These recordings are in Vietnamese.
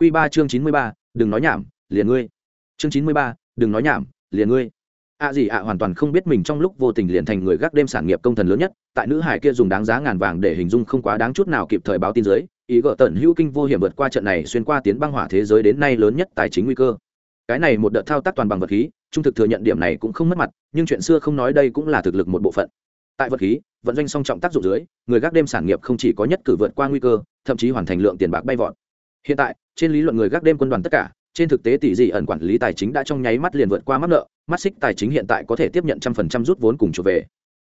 Quy ba chương chín mươi ba, đừng nói nhảm, liền ngươi. Chương chín mươi ba, đừng nói nhảm, liền ngươi. Ạ gì ạ hoàn toàn không biết mình trong lúc vô tình liền thành người gác đêm sản nghiệp công thần lớn nhất, tại nữ hải kia dùng đáng giá ngàn vàng để hình dung không quá đáng chút nào kịp thời báo tin dưới. ý gỡ tận hữu kinh vô hiểm vượt qua trận này xuyên qua tiến băng hỏa thế giới đến nay lớn nhất tài chính nguy cơ. Cái này một đợt thao tác toàn bằng vật khí, trung thực thừa nhận điểm này cũng không mất mặt, nhưng chuyện xưa không nói đây cũng là thực lực một bộ phận. Tại vật khí, vận doanh song trọng tác dụng dưới, người gác đêm sản nghiệp không chỉ có nhất cử vượt qua nguy cơ, thậm chí hoàn thành lượng tiền bạc bay vọt hiện tại, trên lý luận người gác đêm quân đoàn tất cả, trên thực tế tỷ dị ẩn quản lý tài chính đã trong nháy mắt liền vượt qua mắc nợ mắt xích tài chính hiện tại có thể tiếp nhận trăm phần trăm rút vốn cùng trở về.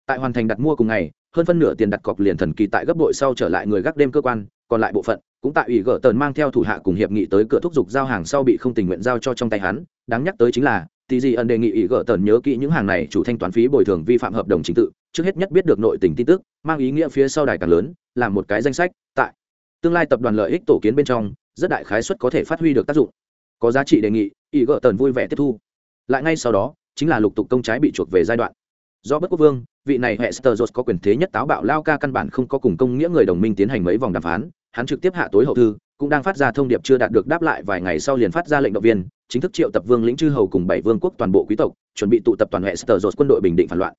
Tại hoàn thành đặt mua cùng ngày, hơn phân nửa tiền đặt cọc liền thần kỳ tại gấp đội sau trở lại người gác đêm cơ quan, còn lại bộ phận cũng tại ủy gỡ tờn mang theo thủ hạ cùng hiệp nghị tới cửa thúc giục giao hàng sau bị không tình nguyện giao cho trong tay hắn. Đáng nhắc tới chính là, tỷ dị ẩn đề nghị ủy gỡ tờn nhớ kỹ những hàng này chủ thanh toán phí bồi thường vi phạm hợp đồng chính tự, trước hết nhất biết được nội tình tin tức, mang ý nghĩa phía sau đài càng lớn là một cái danh sách, tại tương lai tập đoàn lợi ích tổ kiến bên trong rất đại khái suất có thể phát huy được tác dụng. Có giá trị đề nghị ý gợ tần vui vẻ tiếp thu. Lại ngay sau đó, chính là lục tục công trái bị chuộc về giai đoạn. Do bất quốc vương, vị này hệ sơ có quyền thế nhất táo bạo lao ca căn bản không có cùng công nghĩa người đồng minh tiến hành mấy vòng đàm phán, hắn trực tiếp hạ tối hậu thư, cũng đang phát ra thông điệp chưa đạt được đáp lại vài ngày sau liền phát ra lệnh động viên, chính thức triệu tập vương lĩnh chư hầu cùng bảy vương quốc toàn bộ quý tộc, chuẩn bị tụ tập toàn hệ sơ quân đội bình định phản loạn.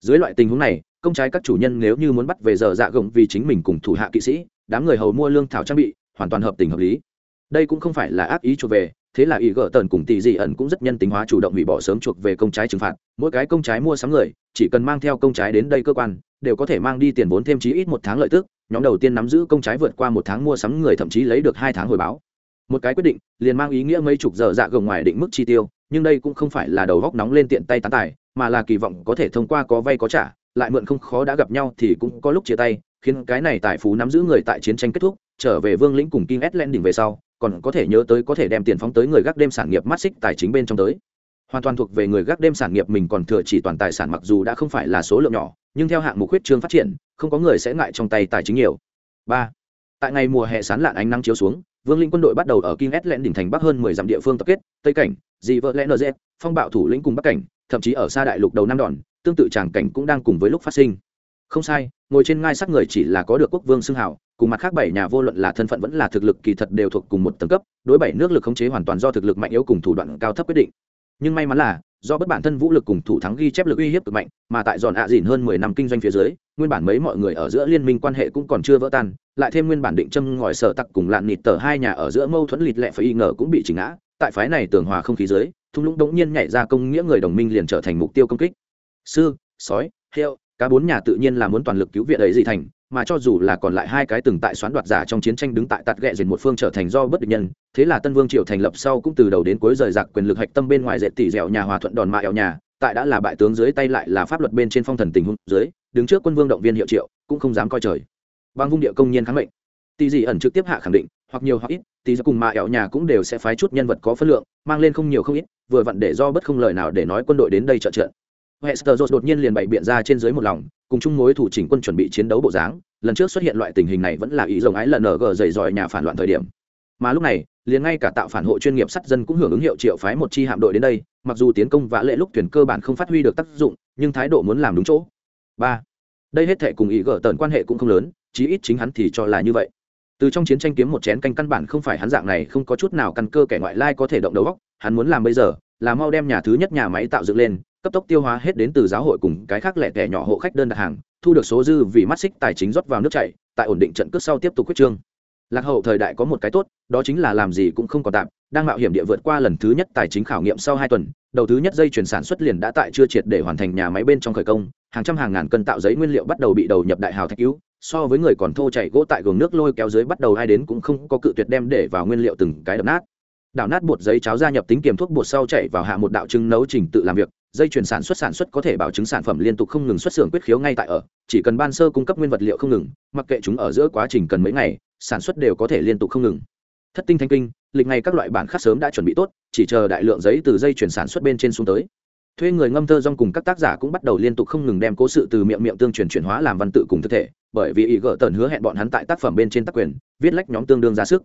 Dưới loại tình huống này, công trái các chủ nhân nếu như muốn bắt về giờ dạ gồng vì chính mình cùng thủ hạ kỵ sĩ, đám người hầu mua lương thảo trang bị, hoàn toàn hợp tình hợp lý đây cũng không phải là ác ý chuộc về, thế là ý gỡ tần cùng tỷ dị ẩn cũng rất nhân tính hóa chủ động hủy bỏ sớm chuộc về công trái trừng phạt. Mỗi cái công trái mua sắm người, chỉ cần mang theo công trái đến đây cơ quan, đều có thể mang đi tiền vốn thêm chí ít một tháng lợi tức. Nhóm đầu tiên nắm giữ công trái vượt qua một tháng mua sắm người thậm chí lấy được hai tháng hồi báo. Một cái quyết định, liền mang ý nghĩa mấy chục giờ dạ gồng ngoài định mức chi tiêu, nhưng đây cũng không phải là đầu góc nóng lên tiện tay tán tài, mà là kỳ vọng có thể thông qua có vay có trả, lại mượn không khó đã gặp nhau thì cũng có lúc chia tay, khiến cái này tài phú nắm giữ người tại chiến tranh kết thúc, trở về vương lĩnh cùng kim s đỉnh về sau còn có thể nhớ tới có thể đem tiền phóng tới người gác đêm sản nghiệp mắt xích tài chính bên trong tới. Hoàn toàn thuộc về người gác đêm sản nghiệp mình còn thừa chỉ toàn tài sản mặc dù đã không phải là số lượng nhỏ, nhưng theo hạng mục huyết trương phát triển, không có người sẽ ngại trong tay tài chính nhiều. Ba, tại ngày mùa hè sán lạn ánh nắng chiếu xuống, vương linh quân đội bắt đầu ở kim s lẹn đỉnh thành bắc hơn mười dặm địa phương tập kết, tây cảnh, dị vợ lẽ nz phong bạo thủ lĩnh cùng bắc cảnh, thậm chí ở xa đại lục đầu năm đòn, tương tự tràng cảnh cũng đang cùng với lúc phát sinh không sai, ngồi trên ngai sắc người chỉ là có được quốc vương xưng hảo cùng mặt khác bảy nhà vô luận là thân phận vẫn là thực lực kỳ thật đều thuộc cùng một tầng cấp, đối bảy nước lực khống chế hoàn toàn do thực lực mạnh yếu cùng thủ đoạn cao thấp quyết định. Nhưng may mắn là, do bất bản thân vũ lực cùng thủ thắng ghi chép lực uy hiếp cực mạnh, mà tại giòn ạ à dìn hơn mười năm kinh doanh phía dưới, nguyên bản mấy mọi người ở giữa liên minh quan hệ cũng còn chưa vỡ tan, lại thêm nguyên bản định châm ngòi sở tặc cùng lạn nịt tờ hai nhà ở giữa mâu thuẫn lịt lẹ phải y ngờ cũng bị chỉnh ngã, tại phái này tường hòa không khí dưới, thung lũng đống nhiên nhảy ra công nghĩa người đồng minh liền trở thành mục tiêu công kích. Sư, sói, heo cả bốn nhà tự nhiên là muốn toàn lực cứu viện ấy gì thành, mà cho dù là còn lại hai cái từng tại xoán đoạt giả trong chiến tranh đứng tại tạt ghẹ dệt một phương trở thành do bất địch nhân, thế là tân vương triều thành lập sau cũng từ đầu đến cuối rời giặc quyền lực hạch tâm bên ngoài dệt tỉ dẻo nhà hòa thuận đòn mạ ẻo nhà, tại đã là bại tướng dưới tay lại là pháp luật bên trên phong thần tình huống dưới, đứng trước quân vương động viên hiệu triệu, cũng không dám coi trời. Bằng vung địa công nhiên kháng mệnh. Tỷ dị ẩn trực tiếp hạ khẳng định, hoặc nhiều hoặc ít tỷ cùng mạ ẻo nhà cũng đều sẽ phái chút nhân vật có phân lượng, mang lên không nhiều không ít, vừa vặn để do bất không lời nào để nói quân đội đến đây trợ trận. Westeros đột nhiên liền bày biện ra trên dưới một lòng, cùng chung mối thủ chỉnh quân chuẩn bị chiến đấu bộ dáng, lần trước xuất hiện loại tình hình này vẫn là ý rồng ái lần NG dày dòi nhà phản loạn thời điểm. Mà lúc này, liền ngay cả tạo phản hộ chuyên nghiệp sắt dân cũng hưởng ứng hiệu triệu phái một chi hạm đội đến đây, mặc dù tiến công vã lệ lúc thuyền cơ bản không phát huy được tác dụng, nhưng thái độ muốn làm đúng chỗ. Ba, Đây hết thệ cùng ý gở tần quan hệ cũng không lớn, chí ít chính hắn thì cho là như vậy. Từ trong chiến tranh kiếm một chén canh căn bản không phải hắn dạng này không có chút nào căn cơ kẻ ngoại lai có thể động đầu óc, hắn muốn làm bây giờ, là mau đem nhà thứ nhất nhà máy tạo dựng lên, cấp tốc tiêu hóa hết đến từ giáo hội cùng cái khác lẻ tẻ nhỏ hộ khách đơn đặt hàng, thu được số dư vì mắt xích tài chính rót vào nước chảy, tại ổn định trận cước sau tiếp tục quyết trương. Lạc hậu thời đại có một cái tốt, đó chính là làm gì cũng không còn tạm, đang mạo hiểm địa vượt qua lần thứ nhất tài chính khảo nghiệm sau hai tuần, đầu thứ nhất dây chuyển sản xuất liền đã tại chưa triệt để hoàn thành nhà máy bên trong khởi công, hàng trăm hàng ngàn cân tạo giấy nguyên liệu bắt đầu bị đầu nhập đại hào thạch cứu, so với người còn thô chạy gỗ tại gồm nước lôi kéo dưới bắt đầu ai đến cũng không có cự tuyệt đem để vào nguyên liệu từng cái đập nát đảo nát bột giấy cháo gia nhập tính kiềm thuốc bột sau chảy vào hạ một đạo trưng nấu trình tự làm việc. Dây chuyển sản xuất sản xuất có thể bảo chứng sản phẩm liên tục không ngừng xuất xưởng quyết khiếu ngay tại ở, chỉ cần ban sơ cung cấp nguyên vật liệu không ngừng, mặc kệ chúng ở giữa quá trình cần mấy ngày, sản xuất đều có thể liên tục không ngừng. Thất tinh thanh kinh, lịch ngày các loại bản khác sớm đã chuẩn bị tốt, chỉ chờ đại lượng giấy từ dây chuyển sản xuất bên trên xuống tới. Thuê người ngâm thơ rong cùng các tác giả cũng bắt đầu liên tục không ngừng đem cố sự từ miệng miệng tương truyền chuyển hóa làm văn tự cùng thực thể, bởi vì ý gỡ tần hứa hẹn bọn hắn tại tác phẩm bên trên tác quyền, viết lách nhóm tương đương ra sức.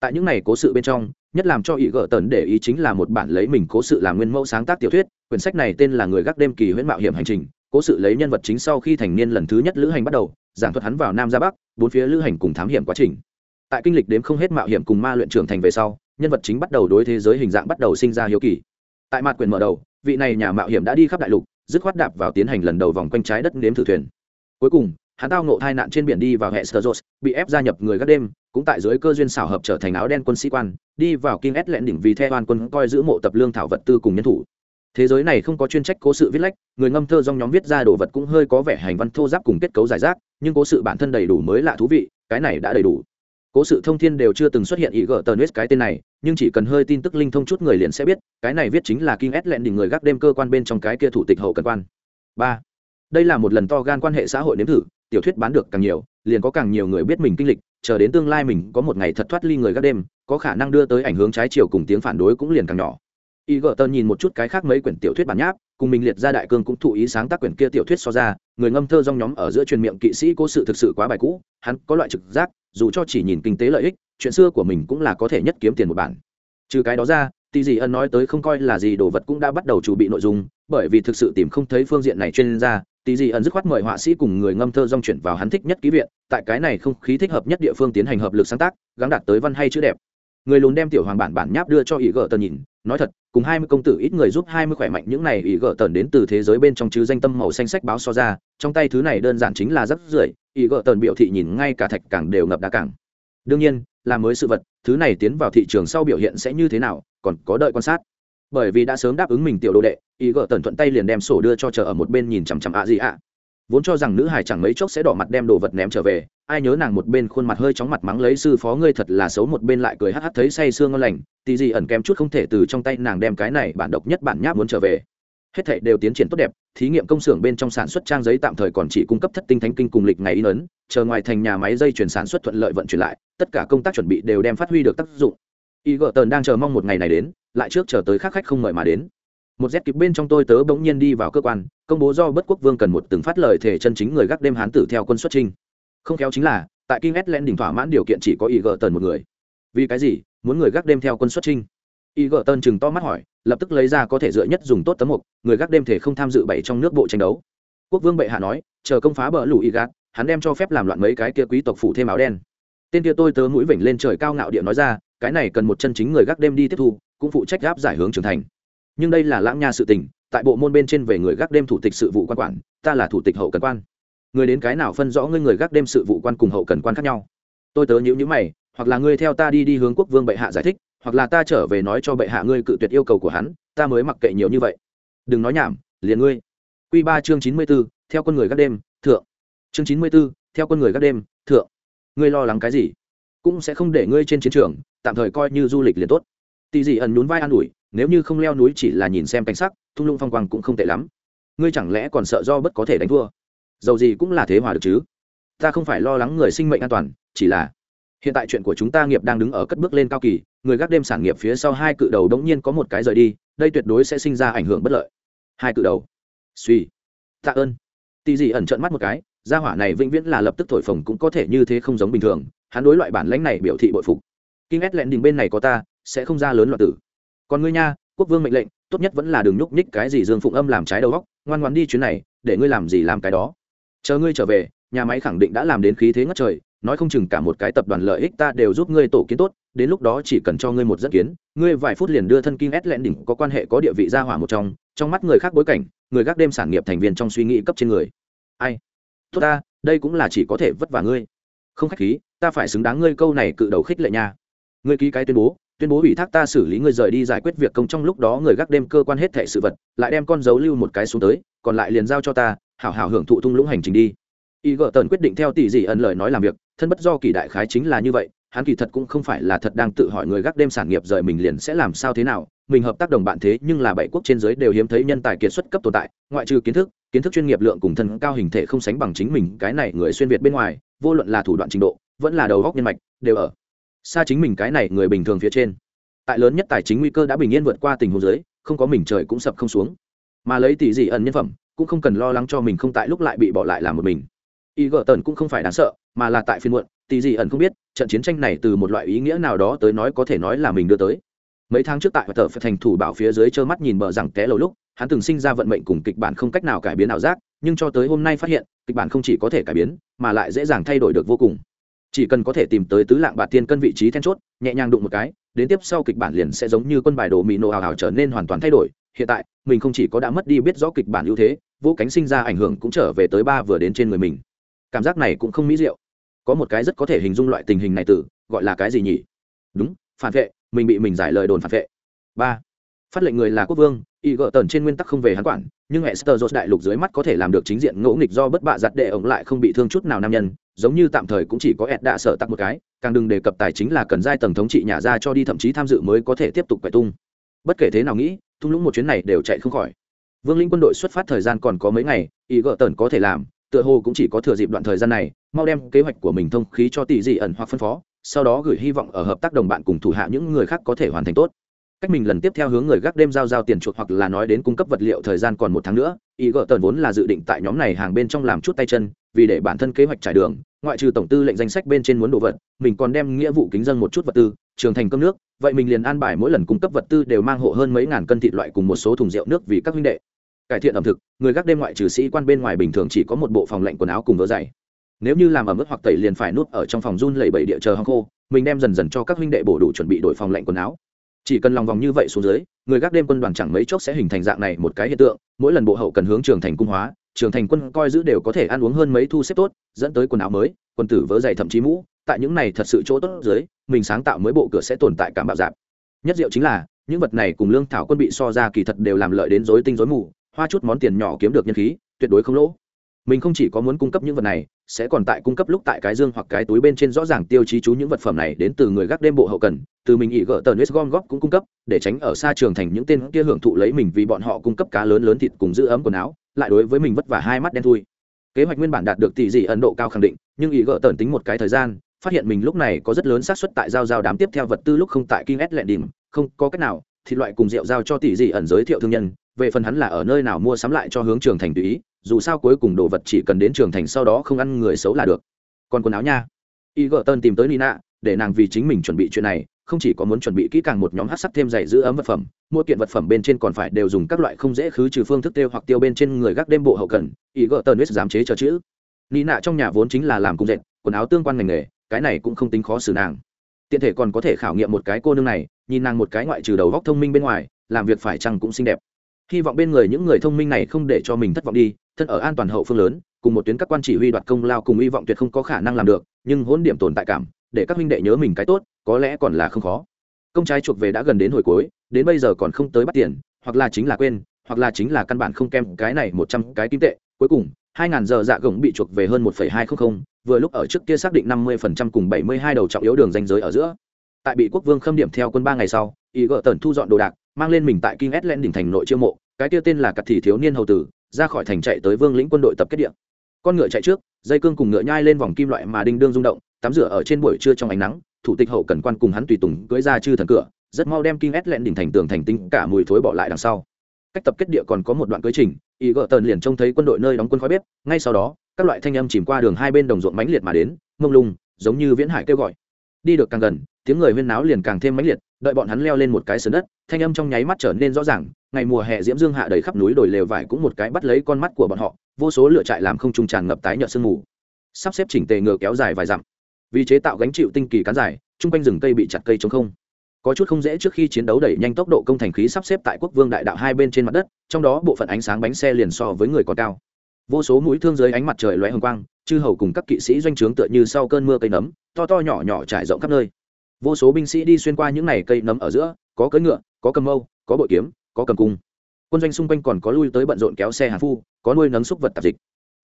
Tại những này cố sự bên trong nhất làm cho ý gỡ tần để ý chính là một bản lấy mình cố sự làm nguyên mẫu sáng tác tiểu thuyết, quyển sách này tên là người gác đêm kỳ huyễn mạo hiểm hành trình, cố sự lấy nhân vật chính sau khi thành niên lần thứ nhất lữ hành bắt đầu, giảng thuật hắn vào nam ra bắc, bốn phía lữ hành cùng thám hiểm quá trình. Tại kinh lịch đếm không hết mạo hiểm cùng ma luyện trưởng thành về sau, nhân vật chính bắt đầu đối thế giới hình dạng bắt đầu sinh ra hiếu kỳ. Tại mặt quyền mở đầu, vị này nhà mạo hiểm đã đi khắp đại lục, dứt khoát đạp vào tiến hành lần đầu vòng quanh trái đất nếm thử thuyền. Cuối cùng hắn tao ngộ tai nạn trên biển đi vào hệ sơ bị ép gia nhập người gác đêm, cũng tại dưới cơ duyên xảo hợp trở thành áo đen quân sĩ quan, đi vào King S lẹn đỉnh vì theo đoàn quân coi giữ mộ tập lương thảo vật tư cùng nhân thủ. Thế giới này không có chuyên trách cố sự viết lách, người ngâm thơ dòng nhóm viết ra đồ vật cũng hơi có vẻ hành văn thô giáp cùng kết cấu giải rác, nhưng cố sự bản thân đầy đủ mới lạ thú vị, cái này đã đầy đủ. Cố sự thông thiên đều chưa từng xuất hiện ý gở tờ cái tên này, nhưng chỉ cần hơi tin tức linh thông chút người liền sẽ biết, cái này viết chính là King S lẹn đỉnh người gác đêm cơ quan bên trong cái kia thủ tịch hậu cần quan. Ba. Đây là một lần to gan quan hệ xã hội nếm thử tiểu thuyết bán được càng nhiều, liền có càng nhiều người biết mình kinh lịch, chờ đến tương lai mình có một ngày thật thoát ly người gác đêm, có khả năng đưa tới ảnh hướng trái chiều cùng tiếng phản đối cũng liền càng nhỏ. Y gờ tơn nhìn một chút cái khác mấy quyển tiểu thuyết bản nháp, cùng mình liệt ra đại cương cũng thụ ý sáng tác quyển kia tiểu thuyết so ra, người ngâm thơ dong nhóm ở giữa truyền miệng kỵ sĩ cố sự thực sự quá bài cũ, hắn có loại trực giác, dù cho chỉ nhìn kinh tế lợi ích, chuyện xưa của mình cũng là có thể nhất kiếm tiền một bản. Trừ cái đó ra tỷ gì ân nói tới không coi là gì, đồ vật cũng đã bắt đầu chuẩn bị nội dung, bởi vì thực sự tìm không thấy phương diện này chuyên gia tỷ dị ẩn dứt khoát mời họa sĩ cùng người ngâm thơ dong chuyển vào hắn thích nhất ký viện, tại cái này không khí thích hợp nhất địa phương tiến hành hợp lực sáng tác gắn đạt tới văn hay chữ đẹp. Người lùn đem tiểu hoàng bản bản nháp đưa cho ý gờ tần nhìn, nói thật, cùng hai mươi công tử ít người giúp hai mươi khỏe mạnh những này ý gờ tần đến từ thế giới bên trong chứ danh tâm màu xanh sách báo so ra, trong tay thứ này đơn giản chính là rất rưởi ý gờ tần biểu thị nhìn ngay cả thạch càng đều ngập đá càng. Đương nhiên, là mới sự vật, thứ này tiến vào thị trường sau biểu hiện sẽ như thế nào, còn có đợi quan sát. Bởi vì đã sớm đáp ứng mình tiểu đồ đệ ý gỡ tần thuận tay liền đem sổ đưa cho chờ ở một bên nhìn chằm chằm ạ gì ạ. Vốn cho rằng nữ hải chẳng mấy chốc sẽ đỏ mặt đem đồ vật ném trở về, ai nhớ nàng một bên khuôn mặt hơi chóng mặt mắng lấy sư phó ngươi thật là xấu, một bên lại cười hắt hắt thấy say sương ngon lành, tì gì ẩn kém chút không thể từ trong tay nàng đem cái này bản độc nhất bản nháp muốn trở về. Hết thảy đều tiến triển tốt đẹp, thí nghiệm công xưởng bên trong sản xuất trang giấy tạm thời còn chỉ cung cấp thất tinh thánh kinh cùng lịch ngày in ấn, chờ ngoài thành nhà máy dây chuyển sản xuất thuận lợi vận chuyển lại, tất cả công tác chuẩn bị đều đem phát huy được tác dụng. Y gợ tần đang chờ mong một ngày này đến, lại trước chờ tới khác khách không mời mà đến một z kịp bên trong tôi tớ bỗng nhiên đi vào cơ quan, công bố do bất quốc vương cần một từng phát lời thể chân chính người gác đêm hán tử theo quân xuất trinh không khéo chính là, tại kinh s len đỉnh thỏa mãn điều kiện chỉ có y gờ tần một người. Vì cái gì? Muốn người gác đêm theo quân xuất trinh y gờ tần chừng to mắt hỏi, lập tức lấy ra có thể dựa nhất dùng tốt tấm mục, người gác đêm thể không tham dự bảy trong nước bộ tranh đấu. Quốc vương bệ hạ nói, chờ công phá bờ lũ y gác hắn đem cho phép làm loạn mấy cái kia quý tộc phủ thêm áo đen. Tên kia tôi tớ mũi vểnh lên trời cao ngạo điện nói ra, cái này cần một chân chính người gác đêm đi tiếp thu, cũng phụ trách gáp giải hướng trưởng thành nhưng đây là lãng nha sự tình, tại bộ môn bên trên về người gác đêm thủ tịch sự vụ quan quản, ta là thủ tịch hậu cần quan. Người đến cái nào phân rõ ngươi người gác đêm sự vụ quan cùng hậu cần quan khác nhau? Tôi tớ nhữ nhữ mày, hoặc là ngươi theo ta đi đi hướng quốc vương bệ hạ giải thích, hoặc là ta trở về nói cho bệ hạ ngươi cự tuyệt yêu cầu của hắn, ta mới mặc kệ nhiều như vậy. Đừng nói nhảm, liền ngươi. Q ba chương chín mươi b ố theo con người gác đêm, thượng. Chương chín mươi b ố theo con người gác đêm, thượng. Ngươi lo lắng cái gì? Cũng sẽ không để ngươi trên chiến trường, tạm thời coi như du lịch liền tốt. Tì dị ẩn nhún vai an ủi nếu như không leo núi chỉ là nhìn xem cảnh sắc, thung lũng phong quang cũng không tệ lắm. Ngươi chẳng lẽ còn sợ do bất có thể đánh thua? Dầu gì cũng là thế hòa được chứ. Ta không phải lo lắng người sinh mệnh an toàn, chỉ là hiện tại chuyện của chúng ta nghiệp đang đứng ở cất bước lên cao kỳ, người gác đêm sản nghiệp phía sau hai cự đầu đống nhiên có một cái rời đi, đây tuyệt đối sẽ sinh ra ảnh hưởng bất lợi. Hai cự đầu. Suy. Tạ ơn. Tì gì ẩn trợn mắt một cái, gia hỏa này vĩnh viễn là lập tức thổi phồng cũng có thể như thế không giống bình thường, hắn đối loại bản lãnh này biểu thị bội phục. Kinh ét lẹn đình bên này có ta, sẽ không ra lớn loạn tử còn ngươi nha, quốc vương mệnh lệnh, tốt nhất vẫn là đừng nhúc nhích cái gì dương phụng âm làm trái đầu góc ngoan ngoan đi chuyến này, để ngươi làm gì làm cái đó. Chờ ngươi trở về, nhà máy khẳng định đã làm đến khí thế ngất trời, nói không chừng cả một cái tập đoàn lợi ích ta đều giúp ngươi tổ kiến tốt, đến lúc đó chỉ cần cho ngươi một dẫn kiến, ngươi vài phút liền đưa thân kim ét lẹn đỉnh có quan hệ có địa vị gia hỏa một trong trong mắt người khác bối cảnh, người gác đêm sản nghiệp thành viên trong suy nghĩ cấp trên người. Ai? Tốt ta, đây cũng là chỉ có thể vất vả ngươi. Không khách khí, ta phải xứng đáng ngươi câu này cự đầu khích lệ nha. Ngươi ký cái tuyên bố tuyên bố ủy thác ta xử lý người rời đi giải quyết việc công trong lúc đó người gác đêm cơ quan hết thệ sự vật, lại đem con dấu lưu một cái xuống tới, còn lại liền giao cho ta, hảo hảo hưởng thụ thung lũng hành trình đi. Y gợ tần quyết định theo tỷ dị ẩn lời nói làm việc, thân bất do kỳ đại khái chính là như vậy, hắn kỳ thật cũng không phải là thật đang tự hỏi người gác đêm sản nghiệp rời mình liền sẽ làm sao thế nào, mình hợp tác đồng bạn thế nhưng là bảy quốc trên giới đều hiếm thấy nhân tài kiệt xuất cấp tồn tại, ngoại trừ kiến thức kiến thức chuyên nghiệp lượng cùng thân cao hình thể không sánh bằng chính mình, cái này người xuyên việt bên ngoài, vô luận là thủ đoạn trình độ, vẫn là đầu góc nhân mạch, đều ở xa chính mình cái này người bình thường phía trên. Tại lớn nhất tài chính nguy cơ đã bình yên vượt qua tình huống giới không có mình trời cũng sập không xuống. Mà lấy tỷ dị ẩn nhân phẩm, cũng không cần lo lắng cho mình không tại lúc lại bị bỏ lại làm một mình. Y gợ tần cũng không phải đáng sợ, mà là tại phiên muộn, tỷ dị ẩn không biết, trận chiến tranh này từ một loại ý nghĩa nào đó tới nói có thể nói là mình đưa tới. Mấy tháng trước tại tờ phải thành thủ bảo phía dưới trơ mắt nhìn bờ rằng té lầu lúc, hắn từng sinh ra vận mệnh cùng kịch bản không cách nào cải biến ảo giác, nhưng cho tới hôm nay phát hiện, kịch bản không chỉ có thể cải biến, mà lại dễ dàng thay đổi được vô cùng chỉ cần có thể tìm tới tứ lạng bạt tiên cân vị trí then chốt, nhẹ nhàng đụng một cái, đến tiếp sau kịch bản liền sẽ giống như quân bài đồ mì nổ hào hào trở nên hoàn toàn thay đổi. Hiện tại, mình không chỉ có đã mất đi biết rõ kịch bản ưu thế, vũ cánh sinh ra ảnh hưởng cũng trở về tới ba vừa đến trên người mình. Cảm giác này cũng không mỹ diệu. Có một cái rất có thể hình dung loại tình hình này từ, gọi là cái gì nhỉ? Đúng, phản vệ, mình bị mình giải lời đồn phản vệ. Ba phát lệnh người là quốc vương, y gợ tần trên nguyên tắc không về hắn quản, nhưng hệ sơ đại lục dưới mắt có thể làm được chính diện ngỗ nghịch do bất bạ giặt đệ ổng lại không bị thương chút nào nam nhân, giống như tạm thời cũng chỉ có ed đạ sợ tặc một cái, càng đừng đề cập tài chính là cần giai tầng thống trị nhà ra cho đi thậm chí tham dự mới có thể tiếp tục quậy tung. Bất kể thế nào nghĩ, thung lũng một chuyến này đều chạy không khỏi. Vương linh quân đội xuất phát thời gian còn có mấy ngày, y gợ tần có thể làm, tựa hồ cũng chỉ có thừa dịp đoạn thời gian này, mau đem kế hoạch của mình thông khí cho tỷ dị ẩn hoặc phân phó, sau đó gửi hy vọng ở hợp tác đồng bạn cùng thủ hạ những người khác có thể hoàn thành tốt cách mình lần tiếp theo hướng người gác đêm giao giao tiền chuột hoặc là nói đến cung cấp vật liệu thời gian còn một tháng nữa, ý gỡ tần vốn là dự định tại nhóm này hàng bên trong làm chút tay chân, vì để bản thân kế hoạch trải đường, ngoại trừ tổng tư lệnh danh sách bên trên muốn đồ vật, mình còn đem nghĩa vụ kính dân một chút vật tư, trường thành cơm nước, vậy mình liền an bài mỗi lần cung cấp vật tư đều mang hộ hơn mấy ngàn cân thịt loại cùng một số thùng rượu nước vì các huynh đệ. Cải thiện ẩm thực, người gác đêm ngoại trừ sĩ quan bên ngoài bình thường chỉ có một bộ phòng lạnh quần áo cùng vớ dày. Nếu như làm ẩm ướt hoặc tẩy liền phải nuốt ở trong phòng run lẩy bẩy địa chờ hong khô, mình đem dần dần cho các huynh đệ bổ đủ chuẩn bị đổi phòng lạnh quần áo chỉ cần lòng vòng như vậy xuống dưới, người gác đêm quân đoàn chẳng mấy chốc sẽ hình thành dạng này một cái hiện tượng, mỗi lần bộ hậu cần hướng trường thành cung hóa, trường thành quân coi giữ đều có thể ăn uống hơn mấy thu xếp tốt, dẫn tới quần áo mới, quân tử vớ dày thậm chí mũ, tại những này thật sự chỗ tốt dưới, mình sáng tạo mới bộ cửa sẽ tồn tại cảm bạo dạp nhất diệu chính là, những vật này cùng lương thảo quân bị so ra kỳ thật đều làm lợi đến dối tinh dối mù, hoa chút món tiền nhỏ kiếm được nhân khí, tuyệt đối không lỗ mình không chỉ có muốn cung cấp những vật này, sẽ còn tại cung cấp lúc tại cái dương hoặc cái túi bên trên rõ ràng tiêu chí chú những vật phẩm này đến từ người gác đêm bộ hậu cần, từ mình ị gỡ tờ nết gom góp cũng cung cấp, để tránh ở xa trường thành những tên kia hưởng thụ lấy mình vì bọn họ cung cấp cá lớn lớn thịt cùng giữ ấm quần áo, lại đối với mình vất vả hai mắt đen thui. Kế hoạch nguyên bản đạt được tỷ dị ấn độ cao khẳng định, nhưng ị gỡ tần tính một cái thời gian, phát hiện mình lúc này có rất lớn xác suất tại giao giao đám tiếp theo vật tư lúc không tại kinh s lẹn đìm không có cách nào thì loại cùng rượu giao cho tỷ dị ẩn giới thiệu thương nhân, về phần hắn là ở nơi nào mua sắm lại cho hướng trường thành tùy ý dù sao cuối cùng đồ vật chỉ cần đến trường thành sau đó không ăn người xấu là được. Còn quần áo nha. Y gợ tơn tìm tới nina, để nàng vì chính mình chuẩn bị chuyện này, không chỉ có muốn chuẩn bị kỹ càng một nhóm hát sắc thêm dày giữ ấm vật phẩm, mỗi kiện vật phẩm bên trên còn phải đều dùng các loại không dễ khứ trừ phương thức tiêu hoặc tiêu bên trên người gác đêm bộ hậu cần y gợ tơn biết dám chế cho chữ. Nina trong nhà vốn chính là làm cung dệt, quần áo tương quan ngành nghề, cái này cũng không tính khó xử nàng. Tiện thể còn có thể khảo nghiệm một cái cô nương này, nhìn nàng một cái ngoại trừ đầu góc thông minh bên ngoài, làm việc phải chăng cũng xinh đẹp hy vọng bên người những người thông minh này không để cho mình thất vọng đi, thân ở an toàn hậu phương lớn, cùng một tuyến các quan chỉ huy đoạt công lao cùng hy vọng tuyệt không có khả năng làm được, nhưng hỗn điểm tồn tại cảm, để các huynh đệ nhớ mình cái tốt, có lẽ còn là không khó. Công trái chuộc về đã gần đến hồi cuối, đến bây giờ còn không tới bắt tiền, hoặc là chính là quên, hoặc là chính là căn bản không kem cái này một trăm cái kim tệ. Cuối cùng, hai ngàn giờ dạ gồng bị chuộc về hơn một phẩy hai không không, vừa lúc ở trước kia xác định năm mươi phần trăm cùng bảy mươi hai đầu trọng yếu đường danh giới ở giữa. Tại bị quốc vương khâm điểm theo quân ba ngày sau ý gỡ tần thu dọn đồ đạc mang lên mình tại King Island đỉnh thành nội chiêu mộ, cái kia tên là Cật Thị thiếu niên hầu tử, ra khỏi thành chạy tới Vương lĩnh quân đội tập kết địa. Con ngựa chạy trước, dây cương cùng ngựa nhai lên vòng kim loại mà đinh đương rung động, tắm rửa ở trên buổi trưa trong ánh nắng, thủ tịch hậu cần quan cùng hắn tùy tùng cưỡi ra chư thần cửa, rất mau đem King Island đỉnh thành tường thành tinh cả mùi thối bỏ lại đằng sau. Cách tập kết địa còn có một đoạn cưỡi trình, ý gỡ tần liền trông thấy quân đội nơi đóng quân khói bếp, ngay sau đó, các loại thanh âm chìm qua đường hai bên đồng ruộng mãnh liệt mà đến, mông lung, giống như viễn hải kêu gọi. Đi được càng gần, tiếng người huyên náo liền càng thêm mãnh liệt, đợi bọn hắn leo lên một cái sườn đất thanh âm trong nháy mắt trở nên rõ ràng ngày mùa hè diễm dương hạ đầy khắp núi đồi lều vải cũng một cái bắt lấy con mắt của bọn họ vô số lựa trại làm không trung tràn ngập tái nhợt sương mù. Sắp xếp chỉnh tề ngựa kéo dài vài dặm. Vì chế tạo gánh chịu tinh kỳ cán dài chung quanh rừng cây bị chặt cây chống không. Có chút không dễ trước khi chiến đấu đẩy nhanh tốc độ công thành khí sắp xếp tại quốc vương đại đạo hai bên trên mặt đất trong đó bộ phận ánh sáng bánh xe liền so với người còn cao. Vô số mũi thương dưới ánh mặt trời loé hồng quang chư hầu cùng các kỵ sĩ doanh trướng tựa như sau cơn mưa cây nấm to to nhỏ nhỏ trải rộng khắp nơi vô số binh sĩ đi xuyên qua những n à y cây nấm ở giữa, có cưỡi ngựa, có cầm mâu, có bội kiếm, có cầm cung. Quân doanh xung quanh còn có lui tới bận rộn kéo xe hàng phu, có nuôi nấng xúc vật tạp dịch.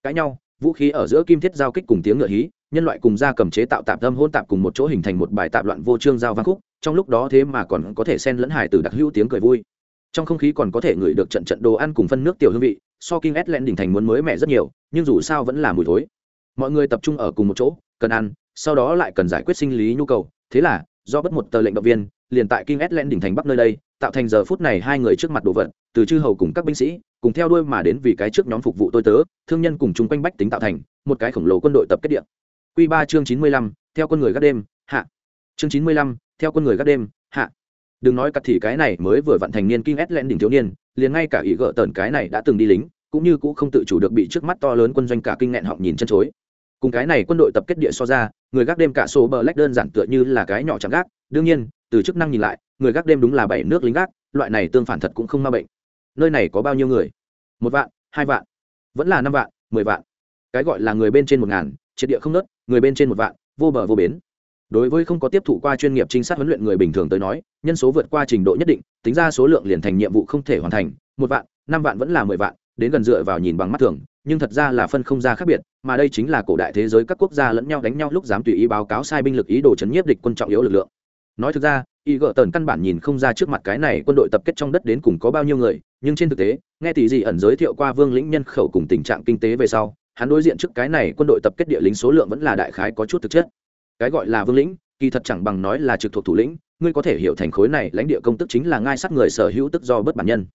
Cãi nhau, vũ khí ở giữa kim thiết giao kích cùng tiếng ngựa hí, nhân loại cùng da cầm chế tạo tạp tâm hôn tạp cùng một chỗ hình thành một bài tạp loạn vô trương giao vang khúc, trong lúc đó thế mà còn có thể xen lẫn hải từ đặc hữu tiếng cười vui. Trong không khí còn có thể ngửi được trận trận đồ ăn cùng phân nước tiểu hương vị, so kinh ét len đỉnh thành muốn mới mẻ rất nhiều, nhưng dù sao vẫn là mùi thối. Mọi người tập trung ở cùng một chỗ, cần ăn, sau đó lại cần giải quyết sinh lý nhu cầu, thế là do bất một tờ lệnh động viên liền tại King Len đỉnh thành bắc nơi đây, tạo thành giờ phút này hai người trước mặt đồ vật, từ chư hầu cùng các binh sĩ, cùng theo đuôi mà đến vì cái trước nhóm phục vụ tôi tớ, thương nhân cùng chung quanh bách tính tạo thành một cái khổng lồ quân đội tập kết địa. Quy ba chương chín mươi lăm theo quân người gác đêm, hạ. Chương chín mươi lăm theo quân người gác đêm, hạ. Đừng nói cặt thì cái này mới vừa vặn thành niên King Len đỉnh thiếu niên, liền ngay cả ý gỡ tần cái này đã từng đi lính, cũng như cũng không tự chủ được bị trước mắt to lớn quân doanh cả kinh nghẹn họng nhìn chân chối cùng cái này quân đội tập kết địa so ra, người gác đêm cả số bờ lách đơn giản tựa như là cái nhỏ chẳng gác. Đương nhiên, từ chức năng nhìn lại, người gác đêm đúng là bảy nước lính gác, loại này tương phản thật cũng không ma bệnh. Nơi này có bao nhiêu người? Một vạn, hai vạn. Vẫn là năm vạn, mười vạn. Cái gọi là người bên trên một ngàn, triệt địa không nớt, người bên trên một vạn, vô bờ vô bến. Đối với không có tiếp thụ qua chuyên nghiệp trinh sát huấn luyện người bình thường tới nói, nhân số vượt qua trình độ nhất định, tính ra số lượng liền thành nhiệm vụ không thể hoàn thành. Một vạn, năm vạn vẫn là mười vạn, đến gần dựa vào nhìn bằng mắt thường nhưng thật ra là phân không ra khác biệt, mà đây chính là cổ đại thế giới các quốc gia lẫn nhau đánh nhau lúc dám tùy ý báo cáo sai binh lực ý đồ chấn nhiếp địch quân trọng yếu lực lượng. Nói thực ra, y gợ tần căn bản nhìn không ra trước mặt cái này quân đội tập kết trong đất đến cùng có bao nhiêu người, nhưng trên thực tế, nghe tỷ dị ẩn giới thiệu qua vương lĩnh nhân khẩu cùng tình trạng kinh tế về sau, hắn đối diện trước cái này quân đội tập kết địa lính số lượng vẫn là đại khái có chút thực chất. Cái gọi là vương lĩnh, kỳ thật chẳng bằng nói là trực thuộc thủ lĩnh, ngươi có thể hiểu thành khối này lãnh địa công tức chính là ngai sát người sở hữu tức do bất bản nhân.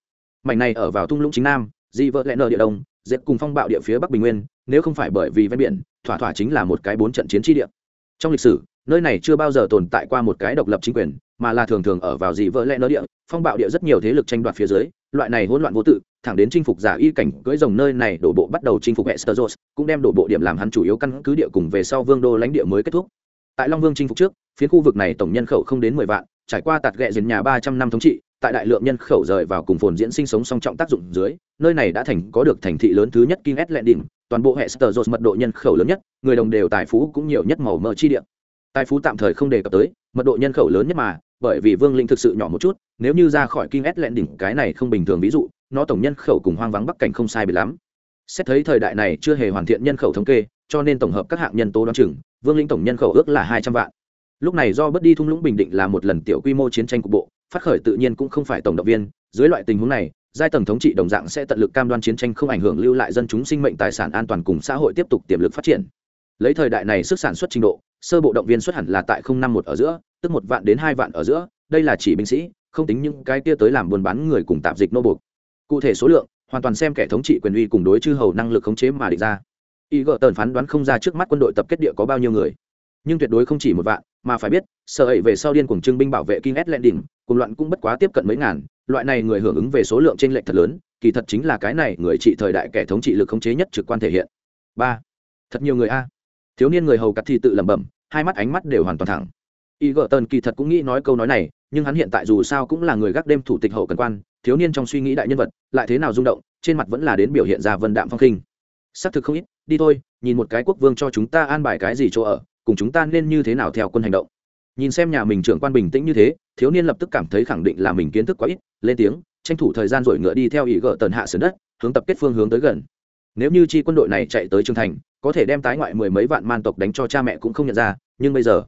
Mảnh này ở vào thung lũng chính nam di vợ lẽ nợ địa đông dệt cùng phong bạo địa phía bắc bình nguyên nếu không phải bởi vì ven biển thỏa thỏa chính là một cái bốn trận chiến tri địa trong lịch sử nơi này chưa bao giờ tồn tại qua một cái độc lập chính quyền mà là thường thường ở vào dị vỡ lẽ nơi địa phong bạo địa rất nhiều thế lực tranh đoạt phía dưới loại này hỗn loạn vô tự thẳng đến chinh phục giả y cảnh cưỡi rồng nơi này đổ bộ bắt đầu chinh phục Westeros, cũng đem đổ bộ điểm làm hắn chủ yếu căn cứ địa cùng về sau vương đô lãnh địa mới kết thúc. Tại Long Vương chinh phục trước, phía khu vực này tổng nhân khẩu không đến mười vạn, trải qua tạt ghẹ dần nhà ba trăm năm thống trị, tại đại lượng nhân khẩu rời vào cùng phồn diễn sinh sống song trọng tác dụng dưới, nơi này đã thành có được thành thị lớn thứ nhất King Landing, toàn bộ hệ Westeros mật độ nhân khẩu lớn nhất, người đồng đều tài phú cũng nhiều nhất màu mỡ chi địa. Tài phú tạm thời không đề cập tới, mật độ nhân khẩu lớn nhất mà, bởi vì Vương Linh thực sự nhỏ một chút, nếu như ra khỏi King Landing cái này không bình thường ví dụ, nó tổng nhân khẩu cùng hoang vắng bắc cảnh không sai biệt lắm xét thấy thời đại này chưa hề hoàn thiện nhân khẩu thống kê cho nên tổng hợp các hạng nhân tố đ o á n chừng vương linh tổng nhân khẩu ước là hai trăm vạn lúc này do bất đi thung lũng bình định là một lần tiểu quy mô chiến tranh cục bộ phát khởi tự nhiên cũng không phải tổng động viên, dưới loại tình huống này, giai tầng thống trị đồng dạng sẽ tận lực cam đoan chiến tranh không ảnh hưởng lưu lại dân chúng sinh mệnh tài sản an toàn cùng xã hội tiếp tục tiềm lực phát triển. Lấy thời đại này sức sản xuất trình độ, sơ bộ động viên xuất hẳn là tại không năm một ở giữa, tức một vạn đến hai vạn ở giữa, đây là chỉ binh sĩ, không tính những cái kia tới làm buôn bán người cùng tạp dịch nô buộc. Cụ thể số lượng, hoàn toàn xem kẻ thống trị quyền uy cùng đối chư hầu năng lực khống chế mà định ra. Y gợ tần phán đoán không ra trước mắt quân đội tập kết địa có bao nhiêu người. Nhưng tuyệt đối không chỉ một vạn mà phải biết, sợ ấy về sau điên cùng trưng binh bảo vệ kinh s đỉnh cùng loạn cũng bất quá tiếp cận mấy ngàn, loại này người hưởng ứng về số lượng trên lệch thật lớn, kỳ thật chính là cái này người trị thời đại kẻ thống trị lực khống chế nhất trực quan thể hiện. Ba, thật nhiều người a. Thiếu niên người hầu cắt thì tự lẩm bẩm, hai mắt ánh mắt đều hoàn toàn thẳng. Y gợ tần kỳ thật cũng nghĩ nói câu nói này, nhưng hắn hiện tại dù sao cũng là người gác đêm thủ tịch hậu cần quan, thiếu niên trong suy nghĩ đại nhân vật, lại thế nào rung động, trên mặt vẫn là đến biểu hiện ra vân đạm phong khinh. Xác thực không ít, đi thôi, nhìn một cái quốc vương cho chúng ta an bài cái gì chỗ ở cùng chúng ta nên như thế nào theo quân hành động? Nhìn xem nhà mình trưởng quan bình tĩnh như thế, thiếu niên lập tức cảm thấy khẳng định là mình kiến thức quá ít, lên tiếng, tranh thủ thời gian rồi ngựa đi theo ý gỡ tần hạ sườn đất, hướng tập kết phương hướng tới gần. Nếu như chi quân đội này chạy tới trường thành, có thể đem tái ngoại mười mấy vạn man tộc đánh cho cha mẹ cũng không nhận ra, nhưng bây giờ,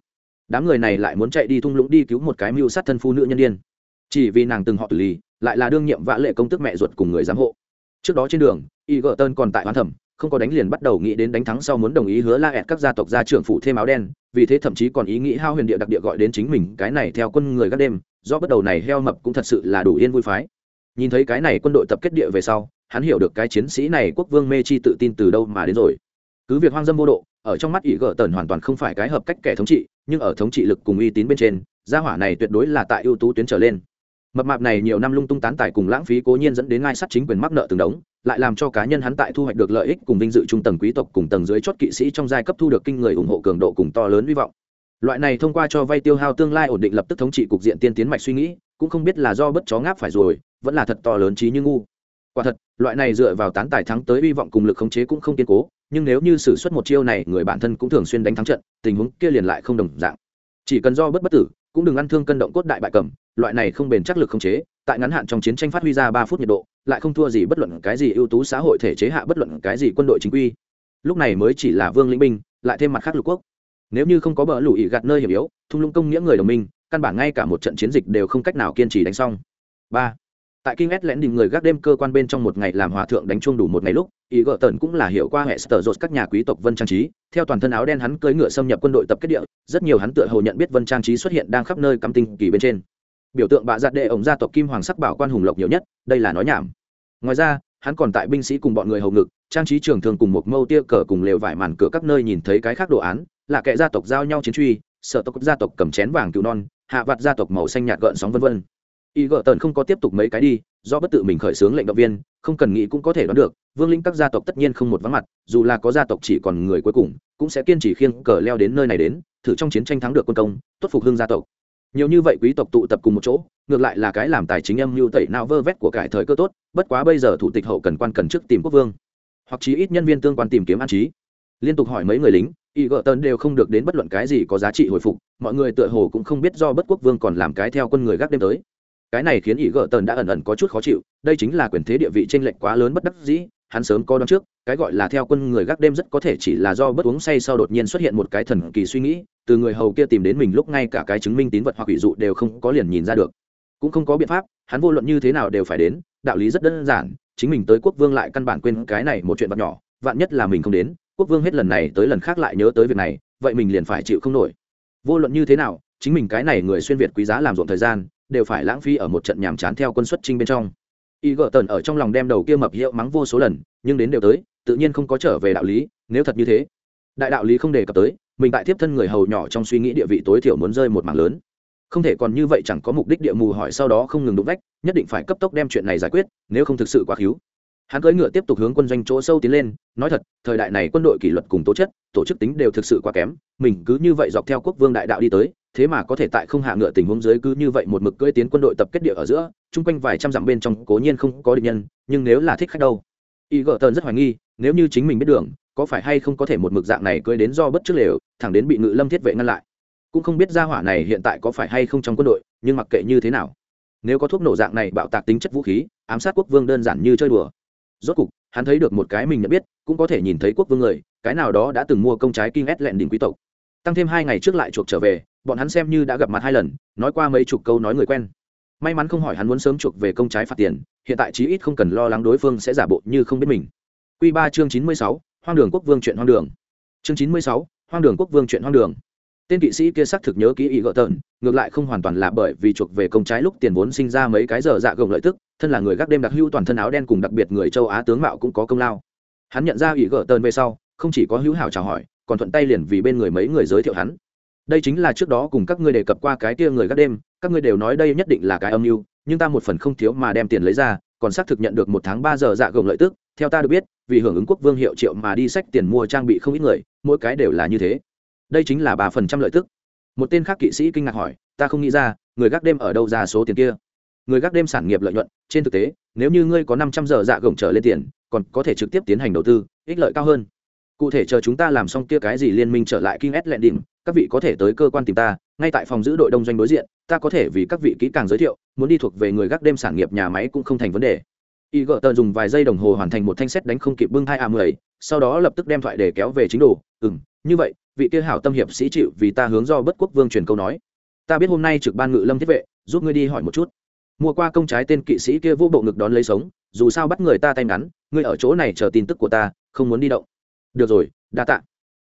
đám người này lại muốn chạy đi thung lũng đi cứu một cái mưu sát thân phu nữ nhân đ i ê n chỉ vì nàng từng họ tử lì, lại là đương nhiệm vã lệ công tức mẹ ruột cùng người giám hộ. Trước đó trên đường y gợ tơn còn tại hoán thẩm không có đánh liền bắt đầu nghĩ đến đánh thắng sau muốn đồng ý hứa la ẹt các gia tộc gia trưởng phụ thêm áo đen, vì thế thậm chí còn ý nghĩ hao huyền địa đặc địa gọi đến chính mình, cái này theo quân người các đêm, do bắt đầu này heo mập cũng thật sự là đủ yên vui phái. Nhìn thấy cái này quân đội tập kết địa về sau, hắn hiểu được cái chiến sĩ này quốc vương mê chi tự tin từ đâu mà đến rồi. Cứ việc hoang dâm vô độ, ở trong mắt ỷ gỡ tần hoàn toàn không phải cái hợp cách kẻ thống trị, nhưng ở thống trị lực cùng uy tín bên trên, gia hỏa này tuyệt đối là tại ưu tú tuyến trở lên mập mạp này nhiều năm lung tung tán tài cùng lãng phí cố nhiên dẫn đến ngai sắt chính quyền mắc nợ từng đống, lại làm cho cá nhân hắn tại thu hoạch được lợi ích cùng vinh dự trung tầng quý tộc cùng tầng dưới chót kỵ sĩ trong giai cấp thu được kinh người ủng hộ cường độ cùng to lớn hy vọng. Loại này thông qua cho vay tiêu hao tương lai ổn định lập tức thống trị cục diện tiên tiến mạch suy nghĩ, cũng không biết là do bất chó ngáp phải rồi, vẫn là thật to lớn trí như ngu. Quả thật, loại này dựa vào tán tài thắng tới hy vọng cùng lực khống chế cũng không kiên cố, nhưng nếu như xử suất một chiêu này, người bản thân cũng thường xuyên đánh thắng trận, tình huống kia liền lại không đồng dạng. Chỉ cần do bất bất tử, cũng đừng ăn thương cân động cốt đại bại cầm loại này không bền chắc lực không chế, tại ngắn hạn trong chiến tranh phát huy ra ba phút nhiệt độ, lại không thua gì bất luận cái gì ưu tú xã hội thể chế hạ bất luận cái gì quân đội chính quy. Lúc này mới chỉ là vương lĩnh binh, lại thêm mặt khác lục quốc. Nếu như không có bờ lũ gạt nơi hiểm yếu, thung lũng công nghĩa người đồng minh, căn bản ngay cả một trận chiến dịch đều không cách nào kiên trì đánh xong. Ba. Tại kinh s lén đình người gác đêm cơ quan bên trong một ngày làm hòa thượng đánh chuông đủ một ngày lúc, ý gợ tần cũng là hiểu qua hệ sở dột các nhà quý tộc vân trang trí. Theo toàn thân áo đen hắn cưỡi ngựa xâm nhập quân đội tập kết địa, rất nhiều hắn tựa hồ nhận biết vân trang trí xuất hiện đang khắp nơi căm tinh kỳ bên trên biểu tượng bạ giặt đệ ổng gia tộc kim hoàng sắc bảo quan hùng lộc nhiều nhất, đây là nói nhảm. Ngoài ra, hắn còn tại binh sĩ cùng bọn người hầu ngực, trang trí trường thường cùng một mâu tia cờ cùng lều vải màn cửa các nơi nhìn thấy cái khác đồ án, là kẻ gia tộc giao nhau chiến truy, sợ tộc gia tộc cầm chén vàng cứu non, hạ vặt gia tộc màu xanh nhạt gợn sóng vân vân. Y gợ tần không có tiếp tục mấy cái đi, do bất tự mình khởi xướng lệnh động viên, không cần nghĩ cũng có thể đoán được, vương lĩnh các gia tộc tất nhiên không một vắng mặt, dù là có gia tộc chỉ còn người cuối cùng, cũng sẽ kiên trì khiêng cờ leo đến nơi này đến, thử trong chiến tranh thắng được quân công tuất phục hương gia tộc nhiều như vậy quý tộc tụ tập cùng một chỗ, ngược lại là cái làm tài chính âm mưu tẩy não vơ vét của cải thời cơ tốt, bất quá bây giờ thủ tịch hậu cần quan cần trước tìm quốc vương. Hoặc chí ít nhân viên tương quan tìm kiếm an trí. Liên tục hỏi mấy người lính, y gợ tần đều không được đến bất luận cái gì có giá trị hồi phục, mọi người tựa hồ cũng không biết do bất quốc vương còn làm cái theo quân người gác đêm tới. Cái này khiến y gợ tần đã ẩn ẩn có chút khó chịu, đây chính là quyền thế địa vị t r ê n lệch quá lớn bất đắc dĩ, hắn sớm có đón trước cái gọi là theo quân người gác đêm rất có thể chỉ là do bất uống say sau đột nhiên xuất hiện một cái thần kỳ suy nghĩ, từ người hầu kia tìm đến mình lúc ngay cả cái chứng minh tín vật hoặc ủy dụ đều không có liền nhìn ra được. Cũng không có biện pháp, hắn vô luận như thế nào đều phải đến, đạo lý rất đơn giản, chính mình tới quốc vương lại căn bản quên cái này một chuyện vật nhỏ, vạn nhất là mình không đến, quốc vương hết lần này tới lần khác lại nhớ tới việc này, vậy mình liền phải chịu không nổi. Vô luận như thế nào, chính mình cái này người xuyên việt quý giá làm ruộng thời gian, đều phải lãng phí ở một trận nhàm chán theo quân xuất trinh bên trong y gợ tần ở trong lòng đem đầu kia mập hiệu mắng vô số lần, nhưng đến đều tới, tự nhiên không có trở về đạo lý, nếu thật như thế, đại đạo lý không đề cập tới, mình tại tiếp thân người hầu nhỏ trong suy nghĩ địa vị tối thiểu muốn rơi một mảng lớn. Không thể còn như vậy chẳng có mục đích địa mù hỏi sau đó không ngừng đụng vách, nhất định phải cấp tốc đem chuyện này giải quyết, nếu không thực sự quá khíu. Hắn cưỡi ngựa tiếp tục hướng quân doanh chỗ sâu tiến lên, nói thật, thời đại này quân đội kỷ luật cùng tố chất, tổ chức tính đều thực sự quá kém, mình cứ như vậy dọc theo quốc vương đại đạo đi tới, thế mà có thể tại không hạ ngựa tình huống dưới cứ như vậy một mực cưỡi tiến quân đội tập kết địa ở giữa chung quanh vài trăm dặm bên trong cố nhiên không có địch nhân, nhưng nếu là thích khách đâu? Y gợ tần rất hoài nghi, nếu như chính mình biết đường, có phải hay không có thể một mực dạng này cưỡi đến do bất trước lều, thẳng đến bị ngự lâm thiết vệ ngăn lại? Cũng không biết gia hỏa này hiện tại có phải hay không trong quân đội, nhưng mặc kệ như thế nào, nếu có thuốc nổ dạng này bạo tạc tính chất vũ khí, ám sát quốc vương đơn giản như chơi đùa. Rốt cục, hắn thấy được một cái mình nhận biết, cũng có thể nhìn thấy quốc vương người, cái nào đó đã từng mua công trái kinh ét lẹn đỉnh quý tộc. Tăng thêm hai ngày trước lại chuộc trở về, bọn hắn xem như đã gặp mặt hai lần, nói qua mấy chục câu nói người quen may mắn không hỏi hắn muốn sớm chuộc về công trái phạt tiền, hiện tại chí ít không cần lo lắng đối phương sẽ giả bộ như không biết mình. Q ba chương chín mươi sáu, hoang đường quốc vương chuyện hoang đường. Chương chín mươi sáu, hoang đường quốc vương chuyện hoang đường. Tên kỵ sĩ kia xác thực nhớ kỹ ý gỡ tợn, ngược lại không hoàn toàn là bởi vì chuộc về công trái lúc tiền vốn sinh ra mấy cái giờ dạ gồng lợi tức, thân là người gác đêm đặc hưu toàn thân áo đen cùng đặc biệt người châu á tướng mạo cũng có công lao. Hắn nhận ra ý gỡ tợn về sau, không chỉ có hữu hảo chào hỏi, còn thuận tay liền vì bên người mấy người giới thiệu hắn. Đây chính là trước đó cùng các ngươi đề cập qua cái kia người gác đêm các ngươi đều nói đây nhất định là cái âm mưu, nhưng ta một phần không thiếu mà đem tiền lấy ra, còn xác thực nhận được một tháng ba giờ dạ gồng lợi tức, theo ta được biết, vì hưởng ứng quốc vương hiệu triệu mà đi sách tiền mua trang bị không ít người, mỗi cái đều là như thế. Đây chính là ba phần trăm lợi tức. Một tên khác kỵ sĩ kinh ngạc hỏi, ta không nghĩ ra, người gác đêm ở đâu ra số tiền kia? Người gác đêm sản nghiệp lợi nhuận, trên thực tế, nếu như ngươi có năm trăm giờ dạ gồng trở lên tiền, còn có thể trực tiếp tiến hành đầu tư, ích lợi cao hơn cụ thể chờ chúng ta làm xong kia cái gì liên minh trở lại King S lẹn đỉnh các vị có thể tới cơ quan tìm ta, ngay tại phòng giữ đội đông doanh đối diện, ta có thể vì các vị kỹ càng giới thiệu, muốn đi thuộc về người gác đêm sản nghiệp nhà máy cũng không thành vấn đề. Y gợ tờ dùng vài giây đồng hồ hoàn thành một thanh xét đánh không kịp bưng hai a mười sau đó lập tức đem thoại để kéo về chính đồ. Ừ như vậy, vị kia hảo tâm hiệp sĩ chịu vì ta hướng do bất quốc vương truyền câu nói. Ta biết hôm nay trực ban ngự lâm thiết vệ, giúp ngươi đi hỏi một chút. Mua qua công trái tên kỵ sĩ kia vô bộ ngực đón lấy sống, dù sao bắt người ta tay ngắn, ngươi ở chỗ này chờ tin tức của ta, không muốn đi động được rồi, đa tạ.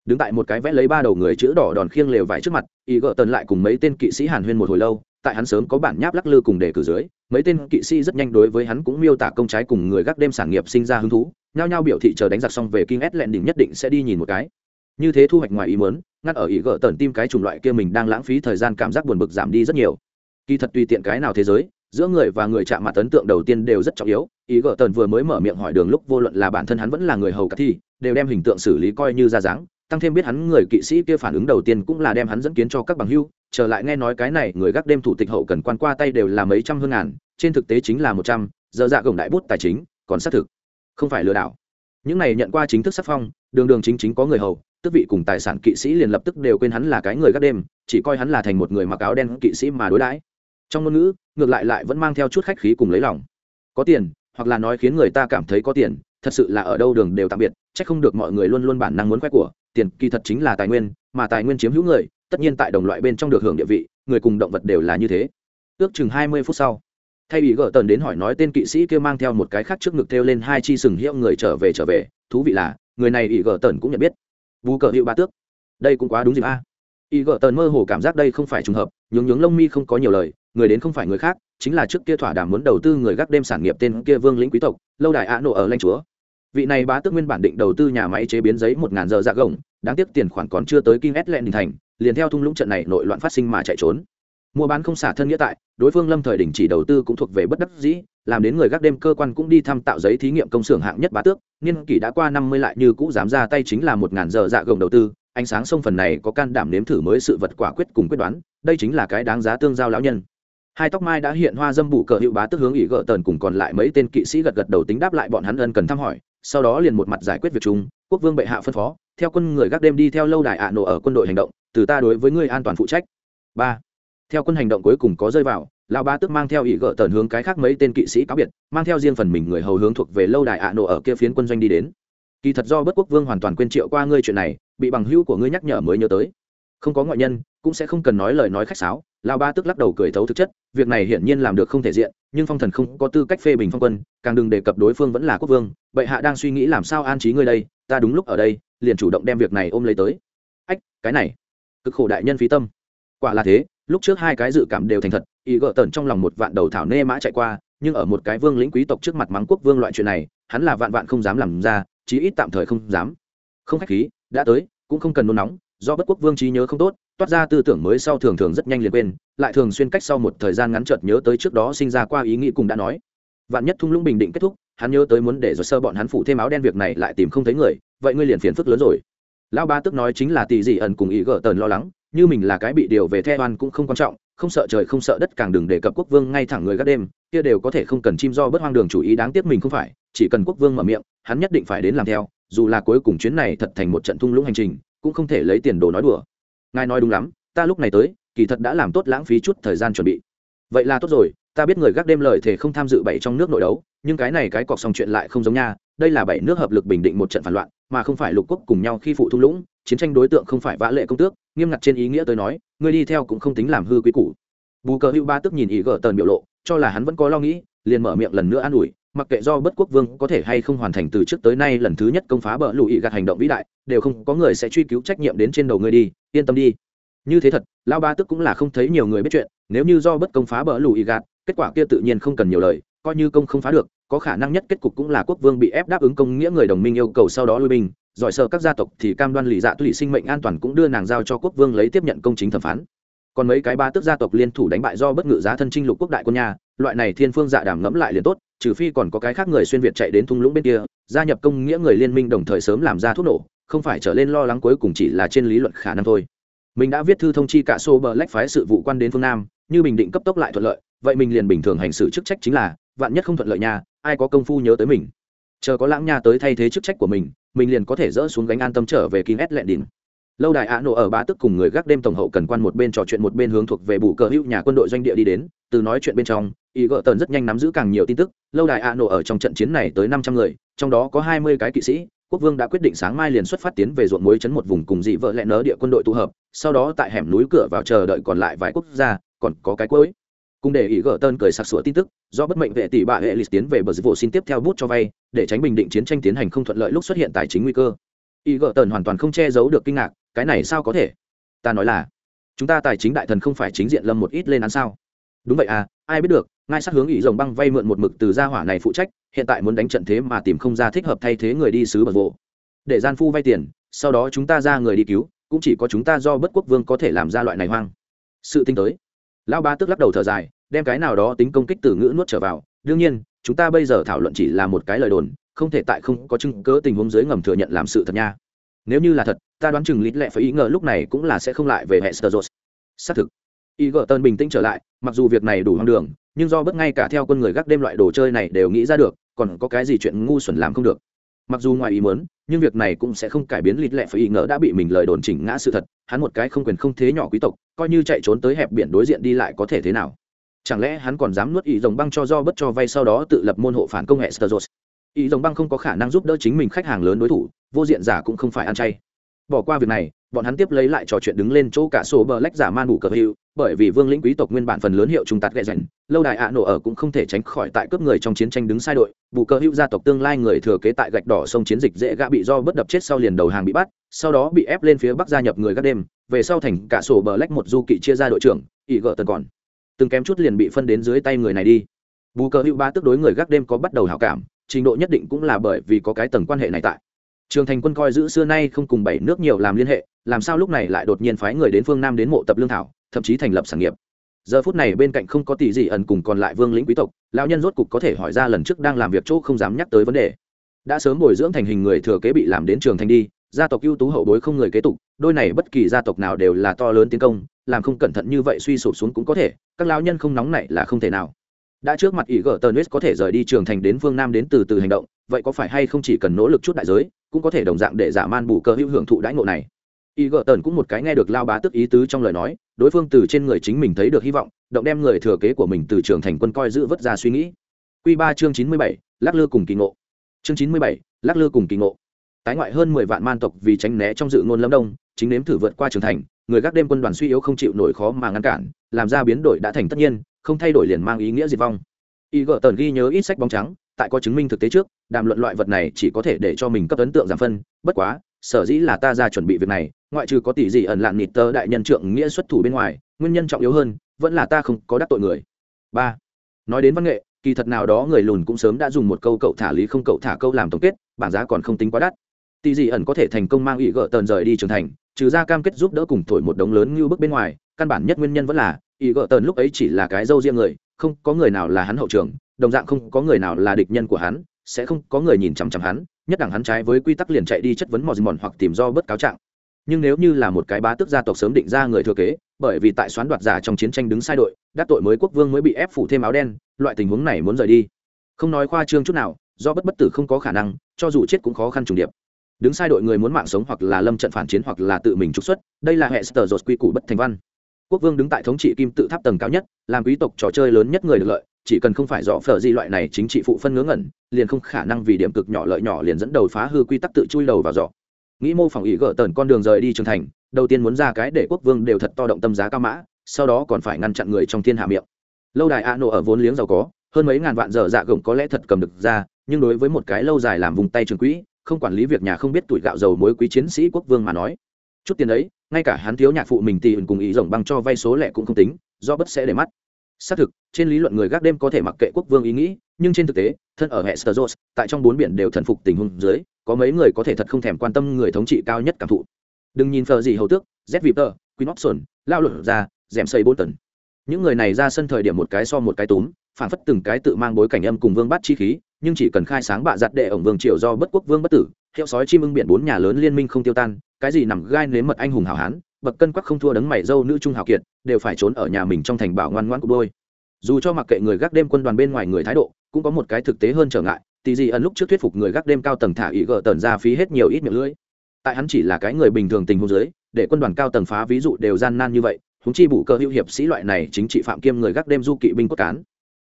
Đứng tại một cái vẽ lấy ba đầu người chữ đỏ đòn khiêng lều vải trước mặt, y gợ tần lại cùng mấy tên kỵ sĩ hàn huyên một hồi lâu, tại hắn sớm có bản nháp lắc lư cùng đề cử dưới, mấy tên kỵ sĩ rất nhanh đối với hắn cũng miêu tả công trái cùng người gác đêm sản nghiệp sinh ra hứng thú, nhao nhao biểu thị chờ đánh giặc xong về kinh ét lẹn đỉnh nhất định sẽ đi nhìn một cái. Như thế thu hoạch ngoài ý mớn ngắt ở ý gỡ tần tim cái chủng loại kia mình đang lãng phí thời gian cảm giác buồn bực giảm đi rất nhiều. Kỳ thật tùy tiện cái nào thế giới giữa người và người chạm mặt ấn tượng đầu tiên đều rất trọng yếu, ý gợ tần vừa mới mở miệng hỏi đường lúc vô luận là bản thân hắn vẫn là người hầu cả thi đều đem hình tượng xử lý coi như ra dáng, tăng thêm biết hắn người kỵ sĩ kia phản ứng đầu tiên cũng là đem hắn dẫn kiến cho các bằng hưu, trở lại nghe nói cái này người gác đêm thủ tịch hậu cần quan qua tay đều là mấy trăm hơn ngàn, trên thực tế chính là một trăm, giờ dạ gồng đại bút tài chính, còn xác thực không phải lừa đảo. Những này nhận qua chính thức sắc phong, đường đường chính chính có người hầu, tức vị cùng tài sản kỵ sĩ liền lập tức đều quên hắn là cái người gác đêm, chỉ coi hắn là thành một người mặc áo đen kỵ sĩ mà đối đãi trong ngôn ngữ, ngược lại lại vẫn mang theo chút khách khí cùng lấy lòng. Có tiền, hoặc là nói khiến người ta cảm thấy có tiền, thật sự là ở đâu đường đều tạm biệt c h ắ c không được mọi người luôn luôn bản năng muốn khoe của. Tiền kỳ thật chính là tài nguyên, mà tài nguyên chiếm hữu người, tất nhiên tại đồng loại bên trong được hưởng địa vị, người cùng động vật đều là như thế. Ước chừng hai mươi phút sau, thay bị gỡ tần đến hỏi nói tên kỵ sĩ kia mang theo một cái khác trước ngực theo lên hai chi sừng hiệu người trở về trở về, thú vị là, người này ỷ gỡ tần cũng nhận biết. Vu cờ hiệu ba tước. Đây cũng quá đúng dịp a. À. y tần mơ hồ cảm giác đây không phải trùng hợp, nhướng nhướng lông mi không có nhiều lời người đến không phải người khác, chính là trước kia thỏa đàm muốn đầu tư người gác đêm sản nghiệp tên kia vương lĩnh quý tộc, lâu đài ạ nổ ở lanh chúa. Vị này bá tước nguyên bản định đầu tư nhà máy chế biến giấy một ngàn giờ dạ gồng, đáng tiếc tiền khoản còn chưa tới kinh s lẹn đình thành, liền theo thung lũng trận này nội loạn phát sinh mà chạy trốn. Mua bán không xả thân nghĩa tại, đối phương lâm thời đình chỉ đầu tư cũng thuộc về bất đắc dĩ, làm đến người gác đêm cơ quan cũng đi thăm tạo giấy thí nghiệm công xưởng hạng nhất bá tước, niên kỷ đã qua năm mươi lại như cũ dám ra tay chính là một ngàn giờ dạ gồng đầu tư, ánh sáng sông phần này có can đảm nếm thử mới sự vật quả quyết cùng quyết đoán, đây chính là cái đáng giá tương giao lão nhân hai tóc mai đã hiện hoa dâm bụ cờ hiệu bá tức hướng ỷ gợ tần cùng còn lại mấy tên kỵ sĩ gật gật đầu tính đáp lại bọn hắn ân cần thăm hỏi, sau đó liền một mặt giải quyết việc chúng quốc vương bệ hạ phân phó, theo quân người gác đêm đi theo lâu đài ạ nổ ở quân đội hành động, từ ta đối với ngươi an toàn phụ trách. Ba, theo quân hành động cuối cùng có rơi vào, lão ba tức mang theo ỷ gợ tần hướng cái khác mấy tên kỵ sĩ cáo biệt, mang theo riêng phần mình người hầu hướng thuộc về lâu đài ạ nổ ở kia phiến quân doanh đi đến. Kỳ thật do bất quốc vương hoàn toàn quên triệu qua ngươi chuyện này, bị bằng hữu của ngươi nhắc nhở mới nhớ tới. Không có ngoại nhân, cũng sẽ không cần nói lời nói khách sáo lao ba tức lắc đầu cười thấu thực chất, việc này hiển nhiên làm được không thể diện, nhưng phong thần không có tư cách phê bình phong quân, càng đừng đề cập đối phương vẫn là quốc vương, bệ hạ đang suy nghĩ làm sao an trí ngươi đây, ta đúng lúc ở đây, liền chủ động đem việc này ôm lấy tới. Ách, cái này, cực khổ đại nhân phí tâm. Quả là thế, lúc trước hai cái dự cảm đều thành thật, ý gỡ tẩn trong lòng một vạn đầu thảo nê mã chạy qua, nhưng ở một cái vương lĩnh quý tộc trước mặt mắng quốc vương loại chuyện này, hắn là vạn vạn không dám làm ra, chí ít tạm thời không dám. Không khách khí, đã tới, cũng không cần nôn nóng, do bất quốc vương trí nhớ không tốt toát ra tư tưởng mới sau thường thường rất nhanh liền quên, lại thường xuyên cách sau một thời gian ngắn chợt nhớ tới trước đó sinh ra qua ý nghĩ cùng đã nói. Vạn nhất thung lũng bình định kết thúc, hắn nhớ tới muốn để rồi sơ bọn hắn phụ thêm áo đen việc này lại tìm không thấy người, vậy ngươi liền phiền phức lớn rồi. Lão ba tức nói chính là tỷ dị ẩn cùng ý gỡ tần lo lắng, như mình là cái bị điều về the oan cũng không quan trọng, không sợ trời không sợ đất càng đừng đề cập quốc vương ngay thẳng người gác đêm, kia đều có thể không cần chim do bất hoang đường chủ ý đáng tiếc mình không phải, chỉ cần quốc vương mở miệng, hắn nhất định phải đến làm theo, dù là cuối cùng chuyến này thật thành một trận thung lũng hành trình, cũng không thể lấy tiền đồ nói đùa ngài nói đúng lắm, ta lúc này tới, kỳ thật đã làm tốt lãng phí chút thời gian chuẩn bị. Vậy là tốt rồi, ta biết người gác đêm lời thể không tham dự bảy trong nước nội đấu, nhưng cái này cái cọc xong chuyện lại không giống nha, đây là bảy nước hợp lực bình định một trận phản loạn, mà không phải lục quốc cùng nhau khi phụ thung lũng, chiến tranh đối tượng không phải vã lệ công tước, nghiêm ngặt trên ý nghĩa tới nói, người đi theo cũng không tính làm hư quý củ. Bù cờ hữu ba tức nhìn ý gờ tờn biểu lộ, cho là hắn vẫn có lo nghĩ, liền mở miệng lần nữa an ủi mặc kệ do bất quốc vương có thể hay không hoàn thành từ trước tới nay lần thứ nhất công phá bờ lụy gạt hành động vĩ đại, đều không có người sẽ truy cứu trách nhiệm đến trên đầu ngươi đi, yên tâm đi. Như thế thật lao ba tức cũng là không thấy nhiều người biết chuyện, nếu như do bất công phá bờ lụy gạt, kết quả kia tự nhiên không cần nhiều lời, coi như công không phá được, có khả năng nhất kết cục cũng là quốc vương bị ép đáp ứng công nghĩa người đồng minh yêu cầu sau đó lui binh, giỏi sợ các gia tộc thì cam đoan lì dạ tùy sinh mệnh an toàn cũng đưa nàng giao cho quốc vương lấy tiếp nhận công chính thẩm phán. Còn mấy cái ba tức gia tộc liên thủ đánh bại do bất ngự giá thân trinh lục quốc đại quân nhà, loại này thiên phương dạ đảm ngẫm lại liền tốt trừ phi còn có cái khác người xuyên việt chạy đến thung lũng bên kia, gia nhập công nghĩa người liên minh đồng thời sớm làm ra thuốc nổ, không phải trở lên lo lắng cuối cùng chỉ là trên lý luận khả năng thôi. Mình đã viết thư thông chi cả xô bờ lách phái sự vụ quan đến phương nam, như bình định cấp tốc lại thuận lợi, vậy mình liền bình thường hành xử chức trách chính là, vạn nhất không thuận lợi nha, ai có công phu nhớ tới mình. Chờ có lãng nha tới thay thế chức trách của mình mình liền có thể dỡ xuống gánh an tâm trở về kinh ét lẹn đỉnh lâu đài ạ nổ ở bá tức cùng người gác đêm tổng hậu cần quan một bên trò chuyện một bên hướng thuộc về bù cờ hữu nhà quân đội doanh địa đi đến, từ nói chuyện bên trong, ý gợ tần rất nhanh nắm giữ càng nhiều tin tức, lâu đài ạ nổ ở trong trận chiến này tới năm trăm người, trong đó có hai mươi cái kỵ sĩ, quốc vương đã quyết định sáng mai liền xuất phát tiến về ruộng muối chấn một vùng cùng dị vợ lẽ nớ địa quân đội tụ hợp, sau đó tại hẻm núi cửa vào chờ đợi còn lại vài quốc gia, còn có cái cuối. Cùng để ý gỡ tơn cười sặc sủa tin tức, do bất mệnh vệ tỷ bạ hệ lịch tiến về bờ dịch vụ xin tiếp theo bút cho vay, để tránh bình định chiến tranh tiến hành không thuận lợi lúc xuất hiện tài chính nguy cơ. Ý gỡ tơn hoàn toàn không che giấu được kinh ngạc cái này sao có thể? Ta nói là, chúng ta tài chính đại thần không phải chính diện lâm một ít lên án sao? Đúng vậy à ai biết được ngay sát hướng ý rồng băng vay mượn một mực từ gia hỏa này phụ trách, hiện tại muốn đánh trận thế mà tìm không ra thích hợp thay thế người đi sứ bật vộ để gian phu vay tiền, sau đó chúng ta ra người đi cứu, cũng chỉ có chúng ta do bất quốc vương có thể làm ra loại này hoang. Sự tinh tới. Lão ba tức lắc đầu thở dài, đem cái nào đó tính công kích từ ngữ nuốt trở vào. Đương nhiên, chúng ta bây giờ thảo luận chỉ là một cái lời đồn, không thể tại không có chứng cớ tình huống dưới ngầm thừa nhận làm sự thật nha nếu như là thật, ta đoán chừng lít lẹ phải ý ngờ lúc này cũng là sẽ không lại về hệ sơ xác thực. Ý gờ tơn bình tĩnh trở lại, mặc dù việc này đủ hoang đường, nhưng do bất ngay cả theo quân người gác đêm loại đồ chơi này đều nghĩ ra được, còn có cái gì chuyện ngu xuẩn làm không được. Mặc dù ngoài ý muốn, nhưng việc này cũng sẽ không cải biến lít lẹ phải ý ngờ đã bị mình lời đồn chỉnh ngã sự thật, hắn một cái không quyền không thế nhỏ quý tộc, coi như chạy trốn tới hẹp biển đối diện đi lại có thể thế nào? Chẳng lẽ hắn còn dám nuốt ý rồng băng cho do bất cho vay sau đó tự lập môn hộ phản công hệ sơ ý dòng băng không có khả năng giúp đỡ chính mình khách hàng lớn đối thủ vô diện giả cũng không phải ăn chay. Bỏ qua việc này bọn hắn tiếp lấy lại trò chuyện đứng lên chỗ cả sổ bờ lách giả man đủ cờ hữu, bởi vì vương lĩnh quý tộc nguyên bản phần lớn hiệu trung tạt ghẹ rảnh lâu đài ạ nổ ở cũng không thể tránh khỏi tại cướp người trong chiến tranh đứng sai đội bù cờ hữu gia tộc tương lai người thừa kế tại gạch đỏ sông chiến dịch dễ gã bị do bất đập chết sau liền đầu hàng bị bắt sau đó bị ép lên phía bắc gia nhập người các đêm về sau thành cả sổ bờ lách một du kỵ chia ra đội trưởng ỷ gỡ tần còn. Từng kém chút liền bị phân đến dưới tay người này đi. Bù cờ hữu ba tức đối người gác đêm có bắt đầu hảo cảm trình độ nhất định cũng là bởi vì có cái tầng quan hệ này tại. Trường thành quân coi giữ xưa nay không cùng bảy nước nhiều làm liên hệ, làm sao lúc này lại đột nhiên phái người đến phương nam đến mộ tập lương thảo, thậm chí thành lập sản nghiệp. Giờ phút này bên cạnh không có tỷ gì ẩn cùng còn lại vương lĩnh quý tộc, lão nhân rốt cục có thể hỏi ra lần trước đang làm việc chỗ không dám nhắc tới vấn đề. Đã sớm bồi dưỡng thành hình người thừa kế bị làm đến trường thành đi, gia tộc ưu tú hậu bối không người kế tục, đôi này bất kỳ gia tộc nào đều là to lớn tiến công, làm không cẩn thận như vậy suy sụp xuống cũng có thể, các lão nhân không nóng này là không thể nào đã trước mặt ý Gờ tờ nết có thể rời đi trường thành đến phương nam đến từ từ hành động, vậy có phải hay không chỉ cần nỗ lực chút đại giới, cũng có thể đồng dạng để giả man bù cơ hữu hưởng thụ đãi ngộ này? Ý Gờ tần cũng một cái nghe được lao bá tức ý tứ trong lời nói, đối phương từ trên người chính mình thấy được hy vọng, động đem người thừa kế của mình từ trường thành quân coi giữ vất ra suy nghĩ. Q ba chương chín mươi bảy, lắc lư cùng kỳ ngộ. Chương chín mươi bảy, lắc lư cùng kỳ ngộ. Tái ngoại hơn mười vạn man tộc vì tránh né trong dự ngôn lâm đông, chính nếm thử vượt qua trường thành, người gác đêm quân đoàn suy yếu không chịu nổi khó mà ngăn cản, làm ra biến đổi đã thành tất nhiên không thay đổi liền mang ý nghĩa diệt vong. Y gợ tần ghi nhớ ít sách bóng trắng, tại có chứng minh thực tế trước, đàm luận loại vật này chỉ có thể để cho mình cấp ấn tượng giảm phân, bất quá, sở dĩ là ta ra chuẩn bị việc này, ngoại trừ có tỷ gì ẩn lạn nịt tơ đại nhân trượng nghĩa xuất thủ bên ngoài, nguyên nhân trọng yếu hơn, vẫn là ta không có đắc tội người. Ba, nói đến văn nghệ, kỳ thật nào đó người lùn cũng sớm đã dùng một câu cậu thả lý không cậu thả câu làm tổng kết, bảng giá còn không tính quá đắt. Tỷ gì ẩn có thể thành công mang y gợ tần rời đi trưởng thành, trừ ra cam kết giúp đỡ cùng thổi một đống lớn như bước bên ngoài căn bản nhất nguyên nhân vẫn là, ý gợ tần lúc ấy chỉ là cái dâu riêng người, không có người nào là hắn hậu trường, đồng dạng không có người nào là địch nhân của hắn, sẽ không có người nhìn chằm chằm hắn, nhất đẳng hắn trái với quy tắc liền chạy đi chất vấn mò mòn hoặc tìm do bất cáo trạng. Nhưng nếu như là một cái bá tước gia tộc sớm định ra người thừa kế, bởi vì tại xoán đoạt giả trong chiến tranh đứng sai đội, đắc tội mới quốc vương mới bị ép phủ thêm áo đen, loại tình huống này muốn rời đi. Không nói khoa trương chút nào, do bất bất tử không có khả năng, cho dù chết cũng khó khăn trùng điệp. Đứng sai đội người muốn mạng sống hoặc là lâm trận phản chiến hoặc là tự mình trục xuất, đây là hệ sờ dột quy củ bất thành văn quốc vương đứng tại thống trị kim tự tháp tầng cao nhất, làm quý tộc trò chơi lớn nhất người được lợi, chỉ cần không phải dọ phở di loại này chính trị phụ phân ngớ ngẩn, liền không khả năng vì điểm cực nhỏ lợi nhỏ liền dẫn đầu phá hư quy tắc tự chui đầu vào giỏ nghĩ mô phỏng ý gỡ tần con đường rời đi trường thành, đầu tiên muốn ra cái để quốc vương đều thật to động tâm giá cao mã, sau đó còn phải ngăn chặn người trong thiên hạ miệng. Lâu đài a nộ ở vốn liếng giàu có, hơn mấy ngàn vạn giờ dạ gồng có lẽ thật cầm được ra, nhưng đối với một cái lâu dài làm vùng tay trường quỹ, không quản lý việc nhà không biết tuổi gạo dầu mối quý chiến sĩ quốc vương mà nói. Chút tiền ấy ngay cả hắn thiếu nhạc phụ mình tì cùng ý rồng băng cho vay số lẻ cũng không tính, do bất sẽ để mắt. Xác thực, trên lý luận người gác đêm có thể mặc kệ quốc vương ý nghĩ, nhưng trên thực tế, thân ở hệ sơ tại trong bốn biển đều thần phục tình huống dưới, có mấy người có thể thật không thèm quan tâm người thống trị cao nhất cảm thụ. Đừng nhìn phờ gì hầu tước z vipter, queen opson lao luận ra dèm xây bốn tần. Những người này ra sân thời điểm một cái so một cái túm phản phất từng cái tự mang bối cảnh âm cùng vương bắt chi khí nhưng chỉ cần khai sáng bạ giặt đệ ổng vương triều do bất quốc vương bất tử, hiệu sói chim ưng biển bốn nhà lớn liên minh không tiêu tan, cái gì nằm gai nếm mật anh hùng hảo hán, bậc cân quắc không thua đấng mày dâu nữ trung hào kiệt, đều phải trốn ở nhà mình trong thành bảo ngoan ngoan của đôi. Dù cho mặc kệ người gác đêm quân đoàn bên ngoài người thái độ, cũng có một cái thực tế hơn trở ngại tỷ gì ẩn lúc trước thuyết phục người gác đêm cao tầng thả ý gỡ tần ra phí hết nhiều ít miệng lưỡi. Tại hắn chỉ là cái người bình thường tình huống dưới, để quân đoàn cao tầng phá ví dụ đều gian nan như vậy húng chi bù cơ hữu hiệp sĩ loại này chính trị phạm kiêm người gác đêm du kỵ binh cốt cán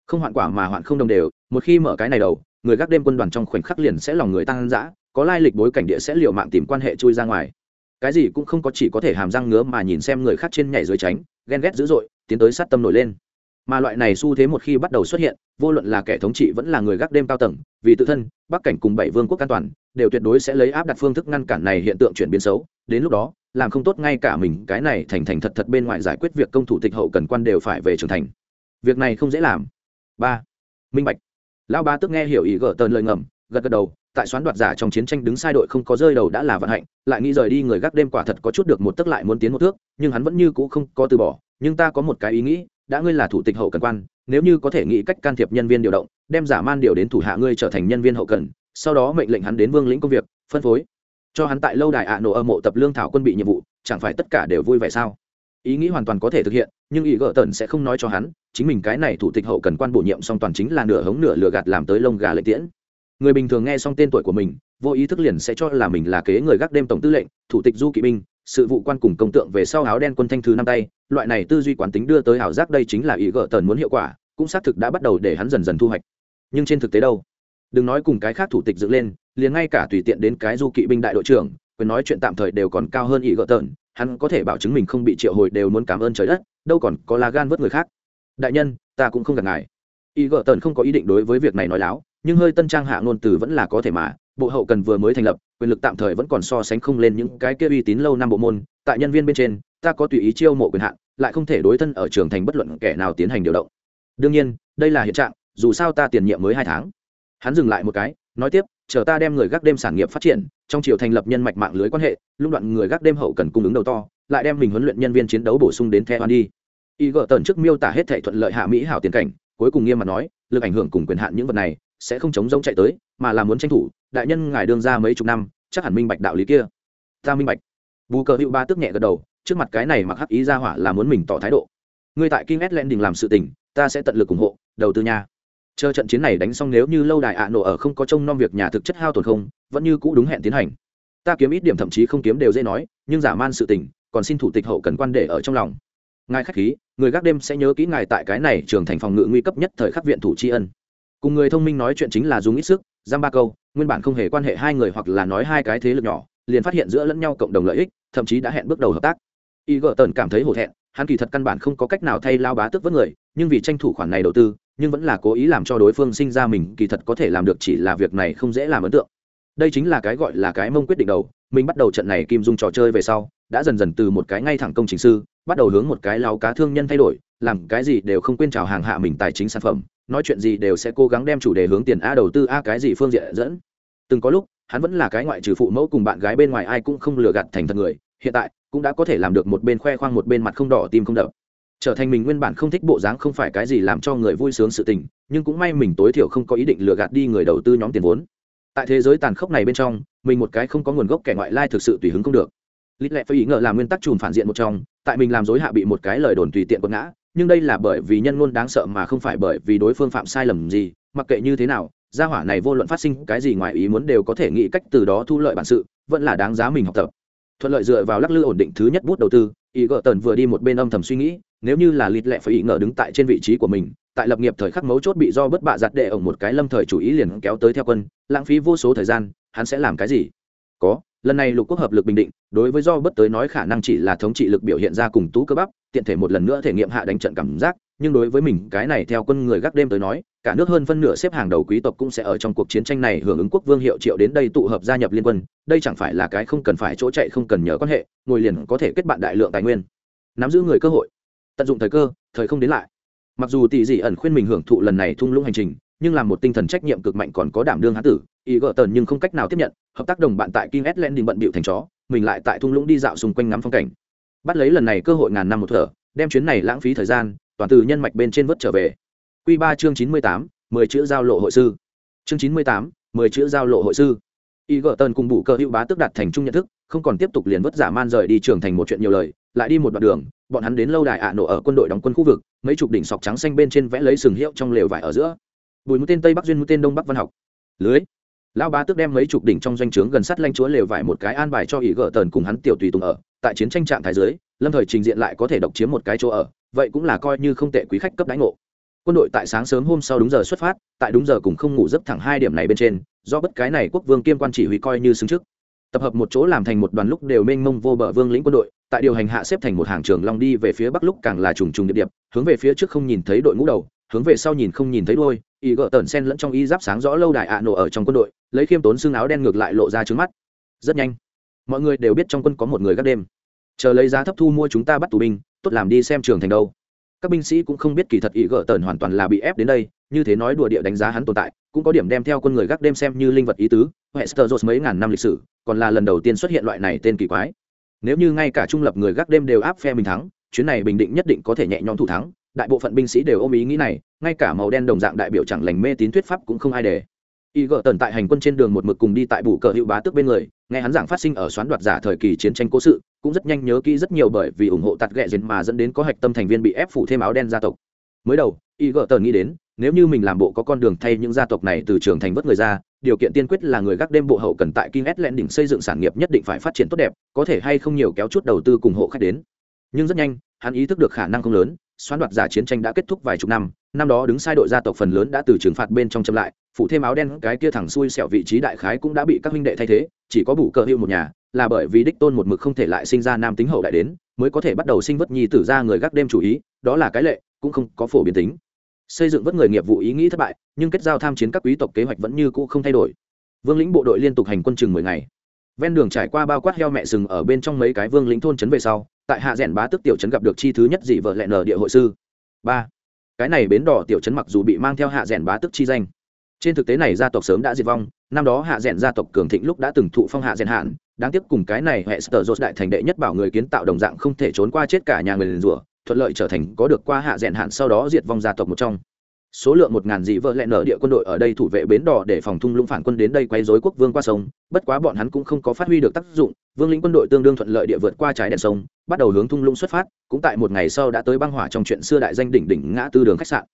không hoạn quả mà hoạn không đồng đều, một khi mở cái này đầu, người gác đêm quân đoàn trong khoảnh khắc liền sẽ lòng người tăng dã, có lai lịch bối cảnh địa sẽ liệu mạng tìm quan hệ chui ra ngoài. Cái gì cũng không có chỉ có thể hàm răng ngứa mà nhìn xem người khác trên nhảy dưới tránh, ghen ghét dữ dội, tiến tới sát tâm nổi lên. Mà loại này xu thế một khi bắt đầu xuất hiện, vô luận là kẻ thống trị vẫn là người gác đêm cao tầng, vì tự thân, bắc cảnh cùng bảy vương quốc an toàn, đều tuyệt đối sẽ lấy áp đặt phương thức ngăn cản này hiện tượng chuyển biến xấu. Đến lúc đó, làm không tốt ngay cả mình, cái này thành thành thật thật bên ngoài giải quyết việc công thủ tịch hậu cần quan đều phải về trưởng thành. Việc này không dễ làm ba minh bạch lão ba tức nghe hiểu ý gỡ tờn lời ngầm gật gật đầu tại xoán đoạt giả trong chiến tranh đứng sai đội không có rơi đầu đã là vận hạnh lại nghĩ rời đi người gác đêm quả thật có chút được một tức lại muốn tiến một thước nhưng hắn vẫn như cũ không có từ bỏ nhưng ta có một cái ý nghĩ đã ngươi là thủ tịch hậu cần quan nếu như có thể nghĩ cách can thiệp nhân viên điều động đem giả man điều đến thủ hạ ngươi trở thành nhân viên hậu cần sau đó mệnh lệnh hắn đến vương lĩnh công việc phân phối cho hắn tại lâu đài ạ nổ âm mộ tập lương thảo quân bị nhiệm vụ chẳng phải tất cả đều vui vẻ sao ý nghĩ hoàn toàn có thể thực hiện nhưng ý gỡ tần sẽ không nói cho hắn chính mình cái này thủ tịch hậu cần quan bổ nhiệm song toàn chính là nửa hống nửa lừa gạt làm tới lông gà lệ tiễn. Người bình thường nghe xong tên tuổi của mình, vô ý thức liền sẽ cho là mình là kế người gác đêm tổng tư lệnh, thủ tịch du kỵ binh, sự vụ quan cùng công tượng về sau áo đen quân thanh thứ năm tay, loại này tư duy quán tính đưa tới ảo giác đây chính là ý gỡ tần muốn hiệu quả, cũng xác thực đã bắt đầu để hắn dần dần thu hoạch. Nhưng trên thực tế đâu? Đừng nói cùng cái khác thủ tịch dựng lên, liền ngay cả tùy tiện đến cái du kỵ binh đại đội trưởng, quyền nói chuyện tạm thời đều còn cao hơn ý gỡ tần hắn có thể bảo chứng mình không bị triệu hồi đều muốn cảm ơn trời đất, đâu còn có là gan vớt người khác đại nhân, ta cũng không gặp ngài. Y gợ tần không có ý định đối với việc này nói láo, nhưng hơi tân trang hạ ngôn từ vẫn là có thể mà, bộ hậu cần vừa mới thành lập, quyền lực tạm thời vẫn còn so sánh không lên những cái kia uy tín lâu năm bộ môn, tại nhân viên bên trên, ta có tùy ý chiêu mộ quyền hạn, lại không thể đối thân ở trường thành bất luận kẻ nào tiến hành điều động. Đương nhiên, đây là hiện trạng, dù sao ta tiền nhiệm mới hai tháng. Hắn dừng lại một cái, nói tiếp, chờ ta đem người gác đêm sản nghiệp phát triển, trong chiều thành lập nhân mạch mạng lưới quan hệ lúc đoạn người gác đêm hậu cần cung ứng đầu to, lại đem mình huấn luyện nhân viên chiến đấu bổ sung đến theo đi y gỡ tần trước miêu tả hết thảy thuận lợi hạ mỹ hảo tiền cảnh cuối cùng nghiêm mặt nói lực ảnh hưởng cùng quyền hạn những vật này sẽ không chống giống chạy tới mà là muốn tranh thủ đại nhân ngài đương ra mấy chục năm chắc hẳn minh bạch đạo lý kia ta minh bạch bù cờ hữu ba tức nhẹ gật đầu trước mặt cái này mặc hắc ý ra hỏa là muốn mình tỏ thái độ ngươi tại King S Landing làm sự tình, ta sẽ tận lực ủng hộ, đầu tư nha. Chờ trận chiến này đánh xong nếu như lâu đài ạ nổ ở không có trông nom việc nhà thực chất hao tổn không, vẫn như cũ đúng hẹn tiến hành. Ta kiếm ít điểm thậm chí không kiếm đều dễ nói, nhưng giả man sự tình, còn xin thủ tịch hậu cần quan để ở trong lòng. Ngài khách khí, người gác đêm sẽ nhớ kỹ ngài tại cái này trường thành phòng ngự nguy cấp nhất thời khắc viện thủ tri ân. Cùng người thông minh nói chuyện chính là dùng ít sức, giam ba câu, nguyên bản không hề quan hệ hai người hoặc là nói hai cái thế lực nhỏ, liền phát hiện giữa lẫn nhau cộng đồng lợi ích, thậm chí đã hẹn bước đầu hợp tác. Y gợt Tần cảm thấy hổ thẹn, hắn kỳ thật căn bản không có cách nào thay lao bá tước với người nhưng vì tranh thủ khoản này đầu tư nhưng vẫn là cố ý làm cho đối phương sinh ra mình kỳ thật có thể làm được chỉ là việc này không dễ làm ấn tượng đây chính là cái gọi là cái mông quyết định đầu mình bắt đầu trận này kim dung trò chơi về sau, đã dần dần từ một cái ngay thẳng công trình sư, bắt đầu hướng một cái lao cá thương nhân thay đổi, làm cái gì đều không quên chào hàng hạ mình tài chính sản phẩm, nói chuyện gì đều sẽ cố gắng đem chủ đề hướng tiền a đầu tư a cái gì phương diện dẫn. Từng có lúc, hắn vẫn là cái ngoại trừ phụ mẫu cùng bạn gái bên ngoài ai cũng không lừa gạt thành thật người, hiện tại, cũng đã có thể làm được một bên khoe khoang một bên mặt không đỏ tim không đập. Trở thành mình nguyên bản không thích bộ dáng không phải cái gì làm cho người vui sướng sự tình, nhưng cũng may mình tối thiểu không có ý định lừa gạt đi người đầu tư nhóm tiền vốn tại thế giới tàn khốc này bên trong, mình một cái không có nguồn gốc kẻ ngoại lai thực sự tùy hứng không được. Lít lẹ phải ý ngờ là nguyên tắc chùm phản diện một trong, tại mình làm dối hạ bị một cái lời đồn tùy tiện quật ngã, nhưng đây là bởi vì nhân luôn đáng sợ mà không phải bởi vì đối phương phạm sai lầm gì, mặc kệ như thế nào, gia hỏa này vô luận phát sinh cái gì ngoài ý muốn đều có thể nghĩ cách từ đó thu lợi bản sự, vẫn là đáng giá mình học tập. Thuận lợi dựa vào lắc lư ổn định thứ nhất bút đầu tư ý gợ tần vừa đi một bên âm thầm suy nghĩ nếu như là lịt lẹ phải ý ngờ đứng tại trên vị trí của mình, tại lập nghiệp thời khắc mấu chốt bị do bất bạ giặt đệ ổng một cái lâm thời chủ ý liền kéo tới theo quân, lãng phí vô số thời gian, hắn sẽ làm cái gì? Có, lần này lục quốc hợp lực bình định, đối với do bất tới nói khả năng chỉ là thống trị lực biểu hiện ra cùng tú cơ bắp, tiện thể một lần nữa thể nghiệm hạ đánh trận cảm giác, nhưng đối với mình, cái này theo quân người gác đêm tới nói, cả nước hơn phân nửa xếp hàng đầu quý tộc cũng sẽ ở trong cuộc chiến tranh này hưởng ứng quốc vương hiệu triệu đến đây tụ hợp gia nhập liên quân, đây chẳng phải là cái không cần phải chỗ chạy không cần nhờ quan hệ, ngồi liền có thể kết bạn đại lượng tài nguyên. Nắm giữ người cơ hội tận dụng thời cơ, thời không đến lại. Mặc dù tỷ dị ẩn khuyên mình hưởng thụ lần này thung lũng hành trình, nhưng làm một tinh thần trách nhiệm cực mạnh còn có đảm đương hán tử, ý gỡ tần nhưng không cách nào tiếp nhận, hợp tác đồng bạn tại King len đình bận bịu thành chó, mình lại tại thung lũng đi dạo xung quanh ngắm phong cảnh. Bắt lấy lần này cơ hội ngàn năm một thở, đem chuyến này lãng phí thời gian, toàn từ nhân mạch bên trên vớt trở về. Q ba chương chín mươi tám, mười chữ giao lộ hội sư. Chương chín mươi tám, mười chữ giao lộ hội sư. Y gỡ tần cùng bù cơ hữu bá tức đạt thành chung nhận thức, không còn tiếp tục liền vớt giả man rời đi trường thành một chuyện nhiều lời, lại đi một đoạn đường bọn hắn đến lâu đài ạ nổ ở quân đội đóng quân khu vực, mấy chục đỉnh sọc trắng xanh bên trên vẽ lấy sừng hiệu trong lều vải ở giữa. Bùi mũi tên tây bắc duyên mũi tên đông bắc văn học. Lưới. Lão bá tức đem mấy chục đỉnh trong doanh trướng gần sát lanh chúa lều vải một cái an bài cho ý gỡ tần cùng hắn tiểu tùy tùng ở. Tại chiến tranh trạng thái giới lâm thời trình diện lại có thể độc chiếm một cái chỗ ở, vậy cũng là coi như không tệ quý khách cấp đánh ngộ. Quân đội tại sáng sớm hôm sau đúng giờ xuất phát, tại đúng giờ cùng không ngủ giấc thẳng hai điểm này bên trên, do bất cái này quốc vương kiêm quan chỉ huy coi như xứng trước. Tập hợp một chỗ làm thành một đoàn lúc đều mênh mông vô bờ vương lĩnh quân đội tại điều hành hạ xếp thành một hàng trường long đi về phía bắc lúc càng là trùng trùng điệp điệp, hướng về phía trước không nhìn thấy đội ngũ đầu, hướng về sau nhìn không nhìn thấy đôi y gỡ tần sen lẫn trong y giáp sáng rõ lâu đài ạ nổ ở trong quân đội, lấy khiêm tốn xương áo đen ngược lại lộ ra trước mắt. Rất nhanh, mọi người đều biết trong quân có một người gác đêm. Chờ lấy giá thấp thu mua chúng ta bắt tù binh, tốt làm đi xem trường thành đâu. Các binh sĩ cũng không biết kỳ thật ý gỡ tần hoàn toàn là bị ép đến đây, như thế nói đùa địa đánh giá hắn tồn tại, cũng có điểm đem theo quân người gác đêm xem như linh vật ý tứ. Hester jones mấy ngàn năm lịch sử, còn là lần đầu tiên xuất hiện loại này tên kỳ quái nếu như ngay cả trung lập người gác đêm đều áp phe mình thắng, chuyến này bình định nhất định có thể nhẹ nhõm thủ thắng. Đại bộ phận binh sĩ đều ôm ý nghĩ này, ngay cả màu đen đồng dạng đại biểu chẳng lành mê tín thuyết pháp cũng không ai để. Y gợ tần tại hành quân trên đường một mực cùng đi tại bù cờ hữu bá tước bên người, nghe hắn giảng phát sinh ở xoán đoạt giả thời kỳ chiến tranh cố sự, cũng rất nhanh nhớ kỹ rất nhiều bởi vì ủng hộ tạt ghẹ dền mà dẫn đến có hạch tâm thành viên bị ép phủ thêm áo đen gia tộc. Mới đầu y gợ tần nghĩ đến, nếu như mình làm bộ có con đường thay những gia tộc này từ trường thành vớt người ra điều kiện tiên quyết là người gác đêm bộ hậu cần tại King S đỉnh xây dựng sản nghiệp nhất định phải phát triển tốt đẹp, có thể hay không nhiều kéo chút đầu tư cùng hộ khách đến. Nhưng rất nhanh, hắn ý thức được khả năng không lớn, xoán đoạt giả chiến tranh đã kết thúc vài chục năm, năm đó đứng sai đội gia tộc phần lớn đã từ trừng phạt bên trong chậm lại, phụ thêm áo đen cái kia thẳng xuôi sẹo vị trí đại khái cũng đã bị các huynh đệ thay thế, chỉ có bù cờ hưu một nhà, là bởi vì đích tôn một mực không thể lại sinh ra nam tính hậu đại đến, mới có thể bắt đầu sinh vất nhi tử ra người gác đêm chủ ý, đó là cái lệ, cũng không có phổ biến tính. Xây dựng vất người nghiệp vụ ý nghĩ thất bại, nhưng kết giao tham chiến các quý tộc kế hoạch vẫn như cũ không thay đổi. Vương lĩnh bộ đội liên tục hành quân chừng mười ngày. Ven đường trải qua bao quát heo mẹ sừng ở bên trong mấy cái vương lĩnh thôn trấn về sau tại hạ rèn bá tức tiểu trấn gặp được chi thứ nhất dị vợ lẹ nở địa hội sư. Ba. Cái này bến đỏ tiểu trấn mặc dù bị mang theo hạ rèn bá tức chi danh. Trên thực tế này gia tộc sớm đã diệt vong năm đó hạ rèn gia tộc cường thịnh lúc đã từng thụ phong hạ rèn hạn đáng tiếc cùng cái này hệ sở dột đại thành đệ nhất bảo người kiến tạo đồng dạng không thể trốn qua chết cả nhà người liền rủa thuận lợi trở thành có được qua hạ rèn hạn sau đó diệt vong gia tộc một trong. Số lượng một ngàn dị vợ lẹ nở địa quân đội ở đây thủ vệ bến đỏ để phòng thung lũng phản quân đến đây quay dối quốc vương qua sông. Bất quá bọn hắn cũng không có phát huy được tác dụng, vương lĩnh quân đội tương đương thuận lợi địa vượt qua trái đèn sông, bắt đầu hướng thung lũng xuất phát, cũng tại một ngày sau đã tới băng hỏa trong chuyện xưa đại danh đỉnh đỉnh ngã tư đường khách sạn.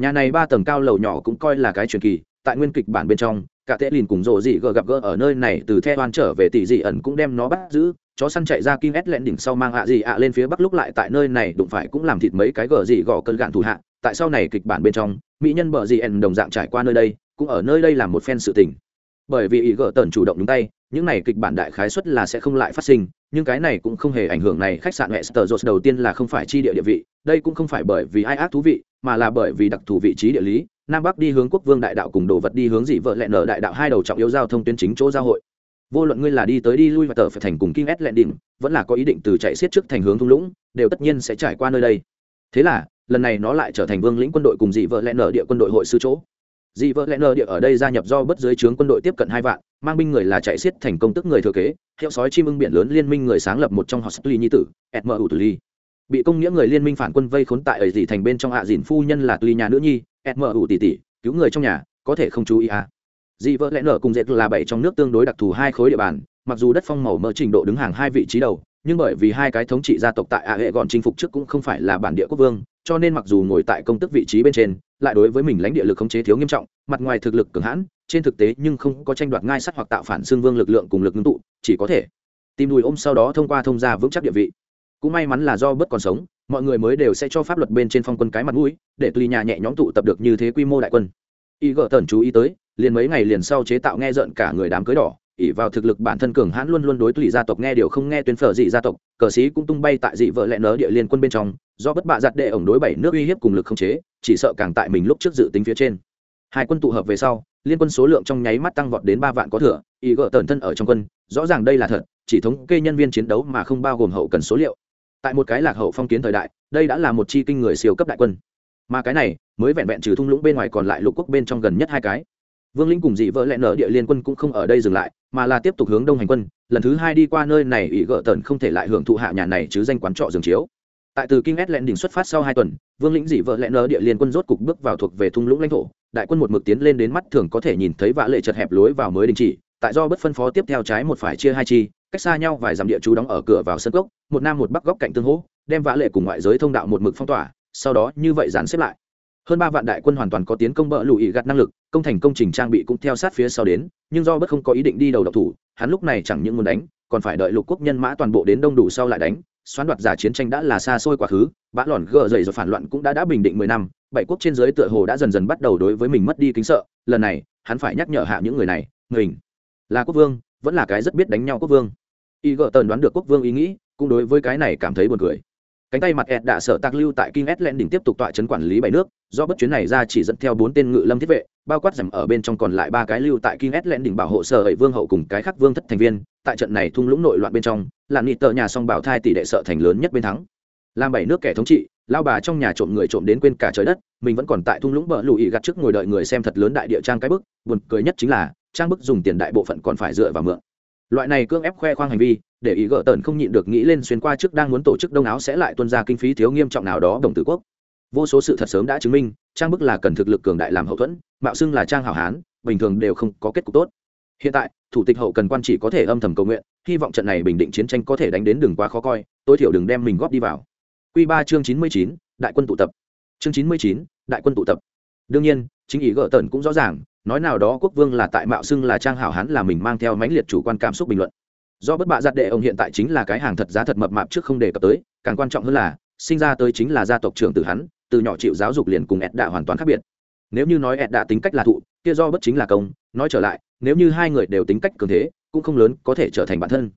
Nhà này ba tầng cao lầu nhỏ cũng coi là cái truyền kỳ, tại nguyên kịch bản bên trong, cả tệ lìn cùng rộ dị gờ gặp gỡ ở nơi này từ the oan trở về tỷ dị ẩn cũng đem nó bắt giữ chó săn chạy ra kim ét lẹn đỉnh sau mang ạ gì ạ lên phía bắc lúc lại tại nơi này, đụng phải cũng làm thịt mấy cái gờ gì gò cơn gạn thủ hạ. Tại sau này kịch bản bên trong, mỹ nhân bờ gì ẩn đồng dạng trải qua nơi đây, cũng ở nơi đây làm một phen sự tình. Bởi vì ý gỡ tần chủ động đúng tay, những này kịch bản đại khái suất là sẽ không lại phát sinh, nhưng cái này cũng không hề ảnh hưởng này khách sạn Hester Jones đầu tiên là không phải chi địa địa vị, đây cũng không phải bởi vì ai ác thú vị, mà là bởi vì đặc thù vị trí địa lý. Nam bắc đi hướng quốc vương đại đạo cùng đồ vật đi hướng dị vợ lẹn nở đại đạo hai đầu trọng yếu giao thông tuyến chính chỗ giao hội vô luận ngươi là đi tới đi lui và tờ phải thành cùng King S lẹn đỉnh, vẫn là có ý định từ chạy xiết trước thành hướng thung lũng, đều tất nhiên sẽ trải qua nơi đây. Thế là, lần này nó lại trở thành vương lĩnh quân đội cùng dị vợ lẹn nở địa quân đội hội sư chỗ. Dị vợ lẹn nở địa ở đây gia nhập do bất dưới trướng quân đội tiếp cận hai vạn, mang binh người là chạy xiết thành công tức người thừa kế, hiệu sói chim ưng biển lớn liên minh người sáng lập một trong họ Spli nhi tử Edmu Tử Ly bị công nghĩa người liên minh phản quân vây khốn tại ở dị thành bên trong hạ dìn phu nhân là tuy nhà nữ nhi Edmu tỷ tỷ cứu người trong nhà, có thể không chú ý à? Dị vợ lẽ nở cùng dệt là bảy trong nước tương đối đặc thù hai khối địa bàn, mặc dù đất phong màu mỡ trình độ đứng hàng hai vị trí đầu, nhưng bởi vì hai cái thống trị gia tộc tại ạ hệ gọn chinh phục trước cũng không phải là bản địa quốc vương, cho nên mặc dù ngồi tại công tức vị trí bên trên, lại đối với mình lãnh địa lực khống chế thiếu nghiêm trọng, mặt ngoài thực lực cường hãn, trên thực tế nhưng không có tranh đoạt ngai sắt hoặc tạo phản xương vương lực lượng cùng lực ngưng tụ, chỉ có thể tìm đùi ôm sau đó thông qua thông gia vững chắc địa vị. Cũng may mắn là do bất còn sống, mọi người mới đều sẽ cho pháp luật bên trên phong quân cái mặt mũi, để tùy nhà nhẹ nhõm tụ tập được như thế quy mô đại quân y gỡ tần chú ý tới, liền mấy ngày liền sau chế tạo nghe rợn cả người đám cưới đỏ, ỉ vào thực lực bản thân cường hãn luôn luôn đối tùy gia tộc nghe điều không nghe tuyến phở dị gia tộc, cờ sĩ cũng tung bay tại dị vợ lẽ nớ địa liên quân bên trong, do bất bạ giặt đệ ổng đối bảy nước uy hiếp cùng lực không chế, chỉ sợ càng tại mình lúc trước dự tính phía trên. Hai quân tụ hợp về sau, liên quân số lượng trong nháy mắt tăng vọt đến ba vạn có thừa, ý gỡ tần thân ở trong quân, rõ ràng đây là thật, chỉ thống kê nhân viên chiến đấu mà không bao gồm hậu cần số liệu. Tại một cái lạc hậu phong kiến thời đại, đây đã là một chi kinh người siêu cấp đại quân mà cái này mới vẹn vẹn trừ thung lũng bên ngoài còn lại lục quốc bên trong gần nhất hai cái. Vương linh cùng dị vợ lẽ nở địa liên quân cũng không ở đây dừng lại, mà là tiếp tục hướng đông hành quân, lần thứ hai đi qua nơi này ỷ gợ tần không thể lại hưởng thụ hạ nhà này chứ danh quán trọ giường chiếu. Tại từ kinh ét lẹn đỉnh xuất phát sau hai tuần, vương lĩnh dị vợ lẽ nở địa liên quân rốt cục bước vào thuộc về thung lũng lãnh thổ, đại quân một mực tiến lên đến mắt thường có thể nhìn thấy vạ lệ chật hẹp lối vào mới đình chỉ, tại do bất phân phó tiếp theo trái một phải chia hai chi, cách xa nhau vài dặm địa chú đóng ở cửa vào sân cốc, một nam một bắc góc cạnh tương hỗ, đem vã lệ cùng ngoại giới thông đạo một mực phong tỏa sau đó như vậy dàn xếp lại. Hơn ba vạn đại quân hoàn toàn có tiến công bỡ lùi gạt năng lực, công thành công trình trang bị cũng theo sát phía sau đến, nhưng do bất không có ý định đi đầu độc thủ, hắn lúc này chẳng những muốn đánh, còn phải đợi lục quốc nhân mã toàn bộ đến đông đủ sau lại đánh. Xoán đoạt giả chiến tranh đã là xa xôi quá khứ, bã lòn gờ dậy rồi phản loạn cũng đã đã bình định mười năm, bảy quốc trên giới tựa hồ đã dần dần bắt đầu đối với mình mất đi kính sợ. Lần này, hắn phải nhắc nhở hạ những người này, mình là quốc vương, vẫn là cái rất biết đánh nhau quốc vương. Y gợ tần đoán được quốc vương ý nghĩ, cũng đối với cái này cảm thấy buồn cười cánh tay mặt ẹt đã sợ tạc lưu tại King Atlant đỉnh tiếp tục tọa chấn quản lý bảy nước, do bất chuyến này ra chỉ dẫn theo bốn tên ngự lâm thiết vệ, bao quát giảm ở bên trong còn lại ba cái lưu tại King Atlant đỉnh bảo hộ sở ẩy vương hậu cùng cái khác vương thất thành viên, tại trận này thung lũng nội loạn bên trong, là nịt tờ nhà song bảo thai tỷ đệ sợ thành lớn nhất bên thắng. Làm bảy nước kẻ thống trị, lao bà trong nhà trộm người trộm đến quên cả trời đất, mình vẫn còn tại thung lũng bờ lùi gạt trước ngồi đợi người xem thật lớn đại địa trang cái bức, buồn cười nhất chính là, trang bức dùng tiền đại bộ phận còn phải dựa vào mượn loại này cưỡng ép khoe khoang hành vi để ý gỡ tần không nhịn được nghĩ lên xuyên qua trước đang muốn tổ chức đông áo sẽ lại tuân ra kinh phí thiếu nghiêm trọng nào đó đồng tử quốc. Vô số sự thật sớm đã chứng minh, trang bức là cần thực lực cường đại làm hậu thuẫn, mạo xưng là trang hảo hán, bình thường đều không có kết cục tốt. Hiện tại, thủ tịch hậu cần quan chỉ có thể âm thầm cầu nguyện, hy vọng trận này bình định chiến tranh có thể đánh đến đường quá khó coi, tối thiểu đừng đem mình góp đi vào. Q ba chương chín mươi chín, đại quân tụ tập. Chương chín mươi chín, đại quân tụ tập. Đương nhiên, chính ý gỡ tần cũng rõ ràng, nói nào đó quốc vương là tại mạo xưng là trang hảo hán là mình mang theo mãnh liệt chủ quan cảm xúc bình luận do bất bạ giặt đệ ông hiện tại chính là cái hàng thật giá thật mập mạp trước không đề cập tới, càng quan trọng hơn là, sinh ra tới chính là gia tộc trưởng từ hắn, từ nhỏ chịu giáo dục liền cùng ed đạ hoàn toàn khác biệt. Nếu như nói ed đạ tính cách là thụ, kia do bất chính là công, nói trở lại, nếu như hai người đều tính cách cường thế, cũng không lớn có thể trở thành bản thân.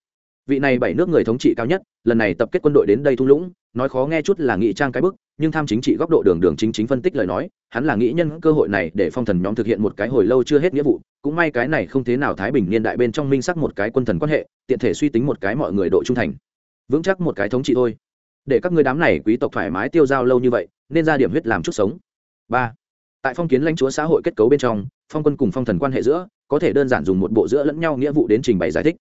Vị này bảy nước người thống trị cao nhất, lần này tập kết quân đội đến đây thung lũng nói khó nghe chút là nghị trang cái bức, nhưng tham chính trị góc độ đường đường chính chính phân tích lời nói, hắn là nghĩ nhân cơ hội này để phong thần nhóm thực hiện một cái hồi lâu chưa hết nghĩa vụ, cũng may cái này không thế nào thái bình niên đại bên trong minh sắc một cái quân thần quan hệ, tiện thể suy tính một cái mọi người độ trung thành. Vững chắc một cái thống trị thôi. Để các người đám này quý tộc thoải mái tiêu dao lâu như vậy, nên ra điểm huyết làm chút sống. Ba. Tại phong kiến lãnh chúa xã hội kết cấu bên trong, phong quân cùng phong thần quan hệ giữa, có thể đơn giản dùng một bộ giữa lẫn nhau nghĩa vụ đến trình bày giải thích.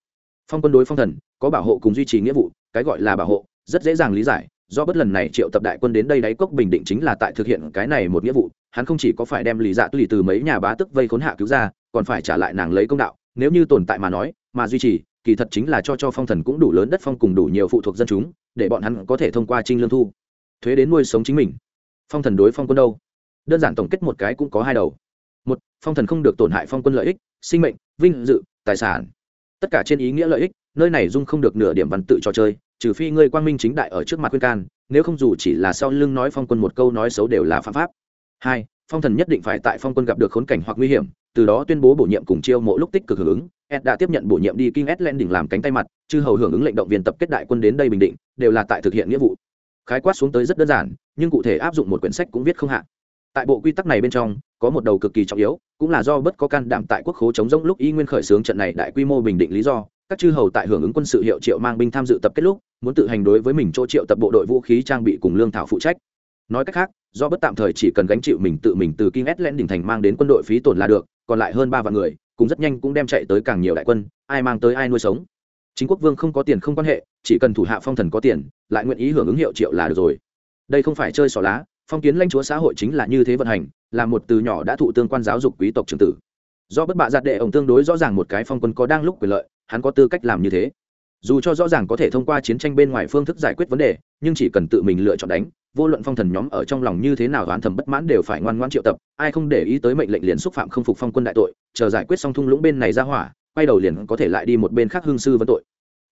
Phong quân đối phong thần, có bảo hộ cùng duy trì nghĩa vụ, cái gọi là bảo hộ, rất dễ dàng lý giải do bất lần này triệu tập đại quân đến đây đáy cốc bình định chính là tại thực hiện cái này một nghĩa vụ, hắn không chỉ có phải đem lý dạ tùy từ mấy nhà bá tức vây khốn hạ cứu ra, còn phải trả lại nàng lấy công đạo, nếu như tồn tại mà nói, mà duy trì, kỳ thật chính là cho cho phong thần cũng đủ lớn đất phong cùng đủ nhiều phụ thuộc dân chúng, để bọn hắn có thể thông qua trinh lương thu, thuế đến nuôi sống chính mình. Phong thần đối phong quân đâu? Đơn giản tổng kết một cái cũng có hai đầu. Một, phong thần không được tổn hại phong quân lợi ích, sinh mệnh, vinh dự, tài sản. Tất cả trên ý nghĩa lợi ích, nơi này dung không được nửa điểm văn tự trò chơi trừ phi ngươi quang minh chính đại ở trước mặt khuyên can, nếu không dù chỉ là sau lưng nói phong quân một câu nói xấu đều là phạm pháp. Hai, phong thần nhất định phải tại phong quân gặp được khốn cảnh hoặc nguy hiểm, từ đó tuyên bố bổ nhiệm cùng chiêu mộ lúc tích cực hưởng ứng. Ed đã tiếp nhận bổ nhiệm đi kinh ed lên đỉnh làm cánh tay mặt, chư hầu hưởng ứng lệnh động viên tập kết đại quân đến đây bình định, đều là tại thực hiện nghĩa vụ. Khái quát xuống tới rất đơn giản, nhưng cụ thể áp dụng một quyển sách cũng viết không hạn tại bộ quy tắc này bên trong, có một đầu cực kỳ trọng yếu, cũng là do bất có can đảm tại quốc khố chống rỗng lúc y nguyên khởi xướng trận này đại quy mô bình định lý do các chư hầu tại hưởng ứng quân sự hiệu triệu mang binh tham dự tập kết lúc muốn tự hành đối với mình chỗ triệu tập bộ đội vũ khí trang bị cùng lương thảo phụ trách nói cách khác do bất tạm thời chỉ cần gánh chịu mình tự mình từ King Len đỉnh thành mang đến quân đội phí tổn là được, còn lại hơn ba vạn người, cũng rất nhanh cũng đem chạy tới càng nhiều đại quân, ai mang tới ai nuôi sống. Chính quốc vương không có tiền không quan hệ, chỉ cần thủ hạ phong thần có tiền, lại nguyện ý hưởng ứng hiệu triệu là được rồi. Đây không phải chơi xỏ lá, phong kiến lãnh chúa xã hội chính là như thế vận hành, là một từ nhỏ đã thụ tương quan giáo dục quý tộc trưởng tử. Do bất bạ giặt đệ ổng tương đối rõ ràng một cái phong quân có đang lúc quyền lợi, hắn có tư cách làm như thế. Dù cho rõ ràng có thể thông qua chiến tranh bên ngoài phương thức giải quyết vấn đề, nhưng chỉ cần tự mình lựa chọn đánh, vô luận phong thần nhóm ở trong lòng như thế nào đoán thầm bất mãn đều phải ngoan ngoãn triệu tập ai không để ý tới mệnh lệnh liền xúc phạm không phục phong quân đại tội chờ giải quyết xong thung lũng bên này ra hỏa quay đầu liền có thể lại đi một bên khác hương sư vấn tội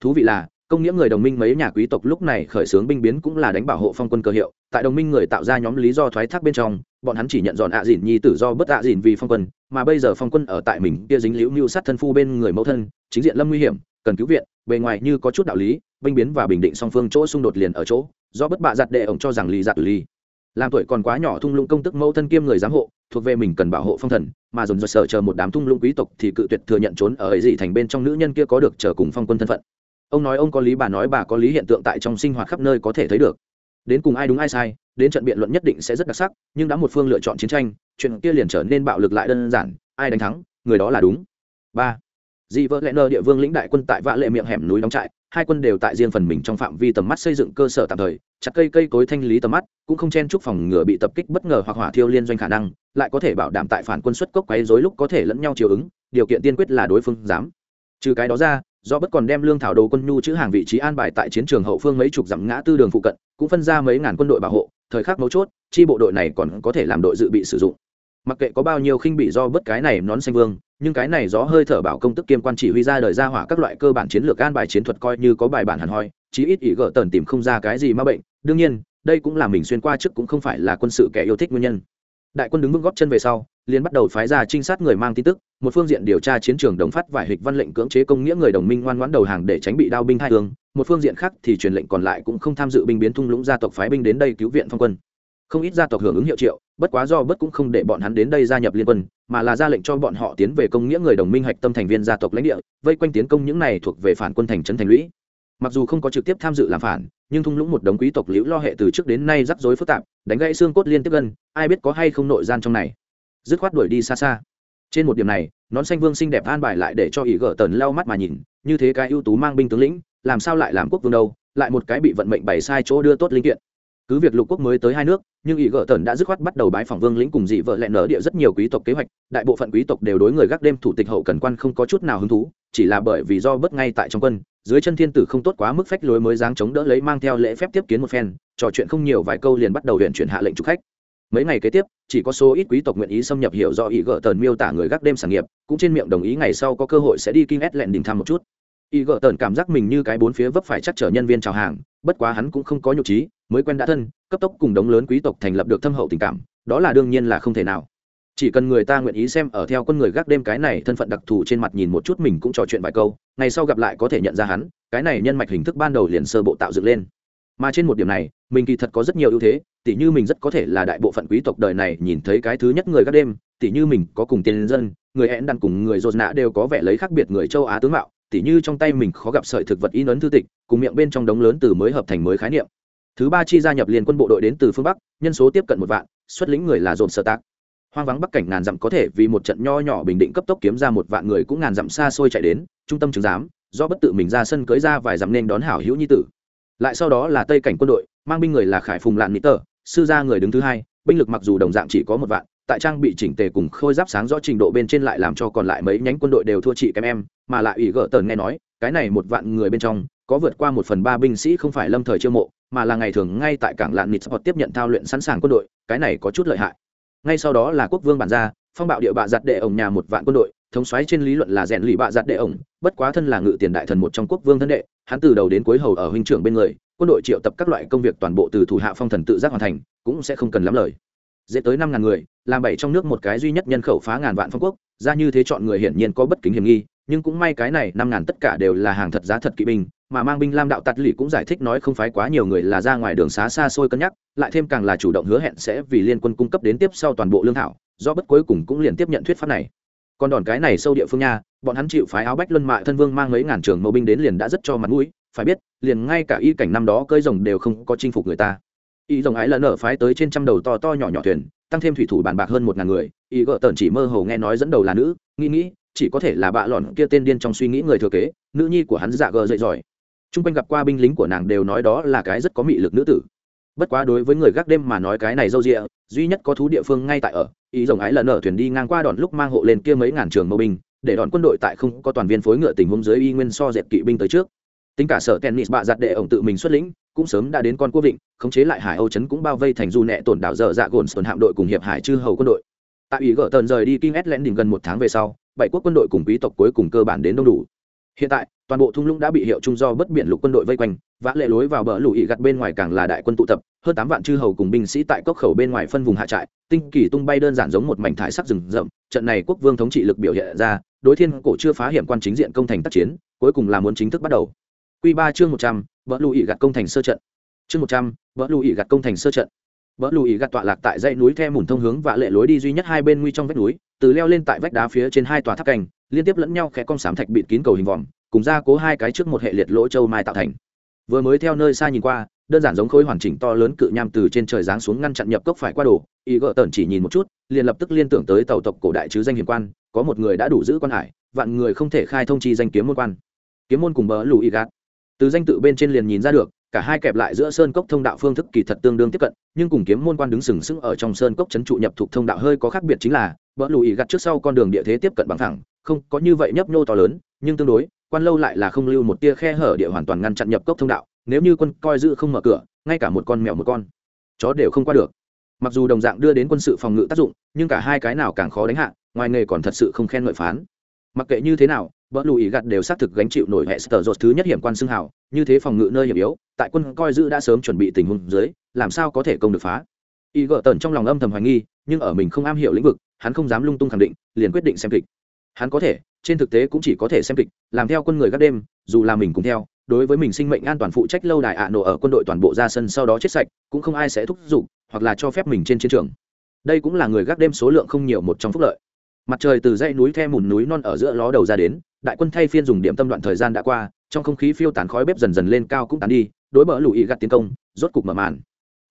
thú vị là công nghĩa người đồng minh mấy nhà quý tộc lúc này khởi xướng binh biến cũng là đánh bảo hộ phong quân cơ hiệu. Tại đồng minh người tạo ra nhóm lý do thoái thác bên trong, bọn hắn chỉ nhận dọn ạ dìn nhi tử do bất ạ dìn vì phong quân, mà bây giờ phong quân ở tại mình kia dính liễu mưu sát thân phu bên người mẫu thân, chính diện lâm nguy hiểm, cần cứu viện, bề ngoài như có chút đạo lý, binh biến và bình định song phương chỗ xung đột liền ở chỗ, do bất bạ giặt đệ ổng cho rằng lì giặt ly. Làm tuổi còn quá nhỏ thung lũng công tức mẫu thân kiêm người giám hộ, thuộc về mình cần bảo hộ phong thần, mà dồn dồn sợ chờ một đám thung lũng quý tộc thì cự tuyệt thừa nhận trốn ở ấy gì thành bên trong nữ nhân kia có được chờ cùng phong quân thân phận ông nói ông có lý, bà nói bà có lý, hiện tượng tại trong sinh hoạt khắp nơi có thể thấy được. Đến cùng ai đúng ai sai, đến trận biện luận nhất định sẽ rất đặc sắc, nhưng đã một phương lựa chọn chiến tranh, chuyện kia liền trở nên bạo lực lại đơn giản, ai đánh thắng, người đó là đúng. Ba. Dị vợ lẽ nơ địa vương lĩnh đại quân tại vã lệ miệng hẻm núi đóng trại, hai quân đều tại riêng phần mình trong phạm vi tầm mắt xây dựng cơ sở tạm thời, chặt cây cây cối thanh lý tầm mắt, cũng không chen chúc phòng ngừa bị tập kích bất ngờ hoặc hỏa thiêu liên doanh khả năng, lại có thể bảo đảm tại phản quân xuất cốc quấy rối lúc có thể lẫn nhau chiều ứng, điều kiện tiên quyết là đối phương dám. Trừ cái đó ra do bất còn đem lương thảo đồ quân nhu chữ hàng vị trí an bài tại chiến trường hậu phương mấy chục dặm ngã tư đường phụ cận, cũng phân ra mấy ngàn quân đội bảo hộ, thời khắc mấu chốt, chi bộ đội này còn có thể làm đội dự bị sử dụng. Mặc kệ có bao nhiêu khinh bị do bất cái này nón xanh vương, nhưng cái này gió hơi thở bảo công tức kiêm quan chỉ huy ra đời ra hỏa các loại cơ bản chiến lược an bài chiến thuật coi như có bài bản hẳn hoi, chí ít ý gỡ tần tìm không ra cái gì ma bệnh. Đương nhiên, đây cũng là mình xuyên qua trước cũng không phải là quân sự kẻ yêu thích nguyên nhân đại quân đứng vững góp chân về sau, liền bắt đầu phái ra trinh sát người mang tin tức, một phương diện điều tra chiến trường đồng phát vải hịch văn lệnh cưỡng chế công nghĩa người đồng minh ngoan ngoãn đầu hàng để tránh bị đao binh hai thương, một phương diện khác thì truyền lệnh còn lại cũng không tham dự binh biến thung lũng gia tộc phái binh đến đây cứu viện phong quân. Không ít gia tộc hưởng ứng hiệu triệu, bất quá do bất cũng không để bọn hắn đến đây gia nhập liên quân, mà là ra lệnh cho bọn họ tiến về công nghĩa người đồng minh hạch tâm thành viên gia tộc lãnh địa, vây quanh tiến công những này thuộc về phản quân thành trấn thành lũy. Mặc dù không có trực tiếp tham dự làm phản nhưng thung lũng một đống quý tộc liễu lo hệ từ trước đến nay rắc rối phức tạp, đánh gãy xương cốt liên tiếp gần, ai biết có hay không nội gian trong này. Dứt khoát đuổi đi xa xa. Trên một điểm này, nón xanh vương xinh đẹp an bài lại để cho ý gở tần lau mắt mà nhìn, như thế cái ưu tú mang binh tướng lĩnh, làm sao lại làm quốc vương đâu, lại một cái bị vận mệnh bày sai chỗ đưa tốt linh kiện. Cứ việc lục quốc mới tới hai nước, nhưng ý gở tần đã dứt khoát bắt đầu bái phỏng vương lĩnh cùng dị vợ lẹ nở địa rất nhiều quý tộc kế hoạch, đại bộ phận quý tộc đều đối người gác đêm thủ tịch hậu cần quan không có chút nào hứng thú, chỉ là bởi vì do bất ngay tại trong quân dưới chân thiên tử không tốt quá mức phách lối mới dáng chống đỡ lấy mang theo lễ phép tiếp kiến một phen, trò chuyện không nhiều vài câu liền bắt đầu huyện chuyển hạ lệnh trục khách. Mấy ngày kế tiếp, chỉ có số ít quý tộc nguyện ý xâm nhập hiểu do ý gỡ tần miêu tả người gác đêm sản nghiệp, cũng trên miệng đồng ý ngày sau có cơ hội sẽ đi kinh ét lẹn đình thăm một chút. Ý gỡ tần cảm giác mình như cái bốn phía vấp phải chắc chở nhân viên chào hàng, bất quá hắn cũng không có nhục trí, mới quen đã thân, cấp tốc cùng đống lớn quý tộc thành lập được thâm hậu tình cảm, đó là đương nhiên là không thể nào chỉ cần người ta nguyện ý xem ở theo con người gác đêm cái này thân phận đặc thù trên mặt nhìn một chút mình cũng trò chuyện vài câu, ngày sau gặp lại có thể nhận ra hắn, cái này nhân mạch hình thức ban đầu liền sơ bộ tạo dựng lên. Mà trên một điểm này, mình kỳ thật có rất nhiều ưu thế, tỉ như mình rất có thể là đại bộ phận quý tộc đời này nhìn thấy cái thứ nhất người gác đêm, tỉ như mình có cùng tiền dân, người hẹn đàn cùng người dột nạ đều có vẻ lấy khác biệt người châu á tướng mạo, tỉ như trong tay mình khó gặp sợi thực vật in ấn thư tịch, cùng miệng bên trong đống lớn từ mới hợp thành mới khái niệm. Thứ ba chi gia nhập liên quân bộ đội đến từ phương bắc, nhân số tiếp cận một vạn, xuất lĩnh người là dồn sơ tác hoang vắng bắc cảnh ngàn dặm có thể vì một trận nho nhỏ bình định cấp tốc kiếm ra một vạn người cũng ngàn dặm xa xôi chạy đến, trung tâm chứng giám, do bất tự mình ra sân cưới ra vài dặm nên đón hảo hữu nhi tử. Lại sau đó là tây cảnh quân đội, mang binh người là khải phùng lạn mỹ tờ, sư gia người đứng thứ hai, binh lực mặc dù đồng dạng chỉ có một vạn, tại trang bị chỉnh tề cùng khôi giáp sáng rõ trình độ bên trên lại làm cho còn lại mấy nhánh quân đội đều thua chị kém em, mà lại ủy gỡ tờn nghe nói, cái này một vạn người bên trong, có vượt qua một phần ba binh sĩ không phải lâm thời chiêu mộ, mà là ngày thường ngay tại cảng lạn nịt sport tiếp nhận thao luyện sẵn sàng quân đội, cái này có chút lợi hại ngay sau đó là quốc vương bản gia, phong bạo địa bạ giặt đệ ổng nhà một vạn quân đội, thống xoáy trên lý luận là rèn lì bạ giặt đệ ổng, bất quá thân là ngự tiền đại thần một trong quốc vương thân đệ, hắn từ đầu đến cuối hầu ở huynh trưởng bên người, quân đội triệu tập các loại công việc toàn bộ từ thủ hạ phong thần tự giác hoàn thành, cũng sẽ không cần lắm lời. Dễ tới năm ngàn người, làm bảy trong nước một cái duy nhất nhân khẩu phá ngàn vạn phong quốc, ra như thế chọn người hiển nhiên có bất kính hiểm nghi, nhưng cũng may cái này năm ngàn tất cả đều là hàng thật giá thật kỵ binh mà mang binh lam đạo tạt lì cũng giải thích nói không phải quá nhiều người là ra ngoài đường xá xa xôi cân nhắc, lại thêm càng là chủ động hứa hẹn sẽ vì liên quân cung cấp đến tiếp sau toàn bộ lương thảo, do bất cuối cùng cũng liền tiếp nhận thuyết pháp này. Còn đòn cái này sâu địa phương nha, bọn hắn chịu phái áo bách luân mại thân vương mang mấy ngàn trường mẫu binh đến liền đã rất cho mặt mũi, phải biết, liền ngay cả y cảnh năm đó cơi rồng đều không có chinh phục người ta. Y rồng ái lần ở phái tới trên trăm đầu to to nhỏ nhỏ thuyền, tăng thêm thủy thủ bàn bạc hơn một ngàn người, y gợ tần chỉ mơ hồ nghe nói dẫn đầu là nữ, nghĩ nghĩ, chỉ có thể là bạ lọn kia tên điên trong suy nghĩ người thừa kế, nữ nhi của hắn dạ gờ dậy giỏi chung quanh gặp qua binh lính của nàng đều nói đó là cái rất có mị lực nữ tử. Bất quá đối với người gác đêm mà nói cái này dâu rịa duy nhất có thú địa phương ngay tại ở, ý rồng ái lần ở thuyền đi ngang qua đòn lúc mang hộ lên kia mấy ngàn trường mâu binh, để đòn quân đội tại không có toàn viên phối ngựa tình huống dưới y nguyên so dẹp kỵ binh tới trước. Tính cả sở tennis bạ giặt đệ ổng tự mình xuất lĩnh, cũng sớm đã đến con quốc vịnh, khống chế lại hải âu trấn cũng bao vây thành du nẹ tổn đảo dở dạ gồn sơn hạm đội cùng hiệp hải chư hầu quân đội. Tại ủy gỡ tần rời đi kinh ét lẽn đỉnh gần một tháng về sau, bảy quốc quân đội cùng quý tộc cuối cùng cơ bản đến đông đủ hiện tại, toàn bộ thung lũng đã bị hiệu trung do bất biển lục quân đội vây quanh, vã lệ lối vào bờ lũ ị gặt bên ngoài càng là đại quân tụ tập, hơn tám vạn chư hầu cùng binh sĩ tại cốc khẩu bên ngoài phân vùng hạ trại, tinh kỳ tung bay đơn giản giống một mảnh thải sắc rừng rậm, trận này quốc vương thống trị lực biểu hiện ra, đối thiên cổ chưa phá hiểm quan chính diện công thành tác chiến, cuối cùng là muốn chính thức bắt đầu. Q ba chương một trăm vỡ lũ ị gặt công thành sơ trận. Chương một trăm vỡ lũ ị gặt công thành sơ trận. Vỡ lũ ị gặt tọa lạc tại dãy núi theo mùn thông hướng vã lệ lối đi duy nhất hai bên nguy trong vách núi, từ leo lên tại vách đá phía trên hai tòa tháp cành liên tiếp lẫn nhau khẽ cong sám thạch bịt kín cầu hình vòm, cùng ra cố hai cái trước một hệ liệt lỗ châu mai tạo thành. Vừa mới theo nơi xa nhìn qua, đơn giản giống khối hoàn chỉnh to lớn cự nham từ trên trời giáng xuống ngăn chặn nhập cốc phải qua đồ, y gợ tần chỉ nhìn một chút, liền lập tức liên tưởng tới tàu tộc cổ đại chứ danh hiền quan, có một người đã đủ giữ quan hải, vạn người không thể khai thông chi danh kiếm môn quan. Kiếm môn cùng bờ lù y gạt. Từ danh tự bên trên liền nhìn ra được, cả hai kẹp lại giữa sơn cốc thông đạo phương thức kỳ thật tương đương tiếp cận, nhưng cùng kiếm môn quan đứng sừng sững ở trong sơn cốc trấn trụ nhập thuộc thông đạo hơi có khác biệt chính là, bờ lù y gạt trước sau con đường địa thế tiếp cận bằng thẳng không có như vậy nhấp nhô to lớn, nhưng tương đối, quan lâu lại là không lưu một tia khe hở địa hoàn toàn ngăn chặn nhập cốc thông đạo, nếu như quân coi giữ không mở cửa, ngay cả một con mèo một con, chó đều không qua được. Mặc dù đồng dạng đưa đến quân sự phòng ngự tác dụng, nhưng cả hai cái nào càng khó đánh hạ, ngoài nghề còn thật sự không khen ngợi phán. Mặc kệ như thế nào vợ lùi gặt đều xác thực gánh chịu nổi hệ sở dột thứ nhất hiểm quan xưng hào, như thế phòng ngự nơi hiểm yếu, tại quân coi giữ đã sớm chuẩn bị tình huống dưới, làm sao có thể công được phá? Y gợ tần trong lòng âm thầm hoài nghi, nhưng ở mình không am hiểu lĩnh vực, hắn không dám lung tung khẳng định, liền quyết định xem kịch hắn có thể, trên thực tế cũng chỉ có thể xem kịch, làm theo quân người gác đêm, dù là mình cùng theo, đối với mình sinh mệnh an toàn phụ trách lâu đài ạ nổ ở quân đội toàn bộ ra sân sau đó chết sạch, cũng không ai sẽ thúc giục, hoặc là cho phép mình trên chiến trường. Đây cũng là người gác đêm số lượng không nhiều một trong phúc lợi. Mặt trời từ dãy núi the mùn núi non ở giữa ló đầu ra đến, đại quân thay phiên dùng điểm tâm đoạn thời gian đã qua, trong không khí phiêu tán khói bếp dần dần lên cao cũng tán đi, đối bỡ lùi gạt tiến công, rốt cục mở màn.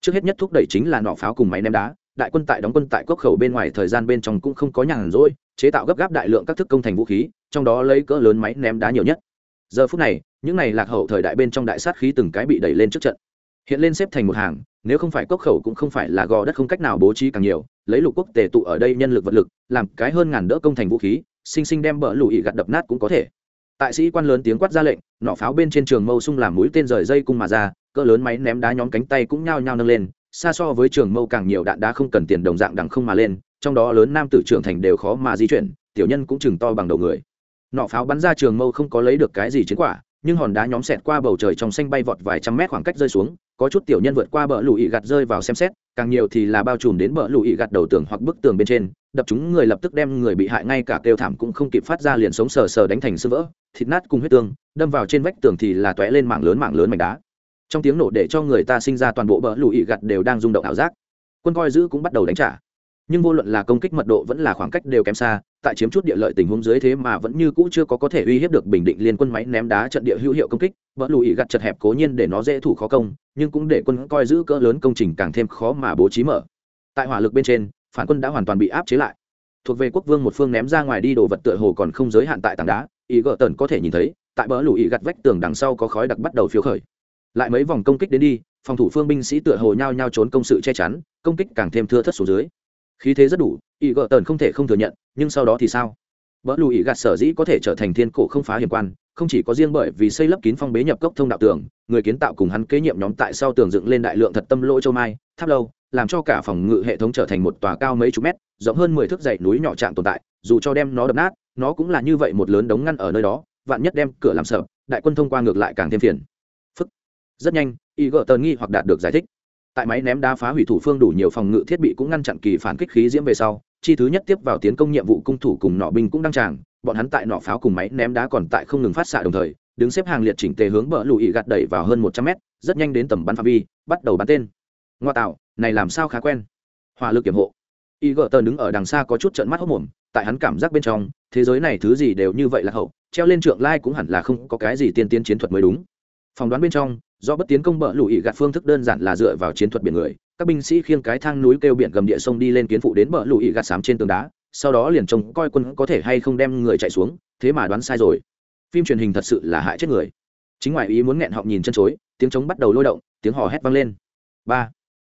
Trước hết nhất thúc đẩy chính là nỏ pháo cùng máy ném đá đại quân tại đóng quân tại quốc khẩu bên ngoài thời gian bên trong cũng không có nhàn rỗi, chế tạo gấp gáp đại lượng các thức công thành vũ khí, trong đó lấy cỡ lớn máy ném đá nhiều nhất. Giờ phút này, những này lạc hậu thời đại bên trong đại sát khí từng cái bị đẩy lên trước trận. Hiện lên xếp thành một hàng, nếu không phải cốc khẩu cũng không phải là gò đất không cách nào bố trí càng nhiều, lấy lục quốc tề tụ ở đây nhân lực vật lực, làm cái hơn ngàn đỡ công thành vũ khí, sinh sinh đem bờ lùi gặt đập nát cũng có thể. Tại sĩ quan lớn tiếng quát ra lệnh nọ pháo bên trên trường mâu sung làm mũi tên rời dây cung mà ra, cỡ lớn máy ném đá nhóm cánh tay cũng nhao nhao nâng lên xa so với trường mâu càng nhiều đạn đá không cần tiền đồng dạng đằng không mà lên, trong đó lớn nam tử trưởng thành đều khó mà di chuyển, tiểu nhân cũng chừng to bằng đầu người. Nọ pháo bắn ra trường mâu không có lấy được cái gì chiến quả, nhưng hòn đá nhóm xẹt qua bầu trời trong xanh bay vọt vài trăm mét khoảng cách rơi xuống, có chút tiểu nhân vượt qua bờ lùi gạt rơi vào xem xét, càng nhiều thì là bao trùm đến bờ lùi gạt đầu tường hoặc bức tường bên trên, đập chúng người lập tức đem người bị hại ngay cả kêu thảm cũng không kịp phát ra liền sống sờ sờ đánh thành sơ vỡ, thịt nát cùng huyết tương, đâm vào trên vách tường thì là tóe lên mảng lớn mảng lớn mảnh đá trong tiếng nổ để cho người ta sinh ra toàn bộ bờ lù ị gặt đều đang rung động ảo giác. Quân coi giữ cũng bắt đầu đánh trả. Nhưng vô luận là công kích mật độ vẫn là khoảng cách đều kém xa, tại chiếm chút địa lợi tình huống dưới thế mà vẫn như cũ chưa có có thể uy hiếp được bình định liên quân máy ném đá trận địa hữu hiệu công kích vỡ lùi gặt chật hẹp cố nhiên để nó dễ thủ khó công, nhưng cũng để quân coi giữ cỡ lớn công trình càng thêm khó mà bố trí mở. Tại hỏa lực bên trên, phản quân đã hoàn toàn bị áp chế lại. Thuộc về quốc vương một phương ném ra ngoài đi đồ vật tựa hồ còn không giới hạn tại tảng đá, ý gợ tần có thể nhìn thấy, tại bờ lùi gặt vách tường đằng sau có khói đặc bắt đầu phiếu khởi lại mấy vòng công kích đến đi, phòng thủ phương binh sĩ tựa hồ nhau nhau trốn công sự che chắn, công kích càng thêm thưa thất xuống dưới. Khí thế rất đủ ý gợ tần không thể không thừa nhận, nhưng sau đó thì sao? Vỡ lù ý gạt sở dĩ có thể trở thành thiên cổ không phá hiểm quan, không chỉ có riêng bởi vì xây lấp kín phong bế nhập cốc thông đạo tường, người kiến tạo cùng hắn kế nhiệm nhóm tại sau tường dựng lên đại lượng thật tâm lỗ châu mai, tháp lâu, làm cho cả phòng ngự hệ thống trở thành một tòa cao mấy chục mét, rộng hơn mười thước dãy núi nhỏ trạng tồn tại, dù cho đem nó đập nát, nó cũng là như vậy một lớn đống ngăn ở nơi đó, vạn nhất đem cửa làm sợ đại quân thông qua ngược lại càng thêm phiền rất nhanh y gợ tờn nghi hoặc đạt được giải thích. Tại máy ném đá phá hủy thủ phương đủ nhiều phòng ngự thiết bị cũng ngăn chặn kỳ phản kích khí diễm về sau, chi thứ nhất tiếp vào tiến công nhiệm vụ cung thủ cùng nọ binh cũng đăng tràng, bọn hắn tại nọ pháo cùng máy ném đá còn tại không ngừng phát xạ đồng thời, đứng xếp hàng liệt chỉnh tề hướng bờ lùi gạt đẩy vào hơn một trăm mét, rất nhanh đến tầm bắn phạm vi, bắt đầu bắn tên. Ngoa tạo, này làm sao khá quen? Hỏa lực kiểm hộ. Y gợ tờ đứng ở đằng xa có chút trận mắt hốc mồm, tại hắn cảm giác bên trong, thế giới này thứ gì đều như vậy là hậu, treo lên trượng lai cũng hẳn là không có cái gì tiên tiến chiến thuật mới đúng phỏng đoán bên trong, do bất tiến công bờ lùi gạt phương thức đơn giản là dựa vào chiến thuật biển người. Các binh sĩ khiêng cái thang núi kêu biển gầm địa sông đi lên kiến phụ đến bờ lùi gạt sám trên tường đá, sau đó liền trông coi quân có thể hay không đem người chạy xuống, thế mà đoán sai rồi. Phim truyền hình thật sự là hại chết người. Chính ngoài ý muốn nghẹn họng nhìn chân chối, tiếng trống bắt đầu lôi động, tiếng hò hét vang lên. Ba.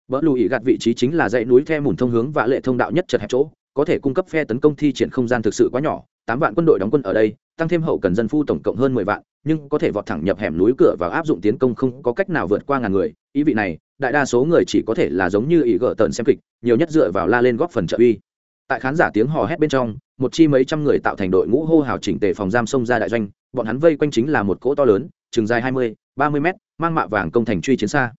Vỡ lùi gạt vị trí chính là dãy núi the mùn thông hướng và lệ thông đạo nhất chật hẹp chỗ, có thể cung cấp phe tấn công thi triển không gian thực sự quá nhỏ, tám vạn quân đội đóng quân ở đây tăng thêm hậu cần dân phu tổng cộng hơn mười vạn, nhưng có thể vọt thẳng nhập hẻm núi cửa và áp dụng tiến công không có cách nào vượt qua ngàn người. Ý vị này, đại đa số người chỉ có thể là giống như ý gỡ tần xem kịch, nhiều nhất dựa vào la lên góp phần trợ uy. Tại khán giả tiếng hò hét bên trong, một chi mấy trăm người tạo thành đội ngũ hô hào chỉnh tề phòng giam xông ra đại doanh, bọn hắn vây quanh chính là một cỗ to lớn, chừng dài hai mươi, ba mươi mét, mang mạ vàng công thành truy chiến xa.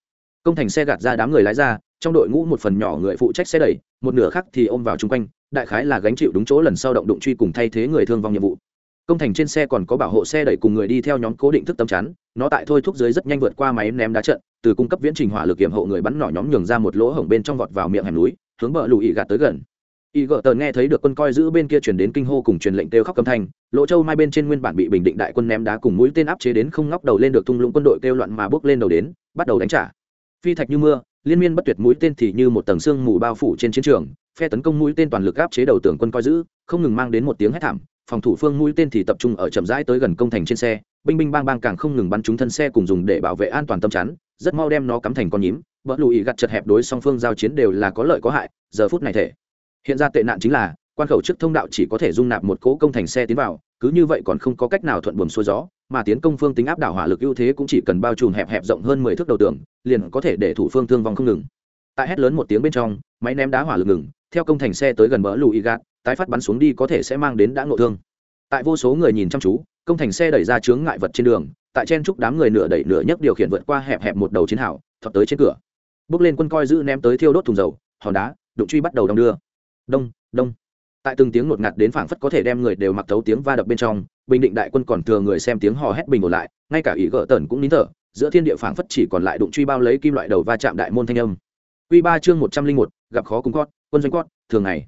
Công thành xe gạt ra đám người lái ra, trong đội ngũ một phần nhỏ người phụ trách xe đẩy, một nửa khác thì ôm vào chung quanh, đại khái là gánh chịu đúng chỗ lần sau động đụng truy cùng thay thế người thương vong nhiệm vụ công thành trên xe còn có bảo hộ xe đẩy cùng người đi theo nhóm cố định thức tấm chắn, nó tại thôi thúc dưới rất nhanh vượt qua máy ném đá trận, từ cung cấp viễn trình hỏa lực kiểm hộ người bắn nỏ nhóm nhường ra một lỗ hổng bên trong vọt vào miệng hẻm núi, hướng bờ lùi gạt tới gần. Y gợ tờ nghe thấy được quân coi giữ bên kia chuyển đến kinh hô cùng truyền lệnh kêu khóc cầm thanh, lỗ châu mai bên trên nguyên bản bị bình định đại quân ném đá cùng mũi tên áp chế đến không ngóc đầu lên được tung lũng quân đội kêu loạn mà bước lên đầu đến, bắt đầu đánh trả. Phi thạch như mưa, liên miên bất tuyệt mũi tên thì như một tầng xương mù bao phủ trên chiến trường, phe tấn công mũi tên toàn lực áp chế đầu tưởng quân coi giữ, không ngừng mang đến một tiếng hét thảm phòng thủ phương mũi tên thì tập trung ở chậm rãi tới gần công thành trên xe, binh binh bang bang càng không ngừng bắn trúng thân xe cùng dùng để bảo vệ an toàn tâm chắn, rất mau đem nó cắm thành con nhím vỡ lùi gặt chật hẹp đối song phương giao chiến đều là có lợi có hại, giờ phút này thể. Hiện ra tệ nạn chính là, quan khẩu trước thông đạo chỉ có thể dung nạp một cỗ công thành xe tiến vào, cứ như vậy còn không có cách nào thuận buồm xuôi gió, mà tiến công phương tính áp đảo hỏa lực ưu thế cũng chỉ cần bao trùm hẹp hẹp rộng hơn mười thước đầu tường, liền có thể để thủ phương thương vong không ngừng. Tại hét lớn một tiếng bên trong, máy ném đá hỏa lực ngừng, theo công thành xe tới gần bỡ lùi gạt tái phát bắn xuống đi có thể sẽ mang đến đã ngộ thương. Tại vô số người nhìn chăm chú, công thành xe đẩy ra chướng ngại vật trên đường, tại chen chúc đám người nửa đẩy nửa nhấc điều khiển vượt qua hẹp hẹp một đầu chiến hào, thọt tới trên cửa. Bước lên quân coi giữ ném tới thiêu đốt thùng dầu, hòn đá, đụng truy bắt đầu đong đưa. Đông đông. Tại từng tiếng ngột ngạt đến phảng phất có thể đem người đều mặc thấu tiếng va đập bên trong, bình định đại quân còn thừa người xem tiếng hò hét bình ổn lại, ngay cả ý gỡ tần cũng nín thở, giữa thiên địa phảng phất chỉ còn lại đụng truy bao lấy kim loại đầu va chạm đại môn thanh âm. Quy ba chương một trăm linh một, gặp khó cùng cót quân doanh cót thường ngày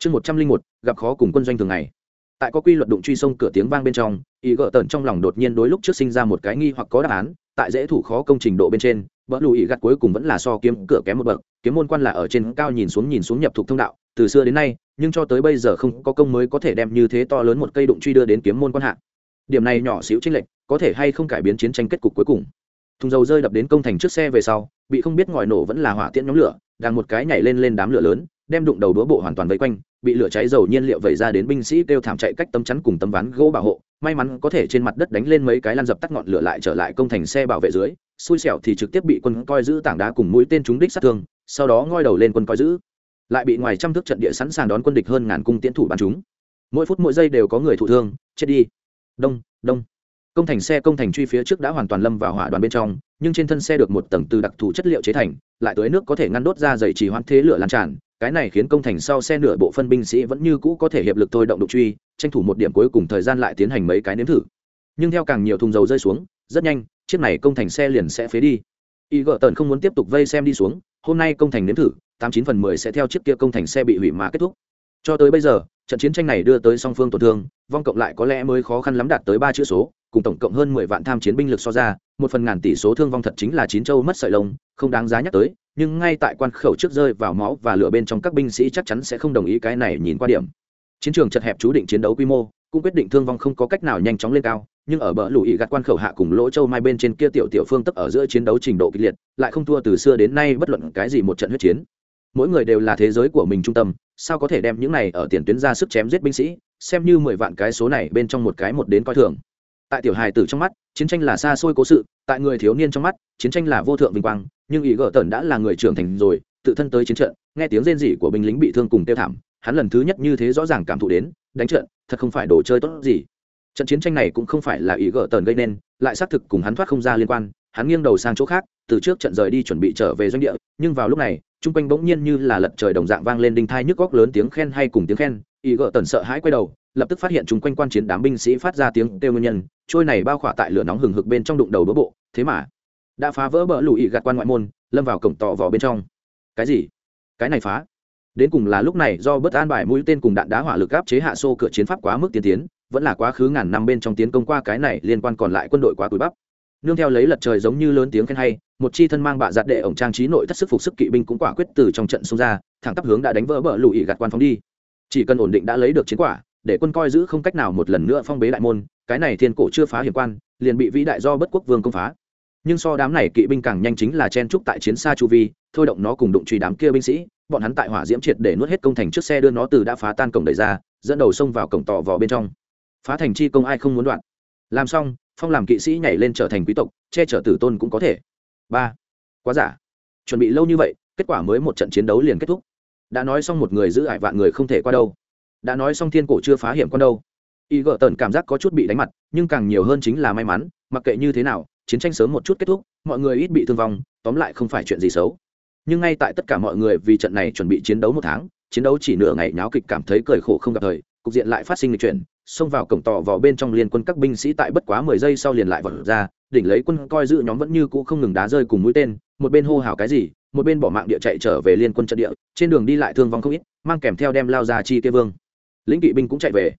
chương một trăm linh một, gặp khó cùng quân doanh thường ngày. Tại có quy luật đụng truy sông cửa tiếng vang bên trong, ý gỡ tần trong lòng đột nhiên đối lúc trước sinh ra một cái nghi hoặc có đáp án, tại dễ thủ khó công trình độ bên trên vỡ lù ý gặt cuối cùng vẫn là so kiếm cửa kém một bậc, kiếm môn quan là ở trên cao nhìn xuống nhìn xuống nhập thuộc thông đạo, từ xưa đến nay, nhưng cho tới bây giờ không có công mới có thể đem như thế to lớn một cây đụng truy đưa đến kiếm môn quan hạ. Điểm này nhỏ xíu chênh lệch, có thể hay không cải biến chiến tranh kết cục cuối cùng. Thùng dầu rơi đập đến công thành trước xe về sau, bị không biết ngòi nổ vẫn là hỏa tiễn nhóm lửa, đang một cái nhảy lên lên đám lửa lớn, đem đụng đầu đũa bộ hoàn toàn vây quanh bị lửa cháy dầu nhiên liệu vẩy ra đến binh sĩ kêu thảm chạy cách tấm chắn cùng tấm ván gỗ bảo hộ. May mắn có thể trên mặt đất đánh lên mấy cái lan dập tắt ngọn lửa lại trở lại công thành xe bảo vệ dưới. Xui xẻo thì trực tiếp bị quân coi giữ tảng đá cùng mũi tên trúng đích sát thương, sau đó ngoi đầu lên quân coi giữ. Lại bị ngoài trăm thước trận địa sẵn sàng đón quân địch hơn ngàn cung tiễn thủ bắn chúng mỗi phút mỗi giây đều có người thụ thương, chết đi. Đông đông. Công thành xe công thành truy phía trước đã hoàn toàn lâm vào hỏa đoàn bên trong, nhưng trên thân xe được một tầng từ đặc thù chất liệu chế thành, lại tới nước có thể ngăn đốt ra dày chỉ hoãn thế lửa lan tràn cái này khiến công thành sau xe nửa bộ phân binh sĩ vẫn như cũ có thể hiệp lực thôi động đục truy, tranh thủ một điểm cuối cùng thời gian lại tiến hành mấy cái nếm thử. Nhưng theo càng nhiều thùng dầu rơi xuống, rất nhanh, chiếc này công thành xe liền sẽ phế đi. Y gợ tần không muốn tiếp tục vây xem đi xuống, hôm nay công thành nếm thử, tám chín phần mười sẽ theo chiếc kia công thành xe bị hủy mà kết thúc. Cho tới bây giờ, trận chiến tranh này đưa tới song phương tổn thương, vong cộng lại có lẽ mới khó khăn lắm đạt tới ba chữ số, cùng tổng cộng hơn mười vạn tham chiến binh lực so ra, một phần ngàn tỷ số thương vong thật chính là chín châu mất sợi lông, không đáng giá nhắc tới nhưng ngay tại quan khẩu trước rơi vào máu và lửa bên trong các binh sĩ chắc chắn sẽ không đồng ý cái này nhìn qua điểm. Chiến trường chật hẹp chú định chiến đấu quy mô, cũng quyết định thương vong không có cách nào nhanh chóng lên cao, nhưng ở bờ lũ ý gạt quan khẩu hạ cùng lỗ châu mai bên trên kia tiểu tiểu phương tức ở giữa chiến đấu trình độ kịch liệt, lại không thua từ xưa đến nay bất luận cái gì một trận huyết chiến. Mỗi người đều là thế giới của mình trung tâm, sao có thể đem những này ở tiền tuyến ra sức chém giết binh sĩ, xem như mười vạn cái số này bên trong một cái một đến coi thường. Tại tiểu hài tử trong mắt, chiến tranh là xa xôi cố sự tại người thiếu niên trong mắt, chiến tranh là vô thượng vinh quang, nhưng ý gỡ tần đã là người trưởng thành rồi, tự thân tới chiến trận, nghe tiếng rên rỉ của binh lính bị thương cùng tiêu thảm, hắn lần thứ nhất như thế rõ ràng cảm thụ đến, đánh trận, thật không phải đồ chơi tốt gì. Trận chiến tranh này cũng không phải là ý gỡ tần gây nên, lại xác thực cùng hắn thoát không ra liên quan, hắn nghiêng đầu sang chỗ khác, từ trước trận rời đi chuẩn bị trở về doanh địa, nhưng vào lúc này, chung quanh bỗng nhiên như là lật trời đồng dạng vang lên đinh thai nhức góc lớn tiếng khen hay cùng tiếng khen, ý gỡ tần sợ hãi quay đầu, lập tức phát hiện chung quanh quan chiến đám binh sĩ phát ra tiếng kêu nguyên nhân trôi này bao khỏa tại lửa nóng hừng hực bên trong đụng đầu đỗ bộ, thế mà đã phá vỡ bờ lùi gạt quan ngoại môn, lâm vào cổng tọ vỏ bên trong. Cái gì? Cái này phá? Đến cùng là lúc này do bất an bài mũi tên cùng đạn đá hỏa lực áp chế hạ xô cửa chiến pháp quá mức tiên tiến, vẫn là quá khứ ngàn năm bên trong tiến công qua cái này liên quan còn lại quân đội quá cúi bắp. Nương theo lấy lật trời giống như lớn tiếng khen hay, một chi thân mang bạ giặt đệ ổng trang trí nội thất sức phục sức kỵ binh cũng quả quyết từ trong trận xông ra, thẳng tắp hướng đã đánh vỡ bờ lùi gạt quan phóng đi. Chỉ cần ổn định đã lấy được chiến quả, để quân coi giữ không cách nào một lần nữa phong bế đại môn cái này thiên cổ chưa phá hiểm quan, liền bị vĩ đại do bất quốc vương công phá. Nhưng so đám này kỵ binh càng nhanh chính là chen trúc tại chiến xa chu vi, thôi động nó cùng đụng truy đám kia binh sĩ, bọn hắn tại hỏa diễm triệt để nuốt hết công thành trước xe đưa nó từ đã phá tan cổng đẩy ra, dẫn đầu xông vào cổng tò vò bên trong. Phá thành chi công ai không muốn đoạn. Làm xong, phong làm kỵ sĩ nhảy lên trở thành quý tộc, che chở tử tôn cũng có thể. Ba. Quá giả. Chuẩn bị lâu như vậy, kết quả mới một trận chiến đấu liền kết thúc. Đã nói xong một người giữ ải vạn người không thể qua đâu. Đã nói xong thiên cổ chưa phá hiểm con đâu y gợ tần cảm giác có chút bị đánh mặt, nhưng càng nhiều hơn chính là may mắn, mặc kệ như thế nào, chiến tranh sớm một chút kết thúc, mọi người ít bị thương vong, tóm lại không phải chuyện gì xấu. Nhưng ngay tại tất cả mọi người vì trận này chuẩn bị chiến đấu một tháng, chiến đấu chỉ nửa ngày nháo kịch cảm thấy cười khổ không gặp thời, cục diện lại phát sinh lịch chuyển, xông vào cổng tỏ vào bên trong liên quân các binh sĩ tại bất quá mười giây sau liền lại vật ra, đỉnh lấy quân coi giữ nhóm vẫn như cũ không ngừng đá rơi cùng mũi tên, một bên hô hào cái gì, một bên bỏ mạng địa chạy trở về liên quân trận địa, trên đường đi lại thương vong không ít, mang kèm theo đem lao ra chi kia vương. Lĩnh kỵ binh cũng chạy về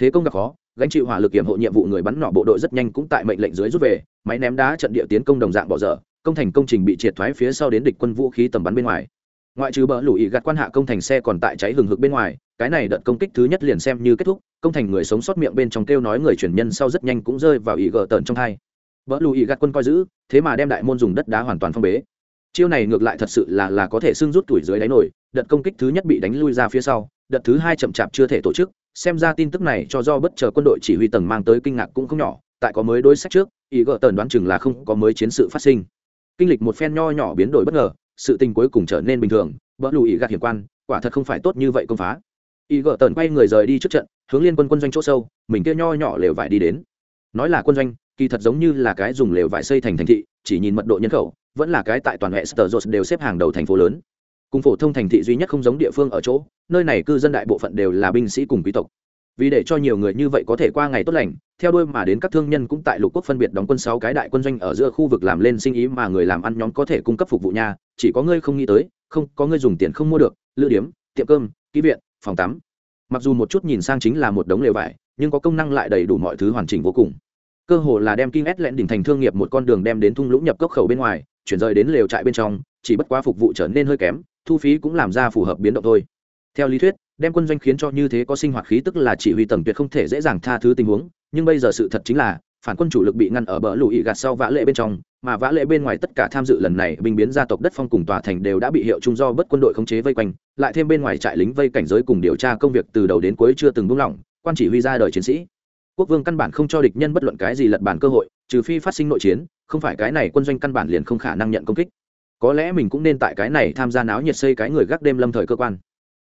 thế công gặp khó, gánh chịu hỏa lực kiểm hộ nhiệm vụ người bắn nỏ bộ đội rất nhanh cũng tại mệnh lệnh dưới rút về, máy ném đá trận địa tiến công đồng dạng bỏ dở, công thành công trình bị triệt thoái phía sau đến địch quân vũ khí tầm bắn bên ngoài. Ngoại trừ bờ lùi gạt quan hạ công thành xe còn tại cháy hừng hực bên ngoài, cái này đợt công kích thứ nhất liền xem như kết thúc, công thành người sống sót miệng bên trong kêu nói người chuyển nhân sau rất nhanh cũng rơi vào ý gờ tợn trong hai. Bờ lùi gạt quân coi giữ, thế mà đem đại môn dùng đất đá hoàn toàn phong bế. Chiêu này ngược lại thật sự là là có thể xưng rút tuổi dưới đáy nổi, đợt công kích thứ nhất bị đánh lui ra phía sau đợt thứ hai chậm chạp chưa thể tổ chức, xem ra tin tức này cho do bất chờ quân đội chỉ huy tầng mang tới kinh ngạc cũng không nhỏ, tại có mới đối sách trước ý gỡ tần đoán chừng là không có mới chiến sự phát sinh. Kinh lịch một phen nho nhỏ biến đổi bất ngờ, sự tình cuối cùng trở nên bình thường, bỡ lù ý gạt hiểm quan, quả thật không phải tốt như vậy công phá. Ý gỡ tần quay người rời đi trước trận, hướng liên quân quân doanh chỗ sâu, mình kia nho nhỏ lều vải đi đến. Nói là quân doanh, kỳ thật giống như là cái dùng lều vải xây thành thành thị, chỉ nhìn mật độ nhân khẩu, vẫn là cái tại toàn hệ sở đều xếp hàng đầu thành phố lớn cùng phổ thông thành thị duy nhất không giống địa phương ở chỗ, nơi này cư dân đại bộ phận đều là binh sĩ cùng quý tộc. Vì để cho nhiều người như vậy có thể qua ngày tốt lành, theo đuôi mà đến các thương nhân cũng tại lục quốc phân biệt đóng quân sáu cái đại quân doanh ở giữa khu vực làm lên sinh ý mà người làm ăn nhóm có thể cung cấp phục vụ nhà, chỉ có ngươi không nghĩ tới, không, có ngươi dùng tiền không mua được, lữ điếm, tiệm cơm, ký viện, phòng tắm. Mặc dù một chút nhìn sang chính là một đống lều vải, nhưng có công năng lại đầy đủ mọi thứ hoàn chỉnh vô cùng. Cơ hồ là đem kinh ét lẹn đỉnh thành thương nghiệp một con đường đem đến thung lũng nhập cốc khẩu bên ngoài, chuyển rời đến lều trại bên trong, chỉ bất quá phục vụ trở nên hơi kém thu phí cũng làm ra phù hợp biến động thôi. Theo lý thuyết, đem quân doanh khiến cho như thế có sinh hoạt khí tức là chỉ huy tầng tuyệt không thể dễ dàng tha thứ tình huống, nhưng bây giờ sự thật chính là, phản quân chủ lực bị ngăn ở bờ lùi gạt sau vã lệ bên trong, mà vã lệ bên ngoài tất cả tham dự lần này binh biến gia tộc đất phong cùng tòa thành đều đã bị hiệu trung do bất quân đội khống chế vây quanh, lại thêm bên ngoài trại lính vây cảnh giới cùng điều tra công việc từ đầu đến cuối chưa từng buông lỏng, quan chỉ huy ra đời chiến sĩ. Quốc vương căn bản không cho địch nhân bất luận cái gì lật bản cơ hội, trừ phi phát sinh nội chiến, không phải cái này quân doanh căn bản liền không khả năng nhận công kích có lẽ mình cũng nên tại cái này tham gia náo nhiệt xây cái người gác đêm lâm thời cơ quan.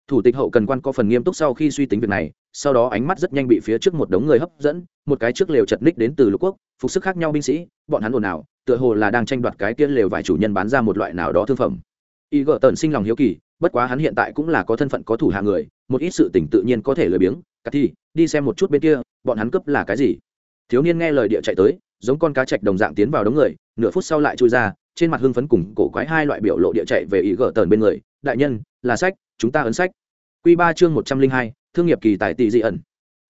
Thủ tịch hậu cần quan có phần nghiêm túc sau khi suy tính việc này, sau đó ánh mắt rất nhanh bị phía trước một đống người hấp dẫn, một cái trước lều chật ních đến từ lục quốc, phục sức khác nhau binh sĩ, bọn hắn ồn ào, tựa hồ là đang tranh đoạt cái kia lều vài chủ nhân bán ra một loại nào đó thương phẩm. Y gợ tần sinh lòng hiếu kỳ, bất quá hắn hiện tại cũng là có thân phận có thủ hạ người, một ít sự tỉnh tự nhiên có thể lười biếng cả thi, đi xem một chút bên kia, bọn hắn cướp là cái gì? Thiếu niên nghe lời địa chạy tới, giống con cá chạch đồng dạng tiến vào đống người, nửa phút sau lại trôi ra trên mặt hưng phấn cùng cổ quái hai loại biểu lộ địa chạy về ý gỡ tờn bên người, đại nhân, là sách, chúng ta ấn sách. Q ba chương một trăm linh hai, thương nghiệp kỳ tài tỷ dị ẩn.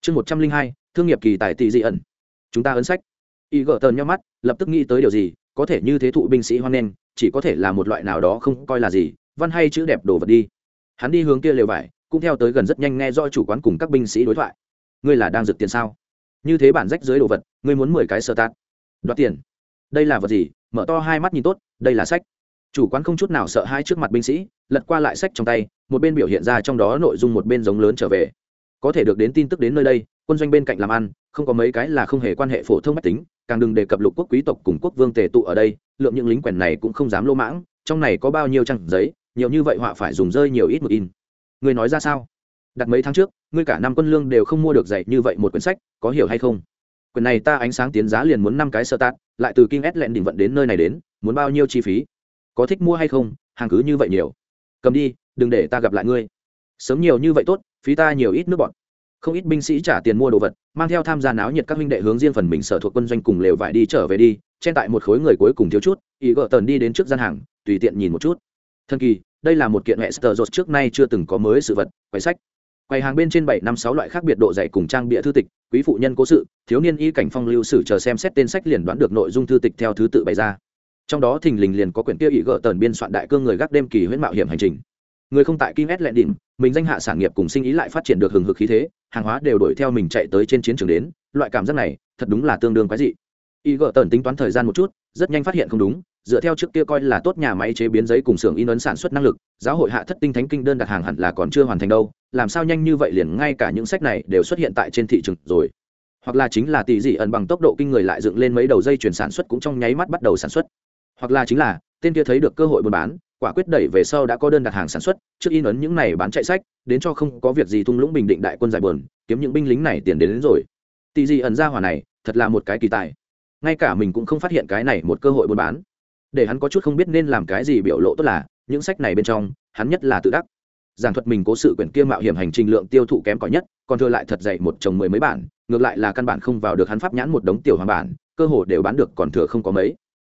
Chương một trăm linh hai, thương nghiệp kỳ tài tỷ dị ẩn. Chúng ta ấn sách. Ý gỡ tờn nhau mắt, lập tức nghĩ tới điều gì, có thể như thế thụ binh sĩ hoan nghênh, chỉ có thể là một loại nào đó không coi là gì, văn hay chữ đẹp đồ vật đi. Hắn đi hướng kia lều vải, cũng theo tới gần rất nhanh nghe do chủ quán cùng các binh sĩ đối thoại. Ngươi là đang rực tiền sao? Như thế bản rách dưới đồ vật, ngươi muốn mười cái sơ tát. Đoạt tiền. Đây là vật gì? Mở to hai mắt nhìn tốt, đây là sách. Chủ quán không chút nào sợ hai trước mặt binh sĩ, lật qua lại sách trong tay, một bên biểu hiện ra trong đó nội dung một bên giống lớn trở về. Có thể được đến tin tức đến nơi đây, quân doanh bên cạnh làm ăn, không có mấy cái là không hề quan hệ phổ thông mách tính, càng đừng đề cập lục quốc quý tộc cùng quốc vương tề tụ ở đây, lượng những lính quèn này cũng không dám lô mãng, trong này có bao nhiêu trang giấy, nhiều như vậy họa phải dùng rơi nhiều ít một in. Người nói ra sao? Đặt mấy tháng trước, ngươi cả năm quân lương đều không mua được dạy như vậy một quyển sách, có hiểu hay không? Quyển này ta ánh sáng tiến giá liền muốn năm cái sơ tạt lại từ kinh ét lẹn đỉnh vận đến nơi này đến, muốn bao nhiêu chi phí? Có thích mua hay không? Hàng cứ như vậy nhiều. Cầm đi, đừng để ta gặp lại ngươi. Sớm nhiều như vậy tốt, phí ta nhiều ít nước bọn không ít binh sĩ trả tiền mua đồ vật, mang theo tham gia náo nhiệt các huynh đệ hướng riêng phần mình sở thuộc quân doanh cùng lều vải đi trở về đi Trên tại một khối người cuối cùng thiếu chút, ý gỡ tần đi đến trước gian hàng, tùy tiện nhìn một chút. Thần kỳ, đây là một kiện hệ sờ rột trước nay chưa từng có mới sự vật quay sách. Quầy hàng bên trên bảy năm sáu loại khác biệt độ dày cùng trang bịa thư tịch quý phụ nhân cố sự, thiếu niên y cảnh phong lưu sử chờ xem xét tên sách liền đoán được nội dung thư tịch theo thứ tự bày ra. Trong đó thình lình liền có quyển kia ý gỡ tần biên soạn đại cương người gác đêm kỳ huyễn mạo hiểm hành trình. Người không tại kim s lệ đỉnh, mình danh hạ sản nghiệp cùng sinh ý lại phát triển được hừng hực khí thế, hàng hóa đều đổi theo mình chạy tới trên chiến trường đến, loại cảm giác này thật đúng là tương đương quái dị. Y gỡ tần tính toán thời gian một chút, rất nhanh phát hiện không đúng dựa theo trước kia coi là tốt nhà máy chế biến giấy cùng xưởng in ấn sản xuất năng lực giáo hội hạ thất tinh thánh kinh đơn đặt hàng hẳn là còn chưa hoàn thành đâu làm sao nhanh như vậy liền ngay cả những sách này đều xuất hiện tại trên thị trường rồi. Hoặc là chính là tỷ dị ẩn bằng tốc độ kinh người lại dựng lên mấy đầu dây chuyển sản xuất cũng trong nháy mắt bắt đầu sản xuất. Hoặc là chính là tên kia thấy được cơ hội buôn bán quả quyết đẩy về sau đã có đơn đặt hàng sản xuất trước in ấn những này bán chạy sách đến cho không có việc gì thung lũng bình định đại quân giải bờn kiếm những binh lính này tiền đến, đến rồi. Tỷ dị ẩn ra hỏa này thật là một cái kỳ tài. Ngay cả mình cũng không phát hiện cái này một cơ hội buôn bán để hắn có chút không biết nên làm cái gì biểu lộ tốt là những sách này bên trong hắn nhất là tự đắc giảng thuật mình cố sự quyển kia mạo hiểm hành trình lượng tiêu thụ kém cỏi nhất còn thừa lại thật dày một chồng mười mấy bản ngược lại là căn bản không vào được hắn pháp nhãn một đống tiểu hoàng bản cơ hồ đều bán được còn thừa không có mấy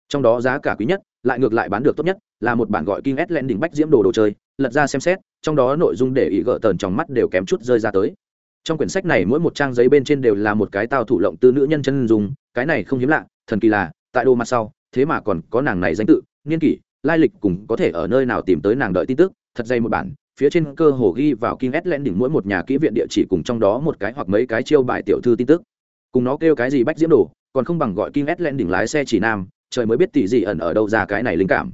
trong đó giá cả quý nhất lại ngược lại bán được tốt nhất là một bản gọi King S đỉnh bách diễm đồ đồ chơi, lật ra xem xét, trong đó nội dung để ý gỡ tờn trong mắt đều kém chút rơi ra tới. Trong quyển sách này mỗi một trang giấy bên trên đều là một cái tao thủ lộng tư nữ nhân chân dùng, cái này không hiếm lạ, thần kỳ là, tại đồ mặt sau, thế mà còn có nàng này danh tự, niên kỷ, lai lịch cùng có thể ở nơi nào tìm tới nàng đợi tin tức, thật dây một bản, phía trên cơ hồ ghi vào King S đỉnh mỗi một nhà kỹ viện địa chỉ cùng trong đó một cái hoặc mấy cái chiêu bài tiểu thư tin tức. Cùng nó kêu cái gì bách diễm đồ, còn không bằng gọi King S đỉnh lái xe chỉ nam, trời mới biết tỷ gì ẩn ở đâu ra cái này linh cảm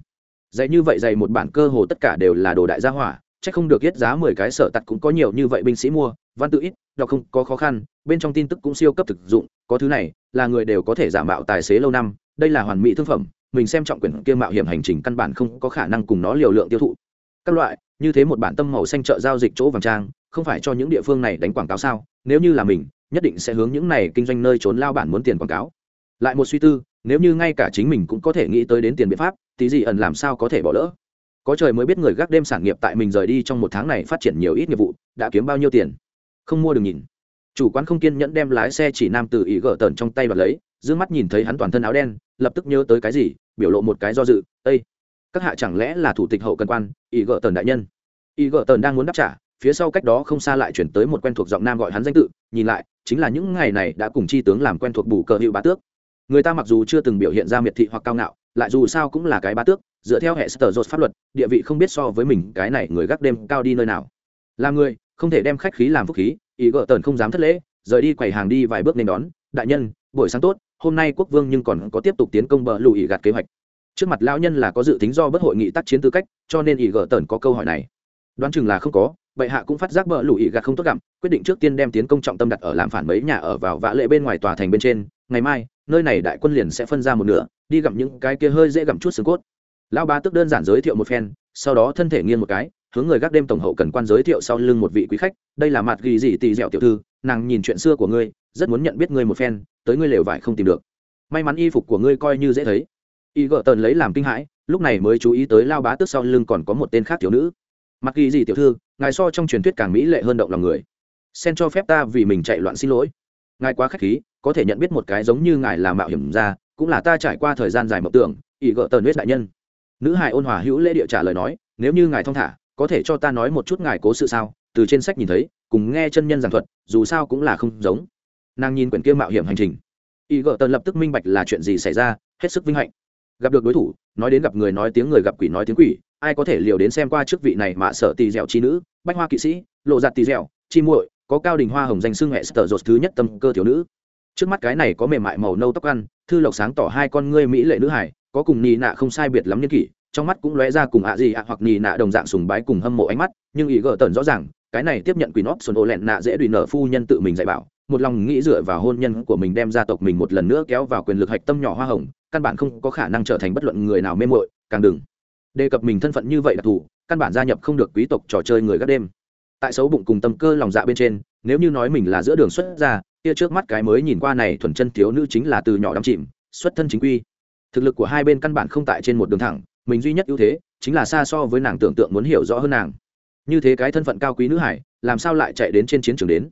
dạy như vậy dạy một bản cơ hồ tất cả đều là đồ đại gia hỏa chắc không được yết giá mười cái sở tặt cũng có nhiều như vậy binh sĩ mua văn tự ít đọc không có khó khăn bên trong tin tức cũng siêu cấp thực dụng có thứ này là người đều có thể giả mạo tài xế lâu năm đây là hoàn mỹ thương phẩm, mình xem trọng quyển kia mạo hiểm hành trình căn bản không có khả năng cùng nó liều lượng tiêu thụ. Các loại, như thế một bản tâm màu xanh chợ giao dịch chỗ vàng trang, không phải cho những địa phương này đánh quảng cáo sao? Nếu như là mình, nhất định sẽ hướng những này kinh doanh nơi trốn lao bản muốn tiền quảng cáo. Lại một suy tư, nếu như ngay cả chính mình cũng có thể nghĩ tới đến tiền biện pháp, tí gì ẩn làm sao có thể bỏ lỡ? Có trời mới biết người gác đêm sản nghiệp tại mình rời đi trong một tháng này phát triển nhiều ít nghiệp vụ, đã kiếm bao nhiêu tiền? Không mua đừng nhìn. Chủ quán không kiên nhẫn đem lái xe chỉ nam từ ý gỡ tần trong tay và lấy d mắt nhìn thấy hắn toàn thân áo đen, lập tức nhớ tới cái gì, biểu lộ một cái do dự ây các hạ chẳng lẽ là thủ tịch hậu cần quan ý gỡ tần đại nhân? Ý gỡ tần đang muốn đáp trả, phía sau cách đó không xa lại chuyển tới một quen thuộc giọng nam gọi hắn danh tự, nhìn lại, chính là những ngày này đã cùng chi tướng làm quen thuộc bù cờ hiệu bá tước. Người ta mặc dù chưa từng biểu hiện ra miệt thị hoặc cao ngạo, lại dù sao cũng là cái bá tước, dựa theo hệ sở dột pháp luật, địa vị không biết so với mình cái này người gác đêm cao đi nơi nào. Là người, không thể đem khách khí làm phúc khí ý gợ tần không dám thất lễ, rời đi quầy hàng đi vài bước nên đón, đại nhân, buổi sáng tốt hôm nay quốc vương nhưng còn có tiếp tục tiến công bờ lùi gạt kế hoạch. Trước mặt lão nhân là có dự tính do bất hội nghị tác chiến tư cách, cho nên ý gờ tần có câu hỏi này. Đoán chừng là không có, bệ hạ cũng phát giác bờ lùi gạt không tốt gặm, quyết định trước tiên đem tiến công trọng tâm đặt ở làm phản mấy nhà ở vào vã lệ bên ngoài tòa thành bên trên. Ngày mai, nơi này đại quân liền sẽ phân ra một nửa, đi gặm những cái kia hơi dễ gặm chút xương cốt. Lão ba tức đơn giản giới thiệu một phen, sau đó thân thể nghiêng một cái, hướng người gác đêm tổng hậu cần quan giới thiệu sau lưng một vị quý khách. Đây là mặt ghi gì tỳ dẻo tiểu thư, nàng nhìn chuyện xưa của ngươi rất muốn nhận biết ngươi một phen, tới ngươi lều vải không tìm được. May mắn y phục của ngươi coi như dễ thấy. Y gợ tần lấy làm kinh hãi, lúc này mới chú ý tới lao bá tức sau lưng còn có một tên khác thiếu nữ. Mặt ghi gì tiểu thư, ngài so trong truyền thuyết càng mỹ lệ hơn động lòng người. Sen cho phép ta vì mình chạy loạn xin lỗi. Ngài quá khách khí, có thể nhận biết một cái giống như ngài là mạo hiểm ra, cũng là ta trải qua thời gian dài mộng tưởng ỷ gợ tần huyết đại nhân. Nữ hài ôn hòa hữu lễ địa trả lời nói, nếu như ngài thong thả, có thể cho ta nói một chút ngài cố sự sao? Từ trên sách nhìn thấy, cùng nghe chân nhân giảng thuật, dù sao cũng là không giống nàng nhìn quyển kia mạo hiểm hành trình. Y gợ tần lập tức minh bạch là chuyện gì xảy ra, hết sức vinh hạnh. Gặp được đối thủ, nói đến gặp người nói tiếng người gặp quỷ nói tiếng quỷ, ai có thể liều đến xem qua trước vị này mà sợ tỳ dẻo chi nữ, bách hoa kỵ sĩ, lộ giặt tỳ dẻo, chi muội, có cao đình hoa hồng danh xưng hệ sở dột thứ nhất tâm cơ thiếu nữ. Trước mắt cái này có mềm mại màu nâu tóc ăn, thư lộc sáng tỏ hai con ngươi mỹ lệ nữ hải có cùng nì nạ không sai biệt lắm niên kỷ, trong mắt cũng lóe ra cùng ạ gì ạ hoặc nì nạ đồng dạng sùng bái cùng hâm mộ ánh mắt, nhưng ý gỡ tần rõ ràng, cái này tiếp nhận quỷ nót xuân ô lẹn nạ dễ đùi nở phu nhân tự mình dạy bảo một lòng nghĩ dựa vào hôn nhân của mình đem gia tộc mình một lần nữa kéo vào quyền lực hạch tâm nhỏ hoa hồng, căn bản không có khả năng trở thành bất luận người nào mê mội càng đừng đề cập mình thân phận như vậy đặc thù, căn bản gia nhập không được quý tộc trò chơi người gác đêm. Tại xấu bụng cùng tâm cơ lòng dạ bên trên, nếu như nói mình là giữa đường xuất ra kia trước mắt cái mới nhìn qua này thuần chân thiếu nữ chính là từ nhỏ đắm chìm, xuất thân chính quy. Thực lực của hai bên căn bản không tại trên một đường thẳng, mình duy nhất ưu thế chính là xa so với nàng tưởng tượng muốn hiểu rõ hơn nàng. Như thế cái thân phận cao quý nữ hải, làm sao lại chạy đến trên chiến trường đến?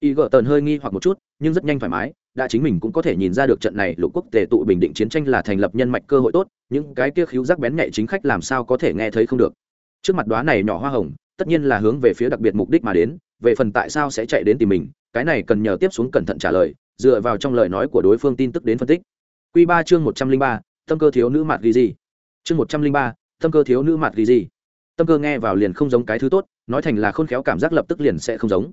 Y gợ tần hơi nghi hoặc một chút, nhưng rất nhanh thoải mái, đã chính mình cũng có thể nhìn ra được trận này lục quốc tề tụ bình định chiến tranh là thành lập nhân mạch cơ hội tốt, những cái kia khíu rắc bén nhạy chính khách làm sao có thể nghe thấy không được. Trước mặt đoá này nhỏ hoa hồng, tất nhiên là hướng về phía đặc biệt mục đích mà đến, về phần tại sao sẽ chạy đến tìm mình, cái này cần nhờ tiếp xuống cẩn thận trả lời, dựa vào trong lời nói của đối phương tin tức đến phân tích. Q ba chương một trăm linh ba, tâm cơ thiếu nữ mặt ghi gì? Chương một trăm linh ba, tâm cơ thiếu nữ mặt ghi gì? Tâm cơ nghe vào liền không giống cái thứ tốt, nói thành là khôn khéo cảm giác lập tức liền sẽ không giống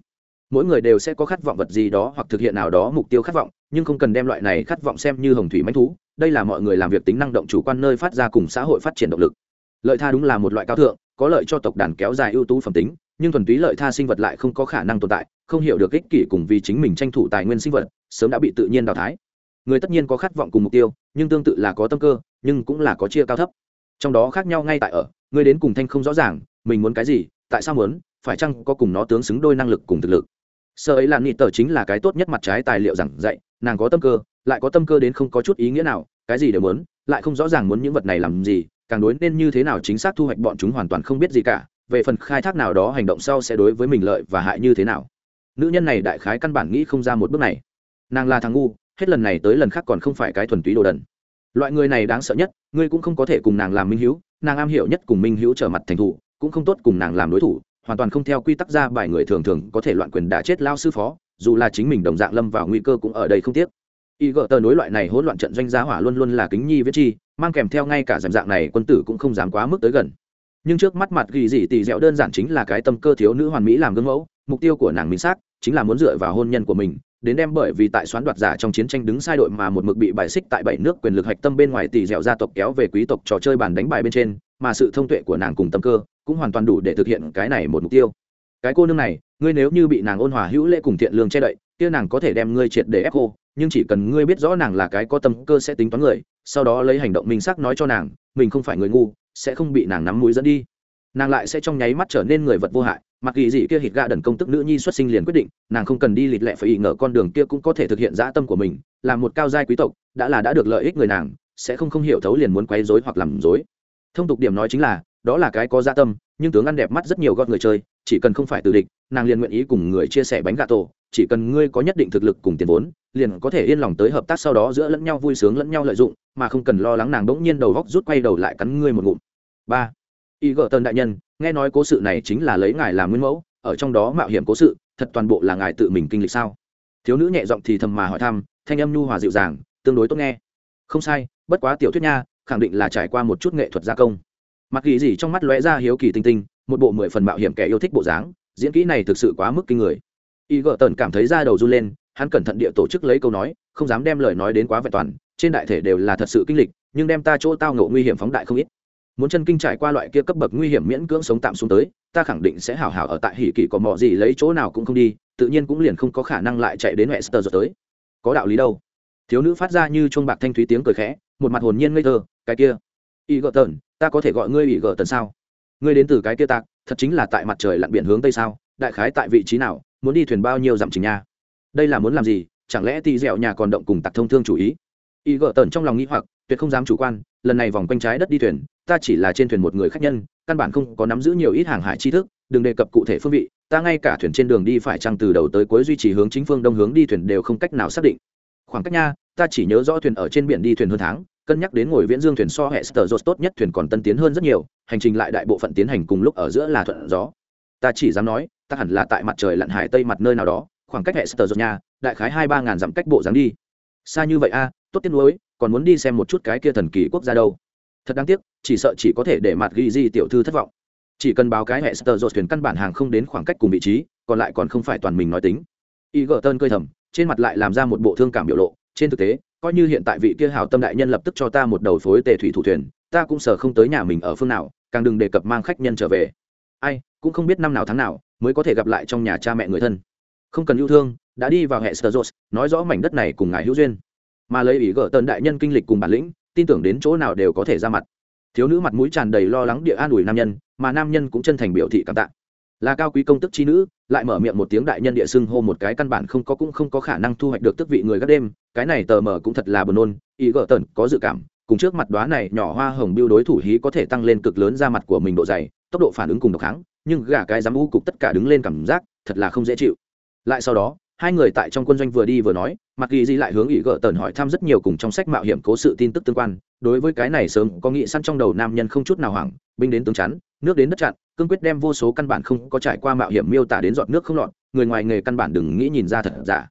mỗi người đều sẽ có khát vọng vật gì đó hoặc thực hiện nào đó mục tiêu khát vọng, nhưng không cần đem loại này khát vọng xem như hồng thủy manh thú. Đây là mọi người làm việc tính năng động chủ quan nơi phát ra cùng xã hội phát triển động lực. Lợi tha đúng là một loại cao thượng, có lợi cho tộc đàn kéo dài ưu tú phẩm tính, nhưng thuần túy lợi tha sinh vật lại không có khả năng tồn tại, không hiểu được ích kỷ cùng vì chính mình tranh thủ tài nguyên sinh vật, sớm đã bị tự nhiên đào thái người tất nhiên có khát vọng cùng mục tiêu, nhưng tương tự là có tâm cơ, nhưng cũng là có chia cao thấp. Trong đó khác nhau ngay tại ở, người đến cùng thanh không rõ ràng, mình muốn cái gì, tại sao muốn, phải chăng có cùng nó tướng xứng đôi năng lực cùng thực lực sơ ấy là nị tờ chính là cái tốt nhất mặt trái tài liệu giảng dạy, nàng có tâm cơ, lại có tâm cơ đến không có chút ý nghĩa nào, cái gì đều muốn, lại không rõ ràng muốn những vật này làm gì, càng đối nên như thế nào chính xác thu hoạch bọn chúng hoàn toàn không biết gì cả, về phần khai thác nào đó hành động sau sẽ đối với mình lợi và hại như thế nào. Nữ nhân này đại khái căn bản nghĩ không ra một bước này. Nàng là thằng ngu, hết lần này tới lần khác còn không phải cái thuần túy đồ đần. Loại người này đáng sợ nhất, ngươi cũng không có thể cùng nàng làm minh hữu nàng am hiểu nhất cùng minh hữu trở mặt thành thủ, cũng không tốt cùng nàng làm đối thủ hoàn toàn không theo quy tắc ra bài người thường thường có thể loạn quyền đã chết lao sư phó, dù là chính mình đồng dạng lâm vào nguy cơ cũng ở đây không tiếc. Y gỡ tờ nối loại này hỗn loạn trận doanh giá hỏa luôn luôn là kính nhi viết chi, mang kèm theo ngay cả giảm dạng này quân tử cũng không dám quá mức tới gần. Nhưng trước mắt mặt ghi dị tỳ dẻo đơn giản chính là cái tâm cơ thiếu nữ hoàn mỹ làm gương mẫu, mục tiêu của nàng minh xác chính là muốn dựa vào hôn nhân của mình, đến đem bởi vì tại xoán đoạt giả trong chiến tranh đứng sai đội mà một mực bị bài xích tại bảy nước quyền lực hạch tâm bên ngoài tỷ dẻo gia tộc kéo về quý tộc trò chơi bàn đánh bài bên trên mà sự thông tuệ của nàng cùng tâm cơ cũng hoàn toàn đủ để thực hiện cái này một mục tiêu. Cái cô nương này, ngươi nếu như bị nàng ôn hòa hữu lễ cùng thiện lương che đậy, kia nàng có thể đem ngươi triệt để ép cô, nhưng chỉ cần ngươi biết rõ nàng là cái có tâm cơ sẽ tính toán người, sau đó lấy hành động minh xác nói cho nàng, mình không phải người ngu, sẽ không bị nàng nắm mũi dẫn đi. Nàng lại sẽ trong nháy mắt trở nên người vật vô hại, mặc kỳ dị kia hít gạ đần công tức nữ nhi xuất sinh liền quyết định, nàng không cần đi lịt lẹ phải ý ngờ con đường kia cũng có thể thực hiện dã tâm của mình, là một cao giai quý tộc, đã là đã được lợi ích người nàng, sẽ không không hiểu thấu liền muốn quấy rối hoặc làm dối thông tục điểm nói chính là, đó là cái có gia tâm, nhưng tướng ăn đẹp mắt rất nhiều gót người chơi, chỉ cần không phải từ địch, nàng liền nguyện ý cùng người chia sẻ bánh gà tổ, chỉ cần ngươi có nhất định thực lực cùng tiền vốn, liền có thể yên lòng tới hợp tác sau đó giữa lẫn nhau vui sướng lẫn nhau lợi dụng, mà không cần lo lắng nàng bỗng nhiên đầu góc rút quay đầu lại cắn ngươi một ngụm. Ba. Y gợ tần đại nhân, nghe nói cố sự này chính là lấy ngài làm nguyên mẫu, ở trong đó mạo hiểm cố sự, thật toàn bộ là ngài tự mình kinh lịch sao? Thiếu nữ nhẹ giọng thì thầm mà hỏi thăm, thanh âm nhu hòa dịu dàng, tương đối tốt nghe. Không sai, bất quá tiểu thuyết nha khẳng định là trải qua một chút nghệ thuật gia công. Mặc kỳ gì trong mắt lóe ra hiếu kỳ tinh tinh, một bộ mười phần mạo hiểm kẻ yêu thích bộ dáng, diễn kỹ này thực sự quá mức kinh người. Y gợ tần cảm thấy da đầu run lên, hắn cẩn thận địa tổ chức lấy câu nói, không dám đem lời nói đến quá vẹn toàn, trên đại thể đều là thật sự kinh lịch, nhưng đem ta chỗ tao ngộ nguy hiểm phóng đại không ít. Muốn chân kinh trải qua loại kia cấp bậc nguy hiểm miễn cưỡng sống tạm xuống tới, ta khẳng định sẽ hảo hảo ở tại hỉ kỳ có mò gì lấy chỗ nào cũng không đi, tự nhiên cũng liền không có khả năng lại chạy đến mẹ sờ rồi tới. Có đạo lý đâu. Thiếu nữ phát ra như chuông bạc thanh thúy tiếng cười khẽ một mặt hồn nhiên ngây thơ, cái kia, y gợ tần, ta có thể gọi ngươi y gợ tần sao? Ngươi đến từ cái kia tạc, thật chính là tại mặt trời lặn biển hướng tây sao? Đại khái tại vị trí nào? Muốn đi thuyền bao nhiêu dặm trình nha? Đây là muốn làm gì? Chẳng lẽ tì dẻo nhà còn động cùng tặc thông thương chủ ý? Y gợ tần trong lòng nghĩ hoặc, tuyệt không dám chủ quan, lần này vòng quanh trái đất đi thuyền, ta chỉ là trên thuyền một người khách nhân, căn bản không có nắm giữ nhiều ít hàng hải tri thức, đừng đề cập cụ thể phương vị, ta ngay cả thuyền trên đường đi phải chăng từ đầu tới cuối duy trì hướng chính phương đông hướng đi thuyền đều không cách nào xác định. Khoảng cách nha ta chỉ nhớ rõ thuyền ở trên biển đi thuyền hơn tháng, cân nhắc đến ngồi viễn dương thuyền so hệ sờ rột tốt nhất thuyền còn tân tiến hơn rất nhiều, hành trình lại đại bộ phận tiến hành cùng lúc ở giữa là thuận gió. Ta chỉ dám nói, ta hẳn là tại mặt trời lặn hải tây mặt nơi nào đó, khoảng cách hệ sờ rột nhà, đại khái hai ba ngàn dặm cách bộ dáng đi. Xa như vậy a, tốt tiếc nuối, còn muốn đi xem một chút cái kia thần kỳ quốc gia đâu. Thật đáng tiếc, chỉ sợ chỉ có thể để mặt ghi di tiểu thư thất vọng. Chỉ cần báo cái hệ sờ rột thuyền căn bản hàng không đến khoảng cách cùng vị trí, còn lại còn không phải toàn mình nói tính. Y gờ tơn cơi thầm, trên mặt lại làm ra một bộ thương cảm biểu lộ trên thực tế, coi như hiện tại vị kia hào tâm đại nhân lập tức cho ta một đầu phối tề thủy thủ thuyền, ta cũng sợ không tới nhà mình ở phương nào, càng đừng đề cập mang khách nhân trở về. Ai, cũng không biết năm nào tháng nào mới có thể gặp lại trong nhà cha mẹ người thân. Không cần yêu thương, đã đi vào hệ sơ nói rõ mảnh đất này cùng ngài hữu duyên. Mà lấy ý gỡ tần đại nhân kinh lịch cùng bản lĩnh, tin tưởng đến chỗ nào đều có thể ra mặt. Thiếu nữ mặt mũi tràn đầy lo lắng địa an ủi nam nhân, mà nam nhân cũng chân thành biểu thị cảm tạ là cao quý công tức chi nữ, lại mở miệng một tiếng đại nhân địa xưng hô một cái căn bản không có cũng không có khả năng thu hoạch được tức vị người gác đêm, cái này tờ mờ cũng thật là buồn nôn, ý gỡ tần có dự cảm, cùng trước mặt đoá này nhỏ hoa hồng biêu đối thủ hí có thể tăng lên cực lớn ra mặt của mình độ dày, tốc độ phản ứng cùng độc kháng nhưng gà cái dám u cục tất cả đứng lên cảm giác, thật là không dễ chịu. Lại sau đó hai người tại trong quân doanh vừa đi vừa nói, mặc ghi di lại hướng ý gợ tần hỏi thăm rất nhiều cùng trong sách mạo hiểm cố sự tin tức tương quan. Đối với cái này sớm có nghĩ săn trong đầu nam nhân không chút nào hoảng, binh đến tướng chắn, nước đến đất chặn, cương quyết đem vô số căn bản không có trải qua mạo hiểm miêu tả đến giọt nước không lọt, người ngoài nghề căn bản đừng nghĩ nhìn ra thật giả.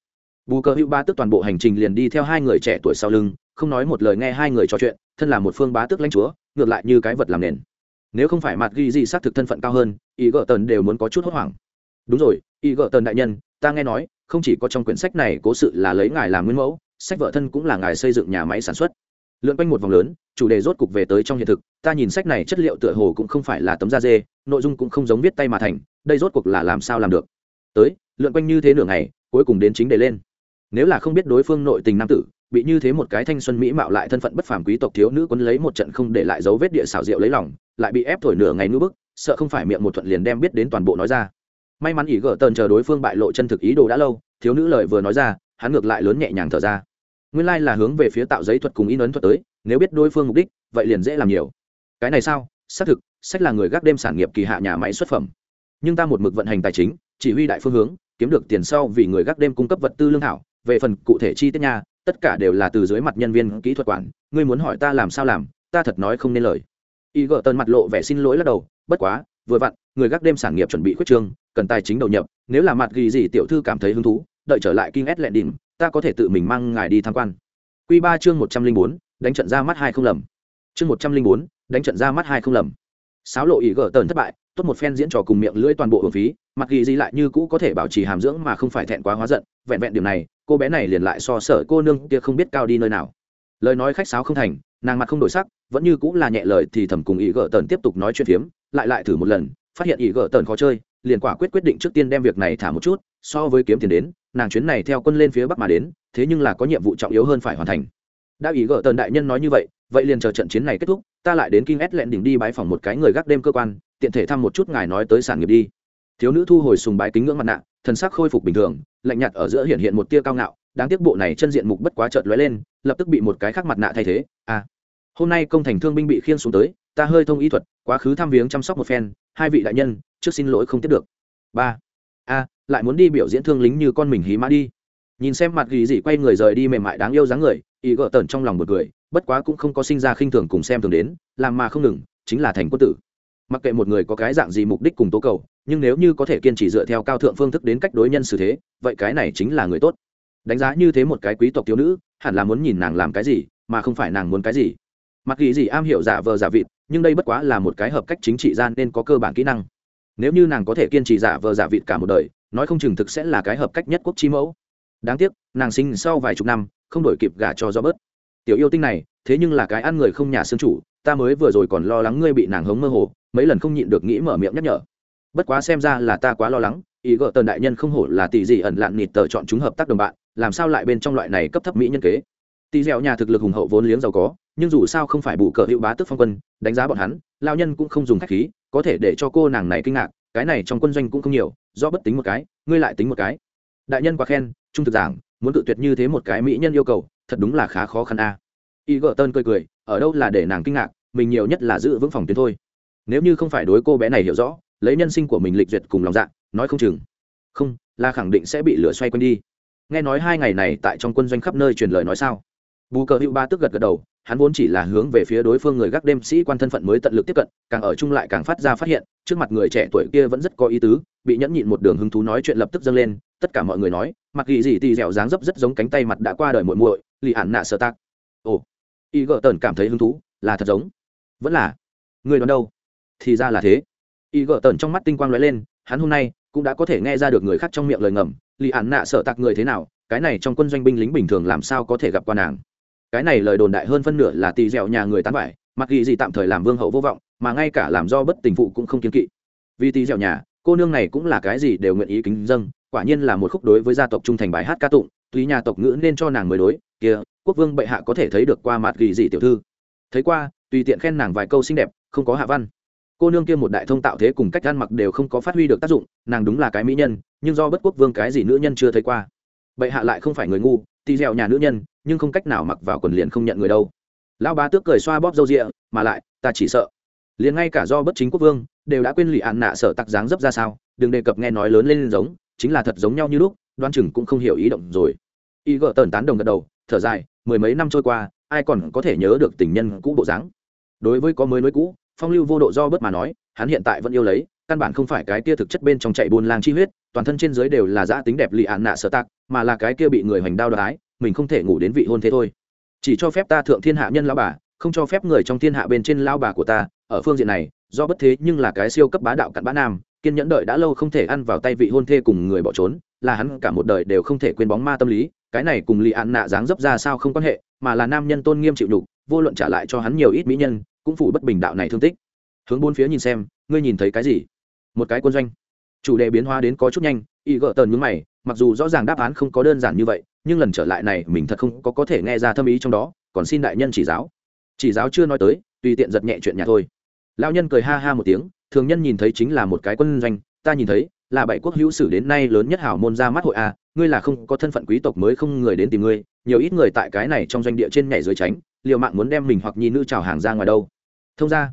Bù cờ hữu ba tức toàn bộ hành trình liền đi theo hai người trẻ tuổi sau lưng, không nói một lời nghe hai người trò chuyện, thân là một phương bá tước lãnh chúa, ngược lại như cái vật làm nền. Nếu không phải mặt ghi gì xác thực thân phận cao hơn ý gợ tần đều muốn có chút hốt hoảng. Đúng rồi ý gợ tần đại nhân, ta nghe nói không chỉ có trong quyển sách này cố sự là lấy ngài làm nguyên mẫu, sách vợ thân cũng là ngài xây dựng nhà máy sản xuất. Lượn quanh một vòng lớn, chủ đề rốt cục về tới trong hiện thực, ta nhìn sách này chất liệu tựa hồ cũng không phải là tấm da dê, nội dung cũng không giống viết tay mà thành, đây rốt cuộc là làm sao làm được? Tới, lượn quanh như thế nửa ngày, cuối cùng đến chính đề lên. Nếu là không biết đối phương nội tình nam tử, bị như thế một cái thanh xuân mỹ mạo lại thân phận bất phàm quý tộc thiếu nữ quấn lấy một trận không để lại dấu vết địa xảo diệu lấy lòng, lại bị ép thổi nửa ngày nữ bức, sợ không phải miệng một thuận liền đem biết đến toàn bộ nói ra may mắn ỷ gỡ tần chờ đối phương bại lộ chân thực ý đồ đã lâu, thiếu nữ lời vừa nói ra, hắn ngược lại lớn nhẹ nhàng thở ra. Nguyên lai là hướng về phía tạo giấy thuật cùng in ấn thuật tới, nếu biết đối phương mục đích, vậy liền dễ làm nhiều. Cái này sao? Xác thực, sách là người gác đêm sản nghiệp kỳ hạ nhà máy xuất phẩm. Nhưng ta một mực vận hành tài chính, chỉ huy đại phương hướng, kiếm được tiền sau vì người gác đêm cung cấp vật tư lương thảo, về phần cụ thể chi tiết nha, tất cả đều là từ dưới mặt nhân viên kỹ thuật quản. Ngươi muốn hỏi ta làm sao làm, ta thật nói không nên lời. Y gợ tần mặt lộ vẻ xin lỗi lắc đầu, bất quá, vừa vặn, người gác đêm sản nghiệp chuẩn bị khuyết trương cần tài chính đầu nhập, nếu là mặt ghi gì tiểu thư cảm thấy hứng thú, đợi trở lại kinh s lệ đỉnh ta có thể tự mình mang ngài đi tham quan. Q ba chương một trăm linh bốn, đánh trận ra mắt hai không lầm. Chương một trăm linh bốn, đánh trận ra mắt hai không lầm. Sáo lộ ý gỡ tần thất bại, tốt một phen diễn trò cùng miệng lưỡi toàn bộ hưởng phí mặc ghi gì lại như cũ có thể bảo trì hàm dưỡng mà không phải thẹn quá hóa giận, vẹn vẹn điểm này, cô bé này liền lại so sở cô nương kia không biết cao đi nơi nào. Lời nói khách sáo không thành, nàng mặt không đổi sắc, vẫn như cũng là nhẹ lời thì thầm cùng ý gỡ tần tiếp tục nói chuyện phiếm, lại lại thử một lần, phát hiện ý gỡ tần khó chơi liền quả quyết quyết định trước tiên đem việc này thả một chút, so với kiếm tiền đến, nàng chuyến này theo quân lên phía bắc mà đến, thế nhưng là có nhiệm vụ trọng yếu hơn phải hoàn thành. Đã ý gỡ tần đại nhân nói như vậy vậy liền chờ trận chiến này kết thúc, ta lại đến kinh ét lẹn đỉnh đi bái phòng một cái người gác đêm cơ quan, tiện thể thăm một chút ngài nói tới sản nghiệp đi. Thiếu nữ thu hồi sùng bái kính ngưỡng mặt nạ, thần sắc khôi phục bình thường, lạnh nhạt ở giữa hiện hiện một tia cao ngạo, đáng tiếc bộ này chân diện mục bất quá chợt lóe lên, lập tức bị một cái khác mặt nạ thay thế à. Hôm nay công thành thương binh bị khiên xuống tới, ta hơi thông y thuật, quá khứ thăm viếng chăm sóc một phen, hai vị đại nhân trước xin lỗi không tiếp được. Ba. A, lại muốn đi biểu diễn thương lính như con mình hí mã đi. Nhìn xem mặt ghi dị quay người rời đi mềm mại đáng yêu dáng người, ý gỡ tởn trong lòng một người bất quá cũng không có sinh ra khinh thường cùng xem thường đến, làm mà không ngừng, chính là thành quân tử. Mặc kệ một người có cái dạng gì mục đích cùng tố cầu, nhưng nếu như có thể kiên trì dựa theo cao thượng phương thức đến cách đối nhân xử thế, vậy cái này chính là người tốt. Đánh giá như thế một cái quý tộc thiếu nữ, hẳn là muốn nhìn nàng làm cái gì, mà không phải nàng muốn cái gì. Mặc ghi gì am hiểu giả vờ giả vịt, nhưng đây bất quá là một cái hợp cách chính trị gian nên có cơ bản kỹ năng nếu như nàng có thể kiên trì giả vờ giả vịt cả một đời, nói không chừng thực sẽ là cái hợp cách nhất quốc chi mẫu. Đáng tiếc, nàng sinh sau vài chục năm, không đổi kịp gả cho do bớt tiểu yêu tinh này, thế nhưng là cái ăn người không nhà xương chủ, ta mới vừa rồi còn lo lắng ngươi bị nàng hống mơ hồ, mấy lần không nhịn được nghĩ mở miệng nhắc nhở. Bất quá xem ra là ta quá lo lắng, ý gợ tần đại nhân không hổ là tỷ gì ẩn lạn nịt tờ chọn chúng hợp tác đồng bạn, làm sao lại bên trong loại này cấp thấp mỹ nhân kế? Tỷ dẻo nhà thực lực hùng hậu vốn liếng giàu có, nhưng dù sao không phải bù cờ hữu bá tức phong quân, đánh giá bọn hắn lao nhân cũng không dùng khách khí có thể để cho cô nàng này kinh ngạc, cái này trong quân doanh cũng không nhiều, do bất tính một cái, ngươi lại tính một cái. Đại nhân quá khen, trung thực giảng, muốn tự tuyệt như thế một cái mỹ nhân yêu cầu, thật đúng là khá khó khăn a. Y gợ tơn cười cười, ở đâu là để nàng kinh ngạc, mình nhiều nhất là giữ vững phòng tuyến thôi. Nếu như không phải đối cô bé này hiểu rõ, lấy nhân sinh của mình lịch duyệt cùng lòng dạ nói không chừng. Không, là khẳng định sẽ bị lửa xoay quanh đi. Nghe nói hai ngày này tại trong quân doanh khắp nơi truyền lời nói sao? Bù cờ hữu ba tức gật gật đầu hắn vốn chỉ là hướng về phía đối phương người gác đêm sĩ quan thân phận mới tận lực tiếp cận, càng ở chung lại càng phát ra phát hiện, trước mặt người trẻ tuổi kia vẫn rất có ý tứ, bị nhẫn nhịn một đường hứng thú nói chuyện lập tức dâng lên, tất cả mọi người nói, mặc ghi gì thì dẻo dáng dấp rất giống cánh tay mặt đã qua đời muội muội, lì ản nạ sợ tác ồ, y gợ tần cảm thấy hứng thú, là thật giống. Vẫn là, người đón đâu? Thì ra là thế. Y gợ tần trong mắt tinh quang lóe lên, hắn hôm nay cũng đã có thể nghe ra được người khác trong miệng lời ngầm, lì ản nạ sợ tạc người thế nào? Cái này trong quân doanh binh lính bình thường làm sao có thể gặp qua nàng? Cái này lời đồn đại hơn phân nửa là tỳ dẻo nhà người tán vải, mặc ghi gì tạm thời làm vương hậu vô vọng, mà ngay cả làm do bất tình phụ cũng không kiên kỵ. Vì tỳ dẻo nhà, cô nương này cũng là cái gì đều nguyện ý kính dâng, quả nhiên là một khúc đối với gia tộc trung thành bài hát ca tụng, tuy nhà tộc ngữ nên cho nàng mới đối, kia, quốc vương bệ hạ có thể thấy được qua mặt ghi gì tiểu thư. Thấy qua, tùy tiện khen nàng vài câu xinh đẹp, không có hạ văn. Cô nương kia một đại thông tạo thế cùng cách ăn mặc đều không có phát huy được tác dụng, nàng đúng là cái mỹ nhân, nhưng do bất quốc vương cái gì nữ nhân chưa thấy qua. Bệ hạ lại không phải người ngu tì dẻo nhà nữ nhân, nhưng không cách nào mặc vào quần liền không nhận người đâu. Lão bá tước cười xoa bóp râu rịa, mà lại, ta chỉ sợ. Liền ngay cả do bất chính quốc vương, đều đã quên lì ạn nạ sợ tặc dáng dấp ra sao, đừng đề cập nghe nói lớn lên giống, chính là thật giống nhau như lúc đoan chừng cũng không hiểu ý động rồi. Y gỡ tần tán đồng gật đầu, thở dài, mười mấy năm trôi qua, ai còn có thể nhớ được tình nhân cũ bộ dáng? Đối với có mới nối cũ, phong lưu vô độ do bất mà nói, hắn hiện tại vẫn yêu lấy căn bản không phải cái kia thực chất bên trong chạy buôn lang chi huyết, toàn thân trên dưới đều là giã tính đẹp lì ạn nạ sợ tạc, mà là cái kia bị người hoành đao đoái. mình không thể ngủ đến vị hôn thế thôi chỉ cho phép ta thượng thiên hạ nhân lao bà, không cho phép người trong thiên hạ bên trên lao bà của ta, ở phương diện này, do bất thế nhưng là cái siêu cấp bá đạo cặn bã nam, kiên nhẫn đợi đã lâu không thể ăn vào tay vị hôn thê cùng người bỏ trốn, là hắn cả một đời đều không thể quên bóng ma tâm lý, cái này cùng lì ạn nạ dáng dấp ra sao không quan hệ, mà là nam nhân tôn nghiêm chịu đục vô luận trả lại cho hắn nhiều ít mỹ nhân, cũng phủ bất bình đạo này thương tích hướng bốn phía nhìn xem, ngươi nhìn thấy cái gì một cái quân doanh. Chủ đề biến hóa đến có chút nhanh y gợ tờn nhúng mày, mặc dù rõ ràng đáp án không có đơn giản như vậy, nhưng lần trở lại này mình thật không có có thể nghe ra thâm ý trong đó, còn xin đại nhân chỉ giáo. Chỉ giáo chưa nói tới, tùy tiện giật nhẹ chuyện nhà thôi. Lao nhân cười ha ha một tiếng, thường nhân nhìn thấy chính là một cái quân doanh, ta nhìn thấy là bảy quốc hữu sử đến nay lớn nhất hảo môn ra mắt hội a, ngươi là không có thân phận quý tộc mới không người đến tìm ngươi, nhiều ít người tại cái này trong doanh địa trên nhảy dưới tránh, liều mạng muốn đem mình hoặc nhi nữ trào hàng ra ngoài đâu. Thông ra,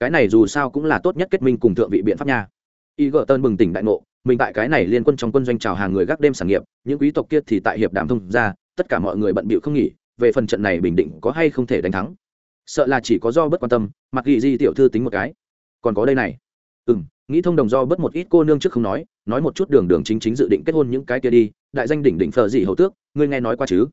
cái này dù sao cũng là tốt nhất kết minh cùng thượng vị biện pháp nha y gợ tân bừng tỉnh đại ngộ, mình tại cái này liên quân trong quân doanh trào hàng người gác đêm sản nghiệp, những quý tộc kia thì tại hiệp đàm thông ra, tất cả mọi người bận bịu không nghỉ, về phần trận này bình định có hay không thể đánh thắng. Sợ là chỉ có do bất quan tâm, mặc ghi di tiểu thư tính một cái. Còn có đây này. Ừ m nghĩ thông đồng do bất một ít cô nương trước không nói nói một chút đường đường chính chính dự định kết hôn những cái kia đi, đại danh đỉnh đỉnh phờ gì hầu tước, ngươi nghe nói qua chứ?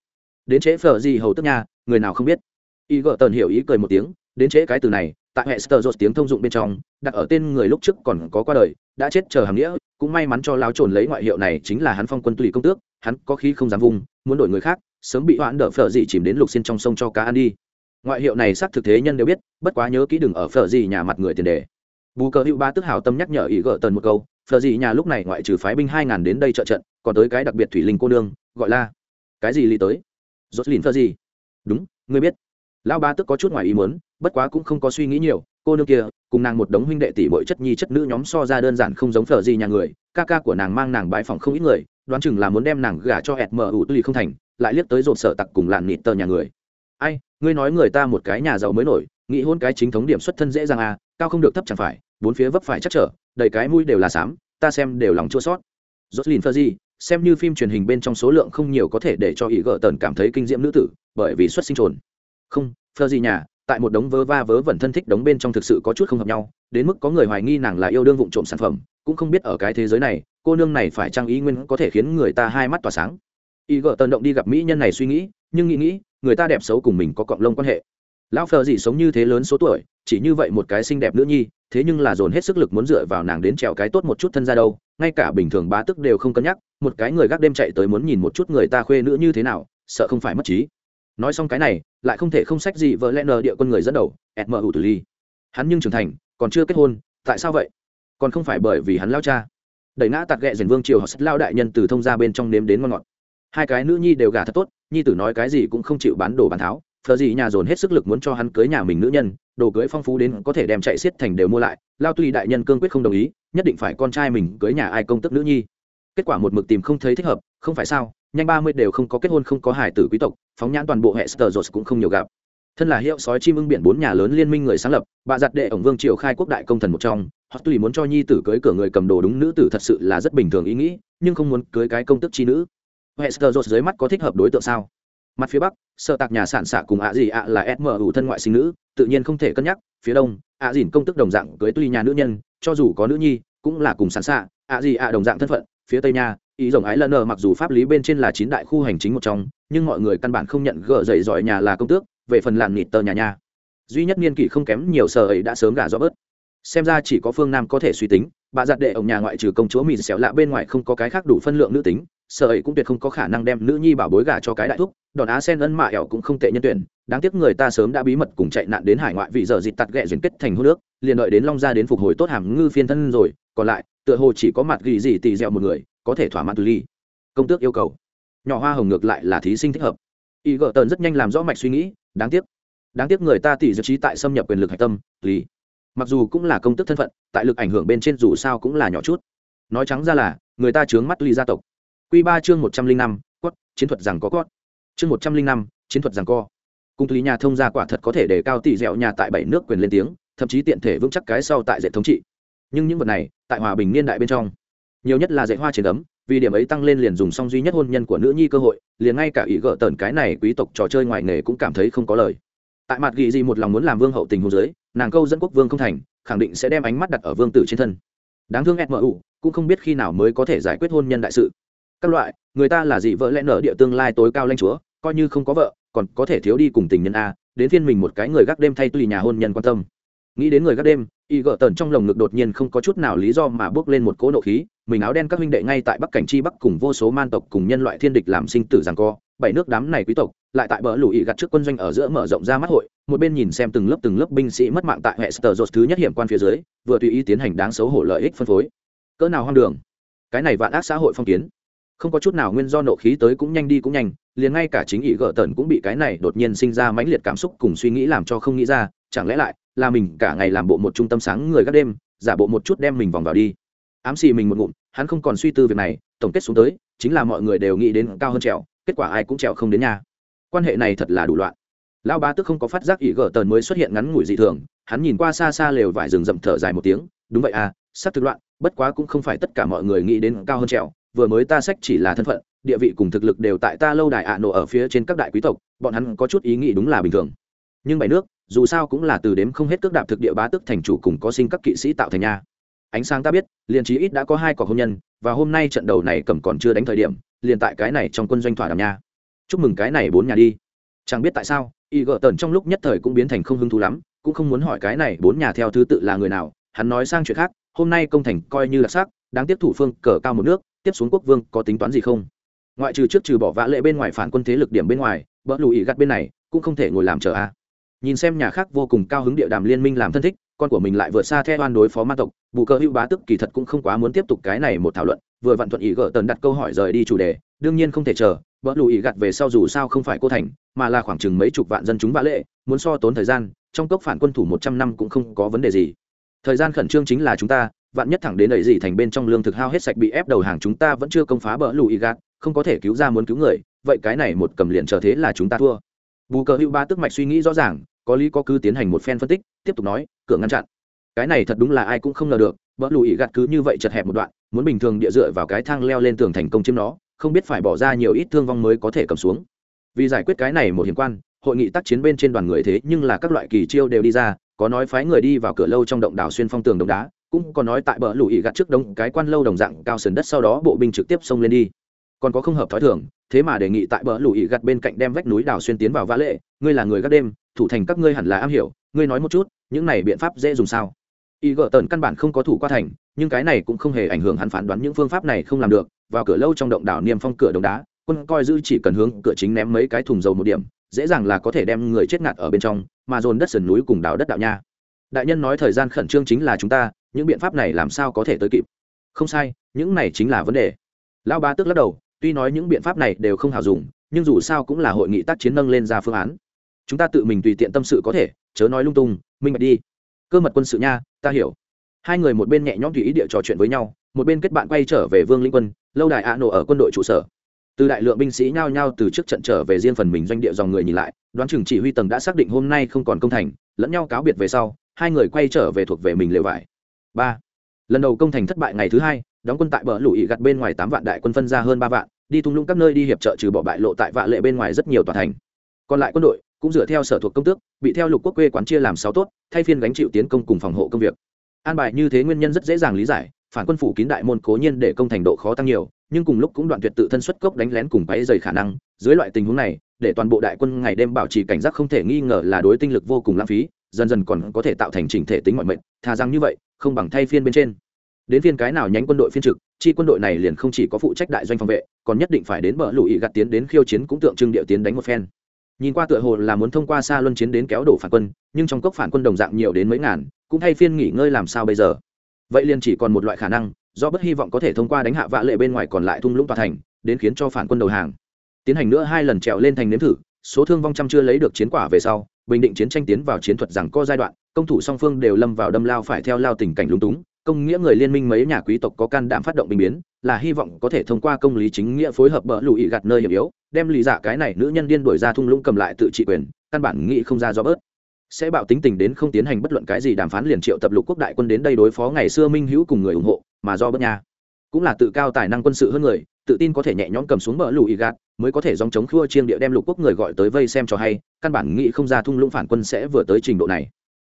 Đến trễ phờ gì hầu tước nha, người nào không biết? Y gợ tần hiểu ý cười một tiếng, đến trễ cái từ này, tại hệ sơ dột tiếng thông dụng bên trong đặt ở tên người lúc trước còn có qua đời, đã chết chờ hàm nghĩa, cũng may mắn cho lao trồn lấy ngoại hiệu này chính là hắn phong quân tùy công tước, hắn có khi không dám vùng, muốn đổi người khác, sớm bị hoãn đỡ phở dị chìm đến lục xin trong sông cho cá ăn đi. Ngoại hiệu này xác thực thế nhân đều biết, bất quá nhớ kỹ đừng ở phở dị nhà mặt người tiền đề. Bù cờ hữu ba tức hảo tâm nhắc nhở ý gỡ tần một câu, phở dị nhà lúc này ngoại trừ phái binh hai ngàn đến đây trợ trận, còn tới cái đặc biệt thủy linh cô nương, gọi là cái gì lý tới? Dốt lìn phở dị đúng, ngươi biết lão ba tức có chút ngoài ý muốn bất quá cũng không có suy nghĩ nhiều cô nương kia cùng nàng một đống huynh đệ tỷ bội chất nhi chất nữ nhóm so ra đơn giản không giống phở gì nhà người ca ca của nàng mang nàng bãi phòng không ít người đoán chừng là muốn đem nàng gả cho ẹt mở ủ tùy không thành lại liếc tới rột sở tặc cùng làn nịt tờ nhà người. Ai ngươi nói người ta một cái nhà giàu mới nổi nghĩ hôn cái chính thống điểm xuất thân dễ dàng à cao không được thấp chẳng phải bốn phía vấp phải chắc trở đầy cái mũi đều là xám ta xem đều lòng chua sót. Jocelyn Fergie, xem như phim truyền hình bên trong số lượng không nhiều có thể để cho ý gỡ tần cảm thấy kinh diễm nữ tử bởi vì xuất sinh trồn không Fergie nhà, tại một đống vớ va vớ vẩn thân thích đống bên trong thực sự có chút không hợp nhau, đến mức có người hoài nghi nàng là yêu đương vụng trộm sản phẩm, cũng không biết ở cái thế giới này, cô nương này phải trang ý nguyên có thể khiến người ta hai mắt tỏa sáng. Y gợ tần động đi gặp mỹ nhân này suy nghĩ, nhưng nghĩ nghĩ, người ta đẹp xấu cùng mình có cộng lông quan hệ. Lão phờ gì sống như thế lớn số tuổi, chỉ như vậy một cái xinh đẹp nữ nhi, thế nhưng là dồn hết sức lực muốn dựa vào nàng đến trèo cái tốt một chút thân ra đâu, ngay cả bình thường bá tức đều không cân nhắc, một cái người gác đêm chạy tới muốn nhìn một chút người ta khuê nữ như thế nào, sợ không phải mất trí nói xong cái này, lại không thể không sách gì vợ lẽ nờ địa quân người dẫn đầu ẹt mờ ủ tử ly hắn nhưng trưởng thành, còn chưa kết hôn, tại sao vậy? Còn không phải bởi vì hắn lao cha. Đẩy ngã tạt ghẹ dền vương triều họ sắt lao đại nhân từ thông ra bên trong nếm đến ngon ngọt. Hai cái nữ nhi đều gả thật tốt, nhi tử nói cái gì cũng không chịu bán đồ bán tháo. Thờ gì nhà dồn hết sức lực muốn cho hắn cưới nhà mình nữ nhân, đồ cưới phong phú đến có thể đem chạy xiết thành đều mua lại. Lao tuy đại nhân cương quyết không đồng ý, nhất định phải con trai mình cưới nhà ai công tức nữ nhi. Kết quả một mực tìm không thấy thích hợp, không phải sao, nhanh ba mươi đều không có kết hôn không có hải tử quý tộc phóng nhãn toàn bộ hệ sờ cũng không nhiều gặp thân là hiệu sói chim ưng biển bốn nhà lớn liên minh người sáng lập, bà giặt đệ ổng vương triều khai quốc đại công thần một trong, hoặc tùy muốn cho nhi tử cưới cửa người cầm đồ đúng nữ tử thật sự là rất bình thường ý nghĩ, nhưng không muốn cưới cái công tước chi nữ hệ sờ dưới mắt có thích hợp đối tượng sao mặt phía bắc, sở tạc nhà sản xạ cùng ạ gì ạ là smu thân ngoại sinh nữ, tự nhiên không thể cân nhắc, phía đông, ạ dỉn công tước đồng dạng cưới tuy nhà nữ nhân, cho dù có nữ nhi, cũng là cùng sản xạ, ạ gì ạ đồng dạng thân phận, phía tây nhà ý rồng ái lần ở mặc dù pháp lý bên trên là chín đại khu hành chính một trong, nhưng mọi người căn bản không nhận gỡ dậy giỏi nhà là công tước, về phần làn nịt tờ nhà nhà. duy nhất niên kỷ không kém nhiều sở ấy đã sớm gả rõ bớt xem ra chỉ có phương nam có thể suy tính, bà giặt đệ ông nhà ngoại trừ công chúa mì xẻo lạ bên ngoài không có cái khác đủ phân lượng nữ tính sợ ấy cũng tuyệt không có khả năng đem nữ nhi bảo bối gà cho cái đại thúc, đòn á sen ân mạ ẻo cũng không tệ nhân tuyển, đáng tiếc người ta sớm đã bí mật cùng chạy nạn đến hải ngoại vì giờ dịt tạt ghẹ duyên kết thành hô nước liền đợi đến long gia đến phục hồi tốt hàm ngư phiên thân rồi, còn lại, tựa hồ chỉ có mặt ghi gì tì dẹo một người có thể thỏa mãn từ ly. Công tước yêu cầu. Nhỏ hoa hồng ngược lại là thí sinh thích hợp. Y gợ tần rất nhanh làm rõ mạch suy nghĩ, đáng tiếc. Đáng tiếc người ta tỉ dự trí tại xâm nhập quyền lực hạch tâm lý mặc dù cũng là công tức thân phận, tại lực ảnh hưởng bên trên dù sao cũng là nhỏ chút. Nói trắng ra là, người ta chướng mắt ly gia tộc. Q ba chương một trăm linh năm, quất, chiến thuật rằng có quất. Chương một trăm linh năm, chiến thuật rằng co. Cung lý nhà thông gia quả thật có thể để cao tỷ dẻo nhà tại bảy nước quyền lên tiếng, thậm chí tiện thể vững chắc cái sau tại dạy thống trị. Nhưng những vật này, tại hòa bình niên đại bên trong nhiều nhất là dạy hoa trên ấm, vì điểm ấy tăng lên liền dùng xong duy nhất hôn nhân của nữ nhi cơ hội, liền ngay cả ý gỡ tần cái này quý tộc trò chơi ngoài nghề cũng cảm thấy không có lời. Tại mặt ghi gì một lòng muốn làm vương hậu tình hôn giới nàng câu dẫn quốc vương không thành, khẳng định sẽ đem ánh mắt đặt ở vương tử trên thân. Đáng thương mu cũng không biết khi nào mới có thể giải quyết hôn nhân đại sự. Các loại, người ta là gì vợ lẽ nở địa tương lai tối cao lanh chúa, coi như không có vợ, còn có thể thiếu đi cùng tình nhân a, đến phiên mình một cái người gác đêm thay tùy nhà hôn nhân quan tâm nghĩ đến người gác đêm, y gợ tần trong lồng ngực đột nhiên không có chút nào lý do mà bước lên một cỗ nộ khí, mình áo đen các huynh đệ ngay tại bắc cảnh chi bắc cùng vô số man tộc cùng nhân loại thiên địch làm sinh tử giằng co, bảy nước đám này quý tộc, lại tại bờ lùi gặt trước quân doanh ở giữa mở rộng ra mắt hội, một bên nhìn xem từng lớp từng lớp binh sĩ mất mạng tại hệ sờ thứ nhất hiểm quan phía dưới, vừa tùy ý tiến hành đáng xấu hổ lợi ích phân phối. Cỡ nào hoang đường? Cái này vạn ác xã hội phong kiến. Không có chút nào nguyên do nộ khí tới cũng nhanh đi cũng nhanh, liền ngay cả chính ý gợ tần cũng bị cái này đột nhiên sinh ra mãnh liệt cảm xúc cùng suy nghĩ làm cho không nghĩ ra, chẳng lẽ lại là mình cả ngày làm bộ một trung tâm sáng người gác đêm, giả bộ một chút đem mình vòng vào đi. Ám xì mình một ngụm, hắn không còn suy tư việc này, tổng kết xuống tới, chính là mọi người đều nghĩ đến cao hơn trèo, kết quả ai cũng trèo không đến nhà. Quan hệ này thật là đủ loạn. Lão ba tức không có phát giác ý gở tần mới xuất hiện ngắn ngủi dị thường, hắn nhìn qua xa xa lều vải rừng rậm thở dài một tiếng, đúng vậy à sắc thực loạn, bất quá cũng không phải tất cả mọi người nghĩ đến cao hơn trèo, vừa mới ta sách chỉ là thân phận, địa vị cùng thực lực đều tại ta lâu đài ạ nổ ở phía trên các đại quý tộc, bọn hắn có chút ý nghĩ đúng là bình thường nhưng bảy nước, dù sao cũng là từ đếm không hết cước đạp thực địa bá tức thành chủ cùng có sinh các kỵ sĩ tạo thành nhà ánh sáng ta biết, liền trí ít đã có hai cọc hôn nhân, và hôm nay trận đầu này cầm còn chưa đánh thời điểm, liền tại cái này trong quân doanh thỏa đàm nha. Chúc mừng cái này bốn nhà đi. Chẳng biết tại sao, y gợ tần trong lúc nhất thời cũng biến thành không hứng thú lắm, cũng không muốn hỏi cái này bốn nhà theo thứ tự là người nào, hắn nói sang chuyện khác, hôm nay công thành coi như là xác, đáng tiếp thủ phương cờ cao một nước, tiếp xuống quốc vương có tính toán gì không? Ngoại trừ trước trừ bỏ vã lệ bên ngoài phản quân thế lực điểm bên ngoài, bỡ lùi gắt bên này, cũng không thể ngồi làm chờ a nhìn xem nhà khác vô cùng cao hứng địa đàm liên minh làm thân thích, con của mình lại vượt xa theo oan đối phó ma tộc, bù cơ hữu bá tức kỳ thật cũng không quá muốn tiếp tục cái này một thảo luận, vừa vặn thuận ý gỡ tần đặt câu hỏi rời đi chủ đề, đương nhiên không thể chờ bỡ ý gặt về sau dù sao không phải cô thành, mà là khoảng chừng mấy chục vạn dân chúng vã lệ, muốn so tốn thời gian, trong cốc phản quân thủ một trăm năm cũng không có vấn đề gì. Thời gian khẩn trương chính là chúng ta, vạn nhất thẳng đến ấy gì thành bên trong lương thực hao hết sạch bị ép đầu hàng chúng ta vẫn chưa công phá bỡ ý gạt, không có thể cứu ra muốn cứu người, vậy cái này một cầm liền chờ thế là chúng ta thua. Bù cờ hữu ba tức mạch suy nghĩ rõ ràng có lý có cứ tiến hành một phen phân tích, tiếp tục nói, cửa ngăn chặn. Cái này thật đúng là ai cũng không ngờ được bỡ lùi gạt cứ như vậy chật hẹp một đoạn, muốn bình thường địa dựa vào cái thang leo lên tường thành công chiếm nó, không biết phải bỏ ra nhiều ít thương vong mới có thể cầm xuống. Vì giải quyết cái này một hiểm quan, hội nghị tác chiến bên trên đoàn người thế nhưng là các loại kỳ chiêu đều đi ra, có nói phái người đi vào cửa lâu trong động đảo xuyên phong tường đống đá, cũng có nói tại bờ lùi gạt trước đông cái quan lâu đồng dạng cao sườn đất sau đó bộ binh trực tiếp xông lên đi. Còn có không hợp thói thường, thế mà đề nghị tại bờ lùi gạt bên cạnh đem vách núi đảo xuyên tiến vào vã lệ, ngươi là người gác đêm thủ thành các ngươi hẳn là am hiểu, ngươi nói một chút, những này biện pháp dễ dùng sao? Y gợ tần căn bản không có thủ qua thành, nhưng cái này cũng không hề ảnh hưởng hắn phán đoán những phương pháp này không làm được. Vào cửa lâu trong động đảo niêm phong cửa đồng đá, quân coi dư chỉ cần hướng cửa chính ném mấy cái thùng dầu một điểm, dễ dàng là có thể đem người chết ngạt ở bên trong, mà dồn đất sườn núi cùng đảo đất đạo nha. Đại nhân nói thời gian khẩn trương chính là chúng ta, những biện pháp này làm sao có thể tới kịp? Không sai, những này chính là vấn đề. Lão ba tức lắc đầu, tuy nói những biện pháp này đều không hào dùng, nhưng dù sao cũng là hội nghị tác chiến nâng lên ra phương án chúng ta tự mình tùy tiện tâm sự có thể, chớ nói lung tung, minh bạch đi. Cơ mật quân sự nha, ta hiểu. Hai người một bên nhẹ nhõm tùy ý địa trò chuyện với nhau, một bên kết bạn quay trở về vương linh quân, lâu đài ạ nổ ở quân đội trụ sở. Từ đại lượng binh sĩ nhao nhao từ trước trận trở về riêng phần mình doanh địa dòng người nhìn lại, đoán chừng chỉ huy tầng đã xác định hôm nay không còn công thành, lẫn nhau cáo biệt về sau, hai người quay trở về thuộc về mình lều vải. Ba. Lần đầu công thành thất bại ngày thứ hai, đóng quân tại bờ lũ gặt bên ngoài tám vạn đại quân phân ra hơn ba vạn, đi thung lũng các nơi đi hiệp trợ trừ bỏ bại lộ tại vạ lệ bên ngoài rất nhiều tòa thành. Còn lại quân đội cũng dựa theo sở thuộc công tước, bị theo lục quốc quê quán chia làm sáu tốt, thay phiên gánh chịu tiến công cùng phòng hộ công việc. An bài như thế nguyên nhân rất dễ dàng lý giải, phản quân phủ kín đại môn cố nhiên để công thành độ khó tăng nhiều, nhưng cùng lúc cũng đoạn tuyệt tự thân xuất cốc đánh lén cùng váy dày khả năng, dưới loại tình huống này, để toàn bộ đại quân ngày đêm bảo trì cảnh giác không thể nghi ngờ là đối tinh lực vô cùng lãng phí, dần dần còn có thể tạo thành chỉnh thể tính mọi mệnh, thà rằng như vậy, không bằng thay phiên bên trên. Đến phiên cái nào nhánh quân đội phiên trực, chi quân đội này liền không chỉ có phụ trách đại doanh phòng vệ, còn nhất định phải đến bờ lùi gạt tiến đến khiêu chiến cũng tượng trưng điệu tiến đánh một phen nhìn qua tựa hồ là muốn thông qua xa luân chiến đến kéo đổ phản quân, nhưng trong cốc phản quân đồng dạng nhiều đến mấy ngàn, cũng thay phiên nghỉ ngơi làm sao bây giờ? Vậy liền chỉ còn một loại khả năng, do bất hy vọng có thể thông qua đánh hạ vạ lệ bên ngoài còn lại thung lũng tòa thành, đến khiến cho phản quân đầu hàng. Tiến hành nữa hai lần trèo lên thành nếm thử, số thương vong trăm chưa lấy được chiến quả về sau, bình định chiến tranh tiến vào chiến thuật rằng có giai đoạn, công thủ song phương đều lâm vào đâm lao phải theo lao tình cảnh lúng túng công nghĩa người liên minh mấy nhà quý tộc có can đảm phát động bình biến, là hy vọng có thể thông qua công lý chính nghĩa phối hợp bỡ lụy gạt nơi hiểm yếu, đem lì giả cái này nữ nhân điên đuổi ra thung lũng cầm lại tự trị quyền, căn bản nghĩ không ra do bớt. Sẽ bạo tính tình đến không tiến hành bất luận cái gì đàm phán liền triệu tập lục quốc đại quân đến đây đối phó ngày xưa minh hữu cùng người ủng hộ, mà do bớt nha. Cũng là tự cao tài năng quân sự hơn người, tự tin có thể nhẹ nhõm cầm xuống bờ lùi gạt, mới có thể dòng chống khua chiêng địa đem lục quốc người gọi tới vây xem cho hay, căn bản nghĩ không ra thung lũng phản quân sẽ vừa tới trình độ này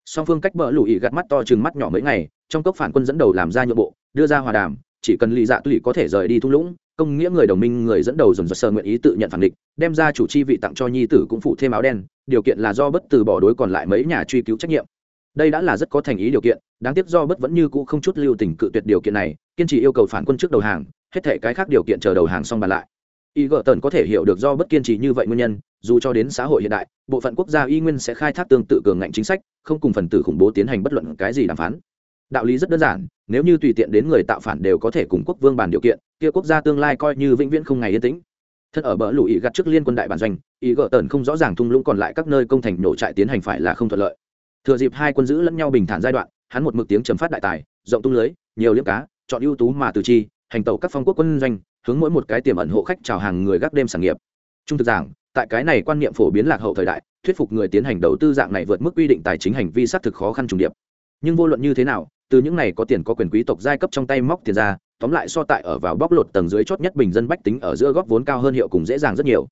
song phương cách bờ lùi gạt mắt to chừng mắt nhỏ mấy ngày, trong cốc phản quân dẫn đầu làm ra nhượng bộ, đưa ra hòa đàm, chỉ cần lì dạ tùy có thể rời đi thung lũng, công nghĩa người đồng minh người dẫn đầu dồn dập sơ nguyện ý tự nhận phản địch, đem ra chủ chi vị tặng cho nhi tử cũng phụ thêm áo đen, điều kiện là do bất từ bỏ đối còn lại mấy nhà truy cứu trách nhiệm. Đây đã là rất có thành ý điều kiện, đáng tiếc do bất vẫn như cũ không chút lưu tình cự tuyệt điều kiện này, kiên trì yêu cầu phản quân trước đầu hàng, hết thể cái khác điều kiện chờ đầu hàng xong bàn lại y gợ tần có thể hiểu được do bất kiên trì như vậy nguyên nhân, dù cho đến xã hội hiện đại, bộ phận quốc gia y nguyên sẽ khai thác tương tự cường ngạnh chính sách, không cùng phần tử khủng bố tiến hành bất luận cái gì đàm phán. Đạo lý rất đơn giản, nếu như tùy tiện đến người tạo phản đều có thể cùng quốc vương bàn điều kiện, kia quốc gia tương lai coi như vĩnh viễn không ngày yên tĩnh. Thân ở bờ lũ ý gặt trước liên quân đại bản doanh ý gợ tần không rõ ràng thung lũng còn lại các nơi công thành nổ trại tiến hành phải là không thuận lợi. Thừa dịp hai quân giữ lẫn nhau bình thản giai đoạn, hắn một mực tiếng trầm phát đại tài, rộng tung lưới, nhiều liếp cá, chọn ưu tú mà từ chi, hành tàu các phong quốc quân doanh hướng mỗi một cái tiềm ẩn hộ khách chào hàng người gác đêm sản nghiệp. Trung thực giảng, tại cái này quan niệm phổ biến lạc hậu thời đại, thuyết phục người tiến hành đầu tư dạng này vượt mức quy định tài chính hành vi xác thực khó khăn trùng điệp. Nhưng vô luận như thế nào, từ những này có tiền có quyền quý tộc giai cấp trong tay móc tiền ra, tóm lại so tại ở vào bóc lột tầng dưới chót nhất bình dân bách tính ở giữa góp vốn cao hơn hiệu cùng dễ dàng rất nhiều.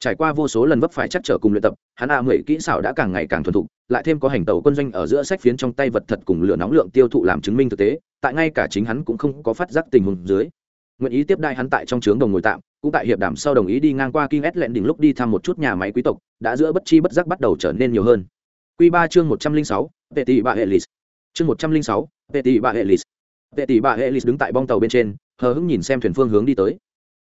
Trải qua vô số lần vấp phải chắc trở cùng luyện tập, hắn a à mười kỹ xảo đã càng ngày càng thuần thục, lại thêm có hành tàu quân doanh ở giữa sách phiến trong tay vật thật cùng lửa nóng lượng tiêu thụ làm chứng minh thực tế, tại ngay cả chính hắn cũng không có phát giác tình huống dưới nguyện ý tiếp đai hắn tại trong trướng đồng ngồi tạm, cũng tại hiệp đàm sau đồng ý đi ngang qua kinh ét lẹn đỉnh lúc đi thăm một chút nhà máy quý tộc, đã giữa bất chi bất giác bắt đầu trở nên nhiều hơn. Q ba chương một trăm linh sáu, vệ tỷ bà helis chương một trăm linh sáu, vệ tỷ bà helis vệ tỷ bà helis đứng tại bong tàu bên trên, hờ hững nhìn xem thuyền phương hướng đi tới.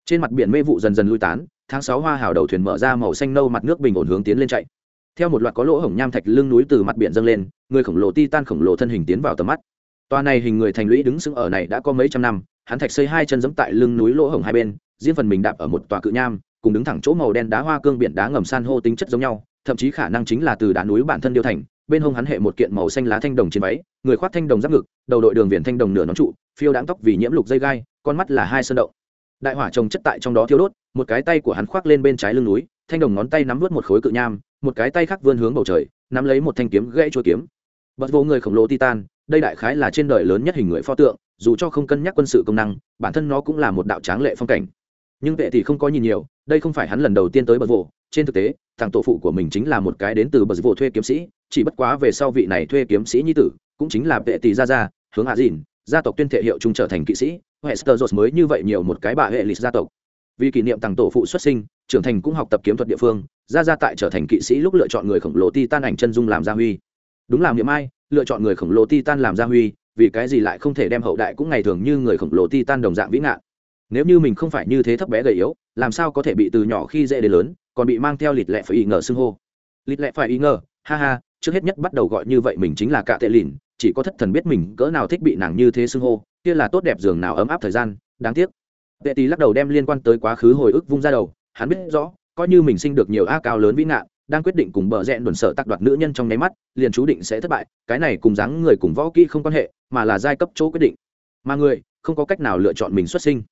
Trên mặt biển mê vụ dần dần lui tán, tháng sáu hoa hào đầu thuyền mở ra màu xanh nâu mặt nước bình ổn hướng tiến lên chạy. Theo một loạt có lỗ hổng nham thạch lưng núi từ mặt biển dâng lên, người khổng lồ ti tan khổng lồ thân hình tiến vào tầm mắt. Toa này hình người thành lũy đứng sững ở này đã có mấy trăm năm hắn thạch xây hai chân giẫm tại lưng núi lỗ hổng hai bên, riêng phần mình đạp ở một tòa cự nham, cùng đứng thẳng chỗ màu đen đá hoa cương biển đá ngầm san hô tính chất giống nhau, thậm chí khả năng chính là từ đá núi bản thân điêu thành, bên hông hắn hệ một kiện màu xanh lá thanh đồng trên váy, người khoác thanh đồng giáp ngực, đầu đội đường viền thanh đồng nửa nón trụ, phiêu đáng tóc vì nhiễm lục dây gai, con mắt là hai sơn động. Đại hỏa trồng chất tại trong đó thiêu đốt, một cái tay của hắn khoác lên bên trái lưng núi, thanh đồng ngón tay nắm vớt một khối cự nham, một cái tay khác vươn hướng bầu trời, nắm lấy một thanh kiếm gãy chuôi kiếm. Bật vô người khổng lồ titan đây đại khái là trên đời lớn nhất hình người pho tượng, dù cho không cân nhắc quân sự công năng, bản thân nó cũng là một đạo tráng lệ phong cảnh. Nhưng vệ thì không có nhìn nhiều, đây không phải hắn lần đầu tiên tới bờ vô trên thực tế, thằng tổ phụ của mình chính là một cái đến từ bờ vô thuê kiếm sĩ, chỉ bất quá về sau vị này thuê kiếm sĩ nhi tử, cũng chính là vệ tỷ gia gia, hướng hạ dìn, gia tộc tuyên thệ hiệu trung trở thành kỵ sĩ. Hester mới như vậy nhiều một cái bà hệ lịch gia tộc. Vì kỷ niệm tàng tổ phụ xuất sinh, trưởng thành cũng học tập kiếm thuật địa phương, gia gia tại trở thành kỵ sĩ lúc lựa chọn người khổng lồ ti tan ảnh chân dung làm gia huy. Đúng làm niệm ai lựa chọn người khổng lồ titan làm gia huy, vì cái gì lại không thể đem hậu đại cũng ngày thường như người khổng lồ titan đồng dạng vĩ ngạn? Nếu như mình không phải như thế thấp bé gầy yếu, làm sao có thể bị từ nhỏ khi dễ đến lớn, còn bị mang theo lịt lẹ phải ý ngờ xưng hô? Lịt lẹ phải ý ngờ, ha ha, trước hết nhất bắt đầu gọi như vậy mình chính là cạ tệ lìn, chỉ có thất thần biết mình cỡ nào thích bị nàng như thế xưng hô, kia là tốt đẹp giường nào ấm áp thời gian, đáng tiếc. Tệ tý lắc đầu đem liên quan tới quá khứ hồi ức vung ra đầu, hắn biết rõ, coi như mình sinh được nhiều a cao lớn vĩ ngạn đang quyết định cùng bờ rẽ đồn sợ tặc đoạt nữ nhân trong nháy mắt, liền chú định sẽ thất bại, cái này cùng dáng người cùng võ kỹ không quan hệ, mà là giai cấp chỗ quyết định. Mà người, không có cách nào lựa chọn mình xuất sinh.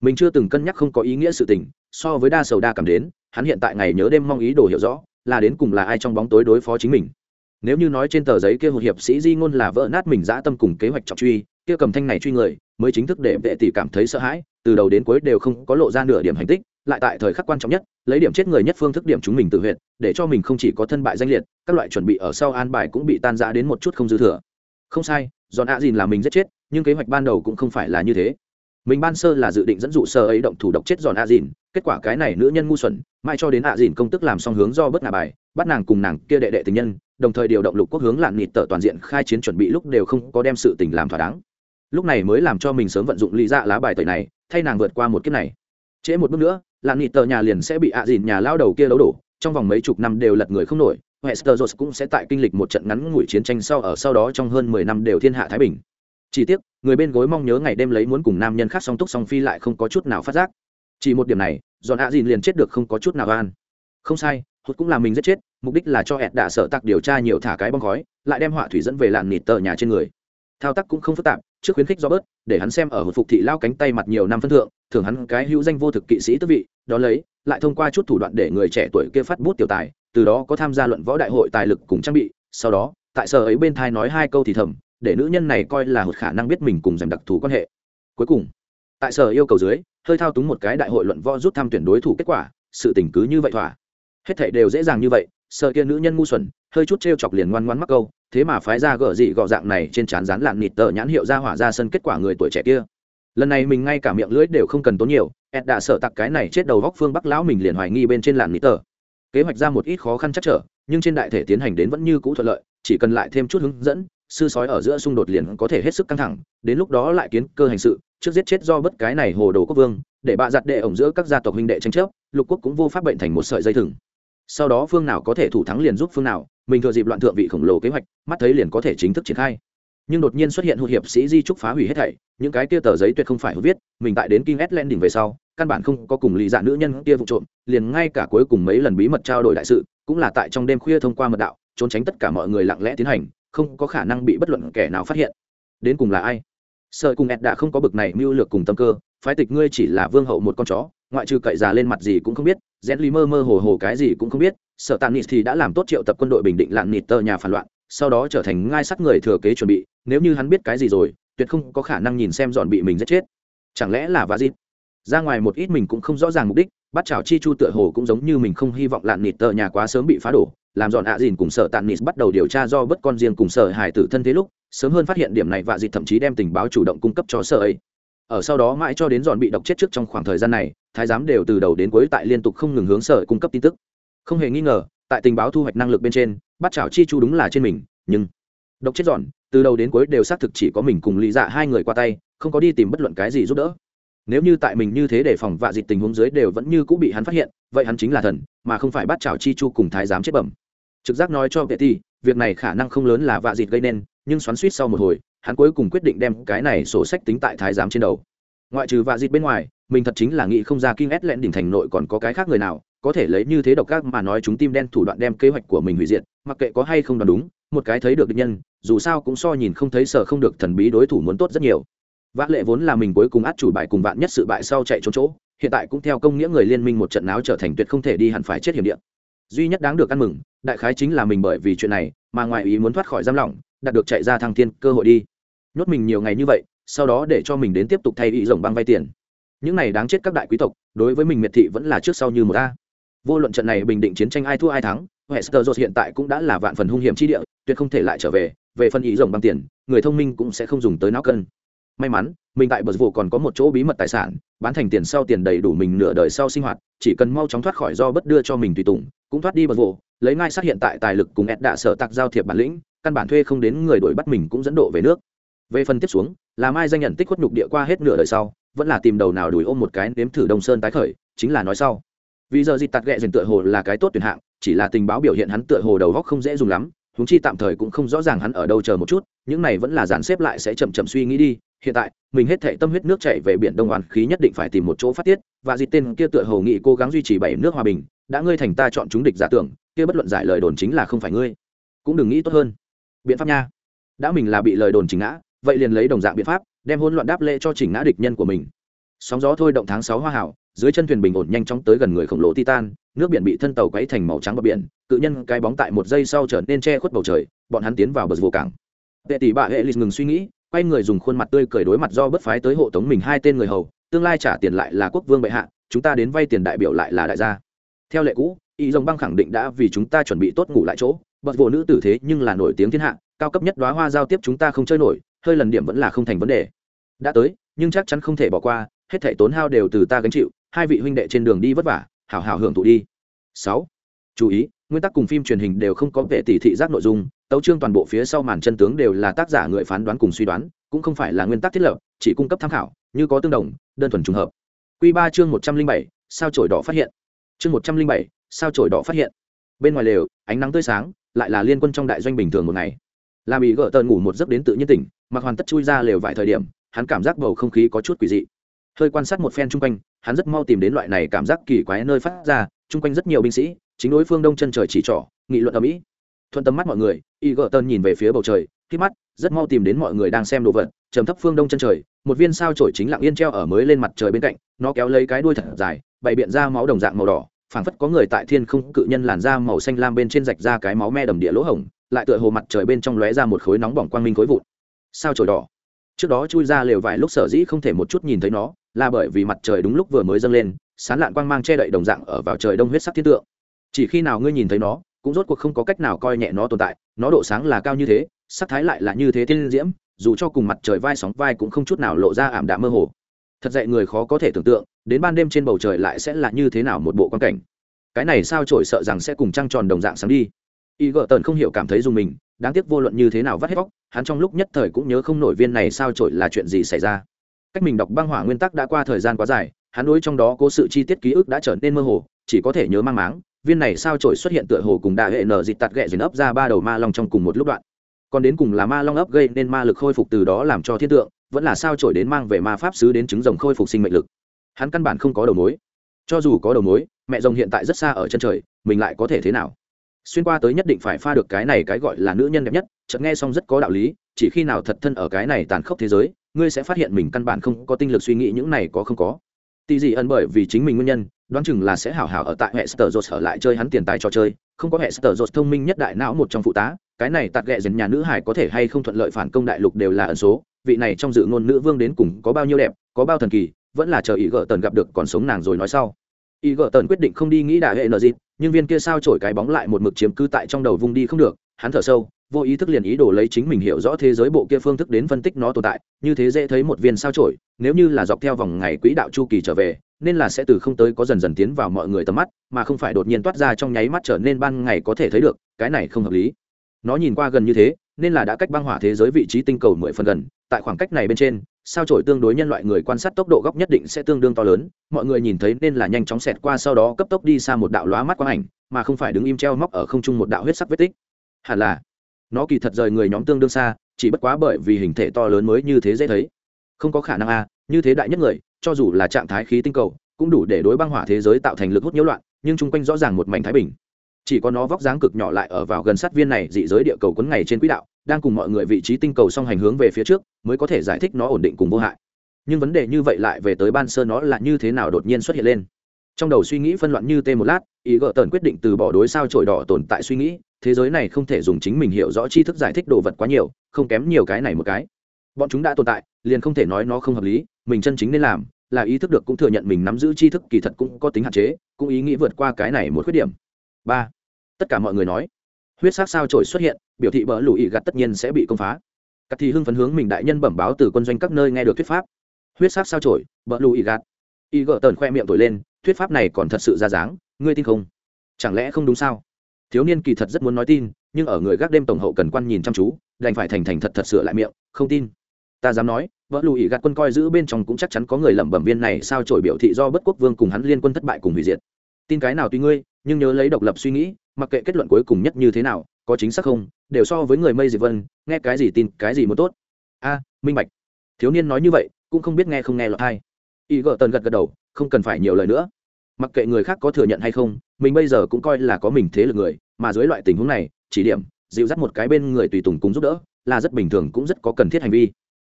Mình chưa từng cân nhắc không có ý nghĩa sự tình, so với đa sầu đa cảm đến, hắn hiện tại ngày nhớ đêm mong ý đồ hiểu rõ, là đến cùng là ai trong bóng tối đối phó chính mình. Nếu như nói trên tờ giấy kia một hiệp sĩ di ngôn là vỡ nát mình dã tâm cùng kế hoạch trọng truy, kia cầm thanh này truy người, mới chính thức để vệ tỷ cảm thấy sợ hãi, từ đầu đến cuối đều không có lộ ra nửa điểm hành tích lại tại thời khắc quan trọng nhất, lấy điểm chết người nhất phương thức điểm chúng mình tự huyện để cho mình không chỉ có thân bại danh liệt, các loại chuẩn bị ở sau an bài cũng bị tan giã đến một chút không dư thừa. Không sai giòn ạ dìn là mình giết chết, nhưng kế hoạch ban đầu cũng không phải là như thế. Mình ban sơ là dự định dẫn dụ sơ ấy động thủ độc chết giòn ạ dìn kết quả cái này nữ nhân ngu xuẩn, mai cho đến ạ dìn công tức làm xong hướng do bất ngà bài, bắt nàng cùng nàng kia đệ đệ tình nhân, đồng thời điều động lục quốc hướng lạn nịt tờ toàn diện khai chiến chuẩn bị lúc đều không có đem sự tình làm thỏa đáng. Lúc này mới làm cho mình sớm vận dụng lý dạ lá bài tẩy này, thay nàng vượt qua một kiếp này. Trễ một bước nữa lạn nghị tờ nhà liền sẽ bị ạ à dìn nhà lao đầu kia lấu đổ trong vòng mấy chục năm đều lật người không nổi Westeros cũng sẽ tại kinh lịch một trận ngắn ngủi chiến tranh sau ở sau đó trong hơn mười năm đều thiên hạ thái bình. Chỉ tiếc, người bên gối mong nhớ ngày đêm lấy muốn cùng nam nhân khác song túc song phi lại không có chút nào phát giác. Chỉ một điểm này, dọn ạ Dìn liền chết được không có chút nào an. Không sai, hụt cũng là mình giết chết, mục đích là cho ẹt đã sợ tặc điều tra nhiều thả cái bong khói, lại đem họa thủy dẫn về làn nịt tờ nhà trên người. Thao tác cũng không phức tạp, trước khuyến khích do bớt, để hắn xem ở hồi phục thị lao cánh tay mặt nhiều năm phân thượng, thường hắn cái hữu danh vô thực kỵ sĩ tức vị, đó lấy, lại thông qua chút thủ đoạn để người trẻ tuổi kia phát bút tiểu tài, từ đó có tham gia luận võ đại hội tài lực cùng trang bị sau đó tại sở ấy bên thai nói hai câu thì thầm để nữ nhân này coi là một khả năng biết mình cùng giành đặc thù quan hệ. Cuối cùng tại sở yêu cầu dưới hơi thao túng một cái đại hội luận võ rút thăm tuyển đối thủ kết quả sự tình cứ như vậy thỏa. Hết thảy đều dễ dàng như vậy sợ kia nữ nhân ngu xuẩn hơi chút t chọc liền ngoan ngoan mắc câu thế mà phái ra gở dị gọ dạng này trên trán rán lạn nịt tờ nhãn hiệu ra hỏa ra sân kết quả người tuổi trẻ kia. Lần này mình ngay cả miệng lưỡi đều không cần tốn nhiều, ed đã sợ tặc cái này chết đầu góc phương bắc lão mình liền hoài nghi bên trên lạn nịt tờ. Kế hoạch ra một ít khó khăn chắc trở, nhưng trên đại thể tiến hành đến vẫn như cũ thuận lợi, chỉ cần lại thêm chút hướng dẫn, sư sói ở giữa xung đột liền có thể hết sức căng thẳng, đến lúc đó lại kiến cơ hành sự, trước giết chết do bất cái này hồ đồ quốc vương, để bạ giặt đệ ổng giữa các gia tộc huynh đệ tranh chấp, lục quốc cũng vô pháp bệnh thành một sợi dây thừng sau đó phương nào có thể thủ thắng liền giúp phương nào, mình thừa dịp loạn thượng vị khổng lồ kế hoạch, mắt thấy liền có thể chính thức triển khai. Nhưng đột nhiên xuất hiện hụt hiệp sĩ di trúc phá hủy hết thảy, những cái kia tờ giấy tuyệt không phải viết, mình tại đến King Island đỉnh về sau, căn bản không có cùng lý dạ nữ nhân kia vụ trộm, liền ngay cả cuối cùng mấy lần bí mật trao đổi đại sự, cũng là tại trong đêm khuya thông qua mật đạo, trốn tránh tất cả mọi người lặng lẽ tiến hành, không có khả năng bị bất luận kẻ nào phát hiện. Đến cùng là ai? Sợ cùng ed đã không có bực này mưu lược cùng tâm cơ, phái tịch ngươi chỉ là vương hậu một con chó ngoại trừ cậy già lên mặt gì cũng không biết rẽn lý mơ mơ hồ hồ cái gì cũng không biết sợ tàn nịt thì đã làm tốt triệu tập quân đội bình định lạng nịt tờ nhà phản loạn, sau đó trở thành ngai sắt người thừa kế chuẩn bị, nếu như hắn biết cái gì rồi, tuyệt không có khả năng nhìn xem dọn bị mình giết chết. Chẳng lẽ là vazit? Ra ngoài một ít mình cũng không rõ ràng mục đích, bắt chào chi chu tựa hồ cũng giống như mình không hy vọng lạn nịt tờ nhà quá sớm bị phá đổ, làm dọn ạ à dìn cùng sợ tàn nịt bắt đầu điều tra do bất con riêng cùng sợ hải tử thân thế lúc, sớm hơn phát hiện điểm này và dịp thậm chí đem tình báo chủ động cung cấp cho sợ ấy. Ở sau đó mãi cho đến dọn bị độc chết trước trong khoảng thời gian này thái giám đều từ đầu đến cuối tại liên tục không ngừng hướng sở cung cấp tin tức. Không hề nghi ngờ, tại tình báo thu hoạch năng lực bên trên, bắt Chảo chi chu đúng là trên mình, nhưng độc chết dọn, từ đầu đến cuối đều xác thực chỉ có mình cùng lý dạ hai người qua tay, không có đi tìm bất luận cái gì giúp đỡ. Nếu như tại mình như thế để phòng vạ dịch tình huống dưới đều vẫn như cũng bị hắn phát hiện, vậy hắn chính là thần, mà không phải bắt Chảo chi chu cùng thái giám chết bẩm. Trực giác nói cho vệ ti, việc này khả năng không lớn là vạ dịch gây nên, nhưng xoắn suýt sau một hồi, hắn cuối cùng quyết định đem cái này sổ sách tính tại thái giám trên đầu. Ngoại trừ vạ dịch bên ngoài mình thật chính là nghĩ không ra kinh ét lẹn đỉnh thành nội còn có cái khác người nào, có thể lấy như thế độc các mà nói chúng tim đen thủ đoạn đem kế hoạch của mình hủy diệt, mặc kệ có hay không đoán đúng, một cái thấy được địch nhân, dù sao cũng so nhìn không thấy sợ không được thần bí đối thủ muốn tốt rất nhiều. Vã lệ vốn là mình cuối cùng át chủ bài cùng vạn nhất sự bại sau chạy trốn chỗ, hiện tại cũng theo công nghĩa người liên minh một trận áo trở thành tuyệt không thể đi hẳn phải chết hiểm địa. Duy nhất đáng được ăn mừng, đại khái chính là mình bởi vì chuyện này mà ngoài ý muốn thoát khỏi giam lỏng, đạt được chạy ra thăng thiên cơ hội đi. Nhốt mình nhiều ngày như vậy, sau đó để cho mình đến tiếp tục thay ý rồng băng vay tiền những này đáng chết các đại quý tộc, đối với mình miệt thị vẫn là trước sau như một a. Vô luận trận này bình định chiến tranh ai thua ai thắng, Westeros hiện tại cũng đã là vạn phần hung hiểm chi địa, tuyệt không thể lại trở về. Về phân ý rồng băng tiền, người thông minh cũng sẽ không dùng tới não cân. May mắn, mình tại bờ vụ còn có một chỗ bí mật tài sản, bán thành tiền sau tiền đầy đủ mình nửa đời sau sinh hoạt, chỉ cần mau chóng thoát khỏi do bất đưa cho mình tùy tùng, cũng thoát đi bờ vụ lấy ngay sát hiện tại tài lực cùng ed đạ sở tạc giao thiệp bản lĩnh, căn bản thuê không đến người đuổi bắt mình cũng dẫn độ về nước. Về phần tiếp xuống, là mai danh nhận tích khuất nhục địa qua hết nửa đời sau vẫn là tìm đầu nào đuổi ôm một cái nếm thử đông sơn tái khởi, chính là nói sau. Vì giờ dịch tạt ghẹ dần tựa hồ là cái tốt tuyển hạng, chỉ là tình báo biểu hiện hắn tựa hồ đầu góc không dễ dùng lắm húng chi tạm thời cũng không rõ ràng hắn ở đâu chờ một chút, những này vẫn là dàn xếp lại sẽ chậm chậm suy nghĩ đi. Hiện tại, mình hết thể tâm huyết nước chảy về biển đông oán khí nhất định phải tìm một chỗ phát tiết, và dịp tên kia tựa hồ nghị cố gắng duy trì bảy nước hòa bình, đã ngươi thành ta chọn chúng địch giả tưởng, kia bất luận giải lời đồn chính là không phải ngươi. Cũng đừng nghĩ tốt hơn. Biện pháp nha. Đã mình là bị lời đồn chính ngã, vậy liền lấy đồng dạng biện pháp đem hỗn loạn đáp lễ cho chỉnh ngã địch nhân của mình. Sóng gió thôi động tháng sáu hoa hảo dưới chân thuyền bình ổn nhanh chóng tới gần người khổng lồ titan, nước biển bị thân tàu quấy thành màu trắng bờ biển, cự nhân cái bóng tại một giây sau trở nên che khuất bầu trời, bọn hắn tiến vào bờ vô cảng. Vệ tỷ bà hệ lịch ngừng suy nghĩ, quay người dùng khuôn mặt tươi cười đối mặt do bất phái tới hộ tống mình hai tên người hầu, tương lai trả tiền lại là quốc vương bệ hạ, chúng ta đến vay tiền đại biểu lại là đại gia. Theo lệ cũ, Y dòng băng khẳng định đã vì chúng ta chuẩn bị tốt ngủ lại chỗ bậc vô nữ tử thế nhưng là nổi tiếng thiên hạ, cao cấp nhất đoá hoa giao tiếp chúng ta không chơi nổi hơi lần điểm vẫn là không thành vấn đề. Đã tới, nhưng chắc chắn không thể bỏ qua, hết thể tốn hao đều từ ta gánh chịu, hai vị huynh đệ trên đường đi vất vả, hảo hảo hưởng thụ đi. Sáu, chú ý, nguyên tắc cùng phim truyền hình đều không có vệ tỷ thị giác nội dung, tấu trương toàn bộ phía sau màn chân tướng đều là tác giả người phán đoán cùng suy đoán, cũng không phải là nguyên tắc thiết lập, chỉ cung cấp tham khảo, như có tương đồng, đơn thuần trùng hợp. Q ba chương một trăm linh bảy, sao trổi đỏ phát hiện. Chương một trăm linh bảy, sao trổi đỏ phát hiện. Bên ngoài lều, ánh nắng tươi sáng, lại là liên quân trong đại doanh bình thường một ngày. Làm bị gỡ tờn ngủ một giấc đến tự nhiên tỉnh mặc hoàn tất chui ra lều vài thời điểm, hắn cảm giác bầu không khí có chút quỷ dị. Hơi quan sát một phen chung quanh, hắn rất mau tìm đến loại này cảm giác kỳ quái nơi phát ra, chung quanh rất nhiều binh sĩ, chính đối phương đông chân trời chỉ trỏ, nghị luận ở mỹ thuận tầm mắt mọi người y gỡ tần nhìn về phía bầu trời, khi mắt, rất mau tìm đến mọi người đang xem đồ vật, trầm thấp phương đông chân trời, một viên sao trổi chính lặng yên treo ở mới lên mặt trời bên cạnh, nó kéo lấy cái đuôi thật dài, bày biện ra máu đồng dạng màu đỏ, phảng phất có người tại thiên không cự nhân làn da màu xanh lam bên trên rạch ra cái máu me đầm địa lỗ hổng, lại tựa hồ mặt trời bên trong lóe ra một khối nóng bỏng quang minh khối vụn sao trổi đỏ. Trước đó chui ra lều vài lúc sở dĩ không thể một chút nhìn thấy nó, là bởi vì mặt trời đúng lúc vừa mới dâng lên, sán lạn quang mang che đậy đồng dạng ở vào trời đông huyết sắc thiên tượng. Chỉ khi nào ngươi nhìn thấy nó, cũng rốt cuộc không có cách nào coi nhẹ nó tồn tại, nó độ sáng là cao như thế, sắc thái lại là như thế thiên diễm, dù cho cùng mặt trời vai sóng vai cũng không chút nào lộ ra ảm đạm mơ hồ. Thật dạy người khó có thể tưởng tượng, đến ban đêm trên bầu trời lại sẽ là như thế nào một bộ quan cảnh. Cái này sao trổi sợ rằng sẽ cùng trăng tròn đồng dạng sáng đi. Y gợ tần không hiểu cảm thấy dùng mình đáng tiếc vô luận như thế nào vắt hết vóc hắn trong lúc nhất thời cũng nhớ không nổi viên này sao trội là chuyện gì xảy ra. Cách mình đọc băng hỏa nguyên tắc đã qua thời gian quá dài, hắn đối trong đó có sự chi tiết ký ức đã trở nên mơ hồ, chỉ có thể nhớ mang máng, viên này sao trội xuất hiện tựa hồ cùng đại hệ nở dịt tạt ghẹ dền ấp ra ba đầu ma long trong cùng một lúc đoạn. Còn đến cùng là ma long ấp gây nên ma lực khôi phục từ đó làm cho thiên tượng, vẫn là sao trổi đến mang về ma pháp sứ đến chứng rồng khôi phục sinh mệnh lực. Hắn căn bản không có đầu mối. Cho dù có đầu mối, mẹ rồng hiện tại rất xa ở chân trời, mình lại có thể thế nào? Xuyên qua tới nhất định phải pha được cái này cái gọi là nữ nhân đẹp nhất, chợt nghe xong rất có đạo lý, chỉ khi nào thật thân ở cái này tàn khốc thế giới, ngươi sẽ phát hiện mình căn bản không có tinh lực suy nghĩ những này có không có. Tỷ dị ẩn bởi vì chính mình nguyên nhân, đoán chừng là sẽ hảo hảo ở tại hệ sở dột ở lại chơi hắn tiền tài trò chơi, không có hệ sở dột thông minh nhất đại não một trong phụ tá, cái này tạt ghẹ dần nhà nữ hải có thể hay không thuận lợi phản công đại lục đều là ẩn số, vị này trong dự ngôn nữ vương đến cùng có bao nhiêu đẹp, có bao thần kỳ, vẫn là chờ ý gỡ tần gặp được còn sống nàng rồi nói sau. Y gở tần quyết định không đi nghĩ đại hệ nợ dịp nhưng viên kia sao trổi cái bóng lại một mực chiếm cứ tại trong đầu vung đi không được, hắn thở sâu, vô ý thức liền ý đồ lấy chính mình hiểu rõ thế giới bộ kia phương thức đến phân tích nó tồn tại, như thế dễ thấy một viên sao trổi nếu như là dọc theo vòng ngày quỹ đạo chu kỳ trở về, nên là sẽ từ không tới có dần dần tiến vào mọi người tầm mắt, mà không phải đột nhiên toát ra trong nháy mắt trở nên ban ngày có thể thấy được, cái này không hợp lý. Nó nhìn qua gần như thế nên là đã cách băng hỏa thế giới vị trí tinh cầu mười phần gần, tại khoảng cách này bên trên, sao trổi tương đối nhân loại người quan sát tốc độ góc nhất định sẽ tương đương to lớn, mọi người nhìn thấy nên là nhanh chóng xẹt qua sau đó cấp tốc đi xa một đạo lóa mắt quang ảnh, mà không phải đứng im treo móc ở không trung một đạo huyết sắc vết tích. Hẳn là, nó kỳ thật rời người nhóm tương đương xa, chỉ bất quá bởi vì hình thể to lớn mới như thế dễ thấy. Không có khả năng a như thế đại nhất người, cho dù là trạng thái khí tinh cầu, cũng đủ để đối băng hỏa thế giới tạo thành lực hút nhiễu loạn, nhưng chung quanh rõ ràng một mảnh thái bình chỉ có nó vóc dáng cực nhỏ lại ở vào gần sát viên này dị giới địa cầu quấn ngày trên quỹ đạo, đang cùng mọi người vị trí tinh cầu song hành hướng về phía trước, mới có thể giải thích nó ổn định cùng vô hại. Nhưng vấn đề như vậy lại về tới ban sơ nó là như thế nào đột nhiên xuất hiện lên. Trong đầu suy nghĩ phân loạn như tê một lát, ý gợ tần quyết định từ bỏ đối sao trổi đỏ tồn tại suy nghĩ, thế giới này không thể dùng chính mình hiểu rõ tri thức giải thích đồ vật quá nhiều, không kém nhiều cái này một cái. Bọn chúng đã tồn tại, liền không thể nói nó không hợp lý, mình chân chính nên làm, là ý thức được cũng thừa nhận mình nắm giữ tri thức kỳ thật cũng có tính hạn chế, cũng ý nghĩ vượt qua cái này một khuyết điểm ba. Tất cả mọi người nói, huyết sắc sao trổi xuất hiện, biểu thị bỡ lùi gạt tất nhiên sẽ bị công phá. Cắt thì hưng phấn hướng mình đại nhân bẩm báo từ quân doanh các nơi nghe được thuyết pháp. Huyết sắc sao trổi bỡ lùi gạt. Y gỡ tờn khoe miệng thổi lên, thuyết pháp này còn thật sự ra dáng, ngươi tin không? Chẳng lẽ không đúng sao? Thiếu niên kỳ thật rất muốn nói tin, nhưng ở người gác đêm tổng hậu cần quan nhìn chăm chú, đành phải thành thành thật thật sửa lại miệng, không tin. Ta dám nói vỡ lùi gạt quân coi giữ bên trong cũng chắc chắn có người lẩm bẩm viên này sao trổi biểu thị do bất quốc vương cùng hắn liên quân thất bại cùng hủy diệt. Tin cái nào tùy ngươi nhưng nhớ lấy độc lập suy nghĩ, mặc kệ kết luận cuối cùng nhất như thế nào, có chính xác không, đều so với người mây diệp vân, nghe cái gì tin, cái gì muốn tốt. A, minh bạch. Thiếu niên nói như vậy, cũng không biết nghe không nghe lọt hay y gợ tần gật gật đầu, không cần phải nhiều lời nữa. Mặc kệ người khác có thừa nhận hay không, mình bây giờ cũng coi là có mình thế lực người, mà dưới loại tình huống này, chỉ điểm, dịu dắt một cái bên người tùy tùng cùng giúp đỡ, là rất bình thường, cũng rất có cần thiết hành vi.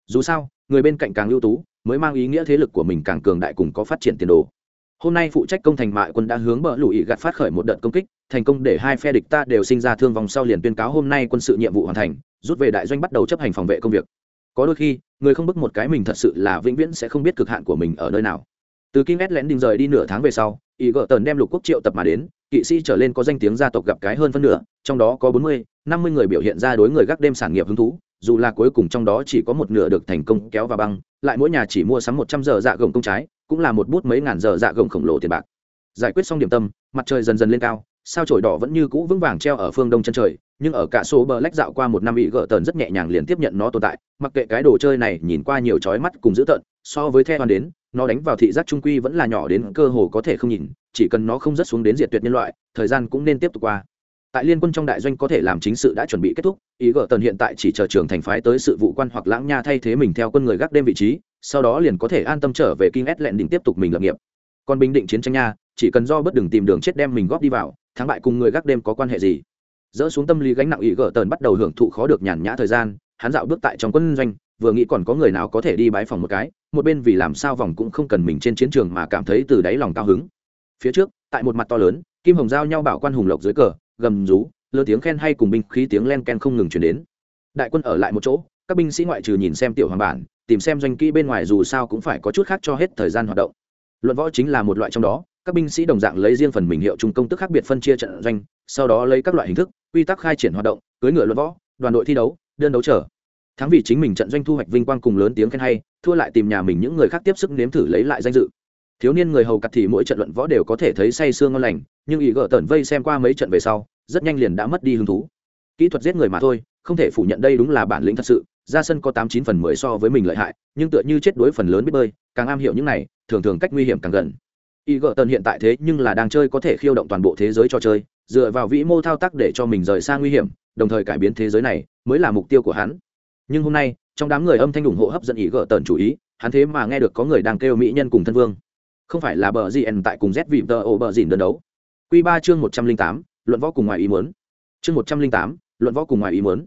Dù sao, người bên cạnh càng ưu tú, mới mang ý nghĩa thế lực của mình càng cường đại cùng có phát triển tiền đồ hôm nay phụ trách công thành mại quân đã hướng bờ lùi gạt phát khởi một đợt công kích, thành công để hai phe địch ta đều sinh ra thương vong sau liền tuyên cáo hôm nay quân sự nhiệm vụ hoàn thành, rút về đại doanh bắt đầu chấp hành phòng vệ công việc. Có đôi khi, người không bức một cái mình thật sự là vĩnh viễn sẽ không biết cực hạn của mình ở nơi nào. Từ kim ét lén đình rời đi nửa tháng về sau ý gợ tần đem lục quốc triệu tập mà đến, kỵ sĩ trở lên có danh tiếng gia tộc gặp cái hơn phân nửa, trong đó có bốn mươi, năm mươi người biểu hiện ra đối người gác đêm sản nghiệp hứng thú, dù là cuối cùng trong đó chỉ có một nửa được thành công kéo vào băng, lại mỗi nhà chỉ mua sắm một trăm giờ dạ gồng công trái cũng là một bút mấy ngàn giờ dạ gồng khổng lồ tiền bạc. Giải quyết xong điểm tâm, mặt trời dần dần lên cao, sao trổi đỏ vẫn như cũ vững vàng treo ở phương đông chân trời, nhưng ở cả số bờ lách dạo qua một năm bị gỡ tần rất nhẹ nhàng liền tiếp nhận nó tồn tại, mặc kệ cái đồ chơi này nhìn qua nhiều chói mắt cùng dữ tợn, so với theo hoàn đến, nó đánh vào thị giác trung quy vẫn là nhỏ đến cơ hồ có thể không nhìn, chỉ cần nó không rất xuống đến diệt tuyệt nhân loại, thời gian cũng nên tiếp tục qua tại liên quân trong đại doanh có thể làm chính sự đã chuẩn bị kết thúc, ý gở tần hiện tại chỉ chờ trưởng thành phái tới sự vụ quan hoặc lãng nha thay thế mình theo quân người gác đêm vị trí, sau đó liền có thể an tâm trở về kinh ét lẹn định tiếp tục mình lập nghiệp. Còn bình định chiến tranh nha, chỉ cần do bất đừng tìm đường chết đem mình góp đi vào, thắng bại cùng người gác đêm có quan hệ gì? Dỡ xuống tâm lý gánh nặng ý gở tần bắt đầu hưởng thụ khó được nhàn nhã thời gian, hắn dạo bước tại trong quân doanh, vừa nghĩ còn có người nào có thể đi bái phòng một cái, một bên vì làm sao vòng cũng không cần mình trên chiến trường mà cảm thấy từ đáy lòng cao hứng. Phía trước, tại một mặt to lớn, kim hồng giao nhau bảo quan hùng lộc dưới cờ gầm rú lơ tiếng khen hay cùng binh khí tiếng len ken không ngừng chuyển đến. Đại quân ở lại một chỗ, các binh sĩ ngoại trừ nhìn xem tiểu hoàng bản, tìm xem doanh kỹ bên ngoài dù sao cũng phải có chút khác cho hết thời gian hoạt động. Luận võ chính là một loại trong đó, các binh sĩ đồng dạng lấy riêng phần mình hiệu trung công tức khác biệt phân chia trận doanh, sau đó lấy các loại hình thức, quy tắc khai triển hoạt động cưới ngựa luận võ, đoàn đội thi đấu, đơn đấu trở thắng vì chính mình trận doanh thu hoạch vinh quang cùng lớn tiếng khen hay, thua lại tìm nhà mình những người khác tiếp sức nếm thử lấy lại danh dự thiếu niên người hầu cặt thì mỗi trận luận võ đều có thể thấy say sương ngon lành, nhưng ý gỡ tởn vây xem qua mấy trận về sau, rất nhanh liền đã mất đi hứng thú. Kỹ thuật giết người mà thôi, không thể phủ nhận đây đúng là bản lĩnh thật sự, ra sân có tám chín phần mười so với mình lợi hại, nhưng tựa như chết đối phần lớn biết bơi, càng am hiểu những này, thường thường cách nguy hiểm càng gần. Y gỡ tần hiện tại thế nhưng là đang chơi có thể khiêu động toàn bộ thế giới cho chơi, dựa vào vĩ mô thao tác để cho mình rời xa nguy hiểm, đồng thời cải biến thế giới này mới là mục tiêu của hắn. Nhưng hôm nay, trong đám người âm thanh ủng hộ hấp dẫn ý gỡ tần chủ ý, hắn thế mà nghe được có người đang kêu mỹ nhân cùng thân vương không phải là bờ gì ẩn tại cùng z vị tờ ổ bờ dìn đơn đấu. Q ba chương một trăm linh tám, luận võ cùng ngoài ý muốn. Chương một trăm linh tám, luận võ cùng ngoài ý muốn.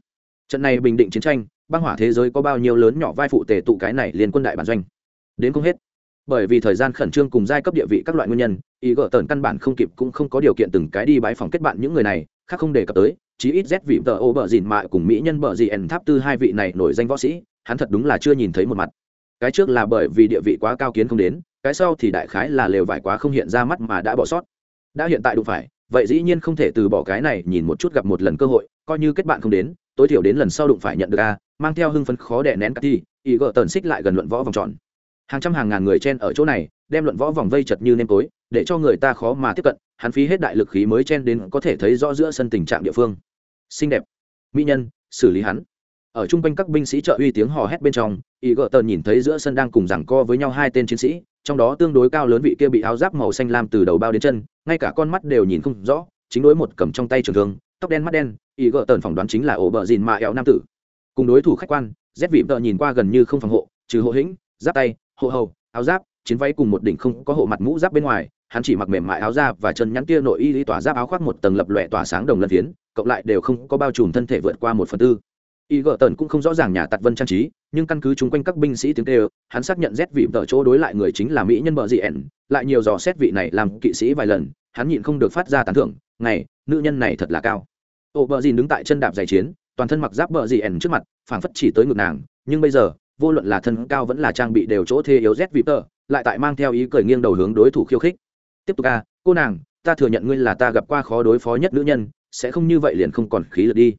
Trận này bình định chiến tranh, băng hỏa thế giới có bao nhiêu lớn nhỏ vai phụ tề tụ cái này liên quân đại bản doanh? Đến không hết. Bởi vì thời gian khẩn trương cùng giai cấp địa vị các loại nguyên nhân, ý gỡ tần căn bản không kịp cũng không có điều kiện từng cái đi bãi phòng kết bạn những người này, khác không đề cập tới, chí ít z vị tờ ô bờ dìn mại cùng mỹ nhân bờ dì ẩn tháp tư hai vị này nổi danh võ sĩ, hắn thật đúng là chưa nhìn thấy một mặt. Cái trước là bởi vì địa vị quá cao kiến không đến cái sau thì đại khái là lều vải quá không hiện ra mắt mà đã bỏ sót. Đã hiện tại đụng phải, vậy dĩ nhiên không thể từ bỏ cái này, nhìn một chút gặp một lần cơ hội, coi như kết bạn không đến, tối thiểu đến lần sau đụng phải nhận được a, mang theo hưng phấn khó đè nén cắt thi, ý gỡ tần xích lại gần luận võ vòng tròn. Hàng trăm hàng ngàn người chen ở chỗ này, đem luận võ vòng vây chật như nêm tối, để cho người ta khó mà tiếp cận, hắn phí hết đại lực khí mới chen đến có thể thấy rõ giữa sân tình trạng địa phương. Xinh đẹp. Mỹ nhân, xử lý hắn ở chung quanh các binh sĩ trợ uy tiếng hò hét bên trong ý gợ tần nhìn thấy giữa sân đang cùng giằng co với nhau hai tên chiến sĩ, trong đó tương đối cao lớn vị kia bị áo giáp màu xanh lam từ đầu bao đến chân, ngay cả con mắt đều nhìn không rõ, chính đối một cầm trong tay trường thương, tóc đen mắt đen ý gợ tờn phỏng đoán chính là ổ bờ dìn mà éo nam tử. Cùng đối thủ khách quan rét vị tợ nhìn qua gần như không phòng hộ, trừ hộ hĩnh, giáp tay, hộ hầu, áo giáp, chiến váy cùng một đỉnh không có hộ mặt mũ giáp bên ngoài, hắn chỉ mặc mềm mại áo da và chân nhắn kia nội y lý tỏa giáp áo khoác một tầng lập lòe tỏa sáng đồng lân phiến, cộng lại đều không có bao trùm thân thể vượt qua một phần tư y gợ tần cũng không rõ ràng nhà tạt vân trang trí nhưng căn cứ chung quanh các binh sĩ tiếng tê hắn xác nhận rét vị tợ chỗ đối lại người chính là mỹ nhân bờ dị ẻn lại nhiều dò xét vị này làm kỵ sĩ vài lần hắn nhịn không được phát ra tán thưởng Này, nữ nhân này thật là cao. Ô bờ dìn đứng tại chân đạp giải chiến toàn thân mặc giáp bờ dị ẻn trước mặt phảng phất chỉ tới ngực nàng nhưng bây giờ vô luận là thân cao vẫn là trang bị đều chỗ thê yếu rét vị tợ lại tại mang theo ý cười nghiêng đầu hướng đối thủ khiêu khích. Tiếp tục a cô nàng ta thừa nhận ngươi là ta gặp qua khó đối phó nhất nữ nhân sẽ không như vậy liền không còn khí lực đi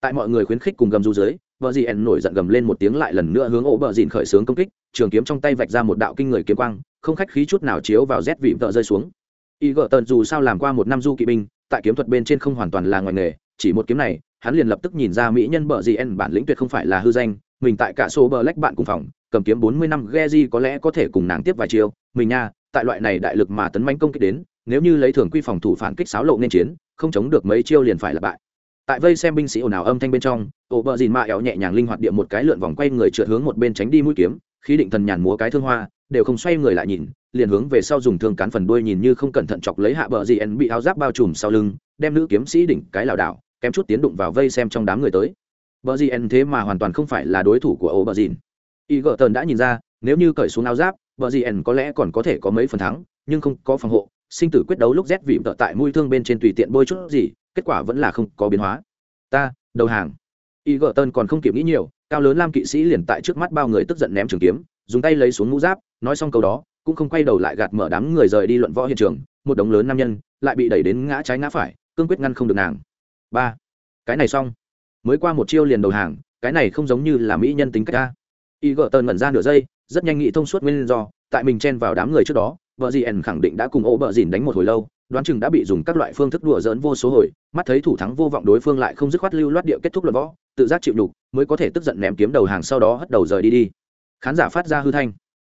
tại mọi người khuyến khích cùng gầm rú dưới vợ dì ẻn nổi giận gầm lên một tiếng lại lần nữa hướng ổ bờ dìn khởi xướng công kích trường kiếm trong tay vạch ra một đạo kinh người kiếm quang không khách khí chút nào chiếu vào rét vị vợ rơi xuống y gợ tần dù sao làm qua một năm du kỵ binh tại kiếm thuật bên trên không hoàn toàn là ngoài nghề chỉ một kiếm này hắn liền lập tức nhìn ra mỹ nhân bờ dì ẻn bản lĩnh tuyệt không phải là hư danh mình tại cả số bờ lách bạn cùng phòng cầm kiếm bốn mươi năm Geji có lẽ có thể cùng nàng tiếp vài chiêu, mình nha, tại loại này đại lực mà tấn manh công kích đến, nếu như lấy thường quy phòng thủ phản kích sáo lộ nên chiến, không chống được mấy chiêu liền phải là bại. Tại vây xem binh sĩ ồn ào âm thanh bên trong, ổ bờ dìn mạ éo nhẹ nhàng linh hoạt địa một cái lượn vòng quay người trượt hướng một bên tránh đi mũi kiếm, khí định thần nhàn múa cái thương hoa, đều không xoay người lại nhìn, liền hướng về sau dùng thương cán phần đuôi nhìn như không cẩn thận chọc lấy hạ bờ gì bị áo giáp bao trùm sau lưng, đem nữ kiếm sĩ đỉnh cái lảo đảo, kém chút tiến đụng vào vây xem trong đám người tới. Bờ gì thế mà hoàn toàn không phải là đối thủ của ổ bờ dìn y gờ tần đã nhìn ra nếu như cởi xuống áo giáp bờ gì ẩn có lẽ còn có thể có mấy phần thắng nhưng không có phòng hộ sinh tử quyết đấu lúc rét vị tại mũi thương bên trên tùy tiện bôi chút gì kết quả vẫn là không có biến hóa. Ta, đầu hàng. Y gờ Tơn còn không kịp nghĩ nhiều, cao lớn lam kỵ sĩ liền tại trước mắt bao người tức giận ném trường kiếm, dùng tay lấy xuống mũ giáp, nói xong câu đó, cũng không quay đầu lại gạt mở đám người rời đi luận võ hiện trường, một đống lớn nam nhân lại bị đẩy đến ngã trái ngã phải, cương quyết ngăn không được nàng. Ba, cái này xong. Mới qua một chiêu liền đầu hàng, cái này không giống như là mỹ nhân tính cách ta y gờ tơn ngẩn ra nửa giây, rất nhanh nghĩ thông suốt nguyên do, tại mình chen vào đám người trước đó, vợ dì ẩn khẳng định đã cùng ô bờ dìn đánh một hồi lâu đoán chừng đã bị dùng các loại phương thức đùa dỡn vô số hồi, mắt thấy thủ thắng vô vọng đối phương lại không dứt khoát lưu loát địa kết thúc luận võ, tự giác chịu đục mới có thể tức giận ném kiếm đầu hàng sau đó hất đầu rời đi đi. Khán giả phát ra hư thanh.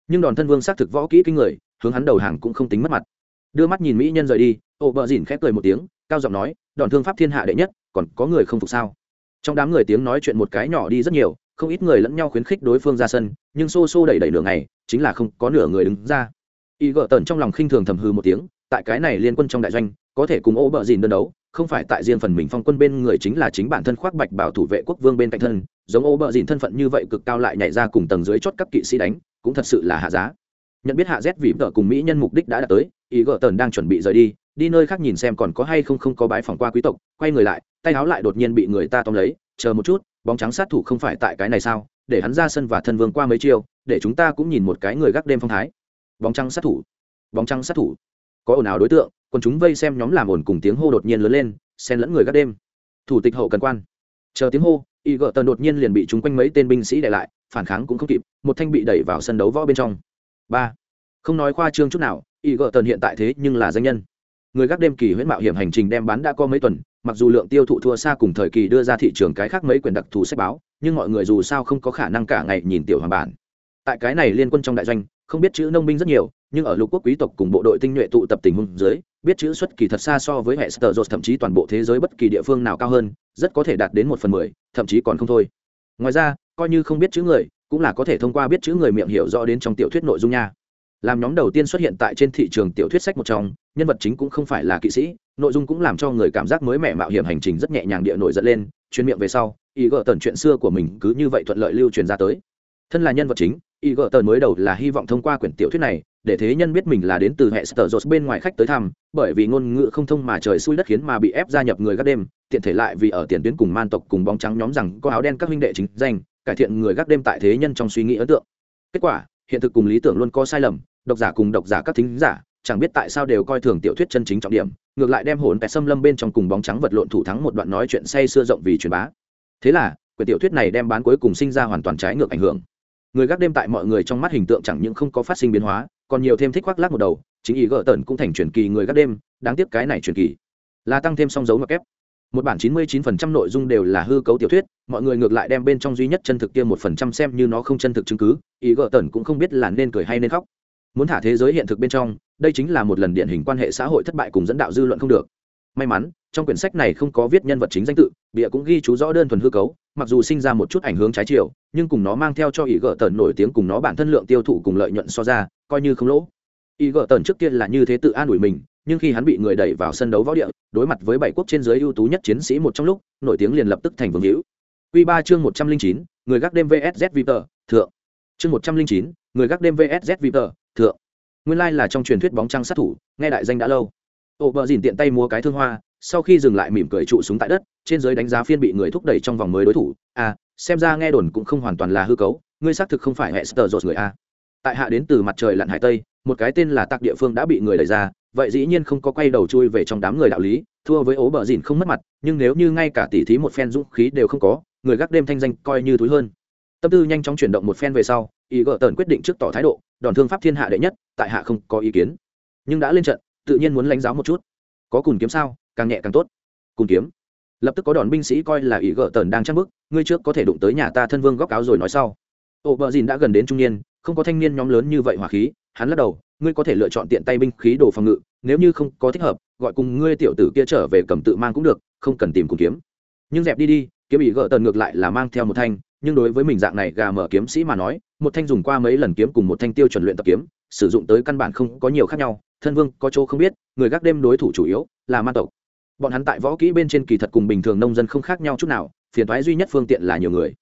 Nhưng đòn thân vương xác thực võ kỹ kinh người, hướng hắn đầu hàng cũng không tính mất mặt. Đưa mắt nhìn mỹ nhân rời đi ổ bờ dìn khép cười một tiếng, cao giọng nói, đòn thương pháp thiên hạ đệ nhất, còn có người không phục sao? Trong đám người tiếng nói chuyện một cái nhỏ đi rất nhiều, không ít người lẫn nhau khuyến khích đối phương ra sân, nhưng xô xô đẩy đẩy nửa ngày, chính là không có nửa người đứng ra. Y gợ tần trong lòng khinh thường thầm hư một tiếng tại cái này liên quân trong đại doanh, có thể cùng ô bờ dìn đơn đấu, không phải tại riêng phần mình phong quân bên người chính là chính bản thân khoác bạch bảo thủ vệ quốc vương bên cạnh thân, giống ô bờ dìn thân phận như vậy cực cao lại nhảy ra cùng tầng dưới chót các kỵ sĩ đánh, cũng thật sự là hạ giá. Nhận biết hạ z vì vợ cùng mỹ nhân mục đích đã đạt tới, ý gợ tần đang chuẩn bị rời đi đi nơi khác nhìn xem còn có hay không không có bái phòng qua quý tộc, quay người lại, tay áo lại đột nhiên bị người ta tóm lấy, chờ một chút, bóng trắng sát thủ không phải tại cái này sao? Để hắn ra sân và thân vương qua mấy chiêu, để chúng ta cũng nhìn một cái người gác đêm phong thái. Bóng trắng sát thủ, bóng trắng sát thủ có ồn ào đối tượng, còn chúng vây xem nhóm làm ồn cùng tiếng hô đột nhiên lớn lên, xen lẫn người gác đêm. Thủ tịch hậu cần quan. Chờ tiếng hô y gợ tần đột nhiên liền bị chúng quanh mấy tên binh sĩ để lại, phản kháng cũng không kịp, một thanh bị đẩy vào sân đấu võ bên trong. Ba. Không nói khoa trương chút nào y gợ tần hiện tại thế nhưng là danh nhân. Người gác đêm kỳ huyễn mạo hiểm hành trình đem bán đã có mấy tuần, mặc dù lượng tiêu thụ thua xa cùng thời kỳ đưa ra thị trường cái khác mấy quyển đặc thù sách báo, nhưng mọi người dù sao không có khả năng cả ngày nhìn tiểu hoàng bản. Tại cái này liên quân trong đại doanh không biết chữ nông binh rất nhiều, nhưng ở lục quốc quý tộc cùng bộ đội tinh nhuệ tụ tập tình huống dưới, biết chữ xuất kỳ thật xa so với hệ sơ thậm chí toàn bộ thế giới bất kỳ địa phương nào cao hơn, rất có thể đạt đến một phần mười, thậm chí còn không thôi. Ngoài ra, coi như không biết chữ người, cũng là có thể thông qua biết chữ người miệng hiểu rõ đến trong tiểu thuyết nội dung nha. Làm nhóm đầu tiên xuất hiện tại trên thị trường tiểu thuyết sách một trong, nhân vật chính cũng không phải là kỵ sĩ, nội dung cũng làm cho người cảm giác mới mẻ mạo hiểm hành trình rất nhẹ nhàng địa nổi dẫn lên, chuyên miệng về sau, ý gỡ tần chuyện xưa của mình cứ như vậy thuận lợi lưu truyền ra tới. Thân là nhân vật chính ý gỡ tờ mới đầu là hy vọng thông qua quyển tiểu thuyết này, để thế nhân biết mình là đến từ hệ sở dột bên ngoài khách tới thăm, bởi vì ngôn ngữ không thông mà trời xui đất khiến mà bị ép gia nhập người gác đêm, tiện thể lại vì ở tiền tuyến cùng man tộc cùng bóng trắng nhóm rằng có áo đen các huynh đệ chính danh, cải thiện người gác đêm tại thế nhân trong suy nghĩ ấn tượng. Kết quả, hiện thực cùng lý tưởng luôn có sai lầm, độc giả cùng độc giả các thính giả, chẳng biết tại sao đều coi thường tiểu thuyết chân chính trọng điểm, ngược lại đem hồn pẹt xâm lâm bên trong cùng bóng trắng vật lộn thủ thắng một đoạn nói chuyện say xưa rộng vì truyền bá. Thế là, quyển tiểu thuyết này đem bán cuối cùng sinh ra hoàn toàn trái ngược ảnh hưởng người gác đêm tại mọi người trong mắt hình tượng chẳng những không có phát sinh biến hóa, còn nhiều thêm thích khoác lác một đầu, chính ý gỡ tần cũng thành truyền kỳ người gác đêm, đáng tiếc cái này truyền kỳ. Là tăng thêm song dấu mặc ép một bản chín mươi chín phần trăm nội dung đều là hư cấu tiểu thuyết, mọi người ngược lại đem bên trong duy nhất chân thực kia một phần trăm xem như nó không chân thực chứng cứ, ý gỡ tần cũng không biết là nên cười hay nên khóc. Muốn thả thế giới hiện thực bên trong, đây chính là một lần điển hình quan hệ xã hội thất bại cùng dẫn đạo dư luận không được. May mắn, trong quyển sách này không có viết nhân vật chính danh tự bịa cũng ghi chú rõ đơn thuần hư cấu mặc dù sinh ra một chút ảnh hướng trái chiều, nhưng cùng nó mang theo cho ý gỡ tần nổi tiếng cùng nó bản thân lượng tiêu thụ cùng lợi nhuận so ra, coi như không lỗ. Ý gỡ tần trước kia là như thế tự an ủi mình, nhưng khi hắn bị người đẩy vào sân đấu võ địa, đối mặt với bảy quốc trên giới ưu tú nhất chiến sĩ một trong lúc, nổi tiếng liền lập tức thành vương hữu. Q ba chương một trăm linh chín, người gác đêm vsz viper thượng. Chương một trăm linh chín, người gác đêm vsz viper thượng. Nguyên lai là trong truyền thuyết bóng trăng sát thủ, nghe đại danh đã lâu. Ổ vợ dìn tiện tay mua cái thương hoa sau khi dừng lại mỉm cười trụ súng tại đất, trên giới đánh giá phiên bị người thúc đẩy trong vòng mới đối thủ. À xem ra nghe đồn cũng không hoàn toàn là hư cấu, ngươi xác thực không phải hệ sờ dột người a. Tại hạ đến từ mặt trời lặn hải tây, một cái tên là tạc địa phương đã bị người đẩy ra, vậy dĩ nhiên không có quay đầu chui về trong đám người đạo lý, thua với ố bờ dìn không mất mặt, nhưng nếu như ngay cả tỉ thí một phen dũng khí đều không có, người gác đêm thanh danh coi như túi hơn. Tâm tư nhanh chóng chuyển động một phen về sau ý gợ tần quyết định trước tỏ thái độ, đòn thương pháp thiên hạ đệ nhất, tại hạ không có ý kiến. Nhưng đã lên trận, tự nhiên muốn lãnh giáo một chút. Có cùn kiếm sao? Càng nhẹ càng tốt. Cùng kiếm. Lập tức có đòn binh sĩ coi là ý gợ tần đang chắc bức ngươi trước có thể đụng tới nhà ta thân vương góc áo rồi nói sau. Ô bờ dìn đã gần đến trung niên, không có thanh niên nhóm lớn như vậy hỏa khí, hắn lắc đầu, ngươi có thể lựa chọn tiện tay binh khí đồ phòng ngự, nếu như không có thích hợp, gọi cùng ngươi tiểu tử kia trở về cầm tự mang cũng được, không cần tìm cùng kiếm. Nhưng dẹp đi đi, kiếm bị gỡ tần ngược lại là mang theo một thanh, nhưng đối với mình dạng này gà mở kiếm sĩ mà nói, một thanh dùng qua mấy lần kiếm cùng một thanh tiêu chuẩn luyện tập kiếm, sử dụng tới căn bản không có nhiều khác nhau, thân vương có chỗ không biết, người gác đêm đối thủ chủ yếu là ma tộc bọn hắn tại võ kỹ bên trên kỳ thật cùng bình thường nông dân không khác nhau chút nào phiền thoái duy nhất phương tiện là nhiều người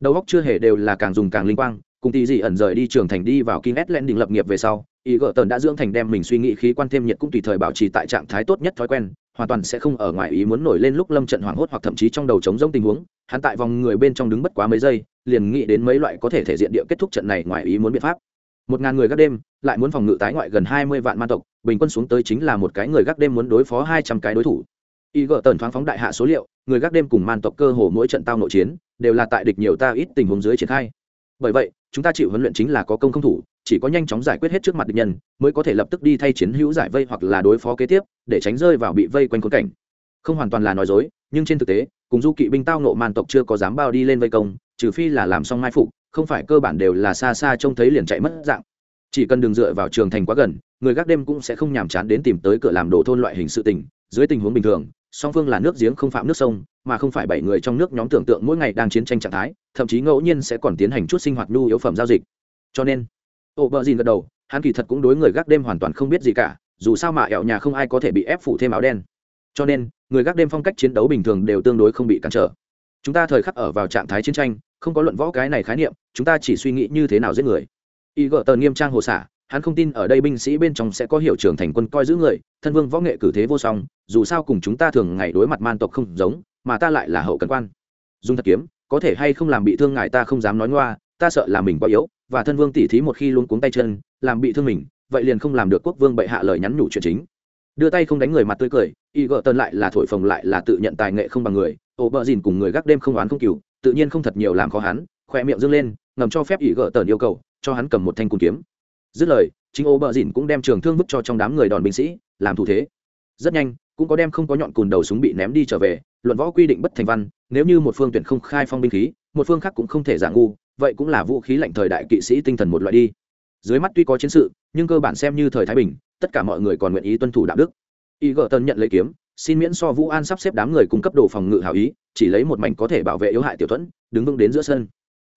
đầu óc chưa hề đều là càng dùng càng linh quang cùng tỷ dị ẩn rời đi trường thành đi vào King Len đình lập nghiệp về sau, ý gỡ tần đã dưỡng thành đem mình suy nghĩ khí quan thêm nhiệt cũng tùy thời bảo trì tại trạng thái tốt nhất thói quen, hoàn toàn sẽ không ở ngoài ý muốn nổi lên lúc lâm trận hoảng hốt hoặc thậm chí trong đầu chống rỗng tình huống, hắn tại vòng người bên trong đứng bất quá mấy giây, liền nghĩ đến mấy loại có thể thể diện địa kết thúc trận này ngoài ý muốn biện pháp. Một ngàn người gác đêm, lại muốn phòng ngự tái ngoại gần hai mươi vạn man tộc, bình quân xuống tới chính là một cái người gác đêm muốn đối phó hai trăm cái đối thủ. Y gỡ tần thoáng phóng đại hạ số liệu, người gác đêm cùng man tộc cơ hồ mỗi trận tao nội chiến, đều là tại địch nhiều ta ít tình huống dưới triển khai. Bởi vậy chúng ta chịu huấn luyện chính là có công không thủ chỉ có nhanh chóng giải quyết hết trước mặt địch nhân mới có thể lập tức đi thay chiến hữu giải vây hoặc là đối phó kế tiếp để tránh rơi vào bị vây quanh khốn cảnh. Không hoàn toàn là nói dối nhưng trên thực tế cùng du kỵ binh tao nộ man tộc chưa có dám bao đi lên vây công trừ phi là làm xong mai phục không phải cơ bản đều là xa xa trông thấy liền chạy mất dạng. Chỉ cần đường dựa vào trường thành quá gần người gác đêm cũng sẽ không nhàm chán đến tìm tới cửa làm đồ thôn loại hình sự tình dưới tình huống bình thường song phương là nước giếng không phạm nước sông, mà không phải bảy người trong nước nhóm tưởng tượng mỗi ngày đang chiến tranh trạng thái, thậm chí ngẫu nhiên sẽ còn tiến hành chút sinh hoạt nhu yếu phẩm giao dịch. Cho nên, ô bờ dìn gật đầu, hắn kỳ thật cũng đối người gác đêm hoàn toàn không biết gì cả, dù sao mà ẹo nhà không ai có thể bị ép phủ thêm áo đen. Cho nên, người gác đêm phong cách chiến đấu bình thường đều tương đối không bị cản trở. Chúng ta thời khắc ở vào trạng thái chiến tranh, không có luận võ cái này khái niệm, chúng ta chỉ suy nghĩ như thế nào giết người. Y gợ tờ nghiêm trang hồ xả hắn không tin ở đây binh sĩ bên trong sẽ có hiệu trưởng thành quân coi giữ người, thân vương võ nghệ cử thế vô song, dù sao cùng chúng ta thường ngày đối mặt man tộc không giống, mà ta lại là hậu cần quan. Dùng thật kiếm, có thể hay không làm bị thương ngài ta không dám nói ngoa, ta sợ là mình quá yếu, và thân vương tỉ thí một khi luôn cuống tay chân, làm bị thương mình, vậy liền không làm được quốc vương bệ hạ lời nhắn nhủ chuyện chính. Đưa tay không đánh người mặt tươi cười, y gợ tần lại là thổi phồng lại là tự nhận tài nghệ không bằng người, ổ bờ dìn cùng người gác đêm không oán không cừu, tự nhiên không thật nhiều làm khó hắn, khoe miệng dâng lên, ngầm cho phép y gợ tần yêu cầu, cho hắn cầm một thanh cung kiếm dứt lời, chính ô bờ dìn cũng đem trường thương vứt cho trong đám người đòn binh sĩ, làm thủ thế. Rất nhanh, cũng có đem không có nhọn cùn đầu súng bị ném đi trở về, luận võ quy định bất thành văn, nếu như một phương tuyển không khai phong binh khí, một phương khác cũng không thể giả ngu, vậy cũng là vũ khí lạnh thời đại kỵ sĩ tinh thần một loại đi. Dưới mắt tuy có chiến sự, nhưng cơ bản xem như thời thái bình, tất cả mọi người còn nguyện ý tuân thủ đạo đức. Y gợ tân nhận lấy kiếm, xin miễn so vũ an sắp xếp đám người cung cấp đồ phòng ngự hảo ý, chỉ lấy một mảnh có thể bảo vệ yếu hại tiểu thuẫn, đứng vững đến giữa sân.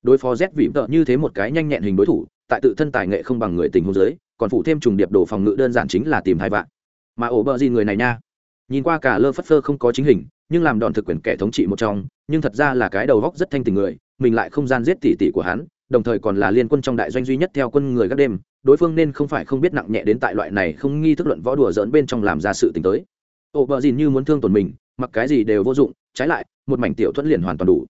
Đối phó rét vịm tợ như thế một cái nhanh nhẹn hình đối thủ tại tự thân tài nghệ không bằng người tình hôn giới, còn phụ thêm trùng điệp đồ phòng ngự đơn giản chính là tìm hai vạn. Mà ổ bờ gì người này nha? Nhìn qua cả lơ phất phơ không có chính hình, nhưng làm đòn thực quyền kẻ thống trị một trong, nhưng thật ra là cái đầu góc rất thanh tình người, mình lại không gian giết tỉ tỉ của hắn, đồng thời còn là liên quân trong đại doanh duy nhất theo quân người các đêm, đối phương nên không phải không biết nặng nhẹ đến tại loại này không nghi thức luận võ đùa dỡn bên trong làm ra sự t tới. Ổ bờ dìn như muốn thương tổn mình, mặc cái gì đều vô dụng, trái lại, một mảnh tiểu thuẫn liền hoàn toàn đủ.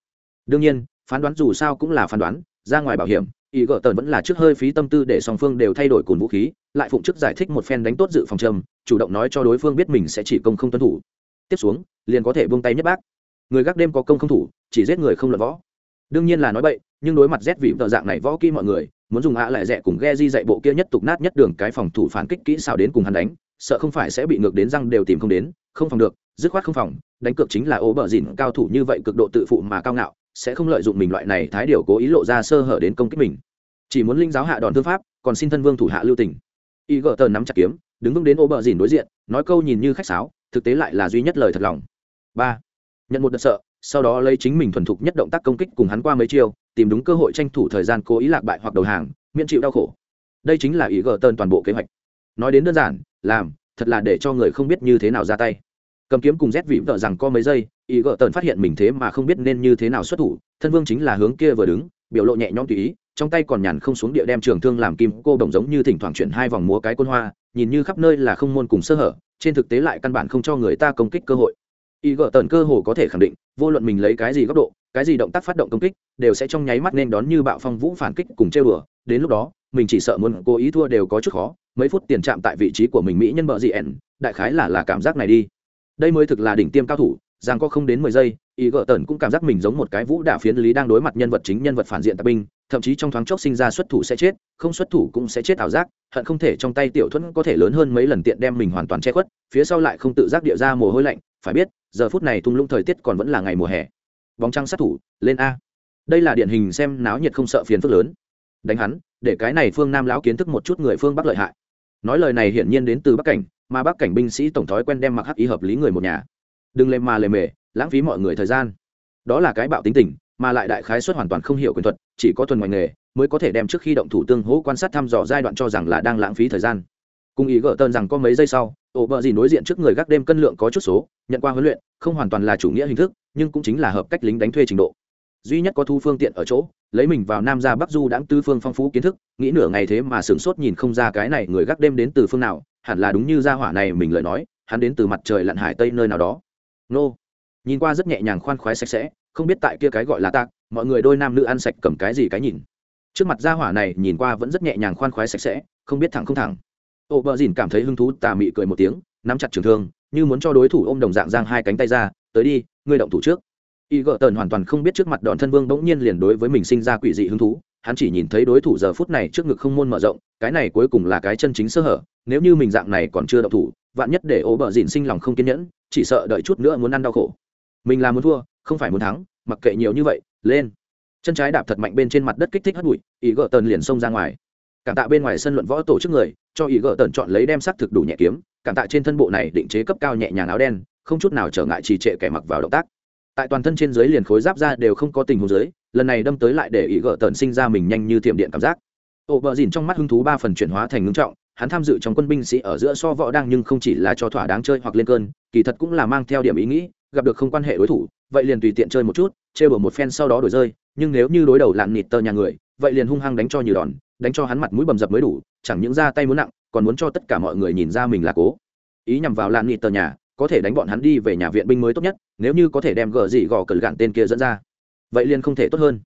Đương nhiên, phán đoán dù sao cũng là phán đoán, ra ngoài bảo hiểm ý gỡ tần vẫn là trước hơi phí tâm tư để song phương đều thay đổi cồn vũ khí, lại phụng chức giải thích một phen đánh tốt dự phòng trầm, chủ động nói cho đối phương biết mình sẽ chỉ công không tuân thủ. Tiếp xuống, liền có thể buông tay nhất bác. Người gác đêm có công không thủ, chỉ giết người không luận võ. Đương nhiên là nói bậy, nhưng đối mặt rét vị tờ dạng này võ kỹ mọi người, muốn dùng ạ lại rẻ cùng ghe di dạy bộ kia nhất tục nát nhất đường cái phòng thủ phản kích kỹ xảo đến cùng hắn đánh, sợ không phải sẽ bị ngược đến răng đều tìm không đến, không phòng được, dứt khoát không phòng, đánh cược chính là ố bờ dìn cao thủ như vậy cực độ tự phụ mà cao ngạo, sẽ không lợi dụng mình loại này thái điều cố ý lộ ra sơ hở đến công kích mình chỉ muốn linh giáo hạ đòn thương pháp, còn xin thân vương thủ hạ lưu tình. Y gỡ tờ nắm chặt kiếm, đứng vững đến ô bờ dìn đối diện, nói câu nhìn như khách sáo, thực tế lại là duy nhất lời thật lòng. Ba. Nhận một đợt sợ, sau đó lấy chính mình thuần thục nhất động tác công kích cùng hắn qua mấy chiêu, tìm đúng cơ hội tranh thủ thời gian cố ý lạc bại hoặc đầu hàng, miễn chịu đau khổ. Đây chính là ý gờ tơn toàn bộ kế hoạch. Nói đến đơn giản, làm, thật là để cho người không biết như thế nào ra tay. Cầm kiếm cùng rét vĩ vợ rằng có mấy giây ý gờ tơn phát hiện mình thế mà không biết nên như thế nào xuất thủ, thân vương chính là hướng kia vừa đứng, biểu lộ nhẹ nhõm tùy ý trong tay còn nhàn không xuống địa đem trường thương làm kim cô đồng giống như thỉnh thoảng chuyển hai vòng múa cái côn hoa, nhìn như khắp nơi là không môn cùng sơ hở, trên thực tế lại căn bản không cho người ta công kích cơ hội. Y gợ tần cơ hồ có thể khẳng định, vô luận mình lấy cái gì góc độ, cái gì động tác phát động công kích, đều sẽ trong nháy mắt nên đón như bạo phong vũ phản kích cùng chơi bừa đến lúc đó, mình chỉ sợ muốn cố ý thua đều có chút khó, mấy phút tiền chạm tại vị trí của mình mỹ nhân bợ dị ẻn đại khái là là cảm giác này đi. Đây mới thực là đỉnh tiêm cao thủ, rằng có không đến mười giây, y gợ tần cũng cảm giác mình giống một cái vũ đả phiến lý đang đối mặt nhân vật chính nhân vật phản diện tạp binh thậm chí trong thoáng chốc sinh ra xuất thủ sẽ chết, không xuất thủ cũng sẽ chết ảo giác, hận không thể trong tay tiểu thuẫn có thể lớn hơn mấy lần tiện đem mình hoàn toàn che khuất, phía sau lại không tự giác địa ra mồ hôi lạnh, phải biết, giờ phút này thung lũng thời tiết còn vẫn là ngày mùa hè. Bóng trăng sát thủ, lên a. Đây là điển hình xem náo nhiệt không sợ phiền phức lớn. Đánh hắn, để cái này phương nam lão kiến thức một chút người phương bắc lợi hại. Nói lời này hiển nhiên đến từ bắc cảnh, mà bắc cảnh binh sĩ tổng thói quen đem mặc hắc ý hợp lý người một nhà. Đừng lề mà lề mề, lãng phí mọi người thời gian. Đó là cái bạo tính tình mà lại đại khái xuất hoàn toàn không hiểu quyền thuật, chỉ có thuần ngoài nghề mới có thể đem trước khi động thủ tương hỗ quan sát thăm dò giai đoạn cho rằng là đang lãng phí thời gian. Cùng ý gỡ tơn rằng có mấy giây sau, ổ bờ gì đối diện trước người gác đêm cân lượng có chút số, nhận qua huấn luyện, không hoàn toàn là chủ nghĩa hình thức, nhưng cũng chính là hợp cách lính đánh thuê trình độ. Duy nhất có thu phương tiện ở chỗ, lấy mình vào nam ra bắc du đãng tư phương phong phú kiến thức, nghĩ nửa ngày thế mà sửng sốt nhìn không ra cái này người gác đêm đến từ phương nào, hẳn là đúng như gia hỏa này mình lời nói, hắn đến từ mặt trời lặn hải tây nơi nào đó. Nô. Nhìn qua rất nhẹ nhàng khoan khoái sạch sẽ không biết tại kia cái gọi là tạc mọi người đôi nam nữ ăn sạch cầm cái gì cái nhìn. Trước mặt gia hỏa này nhìn qua vẫn rất nhẹ nhàng khoan khoái sạch sẽ, không biết thẳng không thẳng. Ô bờ dìn cảm thấy hứng thú, tà mị cười một tiếng, nắm chặt trường thương, như muốn cho đối thủ ôm đồng dạng giang hai cánh tay ra, tới đi, ngươi động thủ trước. Y gợ tần hoàn toàn không biết trước mặt đòn thân vương bỗng nhiên liền đối với mình sinh ra quỷ dị hứng thú, hắn chỉ nhìn thấy đối thủ giờ phút này trước ngực không môn mở rộng, cái này cuối cùng là cái chân chính sơ hở, nếu như mình dạng này còn chưa động thủ, vạn nhất để ô bờ dìn sinh lòng không kiên nhẫn, chỉ sợ đợi chút nữa muốn ăn đau khổ. Mình là muốn thua không phải muốn thắng, mặc kệ nhiều như vậy, lên. Chân trái đạp thật mạnh bên trên mặt đất kích thích hất bụi, ý gỡ tần liền xông ra ngoài. Cảm tạ bên ngoài sân luận võ tổ chức người, cho ý gỡ tần chọn lấy đem sắc thực đủ nhẹ kiếm, cảm tạ trên thân bộ này định chế cấp cao nhẹ nhàng áo đen, không chút nào trở ngại trì trệ kẻ mặc vào động tác. Tại toàn thân trên dưới liền khối giáp ra đều không có tình huống dưới, lần này đâm tới lại để ý gỡ tần sinh ra mình nhanh như thiểm điện cảm giác. Ổ vợ dìn trong mắt hứng thú ba phần chuyển hóa thành ngưng trọng, hắn tham dự trong quân binh sĩ ở giữa so võ đang nhưng không chỉ là cho thỏa đáng chơi hoặc lên cơn, kỳ thật cũng là mang theo điểm ý nghĩ, gặp được không quan hệ đối thủ vậy liền tùy tiện chơi một chút chơi bừa một phen sau đó đổi rơi, nhưng nếu như đối đầu lạn nịt tờ nhà người, vậy liền hung hăng đánh cho nhiều đòn, đánh cho hắn mặt mũi bầm dập mới đủ, chẳng những ra tay muốn nặng, còn muốn cho tất cả mọi người nhìn ra mình là cố. Ý nhằm vào lạn nịt tờ nhà, có thể đánh bọn hắn đi về nhà viện binh mới tốt nhất, nếu như có thể đem gờ gì gò cờ gạn tên kia dẫn ra, vậy liền không thể tốt hơn.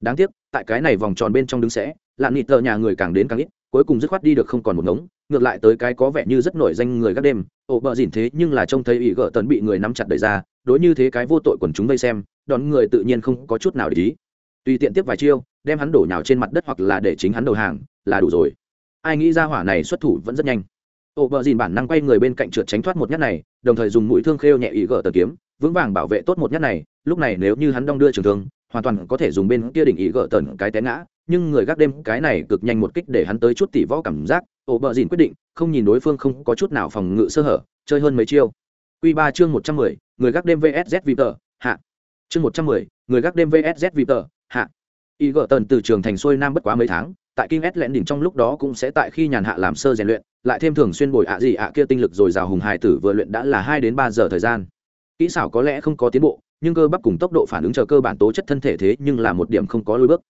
Đáng tiếc, tại cái này vòng tròn bên trong đứng sẽ, lạn nịt tờ nhà người càng đến càng ít, cuối cùng dứt khoát đi được không còn một ngống, ngược lại tới cái có vẻ như rất nổi danh người gác đêm ổ bờ dỉn thế nhưng là trông thấy ý gỡ tấn bị người nắm chặt đẩy ra, đối như thế cái vô tội quần chúng vây xem đón người tự nhiên không có chút nào để ý. Tùy tiện tiếp vài chiêu, đem hắn đổ nhào trên mặt đất hoặc là để chính hắn đầu hàng, là đủ rồi. Ai nghĩ ra hỏa này xuất thủ vẫn rất nhanh. Ổ bờ dìn bản năng quay người bên cạnh trượt tránh thoát một nhát này, đồng thời dùng mũi thương khêu nhẹ ý gỡ tờ kiếm, vững vàng bảo vệ tốt một nhát này, lúc này nếu như hắn đong đưa trường thương, hoàn toàn có thể dùng bên kia đỉnh ý gỡ tần cái té ngã, nhưng người gác đêm cái này cực nhanh một kích để hắn tới chút tỷ võ cảm giác ổ bờ dìn quyết định, không nhìn đối phương không có chút nào phòng ngự sơ hở, chơi hơn mấy chiêu. Q ba chương một trăm mười, người gác đêm vsz viter hạ. Chương một trăm mười, người gác đêm vsz viter hạ. Y gỡ tần từ trường thành xuôi nam bất quá mấy tháng, tại kinh s lẹn đỉnh trong lúc đó cũng sẽ tại khi nhàn hạ làm sơ rèn luyện, lại thêm thường xuyên bồi ạ gì ạ kia tinh lực rồi rào hùng hài tử vừa luyện đã là hai đến ba giờ thời gian. Kỹ xảo có lẽ không có tiến bộ, nhưng cơ bắp cùng tốc độ phản ứng chờ cơ bản tố chất thân thể thế nhưng là một điểm không có lối bước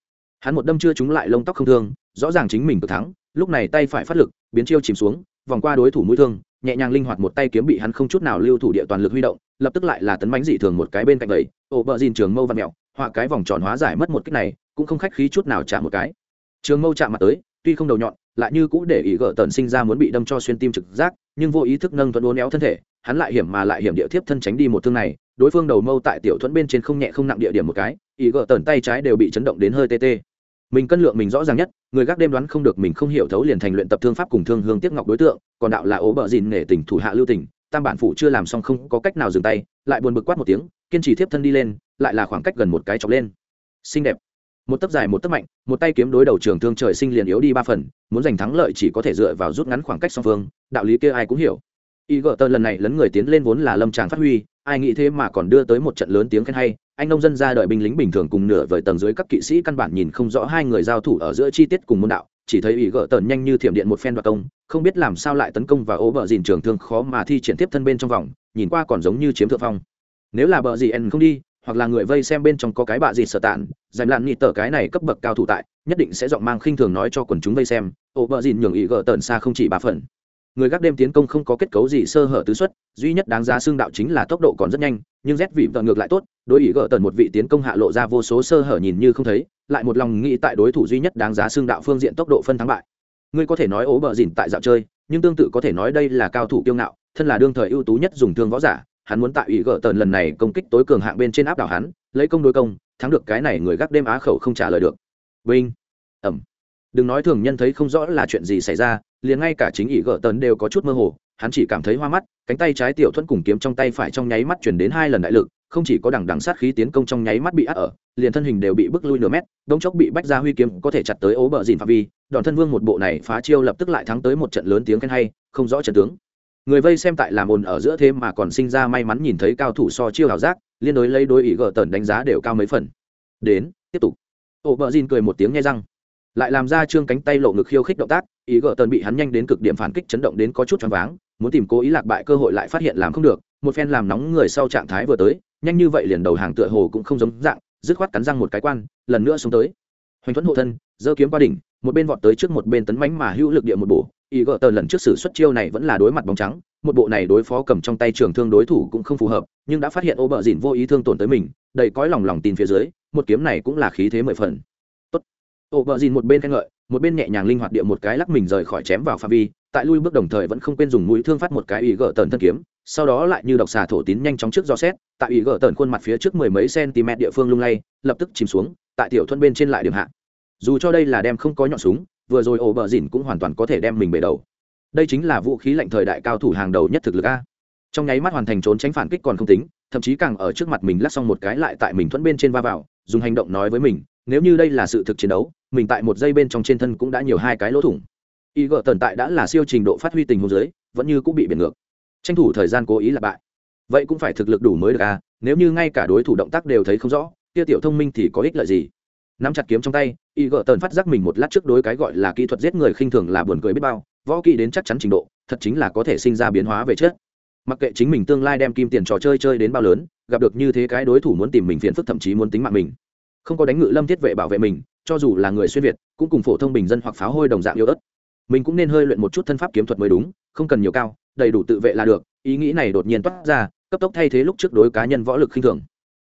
hắn một đâm chưa trúng lại lông tóc không thương, rõ ràng chính mình cực thắng, lúc này tay phải phát lực, biến chiêu chìm xuống, vòng qua đối thủ mũi thương, nhẹ nhàng linh hoạt một tay kiếm bị hắn không chút nào lưu thủ địa toàn lực huy động, lập tức lại là tấn bánh dị thường một cái bên cạnh vậy. Ổ bờ dìn trường mâu và mẹo, họa cái vòng tròn hóa giải mất một cách này, cũng không khách khí chút nào chạm một cái. Trường mâu chạm mặt tới, tuy không đầu nhọn, lại như cũ để ý gỡ tần sinh ra muốn bị đâm cho xuyên tim trực giác, nhưng vô ý thức nâng thuận uốn éo thân thể, hắn lại hiểm mà lại hiểm địa thiếp thân tránh đi một thương này, đối phương đầu mâu tại tiểu thuẫn bên trên không nhẹ không nặng địa điểm một cái ý gỡ tần tay trái đều bị chấn động đến hơi tê tê. Mình cân lượng mình rõ ràng nhất, người gác đêm đoán không được mình không hiểu thấu liền thành luyện tập thương pháp cùng thương hương tiếc ngọc đối tượng, còn đạo là ố bợ dìn nể tình thủ hạ lưu tình, tam bản phụ chưa làm xong không có cách nào dừng tay, lại buồn bực quát một tiếng, kiên trì tiếp thân đi lên, lại là khoảng cách gần một cái chọc lên. Xinh đẹp. Một tấc dài một tấc mạnh, một tay kiếm đối đầu trường thương trời sinh liền yếu đi ba phần, muốn giành thắng lợi chỉ có thể dựa vào rút ngắn khoảng cách song phương, đạo lý kia ai cũng hiểu. Y gợ tơ lần này lấn người tiến lên vốn là lâm tràng phát huy ai nghĩ thế mà còn đưa tới một trận lớn tiếng khen hay. Anh nông dân ra đợi binh lính bình thường cùng nửa vời tầng dưới các kỵ sĩ căn bản nhìn không rõ hai người giao thủ ở giữa chi tiết cùng môn đạo. Chỉ thấy ủy gỡ tần nhanh như thiểm điện một phen đoạt công, không biết làm sao lại tấn công và ố bờ dìn trường thương khó mà thi triển tiếp thân bên trong vòng, nhìn qua còn giống như chiếm thượng phong. Nếu là bờ gì en không đi, hoặc là người vây xem bên trong có cái bạ gì sợ tản, dành lặn nhị tờ cái này cấp bậc cao thủ tại, nhất định sẽ giọng mang khinh thường nói cho quần chúng vây xem. Ố bờ dìn nhường ủy gỡ tần xa không chỉ ba phần người gác đêm tiến công không có kết cấu gì sơ hở tứ xuất duy nhất đáng giá xương đạo chính là tốc độ còn rất nhanh, nhưng rét vị vợ ngược lại tốt, đối ý gỡ tần một vị tiến công hạ lộ ra vô số sơ hở nhìn như không thấy, lại một lòng nghĩ tại đối thủ duy nhất đáng giá xương đạo phương diện tốc độ phân thắng bại. Ngươi có thể nói ố bờ dìn tại dạo chơi, nhưng tương tự có thể nói đây là cao thủ kiêu ngạo, thân là đương thời ưu tú nhất dùng thương võ giả, hắn muốn tại ý gỡ tần lần này công kích tối cường hạng bên trên áp đảo hắn, lấy công đối công, thắng được cái này người gác đêm á khẩu không trả lời được. Vinh. Ẩm đừng nói thường nhân thấy không rõ là chuyện gì xảy ra, liền ngay cả chính ỷ gỡ tần đều có chút mơ hồ, hắn chỉ cảm thấy hoa mắt, cánh tay trái tiểu thuẫn cùng kiếm trong tay phải trong nháy mắt chuyển đến hai lần đại lực, không chỉ có đằng đằng sát khí tiến công trong nháy mắt bị áp ở, liền thân hình đều bị bức lui nửa mét đông chốc bị bách ra huy kiếm có thể chặt tới ố bờ dìn phạm vi, đòn thân vương một bộ này phá chiêu lập tức lại thắng tới một trận lớn tiếng khen hay, không rõ trận tướng. Người vây xem tại làm ồn ở giữa thế mà còn sinh ra may mắn nhìn thấy cao thủ so chiêu hào giác, liên đối lấy đôi ý gờ tần đánh giá đều cao mấy phần. Đến, tiếp tục. Ố bờ dìn cười một tiếng nghe răng lại làm ra trương cánh tay lộ ngực khiêu khích động tác, ý gợ tần bị hắn nhanh đến cực điểm phản kích chấn động đến có chút choáng váng, muốn tìm cố ý lạc bại cơ hội lại phát hiện làm không được, một phen làm nóng người sau trạng thái vừa tới, nhanh như vậy liền đầu hàng tựa hồ cũng không giống dạng, dứt khoát cắn răng một cái quan, lần nữa xuống tới. Hoành thuẫn hộ thân, giơ kiếm qua đỉnh, một bên vọt tới trước một bên tấn mánh mà hữu lực địa một bổ ý gợ tần lần trước sử xuất chiêu này vẫn là đối mặt bóng trắng, một bộ này đối phó cầm trong tay trường thương đối thủ cũng không phù hợp, nhưng đã phát hiện ô bờ dìn vô ý thương tổn tới mình, đầy cõi lòng lòng tin phía dưới, một kiếm này cũng là khí thế mười phần ổ bờ dìn một bên khen ngợi, một bên nhẹ nhàng linh hoạt địa một cái lắc mình rời khỏi chém vào pha vi, tại lui bước đồng thời vẫn không quên dùng mũi thương phát một cái ý gỡ tần thân kiếm, sau đó lại như độc xà thổ tín nhanh chóng trước do xét, tại ý gỡ tần khuôn mặt phía trước mười mấy cm địa phương lung lay, lập tức chìm xuống, tại tiểu thuân bên trên lại điểm hạ. Dù cho đây là đem không có nhọn súng, vừa rồi ổ bờ dìn cũng hoàn toàn có thể đem mình bể đầu. Đây chính là vũ khí lạnh thời đại cao thủ hàng đầu nhất thực lực a. Trong nháy mắt hoàn thành trốn tránh phản kích còn không tính, thậm chí càng ở trước mặt mình lắc xong một cái lại tại mình thuẫn bên trên va vào, dùng hành động nói với mình nếu như đây là sự thực chiến đấu, mình tại một giây bên trong trên thân cũng đã nhiều hai cái lỗ thủng. Y gợ Tần tại đã là siêu trình độ phát huy tình huống dưới, vẫn như cũng bị biển ngược. Tranh thủ thời gian cố ý là bại. Vậy cũng phải thực lực đủ mới được à nếu như ngay cả đối thủ động tác đều thấy không rõ, kia tiểu thông minh thì có ích lợi gì? Nắm chặt kiếm trong tay, y gợ tần phát giác mình một lát trước đối cái gọi là kỹ thuật giết người khinh thường là buồn cười biết bao, võ kỹ đến chắc chắn trình độ, thật chính là có thể sinh ra biến hóa về chết. Mặc kệ chính mình tương lai đem kim tiền trò chơi chơi đến bao lớn, gặp được như thế cái đối thủ muốn tìm mình phiền phức thậm chí muốn tính mạng mình không có đánh ngự lâm thiết vệ bảo vệ mình, cho dù là người xuyên việt, cũng cùng phổ thông bình dân hoặc pháo hôi đồng dạng yêu ớt mình cũng nên hơi luyện một chút thân pháp kiếm thuật mới đúng, không cần nhiều cao, đầy đủ tự vệ là được, ý nghĩ này đột nhiên toát ra, cấp tốc thay thế lúc trước đối cá nhân võ lực khinh thường.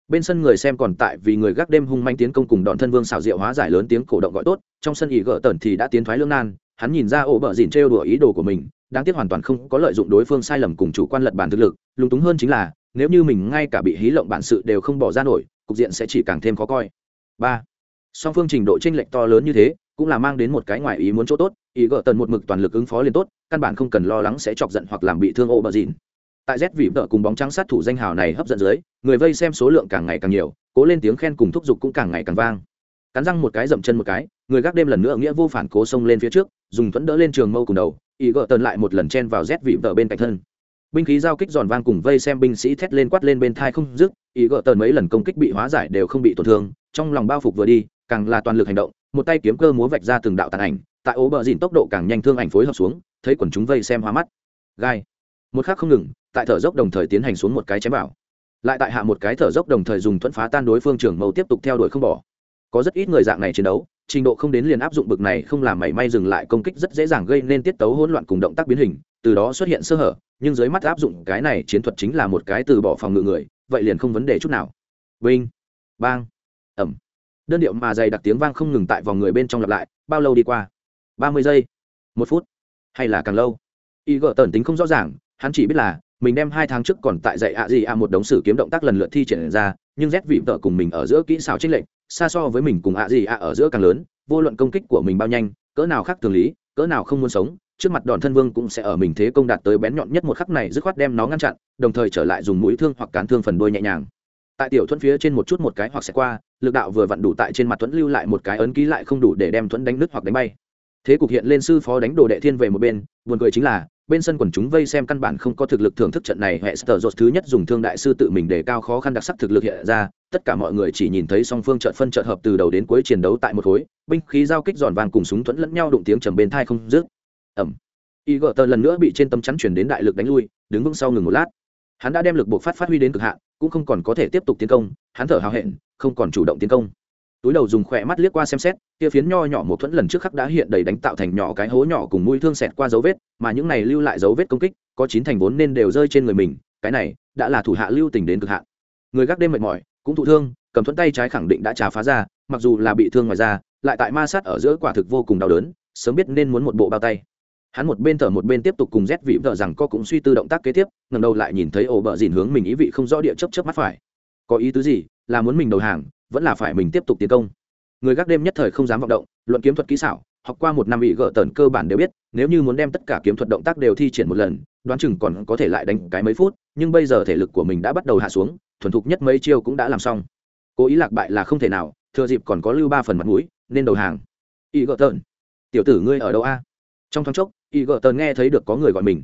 Bên sân người xem còn tại vì người gác đêm hung manh tiến công cùng đòn thân vương xảo diệu hóa giải lớn tiếng cổ động gọi tốt, trong sân ỉ gỡ tần thì đã tiến thoái lương nan, hắn nhìn ra ổ bờ dìn trêu đùa ý đồ của mình, đáng tiếc hoàn toàn không có lợi dụng đối phương sai lầm cùng chủ quan lật bản thực lực, lúng túng hơn chính là, nếu như mình ngay cả bị hí lộng bản sự đều không bỏ ra nổi, cục diện sẽ chỉ càng thêm khó coi ba. Song phương trình độ tranh lệch to lớn như thế, cũng là mang đến một cái ngoài ý muốn chỗ tốt, ý gỡ tần một mực toàn lực ứng phó liền tốt, căn bản không cần lo lắng sẽ chọc giận hoặc làm bị thương ô bờ dìn tại z vị vợ cùng bóng trắng sát thủ danh hào này hấp dẫn dưới, người vây xem số lượng càng ngày càng nhiều, cố lên tiếng khen cùng thúc giục cũng càng ngày càng vang. Cắn răng một cái dậm chân một cái, người gác đêm lần nữa nghĩa vô phản cố xông lên phía trước, dùng thuẫn đỡ lên trường mâu cùng đầu, ý gỡ tần lại một lần chen vào z vị vợ bên cạnh thân binh khí giao kích giòn vang cùng vây xem binh sĩ thét lên quát lên bên thai không dứt, ý gỡ tần mấy lần công kích bị hóa giải đều không bị tổn thương, trong lòng bao phục vừa đi, càng là toàn lực hành động, một tay kiếm cơ múa vạch ra từng đạo tàn ảnh, tại ố bờ dìn tốc độ càng nhanh thương ảnh phối hợp xuống, thấy quần chúng vây xem hóa mắt. Gai. Một khác không ngừng, tại thở dốc đồng thời tiến hành xuống một cái chém bảo lại tại hạ một cái thở dốc đồng thời dùng thuẫn phá tan đối phương trường mâu tiếp tục theo đuổi không bỏ. Có rất ít người dạng này chiến đấu, trình độ không đến liền áp dụng bực này không làm mảy may dừng lại công kích rất dễ dàng gây nên tiết tấu hỗn loạn cùng động tác biến hình từ đó xuất hiện sơ hở, nhưng dưới mắt áp dụng cái này chiến thuật chính là một cái từ bỏ phòng ngự người, vậy liền không vấn đề chút nào. Vinh, bang, ẩm. Đơn điệu mà dày đặc tiếng vang không ngừng tại vòng người bên trong lặp lại, bao lâu đi qua? Ba mươi giây, một phút, hay là càng lâu? Y gợ tần tính không rõ ràng, hắn chỉ biết là, mình đem hai tháng trước còn tại dạy ạ gì ạ một đống sử kiếm động tác lần lượt thi triển ra, nhưng rét vị vợ cùng mình ở giữa kỹ xảo trích lệnh xa so với mình cùng ạ gì ạ ở giữa càng lớn, vô luận công kích của mình bao nhanh, cỡ nào khác thường lý, cỡ nào không muốn sống trước mặt đòn thân vương cũng sẽ ở mình thế công đạt tới bén nhọn nhất một khắc này dứt khoát đem nó ngăn chặn, đồng thời trở lại dùng mũi thương hoặc cán thương phần đuôi nhẹ nhàng. Tại tiểu thuẫn phía trên một chút một cái hoặc sẽ qua, lực đạo vừa vặn đủ tại trên mặt thuẫn lưu lại một cái ấn ký lại không đủ để đem thuẫn đánh nứt hoặc đánh bay. Thế cục hiện lên sư phó đánh đồ đệ thiên về một bên, buồn cười chính là, bên sân quần chúng vây xem căn bản không có thực lực thưởng thức trận này, hệ sở dột thứ nhất dùng thương đại sư tự mình để cao khó khăn đặc sắc thực lực hiện ra, tất cả mọi người chỉ nhìn thấy song phương trận phân trận hợp từ đầu đến cuối chiến đấu tại một khối, binh khí giao kích giòn vàng cùng súng thuẫn lẫn nhau đụng tiếng trầm bên thai không dứt ẩm. Y gờ tờ lần nữa bị trên tấm chắn chuyển đến đại lực đánh lui, đứng vững sau ngừng một lát. Hắn đã đem lực buộc phát phát huy đến cực hạn, cũng không còn có thể tiếp tục tiến công, hắn thở hào hẹn, không còn chủ động tiến công. Túi đầu dùng khỏe mắt liếc qua xem xét, kia phiến nho nhỏ một thuẫn lần trước khắc đã hiện đầy đánh tạo thành nhỏ cái hố nhỏ cùng mũi thương xẹt qua dấu vết, mà những này lưu lại dấu vết công kích, có chín thành vốn nên đều rơi trên người mình, cái này đã là thủ hạ lưu tình đến cực hạn. Người gác đêm mệt mỏi, cũng thụ thương, cầm thuẫn tay trái khẳng định đã trà phá ra, mặc dù là bị thương ngoài ra lại tại ma sát ở giữa quả thực vô cùng đau đớn, sớm biết nên muốn một bộ bao tay hắn một bên thở một bên tiếp tục cùng rét vị vợ rằng co cũng suy tư động tác kế tiếp ngầm đầu lại nhìn thấy ổ bờ dìn hướng mình ý vị không rõ địa chấp chấp mắt phải. Có ý tứ gì? Là muốn mình đầu hàng, vẫn là phải mình tiếp tục tiến công? Người gác đêm nhất thời không dám vọng động, luận kiếm thuật kỹ xảo, học qua một năm bị gỡ tần cơ bản đều biết, nếu như muốn đem tất cả kiếm thuật động tác đều thi triển một lần, đoán chừng còn có thể lại đánh cái mấy phút, nhưng bây giờ thể lực của mình đã bắt đầu hạ xuống, thuần thục nhất mấy chiêu cũng đã làm xong. Cố ý lạc bại là không thể nào, thừa dịp còn có lưu ba phần mặt mũi, nên đầu hàng. Y gỡ tần tiểu tử ngươi ở đâu a? Trong thoáng chốc y gỡ tần nghe thấy được có người gọi mình.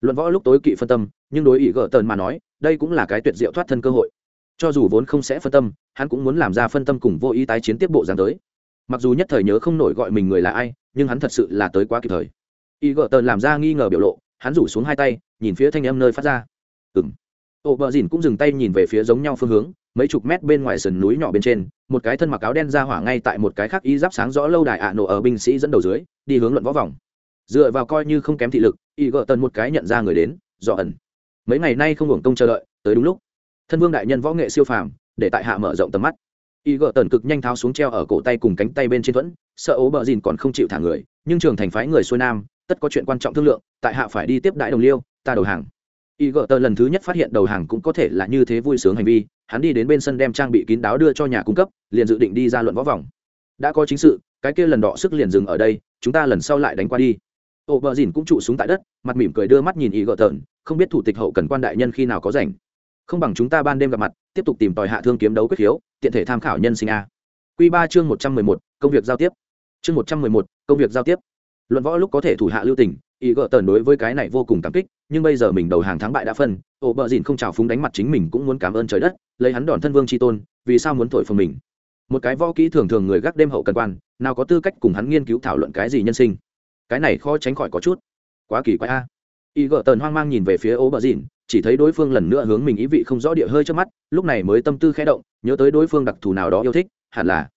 Luận võ lúc tối kỵ phân tâm, nhưng đối y gỡ tần mà nói, đây cũng là cái tuyệt diệu thoát thân cơ hội. Cho dù vốn không sẽ phân tâm, hắn cũng muốn làm ra phân tâm cùng vô ý tái chiến tiếp bộ dáng tới. Mặc dù nhất thời nhớ không nổi gọi mình người là ai, nhưng hắn thật sự là tới quá kịp thời. Y gợ Tần làm ra nghi ngờ biểu lộ, hắn rủ xuống hai tay, nhìn phía thanh âm nơi phát ra. Ừng ô vợ dìn cũng dừng tay nhìn về phía giống nhau phương hướng, mấy chục mét bên ngoài sườn núi nhỏ bên trên, một cái thân mặc áo đen ra hỏa ngay tại một cái khác y giáp sáng rõ lâu đài ạ nổ ở binh sĩ dẫn đầu dưới, đi hướng luận võ vòng dựa vào coi như không kém thị lực, y gợ tần một cái nhận ra người đến dọ ẩn. Mấy ngày nay không hưởng công chờ đợi, tới đúng lúc. Thân vương đại nhân võ nghệ siêu phàm, để tại hạ mở rộng tầm mắt. Y gợ tần cực nhanh tháo xuống treo ở cổ tay cùng cánh tay bên trên thuẫn, sợ ố bờ dìn còn không chịu thả người, nhưng trường thành phái người xuôi nam, tất có chuyện quan trọng thương lượng, tại hạ phải đi tiếp đại đồng liêu, ta đầu hàng. Y gợ tờ lần thứ nhất phát hiện đầu hàng cũng có thể là như thế vui sướng hành vi, hắn đi đến bên sân đem trang bị kín đáo đưa cho nhà cung cấp, liền dự định đi ra luận võ vòng. Đã có chính sự, cái kia lần đọ sức liền dừng ở đây, chúng ta lần sau lại đánh qua đi ổ bờ dìn cũng trụ xuống tại đất, mặt mỉm cười đưa mắt nhìn ý gợ tợn không biết thủ tịch hậu cần quan đại nhân khi nào có rảnh. Không bằng chúng ta ban đêm gặp mặt, tiếp tục tìm tòi hạ thương kiếm đấu quyết khiếu, tiện thể tham khảo nhân sinh a. Q ba chương một trăm mười một, công việc giao tiếp. Chương một trăm mười một, công việc giao tiếp. Luận võ lúc có thể thủ hạ lưu tình ý gợ tờn đối với cái này vô cùng cảm kích, nhưng bây giờ mình đầu hàng thắng bại đã phân, ổ bờ dìn không trào phúng đánh mặt chính mình cũng muốn cảm ơn trời đất, lấy hắn đòn thân vương tri tôn, vì sao muốn thổi phồng mình. Một cái võ kỹ thường thường người gác đêm hậu cần quan, nào có tư cách cùng hắn nghiên cứu thảo luận cái gì nhân sinh cái này khó tránh khỏi có chút. Quá kỳ quái a. Y gợ tần hoang mang nhìn về phía ố bờ dìn chỉ thấy đối phương lần nữa hướng mình ý vị không rõ địa hơi trước mắt, lúc này mới tâm tư khẽ động, nhớ tới đối phương đặc thù nào đó yêu thích, hẳn là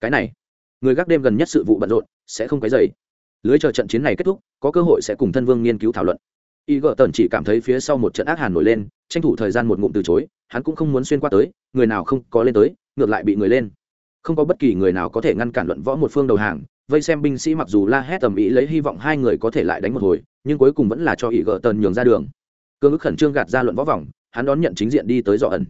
cái này. Người gác đêm gần nhất sự vụ bận rộn, sẽ không cái dày lưới chờ trận chiến này kết thúc, có cơ hội sẽ cùng thân vương nghiên cứu thảo luận. Y gợ tần chỉ cảm thấy phía sau một trận ác hàn nổi lên, tranh thủ thời gian một ngụm từ chối, hắn cũng không muốn xuyên qua tới, người nào không có lên tới, ngược lại bị người lên không có bất kỳ người nào có thể ngăn cản luận võ một phương đầu hàng. Vây xem binh sĩ mặc dù la hét tầm ý lấy hy vọng hai người có thể lại đánh một hồi, nhưng cuối cùng vẫn là cho ỷ gợ tần nhường ra đường. Cương ức khẩn trương gạt ra luận võ vòng, hắn đón nhận chính diện đi tới dọ ẩn.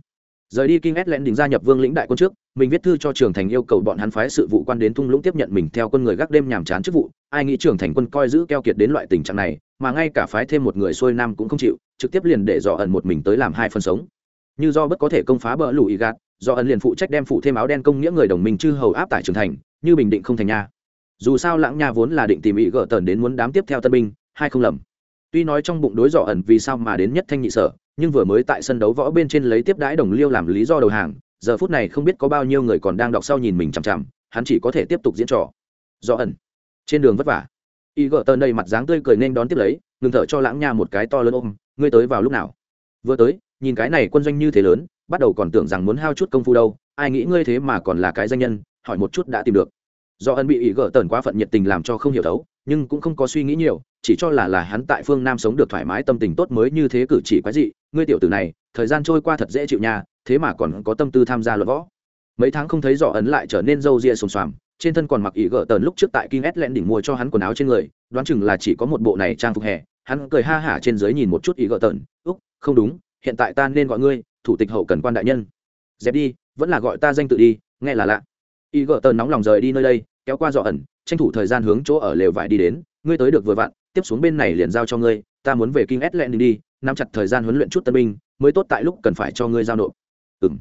Rời đi kinh ét lẽn đình gia nhập vương lĩnh đại quân trước, mình viết thư cho trường thành yêu cầu bọn hắn phái sự vụ quan đến thung lũng tiếp nhận mình theo quân người gác đêm nhàm chán chức vụ. Ai nghĩ trường thành quân coi giữ keo kiệt đến loại tình trạng này, mà ngay cả phái thêm một người xuôi nam cũng không chịu, trực tiếp liền để dọ ẩn một mình tới làm hai phần sống như do bất có thể công phá bờ lùi gạt, do ẩn liền phụ trách đem phụ thêm áo đen công nghĩa người đồng minh chư hầu áp tại trường thành, như bình định không thành nha. Dù sao lãng nha vốn là định tìm ý gỡ tần đến muốn đám tiếp theo tân binh, hai không lầm. Tuy nói trong bụng đối dọ ẩn vì sao mà đến nhất thanh nhị sở, nhưng vừa mới tại sân đấu võ bên trên lấy tiếp đãi đồng liêu làm lý do đầu hàng, giờ phút này không biết có bao nhiêu người còn đang đọc sau nhìn mình chằm chằm, hắn chỉ có thể tiếp tục diễn trò. Dọ ẩn. Trên đường vất vả. Y gỡ tần đây mặt dáng tươi cười nên đón tiếp lấy, ngừng thở cho lãng nha một cái to lớn ôm, ngươi tới vào lúc nào? Vừa tới nhìn cái này quân doanh như thế lớn bắt đầu còn tưởng rằng muốn hao chút công phu đâu ai nghĩ ngươi thế mà còn là cái danh nhân hỏi một chút đã tìm được. Do ân bị ý gỡ tần quá phận nhiệt tình làm cho không hiểu thấu nhưng cũng không có suy nghĩ nhiều chỉ cho là là hắn tại phương nam sống được thoải mái tâm tình tốt mới như thế cử chỉ quái dị ngươi tiểu tử này thời gian trôi qua thật dễ chịu nha thế mà còn có tâm tư tham gia luận võ. Mấy tháng không thấy do ấn lại trở nên râu ria xồm xoàm trên thân còn mặc ý gỡ tần lúc trước tại King S đỉnh mua cho hắn quần áo trên người, đoán chừng là chỉ có một bộ này trang phục hè, hắn cười ha hả trên dưới nhìn một chút ý gỡ tần, "Úc, không đúng, hiện tại ta nên gọi ngươi, thủ tịch hậu cần quan đại nhân." "Dẹp đi, vẫn là gọi ta danh tự đi, nghe là lạ." y gợ tờ nóng lòng rời đi nơi đây kéo qua dọ ẩn tranh thủ thời gian hướng chỗ ở lều vải đi đến. Ngươi tới được vừa vặn tiếp xuống bên này liền giao cho ngươi ta muốn về kinh s lẹn đi nắm chặt thời gian huấn luyện chút tân binh mới tốt tại lúc cần phải cho ngươi giao nộp. Ừ m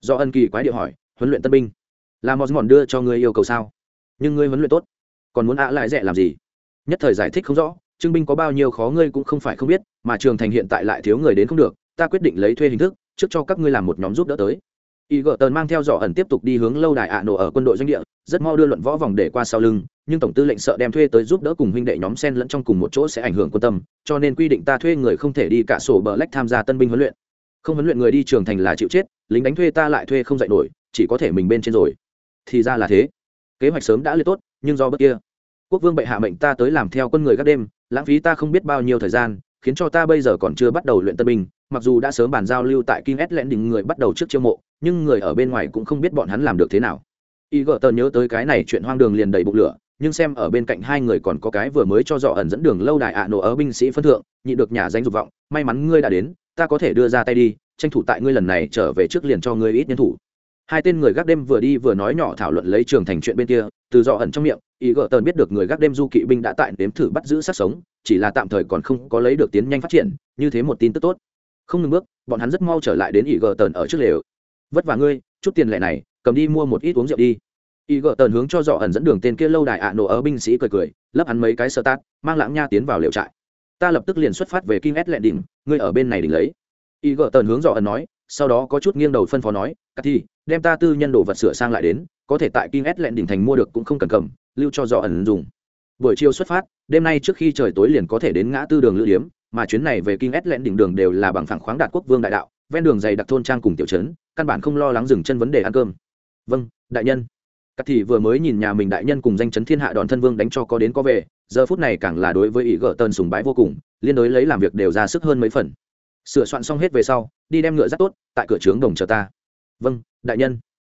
do ân kỳ quái điệu hỏi huấn luyện tân binh? Là mòn mòn đưa cho ngươi yêu cầu sao? Nhưng ngươi huấn luyện tốt còn muốn ạ lại rẻ làm gì? Nhất thời giải thích không rõ trưng binh có bao nhiêu khó ngươi cũng không phải không biết mà trường thành hiện tại lại thiếu người đến không được ta quyết định lấy thuê hình thức, trước cho các ngươi làm một nhóm giúp đỡ tới. Y gợ tần mang theo dò ẩn tiếp tục đi hướng lâu đài ạ nổ ở quân đội doanh địa, rất mo đưa luận võ vòng để qua sau lưng, nhưng tổng tư lệnh sợ đem thuê tới giúp đỡ cùng huynh đệ nhóm sen lẫn trong cùng một chỗ sẽ ảnh hưởng quân tâm, cho nên quy định ta thuê người không thể đi cả sổ bờ lách tham gia tân binh huấn luyện. Không huấn luyện người đi trường thành là chịu chết, lính đánh thuê ta lại thuê không dạy nổi, chỉ có thể mình bên trên rồi. Thì ra là thế. Kế hoạch sớm đã liệt tốt, nhưng do bất kia. Quốc vương bệ hạ mệnh ta tới làm theo quân người các đêm, lãng phí ta không biết bao nhiêu thời gian, khiến cho ta bây giờ còn chưa bắt đầu luyện tân binh mặc dù đã sớm bàn giao lưu tại King S lẽn đỉnh người bắt đầu trước chiêu mộ, nhưng người ở bên ngoài cũng không biết bọn hắn làm được thế nào. Igerton nhớ tới cái này chuyện hoang đường liền đầy bụng lửa, nhưng xem ở bên cạnh hai người còn có cái vừa mới cho dọ ẩn dẫn đường lâu đài ạ nổ ở binh sĩ phân thượng, nhị được nhà danh dục vọng, may mắn ngươi đã đến, ta có thể đưa ra tay đi, tranh thủ tại ngươi lần này trở về trước liền cho ngươi ít nhân thủ. Hai tên người gác đêm vừa đi vừa nói nhỏ thảo luận lấy trường thành chuyện bên kia, từ dọ ẩn trong miệng, Igerton biết được người gác đêm du kỵ binh đã tại nếm thử bắt giữ sát sống, chỉ là tạm thời còn không có lấy được tiến nhanh phát triển, như thế một tin tức tốt không ngừng bước, bọn hắn rất mau trở lại đến ỷ gờ tần ở trước lều. Vất vả ngươi, chút tiền lẻ này, cầm đi mua một ít uống rượu đi. Ỷ gờ tần hướng cho dọ ẩn dẫn đường tên kia lâu đài ạ nổ ở binh sĩ cười cười, lấp hắn mấy cái sơ tát, mang lãng nha tiến vào lều trại. Ta lập tức liền xuất phát về Kim ét lẹn đỉnh, ngươi ở bên này đỉnh lấy. Ỷ gờ tần hướng dọ ẩn nói, sau đó có chút nghiêng đầu phân phó nói cà thi, đem ta tư nhân đồ vật sửa sang lại đến, có thể tại Kim ét lẹn đỉnh thành mua được cũng không cần cầm, lưu cho dọ ẩn dùng. Buổi chiều xuất phát, đêm nay trước khi trời tối liền có thể đến ngã tư đường lữ điếm mà chuyến này về kinh ét lẹn đỉnh đường đều là bằng phẳng khoáng đạt quốc vương đại đạo, ven đường dày đặc thôn trang cùng tiểu trấn, căn bản không lo lắng dừng chân vấn đề ăn cơm. Vâng đại nhân. Cắt thì vừa mới nhìn nhà mình đại nhân cùng danh chấn thiên hạ đòn thân vương đánh cho có đến có về, giờ phút này càng là đối với ý gỡ tần sùng bái vô cùng, liên đối lấy làm việc đều ra sức hơn mấy phần. Sửa soạn xong hết về sau, đi đem ngựa rất tốt, tại cửa trướng đồng chờ ta. Vâng đại nhân.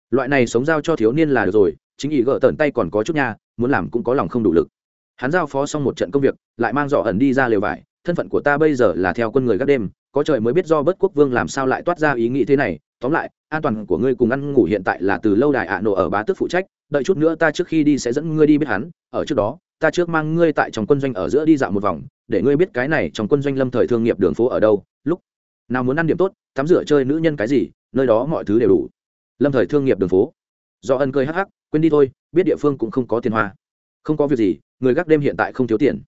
Loại này sống giao cho thiếu niên là được rồi, chính ý gỡ tần tay còn có chút nha, muốn làm cũng có lòng không đủ lực. Hắn giao phó xong một trận công việc, lại mang dọ ẩn đi ra lều vải thân phận của ta bây giờ là theo quân người gác đêm, có trời mới biết do bất quốc vương làm sao lại toát ra ý nghĩ thế này. Tóm lại, an toàn của ngươi cùng ăn ngủ hiện tại là từ lâu đài ạ nổ ở bá tước phụ trách, đợi chút nữa ta trước khi đi sẽ dẫn ngươi đi biết hắn. Ở trước đó, ta trước mang ngươi tại trong quân doanh ở giữa đi dạo một vòng, để ngươi biết cái này trong quân doanh lâm thời thương nghiệp đường phố ở đâu. Lúc nào muốn ăn điểm tốt, tắm rửa chơi nữ nhân cái gì, nơi đó mọi thứ đều đủ. Lâm thời thương nghiệp đường phố. Do ân cười hắc hắc, quên đi thôi, biết địa phương cũng không có tiền hoa. Không có việc gì, người gác đêm hiện tại không thiếu tiền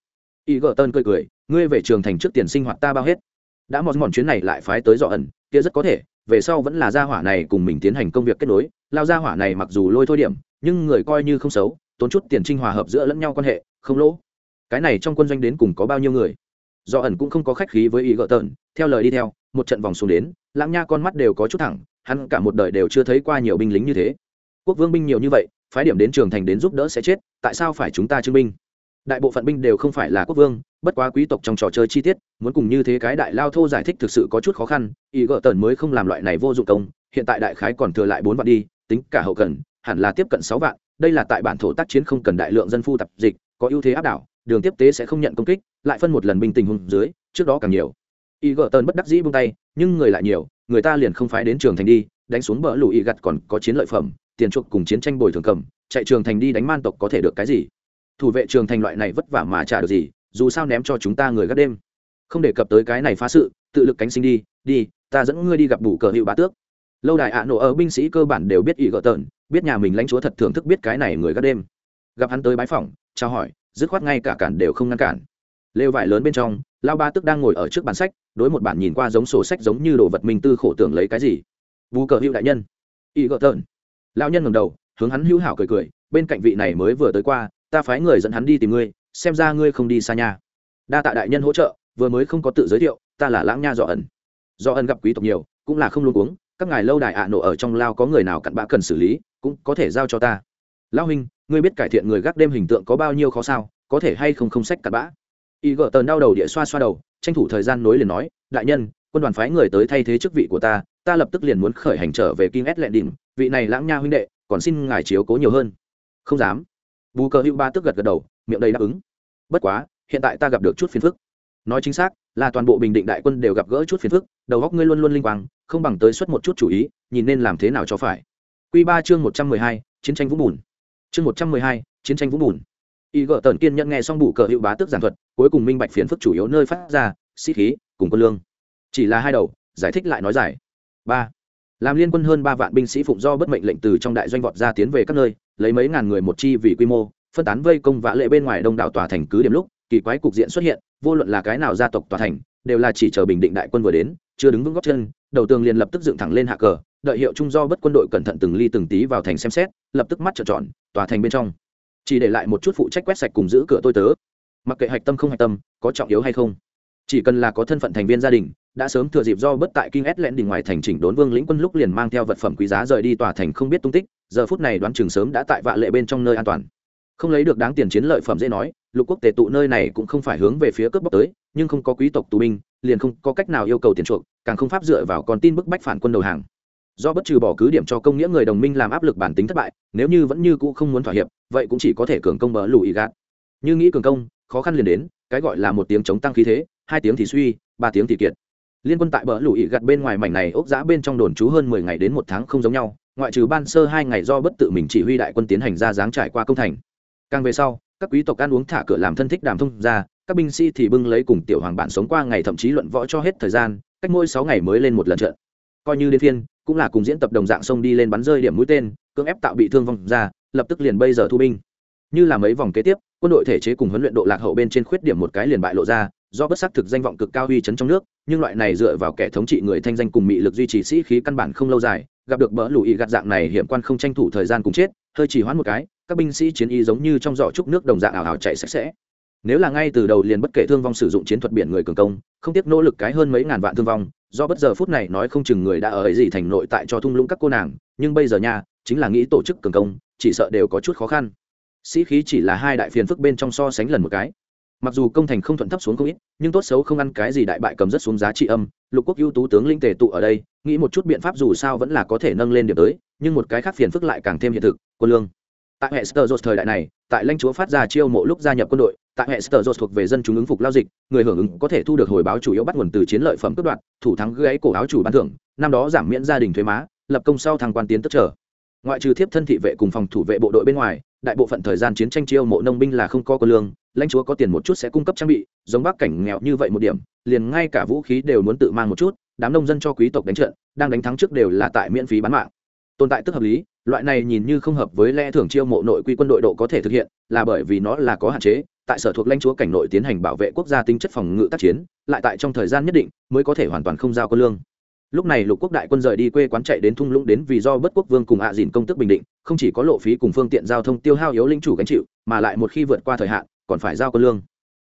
y gờ tơn cười cười, ngươi về trường thành trước tiền sinh hoạt ta bao hết. Đã mòn mòn chuyến này lại phái tới dọ ẩn, kia rất có thể, về sau vẫn là gia hỏa này cùng mình tiến hành công việc kết nối, lao gia hỏa này mặc dù lôi thôi điểm, nhưng người coi như không xấu, tốn chút tiền trinh hòa hợp giữa lẫn nhau quan hệ, không lỗ. Cái này trong quân doanh đến cùng có bao nhiêu người? Do ẩn cũng không có khách khí với ý gợ tợn theo lời đi theo, một trận vòng xuống đến, lãng nha con mắt đều có chút thẳng, hắn cả một đời đều chưa thấy qua nhiều binh lính như thế. Quốc vương binh nhiều như vậy, phái điểm đến trường thành đến giúp đỡ sẽ chết, tại sao phải chúng ta chứng binh? Đại bộ phận binh đều không phải là quốc vương, bất quá quý tộc trong trò chơi chi tiết, muốn cùng như thế cái đại lao thô giải thích thực sự có chút khó khăn ý gợ tần mới không làm loại này vô dụng công, hiện tại đại khái còn thừa lại bốn vạn đi, tính cả hậu cần, hẳn là tiếp cận sáu vạn, đây là tại bản thổ tác chiến không cần đại lượng dân phu tập dịch, có ưu thế áp đảo, đường tiếp tế sẽ không nhận công kích, lại phân một lần binh tình hùng dưới, trước đó càng nhiều. Y gợ tần bất đắc dĩ buông tay, nhưng người lại nhiều, người ta liền không phái đến trường thành đi, đánh xuống bờ lũ y gặt còn có chiến lợi phẩm, tiền chuộc cùng chiến tranh bồi thường cầm, chạy trường thành đi đánh man tộc có thể được cái gì? Thủ vệ trường thành loại này vất vả mà trả được gì, dù sao ném cho chúng ta người gác đêm. Không đề cập tới cái này phá sự, tự lực cánh sinh đi đi, ta dẫn ngươi đi gặp bù cờ hiệu bá tước. Lâu đài ạ nổ ở binh sĩ cơ bản đều biết ỷ gợ tợn biết nhà mình lãnh chúa thật thưởng thức biết cái này người gác đêm. Gặp hắn tới bái phòng trao hỏi, dứt khoát ngay cả cản đều không ngăn cản. Lều vải lớn bên trong lao ba tức đang ngồi ở trước bàn sách, đối một bản nhìn qua giống sổ sách giống như đồ vật minh tư khổ tưởng lấy cái gì. Bù cờ hiệu đại nhân. Ỷ gợ tợn lao nhân ngầm đầu, hướng hắn hữu hảo cười cười, bên cạnh vị này mới vừa tới qua ta phái người dẫn hắn đi tìm ngươi, xem ra ngươi không đi xa nhà. Đa tạ đại nhân hỗ trợ, vừa mới không có tự giới thiệu, ta là lãng nha dọ ẩn. Do ẩn gặp quý tộc nhiều, cũng là không luôn uống các ngài lâu đài ạ nổ ở trong lao có người nào cặn bã cần xử lý, cũng có thể giao cho ta. Lão huynh, ngươi biết cải thiện người gác đêm hình tượng có bao nhiêu khó sao, có thể hay không không sách cặn bã? Y gỡ tờn đau đầu địa xoa xoa đầu, tranh thủ thời gian nối liền nói, đại nhân, quân đoàn phái người tới thay thế chức vị của ta ta lập tức liền muốn khởi hành trở về kim s lệ đỉnh vị này lãng nha huynh đệ, còn xin ngài chiếu cố nhiều hơn. Không dám bù cờ hữu ba tức gật gật đầu, miệng đầy đáp ứng. Bất quá, hiện tại ta gặp được chút phiền phức. Nói chính xác, là toàn bộ bình định đại quân đều gặp gỡ chút phiền phức, đầu góc ngươi luôn luôn linh quang, không bằng tới suất một chút chủ ý, nhìn nên làm thế nào cho phải. Q ba chương một trăm mười hai, chiến tranh vũng bùn. Chương một trăm mười hai, chiến tranh vũng bùn. Y gợ tần kiên nhận nghe xong bù cờ hữu bá tức giảng thuật, cuối cùng minh bạch phiền phức chủ yếu nơi phát ra, sĩ khí, cùng quân lương. Chỉ là hai đầu, giải thích lại nói giải ba làm liên quân hơn ba vạn binh sĩ phụng do bất mệnh lệnh từ trong đại doanh vọt ra tiến về các nơi, lấy mấy ngàn người một chi vì quy mô, phân tán vây công vã lệ bên ngoài đông đảo tòa thành cứ điểm lúc, kỳ quái cục diện xuất hiện, vô luận là cái nào gia tộc tòa thành, đều là chỉ chờ bình định đại quân vừa đến, chưa đứng vững góc chân, đầu tường liền lập tức dựng thẳng lên hạ cờ, đợi hiệu trung do bất quân đội cẩn thận từng ly từng tí vào thành xem xét, lập tức mắt trợn tròn, tòa thành bên trong. Chỉ để lại một chút phụ trách quét sạch cùng giữ cửa tôi tớ. Mặc kệ hạch tâm không hạch tâm, có trọng yếu hay không. Chỉ cần là có thân phận thành viên gia đình đã sớm thừa dịp do bất tại kinh ét lẽn đình ngoài thành chỉnh đốn vương lĩnh quân lúc liền mang theo vật phẩm quý giá rời đi tòa thành không biết tung tích, giờ phút này đoán chừng sớm đã tại vạ lệ bên trong nơi an toàn. Không lấy được đáng tiền chiến lợi phẩm dễ nói, lục quốc tề tụ nơi này cũng không phải hướng về phía cướp bóc tới, nhưng không có quý tộc tù binh, liền không có cách nào yêu cầu tiền chuộc, càng không pháp dựa vào con tin bức bách phản quân đầu hàng. Do bất trừ bỏ cứ điểm cho công nghĩa người đồng minh làm áp lực bản tính thất bại, nếu như vẫn như cũ không muốn thỏa hiệp, vậy cũng chỉ có thể cường công bờ lùi gạt. Như nghĩ cường công, khó khăn liền đến, cái gọi là một tiếng chống tăng khí thế, hai tiếng thì suy, ba tiếng thì kiệt liên quân tại bờ lùi gặt bên ngoài mảnh này ốc giã bên trong đồn trú hơn mười ngày đến một tháng không giống nhau, ngoại trừ ban sơ hai ngày do bất tự mình chỉ huy đại quân tiến hành ra dáng trải qua công thành. Càng về sau, các quý tộc ăn uống thả cửa làm thân thích đàm thông ra, các binh sĩ thì bưng lấy cùng tiểu hoàng bản sống qua ngày thậm chí luận võ cho hết thời gian, cách mỗi sáu ngày mới lên một lần trận. Coi như đến phiên, cũng là cùng diễn tập đồng dạng sông đi lên bắn rơi điểm mũi tên, cưỡng ép tạo bị thương vong ra, lập tức liền bây giờ thu binh. Như là mấy vòng kế tiếp, quân đội thể chế cùng huấn luyện độ lạc hậu bên trên khuyết điểm một cái liền bại lộ ra do bất xác thực danh vọng cực cao uy chấn trong nước, nhưng loại này dựa vào kẻ thống trị người thanh danh cùng mị lực duy trì sĩ khí căn bản không lâu dài, gặp được bỡ lùi gạt dạng này hiểm quan không tranh thủ thời gian cùng chết, hơi chỉ hoãn một cái, các binh sĩ chiến y giống như trong giỏ trúc nước đồng dạng ảo ảo chạy sạch sẽ. Nếu là ngay từ đầu liền bất kể thương vong sử dụng chiến thuật biển người cường công, không tiếc nỗ lực cái hơn mấy ngàn vạn thương vong, do bất giờ phút này nói không chừng người đã ở ấy gì thành nội tại cho thung lũng các cô nàng, nhưng bây giờ nha, chính là nghĩ tổ chức cường công, chỉ sợ đều có chút khó khăn. Sĩ khí chỉ là hai đại phiền phức bên trong so sánh lần một cái mặc dù công thành không thuận thấp xuống không ít, nhưng tốt xấu không ăn cái gì đại bại cầm rất xuống giá trị âm, lục quốc ưu tú tướng linh tề tụ ở đây, nghĩ một chút biện pháp dù sao vẫn là có thể nâng lên điểm tới, nhưng một cái khác phiền phức lại càng thêm hiện thực, quân lương. Tại hệ sơ thời đại này, tại lãnh chúa phát ra chiêu mộ lúc gia nhập quân đội, tại hệ sơ dột thuộc về dân chúng ứng phục lao dịch, người hưởng ứng có thể thu được hồi báo chủ yếu bắt nguồn từ chiến lợi phẩm cướp đoạt, thủ thắng gãy cổ áo chủ ban thưởng, năm đó giảm miễn gia đình thuế má, lập công sau thăng quan tiến tất trở ngoại trừ thiếp thân thị vệ cùng phòng thủ vệ bộ đội bên ngoài, đại bộ phận thời gian chiến tranh chiêu mộ nông binh là không có quân lương, lãnh chúa có tiền một chút sẽ cung cấp trang bị, giống bác cảnh nghèo như vậy một điểm, liền ngay cả vũ khí đều muốn tự mang một chút, đám nông dân cho quý tộc đánh trận, đang đánh thắng trước đều là tại miễn phí bán mạng. Tồn tại tức hợp lý, loại này nhìn như không hợp với lẽ thường chiêu mộ nội quy quân đội độ có thể thực hiện, là bởi vì nó là có hạn chế, tại sở thuộc lãnh chúa cảnh nội tiến hành bảo vệ quốc gia tính chất phòng ngự tác chiến, lại tại trong thời gian nhất định mới có thể hoàn toàn không giao quân lương lúc này lục quốc đại quân rời đi quê quán chạy đến thung lũng đến vì do bất quốc vương cùng hạ à dìn công tức bình định, không chỉ có lộ phí cùng phương tiện giao thông tiêu hao yếu linh chủ gánh chịu, mà lại một khi vượt qua thời hạn, còn phải giao quân lương.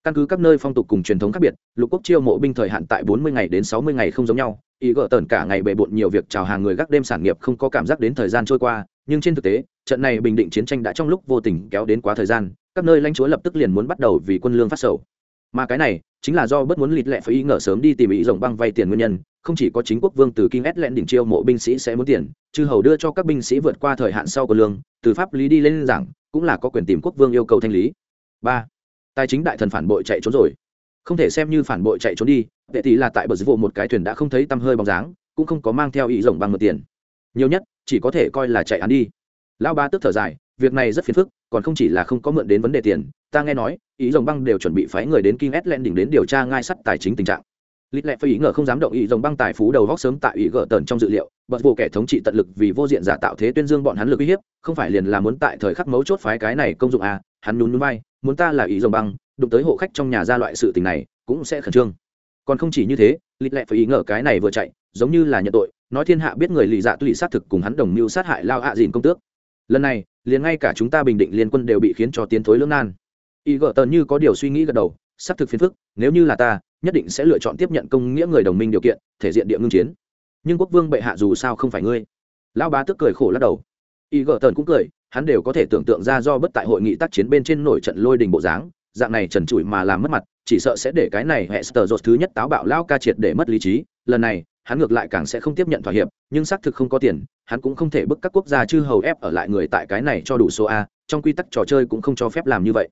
Căn cứ các nơi phong tục cùng truyền thống khác biệt, lục quốc chiêu mộ binh thời hạn tại bốn mươi ngày đến sáu mươi ngày không giống nhau, ý gỡ tởn cả ngày bề bộn nhiều việc chào hàng người gác đêm sản nghiệp không có cảm giác đến thời gian trôi qua, nhưng trên thực tế, trận này bình định chiến tranh đã trong lúc vô tình kéo đến quá thời gian, các nơi lãnh chúa lập tức liền muốn bắt đầu vì quân lương phát sầu. Mà cái này, chính là do bất muốn lịt lẹ phải ý ngờ sớm đi tìm ý rồng băng vay tiền nguyên nhân không chỉ có chính quốc vương từ kinh ét đỉnh chiêu mộ binh sĩ sẽ muốn tiền, chư hầu đưa cho các binh sĩ vượt qua thời hạn sau của lương, từ pháp lý đi lên rằng cũng là có quyền tìm quốc vương yêu cầu thanh lý. Ba, tài chính đại thần phản bội chạy trốn rồi. Không thể xem như phản bội chạy trốn đi, vệ tỷ là tại bờ dưới vụ một cái thuyền đã không thấy tăm hơi bóng dáng, cũng không có mang theo ý rồng băng một tiền. Nhiều nhất, chỉ có thể coi là chạy án đi. Lão ba tức thở dài, việc này rất phiền phức, còn không chỉ là không có mượn đến vấn đề tiền, ta nghe nói, ý rồng băng đều chuẩn bị phái người đến King Island đỉnh đến điều tra ngay sắt tài chính tình trạng. Lít lẹ phải ý ngờ không dám động ý dòng băng tài phú đầu góc sớm tại ý gỡ tần trong dự liệu, bật vô kẻ thống trị tận lực vì vô diện giả tạo thế tuyên dương bọn hắn lực uy hiếp, không phải liền là muốn tại thời khắc mấu chốt phái cái này công dụng à, hắn nhún nhún vai, muốn ta là ý dòng băng, đụng tới hộ khách trong nhà ra loại sự tình này, cũng sẽ khẩn trương. Còn không chỉ như thế, lít lẹ phải ý ngờ cái này vừa chạy, giống như là nhận tội, nói thiên hạ biết người lì dạ tùy sát thực cùng hắn đồng mưu sát hại lao hạ à dìn công tước. Lần này, liền ngay cả chúng ta bình định liên quân đều bị khiến cho tiến thối lưỡng nan y gỡ tần như có điều suy nghĩ gật đầu xác thực phiền phức nếu như là ta nhất định sẽ lựa chọn tiếp nhận công nghĩa người đồng minh điều kiện, thể diện địa ngưng chiến. Nhưng quốc vương bệ hạ dù sao không phải ngươi. Lão bá tức cười khổ lắc đầu. Y Gờ tần cũng cười, hắn đều có thể tưởng tượng ra do bất tại hội nghị tác chiến bên trên nổi trận lôi đình bộ dáng, dạng này trần trụi mà làm mất mặt, chỉ sợ sẽ để cái này hệ sờ dột thứ nhất táo bạo lao ca triệt để mất lý trí. Lần này, hắn ngược lại càng sẽ không tiếp nhận thỏa hiệp, nhưng xác thực không có tiền, hắn cũng không thể bức các quốc gia chư hầu ép ở lại người tại cái này cho đủ số a, trong quy tắc trò chơi cũng không cho phép làm như vậy.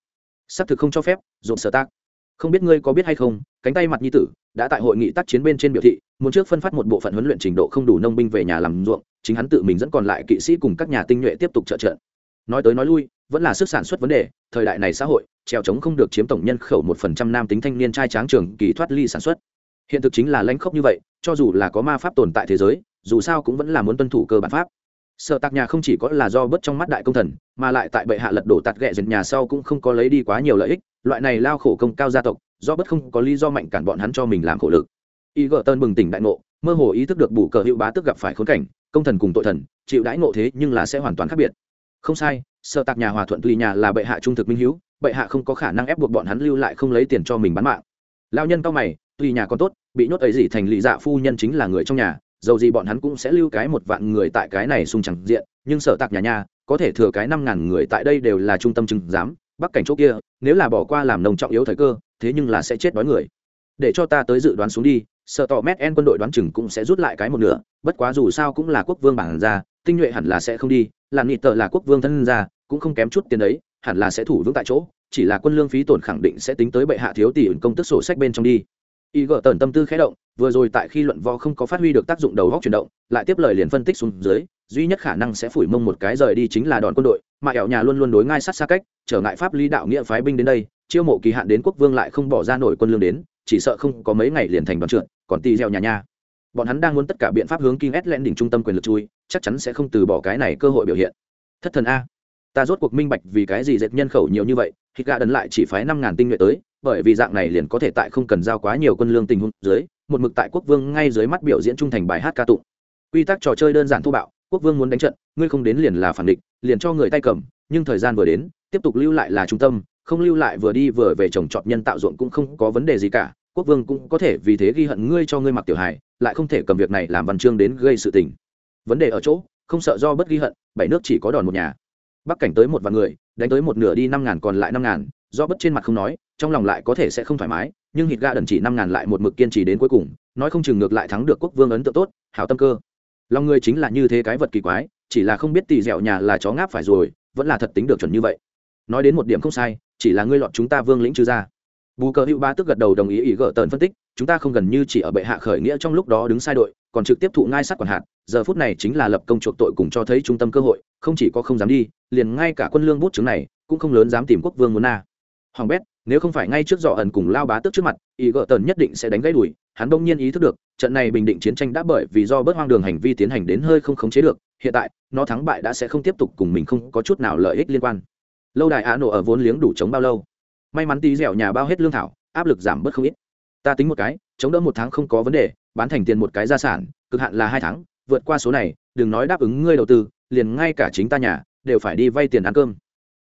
Xác thực không cho phép dồn sở tác không biết ngươi có biết hay không, cánh tay mặt nhi tử đã tại hội nghị tác chiến bên trên biểu thị, muốn trước phân phát một bộ phận huấn luyện trình độ không đủ nông binh về nhà làm ruộng, chính hắn tự mình dẫn còn lại kỵ sĩ cùng các nhà tinh nhuệ tiếp tục trợ trận. Nói tới nói lui, vẫn là sức sản xuất vấn đề, thời đại này xã hội, trèo trống không được chiếm tổng nhân khẩu một phần trăm nam tính thanh niên trai tráng trường kỳ thoát ly sản xuất. Hiện thực chính là lãnh khốc như vậy, cho dù là có ma pháp tồn tại thế giới, dù sao cũng vẫn là muốn tuân thủ cơ bản pháp sợ tạc nhà không chỉ có là do bớt trong mắt đại công thần, mà lại tại bệ hạ lật đổ tạt ghẹ dần nhà sau cũng không có lấy đi quá nhiều lợi ích, loại này lao khổ công cao gia tộc, do bất không có lý do mạnh cản bọn hắn cho mình làm khổ lực. Y gợ tân bừng tỉnh đại ngộ, mơ hồ ý thức được bù cờ hữu bá tức gặp phải khốn cảnh, công thần cùng tội thần, chịu đãi ngộ thế nhưng là sẽ hoàn toàn khác biệt. Không sai sợ tạc nhà hòa thuận tùy nhà là bệ hạ trung thực minh hữu bệ hạ không có khả năng ép buộc bọn hắn lưu lại không lấy tiền cho mình bán mạng. Lao nhân cao mày, tùy nhà còn tốt, bị nhốt ấy gì thành lì dạ phu nhân chính là người trong nhà dầu gì bọn hắn cũng sẽ lưu cái một vạn người tại cái này xung chẳng diện, nhưng sở tạc nhà nhà, có thể thừa cái năm ngàn người tại đây đều là trung tâm chứng giám, bắc cảnh chỗ kia, nếu là bỏ qua làm nông trọng yếu thời cơ, thế nhưng là sẽ chết đói người. Để cho ta tới dự đoán xuống đi sợ tỏ mét en quân đội đoán chừng cũng sẽ rút lại cái một nửa, bất quá dù sao cũng là quốc vương bản ra, tinh nhuệ hẳn là sẽ không đi làm nghị tợ là quốc vương thân ra, cũng không kém chút tiền đấy, hẳn là sẽ thủ vững tại chỗ, chỉ là quân lương phí tổn khẳng định sẽ tính tới bệ hạ thiếu tỷ công tức sổ sách bên trong đi y gỡ tần tâm tư khẽ động vừa rồi tại khi luận võ không có phát huy được tác dụng đầu góc chuyển động lại tiếp lời liền phân tích xuống dưới duy nhất khả năng sẽ phủi mông một cái rời đi chính là đòn quân đội mà ẻo nhà luôn luôn đối ngay sát xa cách trở ngại pháp lý đạo nghĩa phái binh đến đây chiêu mộ kỳ hạn đến quốc vương lại không bỏ ra nổi quân lương đến chỉ sợ không có mấy ngày liền thành đoàn trượt còn tì gieo nhà nhà, bọn hắn đang muốn tất cả biện pháp hướng King Island đỉnh trung tâm quyền lực chui, chắc chắn sẽ không từ bỏ cái này cơ hội biểu hiện. Thất thần a, ta rốt cuộc minh bạch vì cái gì dệt nhân khẩu nhiều như vậy, khi gạ đần lại chỉ phái năm ngàn tinh nhuệ tới, bởi vì dạng này liền có thể tại không cần giao quá nhiều quân lương tình huống dưới, một mực tại quốc vương ngay dưới mắt biểu diễn trung thành bài hát ca tụng. Quy tắc trò chơi đơn giản thô bạo, quốc vương muốn đánh trận, ngươi không đến liền là phản địch, liền cho người tay cầm, nhưng thời gian vừa đến, tiếp tục lưu lại là trung tâm, không lưu lại vừa đi vừa về trồng trọt nhân tạo ruộng cũng không có vấn đề gì cả, quốc vương cũng có thể vì thế ghi hận ngươi cho ngươi mặc tiểu hài, lại không thể cầm việc này làm văn chương đến gây sự tình. Vấn đề ở chỗ, không sợ do bất ghi hận, bảy nước chỉ có đòn một nhà. Bắc cảnh tới một vạn người, đánh tới một nửa đi năm ngàn còn lại năm ngàn, do bất trên mặt không nói, trong lòng lại có thể sẽ không thoải mái nhưng hít ga đần chỉ năm ngàn lại một mực kiên trì đến cuối cùng nói không chừng ngược lại thắng được quốc vương ấn tượng tốt hảo tâm cơ. Lòng người chính là như thế cái vật kỳ quái chỉ là không biết tỳ dẻo nhà là chó ngáp phải rồi vẫn là thật tính được chuẩn như vậy. Nói đến một điểm không sai chỉ là ngươi lọt chúng ta vương lĩnh trừ ra. Bù cờ hữu ba tức gật đầu đồng ý ý gỡ tần phân tích chúng ta không gần như chỉ ở bệ hạ khởi nghĩa trong lúc đó đứng sai đội còn trực tiếp thụ ngai sát quản hạt giờ phút này chính là lập công chuộc tội cùng cho thấy trung tâm cơ hội không chỉ có không dám đi liền ngay cả quân lương bút chứng này cũng không lớn dám tìm quốc vương muốn na hoàng bét, nếu không phải ngay trước dọ ẩn cùng lao bá tước trước mặt ý gỡ tần nhất định sẽ đánh gãy đùi, hắn đông nhiên ý thức được, trận này bình định chiến tranh đã bởi vì do bớt hoang đường hành vi tiến hành đến hơi không khống chế được, hiện tại, nó thắng bại đã sẽ không tiếp tục cùng mình không có chút nào lợi ích liên quan. Lâu đài á nổ ở vốn liếng đủ chống bao lâu? May mắn tí dẻo nhà bao hết lương thảo, áp lực giảm bớt không ít. Ta tính một cái, chống đỡ một tháng không có vấn đề, bán thành tiền một cái gia sản, cực hạn là hai tháng, vượt qua số này, đừng nói đáp ứng ngươi đầu tư, liền ngay cả chính ta nhà, đều phải đi vay tiền ăn cơm.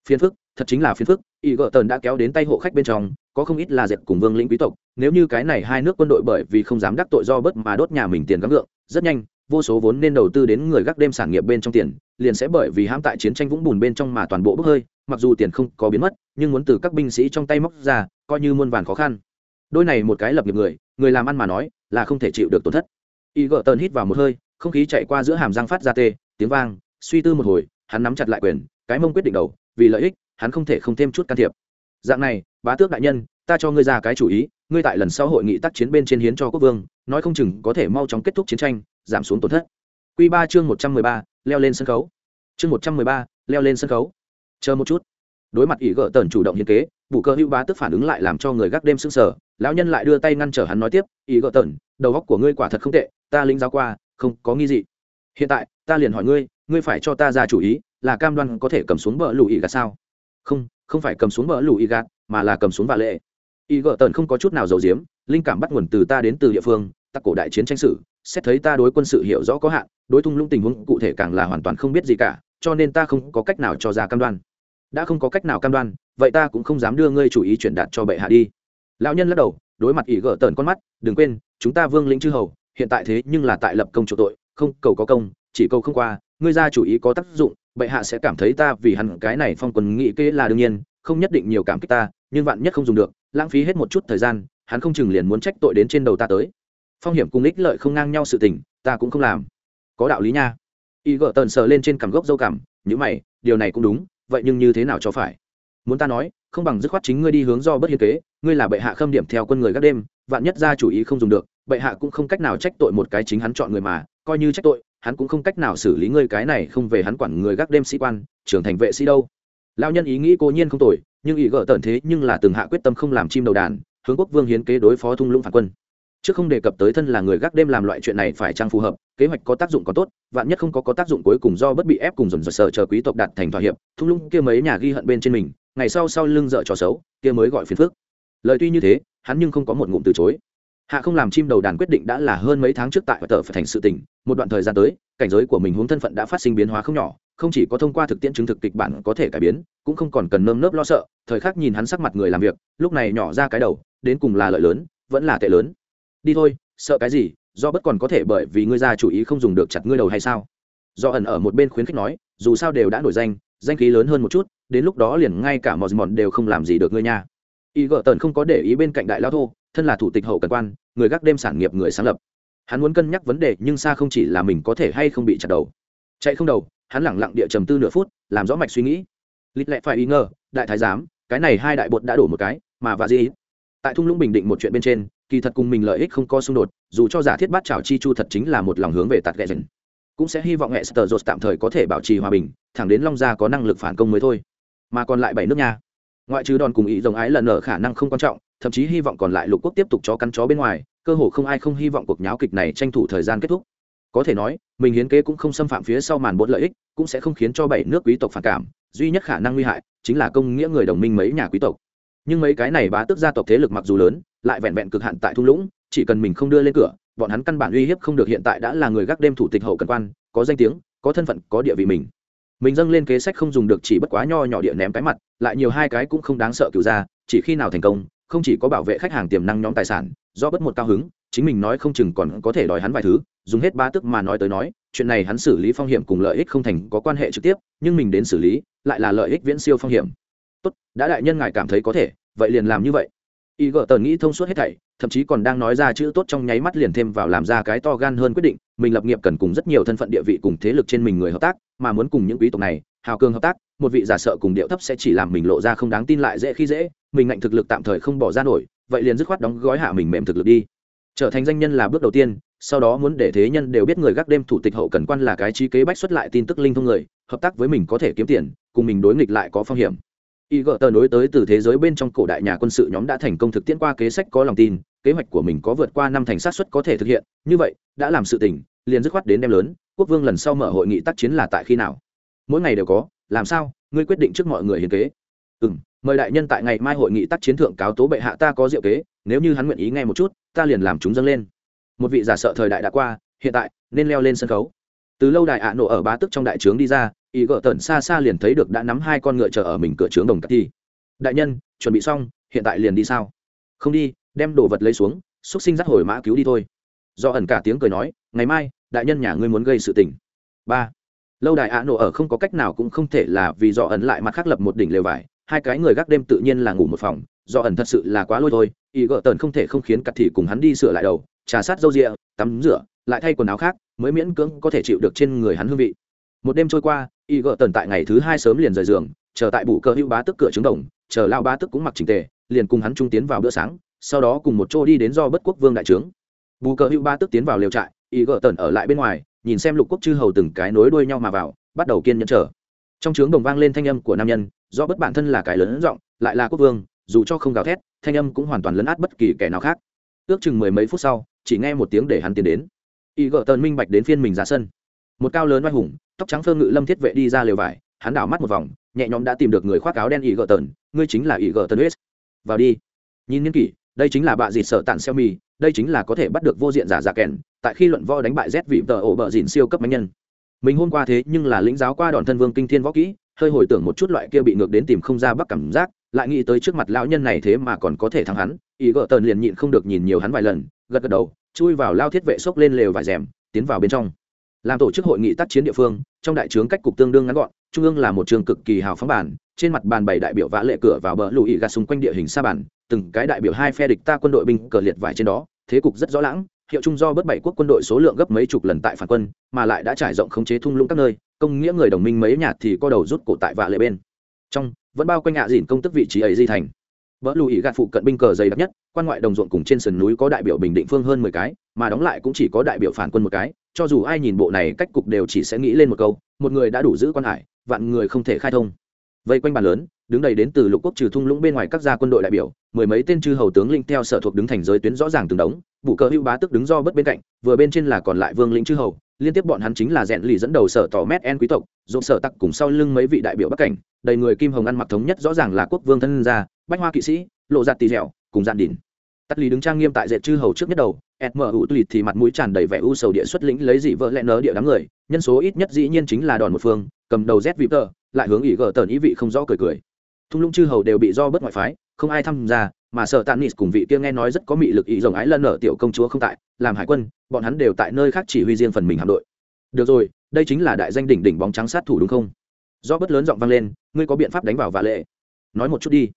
Phiền phức thật chính là phiền phức, y gợ tần đã kéo đến tay hộ khách bên trong, có không ít là dệt cùng vương lĩnh quý tộc, nếu như cái này hai nước quân đội bởi vì không dám đắc tội do bớt mà đốt nhà mình tiền gắng ngượng rất nhanh, vô số vốn nên đầu tư đến người gác đêm sản nghiệp bên trong tiền, liền sẽ bởi vì hãm tại chiến tranh vũng bùn bên trong mà toàn bộ bốc hơi, mặc dù tiền không có biến mất, nhưng muốn từ các binh sĩ trong tay móc ra, coi như muôn vàn khó khăn. Đôi này một cái lập nghiệp người người làm ăn mà nói, là không thể chịu được tổn thất. Y gợ tần hít vào một hơi, không khí chạy qua giữa hàm răng phát ra tê, tiếng vang, suy tư một hồi, hắn nắm chặt lại quyền, cái mông quyết định đầu, vì lợi ích hắn không thể không thêm chút can thiệp. Dạng này, bá tước đại nhân, ta cho ngươi ra cái chủ ý, ngươi tại lần sau hội nghị tác chiến bên trên hiến cho quốc vương, nói không chừng có thể mau chóng kết thúc chiến tranh, giảm xuống tổn thất. Q ba chương một trăm mười ba, leo lên sân khấu. Chương một trăm mười ba, leo lên sân khấu. Chờ một chút. Đối mặt ỷ gợ tần chủ động hiến kế vụ cơ hữu bá tức phản ứng lại làm cho người gác đêm sưng sờ, lão nhân lại đưa tay ngăn trở hắn nói tiếp, ỷ gợ tần, đầu góc của ngươi quả thật không tệ, ta linh giáo qua, không có nghi gì hiện tại, ta liền hỏi ngươi ngươi phải cho ta ra chủ ý, là cam đoan có thể cầm xuống bờ lù ỉ gạt sao? Không không phải cầm xuống bờ lù y gạt, mà là cầm xuống vạ lệ. Y gợ tần không có chút nào giàu diếm linh cảm bắt nguồn từ ta đến từ địa phương tắc cổ đại chiến tranh sử xét thấy ta đối quân sự hiểu rõ có hạn, đối thung lũng tình huống cụ thể càng là hoàn toàn không biết gì cả, cho nên ta không có cách nào cho ra cam đoan. Đã không có cách nào cam đoan, vậy ta cũng không dám đưa ngươi chủ ý truyền đạt cho bệ hạ đi. Lão nhân lắc đầu, đối mặt ỷ gỡ tờn con mắt, đừng quên, chúng ta vương lĩnh chư hầu, hiện tại thế nhưng là tại lập công chủ tội, không cầu có công, chỉ cầu không qua ngươi ra chủ ý có tác dụng, bệ hạ sẽ cảm thấy ta vì hẳn cái này phong quân nghị kế là đương nhiên, không nhất định nhiều cảm kích ta, nhưng vạn nhất không dùng được, lãng phí hết một chút thời gian, hắn không chừng liền muốn trách tội đến trên đầu ta tới. Phong hiểm cùng ích lợi không ngang nhau sự tình, ta cũng không làm. Có đạo lý nha. Y gợ tần sờ lên trên cằm gốc dâu cằm nhữ mày, điều này cũng đúng, vậy nhưng như thế nào cho phải? Muốn ta nói, không bằng dứt khoát chính ngươi đi hướng do bất hiên kế, ngươi là bệ hạ khâm điểm theo quân người các đêm, vạn nhất ra chủ ý không dùng được, bệ hạ cũng không cách nào trách tội một cái chính hắn chọn người mà, coi như trách tội hắn cũng không cách nào xử lý ngươi cái này không về hắn quản người gác đêm sĩ quan, trưởng thành vệ sĩ đâu. Lao nhân ý nghĩ cố nhiên không tồi, nhưng ý gỡ tận thế nhưng là từng hạ quyết tâm không làm chim đầu đàn, hướng quốc vương hiến kế đối phó thung lũng phản quân. Chứ không đề cập tới thân là người gác đêm làm loại chuyện này phải trang phù hợp, kế hoạch có tác dụng có tốt, vạn nhất không có có tác dụng cuối cùng do bất bị ép cùng dồn dồn sợ chờ quý tộc đạt thành thỏa hiệp, thung lũng kia mấy nhà ghi hận bên trên mình, ngày sau sau lưng dợ trò xấu, kia mới gọi phiền phước lời tuy như thế, hắn nhưng không có một ngụm từ chối hạ không làm chim đầu đàn quyết định đã là hơn mấy tháng trước tại tờ phải thành sự tình, một đoạn thời gian tới, cảnh giới của mình hướng thân phận đã phát sinh biến hóa không nhỏ, không chỉ có thông qua thực tiễn chứng thực kịch bản có thể cải biến, cũng không còn cần nơm nớp lo sợ, thời khắc nhìn hắn sắc mặt người làm việc, lúc này nhỏ ra cái đầu, đến cùng là lợi lớn, vẫn là tệ lớn. Đi thôi, sợ cái gì, do bất còn có thể bởi vì ngươi ra chủ ý không dùng được chặt ngươi đầu hay sao? Do ẩn ở một bên khuyến khích nói, dù sao đều đã nổi danh danh khí lớn hơn một chút, đến lúc đó liền ngay cả mò mòn đều không làm gì được ngươi nha y gợ tần không có để ý bên cạnh đại lao thô, thân là thủ tịch hậu cần quan, người gác đêm sản nghiệp người sáng lập. Hắn muốn cân nhắc vấn đề nhưng xa không chỉ là mình có thể hay không bị chặt đầu. Chạy không đầu, hắn lẳng lặng địa trầm tư nửa phút, làm rõ mạch suy nghĩ. Lịch lệ phải ý ngờ, đại thái giám, cái này hai đại bột đã đổ một cái, mà và gì? Tại thung lũng bình định một chuyện bên trên, kỳ thật cùng mình lợi ích không có xung đột, dù cho giả thiết bát trào chi chu thật chính là một lòng hướng về tạt ghẹ dần cũng sẽ hy vọng hệ sờ dột tạm thời có thể bảo trì hòa bình, thẳng đến long gia có năng lực phản công mới thôi. Mà còn lại bảy nước nha ngoại trừ đòn cùng ý rồng ái lần ở khả năng không quan trọng, thậm chí hy vọng còn lại lục quốc tiếp tục cho cắn chó bên ngoài, cơ hồ không ai không hy vọng cuộc nháo kịch này tranh thủ thời gian kết thúc. Có thể nói, mình hiến kế cũng không xâm phạm phía sau màn bột lợi ích, cũng sẽ không khiến cho bảy nước quý tộc phản cảm, duy nhất khả năng nguy hại chính là công nghĩa người đồng minh mấy nhà quý tộc. Nhưng mấy cái này bá tước gia tộc thế lực mặc dù lớn, lại vẹn vẹn cực hạn tại thung lũng, chỉ cần mình không đưa lên cửa, bọn hắn căn bản uy hiếp không được hiện tại đã là người gác đêm thủ tịch hậu cần quan, có danh tiếng, có thân phận, có địa vị mình mình dâng lên kế sách không dùng được chỉ bất quá nho nhỏ địa ném cái mặt, lại nhiều hai cái cũng không đáng sợ cựu ra, chỉ khi nào thành công, không chỉ có bảo vệ khách hàng tiềm năng nhóm tài sản, do bất một cao hứng, chính mình nói không chừng còn có thể đòi hắn vài thứ, dùng hết ba tức mà nói tới nói, chuyện này hắn xử lý phong hiểm cùng lợi ích không thành có quan hệ trực tiếp, nhưng mình đến xử lý, lại là lợi ích viễn siêu phong hiểm. Tốt, đã đại nhân ngài cảm thấy có thể, vậy liền làm như vậy. Y gợ tần nghĩ thông suốt hết thảy thậm chí còn đang nói ra chữ tốt trong nháy mắt liền thêm vào làm ra cái to gan hơn quyết định, mình lập nghiệp cần cùng rất nhiều thân phận địa vị cùng thế lực trên mình người hợp tác, mà muốn cùng những quý tộc này, hào cường hợp tác, một vị giả sợ cùng điệu thấp sẽ chỉ làm mình lộ ra không đáng tin lại dễ khi dễ, mình ngạnh thực lực tạm thời không bỏ ra nổi, vậy liền dứt khoát đóng gói hạ mình mềm thực lực đi. Trở thành danh nhân là bước đầu tiên, sau đó muốn để thế nhân đều biết người gác đêm thủ tịch hậu cần quan là cái trí kế bách xuất lại tin tức linh thông người, hợp tác với mình có thể kiếm tiền, cùng mình đối nghịch lại có phong hiểm y gỡ tờ nối tới từ thế giới bên trong cổ đại nhà quân sự nhóm đã thành công thực tiễn qua kế sách có lòng tin, kế hoạch của mình có vượt qua năm thành sát xuất có thể thực hiện. Như vậy, đã làm sự tỉnh liền dứt khoát đến đem lớn, quốc vương lần sau mở hội nghị tác chiến là tại khi nào? Mỗi ngày đều có, làm sao? Ngươi quyết định trước mọi người hiến kế. Ừ m mời đại nhân tại ngày mai hội nghị tác chiến thượng cáo tố bệ hạ ta có diệu kế, nếu như hắn nguyện ý nghe một chút, ta liền làm chúng dâng lên. Một vị giả sợ thời đại đã qua, hiện tại, nên leo lên sân khấu. Từ lâu đài ạ nổ ở bá tức trong đại trướng đi ra ý gỡ tần xa xa liền thấy được đã nắm hai con ngựa chờ ở mình cửa trướng đồng cắt thi. Đại nhân, chuẩn bị xong, hiện tại liền đi sao? Không đi, đem đồ vật lấy xuống, xúc sinh dắt hồi mã cứu đi thôi. Do ẩn cả tiếng cười nói, ngày mai, đại nhân nhà ngươi muốn gây sự tình. Ba. Lâu đài ạ nổ ở không có cách nào cũng không thể là vì do ẩn lại mặt khác lập một đỉnh lều vải, hai cái người gác đêm tự nhiên là ngủ một phòng, do ẩn thật sự là quá lôi thôi, ý gỡ tần không thể không khiến cắt thị cùng hắn đi sửa lại đầu, trà sát râu rịa, tắm rửa, lại thay quần áo khác, mới miễn cưỡng có thể chịu được trên người hắn hương vị. Một đêm trôi qua y gợ tần tại ngày thứ hai sớm liền rời giường, chờ tại bụ cơ hữu bá tức cửa trứng đồng, chờ lao bá tức cũng mặc trình tề, liền cùng hắn trung tiến vào bữa sáng, sau đó cùng một chỗ đi đến do bất quốc vương đại trướng. Bù cơ hữu bá tức tiến vào liều trại, y gợ tần ở lại bên ngoài, nhìn xem lục quốc chư hầu từng cái nối đuôi nhau mà vào, bắt đầu kiên nhẫn chờ. Trong trướng đồng vang lên thanh âm của nam nhân, do bất bản thân là cái lớn giọng, lại là quốc vương, dù cho không gào thét, thanh âm cũng hoàn toàn lấn át bất kỳ kẻ nào khác. Ước chừng mười mấy phút sau, chỉ nghe một tiếng để hắn tiến đến. Y gợ tần minh bạch đến phiên mình ra sân. Một cao lớn oai hùng tóc trắng phơ ngự lâm thiết vệ đi ra lều vải, hắn đảo mắt một vòng, nhẹ nhõm đã tìm được người khoác áo đen y gờ tần ngươi chính là y gờ tần huyết vào đi. Nhìn nghiên kỷ, đây chính là bạ dịt sợ tản xeo mì đây chính là có thể bắt được vô diện giả giả kèn, tại khi luận võ đánh bại z vị tờ ổ bờ dịn siêu cấp máy nhân. Mình hôm qua thế nhưng là lĩnh giáo qua đòn thân vương kinh thiên võ kỹ, hơi hồi tưởng một chút loại kia bị ngược đến tìm không ra bắc cảm giác, lại nghĩ tới trước mặt lão nhân này thế mà còn có thể thắng hắn ý gợ tần liền nhịn không được nhìn nhiều hắn vài lần, gật gật đầu, chui vào lao thiết vệ xốc lên lều vải rèm, tiến vào bên trong làm tổ chức hội nghị tác chiến địa phương, trong đại trướng cách cục tương đương ngắn gọn, trung ương là một trường cực kỳ hào phóng bản trên mặt bàn bảy đại biểu vã lệ cửa vào bờ lùi gạt xung quanh địa hình xa bản từng cái đại biểu hai phe địch ta quân đội binh cờ liệt vải trên đó, thế cục rất rõ lãng, hiệu chung do bất bảy quốc quân đội số lượng gấp mấy chục lần tại phản quân, mà lại đã trải rộng khống chế thung lũng các nơi, công nghĩa người đồng minh mấy nhạt thì co đầu rút cổ tại vạ lệ bên. Trong, vẫn bao quanh ạ dìn công tức vị trí ấy di thành. Vỡ lùi gạt phụ cận binh cờ dày đặc nhất, quan ngoại đồng ruộng cùng trên sườn núi có đại biểu bình định phương hơn mười cái, mà đóng lại cũng chỉ có đại biểu phản quân một cái cho dù ai nhìn bộ này cách cục đều chỉ sẽ nghĩ lên một câu, một người đã đủ giữ quan hải, vạn người không thể khai thông. Vây quanh bàn lớn, đứng đầy đến từ lục quốc trừ thung lũng bên ngoài các gia quân đội đại biểu, mười mấy tên chư hầu tướng linh theo sở thuộc đứng thành giới tuyến rõ ràng từng đống vụ cờ hữu bá tức đứng do bất bên cạnh, vừa bên trên là còn lại vương lĩnh chư hầu, liên tiếp bọn hắn chính là rèn lì dẫn đầu sở tỏ mét en quý tộc dồn sở tặc cùng sau lưng mấy vị đại biểu bắc cảnh, đầy người kim hồng ăn mặc thống nhất rõ ràng là quốc vương thân gia, bách hoa kỵ sĩ, lộ giạt tì dẻo, cùng dạn đỉn. Tắt lý đứng trang nghiêm tại dệt chư hầu trước nhất đầu mu tùy thì mặt mũi tràn đầy vẻ u sầu địa xuất lĩnh lấy dị vợ lẽ nớ địa đám người, nhân số ít nhất dĩ nhiên chính là đòn một phương, cầm đầu z vịp tờ lại hướng ý gờ tờn ý vị không rõ cười cười. Thung lũng chư hầu đều bị do bất ngoại phái, không ai tham gia, mà sợ Tạn nịt cùng vị kia nghe nói rất có mị lực ý rồng ái lân ở tiểu công chúa không tại, làm hải quân, bọn hắn đều tại nơi khác chỉ huy riêng phần mình hạm đội. Được rồi, đây chính là đại danh đỉnh đỉnh bóng trắng sát thủ đúng không? Do bất lớn giọng vang lên, ngươi có biện pháp đánh vào và lệ. Nói một chút đi.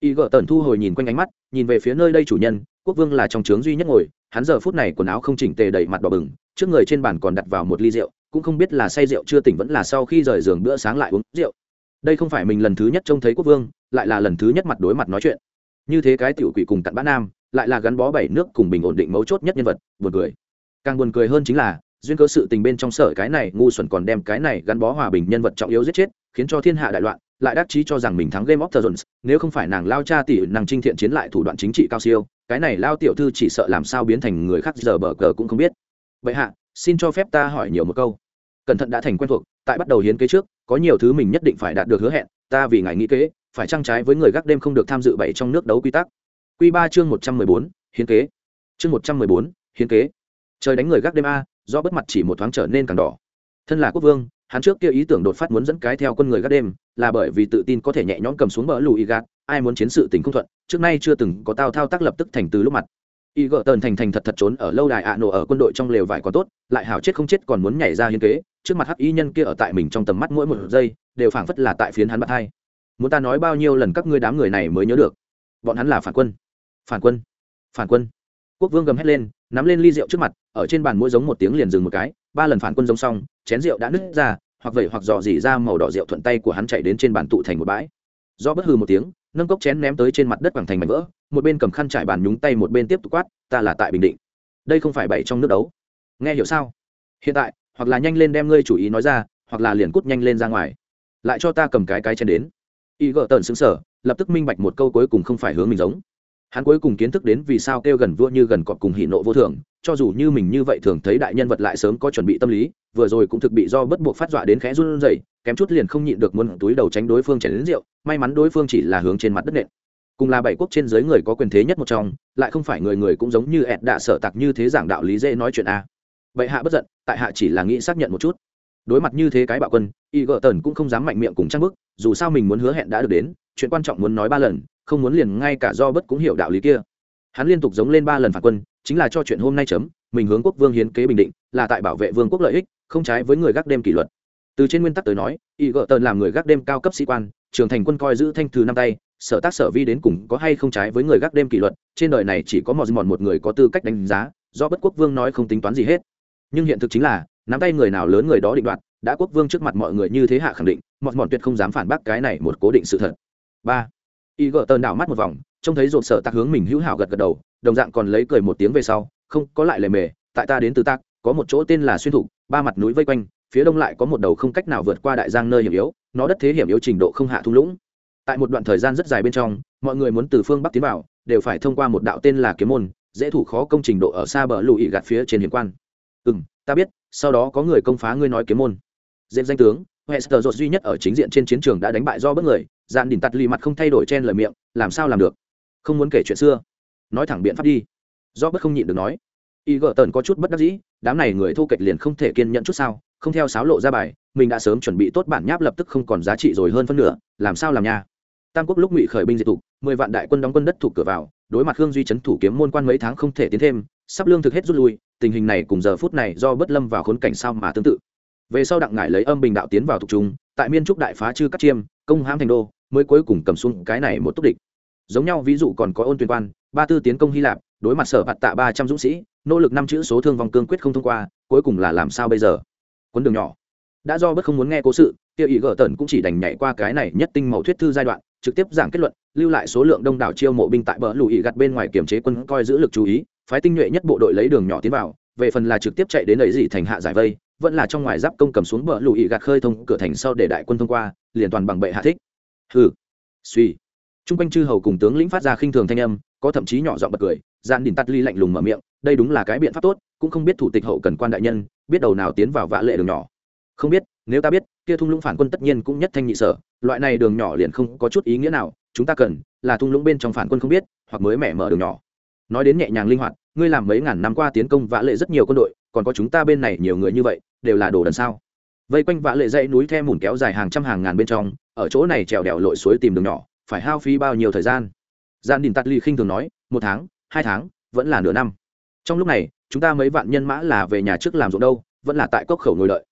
Y gợ tần thu hồi nhìn quanh ánh mắt, nhìn về phía nơi đây chủ nhân, quốc vương là trong trướng duy nhất ngồi hắn giờ phút này quần áo không chỉnh tề đầy mặt đỏ bừng, trước người trên bàn còn đặt vào một ly rượu, cũng không biết là say rượu chưa tỉnh vẫn là sau khi rời giường bữa sáng lại uống rượu. Đây không phải mình lần thứ nhất trông thấy quốc vương, lại là lần thứ nhất mặt đối mặt nói chuyện. Như thế cái tiểu quỷ cùng cặn bã nam, lại là gắn bó bảy nước cùng bình ổn định mấu chốt nhất nhân vật, buồn cười. Càng buồn cười hơn chính là, duyên cơ sự tình bên trong sở cái này ngu xuẩn còn đem cái này gắn bó hòa bình nhân vật trọng yếu giết chết, khiến cho thiên hạ đại loạn, lại đắc chí cho rằng mình thắng game of thrones, nếu không phải nàng lao cha tỷ nàng trinh thiện chiến lại thủ đoạn chính trị cao siêu cái này lao tiểu thư chỉ sợ làm sao biến thành người khác giờ bờ cờ cũng không biết. Vậy hạ, xin cho phép ta hỏi nhiều một câu. Cẩn thận đã thành quen thuộc, tại bắt đầu hiến kế trước, có nhiều thứ mình nhất định phải đạt được hứa hẹn, ta vì ngài nghĩ kế, phải trang trái với người gác đêm không được tham dự bảy trong nước đấu quy tắc. Quy ba chương một trăm mười bốn, hiến kế. Chương một trăm mười bốn, hiến kế. Trời đánh người gác đêm a, do bất mặt chỉ một thoáng trở nên càng đỏ. Thân là quốc vương, hắn trước kia ý tưởng đột phát muốn dẫn cái theo quân người gác đêm, là bởi vì tự tin có thể nhẹ nhõm cầm xuống bờ lùi gạt ai muốn chiến sự tình không thuận, trước nay chưa từng có tao thao tác lập tức thành từ lúc mặt. Y gợ tần thành thành thật thật trốn ở lâu đài ạ nổ ở quân đội trong lều vải còn tốt, lại hảo chết không chết còn muốn nhảy ra hiên kế, trước mặt hắc y nhân kia ở tại mình trong tầm mắt mỗi một giây, đều phảng phất là tại phiến hắn bắt hai. Muốn ta nói bao nhiêu lần các ngươi đám người này mới nhớ được? Bọn hắn là phản quân. Phản quân. Phản quân. Quốc vương gầm hét lên, nắm lên ly rượu trước mặt, ở trên bàn mỗi giống một tiếng liền dừng một cái, ba lần phản quân giống xong, chén rượu đã nứt ra, hoặc vẩy hoặc dò dỉ ra màu đỏ rượu thuận tay của hắn chạy đến trên bàn tụ thành một bãi. Do bất hừ một tiếng nâng cốc chén ném tới trên mặt đất bằng thành mảnh vỡ, một bên cầm khăn trải bàn nhúng tay một bên tiếp tục quát, ta là tại bình định. Đây không phải bậy trong nước đấu. Nghe hiểu sao? Hiện tại, hoặc là nhanh lên đem ngươi chủ ý nói ra, hoặc là liền cút nhanh lên ra ngoài. Lại cho ta cầm cái cái chén đến. Y gợ tần xứng sở lập tức minh bạch một câu cuối cùng không phải hướng mình giống. Hắn cuối cùng kiến thức đến vì sao kêu gần vua như gần cọp cùng hỉ nộ vô thường, cho dù như mình như vậy thường thấy đại nhân vật lại sớm có chuẩn bị tâm lý, vừa rồi cũng thực bị do bất buộc phát dọa đến khẽ run rẩy kém chút liền không nhịn được muốn túi đầu tránh đối phương chảy đến rượu, may mắn đối phương chỉ là hướng trên mặt đất nện. Cùng là bảy quốc trên giới người có quyền thế nhất một trong, lại không phải người người cũng giống như ẹt đạ sở tặc như thế giảng đạo lý dễ nói chuyện a. Vậy hạ bất giận, tại hạ chỉ là nghĩ xác nhận một chút. Đối mặt như thế cái bạo quân, y gợ tần cũng không dám mạnh miệng cùng trang bức, dù sao mình muốn hứa hẹn đã được đến, chuyện quan trọng muốn nói ba lần, không muốn liền ngay cả do bất cũng hiểu đạo lý kia. Hắn liên tục giống lên ba lần phản quân, chính là cho chuyện hôm nay chấm, mình hướng quốc vương hiến kế bình định, là tại bảo vệ vương quốc lợi ích, không trái với người gác đêm kỷ luật từ trên nguyên tắc tới nói, y gợ tần làm người gác đêm cao cấp sĩ quan Trường thành quân coi giữ thanh thư năm tay, sở tác sở vi đến cùng có hay không trái với người gác đêm kỷ luật, trên đời này chỉ có một mòn một người có tư cách đánh giá, do bất quốc vương nói không tính toán gì hết. Nhưng hiện thực chính là, nắm tay người nào lớn người đó định đoạt, đã quốc vương trước mặt mọi người như thế hạ khẳng định, mọt mọt tuyệt không dám phản bác cái này một cố định sự thật. Ba, y gợ Tần đảo mắt một vòng, trông thấy rộn sở tạc hướng mình hữu hảo gật gật đầu, đồng dạng còn lấy cười một tiếng về sau, không có lại lề mề, tại ta đến từ tác, có một chỗ tên là xuyên thục, ba mặt núi vây quanh phía đông lại có một đầu không cách nào vượt qua đại giang nơi hiểm yếu, nó đất thế hiểm yếu trình độ không hạ thung lũng. Tại một đoạn thời gian rất dài bên trong, mọi người muốn từ phương bắc tiến vào, đều phải thông qua một đạo tên là kiếm môn, dễ thủ khó công trình độ ở xa bờ lùi gạt phía trên hiểm quan. Ừ m ta biết, sau đó có người công phá ngươi nói kiếm môn. Dễ danh tướng, hester dột duy nhất ở chính diện trên chiến trường đã đánh bại do bất người dạn đỉnh tắt lì mặt không thay đổi trên lời miệng, làm sao làm được? Không muốn kể chuyện xưa. Nói thẳng biện pháp đi. Do bất không nhịn được nói y gợ tần có chút bất đắc dĩ, đám này người thu kịch liền không thể kiên nhẫn chút sao, không theo sáo lộ ra bài, mình đã sớm chuẩn bị tốt bản nháp lập tức không còn giá trị rồi hơn phân nửa, làm sao làm nha? Tam quốc lúc ngụy khởi binh diệt tục, mười vạn đại quân đóng quân đất thủ cửa vào, đối mặt khương duy trấn thủ kiếm môn quan mấy tháng không thể tiến thêm, sắp lương thực hết rút lui, tình hình này cùng giờ phút này do bất lâm vào khốn cảnh sao mà tương tự. Về sau đặng ngải lấy âm bình đạo tiến vào thuộc trung, tại miên trúc đại phá chư cắt chiêm, công hãm thành đô, mới cuối cùng cầm xuống cái này một túc địch. Giống nhau ví dụ còn có ôn tuyên quan, ba tư tiến công hy lạp đối mặt sở bạt tạ ba trăm dũng sĩ nỗ lực năm chữ số thương vong cương quyết không thông qua cuối cùng là làm sao bây giờ? Quân đường nhỏ. Đã do bất không muốn nghe cố sự tiêu ý gỡ tần cũng chỉ đành nhảy qua cái này nhất tinh màu thuyết thư giai đoạn trực tiếp giảng kết luận lưu lại số lượng đông đảo chiêu mộ binh tại bờ lùi gặt bên ngoài kiểm chế quân coi giữ lực chú ý phái tinh nhuệ nhất bộ đội lấy đường nhỏ tiến vào về phần là trực tiếp chạy đến ấy gì thành hạ giải vây vẫn là trong ngoài giáp công cầm xuống bờ lùi gạt khơi thông cửa thành sau để đại quân thông qua liền toàn bằng bệ hạ thích. Hừ. Suy Trung quanh chư hầu cùng tướng lĩnh phát ra khinh thường thanh âm, có thậm chí nhỏ giọng bật cười, Gian Đỉnh Tắt Ly lạnh lùng mở miệng, đây đúng là cái biện pháp tốt, cũng không biết thủ tịch hậu cần quan đại nhân, biết đầu nào tiến vào vạ lệ đường nhỏ. Không biết, nếu ta biết, kia thung lũng phản quân tất nhiên cũng nhất thanh nhị sở, loại này đường nhỏ liền không có chút ý nghĩa nào, chúng ta cần là thung lũng bên trong phản quân không biết, hoặc mới mẻ mở đường nhỏ. Nói đến nhẹ nhàng linh hoạt, ngươi làm mấy ngàn năm qua tiến công vạ lệ rất nhiều quân đội, còn có chúng ta bên này nhiều người như vậy, đều là đồ đần sao? Vây quanh vạ lệ dãy núi the mùn kéo dài hàng trăm hàng ngàn bên trong, ở chỗ này trèo đèo lội suối tìm đường nhỏ, phải hao phí bao nhiêu thời gian gian đình tắt ly khinh thường nói một tháng hai tháng, vẫn là nửa năm. Trong lúc này, chúng ta mấy vạn nhân mã là về nhà trước làm ruộng đâu, vẫn là tại cốc khẩu ngồi lợi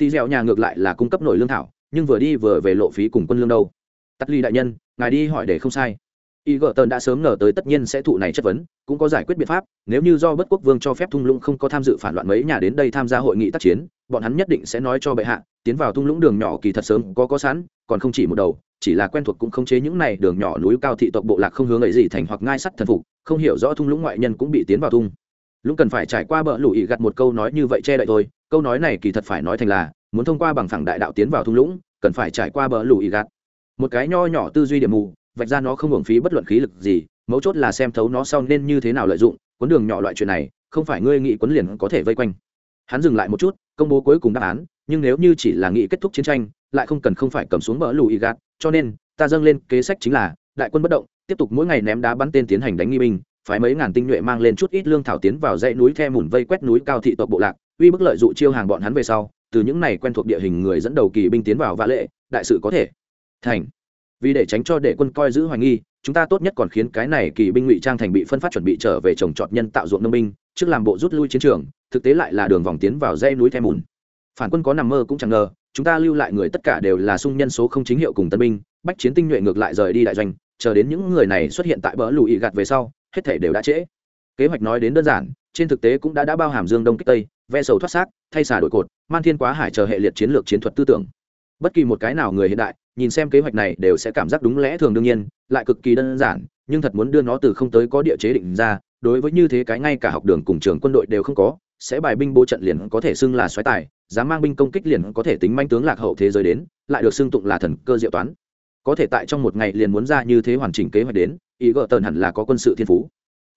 tỳ dẻo nhà ngược lại là cung cấp nội lương thảo, nhưng vừa đi vừa về lộ phí cùng quân lương đâu. Tắt ly đại nhân, ngài đi hỏi để không sai. Y gợ tần đã sớm ngờ tới tất nhiên sẽ thụ này chất vấn, cũng có giải quyết biện pháp, nếu như do bất quốc vương cho phép thung lũng không có tham dự phản loạn mấy nhà đến đây tham gia hội nghị tác chiến, bọn hắn nhất định sẽ nói cho bệ hạ, tiến vào thung lũng đường nhỏ kỳ thật sớm có có sẵn, còn không chỉ một đầu chỉ là quen thuộc cũng không chế những này đường nhỏ núi cao thị tộc bộ lạc không hướng ấy gì thành hoặc ngai sắt thần phục, không hiểu rõ thung lũng ngoại nhân cũng bị tiến vào thung. Lũng cần phải trải qua bờ lũ gặt một câu nói như vậy che đậy thôi, câu nói này kỳ thật phải nói thành là, muốn thông qua bằng phẳng đại đạo tiến vào thung lũng, cần phải trải qua bờ lũ gặt. Một cái nho nhỏ tư duy điểm mù, vạch ra nó không hưởng phí bất luận khí lực gì, mấu chốt là xem thấu nó sau nên như thế nào lợi dụng, cuốn đường nhỏ loại chuyện này, không phải ngươi nghĩ cuốn liền có thể vây quanh. Hắn dừng lại một chút, công bố cuối cùng đáp án, nhưng nếu như chỉ là nghĩ kết thúc chiến tranh lại không cần không phải cầm xuống mở lùi gạt, cho nên, ta dâng lên kế sách chính là, đại quân bất động, tiếp tục mỗi ngày ném đá bắn tên tiến hành đánh nghi binh, phái mấy ngàn tinh nhuệ mang lên chút ít lương thảo tiến vào dãy núi the mùn vây quét núi cao thị tộc bộ lạc, uy bức lợi dụ chiêu hàng bọn hắn về sau, từ những này quen thuộc địa hình người dẫn đầu kỳ binh tiến vào vạ lệ, đại sự có thể thành. Vì để tránh cho để quân coi giữ hoài nghi, chúng ta tốt nhất còn khiến cái này kỳ binh ngụy trang thành bị phân phát chuẩn bị trở về trồng trọt nhân tạo ruộng nông binh, trước làm bộ rút lui chiến trường, thực tế lại là đường vòng tiến vào dãy núi the mùn. Phản quân có nằm mơ cũng chẳng ngờ chúng ta lưu lại người tất cả đều là sung nhân số không chính hiệu cùng tân binh, bách chiến tinh nhuệ ngược lại rời đi đại doanh, chờ đến những người này xuất hiện tại bờ lùi gạt về sau, hết thể đều đã trễ. Kế hoạch nói đến đơn giản, trên thực tế cũng đã đã bao hàm dương đông kích tây, ve sầu thoát xác, thay xà đổi cột, man thiên quá hải chờ hệ liệt chiến lược chiến thuật tư tưởng. Bất kỳ một cái nào người hiện đại, nhìn xem kế hoạch này đều sẽ cảm giác đúng lẽ thường đương nhiên, lại cực kỳ đơn giản, nhưng thật muốn đưa nó từ không tới có địa chế định ra, đối với như thế cái ngay cả học đường cùng trường quân đội đều không có sẽ bài binh bố trận liền có thể xưng là xoáy tài, dám mang binh công kích liền có thể tính manh tướng lạc hậu thế giới đến, lại được xưng tụng là thần cơ diệu toán. Có thể tại trong một ngày liền muốn ra như thế hoàn chỉnh kế hoạch đến, ý gợ tần hẳn là có quân sự thiên phú.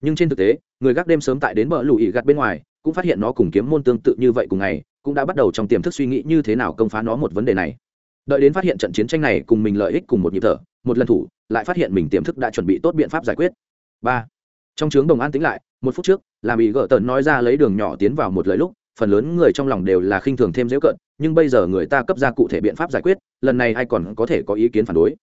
Nhưng trên thực tế, người gác đêm sớm tại đến bờ lù ý gạt bên ngoài, cũng phát hiện nó cùng kiếm môn tương tự như vậy cùng ngày, cũng đã bắt đầu trong tiềm thức suy nghĩ như thế nào công phá nó một vấn đề này. Đợi đến phát hiện trận chiến tranh này cùng mình lợi ích cùng một nhịp thở, một lần thủ, lại phát hiện mình tiềm thức đã chuẩn bị tốt biện pháp giải quyết. Ba. Trong trướng đồng an tính lại một phút trước, làm ý gỡ tần nói ra lấy đường nhỏ tiến vào một lời lúc, phần lớn người trong lòng đều là khinh thường thêm dễ cận, nhưng bây giờ người ta cấp ra cụ thể biện pháp giải quyết, lần này ai còn có thể có ý kiến phản đối.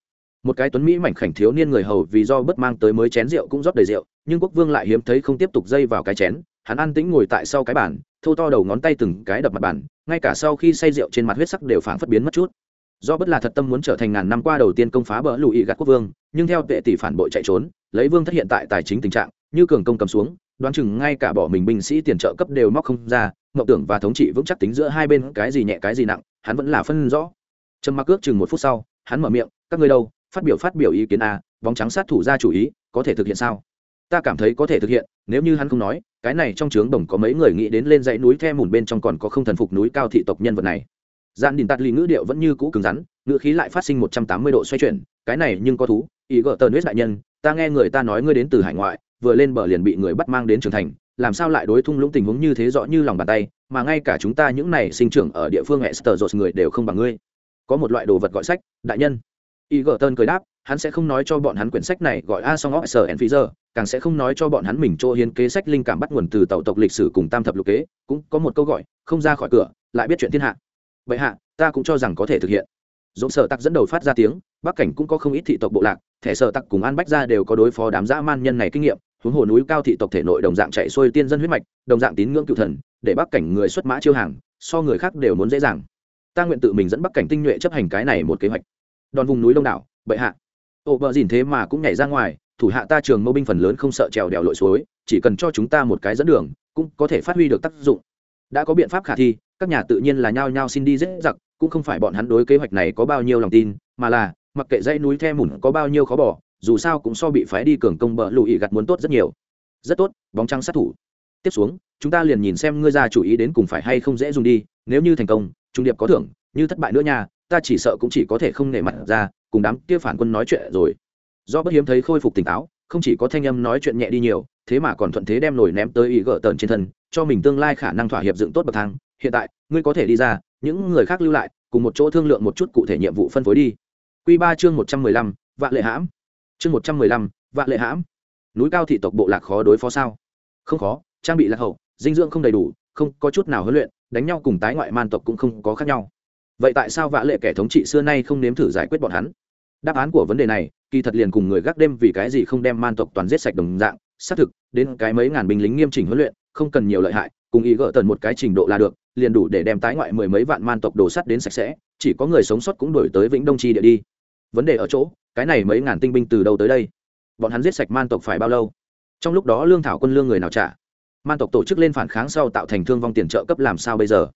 Một cái tuấn mỹ mảnh khảnh thiếu niên người hầu vì do bất mang tới mới chén rượu cũng rót đầy rượu, nhưng quốc vương lại hiếm thấy không tiếp tục dây vào cái chén, hắn an tĩnh ngồi tại sau cái bàn, thâu to đầu ngón tay từng cái đập mặt bàn, ngay cả sau khi say rượu trên mặt huyết sắc đều phảng phất biến mất chút. Do bất là thật tâm muốn trở thành ngàn năm qua đầu tiên công phá bờ lụy gạt quốc vương, nhưng theo vệ tỷ phản bội chạy trốn, lấy vương thất hiện tại tài chính tình trạng, như cường công cầm xuống đoán chừng ngay cả bỏ mình binh sĩ tiền trợ cấp đều móc không ra, mộng tưởng và thống trị vững chắc tính giữa hai bên cái gì nhẹ cái gì nặng, hắn vẫn là phân rõ. Trầm mặc ước chừng một phút sau, hắn mở miệng, các ngươi đâu, phát biểu phát biểu ý kiến a, bóng trắng sát thủ ra chủ ý, có thể thực hiện sao? Ta cảm thấy có thể thực hiện, nếu như hắn không nói, cái này trong trướng đồng có mấy người nghĩ đến lên dãy núi the mùn bên trong còn có không thần phục núi cao thị tộc nhân vật này. Gian đình tạt lì ngữ điệu vẫn như cũ cứng rắn, ngữ khí lại phát sinh một trăm tám mươi độ xoay chuyển, cái này nhưng có thú, ý gỡ tờ huyết đại nhân, ta nghe người ta nói ngươi đến từ hải ngoại vừa lên bờ liền bị người bắt mang đến trưởng thành làm sao lại đối thung lũng tình huống như thế rõ như lòng bàn tay mà ngay cả chúng ta những này sinh trưởng ở địa phương Esther dột người đều không bằng ngươi. Có một loại đồ vật gọi sách, đại nhân. y tơn cười đáp, hắn sẽ không nói cho bọn hắn quyển sách này gọi A Song of Sir and Feather, càng sẽ không nói cho bọn hắn mình cho hiến kế sách linh cảm bắt nguồn từ tàu tộc lịch sử cùng tam thập lục kế, cũng có một câu gọi, không ra khỏi cửa, lại biết chuyện thiên hạ. Vậy hạ, ta cũng cho rằng có thể thực hiện. Dũng Sở Tặc dẫn đầu phát ra tiếng, Bắc cảnh cũng có không ít thị tộc bộ lạc, thẻ Sở Tặc cùng An Bách gia đều có đối phó đám dã man nhân này kinh nghiệm, huống hồ núi cao thị tộc thể nội đồng dạng chạy xuôi tiên dân huyết mạch, đồng dạng tín ngưỡng cựu thần, để Bắc cảnh người xuất mã chiêu hàng, so người khác đều muốn dễ dàng. Ta nguyện tự mình dẫn Bắc cảnh tinh nhuệ chấp hành cái này một kế hoạch. Đòn vùng núi Đông đảo, bệ hạ ô bờ dìn thế mà cũng nhảy ra ngoài thủ hạ ta trường mâu binh phần lớn không sợ trèo đèo lội suối chỉ cần cho chúng ta một cái dẫn đường cũng có thể phát huy được tác dụng đã có biện pháp khả thi các nhà tự nhiên là nhao nhao xin đi dễ giặc cũng không phải bọn hắn đối kế hoạch này có bao nhiêu lòng tin mà là mặc kệ dãy núi the mùn có bao nhiêu khó bỏ dù sao cũng so bị phái đi cường công bờ lùi gặt muốn tốt rất nhiều. Rất tốt, bóng trăng sát thủ. Tiếp xuống, chúng ta liền nhìn xem ngươi ra chủ ý đến cùng phải hay không dễ dùng đi. Nếu như thành công, trung điệp có thưởng, như thất bại nữa nha, ta chỉ sợ cũng chỉ có thể không nể mặt ra, cùng đám kia phản quân nói chuyện rồi. Do bất hiếm thấy khôi phục tỉnh táo, không chỉ có thanh âm nói chuyện nhẹ đi nhiều, thế mà còn thuận thế đem nổi ném tới ý gỡ tờn trên thân, cho mình tương lai khả năng thỏa hiệp dựng tốt bậc thang. Hiện tại, ngươi có thể đi ra, những người khác lưu lại, cùng một chỗ thương lượng một chút cụ thể nhiệm vụ phân phối đi. Q ba chương một trăm mười lăm vạn lệ hãm chương một trăm mười lăm, vạn lệ hãm. Núi cao thị tộc bộ lạc khó đối phó sao? Không khó, trang bị lạc hậu, dinh dưỡng không đầy đủ, không có chút nào huấn luyện, đánh nhau cùng tái ngoại man tộc cũng không có khác nhau. Vậy tại sao vạ lệ kẻ thống trị xưa nay không nếm thử giải quyết bọn hắn? Đáp án của vấn đề này, kỳ thật liền cùng người gác đêm vì cái gì không đem man tộc toàn giết sạch đồng dạng, xác thực, đến cái mấy ngàn binh lính nghiêm chỉnh huấn luyện, không cần nhiều lợi hại, cùng ý gỡ tần một cái trình độ là được, liền đủ để đem tái ngoại mười mấy vạn man tộc đổ sắt đến sạch sẽ, chỉ có người sống sót cũng đổi tới vĩnh đông chi địa đi. Vấn đề ở chỗ cái này mấy ngàn tinh binh từ đâu tới đây? Bọn hắn giết sạch man tộc phải bao lâu? Trong lúc đó lương thảo quân lương người nào trả? Man tộc tổ chức lên phản kháng sau tạo thành thương vong tiền trợ cấp làm sao bây giờ?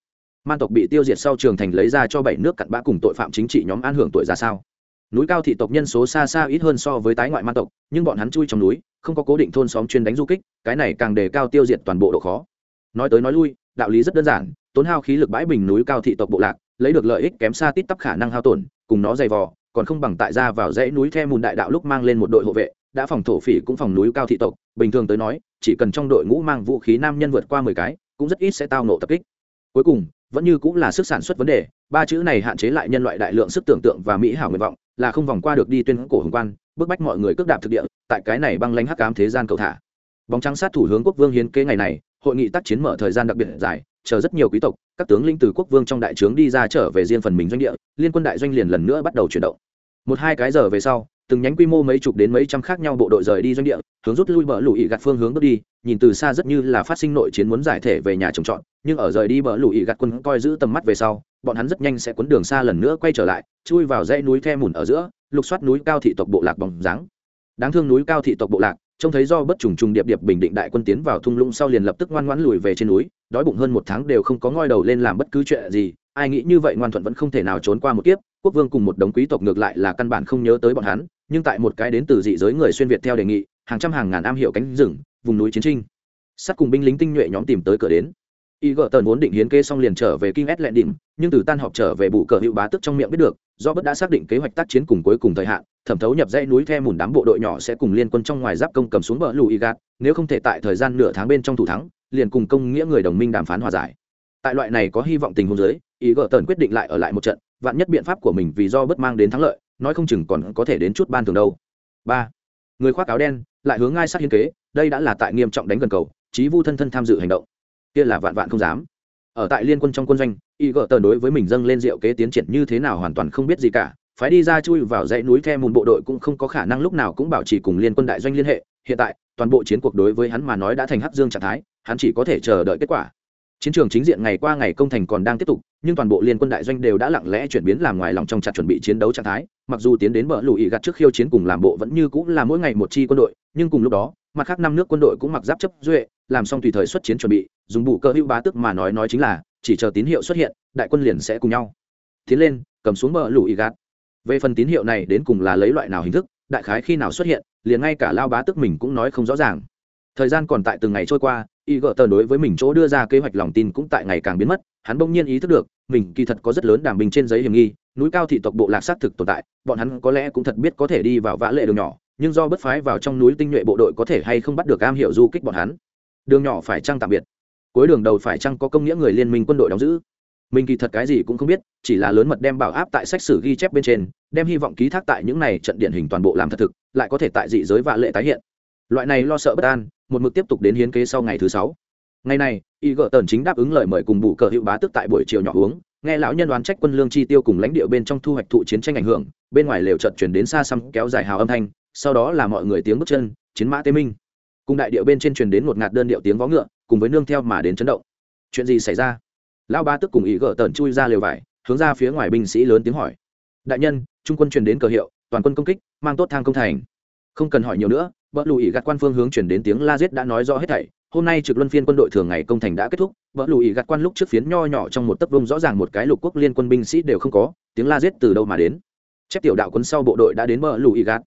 Man tộc bị tiêu diệt sau trường thành lấy ra cho bảy nước cặn bã cùng tội phạm chính trị nhóm an hưởng tuổi ra sao? Núi cao thị tộc nhân số xa xa ít hơn so với tái ngoại man tộc, nhưng bọn hắn chui trong núi, không có cố định thôn xóm chuyên đánh du kích, cái này càng đề cao tiêu diệt toàn bộ độ khó. Nói tới nói lui, đạo lý rất đơn giản, tốn hao khí lực bãi bình núi cao thị tộc bộ lạc, lấy được lợi ích kém xa tít tắp khả năng hao tổn, cùng nó dày vò còn không bằng tại ra vào dãy núi the mùn đại đạo lúc mang lên một đội hộ vệ, đã phòng thổ phỉ cũng phòng núi cao thị tộc, bình thường tới nói, chỉ cần trong đội ngũ mang vũ khí nam nhân vượt qua mười cái, cũng rất ít sẽ tao nộ tập kích. Cuối cùng, vẫn như cũng là sức sản xuất vấn đề, ba chữ này hạn chế lại nhân loại đại lượng sức tưởng tượng và mỹ hảo nguyện vọng, là không vòng qua được đi tuyên cổ hồng quan, bức bách mọi người cước đạp thực địa, tại cái này băng lánh hắc cám thế gian cầu thả. Bóng trắng sát thủ hướng quốc vương hiến kế ngày này, hội nghị tác chiến mở thời gian đặc biệt dài, chờ rất nhiều quý tộc các tướng lĩnh từ quốc vương trong đại trướng đi ra trở về riêng phần mình doanh địa, liên quân đại doanh liền lần nữa bắt đầu chuyển động. Một hai cái giờ về sau, từng nhánh quy mô mấy chục đến mấy trăm khác nhau bộ đội rời đi doanh địa, hướng rút lui bờ lùi gạt phương hướng bước đi, nhìn từ xa rất như là phát sinh nội chiến muốn giải thể về nhà trồng trọt, nhưng ở rời đi bờ lùi gạt quân coi giữ tầm mắt về sau, bọn hắn rất nhanh sẽ cuốn đường xa lần nữa quay trở lại, chui vào dãy núi the mùn ở giữa, lục soát núi cao thị tộc bộ lạc bóng dáng. Đáng thương núi cao thị tộc bộ lạc trông thấy do bất trùng trùng điệp điệp bình định đại quân tiến vào thung lũng sau liền lập tức ngoan ngoãn lùi về trên núi, đói bụng hơn một tháng đều không có ngoi đầu lên làm bất cứ chuyện gì, ai nghĩ như vậy ngoan thuận vẫn không thể nào trốn qua một kiếp, quốc vương cùng một đống quý tộc ngược lại là căn bản không nhớ tới bọn hắn, nhưng tại một cái đến từ dị giới người xuyên việt theo đề nghị, hàng trăm hàng ngàn am hiệu cánh rừng, vùng núi chiến trinh. Sát cùng binh lính tinh nhuệ nhóm tìm tới cửa đến y gợ tần vốn định hiến kế xong liền trở về kinh s lệ đỉnh, nhưng từ tan họp trở về bù cờ hữu bá tức trong miệng biết được do bất đã xác định kế hoạch tác chiến cùng cuối cùng thời hạn, thẩm thấu nhập dãy núi the mùn đám bộ đội nhỏ sẽ cùng liên quân trong ngoài giáp công cầm xuống bờ lũ y gạt, nếu không thể tại thời gian nửa tháng bên trong thủ thắng, liền cùng công nghĩa người đồng minh đàm phán hòa giải. Tại loại này có hy vọng tình huống giới ý gợ tần quyết định lại ở lại một trận, vạn nhất biện pháp của mình vì do bất mang đến thắng lợi, nói không chừng còn có thể đến chút ban thường đâu. Ba, người khoác áo đen, lại hướng ngai sát hiến kế, đây đã là tại nghiêm trọng đánh gần cầu trí vu thân thân tham dự hành động kia là vạn vạn không dám. Ở tại liên quân trong quân doanh, y gợ tờ đối với mình dâng lên rượu kế tiến triển như thế nào hoàn toàn không biết gì cả. Phái đi ra chui vào dãy núi theo mùn bộ đội cũng không có khả năng lúc nào cũng bảo trì cùng liên quân đại doanh liên hệ. Hiện tại, toàn bộ chiến cuộc đối với hắn mà nói đã thành hắc dương trạng thái, hắn chỉ có thể chờ đợi kết quả. Chiến trường chính diện ngày qua ngày công thành còn đang tiếp tục, nhưng toàn bộ liên quân đại doanh đều đã lặng lẽ chuyển biến làm ngoài lòng trong chặt chuẩn bị chiến đấu trạng thái. Mặc dù tiến đến bờ lùi gạt trước khiêu chiến cùng làm bộ vẫn như cũng là mỗi ngày một chi quân đội, nhưng cùng lúc đó mặt khác năm nước quân đội cũng mặc giáp chấp duệ, làm xong tùy thời xuất chiến chuẩn bị, dùng bù cơ hữu bá tức mà nói nói chính là, chỉ chờ tín hiệu xuất hiện, đại quân liền sẽ cùng nhau. Tiến lên, cầm xuống bờ lùi gạt. Về phần tín hiệu này đến cùng là lấy loại nào hình thức, đại khái khi nào xuất hiện, liền ngay cả lao bá tức mình cũng nói không rõ ràng. Thời gian còn tại từng ngày trôi qua, y gợ tờ đối với mình chỗ đưa ra kế hoạch lòng tin cũng tại ngày càng biến mất, hắn bỗng nhiên ý thức được, mình kỳ thật có rất lớn đảm bình trên giấy hiểm nghi, núi cao thị tộc bộ lạc xác thực tồn tại, bọn hắn có lẽ cũng thật biết có thể đi vào vã lệ đường nhỏ nhưng do bất phái vào trong núi tinh nhuệ bộ đội có thể hay không bắt được am hiểu du kích bọn hắn? Đường nhỏ phải chăng tạm biệt? Cuối đường đầu phải chăng có công nghĩa người liên minh quân đội đóng giữ? Mình kỳ thật cái gì cũng không biết, chỉ là lớn mật đem bảo áp tại sách sử ghi chép bên trên, đem hy vọng ký thác tại những này trận điển hình toàn bộ làm thật thực, lại có thể tại dị giới vạ lệ tái hiện. Loại này lo sợ bất an, một mực tiếp tục đến hiến kế sau ngày thứ sáu. Ngày này, y gợ tần chính đáp ứng lời mời cùng bù cờ hữu bá tức tại buổi chiều nhỏ uống, nghe lão nhân đoán trách quân lương chi tiêu cùng lãnh địa bên trong thu hoạch thụ chiến tranh ảnh hưởng, bên ngoài lều trận chuyển đến xa xăm kéo dài hào âm thanh sau đó là mọi người tiếng bước chân, chiến mã tê minh. Cùng đại điệu bên trên truyền đến một ngạt đơn điệu tiếng vó ngựa, cùng với nương theo mà đến chấn động. Chuyện gì xảy ra? Lão ba tức cùng ý gỡ tần chui ra lều vải, hướng ra phía ngoài binh sĩ lớn tiếng hỏi. Đại nhân, trung quân truyền đến cờ hiệu, toàn quân công kích, mang tốt thang công thành. Không cần hỏi nhiều nữa vợ lùi gạt quan phương hướng chuyển đến tiếng la giết đã nói rõ hết thảy. Hôm nay trực luân phiên quân đội thường ngày công thành đã kết thúc vợ lùi gạt quan lúc trước phiến nho nhỏ trong một tấc vông rõ ràng một cái lục quốc liên quân binh sĩ đều không có, tiếng la giết từ đâu mà đến? Chép tiểu đạo quân sau bộ đội đã đến vợ lùi gạt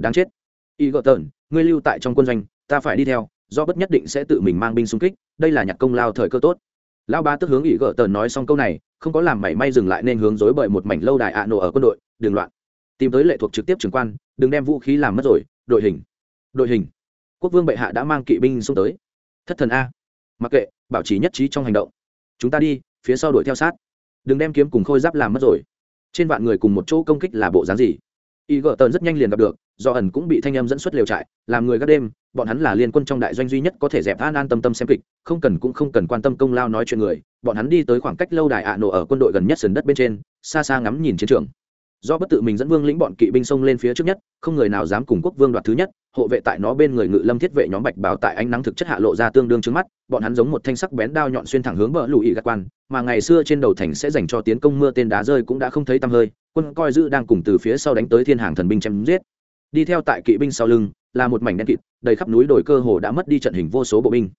đáng chết. Y gợ tờn, ngươi lưu tại trong quân doanh, ta phải đi theo, do bất nhất định sẽ tự mình mang binh xung kích, đây là nhặt công lao thời cơ tốt. Lão ba tức hướng ỷ gợ tờn nói xong câu này, không có làm mảy may dừng lại nên hướng dối bởi một mảnh lâu đài ạ nổ ở quân đội đường loạn. Tìm tới lệ thuộc trực tiếp trưởng quan, đừng đem vũ khí làm mất rồi, đội hình. Đội hình. Quốc vương bệ hạ đã mang kỵ binh xuống tới. Thất thần a. Mặc kệ, bảo trì nhất trí trong hành động. Chúng ta đi, phía sau đuổi theo sát. Đừng đem kiếm cùng khôi giáp làm mất rồi. Trên vạn người cùng một chỗ công kích là bộ dáng gì? Y gợ tần rất nhanh liền gặp được, do ẩn cũng bị thanh em dẫn xuất liều trại, làm người gác đêm, bọn hắn là liên quân trong đại doanh duy nhất có thể dẹp an an tâm tâm xem kịch, không cần cũng không cần quan tâm công lao nói chuyện người, bọn hắn đi tới khoảng cách lâu đài ạ nổ ở quân đội gần nhất sườn đất bên trên, xa xa ngắm nhìn chiến trường do bất tự mình dẫn vương lĩnh bọn kỵ binh xông lên phía trước nhất, không người nào dám cùng quốc vương đoạt thứ nhất, hộ vệ tại nó bên người ngự lâm thiết vệ nhóm bạch bảo tại ánh nắng thực chất hạ lộ ra tương đương trước mắt, bọn hắn giống một thanh sắc bén đao nhọn xuyên thẳng hướng bờ lùi gạt quan, mà ngày xưa trên đầu thành sẽ dành cho tiến công mưa tên đá rơi cũng đã không thấy tăm hơi, quân coi giữ đang cùng từ phía sau đánh tới thiên hàng thần binh chém giết. Đi theo tại kỵ binh sau lưng, là một mảnh đen kịt, đầy khắp núi đồi cơ hồ đã mất đi trận hình vô số bộ binh.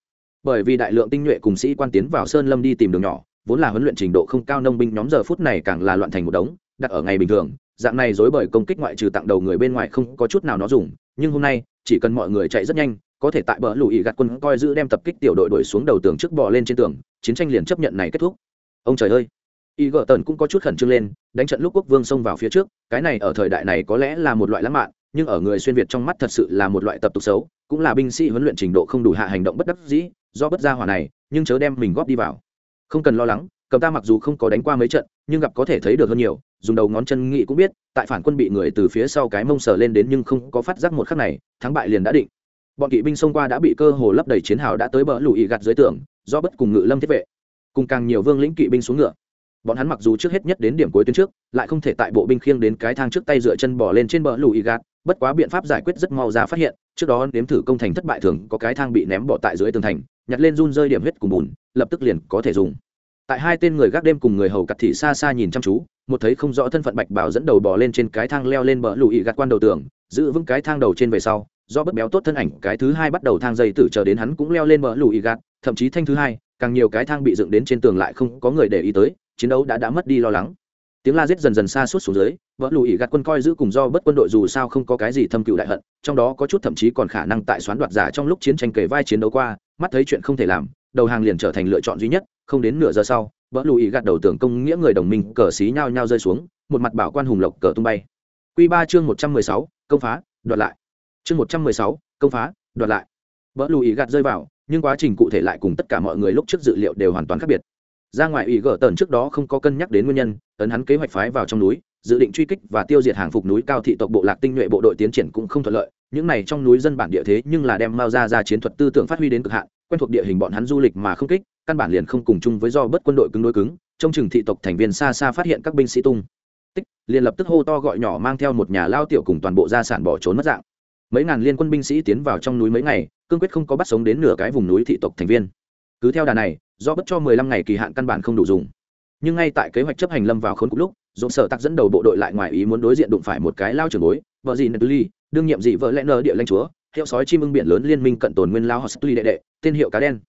Bởi vì đại lượng tinh nhuệ cùng sĩ quan tiến vào sơn lâm đi tìm đường nhỏ, vốn là huấn luyện trình độ không cao nông binh nhóm giờ phút này càng là loạn thành một đống đặt ở ngày bình thường, dạng này dối bởi công kích ngoại trừ tặng đầu người bên ngoài không có chút nào nó dùng, nhưng hôm nay, chỉ cần mọi người chạy rất nhanh, có thể tại bờ lùi gạt quân coi giữ đem tập kích tiểu đội đuổi xuống đầu tường trước bò lên trên tường, chiến tranh liền chấp nhận này kết thúc. Ông trời ơi! Y gợ tần cũng có chút khẩn trương lên, đánh trận lúc quốc vương xông vào phía trước, cái này ở thời đại này có lẽ là một loại lãng mạn, nhưng ở người xuyên việt trong mắt thật sự là một loại tập tục xấu, cũng là binh sĩ huấn luyện trình độ không đủ hạ hành động bất đắc dĩ, do bất gia hỏa này, nhưng chớ đem mình góp đi vào. Không cần lo lắng, cầm ta mặc dù không có đánh qua mấy trận nhưng gặp có thể thấy được hơn nhiều, dùng đầu ngón chân nghị cũng biết, tại phản quân bị người từ phía sau cái mông sờ lên đến nhưng không có phát giác một khắc này, thắng bại liền đã định. Bọn kỵ binh xông qua đã bị cơ hồ lấp đầy chiến hào đã tới bờ lùi gạt dưới tường, do bất cùng ngự lâm thiết vệ, cùng càng nhiều vương lĩnh kỵ binh xuống ngựa. Bọn hắn mặc dù trước hết nhất đến điểm cuối tuyến trước, lại không thể tại bộ binh khiêng đến cái thang trước tay dựa chân bỏ lên trên bờ lùi gạt, bất quá biện pháp giải quyết rất mau ra phát hiện, trước đó nếm thử công thành thất bại thường có cái thang bị ném bỏ tại dưới tường thành, nhặt lên run rơi điểm huyết cùng bùn, lập tức liền có thể dùng tại hai tên người gác đêm cùng người hầu cặt thị xa xa nhìn chăm chú, một thấy không rõ thân phận bạch bảo dẫn đầu bỏ lên trên cái thang leo lên bờ lùi gạt quan đầu tường, giữ vững cái thang đầu trên về sau, do bất béo tốt thân ảnh, cái thứ hai bắt đầu thang dây tử chờ đến hắn cũng leo lên bờ lùi gạt, thậm chí thanh thứ hai, càng nhiều cái thang bị dựng đến trên tường lại không có người để ý tới, chiến đấu đã đã mất đi lo lắng. Tiếng la giết dần dần xa suốt xuống dưới vỡ lùi gạt quân coi giữ cùng do bất quân đội dù sao không có cái gì thâm cựu đại hận, trong đó có chút thậm chí còn khả năng tại xoán đoạt giả trong lúc chiến tranh kể vai chiến đấu qua, mắt thấy chuyện không thể làm đầu hàng liền trở thành lựa chọn duy nhất, không đến nửa giờ sau vỡ lùi gạt đầu tưởng công nghĩa người đồng minh cờ xí nhao nhao rơi xuống, một mặt bảo quan hùng lộc cờ tung bay. Q ba chương một trăm mười sáu, công phá, đoạt lại. Chương một trăm mười sáu, công phá, đoạt lại. Vỡ lùi gạt rơi vào, nhưng quá trình cụ thể lại cùng tất cả mọi người lúc trước dự liệu đều hoàn toàn khác biệt. Ra ngoài ủy gỡ tần trước đó không có cân nhắc đến nguyên nhân, ấn hắn kế hoạch phái vào trong núi, dự định truy kích và tiêu diệt hàng phục núi cao thị tộc bộ lạc tinh nhuệ bộ đội tiến triển cũng không thuận lợi, những này trong núi dân bản địa thế nhưng là đem mao ra ra chiến thuật tư tưởng phát huy đến cực hạn quen thuộc địa hình bọn hắn du lịch mà không kích, căn bản liền không cùng chung với do bất quân đội cứng đối cứng, trong chừng thị tộc thành viên xa xa phát hiện các binh sĩ tung. Tích, liền lập tức hô to gọi nhỏ mang theo một nhà lao tiểu cùng toàn bộ gia sản bỏ trốn mất dạng. Mấy ngàn liên quân binh sĩ tiến vào trong núi mấy ngày, cương quyết không có bắt sống đến nửa cái vùng núi thị tộc thành viên. Cứ theo đà này, do bất cho mười lăm ngày kỳ hạn căn bản không đủ dùng. Nhưng ngay tại kế hoạch chấp hành lâm vào khốn cục lúc dồn sở tặc dẫn đầu bộ đội lại ngoài ý muốn đối diện đụng phải một cái lao trường bối, vợ gì ly đương nhiệm dị vợ lẽ nơ địa lanh chúa hiệu sói chim ưng biển lớn liên minh cận tồn nguyên lao hostly đệ đệ, tên hiệu cá đen.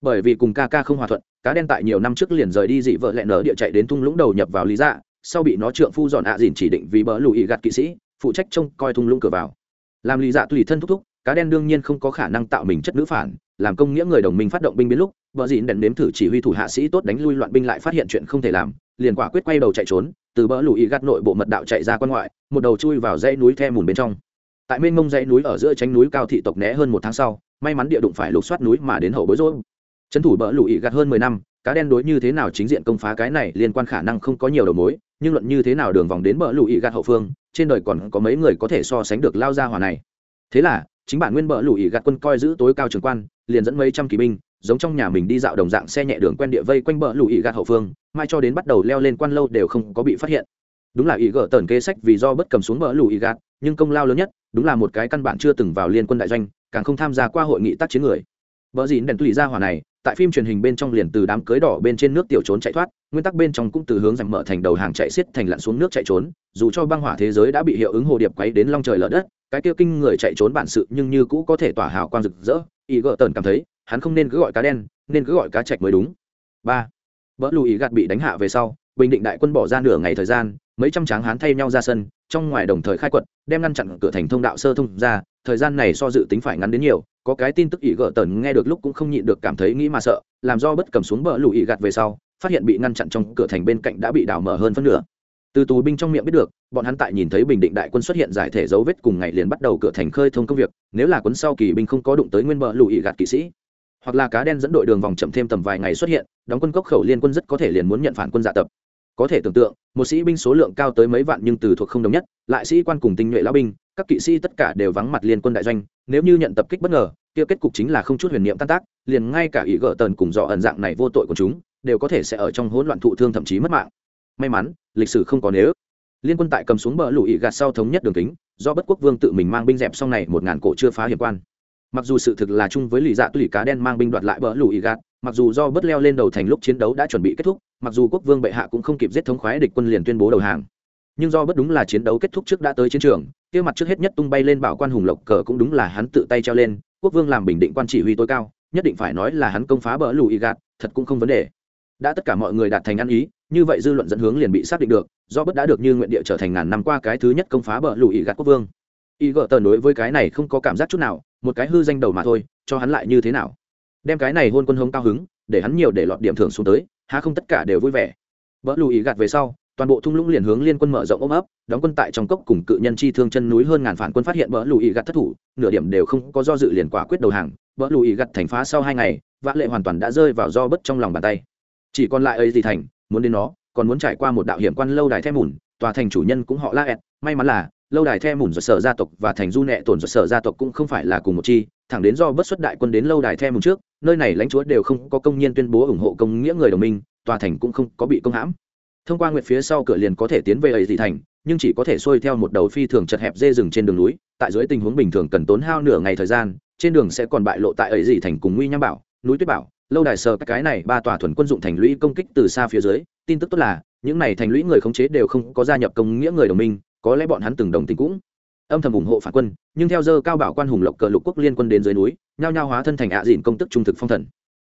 Bởi vì cùng ca ca không hòa thuận, cá đen tại nhiều năm trước liền rời đi dị vợ lẹ nở địa chạy đến thung lũng đầu nhập vào lý dạ sau bị nó trượng phu dọn ạ dìn chỉ định vì bỡ lùi gạt kỵ sĩ, phụ trách trông coi thung lũng cửa vào. Làm lý dạ tùy thân thúc thúc, cá đen đương nhiên không có khả năng tạo mình chất nữ phản, làm công nghĩa người đồng minh phát động binh biến lúc vợ dịn đèn nếm thử chỉ huy thủ hạ sĩ tốt đánh lui loạn binh lại phát hiện chuyện không thể làm, liền quả quyết quay đầu chạy trốn, từ bỡ lùi gạt nội bộ mật đạo chạy ra quan ngoại, một đầu chui vào dãy núi the mùn bên trong tại mênh mông dãy núi ở giữa tránh núi cao thị tộc né hơn một tháng sau, may mắn địa đụng phải lục soát núi mà đến hậu bối rỗ trấn thủ bỡ lùi gạt hơn mười năm, cá đen đối như thế nào chính diện công phá cái này liên quan khả năng không có nhiều đầu mối, nhưng luận như thế nào đường vòng đến bờ ị gạt hậu phương, trên đời còn có mấy người có thể so sánh được lao ra hòa này. Thế là, chính bản nguyên bờ ị gạt quân coi giữ tối cao trường quan, liền dẫn mấy trăm kỳ binh, giống trong nhà mình đi dạo đồng dạng xe nhẹ đường quen địa vây quanh bờ lùi gạt hậu phương, mai cho đến bắt đầu leo lên quan lâu đều không có bị phát hiện. Đúng là ý gỡ tần kê sách vì do bất cầm xuống bờ lùi gạt, nhưng công lao lớn nhất đúng là một cái căn bản chưa từng vào liên quân đại doanh, càng không tham gia qua hội nghị tác chiến người. Vợ dịn đèn tùy ra hỏa này, tại phim truyền hình bên trong liền từ đám cưới đỏ bên trên nước tiểu trốn chạy thoát, nguyên tắc bên trong cũng từ hướng giảm mở thành đầu hàng chạy xiết thành lặn xuống nước chạy trốn, dù cho băng hỏa thế giới đã bị hiệu ứng hồ điệp quấy đến long trời lở đất, cái kia kinh người chạy trốn bản sự nhưng như cũ có thể tỏa hào quang rực rỡ ý gợ tần cảm thấy, hắn không nên cứ gọi cá đen, nên cứ gọi cá chạch mới đúng. Ba vợ lùi ý gạt bị đánh hạ về sau, bình định đại quân bỏ ra nửa ngày thời gian, mấy trăm tráng hán thay nhau ra sân trong ngoài đồng thời khai quật, đem ngăn chặn cửa thành thông đạo sơ thông ra, thời gian này so dự tính phải ngắn đến nhiều, có cái tin tức ỷ gỡ tần nghe được lúc cũng không nhịn được cảm thấy nghĩ mà sợ, làm do bất cầm xuống bờ lũ ỷ gạt về sau, phát hiện bị ngăn chặn trong cửa thành bên cạnh đã bị đảo mở hơn phân nửa. Từ tù binh trong miệng biết được, bọn hắn tại nhìn thấy bình định đại quân xuất hiện giải thể dấu vết cùng ngày liền bắt đầu cửa thành khơi thông công việc, nếu là quân sau kỳ binh không có đụng tới nguyên bờ lùi gạt kỵ sĩ, hoặc là cá đen dẫn đội đường vòng chậm thêm tầm vài ngày xuất hiện, đóng quân cốc khẩu liên quân rất có thể liền muốn nhận phản quân dạ tập có thể tưởng tượng, một sĩ binh số lượng cao tới mấy vạn nhưng từ thuộc không đồng nhất, lại sĩ quan cùng tinh nhuệ lao binh, các kỵ sĩ tất cả đều vắng mặt liên quân đại doanh, nếu như nhận tập kích bất ngờ, kia kết cục chính là không chút huyền niệm tan tác, liền ngay cả ý gỡ tần cùng dọ ẩn dạng này vô tội của chúng, đều có thể sẽ ở trong hỗn loạn thụ thương thậm chí mất mạng. May mắn, lịch sử không có nếu liên quân tại cầm xuống bờ lũ ý gạt sau thống nhất đường kính, do bất quốc vương tự mình mang binh dẹp sau này một ngàn cổ chưa phá hiểm quan. Mặc dù sự thực là chung với lì dạ tùy cá đen mang binh đoạt lại bờ lũ ý gạt, mặc dù do bất leo lên đầu thành lúc chiến đấu đã chuẩn bị kết thúc mặc dù quốc vương bệ hạ cũng không kịp giết thống khoái địch quân liền tuyên bố đầu hàng. Nhưng do bất đúng là chiến đấu kết thúc trước đã tới chiến trường, kia mặt trước hết nhất tung bay lên bảo quan hùng lộc cờ cũng đúng là hắn tự tay treo lên, quốc vương làm bình định quan chỉ huy tối cao, nhất định phải nói là hắn công phá bờ lùi gạt, thật cũng không vấn đề. Đã tất cả mọi người đạt thành ăn ý, như vậy dư luận dẫn hướng liền bị xác định được, do bất đã được như nguyện địa trở thành ngàn năm qua cái thứ nhất công phá bờ lùi gạt quốc vương. Y gỡ tờ đối với cái này không có cảm giác chút nào, một cái hư danh đầu mà thôi, cho hắn lại như thế nào? Đem cái này hôn quân hống cao hứng, để hắn nhiều để lọt điểm thưởng xuống tới há không tất cả đều vui vẻ. Bờ lùi gạt về sau, toàn bộ thung lũng liền hướng liên quân mở rộng ôm ấp, đóng quân tại trong cốc cùng cự nhân chi thương chân núi hơn ngàn phản quân phát hiện bờ lùi gạt thất thủ, nửa điểm đều không có do dự liền quả quyết đầu hàng. Bờ lùi gạt thành phá sau hai ngày, vã lệ hoàn toàn đã rơi vào do bất trong lòng bàn tay. Chỉ còn lại ấy gì thành, muốn đến nó, còn muốn trải qua một đạo hiểm quan lâu đài the mùn, tòa thành chủ nhân cũng họ la ẹt may mắn là, lâu đài the mùn do sở gia tộc và thành du nệ tổn do sở gia tộc cũng không phải là cùng một chi, thẳng đến do bất xuất đại quân đến lâu đài the mùn trước nơi này lãnh chúa đều không có công nhân tuyên bố ủng hộ công nghĩa người đồng minh, tòa thành cũng không có bị công hãm. Thông qua nguyệt phía sau cửa liền có thể tiến về ấy thị thành, nhưng chỉ có thể xuôi theo một đầu phi thường chật hẹp dê rừng trên đường núi, tại dưới tình huống bình thường cần tốn hao nửa ngày thời gian, trên đường sẽ còn bại lộ tại ấy dị thành cùng nguy nham bảo, núi tuyết bảo, lâu đài sờ các cái này ba tòa thuần quân dụng thành lũy công kích từ xa phía dưới, tin tức tốt là, những này thành lũy người khống chế đều không có gia nhập công nghĩa người đồng minh, có lẽ bọn hắn từng đồng tình cũng âm thầm ủng hộ phản quân, nhưng theo dơ cao bảo quan hùng lộc cờ lục quốc liên quân đến dưới núi, nhao nhao hóa thân thành ạ dìn công tức trung thực phong thần.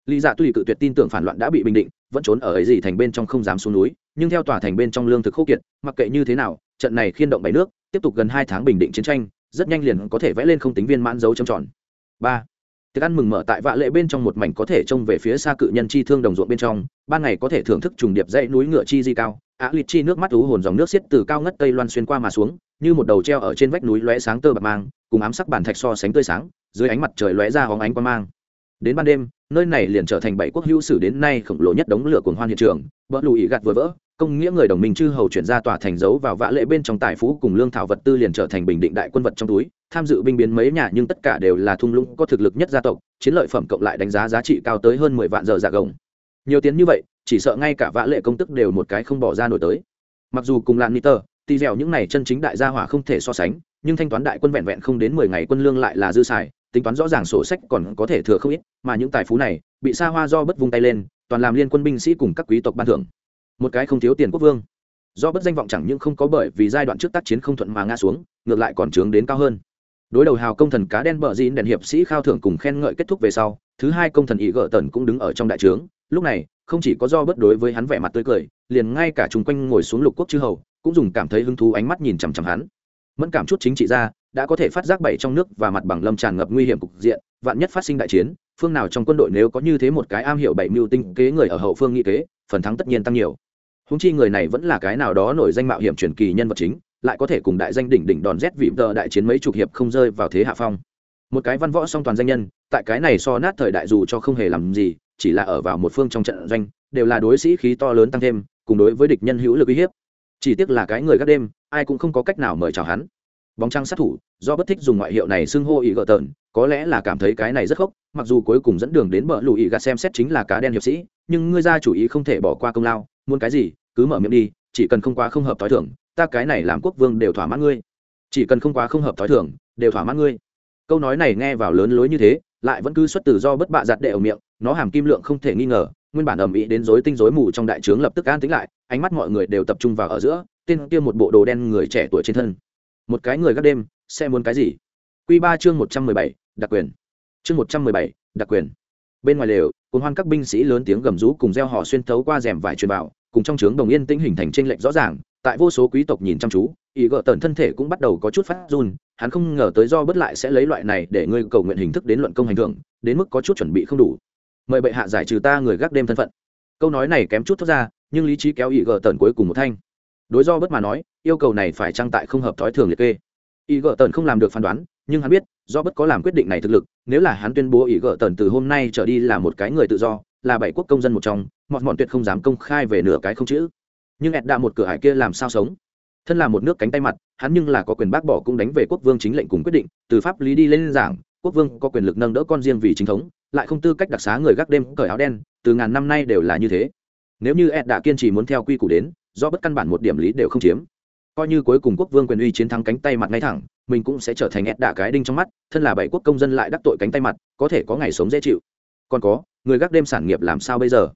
Lý dạ tuy cự tuyệt tin tưởng phản loạn đã bị bình định, vẫn trốn ở ấy gì thành bên trong không dám xuống núi, nhưng theo tòa thành bên trong lương thực khô kiệt, mặc kệ như thế nào, trận này khiên động bảy nước, tiếp tục gần hai tháng bình định chiến tranh, rất nhanh liền có thể vẽ lên không tính viên mãn dấu trầm tròn. Ba, tiệc ăn mừng mở tại vạ lệ bên trong một mảnh có thể trông về phía xa cự nhân chi thương đồng ruộng bên trong ban ngày có thể thưởng thức trùng điệp dãy núi ngựa chi di cao á lịt chi nước mắt ú hồn dòng nước xiết từ cao ngất tây loan xuyên qua mà xuống như một đầu treo ở trên vách núi lóe sáng tơ bạc mang, cùng ám sắc bản thạch so sánh tươi sáng, dưới ánh mặt trời lóe ra hóng ánh quan mang. Đến ban đêm, nơi này liền trở thành bảy quốc hữu sử đến nay khổng lồ nhất đống lửa cuồng hoan hiện trường vỡ lùi gạt vừa vỡ, công nghĩa người đồng minh chư hầu chuyển ra tòa thành giấu vào vã lệ bên trong tài phú cùng lương thảo vật tư liền trở thành bình định đại quân vật trong túi, tham dự binh biến mấy nhà nhưng tất cả đều là thung lũng có thực lực nhất gia tộc, chiến lợi phẩm cộng lại đánh giá giá trị cao tới hơn mười vạn giờ dạ gồng. Nhiều tiền như vậy, chỉ sợ ngay cả vã lệ công tức đều một cái không bỏ ra nổi tới. Mặc dù cùng lạn niter tỳ dẻo những này chân chính đại gia hỏa không thể so sánh, nhưng thanh toán đại quân vẹn vẹn không đến mười ngày quân lương lại là dư xài, tính toán rõ ràng sổ sách còn có thể thừa không ít, mà những tài phú này, bị xa hoa do bất vung tay lên, toàn làm liên quân binh sĩ cùng các quý tộc ban thưởng. Một cái không thiếu tiền quốc vương. Do bất danh vọng chẳng những không có bởi vì giai đoạn trước tác chiến không thuận mà ngã xuống, ngược lại còn trướng đến cao hơn. Đối đầu hào công thần cá đen bờ dịn đèn hiệp sĩ khao thưởng cùng khen ngợi kết thúc về sau, thứ hai công thần ý gỡ tần cũng đứng ở trong đại trướng. Lúc này, không chỉ có do bất đối với hắn vẻ mặt tươi cười, liền ngay cả chung quanh ngồi xuống lục quốc chư hầu cũng dùng cảm thấy hứng thú ánh mắt nhìn chằm chằm hắn. Mẫn cảm chút chính trị ra, đã có thể phát giác bảy trong nước và mặt bằng lâm tràn ngập nguy hiểm cục diện, vạn nhất phát sinh đại chiến, phương nào trong quân đội nếu có như thế một cái am hiểu bảy mưu tinh kế người ở hậu phương nghị kế, phần thắng tất nhiên tăng nhiều. Húng chi người này vẫn là cái nào đó nổi danh mạo hiểm truyền kỳ nhân vật chính, lại có thể cùng đại danh đỉnh đỉnh đòn rét vịm tờ đại chiến mấy chục hiệp không rơi vào thế hạ phong. Một cái văn võ song toàn danh nhân, tại cái này so nát thời đại dù cho không hề làm gì, chỉ là ở vào một phương trong trận doanh, đều là đối sĩ khí to lớn tăng thêm, cùng đối với địch nhân hữu lực uy hiếp chỉ tiếc là cái người gác đêm, ai cũng không có cách nào mời chào hắn. Bóng trăng sát thủ, do bất thích dùng ngoại hiệu này xưng hô ý gợ tợn có lẽ là cảm thấy cái này rất khốc, mặc dù cuối cùng dẫn đường đến bờ lù ý gạt xem xét chính là cá đen hiệp sĩ, nhưng ngươi ra chủ ý không thể bỏ qua công lao, muốn cái gì, cứ mở miệng đi, chỉ cần không quá không hợp t h o i thưởng ta cái này làm quốc vương đều thỏa mãn ngươi. Chỉ cần không quá không hợp t h o i thưởng đều thỏa mãn ngươi. Câu nói này nghe vào lớn lối như thế, lại vẫn cứ xuất từ do bất bạ giặt đệ ở miệng, nó hàm kim lượng không thể nghi ngờ nguyên bản ầm ĩ đến rối tinh rối mù trong đại trướng lập tức an tĩnh lại, ánh mắt mọi người đều tập trung vào ở giữa, tên kia một bộ đồ đen người trẻ tuổi trên thân. Một cái người gác đêm, sẽ muốn cái gì? Q ba chương một trăm mười bảy, đặc quyền. Chương một trăm mười bảy, đặc quyền. Bên ngoài lều cùng hoan các binh sĩ lớn tiếng gầm rú cùng gieo họ xuyên thấu qua rèm vải truyền vào cùng trong trướng đồng yên tĩnh hình thành tranh lệch rõ ràng, tại vô số quý tộc nhìn chăm chú, ý gợ tần thân thể cũng bắt đầu có chút phát run, hắn không ngờ tới do bất lại sẽ lấy loại này để ngươi cầu nguyện hình thức đến luận công hành thưởng, đến mức có chút chuẩn bị không đủ mời bệ hạ giải trừ ta người gác đêm thân phận. Câu nói này kém chút thoát ra, nhưng lý trí kéo ý Gờ tần cuối cùng một thanh. Đối do bất mà nói, yêu cầu này phải trang tại không hợp thói thường liệt kê? Ý Gờ tần không làm được phán đoán, nhưng hắn biết, do bất có làm quyết định này thực lực, nếu là hắn tuyên bố ý Gờ tần từ hôm nay trở đi là một cái người tự do, là bảy quốc công dân một trong mọt mọn tuyệt không dám công khai về nửa cái không chữ. Nhưng ẹt đạ một cửa hải kia làm sao sống? Thân là một nước cánh tay mặt, hắn nhưng là có quyền bác bỏ cũng đánh về quốc vương chính lệnh cùng quyết định, từ pháp lý đi lên giảng, quốc vương có quyền lực nâng đỡ con riêng vì chính thống lại không tư cách đặc xá người gác đêm cởi áo đen, từ ngàn năm nay đều là như thế. Nếu như ed đã kiên trì muốn theo quy củ đến, do bất căn bản một điểm lý đều không chiếm. Coi như cuối cùng quốc vương quyền uy chiến thắng cánh tay mặt ngay thẳng, mình cũng sẽ trở thành ed đạ cái đinh trong mắt, thân là bảy quốc công dân lại đắc tội cánh tay mặt, có thể có ngày sống dễ chịu. Còn có, người gác đêm sản nghiệp làm sao bây giờ?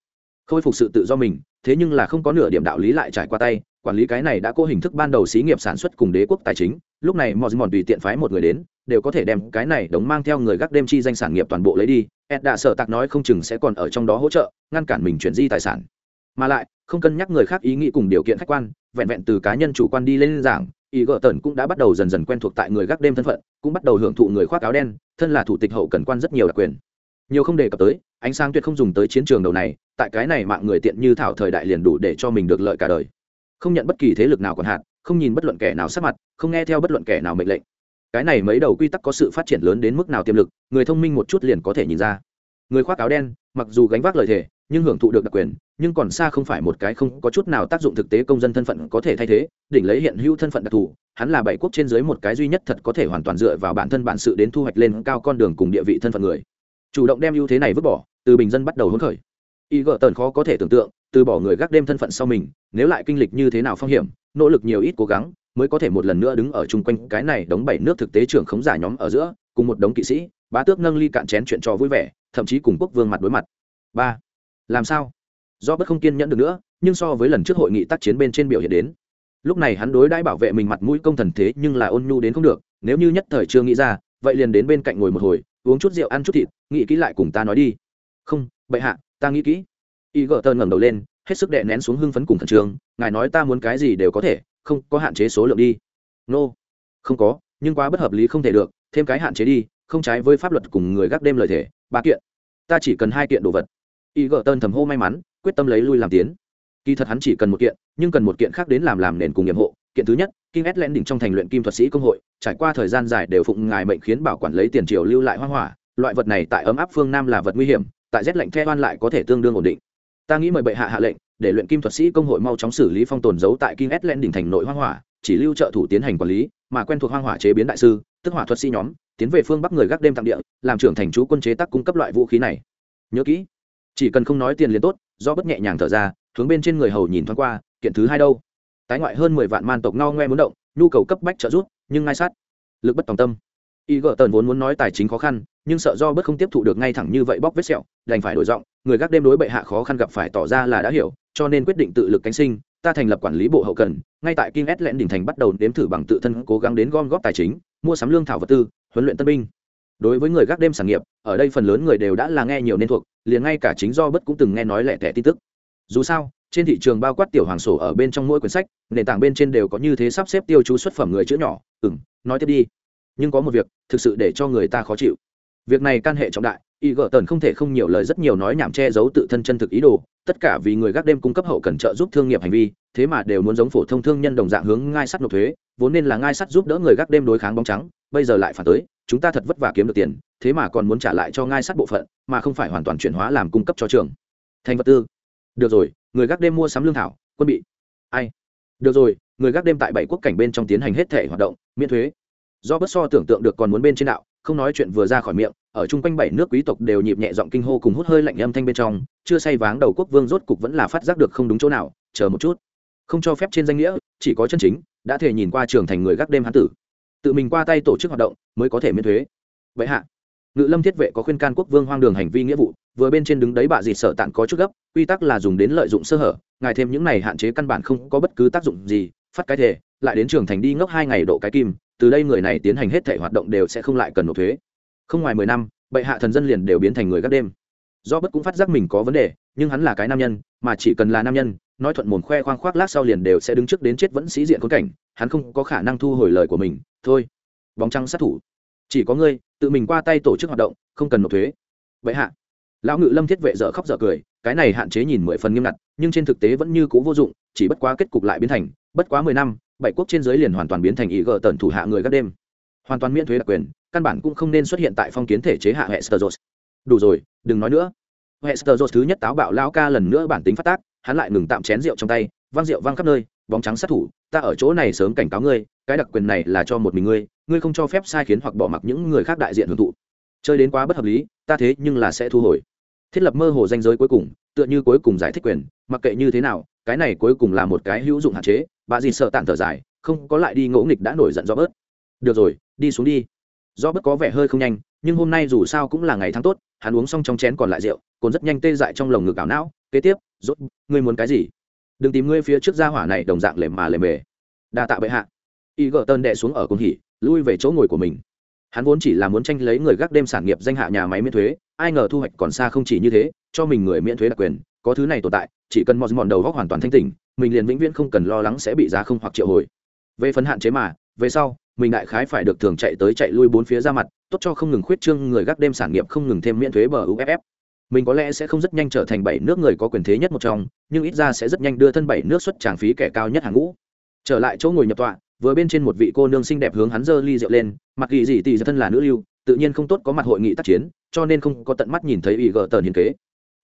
Khôi phục sự tự do mình, thế nhưng là không có nửa điểm đạo lý lại trải qua tay, quản lý cái này đã có hình thức ban đầu xí nghiệp sản xuất cùng đế quốc tài chính, lúc này mọi mòn tùy tiện phái một người đến, đều có thể đem cái này đống mang theo người gác đêm chi danh sản nghiệp toàn bộ lấy đi, ed đã sợ tạc nói không chừng sẽ còn ở trong đó hỗ trợ, ngăn cản mình chuyển di tài sản. Mà lại, không cân nhắc người khác ý nghĩ cùng điều kiện khách quan, vẹn vẹn từ cá nhân chủ quan đi lên giảng ý gợ tần cũng đã bắt đầu dần dần quen thuộc tại người gác đêm thân phận, cũng bắt đầu hưởng thụ người khoác áo đen, thân là thủ tịch hậu cần quan rất nhiều đặc quyền. Nhiều không đề cập tới ánh sáng tuyệt không dùng tới chiến trường đầu này, tại cái này mạng người tiện như thảo thời đại liền đủ để cho mình được lợi cả đời. Không nhận bất kỳ thế lực nào còn hạn, không nhìn bất luận kẻ nào sát mặt, không nghe theo bất luận kẻ nào mệnh lệnh. Cái này mấy đầu quy tắc có sự phát triển lớn đến mức nào tiềm lực, người thông minh một chút liền có thể nhìn ra. Người khoác áo đen, mặc dù gánh vác lời thề nhưng hưởng thụ được đặc quyền, nhưng còn xa không phải một cái không có chút nào tác dụng thực tế công dân thân phận có thể thay thế, đỉnh lấy hiện hữu thân phận đặc thù, hắn là bảy quốc trên dưới một cái duy nhất thật có thể hoàn toàn dựa vào bản thân bản sự đến thu hoạch lên cao con đường cùng địa vị thân phận người. Chủ động đem ưu thế này vứt bỏ từ bình dân bắt đầu hỗn khởi. Y gợ tần khó có thể tưởng tượng, từ bỏ người gác đêm thân phận sau mình, nếu lại kinh lịch như thế nào phong hiểm, nỗ lực nhiều ít cố gắng, mới có thể một lần nữa đứng ở chung quanh cái này đóng bảy nước thực tế trưởng khống giả nhóm ở giữa, cùng một đống kỵ sĩ, bá tước nâng ly cạn chén chuyện trò vui vẻ, thậm chí cùng quốc vương mặt đối mặt. Ba. Làm sao? Do bất không kiên nhẫn được nữa, nhưng so với lần trước hội nghị tác chiến bên trên biểu hiện đến. Lúc này hắn đối đãi bảo vệ mình mặt mũi công thần thế nhưng là ôn nhu đến không được, nếu như nhất thời chưa nghĩ ra, vậy liền đến bên cạnh ngồi một hồi, uống chút rượu ăn chút thịt, nghĩ kỹ lại cùng ta nói đi không, bệ hạ, ta nghĩ kỹ. Y Gờ tơn ngẩng đầu lên, hết sức đệ nén xuống hưng phấn cùng khẩn trương, ngài nói ta muốn cái gì đều có thể, không, có hạn chế số lượng đi. Nô、no. không có, nhưng quá bất hợp lý không thể được, thêm cái hạn chế đi, không trái với pháp luật cùng người gác đêm lời thể ba kiện. Ta chỉ cần hai kiện đồ vật. Y gợ tơn thầm hô may mắn, quyết tâm lấy lui làm tiến. Kỳ thật hắn chỉ cần một kiện, nhưng cần một kiện khác đến làm làm nền cùng nhiệm hộ. Kiện thứ nhất kinh ét lẽn đỉnh trong thành luyện kim thuật sĩ công hội, trải qua thời gian dài đều phụng ngài mệnh khiến bảo quản lấy tiền triều lưu lại hoa hỏa. Loại vật này tại ấm áp phương nam là vật nguy hiểm tại rét lạnh the oan lại có thể tương đương ổn định. Ta nghĩ mời bệ hạ hạ lệnh, để luyện kim thuật sĩ công hội mau chóng xử lý phong tồn giấu tại kinh s len đỉnh thành nội hoang hỏa, chỉ lưu trợ thủ tiến hành quản lý, mà quen thuộc hoang hỏa chế biến đại sư, tức hỏa thuật sĩ nhóm, tiến về phương bắc người gác đêm tặng địa, làm trưởng thành chú quân chế tác cung cấp loại vũ khí này. Nhớ kỹ, chỉ cần không nói tiền liền tốt, do bất nhẹ nhàng thở ra, hướng bên trên người hầu nhìn thoáng qua, kiện thứ hai đâu? Tái ngoại hơn mười vạn man tộc no ngoe muốn động, nhu cầu cấp bách trợ giúp, nhưng ngay sát, lực bất tòng tâm y gợ tần vốn muốn nói tài chính khó khăn, nhưng sợ do bất không tiếp thụ được ngay thẳng như vậy bóc vết sẹo, đành phải đổi giọng, người gác đêm đối bệ hạ khó khăn gặp phải tỏ ra là đã hiểu, cho nên quyết định tự lực cánh sinh, ta thành lập quản lý bộ hậu cần, ngay tại Kim S lẹn đỉnh thành bắt đầu đếm thử bằng tự thân cố gắng đến gom góp tài chính, mua sắm lương thảo vật tư, huấn luyện tân binh. Đối với người gác đêm sản nghiệp, ở đây phần lớn người đều đã là nghe nhiều nên thuộc, liền ngay cả chính do bất cũng từng nghe nói lẻ tẻ tin tức. Dù sao, trên thị trường bao quát tiểu hoàng sổ ở bên trong mỗi quyển sách, nền tảng bên trên đều có như thế sắp xếp tiêu chú xuất phẩm người chữ nhỏ ừ nói tiếp đi nhưng có một việc thực sự để cho người ta khó chịu. Việc này can hệ trọng đại, y gợ tần không thể không nhiều lời rất nhiều nói nhảm che giấu tự thân chân thực ý đồ, tất cả vì người gác đêm cung cấp hậu cần trợ giúp thương nghiệp hành vi, thế mà đều muốn giống phổ thông thương nhân đồng dạng hướng ngai sắt nộp thuế, vốn nên là ngai sắt giúp đỡ người gác đêm đối kháng bóng trắng, bây giờ lại phản tới, chúng ta thật vất vả kiếm được tiền, thế mà còn muốn trả lại cho ngai sắt bộ phận, mà không phải hoàn toàn chuyển hóa làm cung cấp cho trường. Thành vật tư. Được rồi, người gác đêm mua sắm lương thảo, quân bị. Ai? Được rồi, người gác đêm tại bảy quốc cảnh bên trong tiến hành hết thể hoạt động, miễn thuế do bất so tưởng tượng được còn muốn bên trên đạo, không nói chuyện vừa ra khỏi miệng, ở chung quanh bảy nước quý tộc đều nhịp nhẹ giọng kinh hô cùng hút hơi lạnh âm thanh bên trong, chưa say váng đầu quốc vương rốt cục vẫn là phát giác được không đúng chỗ nào, chờ một chút. Không cho phép trên danh nghĩa, chỉ có chân chính, đã thể nhìn qua trường thành người gác đêm hán tử. Tự mình qua tay tổ chức hoạt động, mới có thể miễn thuế. Vậy hạ, ngự lâm thiết vệ có khuyên can quốc vương hoang đường hành vi nghĩa vụ, vừa bên trên đứng đấy bà dịt sợ tạn có chút gấp, quy tắc là dùng đến lợi dụng sơ hở, ngài thêm những này hạn chế căn bản không có bất cứ tác dụng gì, phát cái thể, lại đến trường thành đi ngốc hai ngày độ cái kim từ đây người này tiến hành hết thể hoạt động đều sẽ không lại cần nộp thuế. Không ngoài mười năm, bệ hạ thần dân liền đều biến thành người gác đêm. Do bất cũng phát giác mình có vấn đề, nhưng hắn là cái nam nhân, mà chỉ cần là nam nhân, nói thuận mồn khoe khoang khoác lác sau liền đều sẽ đứng trước đến chết vẫn sĩ diện khốn cảnh, hắn không có khả năng thu hồi lời của mình, thôi. Bóng trăng sát thủ. Chỉ có ngươi, tự mình qua tay tổ chức hoạt động, không cần nộp thuế. Vậy hạ. Lão ngự lâm thiết vệ dở khóc dở cười, cái này hạn chế nhìn mười phần nghiêm ngặt, nhưng trên thực tế vẫn như c ũ vô dụng, chỉ bất quá kết cục lại biến thành, bất quá mười năm bảy quốc trên giới liền hoàn toàn biến thành ý gờ tần thủ hạ người các đêm. Hoàn toàn miễn thuế đặc quyền, căn bản cũng không nên xuất hiện tại phong kiến thể chế hạ hệ sơ đủ rồi, đừng nói nữa. Hệ sơ thứ nhất táo bạo lao ca lần nữa bản tính phát tác, hắn lại ngừng tạm chén rượu trong tay, văng rượu văng khắp nơi, bóng trắng sát thủ, ta ở chỗ này sớm cảnh cáo ngươi, cái đặc quyền này là cho một mình ngươi ngươi không cho phép sai khiến hoặc bỏ mặc những người khác đại diện hưởng thụ. Chơi đến quá bất hợp lý, ta thế nhưng là sẽ thu hồi. Thiết lập mơ hồ danh giới cuối cùng, tựa như cuối cùng giải thích quyền, mặc kệ như thế nào, cái này cuối cùng là một cái hữu dụng hạn chế bà gì sợ tạm thở dài, không có lại đi ngỗ nghịch đã nổi giận do bớt được rồi, đi xuống đi. Do bớt có vẻ hơi không nhanh, nhưng hôm nay dù sao cũng là ngày tháng tốt, hắn uống xong trong chén còn lại rượu, còn rất nhanh tê dại trong lồng ngực ảo não. Kế tiếp, rốt, ngươi muốn cái gì? Đừng tìm ngươi phía trước gia hỏa này đồng dạng lề mà lề mề. Đa tạ bệ hạ. Y gờ tơn đệ xuống ở cung hỉ, lui về chỗ ngồi của mình. Hắn vốn chỉ là muốn tranh lấy người gác đêm sản nghiệp danh hạ nhà máy miễn thuế, ai ngờ thu hoạch còn xa không chỉ như thế, cho mình người miễn thuế đặc quyền, có thứ này tồn tại, chỉ cần mòn mòn đầu góc hoàn toàn thanh tỉnh mình liền vĩnh viễn không cần lo lắng sẽ bị giá không hoặc triệu hồi. Về phần hạn chế mà, về sau, mình đại khái phải được thường chạy tới chạy lui bốn phía ra mặt, tốt cho không ngừng khuyết trương người gác đêm sản nghiệp không ngừng thêm miễn thuế bờ uff mình có lẽ sẽ không rất nhanh trở thành bảy nước người có quyền thế nhất một trong, nhưng ít ra sẽ rất nhanh đưa thân bảy nước xuất tràng phí kẻ cao nhất hàng ngũ. Trở lại chỗ ngồi nhập tọa, vừa bên trên một vị cô nương xinh đẹp hướng hắn dơ ly rượu lên, mặc kỳ gì tỷ thân là nữ lưu, tự nhiên không tốt có mặt hội nghị tác chiến, cho nên không có tận mắt nhìn thấy ủy gờ tờn hiền kế.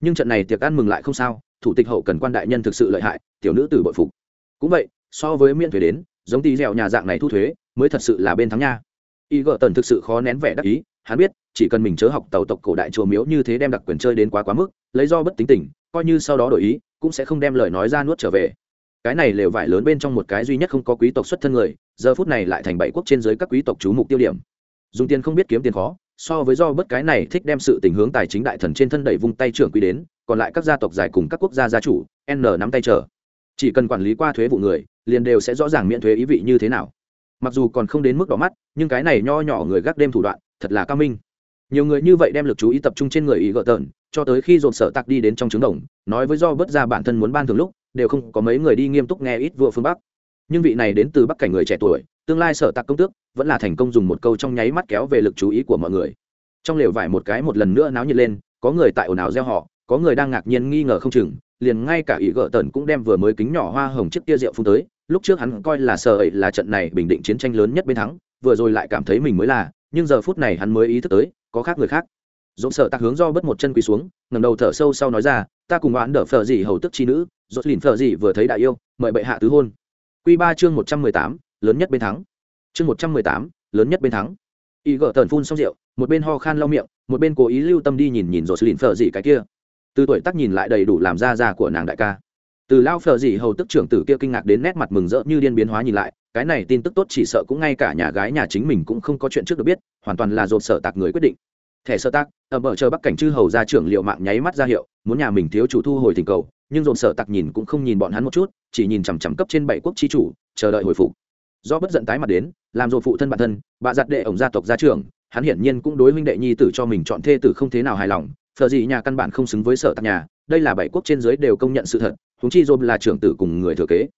Nhưng trận này tiệc ăn mừng lại không sao thủ tịch hậu cần quan đại nhân thực sự lợi hại, tiểu nữ tử bội phục. Cũng vậy, so với miễn thuế đến, giống tí dẻo nhà dạng này thu thuế, mới thật sự là bên thắng nha. Y gợ tần thực sự khó nén vẻ đắc ý, hắn biết, chỉ cần mình chớ học tàu tộc cổ đại chùa miếu như thế đem đặc quyền chơi đến quá quá mức, lấy do bất tính tình, coi như sau đó đổi ý, cũng sẽ không đem lời nói ra nuốt trở về. Cái này lều vải lớn bên trong một cái duy nhất không có quý tộc xuất thân người, giờ phút này lại thành bảy quốc trên dưới các quý tộc chú mục tiêu điểm. Dùng tiền không biết kiếm tiền khó so với do bất cái này thích đem sự tình hướng tài chính đại thần trên thân đẩy vung tay trưởng quy đến, còn lại các gia tộc giải cùng các quốc gia gia chủ, n nắm tay chờ. Chỉ cần quản lý qua thuế vụ người, liền đều sẽ rõ ràng miễn thuế ý vị như thế nào. Mặc dù còn không đến mức đỏ mắt, nhưng cái này nho nhỏ người gác đêm thủ đoạn, thật là cao minh. Nhiều người như vậy đem lực chú ý tập trung trên người ý gợ tợn cho tới khi dồn sở tặc đi đến trong trứng đồng, nói với do bớt ra bản thân muốn ban thường lúc, đều không có mấy người đi nghiêm túc nghe ít vua phương bắc. Nhưng vị này đến từ bắc cảnh người trẻ tuổi tương lai sở tạc công tước vẫn là thành công dùng một câu trong nháy mắt kéo về lực chú ý của mọi người. Trong lều vải một cái một lần nữa náo nhiệt lên, có người tại ồn ào gieo họ có người đang ngạc nhiên nghi ngờ không chừng, liền ngay cả ý gợ tần cũng đem vừa mới kính nhỏ hoa hồng chiếc tia rượu phun tới, lúc trước hắn coi là sợ ấy là trận này bình định chiến tranh lớn nhất bên thắng, vừa rồi lại cảm thấy mình mới là, nhưng giờ phút này hắn mới ý thức tới, có khác người khác. Dỗ sợ tạc hướng do bất một chân quỳ xuống ngầm đầu thở sâu sau nói ra, ta cùng oán đỡ phở gì hầu tức chi nữ dỗ lìn phở gì vừa thấy đại yêu, mời bệ hạ tứ hôn. Q ba chương một trăm mười tám lớn nhất bên thắng. Chương một trăm mười tám, lớn nhất bên thắng. Y gỡ tần phun xong rượu, một bên ho khan lau miệng, một bên cố ý lưu tâm đi nhìn nhìn dỗ lìn phở gì cái kia. Từ tuổi tắc nhìn lại đầy đủ làm ra ra của nàng đại ca. Từ lao phở gì hầu tức trưởng tử kia kinh ngạc đến nét mặt mừng rỡ như điên biến hóa nhìn lại, cái này tin tức tốt chỉ sợ cũng ngay cả nhà gái nhà chính mình cũng không có chuyện trước được biết, hoàn toàn là dồn sở tạc người quyết định. Thẻ sơ tác ở bờ chờ bắc cảnh chư hầu ra trưởng liệu mạng nháy mắt ra hiệu, muốn nhà mình thiếu chủ thu hồi tình cầu, nhưng dồn sở tặc nhìn cũng không nhìn bọn hắn một chút, chỉ nhìn chằm chằm cấp trên bảy quốc chi chủ, chờ đợi hồi phục do bất giận tái mặt đến, làm rồi phụ thân bản thân, bà giặt đệ ổng gia tộc gia trưởng, hắn hiển nhiên cũng đối huynh đệ nhi tử cho mình chọn thê tử không thế nào hài lòng, phờ gì nhà căn bản không xứng với sở tạc nhà, đây là bảy quốc trên giới đều công nhận sự thật húng chi dôm là trưởng tử cùng người thừa kế.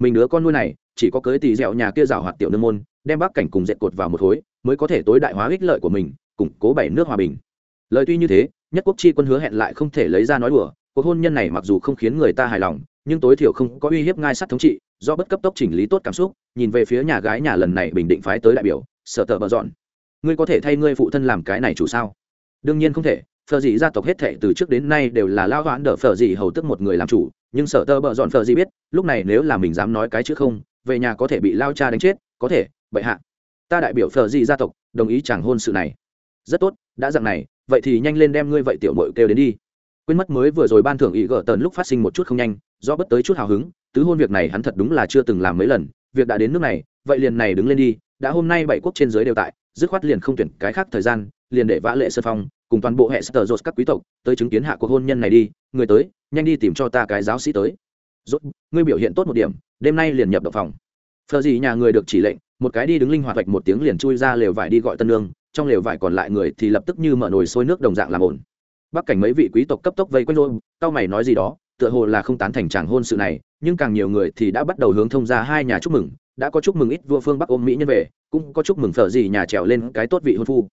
Mình đứa con nuôi này, chỉ có cưới tỷ dẻo nhà kia rào hoạt tiểu nương môn, đem bắc cảnh cùng dệt cột vào một khối mới có thể tối đại hóa ích lợi của mình, củng cố bảy nước hòa bình. Lời tuy như thế, nhất quốc chi quân hứa hẹn lại không thể lấy ra nói đùa, cuộc hôn nhân này mặc dù không khiến người ta hài lòng, nhưng tối thiểu không có uy hiếp ngai sát thống trị do bất cấp tốc chỉnh lý tốt cảm xúc, nhìn về phía nhà gái nhà lần này bình định phái tới đại biểu, sợ tờ bờ dọn. Ngươi có thể thay ngươi phụ thân làm cái này chủ sao? Đương nhiên không thể, phờ dị gia tộc hết thệ từ trước đến nay đều là lao hoãn đỡ phờ dị hầu tức một người làm chủ, nhưng sợ tờ bờ dọn phờ dị biết, lúc này nếu là mình dám nói cái chữ không, về nhà có thể bị lao cha đánh chết, có thể vậy hạ. Ta đại biểu phờ dị gia tộc, đồng ý chẳng hôn sự này. Rất tốt, đã dặn này, vậy thì nhanh lên đem ngươi vậy tiểu mội kêu đến đi. Quên mất mới vừa rồi ban thưởng ý gỡ tần lúc phát sinh một chút không nhanh, do bất tới chút hào hứng tứ hôn việc này hắn thật đúng là chưa từng làm mấy lần, việc đã đến nước này, vậy liền này đứng lên đi, đã hôm nay bảy quốc trên giới đều tại, dứt khoát liền không tuyển cái khác thời gian, liền để vã lệ sơ phong, cùng toàn bộ hệ sơ dột các quý tộc, tới chứng kiến hạ cuộc hôn nhân này đi, người tới, nhanh đi tìm cho ta cái giáo sĩ tới. Rốt, ngươi biểu hiện tốt một điểm, đêm nay liền nhập động phòng. Phờ gì nhà người được chỉ lệnh, một cái đi đứng linh hoạt vạch một tiếng liền chui ra lều vải đi gọi tân lương trong lều vải còn lại người thì lập tức như mở nồi sôi nước đồng dạng làm ổn bắc cảnh mấy vị quý tộc cấp tốc vây quanh rồi tao mày nói gì đó tựa hồ là không tán thành chàng hôn sự này, nhưng càng nhiều người thì đã bắt đầu hướng thông ra hai nhà chúc mừng, đã có chúc mừng ít vua phương bắc ôm mỹ nhân về, cũng có chúc mừng phở gì nhà trèo lên cái tốt vị hôn phu.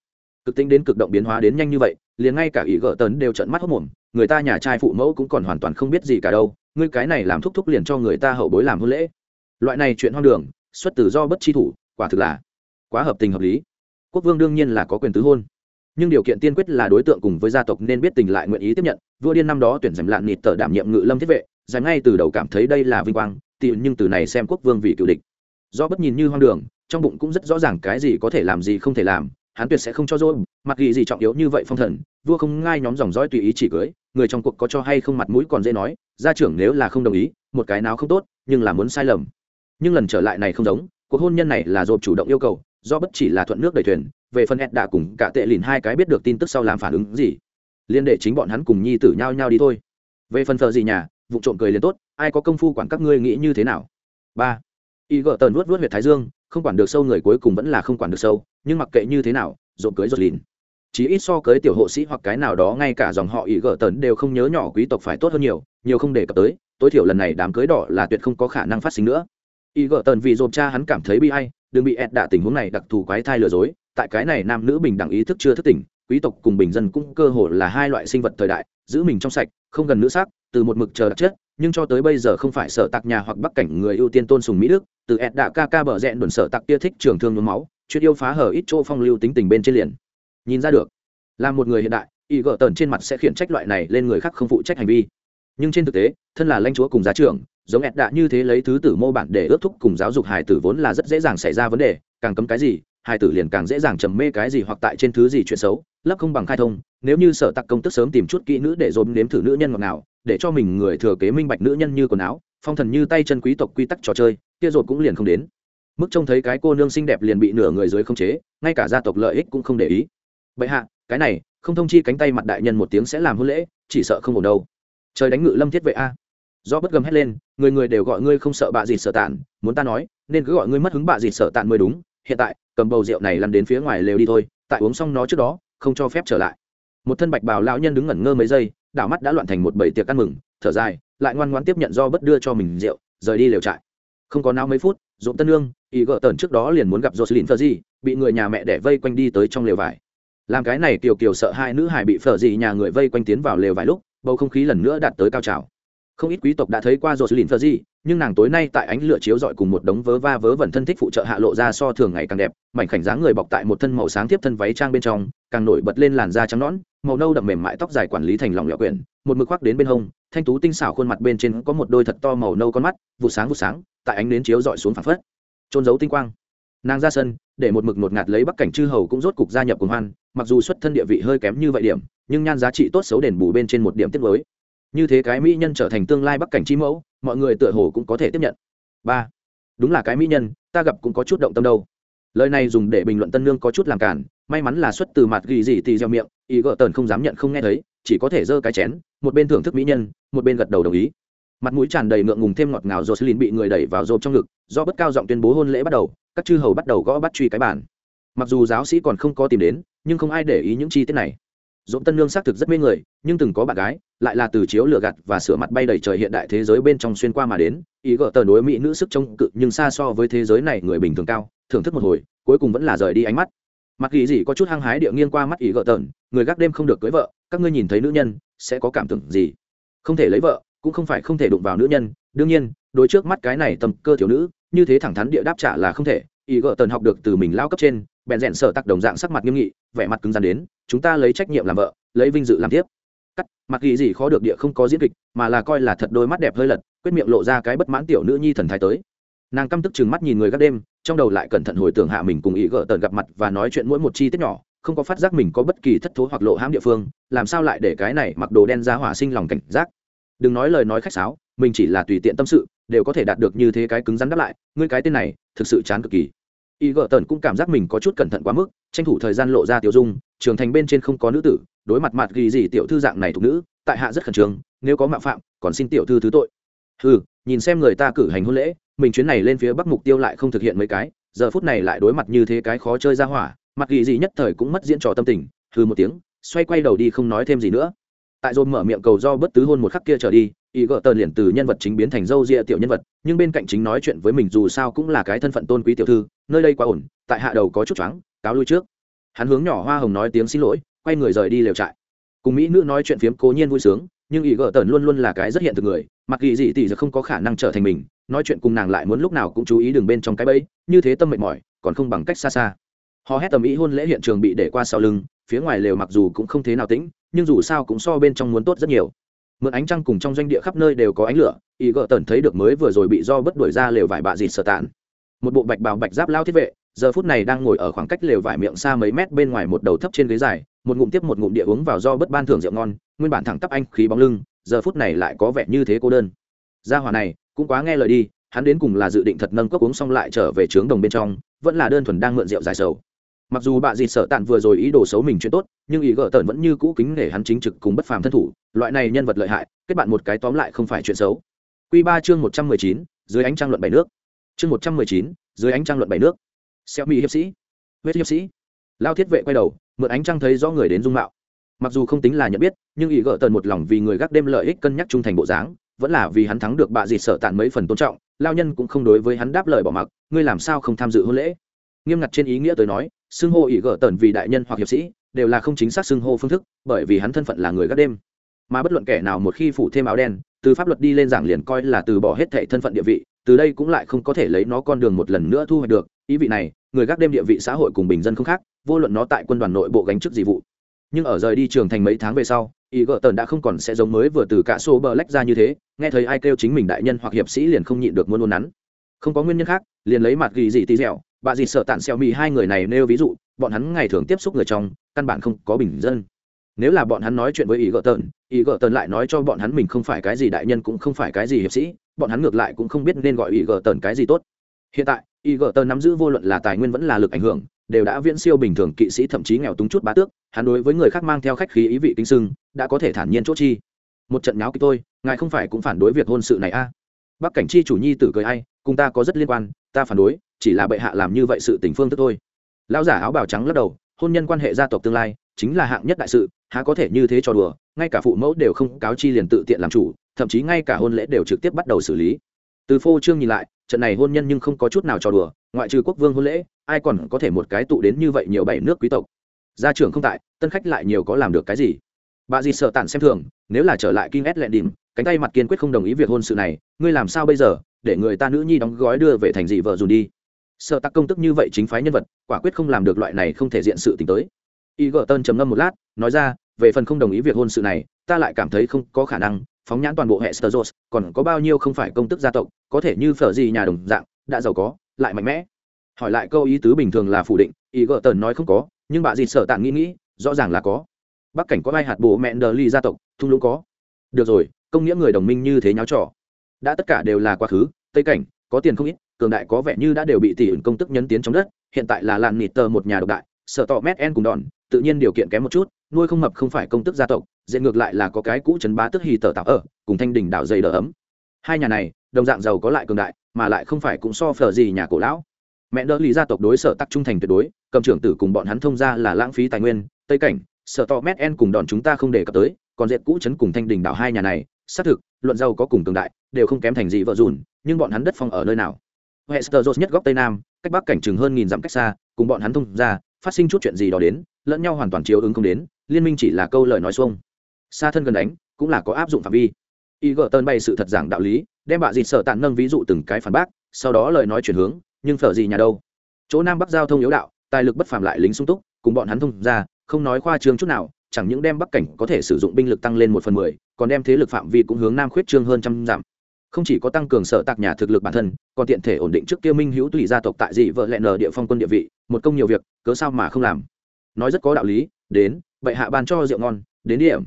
Cực tính đến cực động biến hóa đến nhanh như vậy, liền ngay cả ý gỡ tấn đều trận mắt hốc mồm, người ta nhà trai phụ mẫu cũng còn hoàn toàn không biết gì cả đâu, ngươi cái này làm thúc thúc liền cho người ta hậu bối làm hôn lễ. Loại này chuyện hoang đường, xuất từ do bất chi thủ, quả thực là quá hợp tình hợp lý. Quốc vương đương nhiên là có quyền tứ hôn nhưng điều kiện tiên quyết là đối tượng cùng với gia tộc nên biết tình lại nguyện ý tiếp nhận. Vua điên năm đó tuyển giành lạn nịt tờ đảm nhiệm ngự lâm thiết vệ, giành ngay từ đầu cảm thấy đây là vinh quang tị nhưng từ này xem quốc vương vì cựu địch. Do bất nhìn như hoang đường, trong bụng cũng rất rõ ràng cái gì có thể làm gì không thể làm, hắn tuyệt sẽ không cho dôi mặc ghi gì trọng yếu như vậy phong thần, vua không ngai nhóm dòng dõi tùy ý chỉ cưới, người trong cuộc có cho hay không mặt mũi còn dễ nói, gia trưởng nếu là không đồng ý, một cái nào không tốt, nhưng là muốn sai lầm. Nhưng lần trở lại này không giống, cuộc hôn nhân này là dồn chủ động yêu cầu, do bất chỉ là thuận nước đầy thuyền về phần ed đã cùng cả tệ lìn hai cái biết được tin tức sau làm phản ứng gì, liên đệ chính bọn hắn cùng nhi tử nhau nhau đi thôi. Về phần thờ gì nhà, vụ trộm cười liền tốt, ai có công phu quản các ngươi nghĩ như thế nào? Ba y gợ tần vuốt vuốt huyệt thái dương, không quản được sâu người cuối cùng vẫn là không quản được sâu, nhưng mặc kệ như thế nào, rộn cưới rột lìn. Chỉ ít so cưới tiểu hộ sĩ hoặc cái nào đó, ngay cả dòng họ y gở tần đều không nhớ nhỏ quý tộc phải tốt hơn nhiều nhiều không đề cập tới, tối thiểu lần này đám cưới đỏ là tuyệt không có khả năng phát sinh nữa. Y gở tần vì dồn cha hắn cảm thấy bi hay đừng bị ẹt đạ tình huống này đặc thù quái thai lừa dối tại cái này nam nữ bình đẳng ý thức chưa thức tỉnh, quý tộc cùng bình dân cũng cơ hồ là hai loại sinh vật thời đại, giữ mình trong sạch, không gần nữ sắc, từ một mực chờ đặc chất, nhưng cho tới bây giờ không phải sở tạc nhà hoặc bắc cảnh người ưu tiên tôn sùng mỹ đức, từ ẹt đạ ca ca bờ rẽn đồn sở tạc kia thích trường thương nhuốm máu chuyện yêu phá hở ít chỗ phong lưu tính tình bên trên liền. Nhìn ra được, là một người hiện đại, y gợ tần trên mặt sẽ khiển trách loại này lên người khác không phụ trách hành vi. Nhưng trên thực tế, thân là lãnh chúa cùng giá trưởng, giống ẹt đạ như thế lấy thứ tử mô bản để ước thúc cùng giáo dục hài tử vốn là rất dễ dàng xảy ra vấn đề, càng cấm cái gì hai tử liền càng dễ dàng trầm mê cái gì hoặc tại trên thứ gì chuyện xấu lấp không bằng khai thông, nếu như sở tặc công tức sớm tìm chút kỹ nữ để dồn nếm thử nữ nhân ngọt nào để cho mình người thừa kế minh bạch nữ nhân như quần áo, phong thần như tay chân quý tộc quy tắc trò chơi, kia dồn cũng liền không đến. Mức trông thấy cái cô nương xinh đẹp liền bị nửa người dưới không chế, ngay cả gia tộc lợi ích cũng không để ý. Bệ hạ, cái này, không thông chi cánh tay mặt đại nhân một tiếng sẽ làm hôn lễ, chỉ sợ không ổn đâu. Trời đánh ngự lâm thiết vệ a. Do bất gầm hét lên, người người đều gọi ngươi không sợ bạ gì sợ tàn muốn ta nói, nên cứ gọi ngươi mất hứng bạ gì sợ tàn mới đúng, hiện tại cầm bầu rượu này lăn đến phía ngoài lều đi thôi, tại uống xong nó trước đó, không cho phép trở lại. Một thân bạch bào lão nhân đứng ngẩn ngơ mấy giây, đảo mắt đã loạn thành một bầy tiệc ăn mừng, thở dài, lại ngoan ngoãn tiếp nhận do bất đưa cho mình rượu, rời đi lều trại. Không có nào mấy phút dũng tân lương ý gỡ tần trước đó liền muốn gặp jocelyn phờ gì bị người nhà mẹ đẻ vây quanh đi tới trong lều vải. Làm cái này kiều kiều sợ hai nữ hải bị phở gì nhà người vây quanh tiến vào lều vài lúc, bầu không khí lần nữa đạt tới cao trào không ít quý tộc đã thấy qua rồi xử lìn phơ gì nhưng nàng tối nay tại ánh lửa chiếu dọi cùng một đống vớ va vớ vẩn thân thích phụ trợ hạ lộ ra so thường ngày càng đẹp, mảnh khảnh dáng người bọc tại một thân màu sáng tiếp thân váy trang bên trong, càng nổi bật lên làn da trắng nõn, màu nâu đậm mềm mại tóc dài quản lý thành lòng lẹo quyển, một mực khoác đến bên hông, thanh tú tinh xảo khuôn mặt bên trên có một đôi thật to màu nâu con mắt vụ sáng vụ sáng, tại ánh nến chiếu dọi xuống phảng phất trôn giấu tinh quang. Nàng ra sân, để một mực một ngạt lấy bắc cảnh chư hầu cũng rốt cục gia nhập cùng hoan, mặc dù xuất thân địa vị hơi kém như vậy điểm, nhưng nhan giá trị tốt xấu đền bù bên trên một điểm tiết mới như thế cái mỹ nhân trở thành tương lai bắc cảnh chi mẫu, mọi người tựa hồ cũng có thể tiếp nhận. Ba, đúng là cái mỹ nhân, ta gặp cũng có chút động tâm đâu. Lời này dùng để bình luận tân nương có chút làm cản may mắn là xuất từ mặt ghi gì thì gieo miệng, ý gợ tần không dám nhận không nghe thấy, chỉ có thể giơ cái chén, một bên thưởng thức mỹ nhân, một bên gật đầu đồng ý. Mặt mũi tràn đầy ngượng ngùng thêm ngọt ngào rồi Jocelyn bị người đẩy vào rộp trong ngực, do bất cao giọng tuyên bố hôn lễ bắt đầu, các chư hầu bắt đầu gõ bắt truy cái bản mặc dù giáo sĩ còn không có tìm đến, nhưng không ai để ý những chi tiết này dũng tân lương xác thực rất mê người, nhưng từng có bạn gái, lại là từ chiếu lửa gặt và sửa mặt bay đầy trời hiện đại thế giới bên trong xuyên qua mà đến, ý gỡ tờ nối mỹ nữ sức trông cự nhưng xa so với thế giới này người bình thường cao, thưởng thức một hồi, cuối cùng vẫn là rời đi ánh mắt. Mặc kỳ gì có chút hăng hái địa nghiêng qua mắt ý gỡ tờn, người gác đêm không được cưới vợ, các ngươi nhìn thấy nữ nhân, sẽ có cảm tưởng gì? Không thể lấy vợ, cũng không phải không thể đụng vào nữ nhân, đương nhiên, đối trước mắt cái này tầm cơ thiếu nữ, như thế thẳng thắn địa đáp trả là không thể ý gợ tần học được từ mình lao cấp trên, bèn rẽn sở tặc đồng dạng sắc mặt nghiêm nghị, vẻ mặt cứng rắn đến, chúng ta lấy trách nhiệm làm vợ, lấy vinh dự làm tiếp. Cắt, mặc kỳ gì khó được địa không có diễn kịch, mà là coi là thật đôi mắt đẹp hơi lật, quyết miệng lộ ra cái bất mãn tiểu nữ nhi thần thái tới. Nàng căm tức chừng mắt nhìn người gác đêm, trong đầu lại cẩn thận hồi tưởng hạ mình cùng ý gợ tần gặp mặt và nói chuyện mỗi một chi tiết nhỏ, không có phát giác mình có bất kỳ thất thố hoặc lộ hãm địa phương, làm sao lại để cái này mặc đồ đen ra hỏa sinh lòng cảnh giác. Đừng nói lời nói khách sáo, mình chỉ là tùy tiện tâm sự đều có thể đạt được như thế cái cứng rắn đáp lại, ngươi cái tên này, thực sự chán cực kỳ. Y gợ tần cũng cảm giác mình có chút cẩn thận quá mức, tranh thủ thời gian lộ ra tiểu dung trường thành bên trên không có nữ tử, đối mặt mặt ghi gì tiểu thư dạng này thuộc nữ, tại hạ rất khẩn trương, nếu có mạo phạm, còn xin tiểu thư thứ tội. Ừ nhìn xem người ta cử hành hôn lễ, mình chuyến này lên phía bắc mục tiêu lại không thực hiện mấy cái, giờ phút này lại đối mặt như thế cái khó chơi ra hỏa, mặt ghi gì nhất thời cũng mất diễn trò tâm tình hư một tiếng, xoay quay đầu đi không nói thêm gì nữa. Tại dồn mở miệng cầu do bất tứ hôn một khắc kia trở đi ý gợ tờn liền từ nhân vật chính biến thành dâu rịa tiểu nhân vật, nhưng bên cạnh chính nói chuyện với mình dù sao cũng là cái thân phận tôn quý tiểu thư, nơi đây quá ổn, tại hạ đầu có chút choáng, cáo lui trước. Hắn hướng nhỏ hoa hồng nói tiếng xin lỗi, quay người rời đi lều trại. Cùng mỹ nữ nói chuyện phiếm cố nhiên vui sướng, nhưng ý gợ tờn luôn luôn là cái rất hiện thực người, mặc kỳ dị tỷ giờ không có khả năng trở thành mình, nói chuyện cùng nàng lại muốn lúc nào cũng chú ý đường bên trong cái bẫy, như thế tâm mệt mỏi, còn không bằng cách xa xa. Họ hét tầm ý hôn lễ hiện trường bị để qua sau lưng, phía ngoài lều mặc dù cũng không thế nào tĩnh, nhưng dù sao cũng so bên trong muốn tốt rất nhiều mượn ánh trăng cùng trong doanh địa khắp nơi đều có ánh lửa, y gợ tần thấy được mới vừa rồi bị do bất đuổi ra lều vải bạ dịt sơ tàn một bộ bạch bào bạch giáp lao thiết vệ, giờ phút này đang ngồi ở khoảng cách lều vải miệng xa mấy mét bên ngoài một đầu thấp trên ghế dài, một ngụm tiếp một ngụm địa uống vào do bất ban thưởng rượu ngon, nguyên bản thẳng tắp anh khí bóng lưng, giờ phút này lại có vẻ như thế cô đơn. Gia hỏa này, cũng quá nghe lời đi, hắn đến cùng là dự định thật nâng cốc uống xong lại trở về trướng đồng bên trong, vẫn là đơn thuần đang mượn rượu dài sầu mặc dù bà dịt sợ tàn vừa rồi ý đồ xấu mình chuyện tốt, nhưng ý gỡ tần vẫn như cũ kính để hắn chính trực cùng bất phàm thân thủ, loại này nhân vật lợi hại, kết bạn một cái tóm lại không phải chuyện xấu. Q ba chương một trăm mười chín, dưới ánh trăng luận bảy nước. Chương một trăm mười chín, dưới ánh trăng luận bảy nước. Xeo mỹ hiệp sĩ. Huyết hiệp sĩ. Lao thiết vệ quay đầu, mượn ánh trăng thấy rõ người đến dung mạo. Mặc dù không tính là nhận biết, nhưng ý gỡ tần một lòng vì người gác đêm lợi ích cân nhắc trung thành bộ dáng, vẫn là vì hắn thắng được bà dịt sợ tàn mấy phần tôn trọng, lao nhân cũng không đối với hắn đáp lời bỏ mặc, ngươi làm sao không tham dự hôn lễ? Nghiêm ngặt trên ý nghĩa tới nói xưng hô ỷ gỡ tần vì đại nhân hoặc hiệp sĩ, đều là không chính xác xưng hô phương thức, bởi vì hắn thân phận là người gác đêm. Mà bất luận kẻ nào một khi phủ thêm áo đen, từ pháp luật đi lên giảng liền coi là từ bỏ hết thệ thân phận địa vị, từ đây cũng lại không có thể lấy nó con đường một lần nữa thu hoạch được, ý vị này, người gác đêm địa vị xã hội cùng bình dân không khác, vô luận nó tại quân đoàn nội bộ gánh chức gì vụ. Nhưng ở rời đi trường thành mấy tháng về sau ý gợ tần đã không còn sẽ giống mới vừa từ cả số bờ lách ra như thế, nghe thấy ai kêu chính mình đại nhân hoặc hiệp sĩ liền không nhịn được muốn nôn nắn. Không có nguyên nhân khác, liền lấy mặt ghi dị tí dẻo bà dì sợ tàn xeo mì hai người này nêu ví dụ, bọn hắn ngày thường tiếp xúc người trong, căn bản không có bình dân. Nếu là bọn hắn nói chuyện với ý gợ tần ý gợ tần lại nói cho bọn hắn mình không phải cái gì đại nhân cũng không phải cái gì hiệp sĩ, bọn hắn ngược lại cũng không biết nên gọi ý gợ tần cái gì tốt. Hiện tại ý gợ tần nắm giữ vô luận là tài nguyên vẫn là lực ảnh hưởng, đều đã viễn siêu bình thường kỵ sĩ thậm chí nghèo túng chút bá tước, hắn đối với người khác mang theo khách khí ý vị kính sưng, đã có thể thản nhiên chốt chi. Một trận nháo kịch tôi ngài không phải cũng phản đối việc hôn sự này a? À? bắc cảnh chi chủ nhi tử cười ai, cùng ta có rất liên quan, ta phản đối chỉ là bệ hạ làm như vậy sự tình phương thức thôi. Lão giả áo bào trắng lắc đầu, hôn nhân quan hệ gia tộc tương lai, chính là hạng nhất đại sự, há có thể như thế cho đùa, ngay cả phụ mẫu đều không cáo chi liền tự tiện làm chủ, thậm chí ngay cả hôn lễ đều trực tiếp bắt đầu xử lý. Từ phô trương nhìn lại, trận này hôn nhân nhưng không có chút nào cho đùa, ngoại trừ quốc vương hôn lễ, ai còn có thể một cái tụ đến như vậy nhiều bảy nước quý tộc. Gia trưởng không tại, tân khách lại nhiều có làm được cái gì? Bà gì sợ tản xem thường, nếu là trở lại kinh ét lẹn đìm cánh tay mặt kiên quyết không đồng ý việc hôn sự này, ngươi làm sao bây giờ, để người ta nữ nhi đóng gói đưa về thành dị vợ dùn đi sợ tắc công tức như vậy chính phái nhân vật, quả quyết không làm được loại này không thể diện sự t tới. Y gờ tân trầm ngâm một lát, nói ra, về phần không đồng ý việc hôn sự này, ta lại cảm thấy không có khả năng, phóng nhãn toàn bộ hệ sơ còn có bao nhiêu không phải công tức gia tộc, có thể như phở gì nhà đồng dạng, đã giàu có, lại mạnh mẽ. Hỏi lại câu ý tứ bình thường là phủ định y gờ tần nói không có, nhưng bà dịt sợ tạng nghĩ nghĩ, rõ ràng là có. Bắc cảnh có ai hạt bộ mẹ đờ ly gia tộc, thung lũng có. Được rồi, công nghĩa người đồng minh như thế nháo trò. Đã tất cả đều là quá khứ, tây cảnh, có tiền không ít cường đại có vẻ như đã đều bị tỷ ẩn công tức nhấn tiến trong đất, hiện tại là làn nịt tờ một nhà độc đại, sợ tỏ mét en cùng đòn, tự nhiên điều kiện kém một chút, nuôi không mập không phải công tức gia tộc diện ngược lại là có cái cũ trấn bá tức hì tờ tạo ở, cùng thanh đình đảo dày đỡ ấm. Hai nhà này, đồng dạng giàu có lại cường đại, mà lại không phải cũng so phở gì nhà cổ lão. Mẹ đỡ lý gia tộc đối sở tắc trung thành tuyệt đối, cầm trưởng tử cùng bọn hắn thông ra là lãng phí tài nguyên, tây cảnh sở to mét en cùng đòn chúng ta không đề cập tới, còn dệt cũ trấn cùng thanh đình đảo hai nhà này, xác thực, luận giàu có cùng cường đại, đều không kém thành gì vợ dùn, nhưng bọn hắn đất phong ở nơi nào? Westeros nhất góc tây nam, cách bắc cảnh chừng hơn nghìn dặm cách xa, cùng bọn hắn thông ra, phát sinh chút chuyện gì đó đến, lẫn nhau hoàn toàn chiếu ứng không đến, liên minh chỉ là câu lời nói xuông. Xa thân gần đánh, cũng là có áp dụng phạm vi. Y bày sự thật giảng đạo lý, đem bạ dịt sở tạn nâng ví dụ từng cái phản bác, sau đó lời nói chuyển hướng, nhưng phở gì nhà đâu? Chỗ nam bắc giao thông yếu đạo, tài lực bất phàm lại lính sung túc, cùng bọn hắn thông ra, không nói khoa trương chút nào, chẳng những đem bắc cảnh có thể sử dụng binh lực tăng lên một phần mười, còn đem thế lực phạm vi cũng hướng nam khuyết trương hơn trăm dặm không chỉ có tăng cường sở tạc nhà thực lực bản thân, còn tiện thể ổn định trước kia minh hữu tùy gia tộc tại dị vợ lẹ nờ địa phong quân địa vị, một công nhiều việc, cớ sao mà không làm. Nói rất có đạo lý, đến, bệ hạ ban cho rượu ngon, đến điểm.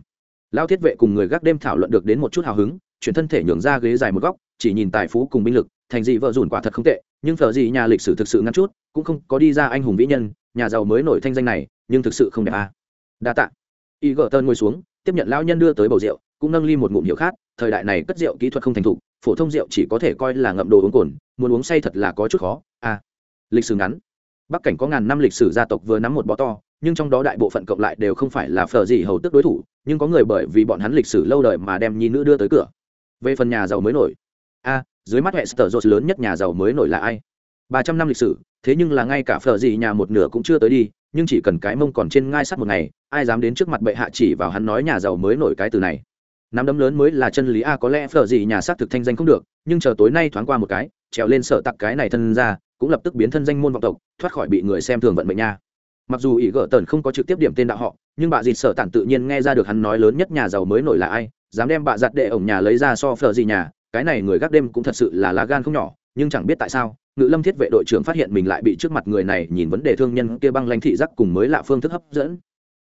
Lao thiết vệ cùng người gác đêm thảo luận được đến một chút hào hứng, chuyển thân thể nhường ra ghế dài một góc, chỉ nhìn tài phú cùng binh lực, thành dị vợ dùn quả thật không tệ, nhưng thờ gì nhà lịch sử thực sự ngắn chút, cũng không có đi ra anh hùng vĩ nhân, nhà giàu mới nổi thanh danh này, nhưng thực sự không đẹp à. đa tạ. Y gờ tơn ngồi xuống, tiếp nhận lão nhân đưa tới bầu rượu, cũng nâng ly một ngụm hiệu khác, thời đại này cất rượu kỹ thuật không thành thục phổ thông rượu chỉ có thể coi là ngậm đồ uống cồn, muốn uống say thật là có chút khó. À lịch sử ngắn. Bắc cảnh có ngàn năm lịch sử gia tộc vừa nắm một bó to, nhưng trong đó đại bộ phận cộng lại đều không phải là phở gì hầu tức đối thủ, nhưng có người bởi vì bọn hắn lịch sử lâu đời mà đem nhi nữ đưa tới cửa. Về phần nhà giàu mới nổi. A dưới mắt hệ sở dột lớn nhất nhà giàu mới nổi là ai? Ba trăm năm lịch sử, thế nhưng là ngay cả phở gì nhà một nửa cũng chưa tới đi, nhưng chỉ cần cái mông còn trên ngai sắt một ngày, ai dám đến trước mặt bệ hạ chỉ vào hắn nói nhà giàu mới nổi cái từ này? Nắm đấm lớn mới là chân lý a, có lẽ phở gì nhà xác thực thanh danh không được, nhưng chờ tối nay thoáng qua một cái, trèo lên sợ tặc cái này thân ra, cũng lập tức biến thân danh môn vọng tộc, thoát khỏi bị người xem thường vận mệnh nha. Mặc dù ỷ gỡ tần không có trực tiếp điểm tên đạo họ, nhưng bà dịt sợ tản tự nhiên nghe ra được hắn nói lớn nhất nhà giàu mới nổi là ai, dám đem bà giặt đệ ổng nhà lấy ra so phở gì nhà, cái này người gác đêm cũng thật sự là lá gan không nhỏ, nhưng chẳng biết tại sao, ngự lâm thiết vệ đội trưởng phát hiện mình lại bị trước mặt người này nhìn vấn đề thương nhân kia băng lãnh thị giác cùng mới lạ phương thức hấp dẫn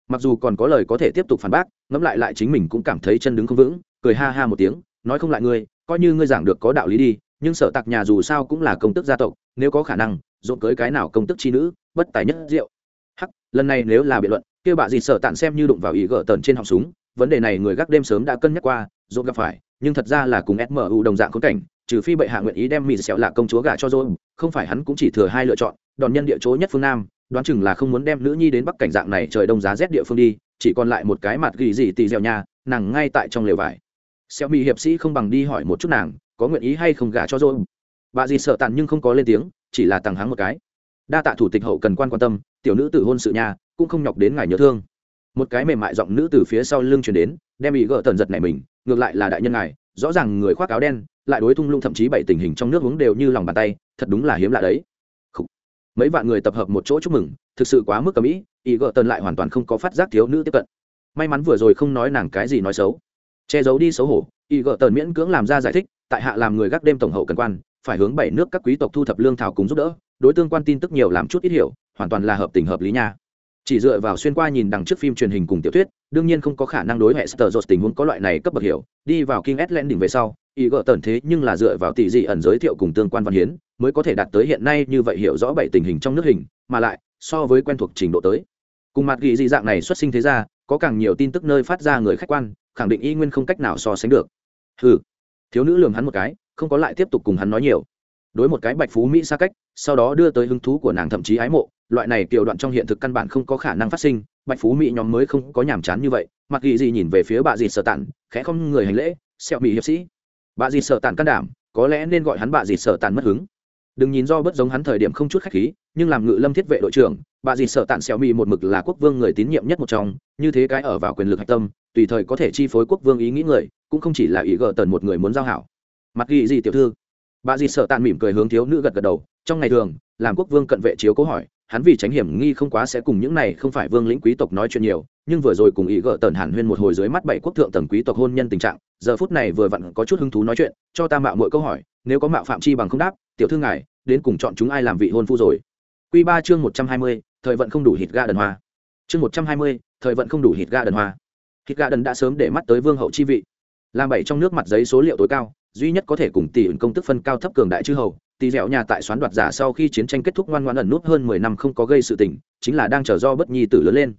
mặc dù còn có lời có thể tiếp tục phản bác, ngẫm lại lại chính mình cũng cảm thấy chân đứng không vững, cười ha ha một tiếng, nói không lại ngươi, coi như ngươi giảng được có đạo lý đi, nhưng sở tạc nhà dù sao cũng là công tức gia tộc, nếu có khả năng dộn cưới cái nào công tức chi nữ, bất tài nhất rượu hắc, lần này nếu là biện luận, kia bà gì sở tạn xem như đụng vào ý gỡ tần trên họng súng, vấn đề này người gác đêm sớm đã cân nhắc qua dộn gặp phải, nhưng thật ra là cùng smu đồng dạng khốn cảnh, trừ phi bệ hạ nguyện ý đem mỹ xẹo là công chúa gả cho dồn không phải hắn cũng chỉ thừa hai lựa chọn, đòn nhân địa chỗ nhất phương nam đoán chừng là không muốn đem nữ nhi đến bắc cảnh dạng này trời đông giá rét địa phương đi, chỉ còn lại một cái mặt gỉ gì tì dẻo nhà, nàng ngay tại trong lều vải. Xeo mỹ hiệp sĩ không bằng đi hỏi một chút nàng, có nguyện ý hay không gả cho rồi. bà gì sợ tàn nhưng không có lên tiếng, chỉ là tàng háng một cái. Đa tạ thủ tịch hậu cần quan quan tâm, tiểu nữ tử hôn sự nhà, cũng không nhọc đến ngài nhớ thương. Một cái mềm mại giọng nữ từ phía sau lưng chuyển đến, đem bị gỡ tần giật này mình, ngược lại là đại nhân ngài, rõ ràng người khoác áo đen, lại đối thung lũng thậm chí bảy tình hình trong nước uống đều như lòng bàn tay, thật đúng là hiếm lạ đấy mấy vạn người tập hợp một chỗ chúc mừng, thực sự quá mức cầm ĩ ý gợ tần lại hoàn toàn không có phát giác thiếu nữ tiếp cận. May mắn vừa rồi không nói nàng cái gì nói xấu. Che giấu đi xấu hổ, ý gợ tần miễn cưỡng làm ra giải thích, tại hạ làm người gác đêm tổng hậu cần quan, phải hướng bảy nước các quý tộc thu thập lương thảo cùng giúp đỡ, đối tương quan tin tức nhiều làm chút ít hiểu, hoàn toàn là hợp tình hợp lý nha chỉ dựa vào xuyên qua nhìn đằng trước phim truyền hình cùng tiểu thuyết, đương nhiên không có khả năng đối hệ sờ dột tình huống có loại này cấp bậc hiểu. Đi vào kinh s len đỉnh về sau ý gỡ tần thế nhưng là dựa vào tỷ dị ẩn giới thiệu cùng tương quan văn hiến, mới có thể đạt tới hiện nay như vậy hiểu rõ bảy tình hình trong nước hình, mà lại, so với quen thuộc trình độ tới. Cùng mặt ghi dị dạng này xuất sinh thế ra có càng nhiều tin tức nơi phát ra người khách quan, khẳng định y nguyên không cách nào so sánh được. Hừ. Thiếu nữ lường hắn một cái, không có lại tiếp tục cùng hắn nói nhiều. Đối một cái bạch phú mỹ xa cách, sau đó đưa tới hứng thú của nàng thậm chí ái mộ loại này kiểu đoạn trong hiện thực căn bản không có khả năng phát sinh, bạch phú mỹ nhóm mới không có nhàm chán như vậy, mặc ghi gì nhìn về phía bà dì sợ tản, khẽ không người hành lễ, sẹo mỹ hiệp sĩ. Bà dì sợ tản can đảm, có lẽ nên gọi hắn bà dì sợ tản mất hứng. Đừng nhìn do bất giống hắn thời điểm không chút khách khí, nhưng làm ngự lâm thiết vệ đội trưởng, bà dì sợ tản sẹo mỹ một mực là quốc vương người tín nhiệm nhất một trong, như thế cái ở vào quyền lực hạch tâm, tùy thời có thể chi phối quốc vương ý nghĩ người, cũng không chỉ là ý gờ tần một người muốn giao hảo. Mặc ghi gì tiểu thư. Bà dì sợ tản mỉm cười hướng thiếu nữ gật gật đầu, trong ngày thường, làm quốc vương cận vệ chiếu cố hỏi hắn vì tránh hiểm nghi không quá sẽ cùng những này không phải vương lĩnh quý tộc nói chuyện nhiều, nhưng vừa rồi cùng ý gỡ tần hàn huyên một hồi dưới mắt bảy quốc thượng tầng quý tộc hôn nhân tình trạng, giờ phút này vừa vặn có chút hứng thú nói chuyện, cho ta mạo mọi câu hỏi, nếu có mạo phạm chi bằng không đáp, tiểu thư ngài, đến cùng chọn chúng ai làm vị hôn phu rồi? Q ba chương một trăm hai mươi, thời vận không đủ hít ga đần hoa. Chương một trăm hai mươi, thời vận không đủ hít ga đần hoa. Hít ga đần đã sớm để mắt tới vương hậu chi vị. Làm bảy trong nước mặt giấy số liệu tối cao, duy nhất có thể cùng tỷ ứng công tức phân cao thấp cường đại chư hầu tỷ dẻo nhà tại xoán đoạt giả sau khi chiến tranh kết thúc ngoan ngoãn ẩn nút hơn mười năm không có gây sự tình chính là đang chờ do bất nhi tử lớn lên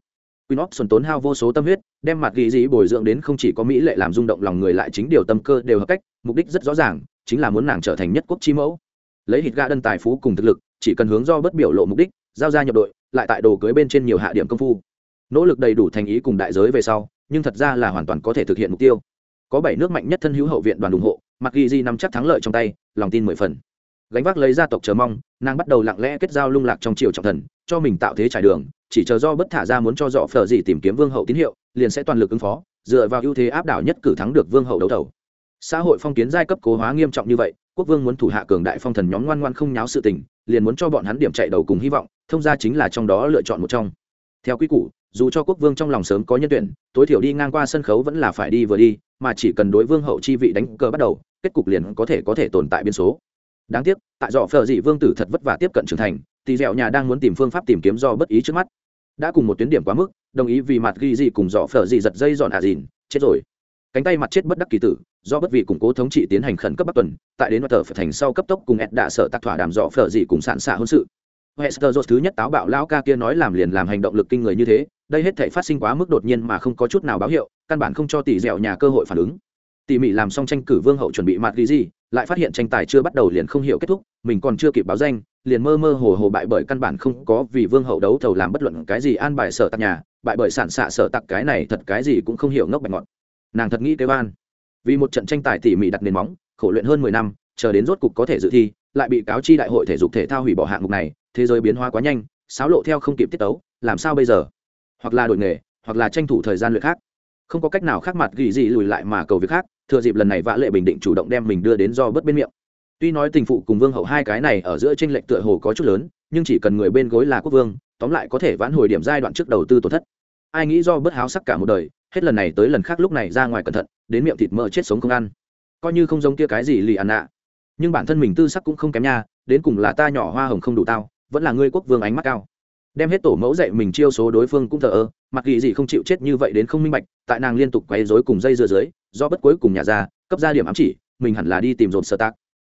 Queen Option tốn hao vô số tâm huyết, đem mặt ghi dĩ bồi dưỡng đến không chỉ có mỹ lệ làm rung động lòng người lại chính điều tâm cơ đều hợp cách, mục đích rất rõ ràng, chính là muốn nàng trở thành nhất quốc chi mẫu. Lấy hịt gã đơn tài phú cùng thực lực, chỉ cần hướng do bất biểu lộ mục đích, giao ra nhập đội, lại tại đồ cưới bên trên nhiều hạ điểm công phu. Nỗ lực đầy đủ thành ý cùng đại giới về sau, nhưng thật ra là hoàn toàn có thể thực hiện mục tiêu. Có bảy nước mạnh nhất thân hữu hậu viện đoàn ủng hộ, Mặc Ghi Di nắm chắc thắng lợi trong tay, lòng tin mười phần. Gánh vác lấy gia tộc chờ mong, nàng bắt đầu lặng lẽ kết giao lung lạc trong triều trọng thần, cho mình tạo thế trải đường, chỉ chờ do bất thả ra muốn cho dọ phở gì tìm kiếm vương hậu tín hiệu liền sẽ toàn lực ứng phó dựa vào ưu thế áp đảo nhất cử thắng được vương hậu đấu thầu. xã hội phong kiến giai cấp cố hóa nghiêm trọng như vậy quốc vương muốn thủ hạ cường đại phong thần nhóm ngoan ngoan không nháo sự tình liền muốn cho bọn hắn điểm chạy đầu cùng hy vọng thông ra chính là trong đó lựa chọn một trong theo quy củ dù cho quốc vương trong lòng sớm có nhân tuyển tối thiểu đi ngang qua sân khấu vẫn là phải đi vừa đi mà chỉ cần đối vương hậu chi vị đánh cờ bắt đầu kết cục liền có thể có thể tồn tại biên số đáng tiếc, tại dọ phở dị vương tử thật vất vả tiếp cận trưởng thành, thì dẹo nhà đang muốn tìm phương pháp tìm kiếm do bất ý trước mắt. Đã cùng một tuyến điểm quá mức, đồng ý vì mặt ghi dị cùng dọ phở dị giật dây dọn à dìn, chết rồi. Cánh tay mặt chết bất đắc kỳ tử, do bất vị củng cố thống trị tiến hành khẩn cấp bắc tuần, tại đến mặt tờ phải thành sau cấp tốc cùng ed đạ sở tạc thỏa đàm dọ phở dị cùng sạn xạ hôn sự. Hester thứ nhất táo bạo lao ca kia nói làm liền làm hành động lực kinh người như thế, đây hết thể phát sinh quá mức đột nhiên mà không có chút nào báo hiệu, căn bản không cho tỷ dẻo nhà cơ hội phản ứng. Tỉ mỉ làm xong tranh cử vương hậu chuẩn bị mặt ghi gì lại phát hiện tranh tài chưa bắt đầu liền không hiểu kết thúc, mình còn chưa kịp báo danh, liền mơ mơ hồ hồ bại bởi căn bản không có vì vương hậu đấu thầu làm bất luận cái gì an bài sở tặc nhà, bại bởi sản xạ sở tặc cái này thật cái gì cũng không hiểu ngốc bạch ngọt nàng thật nghĩ kế ban vì một trận tranh tài tỉ mỉ đặt nền móng, khổ luyện hơn mười năm, chờ đến rốt cục có thể dự thi, lại bị cáo chi đại hội thể dục thể thao hủy bỏ hạng mục này, thế giới biến hóa quá nhanh xáo lộ theo không kịp tiết tấu, làm sao bây giờ? Hoặc là đổi nghề, hoặc là tranh thủ thời gian luyện khác. Không có cách nào khác mặt gỉ gì lùi lại mà cầu việc khác thừa dịp lần này vã lệ bình định chủ động đem mình đưa đến do bớt bên miệng. Tuy nói tình phụ cùng vương hậu hai cái này ở giữa tranh lệch tựa hồ có chút lớn, nhưng chỉ cần người bên gối là quốc vương, tóm lại có thể vãn hồi điểm giai đoạn trước đầu tư tổn thất. Ai nghĩ do bớt háo sắc cả một đời, hết lần này tới lần khác lúc này ra ngoài cẩn thận, đến miệng thịt mỡ chết sống không ăn. Coi như không giống kia cái gì lì ăn nạ nhưng bản thân mình tư sắc cũng không kém nha, đến cùng là ta nhỏ hoa hồng không đủ tao, vẫn là ngươi quốc vương ánh mắt cao. Đem hết tổ mẫu dạy mình chiêu số đối phương cũng thờ ơ, mặc ghi gì không chịu chết như vậy đến không minh bạch, tại nàng liên tục quay rối cùng dây dưa dưới do bất cuối cùng nhà ra, cấp ra điểm ám chỉ, mình hẳn là đi tìm dồn sơ tác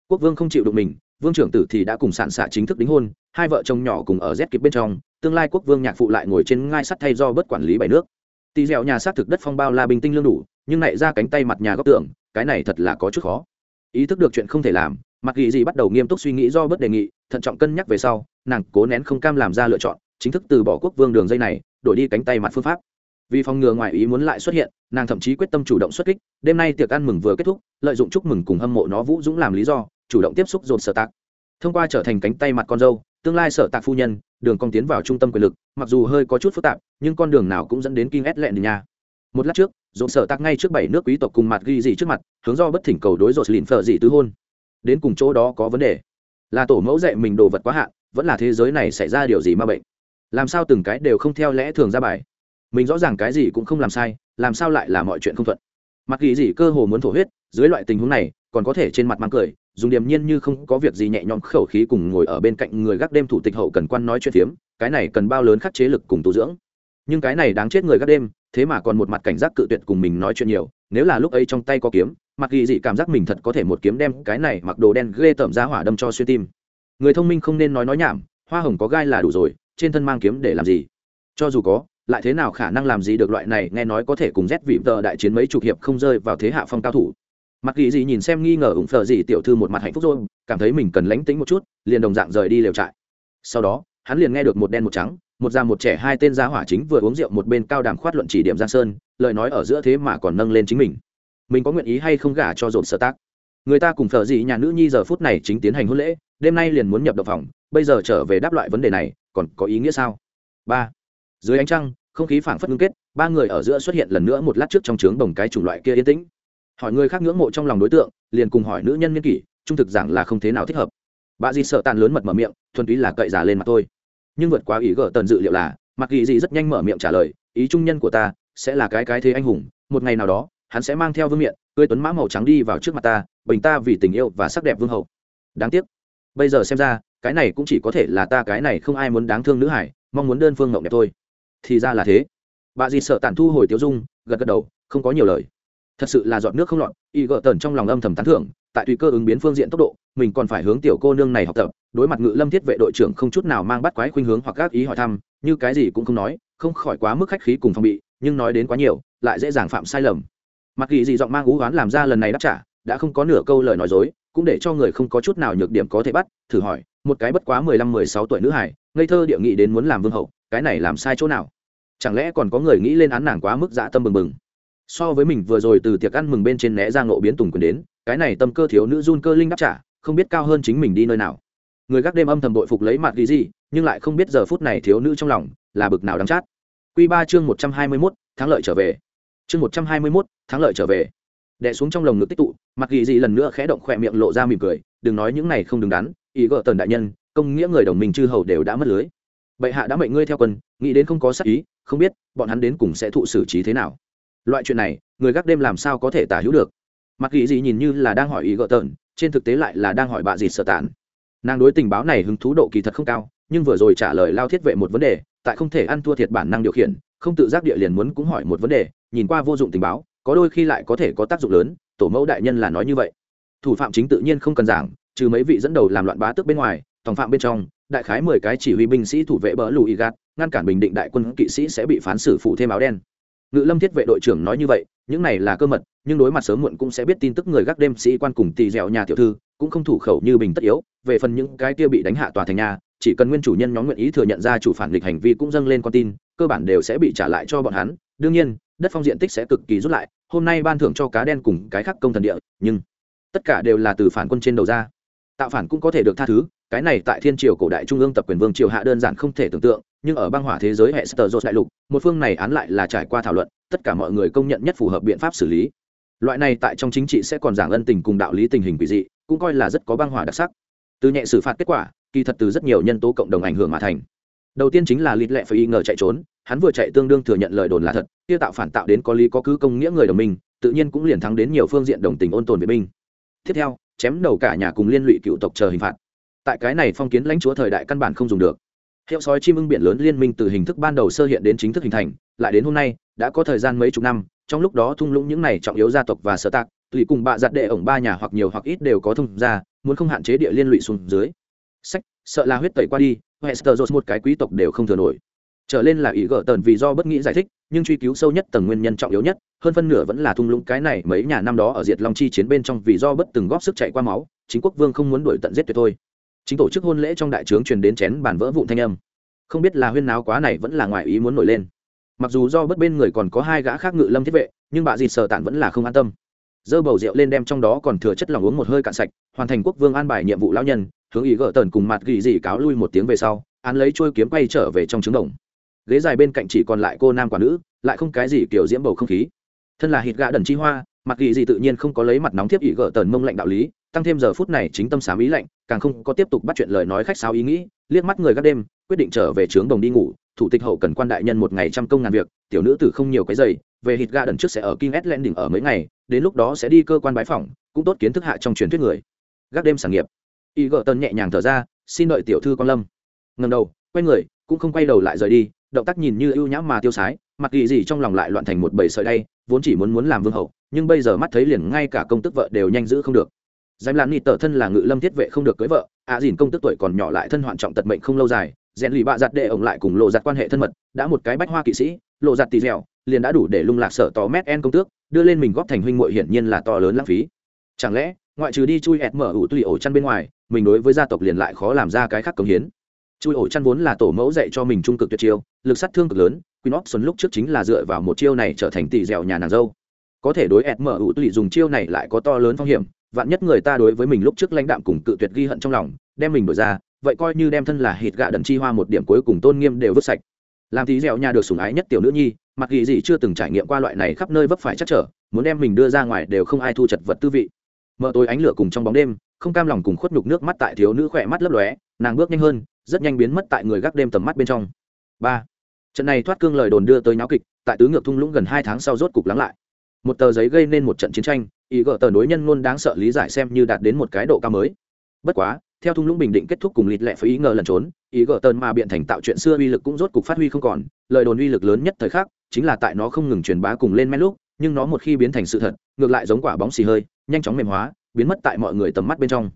quốc vương không chịu đụng mình, vương trưởng tử thì đã cùng sản xạ chính thức đính hôn, hai vợ chồng nhỏ cùng ở rét kịp bên trong, tương lai quốc vương nhạc phụ lại ngồi trên ngai sắt thay do bất quản lý bảy nước. Tỳ dẻo nhà xác thực đất phong bao la bình tinh lương đủ, nhưng lại ra cánh tay mặt nhà góc tượng cái này thật là có chút khó. Ý thức được chuyện không thể làm, mặc ghi gì bắt đầu nghiêm túc suy nghĩ do bất đề nghị, thận trọng cân nhắc về sau, nàng cố nén không cam làm ra lựa chọn, chính thức từ bỏ quốc vương đường dây này, đổi đi cánh tay mặt phương pháp vì phòng ngừa ngoài ý muốn lại xuất hiện, nàng thậm chí quyết tâm chủ động xuất kích. Đêm nay tiệc ăn mừng vừa kết thúc, lợi dụng chúc mừng cùng hâm mộ nó vũ dũng làm lý do, chủ động tiếp xúc dồn sở tạc. Thông qua trở thành cánh tay mặt con dâu, tương lai sở tạc phu nhân, đường cong tiến vào trung tâm quyền lực, mặc dù hơi có chút phức tạp, nhưng con đường nào cũng dẫn đến kinh ét lẹn nhà một lát trước, dồn sở tạc ngay trước bảy nước quý tộc cùng mặt ghi gì trước mặt, hướng do bất thỉnh cầu đối dồn lìn phở gì tứ hôn. Đến cùng chỗ đó có vấn đề. Là tổ mẫu dạy mình đồ vật quá hạn, vẫn là thế giới này xảy ra điều gì mà bệnh. Làm sao từng cái đều không theo lẽ thường ra bài mình rõ ràng cái gì cũng không làm sai, làm sao lại là mọi chuyện không thuận? Mặc kỳ gì cơ hồ muốn thổ huyết, dưới loại tình huống này, còn có thể trên mặt mang cười, dùng điềm nhiên như không có việc gì nhẹ nhõm khẩu khí cùng ngồi ở bên cạnh người gác đêm thủ tịch hậu cần quan nói chuyện phiếm, cái này cần bao lớn khắc chế lực cùng tu dưỡng. Nhưng cái này đáng chết người gác đêm, thế mà còn một mặt cảnh giác cự tuyệt cùng mình nói chuyện nhiều, nếu là lúc ấy trong tay có kiếm, mặc kỳ gì cảm giác mình thật có thể một kiếm đem cái này mặc đồ đen ghê tởm ra hỏa đâm cho xuyên tim. Người thông minh không nên nói nói nhảm, hoa hồng có gai là đủ rồi, trên thân mang kiếm để làm gì? Cho dù có lại thế nào khả năng làm gì được loại này, nghe nói có thể cùng rét vị tờ đại chiến mấy chục hiệp không rơi vào thế hạ phong cao thủ. Mặc kỳ gì nhìn xem nghi ngờ ủng phờ gì, tiểu thư một mặt hạnh phúc rồi, cảm thấy mình cần lánh tính một chút, liền đồng dạng rời đi lều trại. Sau đó, hắn liền nghe được một đen một trắng, một già một trẻ, hai tên gia hỏa chính vừa uống rượu một bên cao đàm khoát luận chỉ điểm giang sơn, lời nói ở giữa thế mà còn nâng lên chính mình. Mình có nguyện ý hay không gả cho dồn sơ tác? Người ta cùng phở gì nhà nữ nhi giờ phút này chính tiến hành hôn lễ, đêm nay liền muốn nhập động phòng, bây giờ trở về đáp loại vấn đề này, còn có ý nghĩa sao? Ba dưới ánh trăng, không khí phảng phất ngưng kết, ba người ở giữa xuất hiện lần nữa một lát trước trong trướng đồng cái chủng loại kia yên tĩnh. Hỏi người khác ngưỡng mộ trong lòng đối tượng, liền cùng hỏi nữ nhân nghiên kỷ, trung thực rằng là không thế nào thích hợp. Bà dì sợ tàn lớn mật mở miệng, thuần túy là cậy giả lên mặt tôi nhưng vượt quá ý gỡ tần dự liệu là, mặc ghi gì rất nhanh mở miệng trả lời, ý trung nhân của ta, sẽ là cái cái thế anh hùng, một ngày nào đó, hắn sẽ mang theo vương miện, cưới tuấn mã màu trắng đi vào trước mặt ta, bình ta vì tình yêu và sắc đẹp vương hậu. Đáng tiếc. Bây giờ xem ra, cái này cũng chỉ có thể là ta, cái này không ai muốn đáng thương nữ hải, mong muốn đơn phương ngộng đẹp thôi thì ra là thế. Bà dì sợ tản thu hồi tiêu dung, gật gật đầu, không có nhiều lời. Thật sự là dọn nước không lọt, y gợ tần trong lòng âm thầm tán thưởng, tại tùy cơ ứng biến phương diện tốc độ, mình còn phải hướng tiểu cô nương này học tập, đối mặt ngự lâm thiết vệ đội trưởng không chút nào mang bắt quái khuynh hướng hoặc các ý hỏi thăm, như cái gì cũng không nói, không khỏi quá mức khách khí cùng phòng bị, nhưng nói đến quá nhiều, lại dễ dàng phạm sai lầm. Mặc kỳ gì giọng mang ú oán làm ra lần này đáp trả, đã không có nửa câu lời nói dối, cũng để cho người không có chút nào nhược điểm có thể bắt, thử hỏi, một cái bất quá mười lăm mười sáu tuổi nữ hải ngây thơ địa nghị đến muốn làm vương hậu cái này làm sai chỗ nào? Chẳng lẽ còn có người nghĩ lên án nàng quá mức dã tâm bừng bừng? So với mình vừa rồi từ tiệc ăn mừng bên trên né ra ngộ biến tùng quyền đến, cái này tâm cơ thiếu nữ run cơ linh đáp trả, không biết cao hơn chính mình đi nơi nào. Người gác đêm âm thầm đội phục lấy mặt ghi gì, nhưng lại không biết giờ phút này thiếu nữ trong lòng là bực nào đáng chát. Q ba chương một trăm hai mươi mốt, thắng lợi trở về. Chương một trăm hai mươi mốt, thắng lợi trở về. Đẻ xuống trong lồng ngực tích tụ, mặt ghi gì lần nữa khẽ động khỏe miệng lộ ra mỉm cười, đừng nói những này không đứng đắn, ý gợ tần đại nhân, công nghĩa người đồng minh chư hầu đều đã mất lưới bệ hạ đã mệnh ngươi theo quân, nghĩ đến không có sắc ý, không biết bọn hắn đến cùng sẽ thụ xử trí thế nào. Loại chuyện này, người gác đêm làm sao có thể tả hữu được? Mặc ghi gì nhìn như là đang hỏi ý gợ tợn, trên thực tế lại là đang hỏi bà gì sợ tàn nàng đối tình báo này hứng thú độ kỳ thật không cao, nhưng vừa rồi trả lời lao thiết vệ một vấn đề, tại không thể ăn thua thiệt bản năng điều khiển, không tự giác địa liền muốn cũng hỏi một vấn đề, nhìn qua vô dụng tình báo, có đôi khi lại có thể có tác dụng lớn, tổ mẫu đại nhân là nói như vậy. Thủ phạm chính tự nhiên không cần giảng, trừ mấy vị dẫn đầu làm loạn bá tước bên ngoài tòng phạm bên trong đại khái mười cái chỉ huy binh sĩ thủ vệ bờ lùi gạt, ngăn cản bình định đại quân kỵ sĩ sẽ bị phán xử phụ thêm áo đen. Ngự lâm thiết vệ đội trưởng nói như vậy, những này là cơ mật, nhưng đối mặt sớm muộn cũng sẽ biết tin tức người gác đêm sĩ quan cùng tỳ dẻo nhà tiểu thư, cũng không thủ khẩu như bình tất yếu, về phần những cái kia bị đánh hạ tòa thành nhà, chỉ cần nguyên chủ nhân nhóm nguyện ý thừa nhận ra chủ phản nghịch hành vi cũng dâng lên con tin, cơ bản đều sẽ bị trả lại cho bọn hắn. Đương nhiên, đất phong diện tích sẽ cực kỳ rút lại, hôm nay ban thưởng cho cá đen cùng cái khác công thần địa, nhưng tất cả đều là từ phản quân trên đầu ra. Tạo phản cũng có thể được tha thứ cái này tại thiên triều cổ đại trung ương tập quyền vương triều hạ đơn giản không thể tưởng tượng, nhưng ở băng hỏa thế giới hệ sơ đại lục, một phương này án lại là trải qua thảo luận, tất cả mọi người công nhận nhất phù hợp biện pháp xử lý. Loại này tại trong chính trị sẽ còn giảng ân tình cùng đạo lý tình hình quỷ dị, cũng coi là rất có băng hỏa đặc sắc. Từ nhẹ xử phạt kết quả, kỳ thật từ rất nhiều nhân tố cộng đồng ảnh hưởng mà thành. Đầu tiên chính là lịt lệ phải y ngờ chạy trốn, hắn vừa chạy tương đương thừa nhận lời đồn là thật, kia tạo phản tạo đến có lý có cứ công nghĩa người đồng minh, tự nhiên cũng liền thắng đến nhiều phương diện đồng tình ôn tồn vệ binh. Tiếp theo, chém đầu cả nhà cùng liên lụy cựu tộc chờ hình phạt tại cái này phong kiến lãnh chúa thời đại căn bản không dùng được. Hiệu sói chim ưng biển lớn liên minh từ hình thức ban đầu sơ hiện đến chính thức hình thành, lại đến hôm nay, đã có thời gian mấy chục năm, trong lúc đó thung lũng những này trọng yếu gia tộc và sở tạc, tùy cùng bạ giặt đệ ổng ba nhà hoặc nhiều hoặc ít đều có thông gia, muốn không hạn chế địa liên lụy xuống dưới. Sách, sợ là huyết tẩy qua đi hester jones một cái quý tộc đều không thừa nổi. Trở lên là ý gỡ tần vì do bất nghĩ giải thích, nhưng truy cứu sâu nhất tầng nguyên nhân trọng yếu nhất, hơn phân nửa vẫn là thung lũng cái này mấy nhà năm đó ở diệt long chi chiến bên trong vì do bất từng góp sức chạy qua máu, chính quốc vương không muốn đuổi tận giết tuyệt thôi chính tổ chức hôn lễ trong đại trướng truyền đến chén bàn vỡ vụn thanh âm. Không biết là huyên náo quá này vẫn là ngoài ý muốn nổi lên. Mặc dù do bất bên người còn có hai gã khác ngự lâm thiết vệ, nhưng bà dịt sở tản vẫn là không an tâm. Dơ bầu rượu lên đem trong đó còn thừa chất lòng uống một hơi cạn sạch, hoàn thành quốc vương an bài nhiệm vụ lão nhân, hướng ý gỡ tần cùng mặt gỉ dị cáo lui một tiếng về sau, án lấy trôi kiếm quay trở về trong trứng đồng. Ghế dài bên cạnh chỉ còn lại cô nam quả nữ, lại không cái gì kiểu diễm bầu không khí. Thân là hít gã đần chi hoa, mặt gỉ dị tự nhiên không có lấy mặt nóng thiếp ý gỡ tần mông lạnh đạo lý, tăng thêm giờ phút này chính tâm xám ý lạnh càng không có tiếp tục bắt chuyện lời nói khách sáo ý nghĩ liếc mắt người gác đêm quyết định trở về trướng đồng đi ngủ thủ tịch hậu cần quan đại nhân một ngày trăm công ngàn việc tiểu nữ tử không nhiều cái giày về hít ga đần trước sẽ ở King s đỉnh ở mấy ngày, đến lúc đó sẽ đi cơ quan bái phỏng, cũng tốt kiến thức hạ trong truyền thuyết người. Gác đêm sản nghiệp. Y gở tần nhẹ nhàng thở ra, xin đợi tiểu thư con lâm. Ngẩng đầu, quay người, cũng không quay đầu lại rời đi, động tác nhìn như ưu nhã mà tiêu sái, mặt kỳ gì trong lòng lại loạn thành một bầy sợi đay, vốn chỉ muốn muốn làm vương hậu, nhưng bây giờ mắt thấy liền ngay cả công tức vợ đều nhanh giữ không được. Dám lạn nghị tở thân là ngự lâm thiết vệ không được cưới vợ, ạ à dìn công tức tuổi còn nhỏ lại thân hoạn trọng tật mệnh không lâu dài, rèn lì bạ giặt đệ ổng lại cùng lộ giặt quan hệ thân mật đã một cái bách hoa kỵ sĩ lộ giặt tì dẻo liền đã đủ để lung lạc sở tò mét en công tước đưa lên mình góp thành huynh muội hiển nhiên là to lớn lãng phí. Chẳng lẽ ngoại trừ đi chui ẹt mở ủ tùy ổ chăn bên ngoài mình đối với gia tộc liền lại khó làm ra cái khác công hiến? Chui ổ chăn vốn là tổ mẫu dạy cho mình trung cực tuyệt chiêu lực sát thương cực lớn Queen Option lúc trước chính là dựa vào một chiêu này trở thành tỷ dẻo nhà nàng dâu. Có thể đối ẹt mở ủ tùy dùng chiêu này lại có to lớn phong hiểm vạn nhất người ta đối với mình lúc trước lãnh đạm cùng cự tuyệt ghi hận trong lòng, đem mình đổi ra, vậy coi như đem thân là hít gạ đần chi hoa một điểm cuối cùng tôn nghiêm đều vứt sạch. Làm tí dẻo nhà được sủng ái nhất tiểu nữ nhi, mặc ghi gì chưa từng trải nghiệm qua loại này khắp nơi vấp phải chắc trở, muốn đem mình đưa ra ngoài đều không ai thu chật vật tư vị. Mở tối ánh lửa cùng trong bóng đêm, không cam lòng cùng khuất nhục nước mắt tại thiếu nữ khỏe mắt lấp lóe, nàng bước nhanh hơn, rất nhanh biến mất tại người gác đêm tầm mắt bên trong. Ba. Trận này thoát cương lời đồn đưa tới nháo kịch, tại tứ ngược thung lũng gần hai tháng sau rốt cục lắng lại. Một tờ giấy gây nên một trận chiến tranh ý gỡ tờ đối nhân luôn đáng sợ lý giải xem như đạt đến một cái độ cao mới. Bất quá, theo thung lũng bình định kết thúc cùng lịt lẹ phải ý ngờ lẩn trốn, ý gỡ tờn mà biện thành tạo chuyện xưa uy lực cũng rốt cục phát huy không còn, lời đồn uy lực lớn nhất thời khắc chính là tại nó không ngừng truyền bá cùng lên men lúc, nhưng nó một khi biến thành sự thật, ngược lại giống quả bóng xì hơi, nhanh chóng mềm hóa, biến mất tại mọi người tầm mắt bên trong.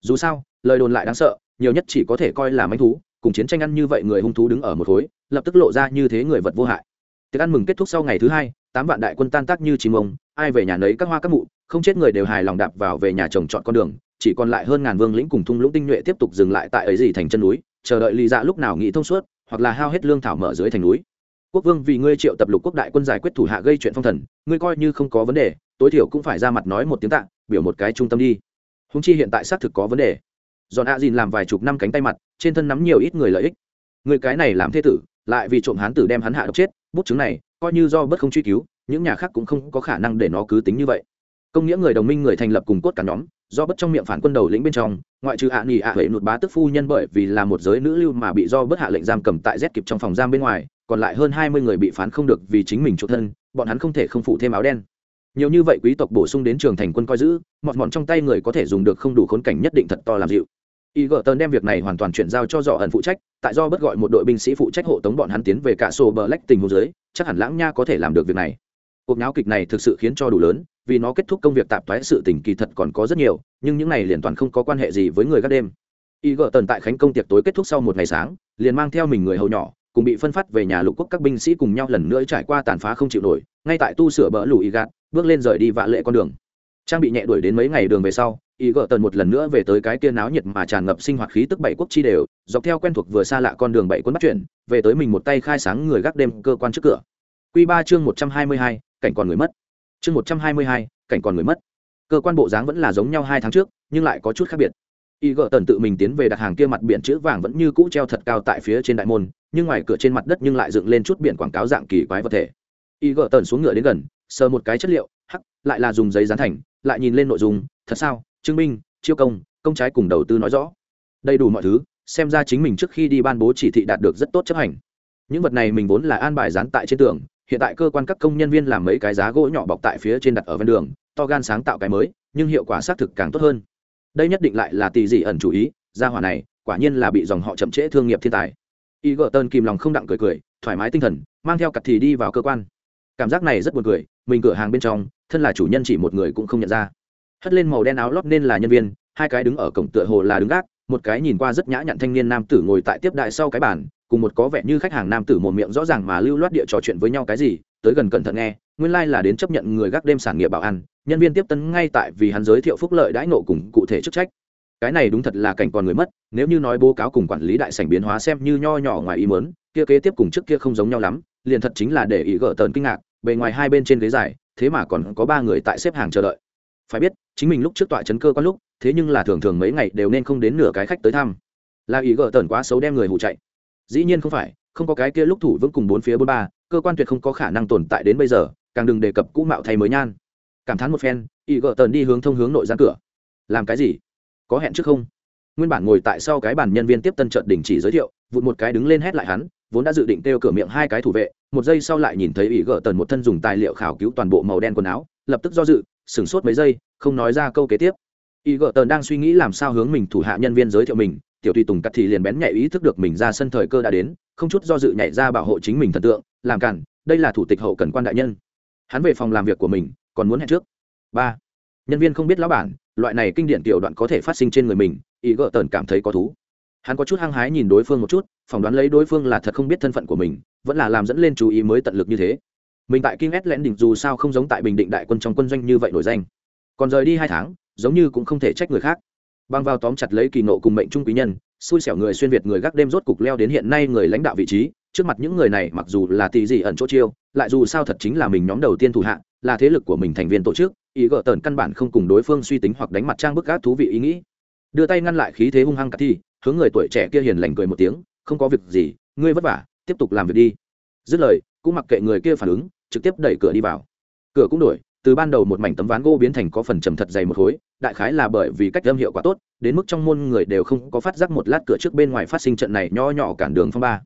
Dù sao, lời đồn lại đáng sợ, nhiều nhất chỉ có thể coi là manh thú, cùng chiến tranh ăn như vậy người hung thú đứng ở một khối, lập tức lộ ra như thế người vật vô hại. Tiệc ăn mừng kết thúc sau ngày thứ hai, tám vạn đại quân tan tác như chim ông, ai về nhà nấy các hoa các mụ không chết người đều hài lòng đạp vào về nhà chồng chọn con đường, chỉ còn lại hơn ngàn vương lĩnh cùng thung lũng tinh nhuệ tiếp tục dừng lại tại ấy gì thành chân núi, chờ đợi lý dạ lúc nào nghĩ thông suốt, hoặc là hao hết lương thảo mở dưới thành núi. Quốc vương vì ngươi triệu tập lục quốc đại quân giải quyết thủ hạ gây chuyện phong thần, ngươi coi như không có vấn đề, tối thiểu cũng phải ra mặt nói một tiếng tạ, biểu một cái trung tâm đi. Húng chi hiện tại xác thực có vấn đề. Dọn a dìn làm vài chục năm cánh tay mặt, trên thân nắm nhiều ít người lợi ích. Người cái này làm thế tử, lại vì trộm hán tử đem hắn hạ độc chết, bút chứng này, coi như do bất không truy cứu, những nhà khác cũng không có khả năng để nó cứ tính như vậy công nghĩa người đồng minh người thành lập cùng cốt cả nhóm, do bất trong miệng phản quân đầu lĩnh bên trong, ngoại trừ hạ nghỉ hạ huệ nụt bá tức phu nhân bởi vì là một giới nữ lưu mà bị do bất hạ lệnh giam cầm tại z kịp trong phòng giam bên ngoài, còn lại hơn hai mươi người bị phán không được vì chính mình chủ thân, bọn hắn không thể không phụ thêm áo đen. Nhiều như vậy quý tộc bổ sung đến trường thành quân coi giữ, mọt mọn trong tay người có thể dùng được không đủ khốn cảnh nhất định thật to làm dịu. Y gờ tơn đem việc này hoàn toàn chuyển giao cho dọ ẩn phụ trách, tại do bất gọi một đội binh sĩ phụ trách hộ tống bọn hắn tiến về cả sổ bờ lách tình hồ dưới, chắc hẳn lãng nha có thể làm được việc này. Cuộc náo kịch này thực sự khiến cho đủ lớn vì nó kết thúc công việc tạp thoái sự tình kỳ thật còn có rất nhiều, nhưng những này liền toàn không có quan hệ gì với người gác đêm. Y gợ tần tại khánh công tiệc tối kết thúc sau một ngày sáng, liền mang theo mình người hầu nhỏ, cùng bị phân phát về nhà lục quốc các binh sĩ cùng nhau lần nữa trải qua tàn phá không chịu nổi, ngay tại tu sửa bỡ lù y gạt, bước lên rời đi vạ lệ con đường. Trang bị nhẹ đuổi đến mấy ngày đường về sau y gợ tần một lần nữa về tới cái kia náo nhiệt mà tràn ngập sinh hoạt khí tức bảy quốc chi đều, dọc theo quen thuộc vừa xa lạ con đường bảy quân bắt chuyển về tới mình một tay khai sáng người gác đêm cơ quan trước cửa. Q ba chương một trăm hai mươi hai, cảnh còn người mất chương một trăm hai mươi hai, cảnh còn người mất. Cơ quan bộ dáng vẫn là giống nhau hai tháng trước, nhưng lại có chút khác biệt. Y gợ tần tự mình tiến về đặt hàng kia mặt biển chữ vàng vẫn như cũ treo thật cao tại phía trên đại môn, nhưng ngoài cửa trên mặt đất nhưng lại dựng lên chút biển quảng cáo dạng kỳ quái vật thể. Y gợ tần xuống ngựa đến gần, sờ một cái chất liệu, hắc, lại là dùng giấy dán thành, lại nhìn lên nội dung, thật sao? Chứng minh, chiêu công công trái cùng đầu tư nói rõ. Đầy đủ mọi thứ, xem ra chính mình trước khi đi ban bố chỉ thị đạt được rất tốt chấp hành. Những vật này mình vốn là an bài dán tại trên tường hiện tại cơ quan các công nhân viên làm mấy cái giá gỗ nhỏ bọc tại phía trên đặt ở ven đường, to gan sáng tạo cái mới, nhưng hiệu quả xác thực càng tốt hơn. Đây nhất định lại là tỷ dị ẩn chủ ý, gia hỏa này, quả nhiên là bị dòng họ chậm trễ thương nghiệp thiên tài. Y gợ tơn kìm lòng không đặng cười cười, thoải mái tinh thần, mang theo cặp thì đi vào cơ quan. Cảm giác này rất buồn cười, mình cửa hàng bên trong, thân là chủ nhân chỉ một người cũng không nhận ra. Hất lên màu đen áo lót nên là nhân viên, hai cái đứng ở cổng tựa hồ là đứng gác, một cái nhìn qua rất nhã nhặn thanh niên nam tử ngồi tại tiếp đại sau cái bàn cùng một có vẻ như khách hàng nam tử một miệng rõ ràng mà lưu loát địa trò chuyện với nhau cái gì, tới gần cẩn thận nghe, nguyên lai、like、là đến chấp nhận người gác đêm sản nghiệp bảo ăn, nhân viên tiếp tân ngay tại vì hắn giới thiệu phúc lợi đãi nộ cùng cụ thể chức trách. Cái này đúng thật là cảnh còn người mất, nếu như nói bố cáo cùng quản lý đại sảnh biến hóa xem như nho nhỏ ngoài ý mớn kia kế tiếp cùng trước kia không giống nhau lắm, liền thật chính là để ý gỡ tờn kinh ngạc, bề ngoài hai bên trên ghế dài, thế mà còn có ba người tại xếp hàng chờ đợi. Phải biết, chính mình lúc trước tọa chấn cơ có lúc, thế nhưng là thường thường mấy ngày đều nên không đến nửa cái khách tới thăm. Là ý gỡ tờn quá xấu đem người hụ chạy dĩ nhiên không phải, không có cái kia lúc thủ vững cùng bốn phía bốn ba, cơ quan tuyệt không có khả năng tồn tại đến bây giờ, càng đừng đề cập cũ mạo thay mới nhan. Cảm thán một phen, y gợ tần đi hướng thông hướng nội gian cửa. Làm cái gì? Có hẹn trước không? Nguyên bản ngồi tại sau cái bàn nhân viên tiếp tân trận đình chỉ giới thiệu, vụt một cái đứng lên hét lại hắn, vốn đã dự định kêu cửa miệng hai cái thủ vệ, một giây sau lại nhìn thấy ỷ gợ tần một thân dùng tài liệu khảo cứu toàn bộ màu đen quần áo, lập tức do dự, sửng sốt mấy giây, không nói ra câu kế tiếp. Ỷ gợ tần đang suy nghĩ làm sao hướng mình thủ hạ nhân viên giới thiệu mình tiểu tùy tùng cắt thì liền bén nhạy ý thức được mình ra sân thời cơ đã đến không chút do dự nhảy ra bảo hộ chính mình thần tượng làm cản đây là thủ tịch hậu cần quan đại nhân hắn về phòng làm việc của mình còn muốn hẹn trước ba nhân viên không biết lão bản loại này kinh điển tiểu đoạn có thể phát sinh trên người mình ý gỡ tần cảm thấy có thú hắn có chút hăng hái nhìn đối phương một chút phỏng đoán lấy đối phương là thật không biết thân phận của mình vẫn là làm dẫn lên chú ý mới tận lực như thế mình tại kinh ét lẽn đỉnh dù sao không giống tại Bình Định đại quân trong quân doanh như vậy nổi danh. Còn rời đi hai tháng, giống như cũng không thể trách người khác. Băng vào tóm chặt lấy kỳ nộ cùng mệnh trung quý nhân, xui xẻo người xuyên việt người gác đêm rốt cục leo đến hiện nay người lãnh đạo vị trí, trước mặt những người này mặc dù là tỷ gì ẩn chỗ chiêu, lại dù sao thật chính là mình nhóm đầu tiên thủ hạ, là thế lực của mình thành viên tổ chức, ý gỡ tần căn bản không cùng đối phương suy tính hoặc đánh mặt trang bức gác thú vị ý nghĩ. Đưa tay ngăn lại khí thế hung hăng cả thi, hướng người tuổi trẻ kia hiền lành cười một tiếng, không có việc gì, ngươi vất vả, tiếp tục làm việc đi. Dứt lời, cũng mặc kệ người kia phản ứng, trực tiếp đẩy cửa đi vào cửa cũng đổi từ ban đầu một mảnh tấm ván gỗ biến thành có phần trầm thật dày một khối, đại khái là bởi vì cách âm hiệu quả tốt, đến mức trong môn người đều không có phát giác một lát cửa trước bên ngoài phát sinh trận này nho nhỏ cản đường phong ba.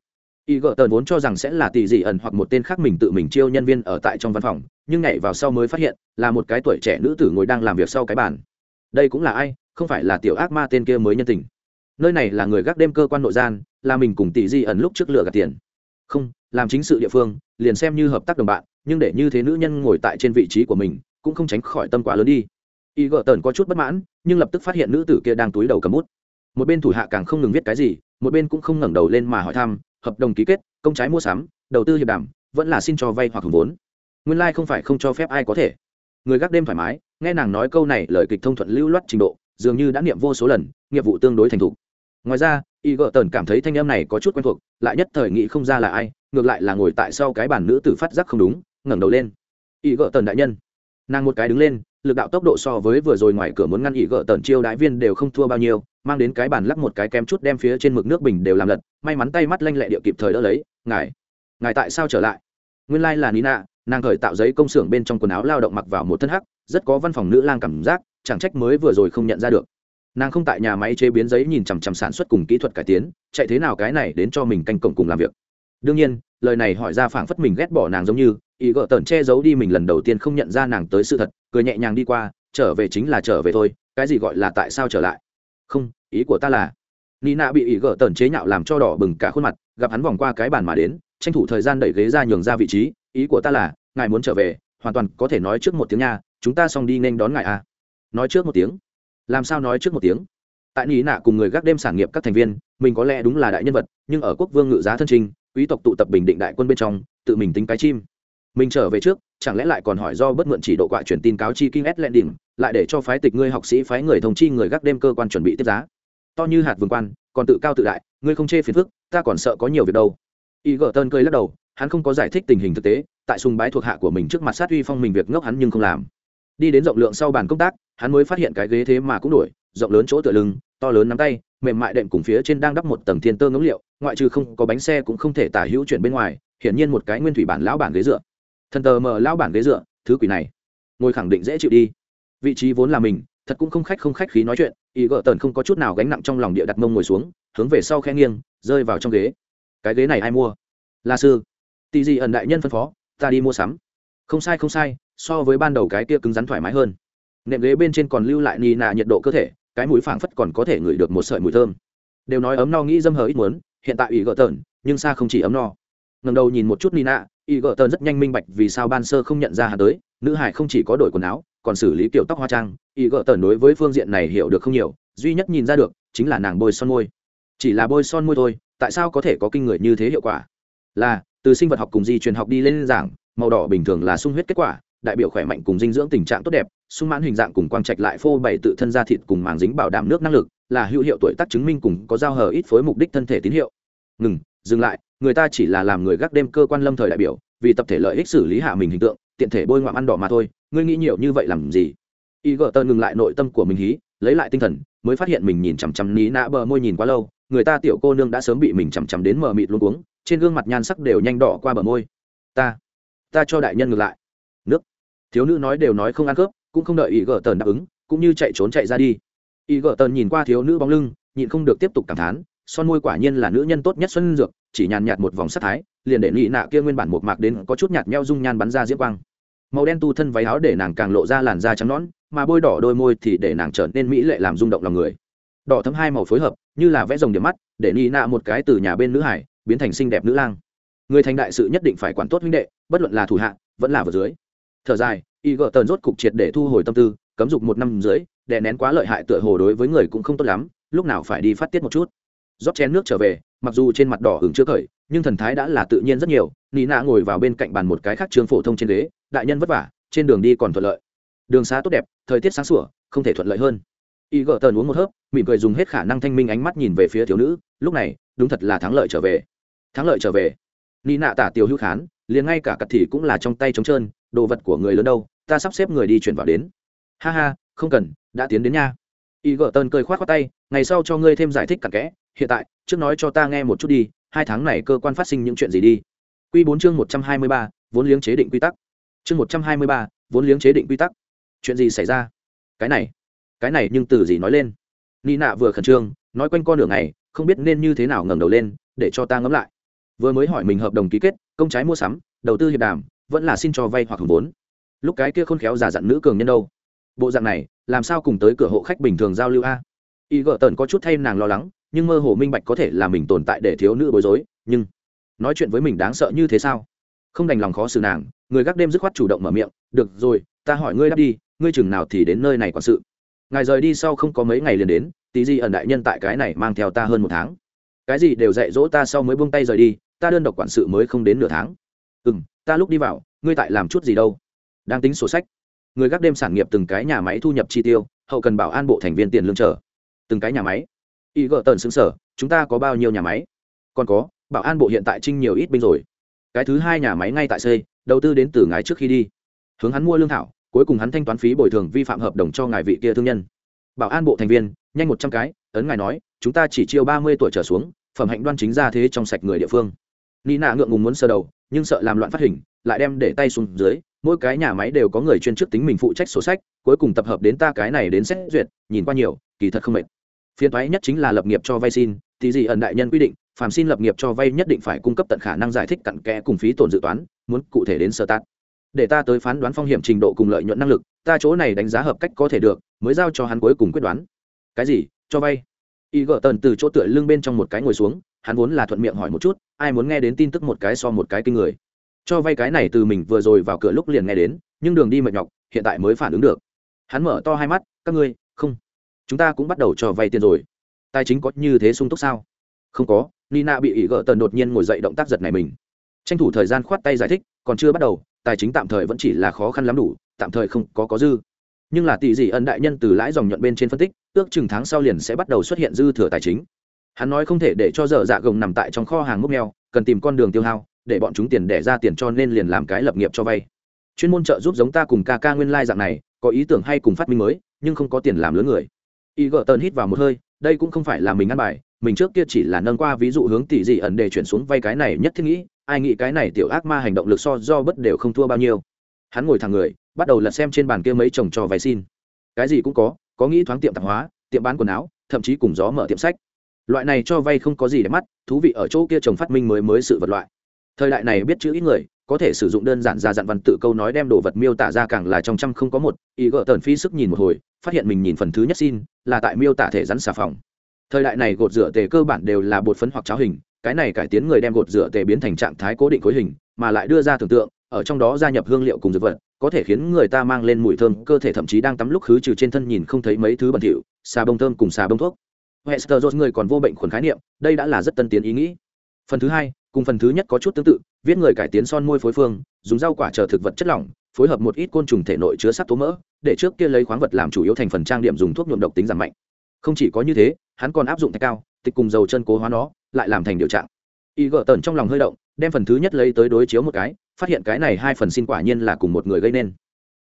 Y gợ tờn vốn cho rằng sẽ là tỷ dị ẩn hoặc một tên khác mình tự mình chiêu nhân viên ở tại trong văn phòng, nhưng nhảy vào sau mới phát hiện, là một cái tuổi trẻ nữ tử ngồi đang làm việc sau cái bàn. Đây cũng là ai? Không phải là tiểu ác ma tên kia mới nhân tình. Nơi này là người gác đêm cơ quan nội gian, là mình cùng tỷ dị ẩn lúc trước lựa gạt tiền không, làm chính sự địa phương, liền xem như hợp tác đồng bạn, nhưng để như thế nữ nhân ngồi tại trên vị trí của mình, cũng không tránh khỏi tâm quá lớn đi. Y gợ tần có chút bất mãn, nhưng lập tức phát hiện nữ tử kia đang túi đầu cầm bút. Một bên thủ hạ càng không ngừng viết cái gì, một bên cũng không ngẩng đầu lên mà hỏi thăm, hợp đồng ký kết, công trái mua sắm, đầu tư hiệp đàm, vẫn là xin cho vay hoặc hưởng vốn. Nguyên lai、like、không phải không cho phép ai có thể. Người gác đêm thoải mái, nghe nàng nói câu này lời kịch thông thuận lưu loát trình độ, dường như đã niệm vô số lần, nghiệp vụ tương đối thành thục. Ngoài ra y gợ tần cảm thấy thanh em này có chút quen thuộc, lại nhất thời nghĩ không ra là ai, ngược lại là ngồi tại sau cái bàn nữ tử phát giác không đúng, ngẩng đầu lên. Y gợ tần đại nhân. Nàng một cái đứng lên, lực đạo tốc độ so với vừa rồi ngoài cửa muốn ngăn y gợ tần chiêu đại viên đều không thua bao nhiêu, mang đến cái bàn lắc một cái kém chút đem phía trên mực nước bình đều làm lật, may mắn tay mắt lanh lẹ điệu kịp thời đỡ lấy, ngài ngài tại sao trở lại? Nguyên lai là nina, nàng khởi tạo giấy công xưởng bên trong quần áo lao động mặc vào một thân hắc, rất có văn phòng nữ lang cảm giác, chẳng trách mới vừa rồi không nhận ra được nàng không tại nhà máy chế biến giấy nhìn chằm chằm sản xuất cùng kỹ thuật cải tiến, chạy thế nào cái này đến cho mình canh cổng cùng làm việc. Đương nhiên, lời này hỏi ra phảng phất mình ghét bỏ nàng giống như, ý gỡ tởn che giấu đi mình lần đầu tiên không nhận ra nàng tới sự thật, cười nhẹ nhàng đi qua, trở về chính là trở về thôi, cái gì gọi là tại sao trở lại? Không, ý của ta là, nina bị ý gỡ tởn chế nhạo làm cho đỏ bừng cả khuôn mặt, gặp hắn vòng qua cái bàn mà đến, tranh thủ thời gian đẩy ghế ra nhường ra vị trí, ý của ta là, ngài muốn trở về, hoàn toàn có thể nói trước một tiếng nha, chúng ta xong đi nên đón ngài à. Nói trước một tiếng làm sao nói trước một tiếng? Tại nỉ nạ cùng người gác đêm sản nghiệp các thành viên, mình có lẽ đúng là đại nhân vật, nhưng ở quốc vương ngự giá thân trinh quý tộc tụ tập bình định đại quân bên trong, tự mình tính cái chim. Mình trở về trước, chẳng lẽ lại còn hỏi do bất mượn chỉ độ quạ truyền tin cáo chi kinh ét lệ đỉnh lại để cho phái tịch ngươi học sĩ phái người thông chi người gác đêm cơ quan chuẩn bị tiếp giá? To như hạt vương quan, còn tự cao tự đại, ngươi không chê phiền phức, ta còn sợ có nhiều việc đâu. Y gờ tơn cười lắc đầu, hắn không có giải thích tình hình thực tế, tại sùng bái thuộc hạ của mình trước mặt sát uy phong mình việc ngốc hắn nhưng không làm đi đến rộng lượng sau bàn công tác, hắn mới phát hiện cái ghế thế mà cũng đổi, rộng lớn chỗ tựa lưng, to lớn nắm tay, mềm mại đệm cùng phía trên đang đắp một tầng thiên tơ ngấm liệu, ngoại trừ không có bánh xe cũng không thể tả hữu chuyển bên ngoài, hiển nhiên một cái nguyên thủy bản lão bản ghế dựa. Thần tờ mở lão bản ghế dựa, thứ quỷ này. Ngồi khẳng định dễ chịu đi. Vị trí vốn là mình, thật cũng không khách không khách khí nói chuyện, ý gỡ tần không có chút nào gánh nặng trong lòng địa đặt mông ngồi xuống, hướng về sau khe nghiêng, rơi vào trong ghế. Cái ghế này ai mua? La sư. Tì gì ẩn đại nhân phân phó, ta đi mua sắm. Không sai không sai so với ban đầu cái kia cứng rắn thoải mái hơn. Nệm ghế bên trên còn lưu lại nì nạ nhiệt độ cơ thể, cái mũi phảng phất còn có thể ngửi được một sợi mùi thơm. Đều nói ấm no nghĩ dâm hờ ít muốn, hiện tại ủy gỡ tởn nhưng xa không chỉ ấm no. Ngần đầu nhìn một chút nina y gỡ tởn rất nhanh minh bạch vì sao ban sơ không nhận ra hà tới, nữ hải không chỉ có đổi quần áo, còn xử lý kiểu tóc hoa trang y gỡ tởn đối với phương diện này hiểu được không nhiều, duy nhất nhìn ra được chính là nàng bôi son môi. Chỉ là bôi son môi thôi, tại sao có thể có kinh người như thế hiệu quả? Là, từ sinh vật học cùng di truyền học đi lên giảng, màu đỏ bình thường là sung huyết kết quả đại biểu khỏe mạnh cùng dinh dưỡng tình trạng tốt đẹp, sung mãn hình dạng cùng quang trạch lại phô bày tự thân da thịt cùng màng dính bảo đảm nước năng lực, là hữu hiệu tuổi tác chứng minh cùng có giao hờ ít phối mục đích thân thể tín hiệu. Ngừng, dừng lại, người ta chỉ là làm người gác đêm cơ quan lâm thời đại biểu, vì tập thể lợi ích xử lý hạ mình hình tượng, tiện thể bôi ngoạm ăn đỏ mà thôi, ngươi nghĩ nhiều như vậy làm gì? Y gờ tơn ngừng lại nội tâm của mình hí, lấy lại tinh thần, mới phát hiện mình nhìn chằm chằm ní nã bờ môi nhìn quá lâu, người ta tiểu cô nương đã sớm bị mình chằm chằm đến mờ mịt luôn cuống, trên gương mặt nhan sắc đều nhanh đỏ qua bờ môi. Ta ta cho đại nhân ngược lại thiếu nữ nói đều nói không ăn cướp cũng không đợi ý gờ tần đáp ứng, cũng như chạy trốn chạy ra đi. Ý gờ tần nhìn qua thiếu nữ bóng lưng, nhịn không được tiếp tục cảm thán, son môi quả nhiên là nữ nhân tốt nhất xuân dược, chỉ nhàn nhạt một vòng sắc thái, liền để nị nạ kia nguyên bản một mạc đến có chút nhạt nheo dung nhan bắn ra diễm quang. Màu đen tu thân váy áo để nàng càng lộ ra làn da trắng nõn, mà bôi đỏ đôi môi thì để nàng trở nên mỹ lệ làm rung động lòng người. Đỏ thấm hai màu phối hợp, như là vẽ rồng điểm mắt, để nị nạ một cái từ nhà bên nữ hải, biến thành xinh đẹp nữ lang. Người thành đại sự nhất định phải quản tốt huynh đệ, bất luận là thủ hạ, vẫn là vừa dưới thở dài, y gợ tần rốt cục triệt để thu hồi tâm tư, cấm dục một năm dưới, đè nén quá lợi hại tựa hồ đối với người cũng không tốt lắm, lúc nào phải đi phát tiết một chút. Rót chén nước trở về, mặc dù trên mặt đỏ hứng chưa khởi, nhưng thần thái đã là tự nhiên rất nhiều, nị nạ ngồi vào bên cạnh bàn một cái khác trường phổ thông trên ghế, đại nhân vất vả, trên đường đi còn thuận lợi. Đường xá tốt đẹp, thời tiết sáng sủa, không thể thuận lợi hơn. Y gợ tần uống một hớp, mỉm cười dùng hết khả năng thanh minh ánh mắt nhìn về phía thiếu nữ, lúc này, đúng thật là thắng lợi trở về. Thắng lợi trở về. Nị nạ tả tiểu hữu khán, liền ngay cả cặt thì cũng là trong tay trống trơn đồ vật của người lớn đâu, ta sắp xếp người đi chuyển vào đến. Ha ha, không cần, đã tiến đến nha. Y gợ tần cười khoát khoát tay, ngày sau cho ngươi thêm giải thích cặn kẽ, hiện tại, trước nói cho ta nghe một chút đi, hai tháng này cơ quan phát sinh những chuyện gì đi. Quy bốn chương một trăm hai mươi ba, vốn liếng chế định quy tắc. Chương một trăm hai mươi ba, vốn liếng chế định quy tắc. Chuyện gì xảy ra? Cái này cái này nhưng từ gì nói lên? Ni nạ vừa khẩn trương, nói quanh con đường này không biết nên như thế nào ngẩng đầu lên, để cho ta ngẫm lại. Vừa mới hỏi mình hợp đồng ký kết, công trái mua sắm, đầu tư hiệp đàm vẫn là xin cho vay hoặc hưởng vốn. Lúc cái kia khôn khéo giả dặn nữ cường nhân đâu? Bộ dạng này, làm sao cùng tới cửa hộ khách bình thường giao lưu a? Y gợ tần có chút thay nàng lo lắng, nhưng mơ hồ minh bạch có thể là mình tồn tại để thiếu nữ bối rối, nhưng nói chuyện với mình đáng sợ như thế sao? Không đành lòng khó xử nàng, người gác đêm dứt khoát chủ động mở miệng, được rồi, ta hỏi ngươi đáp đi, ngươi chừng nào thì đến nơi này quản sự? Ngài rời đi sau không có mấy ngày liền đến, tí gì ẩn đại nhân tại cái này mang theo ta hơn một tháng. Cái gì đều dạy dỗ ta sau mới buông tay rời đi, ta đơn độc quản sự mới không đến nửa tháng. Ừ m ta lúc đi vào, ngươi tại làm chút gì đâu? Đang tính sổ sách. Người gác đêm sản nghiệp từng cái nhà máy thu nhập chi tiêu, hậu cần bảo an bộ thành viên tiền lương trở từng cái nhà máy. Y gợ tần xứng sở, chúng ta có bao nhiêu nhà máy? Còn có, bảo an bộ hiện tại trinh nhiều ít binh rồi. Cái thứ hai nhà máy ngay tại xây đầu tư đến từ ngài trước khi đi. Hướng hắn mua lương thảo, cuối cùng hắn thanh toán phí bồi thường vi phạm hợp đồng cho ngài vị kia thương nhân. Bảo an bộ thành viên, nhanh một trăm cái, ấn ngài nói, chúng ta chỉ chiêu ba mươi tuổi trở xuống, phẩm hạnh đoan chính ra thế trong sạch người địa phương. Nị nạ ngượng ngùng muốn sơ đầu nhưng sợ làm loạn phát hình, lại đem để tay xuống dưới, mỗi cái nhà máy đều có người chuyên chức tính mình phụ trách sổ sách, cuối cùng tập hợp đến ta cái này đến xét duyệt, nhìn qua nhiều, kỳ thật không mệt. Phiền thoái nhất chính là lập nghiệp cho vay xin thì gì ẩn đại nhân quy định, phàm xin lập nghiệp cho vay nhất định phải cung cấp tận khả năng giải thích cặn kẽ cùng phí tổn dự toán, muốn cụ thể đến sơ tát. Để ta tới phán đoán phong hiểm trình độ cùng lợi nhuận năng lực, ta chỗ này đánh giá hợp cách có thể được, mới giao cho hắn cuối cùng quyết đoán. Cái gì? Cho vay. Y gỡ tần từ chỗ tựa lưng bên trong một cái ngồi xuống hắn vốn là thuận miệng hỏi một chút, ai muốn nghe đến tin tức một cái so một cái kinh người. Cho vay cái này từ mình vừa rồi vào cửa lúc liền nghe đến, nhưng đường đi mệt nhọc, hiện tại mới phản ứng được. Hắn mở to hai mắt, các ngươi, không, chúng ta cũng bắt đầu cho vay tiền rồi. Tài chính có như thế sung túc sao? Không có. Nina bị ỷ gỡ tần đột nhiên ngồi dậy động tác giật này mình. Tranh thủ thời gian khoát tay giải thích, còn chưa bắt đầu, tài chính tạm thời vẫn chỉ là khó khăn lắm đủ, tạm thời không có có dư. Nhưng là tỷ dị ân đại nhân từ lãi dòng nhuận bên trên phân tích, ước chừng tháng sau liền sẽ bắt đầu xuất hiện dư thừa tài chính hắn nói không thể để cho dở dạ gồng nằm tại trong kho hàng múc neo cần tìm con đường tiêu hao, để bọn chúng tiền đẻ ra tiền cho nên liền làm cái lập nghiệp cho vay. Chuyên môn trợ giúp giống ta cùng ca ca nguyên lai dạng này, có ý tưởng hay cùng phát minh mới, nhưng không có tiền làm lớn người. Y gợ tơn hít vào một hơi, đây cũng không phải là mình ăn bài, mình trước kia chỉ là nâng qua ví dụ hướng tỷ dị ẩn để chuyển xuống vay cái này nhất thiết nghĩ, ai nghĩ cái này tiểu ác ma hành động lực so do bất đều không thua bao nhiêu. Hắn ngồi thẳng người, bắt đầu lật xem trên bàn kia mấy chồng cho vay xin. Cái gì cũng có có nghĩ thoáng tiệm tạp hóa, tiệm bán quần áo, thậm chí cùng gió mở tiệm sách loại này cho vay không có gì để mắt, thú vị ở chỗ kia chồng phát minh mới mới sự vật loại. Thời đại này biết chữ ít người, có thể sử dụng đơn giản ra dặn văn tự câu nói đem đồ vật miêu tả ra càng là trong trăm không có một, ý gỡ tờn phi sức nhìn một hồi, phát hiện mình nhìn phần thứ nhất xin, là tại miêu tả thể rắn xà phòng. Thời đại này gột rửa tề cơ bản đều là bột phấn hoặc cháo hình, cái này cải tiến người đem gột rửa tề biến thành trạng thái cố định khối hình, mà lại đưa ra tưởng tượng, ở trong đó gia nhập hương liệu cùng dược vật, có thể khiến người ta mang lên mùi thơm, cơ thể thậm chí đang tắm lúc khứ trừ trên thân nhìn không thấy mấy thứ bẩn thỉu, xà bông thơm cùng xà bông thuốc hester jones người còn vô bệnh khuẩn khái niệm, đây đã là rất tân tiến ý nghĩ. Phần thứ hai, cùng phần thứ nhất có chút tương tự, viết người cải tiến son môi phối phương, dùng rau quả chờ thực vật chất lỏng, phối hợp một ít côn trùng thể nội chứa sắc tố mỡ, để trước kia lấy khoáng vật làm chủ yếu thành phần trang điểm dùng thuốc nhuộm độc tính giảm mạnh. Không chỉ có như thế, hắn còn áp dụng thạch cao, tịch cùng dầu chân cố hóa nó, lại làm thành điều trạng. Y gợ tần trong lòng hơi động, đem phần thứ nhất lấy tới đối chiếu một cái, phát hiện cái này hai phần xin quả nhiên là cùng một người gây nên.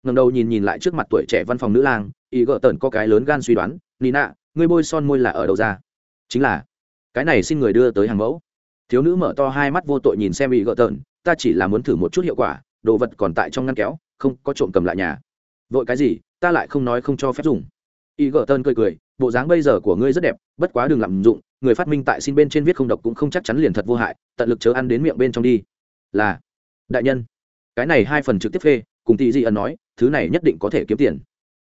Ngầm đầu nhìn nhìn lại trước mặt tuổi trẻ văn phòng nữ lang y gợ tần có cái lớn gan suy đoán, nina ngươi bôi son môi là ở đâu ra? Chính là, cái này xin người đưa tới hàng mẫu. Thiếu nữ mở to hai mắt vô tội nhìn xem y gợ tợn, ta chỉ là muốn thử một chút hiệu quả, đồ vật còn tại trong ngăn kéo, không có trộm cầm lại nhà. Vội cái gì, ta lại không nói không cho phép dùng. Y gợ tơn cười cười, bộ dáng bây giờ của ngươi rất đẹp, bất quá đừng lạm dụng, người phát minh tại xin bên trên viết không độc cũng không chắc chắn liền thật vô hại, tận lực chớ ăn đến miệng bên trong đi. Là, đại nhân, cái này hai phần trực tiếp phê, cùng tỷ di ẩn nói, thứ này nhất định có thể kiếm tiền.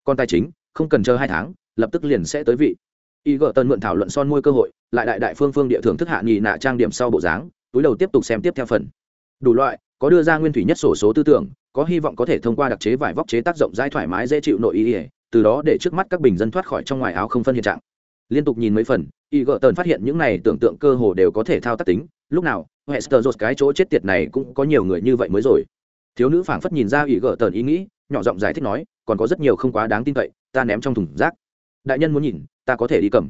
Còn tài chính, không cần chờ hai tháng lập tức liền sẽ tới vị. Y gợ tần mượn thảo luận son môi cơ hội, lại đại đại phương phương địa thưởng thức hạ nhì nạ trang điểm sau bộ dáng, túi đầu tiếp tục xem tiếp theo phần. Đủ loại, có đưa ra nguyên thủy nhất sổ số tư tưởng, có hy vọng có thể thông qua đặc chế vải vóc chế tác rộng rãi thoải mái dễ chịu nội y. từ đó để trước mắt các bình dân thoát khỏi trong ngoài áo không phân hiện trạng. Liên tục nhìn mấy phần, y gợ tần phát hiện những này tưởng tượng cơ hồ đều có thể thao tác tính, lúc nào hester rột cái chỗ chết tiệt này cũng có nhiều người như vậy mới rồi. Thiếu nữ phảng phất nhìn ra y gợ tần ý nghĩ, nhỏ giọng giải thích nói, còn có rất nhiều không quá đáng tin cậy, ta ném trong thùng rác đại nhân muốn nhìn, ta có thể đi cầm.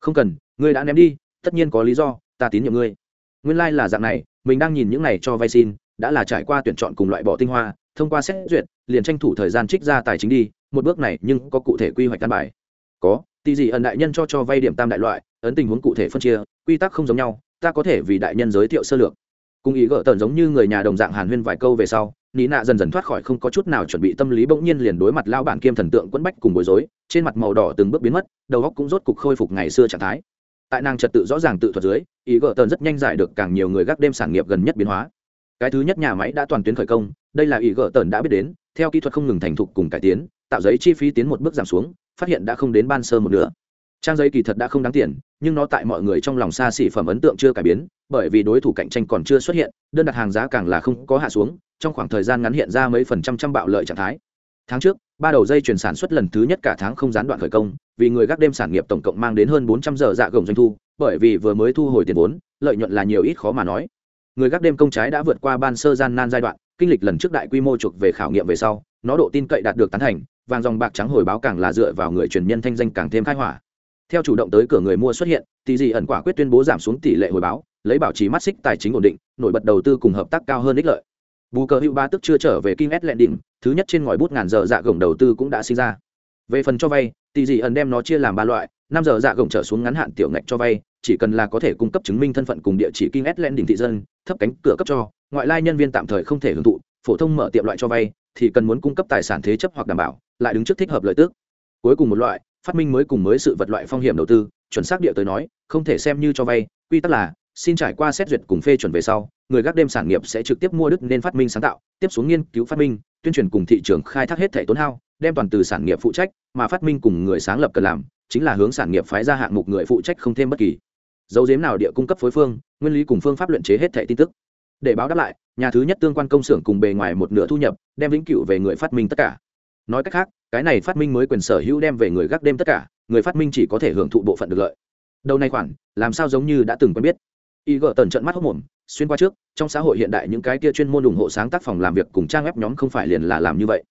Không cần, ngươi đã ném đi, tất nhiên có lý do, ta tín nhiệm ngươi. Nguyên lai、like、là dạng này, mình đang nhìn những này cho vay xin, đã là trải qua tuyển chọn cùng loại bỏ tinh hoa, thông qua xét duyệt, liền tranh thủ thời gian trích ra tài chính đi, một bước này nhưng có cụ thể quy hoạch căn bài. Có tỷ gì ẩn đại nhân cho cho vay điểm tam đại loại, ấn tình huống cụ thể phân chia, quy tắc không giống nhau, ta có thể vì đại nhân giới thiệu sơ lược. Cùng ý gỡ tần giống như người nhà đồng dạng hàn huyên vài câu về sau ní nạ dần dần thoát khỏi không có chút nào chuẩn bị tâm lý, bỗng nhiên liền đối mặt lao bản kiêm thần tượng quẫn bách cùng bối rối, trên mặt màu đỏ từng bước biến mất, đầu óc cũng rốt cục khôi phục ngày xưa trạng thái. Tại nàng trật tự rõ ràng tự thuật dưới, ý gỡ tần rất nhanh giải được càng nhiều người gác đêm sản nghiệp gần nhất biến hóa. Cái thứ nhất nhà máy đã toàn tuyến khởi công, đây là ý gỡ tần đã biết đến, theo kỹ thuật không ngừng thành thục cùng cải tiến, tạo giấy chi phí tiến một bước giảm xuống, phát hiện đã không đến ban sơ một nửa trang giấy kỳ thật đã không đáng tiền, nhưng nó tại mọi người trong lòng xa xỉ phẩm ấn tượng chưa cải biến, bởi vì đối thủ cạnh tranh còn chưa xuất hiện, đơn đặt hàng giá càng là không có hạ xuống, trong khoảng thời gian ngắn hiện ra mấy phần trăm trăm bạo lợi trạng thái. Tháng trước, ba đầu dây chuyển sản xuất lần thứ nhất cả tháng không gián đoạn khởi công, vì người gác đêm sản nghiệp tổng cộng mang đến hơn bốn trăm giờ dạ gồng doanh thu, bởi vì vừa mới thu hồi tiền vốn, lợi nhuận là nhiều ít khó mà nói. Người gác đêm công trái đã vượt qua ban sơ gian nan giai đoạn, kinh lịch lần trước đại quy mô chuộc về khảo nghiệm về sau, nó độ tin cậy đạt được tán thành, vàng dòng bạc trắng hồi báo càng là dựa vào người truyền nhân thanh danh càng thêm khai hỏa theo chủ động tới cửa người mua xuất hiện thì gì ẩn quả quyết tuyên bố giảm xuống tỷ lệ hồi báo, lấy bảo trì mắt xích tài chính ổn định, nổi bật đầu tư cùng hợp tác cao hơn ích lợi. Bù cờ hữu ba tức chưa trở về kim s lệ đỉnh, thứ nhất trên ngòi bút ngàn giờ dạ gồng đầu tư cũng đã sinh ra. Về phần cho vay tỷ dị ẩn đem nó chia làm ba loại, năm giờ dạ gồng trở xuống ngắn hạn tiểu ngạch cho vay, chỉ cần là có thể cung cấp chứng minh thân phận cùng địa chỉ kim s lệ đỉnh thị dân, thấp cánh cửa cấp cho, ngoại lai nhân viên tạm thời không thể hưởng thụ, phổ thông mở tiệm loại cho vay, thì cần muốn cung cấp tài sản thế chấp hoặc đảm bảo, lại đứng trước thích hợp lợi tức. Cuối cùng một loại phát minh mới cùng mới sự vật loại phong hiểm đầu tư, chuẩn xác địa tới nói, không thể xem như cho vay, quy tắc là, xin trải qua xét duyệt cùng phê chuẩn về sau, người gác đêm sản nghiệp sẽ trực tiếp mua đức nên phát minh sáng tạo, tiếp xuống nghiên cứu phát minh, tuyên truyền cùng thị trường khai thác hết thẻ tốn hao, đem toàn từ sản nghiệp phụ trách, mà phát minh cùng người sáng lập cần làm, chính là hướng sản nghiệp phái ra hạng mục người phụ trách không thêm bất kỳ. Dấu dếm nào địa cung cấp phối phương, nguyên lý cùng phương pháp luyện chế hết thẻ tin tức. Để báo đáp lại, nhà thứ nhất tương quan công xưởng cùng bề ngoài một nửa thu nhập, đem vĩnh cửu về người phát minh tất cả nói cách khác, cái này phát minh mới quyền sở hữu đem về người gác đêm tất cả, người phát minh chỉ có thể hưởng thụ bộ phận được lợi. Đầu này khoản, làm sao giống như đã từng quen biết. Y gỡ tần trận mắt hốc mồm, xuyên qua trước, trong xã hội hiện đại những cái kia chuyên môn ủng hộ sáng tác phòng làm việc cùng trang web nhóm không phải liền là làm như vậy.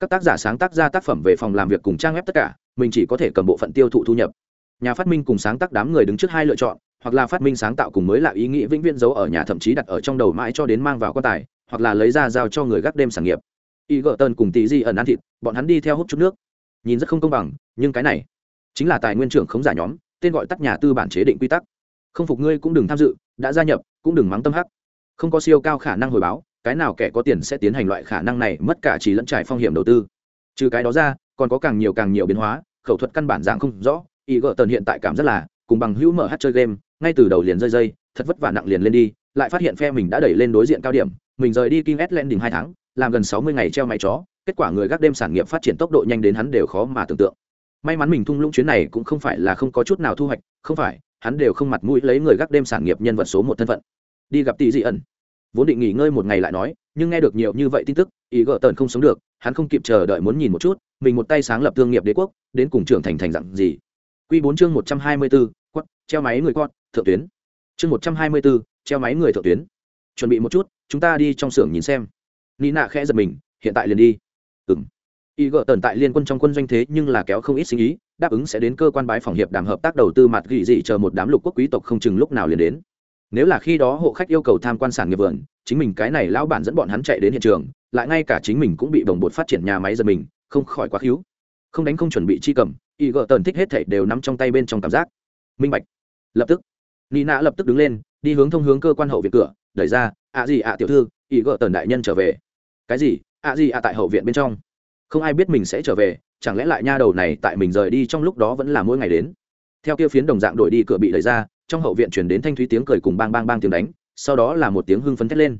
Các tác giả sáng tác ra tác phẩm về phòng làm việc cùng trang web tất cả, mình chỉ có thể cầm bộ phận tiêu thụ thu nhập. Nhà phát minh cùng sáng tác đám người đứng trước hai lựa chọn, hoặc là phát minh sáng tạo cùng mới là ý nghĩ vĩnh viễn giấu ở nhà thậm chí đặt ở trong đầu mãi cho đến mang vào quan tài, hoặc là lấy ra giao cho người gác đêm sản nghiệp y gỡ tần cùng tí di ẩn ăn thịt bọn hắn đi theo hút chút nước. Nhìn rất không công bằng nhưng cái này chính là tài nguyên trưởng khống giả nhóm tên gọi tắt nhà tư bản chế định quy tắc. Không phục ngươi cũng đừng tham dự đã gia nhập cũng đừng mắng tâm hắc. Không có siêu cao khả năng hồi báo cái nào kẻ có tiền sẽ tiến hành loại khả năng này mất cả chỉ lẫn trải phong hiểm đầu tư. Trừ cái đó ra còn có càng nhiều càng nhiều biến hóa khẩu thuật căn bản dạng không rõ ý gỡ tần hiện tại cảm rất là cùng bằng hữu mở hát chơi game ngay từ đầu liền rơi dây thật vất vả nặng liền lên đi lại phát hiện phe mình đã đẩy lên đối diện cao điểm mình rời đi King S đỉnh hai tháng, làm gần sáu mươi ngày treo máy chó, kết quả người gác đêm sản nghiệp phát triển tốc độ nhanh đến hắn đều khó mà tưởng tượng. May mắn mình thung lũng chuyến này cũng không phải là không có chút nào thu hoạch, không phải, hắn đều không mặt mũi lấy người gác đêm sản nghiệp nhân vật số một thân phận. Đi gặp tỷ dị ẩn. Vốn định nghỉ ngơi một ngày lại nói, nhưng nghe được nhiều như vậy tin tức, ý gỡ tần không sống được, hắn không kịp chờ đợi muốn nhìn một chút, mình một tay sáng lập thương nghiệp đế quốc, đến cùng trưởng thành thành dạng gì. Quy bốn chương một trăm hai mươi 124, quất, treo máy người con, thượng tuyến. Chương một trăm hai mươi 124, treo máy người thượng tuyến chuẩn bị một chút chúng ta đi trong xưởng nhìn xem ni nạ khẽ giật mình, hiện tại liền đi. Ừng y gợ tần tại liên quân trong quân doanh thế nhưng là kéo không ít sinh ý, đáp ứng sẽ đến cơ quan bái phòng hiệp đàm hợp tác đầu tư mặt gỉ dị chờ một đám lục quốc quý tộc không chừng lúc nào liền đến. Nếu là khi đó hộ khách yêu cầu tham quan sản nghiệp vườn, chính mình cái này lão bản dẫn bọn hắn chạy đến hiện trường, lại ngay cả chính mình cũng bị đồng bột phát triển nhà máy giật mình, không khỏi quá khíu. Không đánh không chuẩn bị chi cầm, y gợ tần thích hết thảy đều nắm trong tay bên trong cảm giác. Minh bạch. Lập tức nina lập tức đứng lên, đi hướng thông hướng cơ quan hậu viện cửa, đẩy ra ạ gì ạ tiểu thư, Y gỡ tần đại nhân trở về cái gì? Ạ gì ạ tại hậu viện bên trong. Không ai biết mình sẽ trở về, chẳng lẽ lại nha đầu này tại mình rời đi trong lúc đó vẫn là mỗi ngày đến? Theo kia phiến đồng dạng đổi đi cửa bị đẩy ra, trong hậu viện chuyển đến thanh thúy tiếng cười cùng bang bang bang tiếng đánh, sau đó là một tiếng hưng phấn thét lên.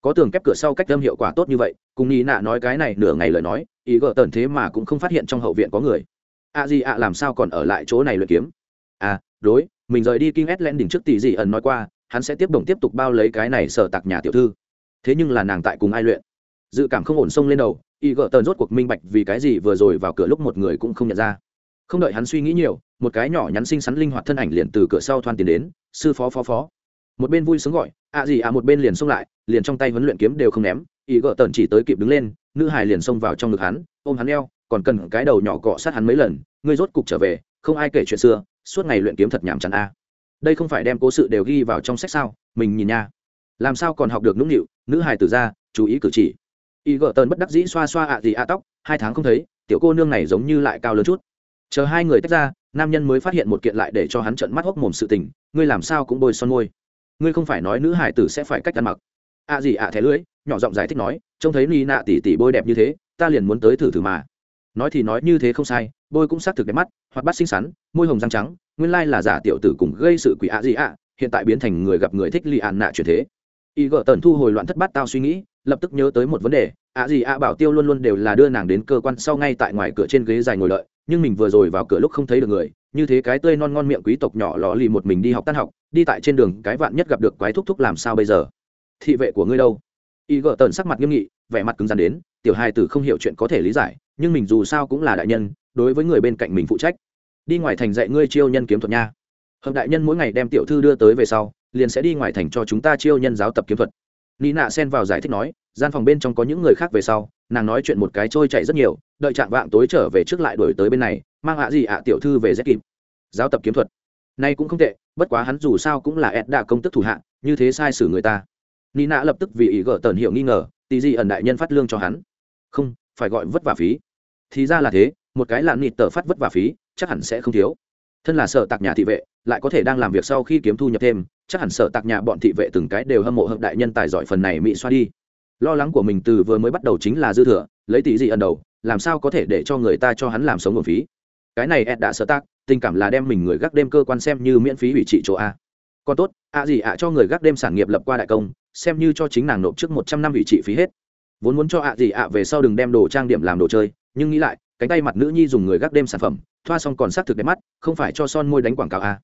Có tường kép cửa sau cách âm hiệu quả tốt như vậy, cùng nhị nạ nói cái này nửa ngày lời nói, ý gỡ tần thế mà cũng không phát hiện trong hậu viện có người. Ạ gì ạ làm sao còn ở lại chỗ này luyện kiếm? À đối, mình rời đi kinh ét len đỉnh trước tỷ dị ẩn nói qua, hắn sẽ tiếp đồng tiếp tục bao lấy cái này sở tạc nhà tiểu thư. Thế nhưng là nàng tại cùng ai luyện? Dự cảm không ổn xông lên đầu, y gợ tờn rốt cuộc minh bạch vì cái gì vừa rồi vào cửa lúc một người cũng không nhận ra. Không đợi hắn suy nghĩ nhiều, một cái nhỏ nhắn xinh xắn linh hoạt thân ảnh liền từ cửa sau thoan tiến đến, sư phó phó phó. Một bên vui sướng gọi ạ gì ạ một bên liền xông lại, liền trong tay huấn luyện kiếm đều không ném, y gợ tần chỉ tới kịp đứng lên, nữ hài liền xông vào trong ngực hắn, ôm hắn eo, còn cần cái đầu nhỏ cọ sát hắn mấy lần, ngươi rốt cục trở về, không ai kể chuyện xưa, suốt ngày luyện kiếm thật nhảm chán a. Đây không phải đem cố sự đều ghi vào trong sách sao? Mình nhìn nha. Làm sao còn học được nũng nịu? Nữ hài từ ra, chú ý cử chỉ y gỡ tần bất đắc dĩ xoa xoa ạ gì ạ tóc, hai tháng không thấy, tiểu cô nương này giống như lại cao lớn chút. Chờ hai người tách ra, nam nhân mới phát hiện một kiện lại để cho hắn trận mắt hốc mồm sự tình, ngươi làm sao cũng bôi son môi. Ngươi không phải nói nữ hải tử sẽ phải cách ăn mặc. Ạ gì ạ thẻ lưới nhỏ giọng giải thích nói, trông thấy ni nạ tỉ tỉ bôi đẹp như thế, ta liền muốn tới thử thử mà. Nói thì nói như thế không sai, bôi cũng xác thực đẹp mắt hoặc bắt xinh xắn, môi hồng răng trắng, nguyên lai là giả tiểu tử cùng gây sự quỷ ạ gì ạ, hiện tại biến thành người gặp người thích lì ạn nạ chuyển thế. Y gợ tần thu hồi loạn thất bát tao suy nghĩ lập tức nhớ tới một vấn đề, ạ gì ạ bảo tiêu luôn luôn đều là đưa nàng đến cơ quan sau ngay tại ngoài cửa trên ghế dài ngồi lợi nhưng mình vừa rồi vào cửa lúc không thấy được người, như thế cái tươi non ngon miệng quý tộc nhỏ lò lì một mình đi học tan học, đi tại trên đường cái vạn nhất gặp được quái thúc thúc làm sao bây giờ? Thị vệ của ngươi đâu? Y gợ tần sắc mặt nghiêm nghị, vẻ mặt cứng rắn đến, tiểu hai tử không hiểu chuyện có thể lý giải, nhưng mình dù sao cũng là đại nhân, đối với người bên cạnh mình phụ trách. Đi ngoài thành dạy ngươi chiêu nhân kiếm thuật nha. Hợp đại nhân mỗi ngày đem tiểu thư đưa tới về sau, liền sẽ đi ngoài thành cho chúng ta chiêu nhân giáo tập kiếm thuật nị nạ xen vào giải thích nói, gian phòng bên trong có những người khác về sau, nàng nói chuyện một cái trôi chảy rất nhiều, đợi chạm vạng tối trở về trước lại đổi tới bên này, mang ạ gì ạ tiểu thư về rất kịp. Giáo tập kiếm thuật. Nay cũng không tệ, bất quá hắn dù sao cũng là ed đạ công tức thủ hạ, như thế sai xử người ta. Nị nạ lập tức vì ý gỡ tần hiệu nghi ngờ, tì gì ẩn đại nhân phát lương cho hắn. Không, phải gọi vất vả phí. Thì ra là thế, một cái là nịt tờ phát vất vả phí, chắc hẳn sẽ không thiếu. Thân là sợ tạc nhà thị vệ, lại có thể đang làm việc sau khi kiếm thu nhập thêm chắc hẳn sở tạc nhà bọn thị vệ từng cái đều hâm mộ hợp đại nhân tài giỏi phần này mỹ xoa đi. Lo lắng của mình từ vừa mới bắt đầu chính là dư thừa, lấy tỷ gì ẩn đầu, làm sao có thể để cho người ta cho hắn làm sống nguồn phí? Cái này ed đã sở tác tình cảm là đem mình người gác đêm cơ quan xem như miễn phí ủy trị chỗ a. Còn tốt, ạ gì ạ cho người gác đêm sản nghiệp lập qua đại công, xem như cho chính nàng nộp trước một trăm năm ủy trị phí hết. Vốn muốn cho ạ gì ạ về sau đừng đem đồ trang điểm làm đồ chơi, nhưng nghĩ lại, cánh tay mặt nữ nhi dùng người gác đêm sản phẩm, thoa xong còn xác thực đẹp mắt, không phải cho son môi đánh quảng cáo a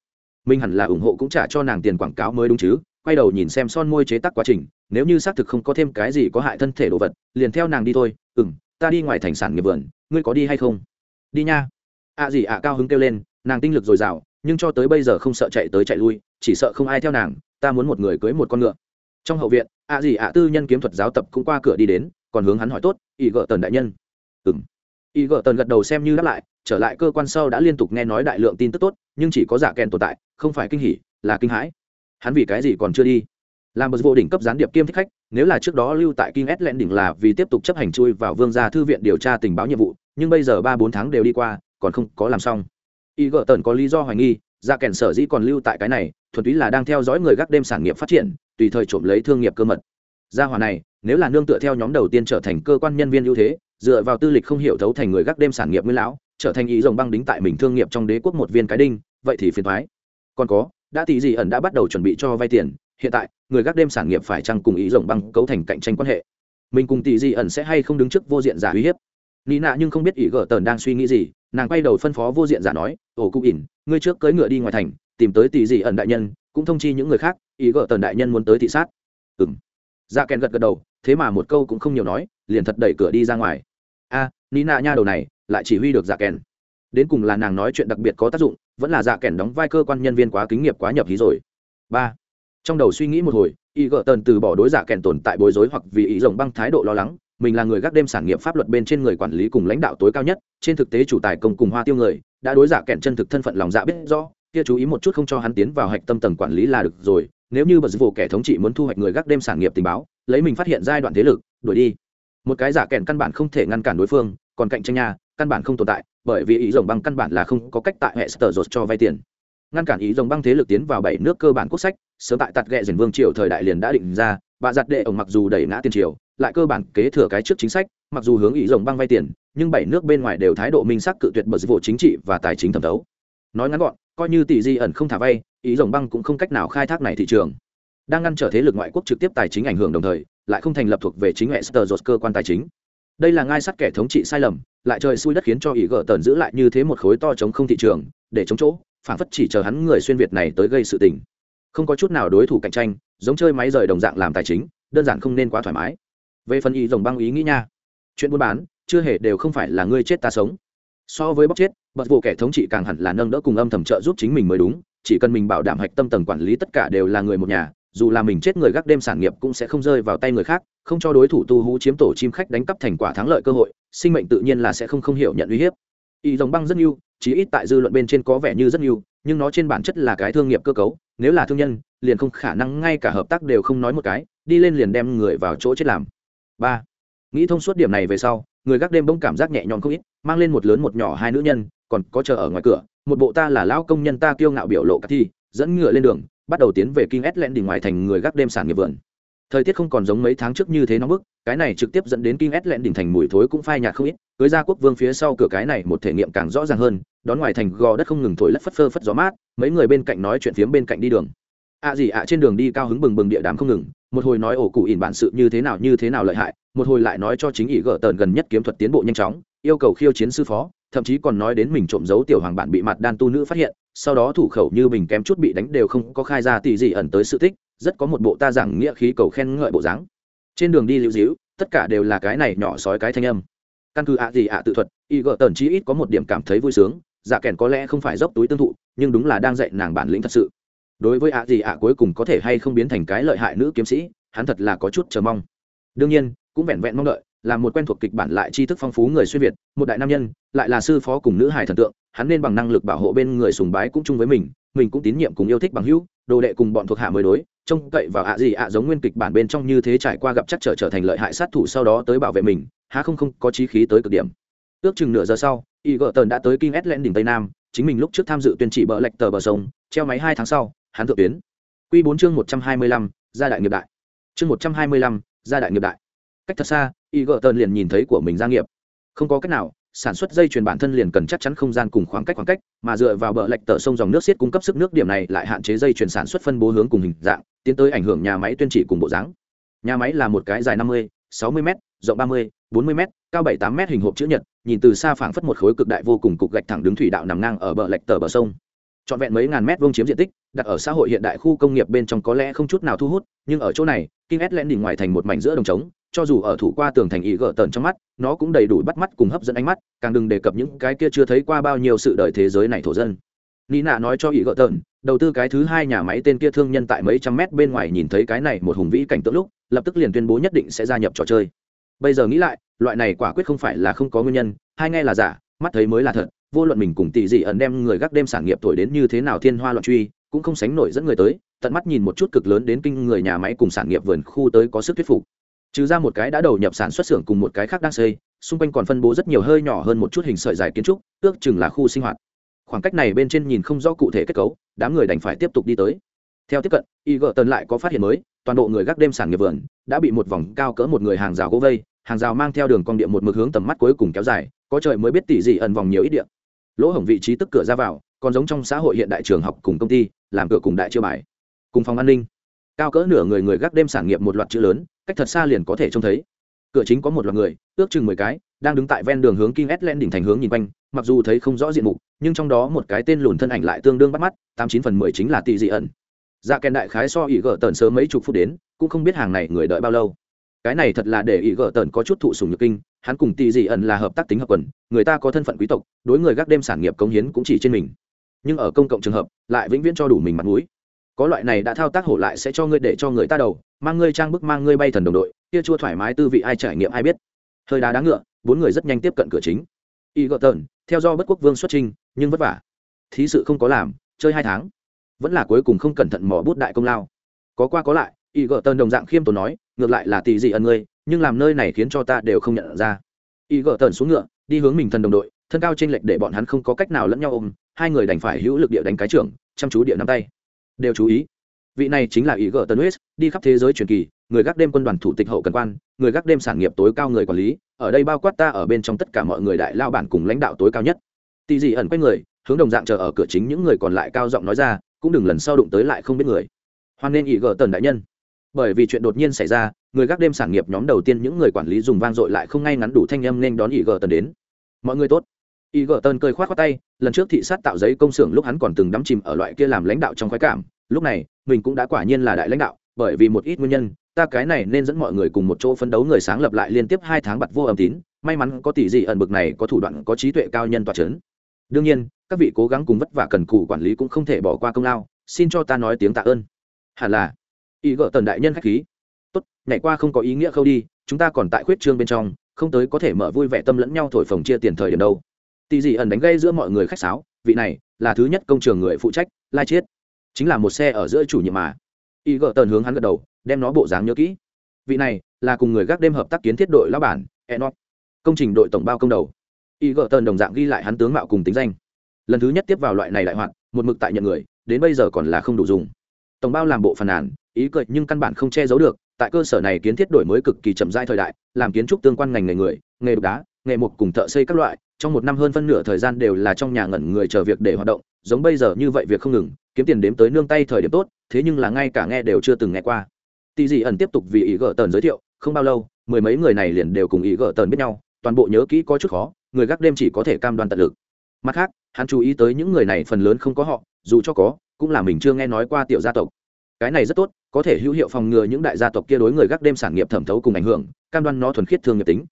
minh hẳn là ủng hộ cũng trả cho nàng tiền quảng cáo mới đúng chứ, quay đầu nhìn xem son môi chế tác quá trình, nếu như xác thực không có thêm cái gì có hại thân thể đồ vật, liền theo nàng đi thôi. Ừ m ta đi ngoài thành sản nghiệp vườn, ngươi có đi hay không? Đi nha. Ạ gì ạ cao hứng kêu lên, nàng tinh lực dồi dào, nhưng cho tới bây giờ không sợ chạy tới chạy lui, chỉ sợ không ai theo nàng, ta muốn một người cưới một con ngựa. Trong hậu viện ạ gì ạ tư nhân kiếm thuật giáo tập cũng qua cửa đi đến, còn hướng hắn hỏi tốt ý gợ tần đại nhân? Ừ m ý gợ tần gật đầu xem như đáp lại, trở lại cơ quan sau đã liên tục nghe nói đại lượng tin tức tốt, nhưng chỉ có giả kèn tồn tại không phải kinh hỉ, là kinh hãi. Hắn vì cái gì còn chưa đi? Làm bật vô đỉnh cấp gián điệp kiêm thích khách, nếu là trước đó lưu tại kinh s lẹn đỉnh là vì tiếp tục chấp hành chui vào vương gia thư viện điều tra tình báo nhiệm vụ, nhưng bây giờ ba bốn tháng đều đi qua, còn không có làm xong. Y gợ tần có lý do hoài nghi ra kèn sở dĩ còn lưu tại cái này, thuần túy là đang theo dõi người gác đêm sản nghiệp phát triển, tùy thời trộm lấy thương nghiệp cơ mật. Gia hòa này, nếu là nương tựa theo nhóm đầu tiên trở thành cơ quan nhân viên ưu thế, dựa vào tư lịch không hiểu thấu thành người gác đêm sản nghiệp nguyên lão, trở thành ý rồng băng đính tại mình thương nghiệp trong đế quốc một viên cái đinh, vậy thì phiền thoái còn có đã tỷ gì ẩn đã bắt đầu chuẩn bị cho vay tiền hiện tại người gác đêm sản nghiệp phải chăng cùng ý rồng băng cấu thành cạnh tranh quan hệ? Mình cùng tỷ gì ẩn sẽ hay không đứng trước vô diện giả uy hiếp? Nị nạ nhưng không biết ý gở tờn đang suy nghĩ gì nàng quay đầu phân phó vô diện giả nói ồ cụ ỉn ngươi trước cưỡi ngựa đi ngoài thành tìm tới tỷ gì ẩn đại nhân cũng thông chi những người khác ý gỡ tờn đại nhân muốn tới thị sát. Ừng dạ kèn gật gật đầu thế mà một câu cũng không nhiều nói liền thật đẩy cửa đi ra ngoài. A à, nina nha đầu này lại chỉ huy được dạ kèn đến cùng là nàng nói chuyện đặc biệt có tác dụng, vẫn là dạ kẻn đóng vai cơ quan nhân viên quá kính nghiệp quá nhập hí rồi. Ba, trong đầu suy nghĩ một hồi, y gợ tần từ bỏ đối dạ kẻn tồn tại bối rối hoặc vì ý rồng băng thái độ lo lắng, mình là người gác đêm sản nghiệp pháp luật bên trên người quản lý cùng lãnh đạo tối cao nhất, trên thực tế chủ tài công cùng hoa tiêu người, đã đối dạ kẹn chân thực thân phận lòng dạ biết rõ, kia chú ý một chút không cho hắn tiến vào hạch tâm tầng quản lý là được rồi, nếu như bật vụ kẻ thống trị muốn thu hoạch người gác đêm sản nghiệp tình báo, lấy mình phát hiện giai đoạn thế lực, đuổi đi. Một cái dạ giả kèn căn bản không thể ngăn cản đối phương, còn cạnh tranh nhà căn bản không tồn tại bởi vì ý rồng băng căn bản là không có cách tại hệ sở dột cho vay tiền. Ngăn cản ý rồng băng thế lực tiến vào bảy nước cơ bản quốc sách, sớm tại tạt ghẹ dền vương triều thời đại liền đã định ra, bà giặt đệ ổng mặc dù đẩy ngã tiền triều, lại cơ bản kế thừa cái trước chính sách, mặc dù hướng ý rồng băng vay tiền, nhưng bảy nước bên ngoài đều thái độ minh sắc cự tuyệt bởi vụ chính trị và tài chính thẩm thấu. Nói ngắn gọn, coi như tỷ di ẩn không thả vay, ý rồng băng cũng không cách nào khai thác này thị trường. Đang ngăn trở thế lực ngoại quốc trực tiếp tài chính ảnh hưởng đồng thời, lại không thành lập thuộc về chính hệ sở dột cơ quan tài chính đây là ngai sắt kẻ thống trị sai lầm, lại trời xui đất khiến cho ý gỡ tần giữ lại như thế một khối to chống không thị trường, để chống chỗ, phản phất chỉ chờ hắn người xuyên việt này tới gây sự tình. Không có chút nào đối thủ cạnh tranh, giống chơi máy rời đồng dạng làm tài chính, đơn giản không nên quá thoải mái. Về phần ý rồng băng ý nghĩ nha, chuyện buôn bán, chưa hề đều không phải là ngươi chết ta sống. So với bóc chết, bật vụ kẻ thống trị càng hẳn là nâng đỡ cùng âm thầm trợ giúp chính mình mới đúng, chỉ cần mình bảo đảm hạch tâm tầng quản lý tất cả đều là người một nhà dù là mình chết người gác đêm sản nghiệp cũng sẽ không rơi vào tay người khác, không cho đối thủ tu hú chiếm tổ chim khách đánh cắp thành quả thắng lợi cơ hội, sinh mệnh tự nhiên là sẽ không không hiểu nhận uy hiếp. Y dòng băng rất nhiều chí ít tại dư luận bên trên có vẻ như rất nhiều nhưng nó trên bản chất là cái thương nghiệp cơ cấu, nếu là thương nhân, liền không khả năng ngay cả hợp tác đều không nói một cái, đi lên liền đem người vào chỗ chết làm. Ba, nghĩ thông suốt điểm này về sau, người gác đêm bỗng cảm giác nhẹ nhõm không ít, mang lên một lớn một nhỏ hai nữ nhân, còn có chờ ở ngoài cửa, một bộ ta là lão công nhân ta kiêu ngạo biểu lộ các thi dẫn ngựa lên đường bắt đầu tiến về kinh Island đỉnh ngoài thành người gác đêm sản nghiệp vườn. Thời tiết không còn giống mấy tháng trước như thế nóng bức, cái này trực tiếp dẫn đến kinh Island đỉnh thành mùi thối cũng phai nhạt không ít, cưới ra quốc vương phía sau cửa cái này một thể nghiệm càng rõ ràng hơn, đón ngoài thành gò đất không ngừng thổi lất phất phơ phất gió mát, mấy người bên cạnh nói chuyện phiếm bên cạnh đi đường. Ạ gì ạ, trên đường đi cao hứng bừng bừng địa đám không ngừng, một hồi nói ổ cụ ỉn bản sự như thế nào như thế nào lợi hại, một hồi lại nói cho chính ỷ gỡ tờn gần nhất kiếm thuật tiến bộ nhanh chóng, yêu cầu khiêu chiến sư phó, thậm chí còn nói đến mình trộm giấu tiểu hoàng bản bị mặt đan tu nữ phát hiện sau đó thủ khẩu như bình kém chút bị đánh đều không có khai ra tỷ gì ẩn tới sự tích, rất có một bộ ta giảng nghĩa khí cầu khen ngợi bộ dáng. Trên đường đi lưu dĩu tất cả đều là cái này nhỏ sói cái thanh âm. Căn cứ ạ gì ạ tự thuật, y gợ tần chí ít có một điểm cảm thấy vui sướng dạ kèn có lẽ không phải dốc túi tương thụ, nhưng đúng là đang dạy nàng bản lĩnh thật sự. Đối với ạ gì ạ cuối cùng có thể hay không biến thành cái lợi hại nữ kiếm sĩ, hắn thật là có chút chờ mong. Đương nhiên, cũng vẹn vẹn mong đợi, là một quen thuộc kịch bản lại tri thức phong phú người xuyên việt, một đại nam nhân, lại là sư phó cùng nữ hài thần tượng hắn nên bằng năng lực bảo hộ bên người sùng bái cũng chung với mình mình cũng tín nhiệm cùng yêu thích bằng hữu, đồ đệ cùng bọn thuộc hạ mới đối, trông cậy vào ạ gì ạ giống nguyên kịch bản bên trong như thế trải qua gặp chắc trở trở thành lợi hại sát thủ sau đó tới bảo vệ mình, há không không có trí khí tới cực điểm. Ước chừng nửa giờ sau y gợ tần đã tới kinh Ét lên đỉnh tây nam, chính mình lúc trước tham dự tuyên trị bờ lệch tờ bờ sông, treo máy hai tháng sau, hắn thượng tuyến. Q bốn chương một trăm hai mươi lăm, gia đại nghiệp đại. Chương một trăm hai mươi lăm, gia đại nghiệp đại. Cách thật xa y gợ tần liền nhìn thấy của mình gia nghiệp. Không có cách nào sản xuất dây chuyền bản thân liền cần chắc chắn không gian cùng khoảng cách khoảng cách, mà dựa vào bờ lệch tờ sông dòng nước xiết cung cấp sức nước điểm này lại hạn chế dây chuyền sản xuất phân bố hướng cùng hình dạng, tiến tới ảnh hưởng nhà máy tuyên trị cùng bộ dáng. Nhà máy là một cái dài năm mươi, sáu mươi m rộng ba mươi, bốn mươi m cao bảy tám m hình hộp chữ nhật, nhìn từ xa phảng phất một khối cực đại vô cùng cục gạch thẳng đứng thủy đạo nằm ngang ở bờ lệch tờ bờ sông. Trọn vẹn mấy ngàn mét vuông chiếm diện tích, đặt ở xã hội hiện đại khu công nghiệp bên trong có lẽ không chút nào thu hút, nhưng ở chỗ này kinh ét lẽn đỉnh ngoài thành một mảnh giữa đồng trống cho dù ở thủ qua tường thành ý gỡ tần trong mắt, nó cũng đầy đủ bắt mắt cùng hấp dẫn ánh mắt, càng đừng đề cập những cái kia chưa thấy qua bao nhiêu sự đời thế giới này thổ dân. Nina nói cho ý gỡ tần, đầu tư cái thứ hai nhà máy tên kia thương nhân tại mấy trăm mét bên ngoài nhìn thấy cái này một hùng vĩ cảnh tượng lúc, lập tức liền tuyên bố nhất định sẽ gia nhập trò chơi. Bây giờ nghĩ lại, loại này quả quyết không phải là không có nguyên nhân, hai nghe là giả, mắt thấy mới là thật, vô luận mình cùng tỷ dị ẩn đem người gác đêm sản nghiệp tuổi đến như thế nào thiên hoa loạn truy, cũng không sánh nổi dẫn người tới, tận mắt nhìn một chút cực lớn đến kinh người nhà máy cùng sản nghiệp vườn khu tới có sức thuyết phục trừ ra một cái đã đầu nhập sản xuất xưởng cùng một cái khác đang xây, xung quanh còn phân bố rất nhiều hơi nhỏ hơn một chút hình sợi dài kiến trúc, ước chừng là khu sinh hoạt. Khoảng cách này bên trên nhìn không rõ cụ thể kết cấu, đám người đành phải tiếp tục đi tới. Theo tiếp cận y gợ tần lại có phát hiện mới, toàn bộ người gác đêm sản nghiệp vườn đã bị một vòng cao cỡ một người hàng rào gỗ vây, hàng rào mang theo đường con điện một mực hướng tầm mắt cuối cùng kéo dài, có trời mới biết tỷ gì ẩn vòng nhiều ít điện lỗ hổng vị trí tức cửa ra vào, còn giống trong xã hội hiện đại trường học cùng công ty, làm cửa cùng đại chưa bài. Cùng phòng an ninh, cao cỡ nửa người người gác đêm sản nghiệp một loạt chữ lớn cách thật xa liền có thể trông thấy cửa chính có một loạt người ước chừng mười cái đang đứng tại ven đường hướng Kinhead lên đỉnh thành hướng nhìn quanh, mặc dù thấy không rõ diện mục, nhưng trong đó một cái tên lùn thân ảnh lại tương đương bắt mắt, tám chín phần mười chính là tị dị ẩn. Dạ kèn đại khái so ỷ gỡ tần sớm mấy chục phút đến, cũng không biết hàng này người đợi bao lâu. Cái này thật là để ỷ gỡ tần có chút thụ sủng nhược kinh, hắn cùng tị dị ẩn là hợp tác tính hợp quần, người ta có thân phận quý tộc, đối người gác đêm sản nghiệp cống hiến cũng chỉ trên mình. Nhưng ở công cộng trường hợp, lại vĩnh viễn cho đủ mình mặt mũi. Có loại này đã thao tác hổ lại sẽ cho ngươi để cho người ta đầu, mang ngươi trang bức mang ngươi bay thần đồng đội, kia chua thoải mái tư vị ai trải nghiệm ai biết. Hơi đá đá ngựa bốn người rất nhanh tiếp cận cửa chính. Y gợt tờn theo do bất quốc vương xuất trình nhưng vất vả. Thí sự không có làm chơi hai tháng. Vẫn là cuối cùng không cẩn thận mỏ bút đại công lao. Có qua có lại y gợt tờn đồng dạng khiêm tốn nói ngược lại là tỷ dị ẩn ngươi nhưng làm nơi này khiến cho ta đều không nhận ra. Y gợt tờn xuống ngựa đi hướng mình thần đồng đội thân cao trên lệch để bọn hắn không có cách nào lẫn nhau ôm hai người đành phải hữu lực địa đánh cái trưởng chăm chú địa nắm tay đều chú ý. Vị này chính là ý gỡ tân huyết đi khắp thế giới truyền kỳ, người gác đêm quân đoàn thủ tịch hậu cần quan, người gác đêm sản nghiệp tối cao người quản lý, ở đây bao quát ta ở bên trong tất cả mọi người đại lao bản cùng lãnh đạo tối cao nhất. Tì dị ẩn quay người, hướng đồng dạng chờ ở cửa chính những người còn lại cao giọng nói ra, cũng đừng lần sau đụng tới lại không biết người. Hoan nên ý gỡ tần đại nhân. Bởi vì chuyện đột nhiên xảy ra, người gác đêm sản nghiệp nhóm đầu tiên những người quản lý dùng vang dội lại không ngay ngắn đủ thanh âm nên đón ý gỡ tần đến. Mọi người tốt. Y gỡ tần cười khoát khoát tay, lần trước thị sát tạo giấy công xưởng lúc hắn còn từng đắm chìm ở loại kia làm lãnh đạo trong khoái cảm. Lúc này, mình cũng đã quả nhiên là đại lãnh đạo, bởi vì một ít nguyên nhân, ta cái này nên dẫn mọi người cùng một chỗ phấn đấu người sáng lập lại liên tiếp hai tháng bặt vô âm tín, may mắn có tỷ gì ẩn bực này có thủ đoạn, có trí tuệ cao nhân tọa c h ấ n đương nhiên, các vị cố gắng cùng vất vả cần cù quản lý cũng không thể bỏ qua công lao, xin cho ta nói tiếng tạ ơn. Hẳn là, ý gỡ tần đại nhân khách khí. Tốt, nhảy qua không có ý nghĩa khâu đi, chúng ta còn tại khuyết trương bên trong, không tới có thể mở vui vẻ tâm lẫn nhau thổi phồng chia tiền thời điểm đâu tỷ dị ẩn đánh gây giữa mọi người khách sáo, vị này là thứ nhất công trường người phụ trách, lai chiết. Chính là một xe ở giữa chủ nhiệm mà. Y gỡ tần hướng hắn gật đầu, đem nó bộ dáng nhớ kỹ. Vị này là cùng người gác đêm hợp tác kiến thiết đội lao bản enot công trình đội tổng bao công đầu. Y gợ tần đồng dạng ghi lại hắn tướng mạo cùng tính danh. Lần thứ nhất tiếp vào loại này đại hoạn một mực tại nhận người, đến bây giờ còn là không đủ dùng. Tổng bao làm bộ phàn nàn, ý cười nhưng căn bản không che giấu được, tại cơ sở này kiến thiết đổi mới cực kỳ chậm rãi thời đại, làm kiến trúc tương quan ngành nghề người, nghề đục đá nghề mục cùng thợ xây các loại trong một năm hơn phân nửa thời gian đều là trong nhà ngẩn người chờ việc để hoạt động, giống bây giờ như vậy việc không ngừng, kiếm tiền đếm tới nương tay thời điểm tốt, thế nhưng là ngay cả nghe đều chưa từng nghe qua. Tỷ dị ẩn tiếp tục vì ý gỡ tần giới thiệu, không bao lâu, mười mấy người này liền đều cùng ý gỡ tần biết nhau, toàn bộ nhớ kỹ có chút khó, người gác đêm chỉ có thể cam đoan tận lực. Mặt khác, hắn chú ý tới những người này phần lớn không có họ, dù cho có, cũng là mình chưa nghe nói qua tiểu gia tộc. Cái này rất tốt, có thể hữu hiệu phòng ngừa những đại gia tộc kia đối người gác đêm sản nghiệp thẩm thấu cùng ảnh hưởng, cam đoan nó thuần khiết thương nghiệp tính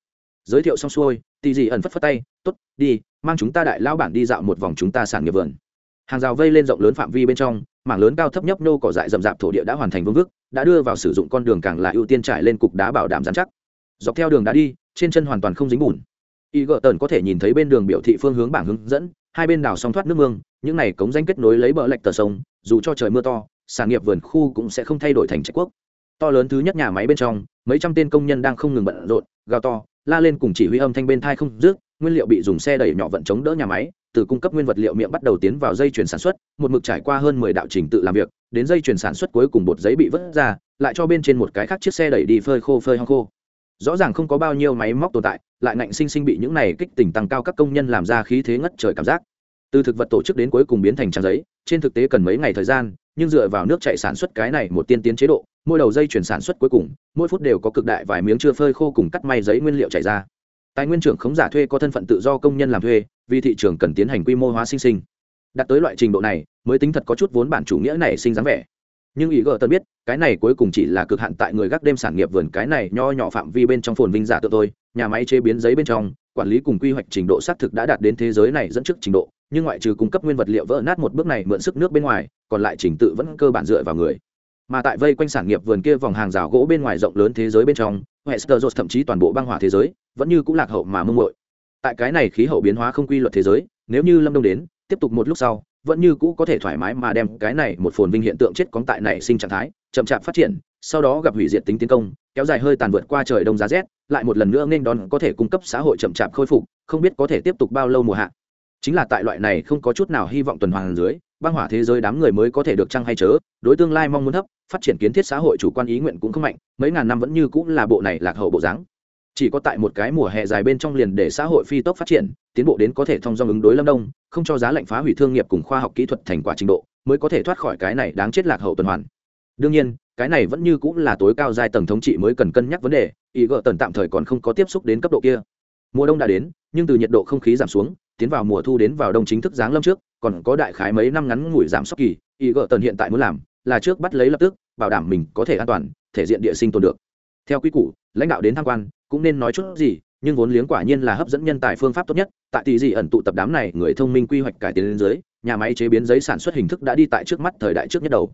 giới thiệu xong xuôi, Tì dị ẩn phất phất tay t ố t đi, mang chúng ta đại lao bản đi dạo một vòng chúng ta sản nghiệp vườn. Hàng rào vây lên rộng lớn phạm vi bên trong, mảng lớn cao thấp nhấp nô cỏ dại rậm rạp thổ địa đã hoàn thành vương vức, đã đưa vào sử dụng con đường càng là ưu tiên trải lên cục đá bảo đảm giám chắc. Dọc theo đường đã đi, trên chân hoàn toàn không dính bùn. Y gợ tần có thể nhìn thấy bên đường biểu thị phương hướng bảng hướng dẫn, hai bên đảo song thoát nước mương, những này cống danh kết nối lấy bờ lệch tờ sông, dù cho trời mưa to, sản nghiệp vườn khu cũng sẽ không thay đổi thành trạch quốc. To lớn thứ nhất nhà máy bên trong, mấy trăm tên công nhân đang không ngừng bận rộn, gào to la lên cùng chỉ huy âm thanh bên thai không rước nguyên liệu bị dùng xe đẩy nhỏ vận chống đỡ nhà máy, từ cung cấp nguyên vật liệu miệng bắt đầu tiến vào dây chuyển sản xuất, một mực trải qua hơn mười đạo trình tự làm việc, đến dây chuyển sản xuất cuối cùng bột giấy bị vứt ra, lại cho bên trên một cái khác chiếc xe đẩy đi phơi khô, phơi hong khô. Rõ ràng không có bao nhiêu máy móc tồn tại, lại ngạnh sinh sinh bị những này kích tỉnh tăng cao các công nhân làm ra khí thế ngất trời cảm giác từ thực vật tổ chức đến cuối cùng biến thành trang giấy, trên thực tế cần mấy ngày thời gian, nhưng dựa vào nước chạy sản xuất cái này một tiên tiến chế độ, mỗi đầu dây chuyển sản xuất cuối cùng, mỗi phút đều có cực đại vài miếng chưa phơi khô cùng cắt may giấy nguyên liệu chảy ra. Tài nguyên trưởng khống giả thuê có thân phận tự do công nhân làm thuê, vì thị trường cần tiến hành quy mô hóa sinh sinh. Đạt tới loại trình độ này, mới tính thật có chút vốn bản chủ nghĩa này sinh dáng vẻ. Nhưng ý gờ tân biết, cái này cuối cùng chỉ là cực hạn tại người gác đêm sản nghiệp vườn cái này nho nhỏ phạm vi bên trong phồn vinh giả tự tôi, nhà máy chế biến giấy bên trong, quản lý cùng quy hoạch trình độ xác thực đã đạt đến thế giới này dẫn trước trình độ nhưng ngoại trừ cung cấp nguyên vật liệu vỡ nát một bước này mượn sức nước bên ngoài, còn lại trình tự vẫn cơ bản dựa vào người. Mà tại vây quanh sản nghiệp vườn kia vòng hàng rào gỗ bên ngoài rộng lớn thế giới bên trong, Westeros thậm chí toàn bộ băng hỏa thế giới vẫn như cũng lạc hậu mà mưng muội. Tại cái này khí hậu biến hóa không quy luật thế giới, nếu như lâm đông đến, tiếp tục một lúc sau, vẫn như cũ có thể thoải mái mà đem cái này một phồn vinh hiện tượng chết cóng tại này sinh trạng thái, chậm chạp phát triển, sau đó gặp hủy diệt tính tiến công, kéo dài hơi tàn vượt qua trời đông giá rét, lại một lần nữa nên đón có thể cung cấp xã hội chậm chạp khôi phục, không biết có thể tiếp tục bao lâu mùa hạ chính là tại loại này không có chút nào hy vọng tuần hoàn dưới, băng hỏa thế giới đám người mới có thể được trăng hay chớ, đối tương lai mong muốn thấp, phát triển kiến thiết xã hội chủ quan ý nguyện cũng không mạnh, mấy ngàn năm vẫn như cũng là bộ này lạc hậu bộ dáng. Chỉ có tại một cái mùa hè dài bên trong liền để xã hội phi tốc phát triển, tiến bộ đến có thể thông do ứng đối lâm đông, không cho giá lệnh phá hủy thương nghiệp cùng khoa học kỹ thuật thành quả trình độ, mới có thể thoát khỏi cái này đáng chết lạc hậu tuần hoàn. Đương nhiên, cái này vẫn như cũng là tối cao giai tầng thống trị mới cần cân nhắc vấn đề, ý gợ tần tạm thời còn không có tiếp xúc đến cấp độ kia. Mùa đông đã đến, nhưng từ nhiệt độ không khí giảm xuống tiến vào mùa thu đến vào đông chính thức giáng lâm trước, còn có đại khái mấy năm ngắn ngủi giảm sốc kỳ ý gỡ tần hiện tại muốn làm là trước bắt lấy lập tức, bảo đảm mình có thể an toàn, thể diện địa sinh tồn được. Theo quy củ, lãnh đạo đến tham quan cũng nên nói chút gì, nhưng vốn liếng quả nhiên là hấp dẫn nhân tài phương pháp tốt nhất, tại tỷ dị ẩn tụ tập đám này người thông minh quy hoạch cải tiến lên dưới, nhà máy chế biến giấy sản xuất hình thức đã đi tại trước mắt thời đại trước nhất đầu.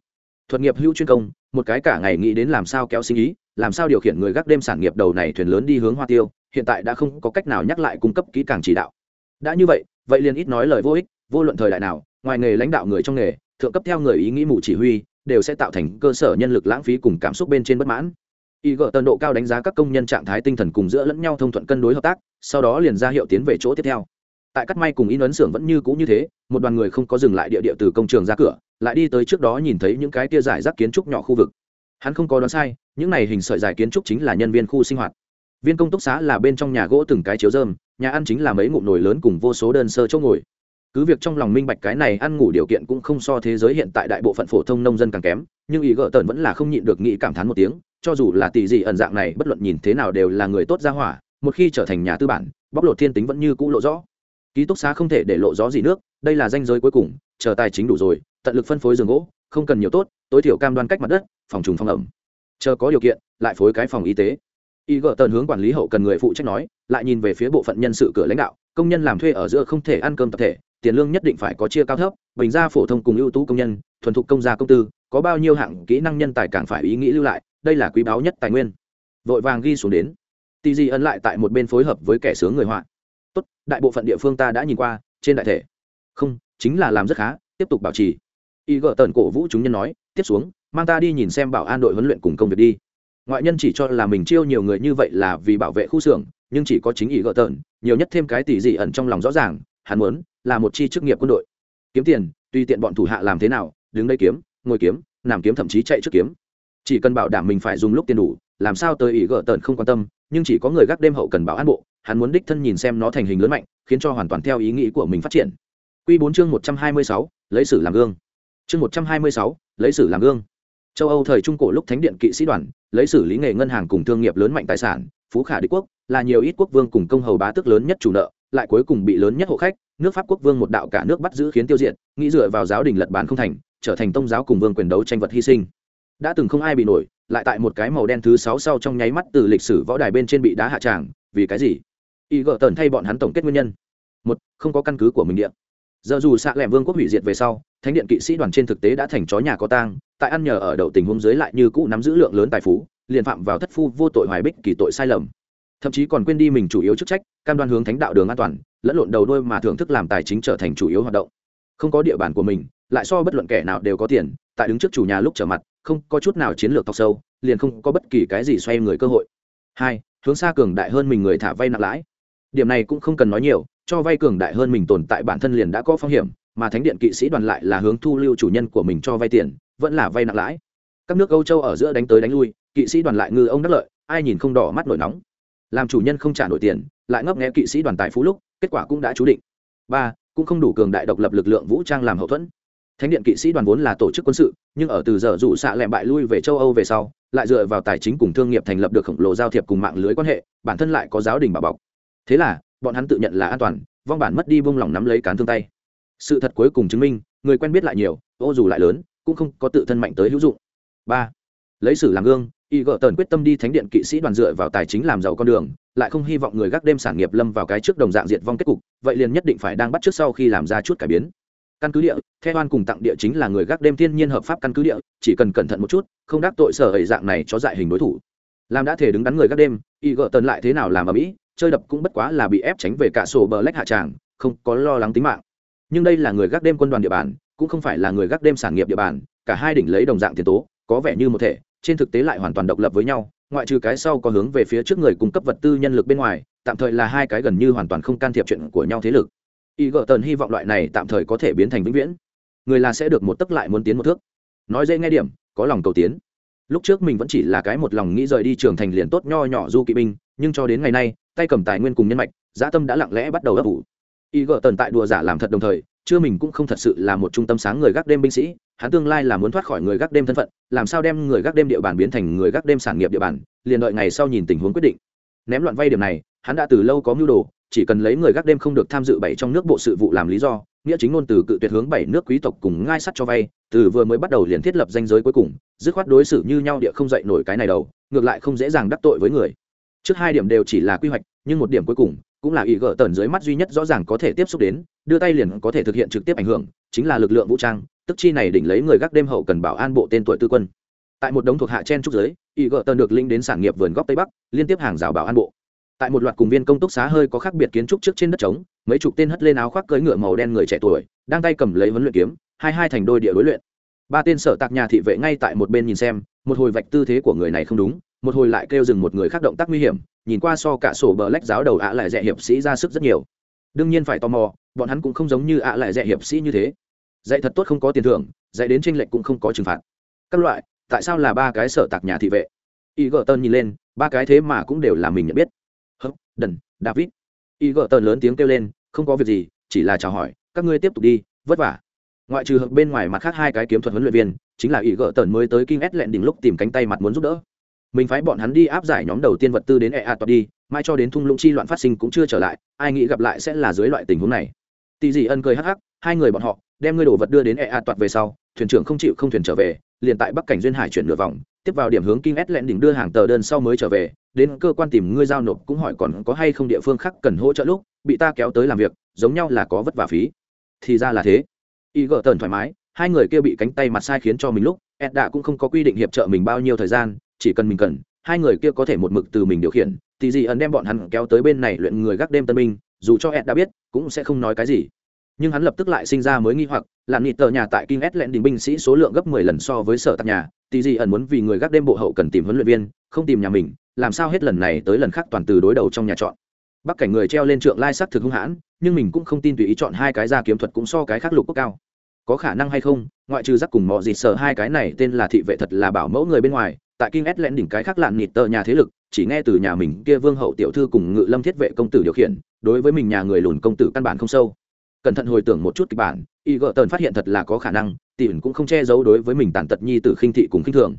Thuật nghiệp hữu chuyên công, một cái cả ngày nghĩ đến làm sao kéo sinh ý, làm sao điều khiển người gác đêm sản nghiệp đầu này thuyền lớn đi hướng hoa tiêu, hiện tại đã không có cách nào nhắc lại cung cấp kỹ càng chỉ đạo đã như vậy vậy liền ít nói lời vô ích, vô luận thời đại nào, ngoài nghề lãnh đạo người trong nghề, thượng cấp theo người ý nghĩ mù chỉ huy, đều sẽ tạo thành cơ sở nhân lực lãng phí cùng cảm xúc bên trên bất mãn. Y gỡ tần độ cao đánh giá các công nhân trạng thái tinh thần cùng giữa lẫn nhau thông thuận cân đối hợp tác, sau đó liền ra hiệu tiến về chỗ tiếp theo. Tại cắt may cùng in ấn xưởng vẫn như cũ như thế, một đoàn người không có dừng lại địa địa từ công trường ra cửa, lại đi tới trước đó nhìn thấy những cái tia giải rác kiến trúc nhỏ khu vực. Hắn không có đoán sai, những này hình sợi giải kiến trúc chính là nhân viên khu sinh hoạt viên công túc xá là bên trong nhà gỗ từng cái chiếu dơm nhà ăn chính là mấy ngụm nồi lớn cùng vô số đơn sơ chỗ ngồi. Cứ việc trong lòng minh bạch cái này ăn ngủ điều kiện cũng không so thế giới hiện tại đại bộ phận phổ thông nông dân càng kém, nhưng ý gỡ tần vẫn là không nhịn được nghĩ cảm thán một tiếng, cho dù là tỷ dị ẩn dạng này, bất luận nhìn thế nào đều là người tốt ra hỏa, một khi trở thành nhà tư bản, bóc lột thiên tính vẫn như cũ lộ rõ. Ký túc xá không thể để lộ rõ gì nước, đây là danh giới cuối cùng, chờ tài chính đủ rồi, tận lực phân phối giường gỗ, không cần nhiều tốt, tối thiểu cam đoan cách mặt đất, phòng trùng phòng ẩm. Chờ có điều kiện, lại phối cái phòng y tế y gờ tần hướng quản lý hậu cần người phụ trách nói, lại nhìn về phía bộ phận nhân sự cửa lãnh đạo, công nhân làm thuê ở giữa không thể ăn cơm tập thể, tiền lương nhất định phải có chia cao thấp, bình ra phổ thông cùng ưu tú công nhân, thuần thục công gia công tư, có bao nhiêu hạng kỹ năng nhân tài càng phải ý nghĩ lưu lại, đây là quý báu nhất tài nguyên. Vội vàng ghi xuống đến. Tì di ấn lại tại một bên phối hợp với kẻ sướng người họa. Tốt, đại bộ phận địa phương ta đã nhìn qua, trên đại thể. Không, chính là làm rất khá, tiếp tục bảo trì. Y gờ tần cổ vũ chúng nhân nói, tiếp xuống, mang ta đi nhìn xem bảo an đội huấn luyện cùng công việc đi ngoại nhân chỉ cho là mình chiêu nhiều người như vậy là vì bảo vệ khu xưởng nhưng chỉ có chính ý gợ tợn nhiều nhất thêm cái tỷ dị ẩn trong lòng rõ ràng hắn muốn là một chi chức nghiệp quân đội kiếm tiền tùy tiện bọn thủ hạ làm thế nào đứng đây kiếm ngồi kiếm nằm kiếm thậm chí chạy trước kiếm chỉ cần bảo đảm mình phải dùng lúc tiền đủ làm sao tới ý gợ tợn không quan tâm nhưng chỉ có người gác đêm hậu cần bảo an bộ hắn muốn đích thân nhìn xem nó thành hình lớn mạnh khiến cho hoàn toàn theo ý nghĩ của mình phát triển Quy 4 chương 126, lấy sử làm gương. Chương 126, lấy sử làm gương. Châu Âu thời trung cổ lúc thánh điện kỵ sĩ đoàn, lấy xử lý nghề ngân hàng cùng thương nghiệp lớn mạnh tài sản, phú khả đế quốc, là nhiều ít quốc vương cùng công hầu bá tước lớn nhất chủ nợ, lại cuối cùng bị lớn nhất hộ khách, nước Pháp quốc vương một đạo cả nước bắt giữ khiến tiêu diệt, nghĩ dựa vào giáo đình lật bán không thành, trở thành tông giáo cùng vương quyền đấu tranh vật hy sinh. Đã từng không ai bị nổi, lại tại một cái màu đen thứ sáu sau trong nháy mắt từ lịch sử võ đài bên trên bị đá hạ tràng, vì cái gì? Y gỡ tần thay bọn hắn tổng kết nguyên nhân. Một, không có căn cứ của mình địa giờ dù xạ lẻm vương quốc hủy diệt về sau thánh điện kỵ sĩ đoàn trên thực tế đã thành chó nhà có tang, tại ăn nhờ ở đậu tình huống dưới lại như cũ nắm giữ lượng lớn tài phú, liền phạm vào thất phu vô tội hoài bích kỳ tội sai lầm. Thậm chí còn quên đi mình chủ yếu chức trách, cam đoan hướng thánh đạo đường an toàn, lẫn lộn đầu đôi mà thưởng thức làm tài chính trở thành chủ yếu hoạt động. Không có địa bàn của mình, lại so bất luận kẻ nào đều có tiền, tại đứng trước chủ nhà lúc trở mặt, không có chút nào chiến lược tọc sâu, liền không có bất kỳ cái gì xoay người cơ hội. Hai, hướng xa cường đại hơn mình người thả vay nặng lãi. Điểm này cũng không cần nói nhiều, cho vay cường đại hơn mình tồn tại bản thân liền đã có phong hiểm mà thánh điện kỵ sĩ đoàn lại là hướng thu lưu chủ nhân của mình cho vay tiền, vẫn là vay nặng lãi. Các nước âu châu ở giữa đánh tới đánh lui, kỵ sĩ đoàn lại ngư ông đắc lợi, ai nhìn không đỏ mắt nổi nóng. Làm chủ nhân không trả nổi tiền, lại ngấp nghé kỵ sĩ đoàn tài phú lúc, kết quả cũng đã chú định. Ba, cũng không đủ cường đại độc lập lực lượng vũ trang làm hậu thuẫn. Thánh điện kỵ sĩ đoàn vốn là tổ chức quân sự, nhưng ở từ giờ rủ xạ lẹm bại lui về châu âu về sau, lại dựa vào tài chính cùng thương nghiệp thành lập được khổng lồ giao thiệp cùng mạng lưới quan hệ, bản thân lại có giáo đình bảo bọc. Thế là, bọn hắn tự nhận là an toàn, vong bản mất đi vung lòng nắm lấy cán thương tay sự thật cuối cùng chứng minh, người quen biết lại nhiều, ô dù lại lớn, cũng không có tự thân mạnh tới hữu dụng. Ba, lấy sử làm gương, y gợ tần quyết tâm đi thánh điện kỵ sĩ đoàn dựa vào tài chính làm giàu con đường, lại không hy vọng người gác đêm sản nghiệp lâm vào cái trước đồng dạng diệt vong kết cục, vậy liền nhất định phải đang bắt trước sau khi làm ra chút cải biến. Căn cứ địa theo An cùng tặng địa chính là người gác đêm thiên nhiên hợp pháp căn cứ địa, chỉ cần cẩn thận một chút, không đắc tội sở ấy dạng này cho dại hình đối thủ. Làm đã thể đứng đắn người gác đêm, y gợ tần lại thế nào làm ở mỹ, chơi đập cũng bất quá là bị ép tránh về cả sổ bờ lách hạ tràng, không có lo lắng tính mạng nhưng đây là người gác đêm quân đoàn địa bàn, cũng không phải là người gác đêm sản nghiệp địa bàn, cả hai đỉnh lấy đồng dạng tiền tố, có vẻ như một thể, trên thực tế lại hoàn toàn độc lập với nhau, ngoại trừ cái sau có hướng về phía trước người cung cấp vật tư nhân lực bên ngoài, tạm thời là hai cái gần như hoàn toàn không can thiệp chuyện của nhau thế lực. Y gợ tần hy vọng loại này tạm thời có thể biến thành vĩnh viễn. Người là sẽ được một tấc lại muốn tiến một thước. Nói dễ nghe điểm, có lòng cầu tiến. Lúc trước mình vẫn chỉ là cái một lòng nghĩ rời đi trường thành liền tốt nho nhỏ du kỵ binh, nhưng cho đến ngày nay, tay cầm tài nguyên cùng nhân mạch dã tâm đã lặng lẽ bắt đầu ấp ủ y gợ tần tại đùa giả làm thật đồng thời, chưa mình cũng không thật sự là một trung tâm sáng người gác đêm binh sĩ, hắn tương lai là muốn thoát khỏi người gác đêm thân phận, làm sao đem người gác đêm địa bàn biến thành người gác đêm sản nghiệp địa bàn, liền đợi ngày sau nhìn tình huống quyết định. Ném loạn vay điểm này, hắn đã từ lâu có mưu đồ, chỉ cần lấy người gác đêm không được tham dự bảy trong nước bộ sự vụ làm lý do, nghĩa chính ngôn từ cự tuyệt hướng bảy nước quý tộc cùng ngai sắt cho vay, từ vừa mới bắt đầu liền thiết lập danh giới cuối cùng, dứt khoát đối xử như nhau địa không dậy nổi cái này đầu, ngược lại không dễ dàng đắc tội với người. Trước hai điểm đều chỉ là quy hoạch, nhưng một điểm cuối cùng cũng là ý gỡ tần dưới mắt duy nhất rõ ràng có thể tiếp xúc đến, đưa tay liền có thể thực hiện trực tiếp ảnh hưởng, chính là lực lượng vũ trang, tức chi này đỉnh lấy người gác đêm hậu cần bảo an bộ tên tuổi tư quân. Tại một đống thuộc hạ chen trúc giới ý gỡ tần được linh đến sản nghiệp vườn góc tây bắc, liên tiếp hàng rào bảo an bộ. Tại một loạt cùng viên công túc xá hơi có khác biệt kiến trúc trước trên đất trống, mấy chục tên hất lên áo khoác cưỡi ngựa màu đen người trẻ tuổi, đang tay cầm lấy huấn luyện kiếm, hai hai thành đôi địa đối luyện. Ba tên sở tạc nhà thị vệ ngay tại một bên nhìn xem, một hồi vạch tư thế của người này không đúng một hồi lại kêu dừng một người khác động tác nguy hiểm, nhìn qua so cả sổ bờ lách giáo đầu ạ lại dẹ hiệp sĩ ra sức rất nhiều. Đương nhiên phải tò mò, bọn hắn cũng không giống như ạ lại dẹ hiệp sĩ như thế. Dạy thật tốt không có tiền thưởng, dạy đến tranh lệch cũng không có trừng phạt. Các loại, tại sao là ba cái sở tạc nhà thị vệ? Y gờ tơn nhìn lên, ba cái thế mà cũng đều là mình nhận biết. Hấp đần, david. Y gờ tơn lớn tiếng kêu lên, không có việc gì, chỉ là chào hỏi, các ngươi tiếp tục đi, vất vả. Ngoại trừ bên ngoài mặt khác hai cái kiếm thuật huấn luyện viên, chính là y gờ tần mới tới kinh ét lẹn đỉnh lúc tìm cánh tay mặt muốn giúp đỡ mình phái bọn hắn đi áp giải nhóm đầu tiên vật tư đến e a đi, mai cho đến thung lũng chi loạn phát sinh cũng chưa trở lại, ai nghĩ gặp lại sẽ là dưới loại tình huống này. Tì dị ân cười hắc hắc, hai người bọn họ đem ngươi đồ vật đưa đến e a về sau, thuyền trưởng không chịu không thuyền trở về, liền tại bắc cảnh duyên hải chuyển nửa vòng, tiếp vào điểm hướng kinh s lẹn đỉnh đưa hàng tờ đơn sau mới trở về, đến cơ quan tìm ngươi giao nộp cũng hỏi còn có hay không địa phương khác cần hỗ trợ lúc, bị ta kéo tới làm việc, giống nhau là có vất vả phí. Thì ra là thế. Y gỡ tần thoải mái, hai người kia bị cánh tay mặt sai khiến cho mình lúc ed đã cũng không có quy định hiệp trợ mình bao nhiêu thời gian chỉ cần mình cần hai người kia có thể một mực từ mình điều khiển thì gì ẩn đem bọn hắn kéo tới bên này luyện người gác đêm tân binh, dù cho ed đã biết cũng sẽ không nói cái gì. Nhưng hắn lập tức lại sinh ra mới nghi hoặc là nịt tờ nhà tại kinh ed lẹn đình binh sĩ số lượng gấp mười lần so với sở tạc nhà thì gì ẩn muốn vì người gác đêm bộ hậu cần tìm huấn luyện viên không tìm nhà mình làm sao hết lần này tới lần khác toàn từ đối đầu trong nhà chọn. Bắc cảnh người treo lên trượng lai sắc thực hung hãn nhưng mình cũng không tin tùy ý chọn hai cái ra kiếm thuật cũng so cái khác lục quốc cao. Có khả năng hay không ngoại trừ giác cùng mọi gì sợ hai cái này tên là thị vệ thật là bảo mẫu người bên ngoài tại kinh s lẽn đỉnh cái khác lạn nịt tờ nhà thế lực, chỉ nghe từ nhà mình kia vương hậu tiểu thư cùng ngự lâm thiết vệ công tử điều khiển, đối với mình nhà người lùn công tử căn bản không sâu. Cẩn thận hồi tưởng một chút kịch bản, y gợ tần phát hiện thật là có khả năng tỉn cũng không che giấu đối với mình tàn tật nhi tử khinh thị cùng khinh thường.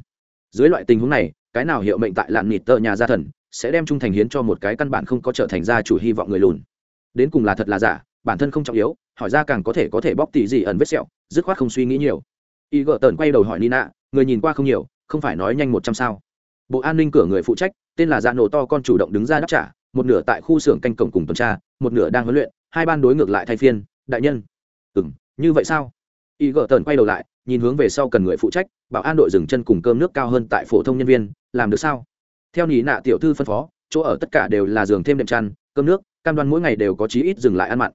Dưới loại tình huống này, cái nào hiệu mệnh tại lạn nịt tờ nhà gia thần, sẽ đem trung thành hiến cho một cái căn bản không có trở thành gia chủ hy vọng người lùn. Đến cùng là thật là giả, bản thân không trọng yếu, hỏi ra càng có thể có thể bóc tỉ gì ẩn vết sẹo, dứt khoát không suy nghĩ nhiều. Y gợ tần quay đầu hỏi nina, người nhìn qua không nhiều không phải nói nhanh một trăm sao. Bộ an ninh cửa người phụ trách, tên là dạ nổ to con chủ động đứng ra đáp trả, một nửa tại khu xưởng canh cổng cùng tuần tra, một nửa đang huấn luyện, hai ban đối ngược lại thay phiên, đại nhân. Ừ m như vậy sao? Y gợ tần quay đầu lại, nhìn hướng về sau cần người phụ trách, bảo an đội dừng chân cùng cơm nước cao hơn tại phổ thông nhân viên, làm được sao? Theo nhị nạ tiểu thư phân phó, chỗ ở tất cả đều là giường thêm đệm chăn, cơm nước, cam đoan mỗi ngày đều có chí ít dừng lại ăn mặn.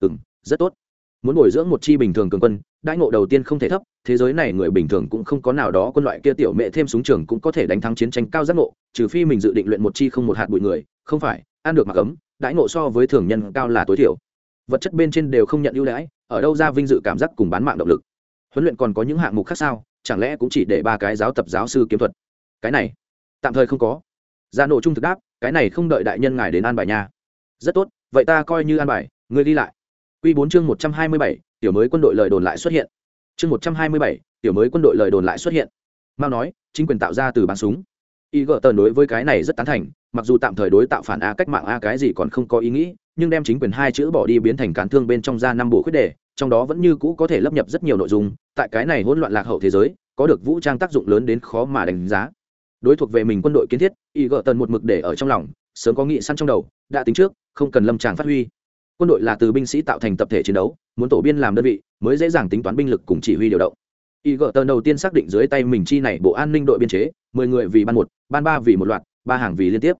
Ừ m rất tốt. Muốn bồi dưỡng một chi bình thường cường quân, đãi ngộ đầu tiên không thể thấp thế giới này người bình thường cũng không có nào đó quân loại kia tiểu mẹ thêm súng trường cũng có thể đánh thắng chiến tranh cao giác ngộ trừ phi mình dự định luyện một chi không một hạt bụi người không phải ăn được mặc ấm đãi ngộ so với thường nhân cao là tối thiểu. Vật chất bên trên đều không nhận ưu đãi ở đâu ra vinh dự cảm giác cùng bán mạng động lực. Huấn luyện còn có những hạng mục khác sao chẳng lẽ cũng chỉ để ba cái giáo tập giáo sư kiếm thuật? Cái này tạm thời không có. Gia nộ trung thực đáp cái này không đợi đại nhân ngài đến an bài nha. Rất tốt vậy ta coi như an bài ngươi đi lại. Quy bốn chương 127, tiểu mới quân đội lời đồn lại xuất hiện. Chương 127, tiểu mới quân đội lời đồn lại xuất hiện. Mao nói, chính quyền tạo ra từ bắn súng. Y gợ tần đối với cái này rất tán thành, mặc dù tạm thời đối tạo phản a cách mạng a cái gì còn không có ý nghĩ, nhưng đem chính quyền hai chữ bỏ đi biến thành cán thương bên trong ra năm bộ khuyết đề, trong đó vẫn như cũ có thể lấp nhập rất nhiều nội dung, tại cái này hỗn loạn lạc hậu thế giới, có được vũ trang tác dụng lớn đến khó mà đánh giá. Đối thuộc về mình quân đội kiến thiết, Y gợ tần một mực để ở trong lòng, sớm có nghị săn trong đầu, đã tính trước, không cần lâm tràng phát huy quân đội là từ binh sĩ tạo thành tập thể chiến đấu, muốn tổ biên làm đơn vị, mới dễ dàng tính toán binh lực cùng chỉ huy điều động. Y gợ tờ đầu tiên xác định dưới tay mình chi này bộ an ninh đội biên chế, mười người vì ban một, ban ba vì một loạt, ba hàng vì liên tiếp.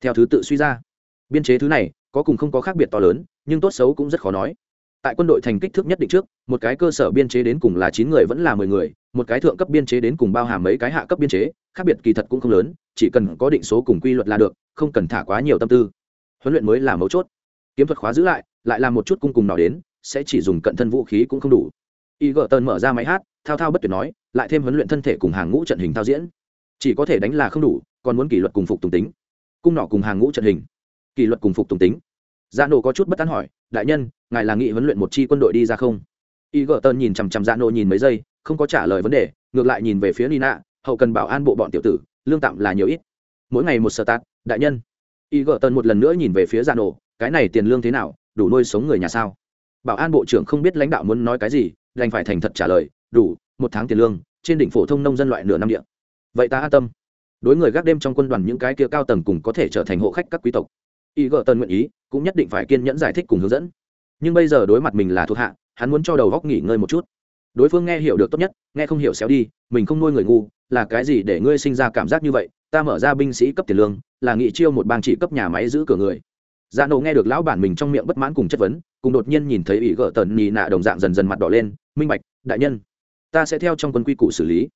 Theo thứ tự suy ra, biên chế thứ này có cùng không có khác biệt to lớn, nhưng tốt xấu cũng rất khó nói. Tại quân đội thành kích thước nhất định trước, một cái cơ sở biên chế đến cùng là chín người vẫn là mười người, một cái thượng cấp biên chế đến cùng bao hàm mấy cái hạ cấp biên chế, khác biệt kỳ thật cũng không lớn, chỉ cần có định số cùng quy luật là được, không cần thả quá nhiều tâm tư. Huấn luyện mới là mấu chốt kiếm thuật khóa giữ lại lại làm một chút cung cùng nào đến, sẽ chỉ dùng cận thân vũ khí cũng không đủ. Y gờ tần mở ra máy hát, thao thao bất tuyệt nói, lại thêm huấn luyện thân thể cùng hàng ngũ trận hình thao diễn. Chỉ có thể đánh là không đủ, còn muốn kỷ luật cùng phục tùng tính. Cung nọ cùng hàng ngũ trận hình. Kỷ luật cùng phục tùng tính. Gia nô có chút bất tán hỏi, đại nhân, ngài là nghị huấn luyện một chi quân đội đi ra không? Y gờ tần nhìn chằm chằm gia nô nhìn mấy giây, không có trả lời vấn đề, ngược lại nhìn về phía nina, hậu cần bảo an bộ bọn tiểu tử, lương tạm là nhiều ít. Mỗi ngày một sơ tát đại nhân. Y gờ tần một lần nữa nhìn về phía gia nô cái này tiền lương thế nào, đủ nuôi sống người nhà sao? Bảo an bộ trưởng không biết lãnh đạo muốn nói cái gì, đành phải thành thật trả lời, đủ, một tháng tiền lương, trên đỉnh phổ thông nông dân loại nửa năm địa. Vậy ta an tâm. Đối người gác đêm trong quân đoàn những cái kia cao tầng cùng có thể trở thành hộ khách các quý tộc. Y gợ tân nguyện ý, cũng nhất định phải kiên nhẫn giải thích cùng hướng dẫn. Nhưng bây giờ đối mặt mình là thuộc hạ, hắn muốn cho đầu góc nghỉ ngơi một chút. Đối phương nghe hiểu được tốt nhất, nghe không hiểu xéo đi, mình không nuôi người ngu, là cái gì để ngươi sinh ra cảm giác như vậy? Ta mở ra binh sĩ cấp tiền lương, là nghị chiêu một bang chỉ cấp nhà máy giữ cửa người dạ nổ nghe được lão bản mình trong miệng bất mãn cùng chất vấn, cùng đột nhiên nhìn thấy ỷ gỡ tần nhì nạ đồng dạng dần dần mặt đỏ lên, minh bạch, đại nhân, ta sẽ theo trong quân quy củ xử lý.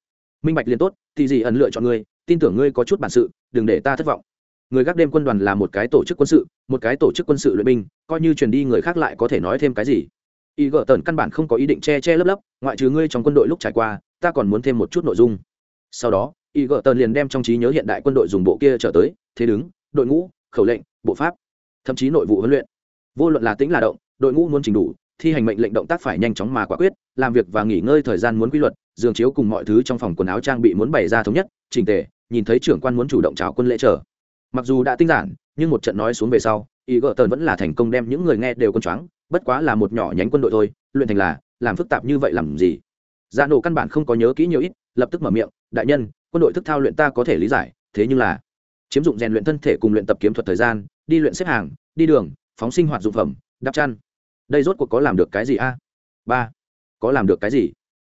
Minh bạch liền tốt, thì gì ẩn lựa chọn ngươi, tin tưởng ngươi có chút bản sự, đừng để ta thất vọng. Người gác đêm quân đoàn là một cái tổ chức quân sự, một cái tổ chức quân sự luyện binh, coi như truyền đi người khác lại có thể nói thêm cái gì. Y gỡ tần căn bản không có ý định che che lấp lấp, ngoại trừ ngươi trong quân đội lúc trải qua, ta còn muốn thêm một chút nội dung. Sau đó y gỡ tần liền đem trong trí nhớ hiện đại quân đội dùng bộ kia trở tới, thế đứng, đội ngũ, khẩu lệnh, bộ pháp thậm chí nội vụ huấn luyện. Vô luận là tính là động, đội ngũ muốn trình đủ, thi hành mệnh lệnh động tác phải nhanh chóng mà quả quyết, làm việc và nghỉ ngơi thời gian muốn quy luật, giường chiếu cùng mọi thứ trong phòng quần áo trang bị muốn bày ra thống nhất trình tề, nhìn thấy trưởng quan muốn chủ động chào quân lễ trở mặc dù đã tinh giản, nhưng một trận nói xuống về sau, ý gỡ tần vẫn là thành công đem những người nghe đều con choáng, bất quá là một nhỏ nhánh quân đội thôi, luyện thành là, làm phức tạp như vậy làm gì? Gia dạ nổ căn bản không có nhớ kỹ nhiều ít, lập tức mở miệng, đại nhân, quân đội thức thao luyện ta có thể lý giải, thế nhưng là, chiếm dụng rèn luyện thân thể cùng luyện tập kiếm thuật thời gian đi luyện xếp hàng, đi đường, phóng sinh hoạt dụng phẩm, đắp chăn. Đây rốt cuộc có làm được cái gì a? Ba. Có làm được cái gì?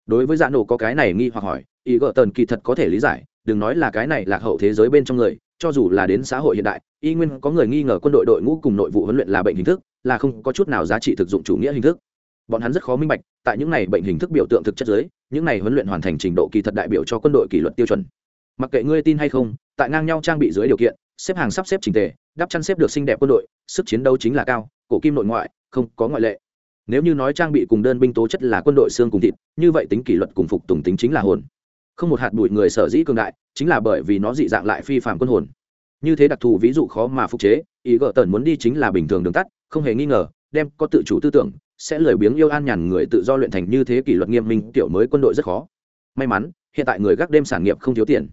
Đối với dạ nổ có cái này nghi hoặc hỏi ý gợ tần kỳ thật có thể lý giải, đừng nói là cái này lạc hậu thế giới bên trong người, cho dù là đến xã hội hiện đại, y nguyên có người nghi ngờ quân đội đội ngũ cùng nội vụ huấn luyện là bệnh hình thức, là không có chút nào giá trị thực dụng chủ nghĩa hình thức. Bọn hắn rất khó minh bạch, tại những này bệnh hình thức biểu tượng thực chất giới, những này huấn luyện hoàn thành trình độ kỳ thật đại biểu cho quân đội kỷ luật tiêu chuẩn. Mặc kệ ngươi tin hay không, tại ngang nhau trang bị dưới điều kiện xếp hàng sắp xếp trình tề, đắp chăn xếp được xinh đẹp quân đội, sức chiến đấu chính là cao, cổ kim nội ngoại, không có ngoại lệ. Nếu như nói trang bị cùng đơn binh tố chất là quân đội xương cùng thịt, như vậy tính kỷ luật cùng phục tùng tính chính là hồn. Không một hạt bụi người sở dĩ cường đại, chính là bởi vì nó dị dạng lại phi phạm quân hồn. Như thế đặc thù ví dụ khó mà phục chế, ý gợ tần muốn đi chính là bình thường đường tắt, không hề nghi ngờ, đem có tự chủ tư tưởng, sẽ lười biếng yêu an nhàn người tự do luyện thành như thế kỷ luật nghiêm minh, tiểu mới quân đội rất khó. May mắn, hiện tại người gác đêm sản nghiệp không thiếu tiền.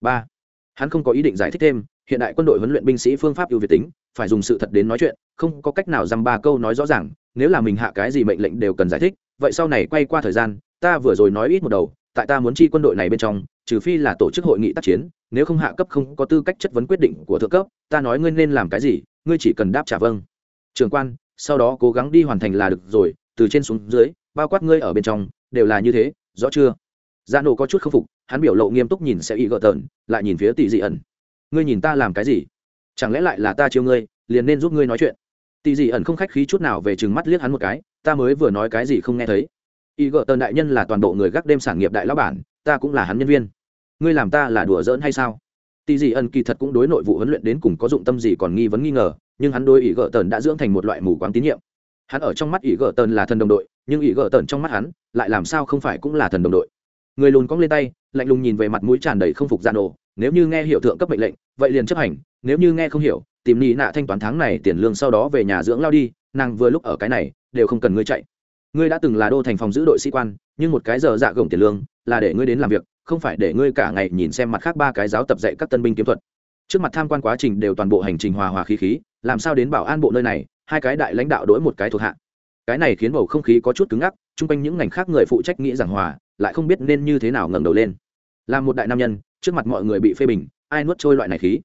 Ba, hắn không có ý định giải thích thêm hiện đại quân đội huấn luyện binh sĩ phương pháp ưu việt tính, phải dùng sự thật đến nói chuyện, không có cách nào dăm ba câu nói rõ ràng, nếu là mình hạ cái gì mệnh lệnh đều cần giải thích, vậy sau này quay qua thời gian, ta vừa rồi nói ít một đầu, tại ta muốn chi quân đội này bên trong, trừ phi là tổ chức hội nghị tác chiến, nếu không hạ cấp không có tư cách chất vấn quyết định của thượng cấp, ta nói ngươi nên làm cái gì, ngươi chỉ cần đáp trả vâng. Trường quan, sau đó cố gắng đi hoàn thành là được rồi, từ trên xuống dưới, bao quát ngươi ở bên trong, đều là như thế, rõ chưa? Gia nổ có chút k phục, hắn biểu lộ nghiêm túc nhìn sẽ Y gợ tợn lại nhìn phía tỷ dị ẩn ngươi nhìn ta làm cái gì? Chẳng lẽ lại là ta chiêu ngươi, liền nên giúp ngươi nói chuyện? Tỳ dị ẩn không khách khí chút nào về chừng mắt liếc hắn một cái, ta mới vừa nói cái gì không nghe thấy. Y gợ tần đại nhân là toàn bộ người gác đêm sản nghiệp đại lão bản, ta cũng là hắn nhân viên. Ngươi làm ta là đùa giỡn hay sao? Tỳ dị ẩn kỳ thật cũng đối nội vụ huấn luyện đến cùng có dụng tâm gì còn nghi vấn nghi ngờ, nhưng hắn đôi ý gợ tần đã dưỡng thành một loại mù quáng tín nhiệm. Hắn ở trong mắt ý gợ tần là thần đồng đội, nhưng ý gợ tần trong mắt hắn lại làm sao không phải cũng là thần đồng đội. Người lùn cong lên tay, lạnh lùng nhìn về mặt mũi tràn đầy không phục gian nổ nếu như nghe hiểu thượng cấp mệnh lệnh, vậy liền chấp hành, nếu như nghe không hiểu, tìm nị nạ thanh toán tháng này tiền lương sau đó về nhà dưỡng lao đi, nàng vừa lúc ở cái này, đều không cần ngươi chạy. Ngươi đã từng là đô thành phòng giữ đội sĩ quan, nhưng một cái giờ dạ gồng tiền lương, là để ngươi đến làm việc, không phải để ngươi cả ngày nhìn xem mặt khác ba cái giáo tập dạy các tân binh kiếm thuật. Trước mặt tham quan quá trình đều toàn bộ hành trình hòa hòa khí khí, làm sao đến bảo an bộ nơi này, hai cái đại lãnh đạo đổi một cái thuộc hạ. Cái này khiến bầu không khí có chút cứng ngắc, chung quanh những ngành khác người phụ trách nghĩ rằng hòa, lại không biết nên như thế nào ngẩng đầu lên. Làm một đại nam nhân trước mặt mọi người bị phê bình, ai nuốt trôi loại này khí.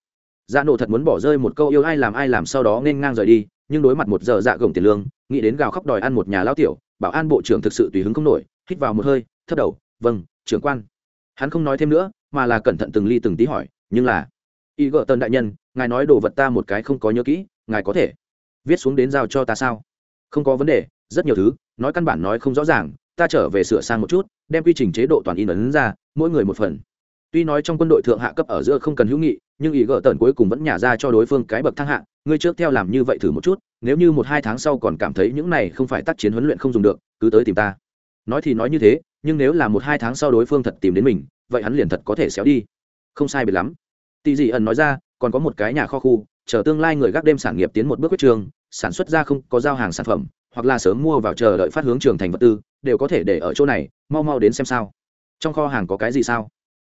Dạ nổ thật muốn bỏ rơi một câu yêu ai làm ai làm sau đó nên ngang rời đi, nhưng đối mặt một giờ dạ gồng tiền lương, nghĩ đến gào khóc đòi ăn một nhà lao tiểu, bảo an bộ trưởng thực sự tùy hứng không nổi, hít vào một hơi thất đầu vâng trưởng quan. Hắn không nói thêm nữa, mà là cẩn thận từng ly từng tí hỏi, nhưng là, y gợ tân đại nhân, ngài nói đồ vật ta một cái không có nhớ kỹ, ngài có thể viết xuống đến giao cho ta sao? Không có vấn đề, rất nhiều thứ, nói căn bản nói không rõ ràng, ta trở về sửa sang một chút, đem quy trình chế độ toàn in ấn ra, mỗi người một phần tuy nói trong quân đội thượng hạ cấp ở giữa không cần hữu nghị, nhưng ý gỡ tần cuối cùng vẫn nhả ra cho đối phương cái bậc thang hạ, ngươi trước theo làm như vậy thử một chút, nếu như một hai tháng sau còn cảm thấy những này không phải tác chiến huấn luyện không dùng được, cứ tới tìm ta. Nói thì nói như thế, nhưng nếu là một hai tháng sau đối phương thật tìm đến mình, vậy hắn liền thật có thể xéo đi. Không sai biệt lắm. Tỷ dị ẩn nói ra, còn có một cái nhà kho khu, chờ tương lai người gác đêm sản nghiệp tiến một bước quyết trường, sản xuất ra không có giao hàng sản phẩm, hoặc là sớm mua vào chờ đợi phát hướng trường thành vật tư, đều có thể để ở chỗ này, mau mau đến xem sao. Trong kho hàng có cái gì sao?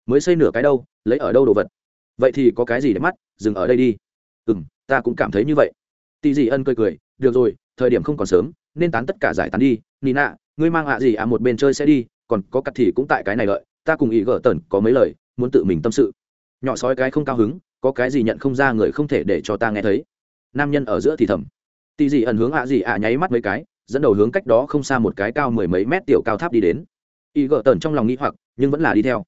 Mới xây nửa cái đâu, lấy ở đâu đồ vật. Vậy thì có cái gì để mắt, dừng ở đây đi. Ừ m ta cũng cảm thấy như vậy. Tì dị ân cười cười, được rồi, thời điểm không còn sớm, nên tán tất cả giải tán đi. Nina, ngươi mang ạ gì à một bên chơi sẽ đi, còn có cặp thì cũng tại cái này lợi, ta cùng ý gỡ tần có mấy lời, muốn tự mình tâm sự. Nhỏ sói cái không cao hứng, có cái gì nhận không ra người không thể để cho ta nghe thấy. Nam nhân ở giữa thì thầm. Tì gì ẩn hướng ạ gì ạ nháy mắt mấy cái, dẫn đầu hướng cách đó không xa một cái cao mười mấy mét tiểu cao tháp đi đến. Y gỡ tần trong lòng nghĩ hoặc, nhưng vẫn là đi theo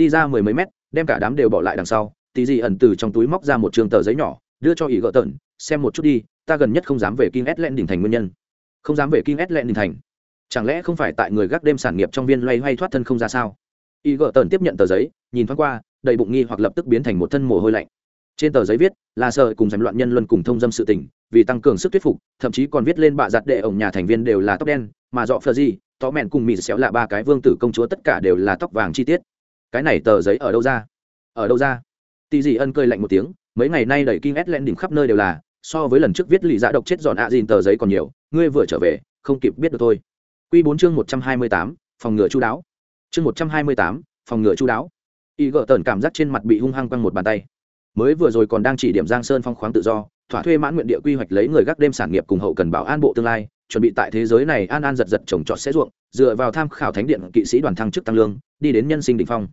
đi ra mười mấy mét đem cả đám đều bỏ lại đằng sau tì gì ẩn từ trong túi móc ra một trường tờ giấy nhỏ đưa cho y gỡ tợn xem một chút đi ta gần nhất không dám về Kim Len đỉnh thành nguyên nhân. Không dám về Kim Len đỉnh thành. Chẳng lẽ không phải tại người gác đêm sản nghiệp trong viên loay hoay thoát thân không ra sao? Y gỡ tợn tiếp nhận tờ giấy, nhìn thoáng qua, đầy bụng nghi hoặc lập tức biến thành một thân mồ hôi lạnh trên tờ giấy viết là sợ cùng giành loạn nhân luân cùng thông dâm sự tình vì tăng cường sức thuyết phục thậm chí còn viết lên bạ giặt đệ ổng nhà thành viên đều là tóc đen mà dọ phờ gì tó mẹn cùng mì xéo là ba cái vương tử công chúa tất cả đều là tóc vàng chi tiết cái này tờ giấy ở đâu ra? Ở đâu ra? Tì dị ân cười lạnh một tiếng, mấy ngày nay đẩy kinh ét len đỉnh khắp nơi đều là, so với lần trước viết lì dạ độc chết giòn ạ à dìn tờ giấy còn nhiều, ngươi vừa trở về, không kịp biết được thôi. Q bốn chương một trăm hai mươi tám, phòng ngựa chú đáo. Chương một trăm hai mươi tám, phòng ngựa chú đáo. Y gợ tần cảm giác trên mặt bị hung hăng quăng một bàn tay. Mới vừa rồi còn đang chỉ điểm giang sơn phong khoáng tự do, thỏa thuê mãn nguyện địa quy hoạch lấy người gác đêm sản nghiệp cùng hậu cần bảo an bộ tương lai, chuẩn bị tại thế giới này an an giật giật trồng trọt sẽ ruộng, dựa vào tham khảo thánh điện kỵ sĩ đoàn thăng chức tăng lương, đi đến nhân sinh đ ỉ n h phong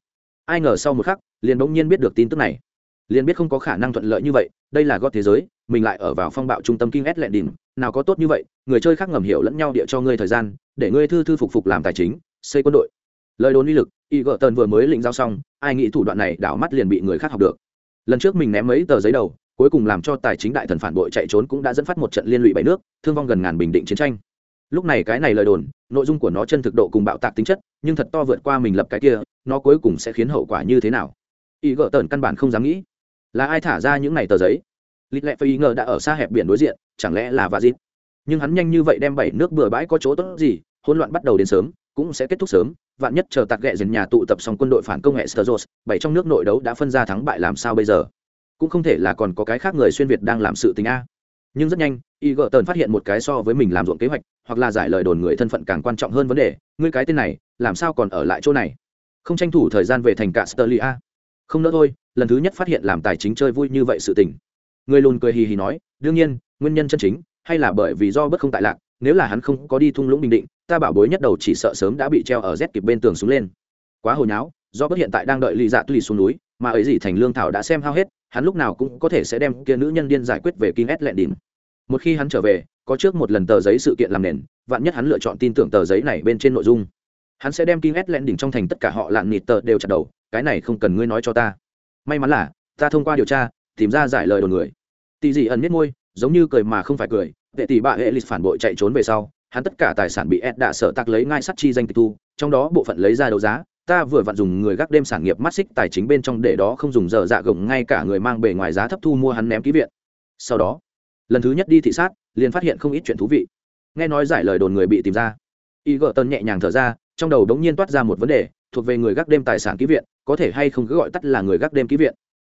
ai ngờ sau một khắc, liền bỗng nhiên biết được tin tức này. Liền biết không có khả năng thuận lợi như vậy, đây là gót thế giới, mình lại ở vào phong bạo trung tâm kinh s lẹn đỉnh nào có tốt như vậy, người chơi khác ngầm hiểu lẫn nhau địa cho ngươi thời gian, để ngươi thư thư phục phục làm tài chính, xây quân đội. Lời đồn uy lực y gợ tần vừa mới lĩnh giao xong, ai nghĩ thủ đoạn này đảo mắt liền bị người khác học được. Lần trước mình ném mấy tờ giấy đầu, cuối cùng làm cho tài chính đại thần phản bội chạy trốn cũng đã dẫn phát một trận liên lụy bảy nước, thương vong gần ngàn bình định chiến tranh lúc này cái này lời đồn nội dung của nó chân thực độ cùng bạo tạc tính chất nhưng thật to vượt qua mình lập cái kia nó cuối cùng sẽ khiến hậu quả như thế nào? Ý gỡ tần căn bản không dám nghĩ. Là ai thả ra những này tờ giấy? Lít lẹ phải ý ngờ đã ở xa hẹp biển đối diện chẳng lẽ là vạ dịp nhưng hắn nhanh như vậy đem bảy nước bừa bãi có chỗ tốt gì hỗn loạn bắt đầu đến sớm cũng sẽ kết thúc sớm. Vạn nhất chờ tạc ghẹ dần nhà tụ tập xong quân đội phản công hệ Sturros, bảy trong nước nội đấu đã phân ra thắng bại làm sao bây giờ? Cũng không thể là còn có cái khác người xuyên việt đang làm sự tình a nhưng rất nhanh y gợ tần phát hiện một cái so với mình làm ruộng kế hoạch, hoặc là giải lời đồn người thân phận càng quan trọng hơn vấn đề, ngươi cái tên này, làm sao còn ở lại chỗ này? Không tranh thủ thời gian về thành cả Sterlia. không nữa thôi, lần thứ nhất phát hiện làm tài chính chơi vui như vậy sự tình. Người lùn cười hì hì nói, đương nhiên, nguyên nhân chân chính, hay là bởi vì do bất không tại lạc, nếu là hắn không có đi thung lũng bình định, ta bảo bối nhất đầu chỉ sợ sớm đã bị treo ở rét kịp bên tường xuống lên. Quá hồi nháo, do bất hiện tại đang đợi lì dạ tùy xuống núi, mà ấy gì thành lương thảo đã xem hao hết, hắn lúc nào cũng có thể sẽ đem kia nữ nhân điên giải quyết về kinh ét lẹn đỉnh một khi hắn trở về, có trước một lần tờ giấy sự kiện làm nền, vạn nhất hắn lựa chọn tin tưởng tờ giấy này bên trên nội dung. Hắn sẽ đem kinh ét lẹn đỉnh trong thành tất cả họ lạn nịt tờ đều chặt đầu, cái này không cần ngươi nói cho ta. May mắn là, ta thông qua điều tra, tìm ra giải lời đồn người. Tỳ dị ẩn biết môi, giống như cười mà không phải cười vệ tỷ bạ hệ lịch phản bội chạy trốn về sau, hắn tất cả tài sản bị ed đã sợ tạc lấy ngai sắt chi danh tịch thu, trong đó bộ phận lấy ra đấu giá, ta vừa vặn dùng người gác đêm sản nghiệp mắt xích tài chính bên trong để đó không dùng giờ dạ gồng, ngay cả người mang bề ngoài giá thấp thu mua hắn ném ký viện. Sau đó lần thứ nhất đi thị sát, liền phát hiện không ít chuyện thú vị. Nghe nói giải lời đồn người bị tìm ra. Y gợ tân nhẹ nhàng thở ra, trong đầu đống nhiên toát ra một vấn đề, thuộc về người gác đêm tài sản ký viện, có thể hay không cứ gọi tắt là người gác đêm ký viện?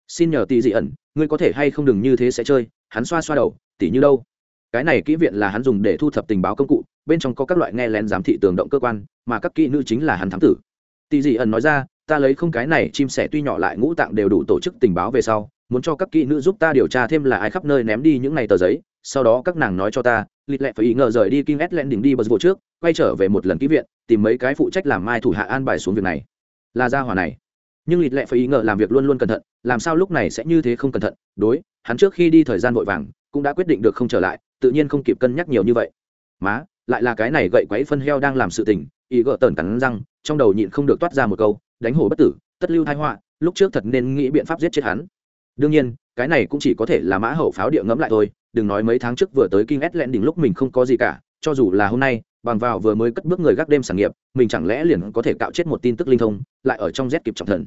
Xin nhờ tỷ dị ẩn, ngươi có thể hay không đừng như thế sẽ chơi, hắn xoa xoa đầu tỷ như đâu? Cái này kỹ viện là hắn dùng để thu thập tình báo công cụ, bên trong có các loại nghe lén giám thị tường động cơ quan, mà các kỹ nữ chính là hắn thám tử. Tỷ dị ẩn nói ra, ta lấy không cái này, chim sẻ tuy nhỏ lại ngũ tạng đều đủ tổ chức tình báo về sau muốn cho các kỹ nữ giúp ta điều tra thêm là ai khắp nơi ném đi những này tờ giấy, sau đó các nàng nói cho ta lịch lệ phải ý ngờ rời đi kinh ét lẹn đỉnh đi bật vô trước, quay trở về một lần kỹ viện, tìm mấy cái phụ trách làm mai thủ hạ an bài xuống việc này. Là gia hỏa này. Nhưng lịch lệ phải ý ngờ làm việc luôn luôn cẩn thận, làm sao lúc này sẽ như thế không cẩn thận, đối, hắn trước khi đi thời gian vội vàng, cũng đã quyết định được không trở lại, tự nhiên không kịp cân nhắc nhiều như vậy. Má, lại là cái này gậy quấy phân heo đang làm sự tình ý gỡ tẩn cắn răng, trong đầu nhịn không được toát ra một câu, đánh hổ bất tử, tất lưu thái họa, lúc trước thật nên nghĩ biện pháp giết chết hắn đương nhiên, cái này cũng chỉ có thể là mã hậu pháo địa ngẫm lại thôi, đừng nói mấy tháng trước vừa tới kinh ét lẹn đỉnh lúc mình không có gì cả, cho dù là hôm nay, bằng vào vừa mới cất bước người gác đêm sản nghiệp, mình chẳng lẽ liền có thể cạo chết một tin tức linh thông, lại ở trong rét kịp trọng thần.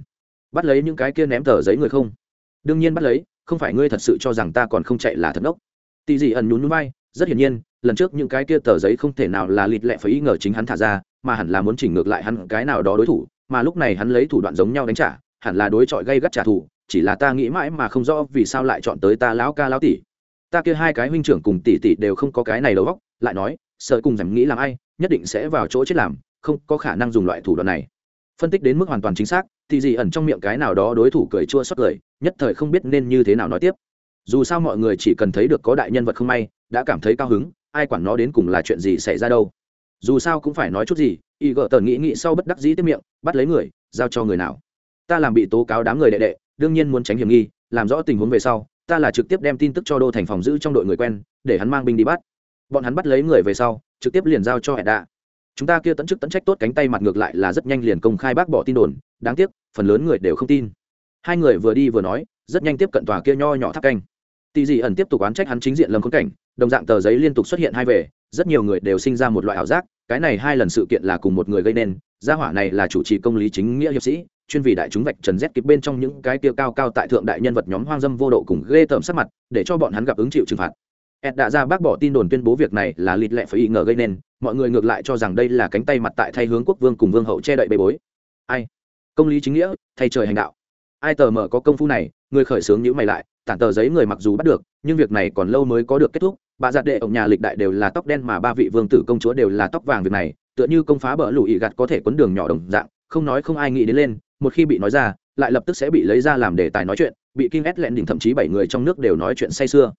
Bắt lấy những cái kia ném tờ giấy người không? Đương nhiên bắt lấy, không phải ngươi thật sự cho rằng ta còn không chạy là thật ốc tì dị ẩn nhún núi bay rất hiển nhiên, lần trước những cái kia tờ giấy không thể nào là lịt lẹ phải ý ngờ chính hắn thả ra, mà hẳn là muốn chỉnh ngược lại hắn cái nào đó đối thủ, mà lúc này hắn lấy thủ đoạn giống nhau đánh trả, hẳn là đối chọi gây gắt trả thù chỉ là ta nghĩ mãi mà không rõ vì sao lại chọn tới ta lão ca lão tỷ. Ta kia hai cái huynh trưởng cùng tỷ tỷ đều không có cái này đầu óc, lại nói, sợ cùng giảm nghĩ làm ai, nhất định sẽ vào chỗ chết làm, không có khả năng dùng loại thủ đoạn này. Phân tích đến mức hoàn toàn chính xác, thì gì ẩn trong miệng cái nào đó đối thủ cười chua xót cười nhất thời không biết nên như thế nào nói tiếp. Dù sao mọi người chỉ cần thấy được có đại nhân vật không may, đã cảm thấy cao hứng, ai quản nó đến cùng là chuyện gì xảy ra đâu. Dù sao cũng phải nói chút gì, y gợ tần nghĩ nghĩ sau bất đắc dĩ tiếp miệng, bắt lấy người, giao cho người nào. Ta làm bị tố cáo đám người đệ đệ đương nhiên muốn tránh hiểm nghi, làm rõ tình huống về sau, ta là trực tiếp đem tin tức cho đô thành phòng giữ trong đội người quen, để hắn mang binh đi bắt. Bọn hắn bắt lấy người về sau, trực tiếp liền giao cho edda chúng ta kia tận chức tận trách tốt cánh tay mặt ngược lại là rất nhanh liền công khai bác bỏ tin đồn, đáng tiếc, phần lớn người đều không tin. Hai người vừa đi vừa nói, rất nhanh tiếp cận tòa kia nho nhỏ tháp canh. Tỷ dị ẩn tiếp tục oán trách hắn chính diện lâm khốn cảnh, đồng dạng tờ giấy liên tục xuất hiện hai về, rất nhiều người đều sinh ra một loại ảo giác, cái này hai lần sự kiện là cùng một người gây nên, gia hỏa này là chủ trì công lý chính nghĩa hiệp sĩ chuyên vì đại chúng vạch trần rét kịp bên trong những cái kia cao cao tại thượng đại nhân vật nhóm hoang dâm vô độ cùng ghê tởm sắc mặt, để cho bọn hắn gặp ứng chịu trừng phạt. Ed đã ra bác bỏ tin đồn tuyên bố việc này là lịt lẹ phải ý ngờ gây nên, mọi người ngược lại cho rằng đây là cánh tay mặt tại thay hướng quốc vương cùng vương hậu che đậy bê bối. Ai? Công lý chính nghĩa, thay trời hành đạo. Ai tờ mở có công phu này, người khởi xướng nhữ mày lại, tản tờ giấy người mặc dù bắt được, nhưng việc này còn lâu mới có được kết thúc. Bà giặt đệ ông nhà lịch đại đều là tóc đen mà ba vị vương tử công chúa đều là tóc vàng việc này, tựa như công phá bờ lũ ị gạt có thể quấn đường nhỏ đồng dạng, không nói không ai nghĩ đến lên một khi bị nói ra, lại lập tức sẽ bị lấy ra làm đề tài nói chuyện, bị kinh ét lẹn đỉnh thậm chí bảy người trong nước đều nói chuyện say sưa.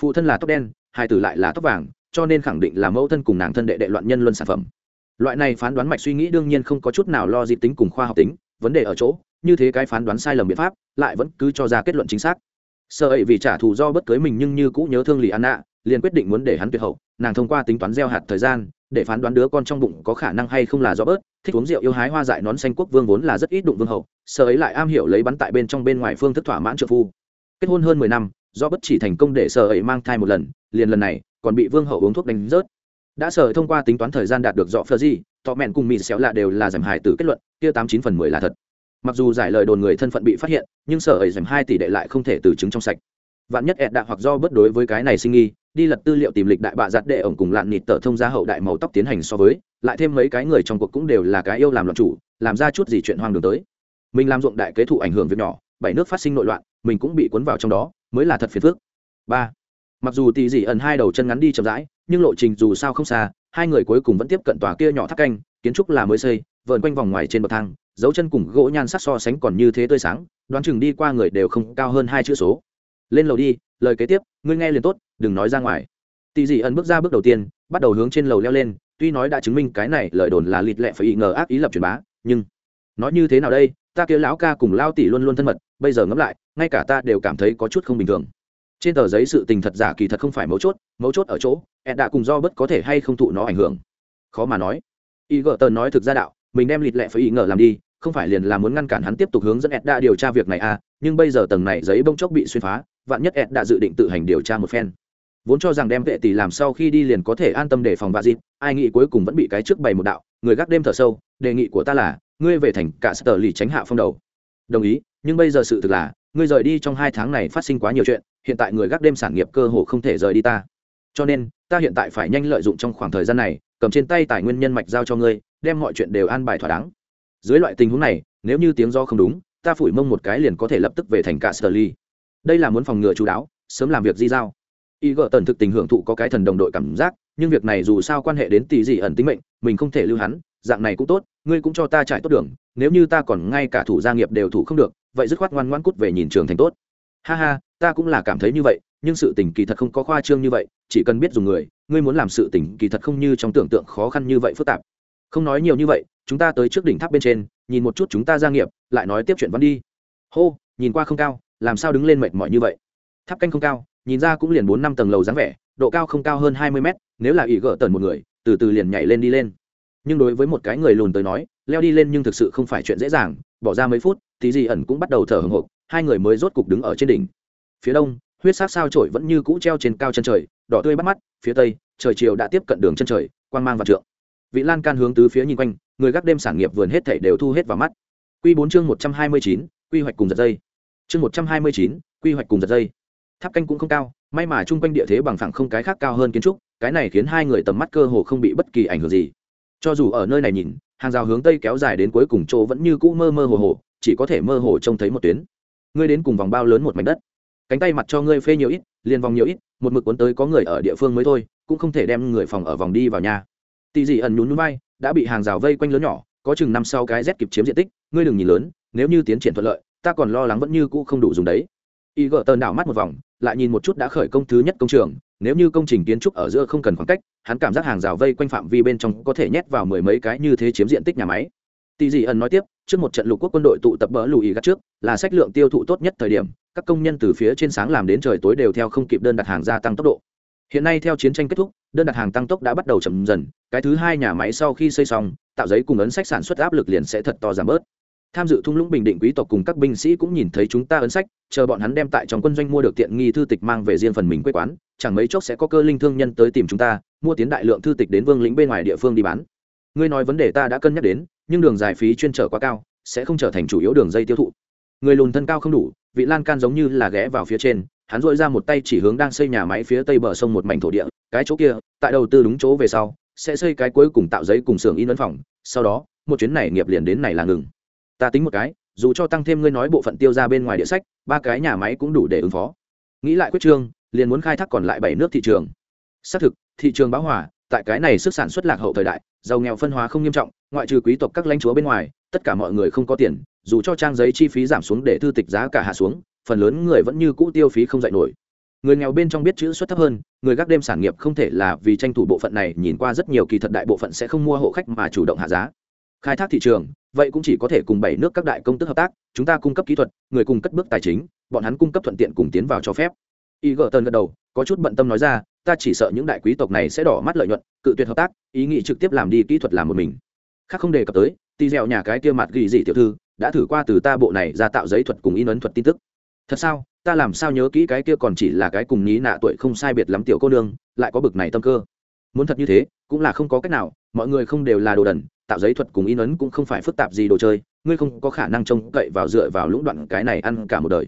Phụ thân là tóc đen, hai tử lại là tóc vàng, cho nên khẳng định là mẫu thân cùng nàng thân đệ đệ loạn nhân luân sản phẩm. Loại này phán đoán mạch suy nghĩ đương nhiên không có chút nào lo dịp tính cùng khoa học tính, vấn đề ở chỗ, như thế cái phán đoán sai lầm biện pháp, lại vẫn cứ cho ra kết luận chính xác. Sợ ấy vì trả thù do bất cưới mình nhưng như cũ nhớ thương lì an nạ liền quyết định muốn để hắn tuyệt hậu, nàng thông qua tính toán gieo hạt thời gian, để phán đoán đứa con trong bụng có khả năng hay không là do bớt, thích uống rượu yêu hái hoa dại nón xanh quốc vương vốn là rất ít đụng vương hậu, sợ ấy lại am hiểu lấy bắn tại bên trong bên ngoài phương thức thỏa mãn trợ phu. Kết hôn hơn mười năm do bất chỉ thành công để sợ ấy mang thai một lần, liền lần này, còn bị vương hậu uống thuốc đánh rớt. Đã sợ thông qua tính toán thời gian đạt được rõ phơ gì tọ mẹn cùng mịt xéo lạ đều là giảm hại từ kết luận, kia tám chín phần mười là thật. Mặc dù giải lời đồn người thân phận bị phát hiện, nhưng sở ấy giảm hai tỷ đệ lại không thể từ chứng trong sạch. Vạn nhất ẹt đạ hoặc do bất đối với cái này sinh nghi đi lật tư liệu tìm lịch đại bạ giặt đệ ổng cùng lạn nịt tờ thông gia hậu đại màu tóc tiến hành so với, lại thêm mấy cái người trong cuộc cũng đều là cái yêu làm loạn chủ, làm ra chút gì chuyện hoang đường tới. Mình làm ruộng đại kế thụ ảnh hưởng việc nhỏ, bảy nước phát sinh nội loạn, mình cũng bị cuốn vào trong đó, mới là thật phiền phức. Ba, mặc dù tỷ dị ẩn hai đầu chân ngắn đi chậm rãi, nhưng lộ trình dù sao không xa, hai người cuối cùng vẫn tiếp cận tòa kia nhỏ tháp canh, kiến trúc là mới xây vợn quanh vòng ngoài trên bậc thang, dấu chân cùng gỗ nhan sắc so sánh còn như thế tươi sáng, đoán chừng đi qua người đều không cao hơn hai chữ số. Lên lầu đi, lời kế tiếp, ngươi nghe liền tốt đừng nói ra ngoài. Tỷ dị ẩn bước ra bước đầu tiên, bắt đầu hướng trên lầu leo lên, tuy nói đã chứng minh cái này lời đồn là lịt lẹ phải ý ngờ ác ý lập truyền bá, nhưng nói như thế nào đây, ta kia lão ca cùng lao tỷ luôn luôn thân mật, bây giờ ngẫm lại, ngay cả ta đều cảm thấy có chút không bình thường. Trên tờ giấy sự tình thật giả kỳ thật không phải mấu chốt mấu chốt ở chỗ ed đã cùng do bất có thể hay không thụ nó ảnh hưởng. Khó mà nói. Y gợ tờ nói thực ra đạo, mình đem lịt lẹ phải ý ngờ làm đi, không phải liền là muốn ngăn cản hắn tiếp tục hướng dẫn ed đã điều tra việc này à nhưng bây giờ tầng này giấy bông chốc bị xuyên phá, vạn nhất ed đã dự định tự hành điều tra một phen vốn cho rằng đem vệ tỷ làm sau khi đi liền có thể an tâm để phòng vạ dịp, ai nghĩ cuối cùng vẫn bị cái trước bày một đạo, người gác đêm thở sâu, đề nghị của ta là, ngươi về thành cả sở lì tránh hạ phong đầu. Đồng ý, nhưng bây giờ sự thực là, ngươi rời đi trong hai tháng này phát sinh quá nhiều chuyện, hiện tại người gác đêm sản nghiệp cơ hồ không thể rời đi ta. Cho nên, ta hiện tại phải nhanh lợi dụng trong khoảng thời gian này, cầm trên tay tài nguyên nhân mạch giao cho ngươi, đem mọi chuyện đều an bài thỏa đáng. Dưới loại tình huống này, nếu như tiếng do không đúng, ta phủi mông một cái liền có thể lập tức về thành cả sở ly đây là muốn phòng ngừa chú đáo, sớm làm việc di giao y gợ tần thực tình hưởng thụ có cái thần đồng đội cảm giác, nhưng việc này dù sao quan hệ đến tỷ dị ẩn tính mệnh, mình không thể lưu hắn, dạng này cũng tốt, ngươi cũng cho ta trải tốt đường, nếu như ta còn ngay cả thủ gia nghiệp đều thủ không được, vậy dứt khoát ngoan ngoan cút về nhìn trường thành tốt. Ha ha, ta cũng là cảm thấy như vậy, nhưng sự tình kỳ thật không có khoa trương như vậy, chỉ cần biết dùng người, ngươi muốn làm sự tình kỳ thật không như trong tưởng tượng khó khăn như vậy phức tạp. Không nói nhiều như vậy, chúng ta tới trước đỉnh tháp bên trên, nhìn một chút chúng ta gia nghiệp, lại nói tiếp chuyện văn đi. Hô, nhìn qua không cao, làm sao đứng lên mệt mỏi như vậy? Tháp canh không cao nhìn ra cũng liền bốn năm tầng lầu dáng vẻ, độ cao không cao hơn hai mươi mét, nếu là ỷ gỡ tần một người, từ từ liền nhảy lên đi lên. Nhưng đối với một cái người lùn tới nói, leo đi lên nhưng thực sự không phải chuyện dễ dàng, bỏ ra mấy phút thì di ẩn cũng bắt đầu thở hồng hộc, hai người mới rốt cục đứng ở trên đỉnh. Phía đông, huyết sắc sao trổi vẫn như cũ treo trên cao chân trời, đỏ tươi bắt mắt, phía tây, trời chiều đã tiếp cận đường chân trời, quang mang và trượng. Vị lan can hướng tứ phía nhìn quanh, người gác đêm sản nghiệp vườn hết thể đều thu hết vào mắt. Quy bốn chương một trăm hai mươi chín, quy hoạch cùng giật dây. Chương một trăm hai mươi chín, quy hoạch cùng giật dây tháp canh cũng không cao, may mà chung quanh địa thế bằng phẳng không cái khác cao hơn kiến trúc, cái này khiến hai người tầm mắt cơ hồ không bị bất kỳ ảnh hưởng gì. Cho dù ở nơi này nhìn, hàng rào hướng tây kéo dài đến cuối cùng chỗ vẫn như cũ mơ mơ hồ hồ, chỉ có thể mơ hồ trông thấy một tuyến. Ngươi đến cùng vòng bao lớn một mảnh đất. Cánh tay mặt cho ngươi phê nhiều ít, liền vòng nhiều ít, một mực cuốn tới có người ở địa phương mới thôi, cũng không thể đem người phòng ở vòng đi vào nhà. Tì dị ẩn nhún núi bay đã bị hàng rào vây quanh lớn nhỏ, có chừng năm sau cái rét kịp chiếm diện tích, ngươi đừng nhìn lớn, nếu như tiến triển thuận lợi, ta còn lo lắng vẫn như cũ không đủ dùng đấy. Y gỡ tờn đảo mắt một vòng lại nhìn một chút đã khởi công thứ nhất công trường, nếu như công trình kiến trúc ở giữa không cần khoảng cách, hắn cảm giác hàng rào vây quanh phạm vi bên trong có thể nhét vào mười mấy cái như thế chiếm diện tích nhà máy. Tỷ dị ẩn nói tiếp, trước một trận lục quốc quân đội tụ tập bỡ lùi gắt trước, là sách lượng tiêu thụ tốt nhất thời điểm, các công nhân từ phía trên sáng làm đến trời tối đều theo không kịp đơn đặt hàng gia tăng tốc độ. Hiện nay theo chiến tranh kết thúc, đơn đặt hàng tăng tốc đã bắt đầu chậm dần, cái thứ hai nhà máy sau khi xây xong, tạo giấy cùng ấn sách sản xuất áp lực liền sẽ thật to giảm bớt tham dự thung lũng bình định quý tộc cùng các binh sĩ cũng nhìn thấy chúng ta ấn sách, chờ bọn hắn đem tại trong quân doanh mua được tiện nghi thư tịch mang về riêng phần mình quê quán, chẳng mấy chốc sẽ có cơ linh thương nhân tới tìm chúng ta, mua tiến đại lượng thư tịch đến vương lĩnh bên ngoài địa phương đi bán. Ngươi nói vấn đề ta đã cân nhắc đến, nhưng đường dài phí chuyên trở quá cao, sẽ không trở thành chủ yếu đường dây tiêu thụ. Người lùn thân cao không đủ, vị lan can giống như là ghé vào phía trên, hắn dội ra một tay chỉ hướng đang xây nhà máy phía tây bờ sông một mảnh thổ địa, cái chỗ kia, tại đầu tư đúng chỗ về sau, sẽ xây cái cuối cùng tạo giấy cùng xưởng in ấn phòng, sau đó, một chuyến này nghiệp liền đến này là ngừng ta tính một cái, dù cho tăng thêm ngươi nói bộ phận tiêu ra bên ngoài địa sách, ba cái nhà máy cũng đủ để ứng phó. Nghĩ lại quyết trương, liền muốn khai thác còn lại bảy nước thị trường. Xác thực, thị trường bão hòa, tại cái này sức sản xuất lạc hậu thời đại, giàu nghèo phân hóa không nghiêm trọng, ngoại trừ quý tộc các lãnh chúa bên ngoài, tất cả mọi người không có tiền, dù cho trang giấy chi phí giảm xuống để thư tịch giá cả hạ xuống, phần lớn người vẫn như cũ tiêu phí không dạy nổi. Người nghèo bên trong biết chữ xuất thấp hơn, người gác đêm sản nghiệp không thể là vì tranh thủ bộ phận này, nhìn qua rất nhiều kỳ thật đại bộ phận sẽ không mua hộ khách mà chủ động hạ giá khai thác thị trường, vậy cũng chỉ có thể cùng bảy nước các đại công tức hợp tác, chúng ta cung cấp kỹ thuật, người cung cất bước tài chính, bọn hắn cung cấp thuận tiện cùng tiến vào cho phép. Y gờ tần gật đầu, có chút bận tâm nói ra, ta chỉ sợ những đại quý tộc này sẽ đỏ mắt lợi nhuận, cự tuyệt hợp tác, ý nghĩ trực tiếp làm đi kỹ thuật làm một mình. Khác không đề cập tới, tì dẹo nhà cái kia mặt ghi dị tiểu thư, đã thử qua từ ta bộ này ra tạo giấy thuật cùng in ấn thuật tin tức. Thật sao, ta làm sao nhớ kỹ cái kia còn chỉ là cái cùng ní nạ tuổi không sai biệt lắm tiểu cô nương, lại có bực này tâm cơ. Muốn thật như thế, cũng là không có cách nào mọi người không đều là đồ đần, tạo giấy thuật cùng in ấn cũng không phải phức tạp gì đồ chơi, ngươi không có khả năng trông cậy vào dựa vào lũng đoạn cái này ăn cả một đời.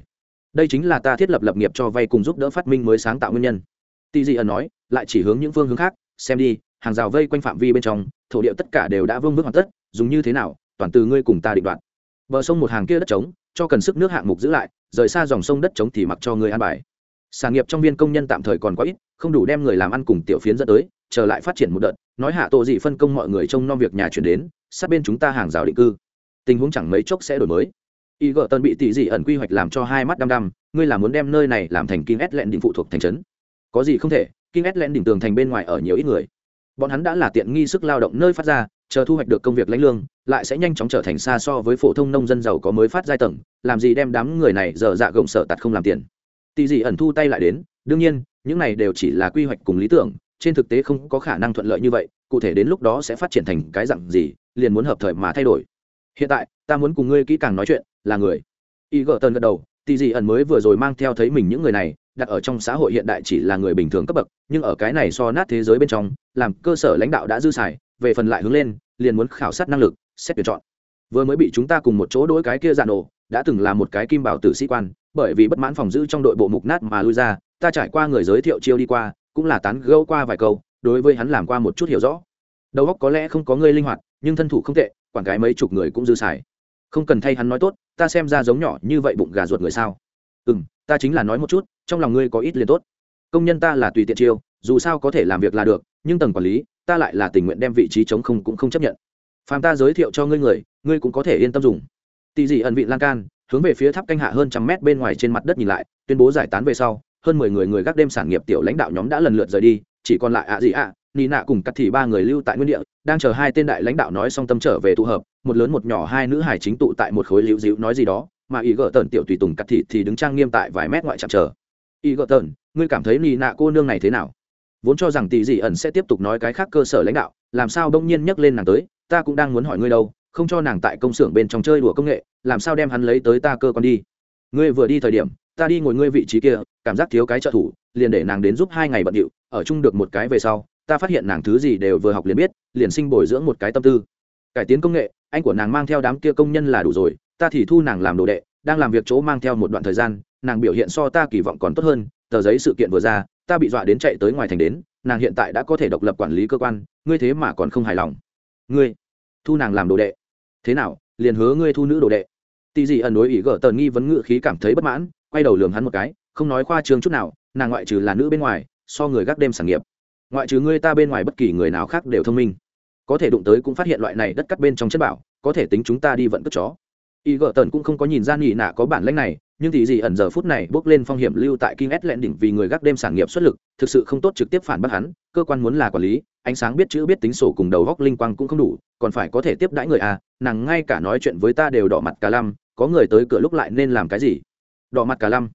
Đây chính là ta thiết lập lập nghiệp cho vay cùng giúp đỡ phát minh mới sáng tạo nguyên nhân. Tỷ dị ẩn nói, lại chỉ hướng những phương hướng khác, xem đi, hàng rào vây quanh phạm vi bên trong, thổ địa tất cả đều đã vương bước hoàn tất, dùng như thế nào, toàn từ ngươi cùng ta định đoạt. Bờ sông một hàng kia đất trống, cho cần sức nước hạng mục giữ lại, rời xa dòng sông đất trống thì mặc cho người ăn bài. Sản nghiệp trong viên công nhân tạm thời còn quá ít, không đủ đem người làm ăn cùng tiểu phiến dẫn tới trở lại phát triển một đợt, nói hạ tổ dị phân công mọi người trông nom việc nhà chuyển đến, sát bên chúng ta hàng rào định cư. Tình huống chẳng mấy chốc sẽ đổi mới. Y gợ tân bị tỷ dị ẩn quy hoạch làm cho hai mắt đăm đăm, ngươi là muốn đem nơi này làm thành kinh ét lẹn định phụ thuộc thành trấn. Có gì không thể kinh ét lẹn đỉnh tường thành bên ngoài ở nhiều ít người. Bọn hắn đã là tiện nghi sức lao động nơi phát ra, chờ thu hoạch được công việc lãnh lương, lại sẽ nhanh chóng trở thành xa so với phổ thông nông dân giàu có mới phát giai tầng, làm gì đem đám người này dở dạ gộng sợ tạt không làm tiền. Tỷ dị ẩn thu tay lại đến, đương nhiên, những này đều chỉ là quy hoạch cùng lý tưởng trên thực tế không có khả năng thuận lợi như vậy, cụ thể đến lúc đó sẽ phát triển thành cái dạng gì, liền muốn hợp thời mà thay đổi. Hiện tại, ta muốn cùng ngươi kỹ càng nói chuyện, là người. Y gỡ tần gật đầu tỷ dị ẩn mới vừa rồi mang theo thấy mình những người này, đặt ở trong xã hội hiện đại chỉ là người bình thường cấp bậc, nhưng ở cái này so nát thế giới bên trong, làm cơ sở lãnh đạo đã dư xài, về phần lại hướng lên, liền muốn khảo sát năng lực, xét tuyển chọn. Vừa mới bị chúng ta cùng một chỗ đối cái kia dạ giàn ổ đã từng là một cái kim bảo tử sĩ quan, bởi vì bất mãn phòng giữ trong đội bộ mục nát mà lui ra, ta trải qua người giới thiệu chiêu đi qua cũng là tán gẫu qua vài câu, đối với hắn làm qua một chút hiểu rõ. Đầu óc có lẽ không có ngươi linh hoạt, nhưng thân thủ không tệ quản cái mấy chục người cũng dư xài. Không cần thay hắn nói tốt, ta xem ra giống nhỏ như vậy bụng gà ruột người sao? Ừ m ta chính là nói một chút, trong lòng ngươi có ít liền tốt. Công nhân ta là tùy tiện chiêu, dù sao có thể làm việc là được, nhưng tầng quản lý, ta lại là tình nguyện đem vị trí chống không cũng không chấp nhận. Phàm ta giới thiệu cho ngươi người, ngươi cũng có thể yên tâm dùng. Tỷ dị ẩn vị lan can, hướng về phía tháp canh hạ hơn trăm mét bên ngoài trên mặt đất nhìn lại, tuyên bố giải tán về sau hơn mười người người gác đêm sản nghiệp tiểu lãnh đạo nhóm đã lần lượt rời đi, chỉ còn lại ạ gì ạ, nị nạ cùng cắt thì ba người lưu tại nguyên địa, đang chờ hai tên đại lãnh đạo nói xong tâm trở về tụ hợp, một lớn một nhỏ hai nữ hải chính tụ tại một khối liễu dịu nói gì đó, mà ý gỡ tần tiểu tùy tùng cắt thị thì đứng trang nghiêm tại vài mét ngoại chạm chờ. Ý gỡ tần, ngươi cảm thấy nị nạ cô nương này thế nào? Vốn cho rằng tỷ dị ẩn sẽ tiếp tục nói cái khác cơ sở lãnh đạo, làm sao đông nhiên nhắc lên nàng tới, ta cũng đang muốn hỏi ngươi đâu, không cho nàng tại công xưởng bên trong chơi đùa công nghệ, làm sao đem hắn lấy tới ta cơ quan đi? Ngươi vừa đi thời điểm ta đi ngồi ngươi vị trí kia, cảm giác thiếu cái trợ thủ, liền để nàng đến giúp hai ngày bận điệu, ở chung được một cái về sau, ta phát hiện nàng thứ gì đều vừa học liền biết, liền sinh bồi dưỡng một cái tâm tư. Cải tiến công nghệ, anh của nàng mang theo đám kia công nhân là đủ rồi, ta thì thu nàng làm đồ đệ, đang làm việc chỗ mang theo một đoạn thời gian, nàng biểu hiện so ta kỳ vọng còn tốt hơn, tờ giấy sự kiện vừa ra, ta bị dọa đến chạy tới ngoài thành đến, nàng hiện tại đã có thể độc lập quản lý cơ quan, ngươi thế mà còn không hài lòng. Ngươi, thu nàng làm đồ đệ. Thế nào, liền hứa ngươi thu nữ đồ đệ. Tì gì ẩn đối ý gở tờn nghi vấn ngự khí cảm thấy bất mãn quay đầu lường hắn một cái, không nói khoa trương chút nào, nàng ngoại trừ là nữ bên ngoài, so người gác đêm sản nghiệp. Ngoại trừ ngươi ta bên ngoài bất kỳ người nào khác đều thông minh. Có thể đụng tới cũng phát hiện loại này đất cắt bên trong chất bảo, có thể tính chúng ta đi vận cất chó. Y gợ tần cũng không có nhìn ra nghỉ nạ có bản lãnh này, nhưng thì gì ẩn giờ phút này bước lên phong hiểm lưu tại kinh ét lẹn đỉnh vì người gác đêm sản nghiệp xuất lực, thực sự không tốt trực tiếp phản bác hắn, cơ quan muốn là quản lý, ánh sáng biết chữ biết tính sổ cùng đầu góc linh quang cũng không đủ, còn phải có thể tiếp đãi người à nàng ngay cả nói chuyện với ta đều đỏ mặt cả lăm, có người tới cửa lúc lại nên làm cái gì? Đỏ mặt cả lăm.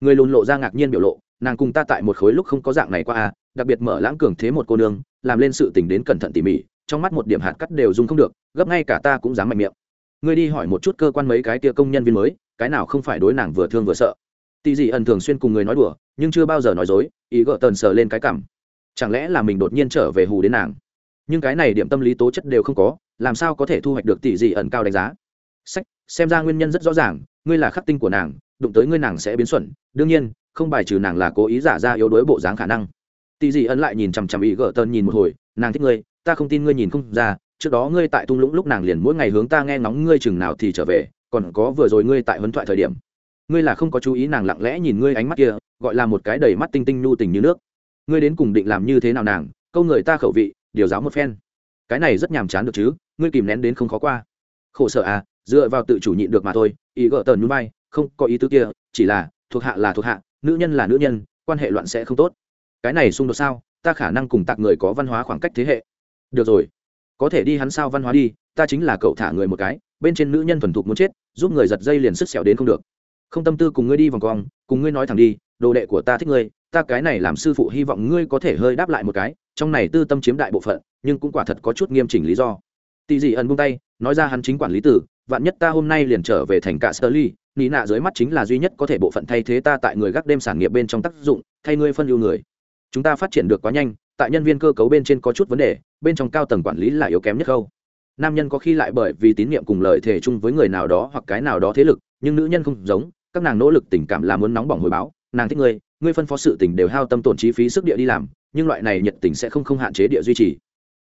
Người lùn lộ ra ngạc nhiên biểu lộ, nàng cùng ta tại một khối lúc không có dạng này qua à đặc biệt mở lãng cường thế một cô nương, làm lên sự tình đến cẩn thận tỉ mỉ, trong mắt một điểm hạt cắt đều dùng không được, gấp ngay cả ta cũng dám mạnh miệng. Ngươi đi hỏi một chút cơ quan mấy cái tia công nhân viên mới, cái nào không phải đối nàng vừa thương vừa sợ. Tỉ dị ẩn thường xuyên cùng người nói đùa, nhưng chưa bao giờ nói dối, ý gợ tần sờ lên cái cảm. Chẳng lẽ là mình đột nhiên trở về hù đến nàng? Nhưng cái này điểm tâm lý tố chất đều không có, làm sao có thể thu hoạch được tỷ dị ẩn cao đánh giá? Sách, xem ra nguyên nhân rất rõ ràng, ngươi là khắc tinh của nàng đụng tới ngươi nàng sẽ biến xuẩn. Đương nhiên, không bài trừ nàng là cố ý giả ra yếu đuối bộ dáng khả năng. Tỷ dị ẩn lại nhìn chằm chằm ý gỡ tần nhìn một hồi, nàng thích ngươi, ta không tin ngươi nhìn không ra, trước đó ngươi tại tung lũng lúc nàng liền mỗi ngày hướng ta nghe ngóng ngươi chừng nào thì trở về, còn có vừa rồi ngươi tại huấn thoại thời điểm. Ngươi là không có chú ý nàng lặng lẽ nhìn ngươi ánh mắt kia, gọi là một cái đầy mắt tinh tinh nhu tình như nước. Ngươi đến cùng định làm như thế nào nàng, câu người ta khẩu vị, điều giáo một phen. Cái này rất nhàm chán được chứ, ngươi kìm nén đến không khó qua. Khổ sở à dựa vào tự chủ nhịn được mà thôi ý gỡ tờn núi bay không có ý tứ kia chỉ là thuộc hạ là thuộc hạ nữ nhân là nữ nhân quan hệ loạn sẽ không tốt. Cái này xung đột sao? Ta khả năng cùng tạc người có văn hóa khoảng cách thế hệ. Được rồi. Có thể đi hắn sao văn hóa đi ta chính là cậu thả người một cái bên trên nữ nhân thuần thục muốn chết giúp người giật dây liền sức xẻo đến không được. Không tâm tư cùng ngươi đi vòng cong cùng ngươi nói thẳng đi đồ đệ của ta thích ngươi ta cái này làm sư phụ hy vọng ngươi có thể hơi đáp lại một cái trong này tư tâm chiếm đại bộ phận nhưng cũng quả thật có chút nghiêm chỉnh lý do. Tỷ dị ẩn buông tay nói ra hắn chính quản lý tử vạn nhất ta hôm nay liền trở về thành cả Sterling, nị nạ dưới mắt chính là duy nhất có thể bộ phận thay thế ta tại người gác đêm sản nghiệp bên trong tác dụng, thay ngươi phân ưu người. Chúng ta phát triển được quá nhanh, tại nhân viên cơ cấu bên trên có chút vấn đề, bên trong cao tầng quản lý là yếu kém nhất khâu. Nam nhân có khi lại bởi vì tín nhiệm cùng lợi thể chung với người nào đó hoặc cái nào đó thế lực, nhưng nữ nhân không giống, các nàng nỗ lực tình cảm là muốn nóng bỏng hồi báo, nàng thích ngươi, ngươi phân phó sự tình đều hao tâm tổn chi phí sức địa đi làm, nhưng loại này nhiệt tình sẽ không không hạn chế địa duy trì.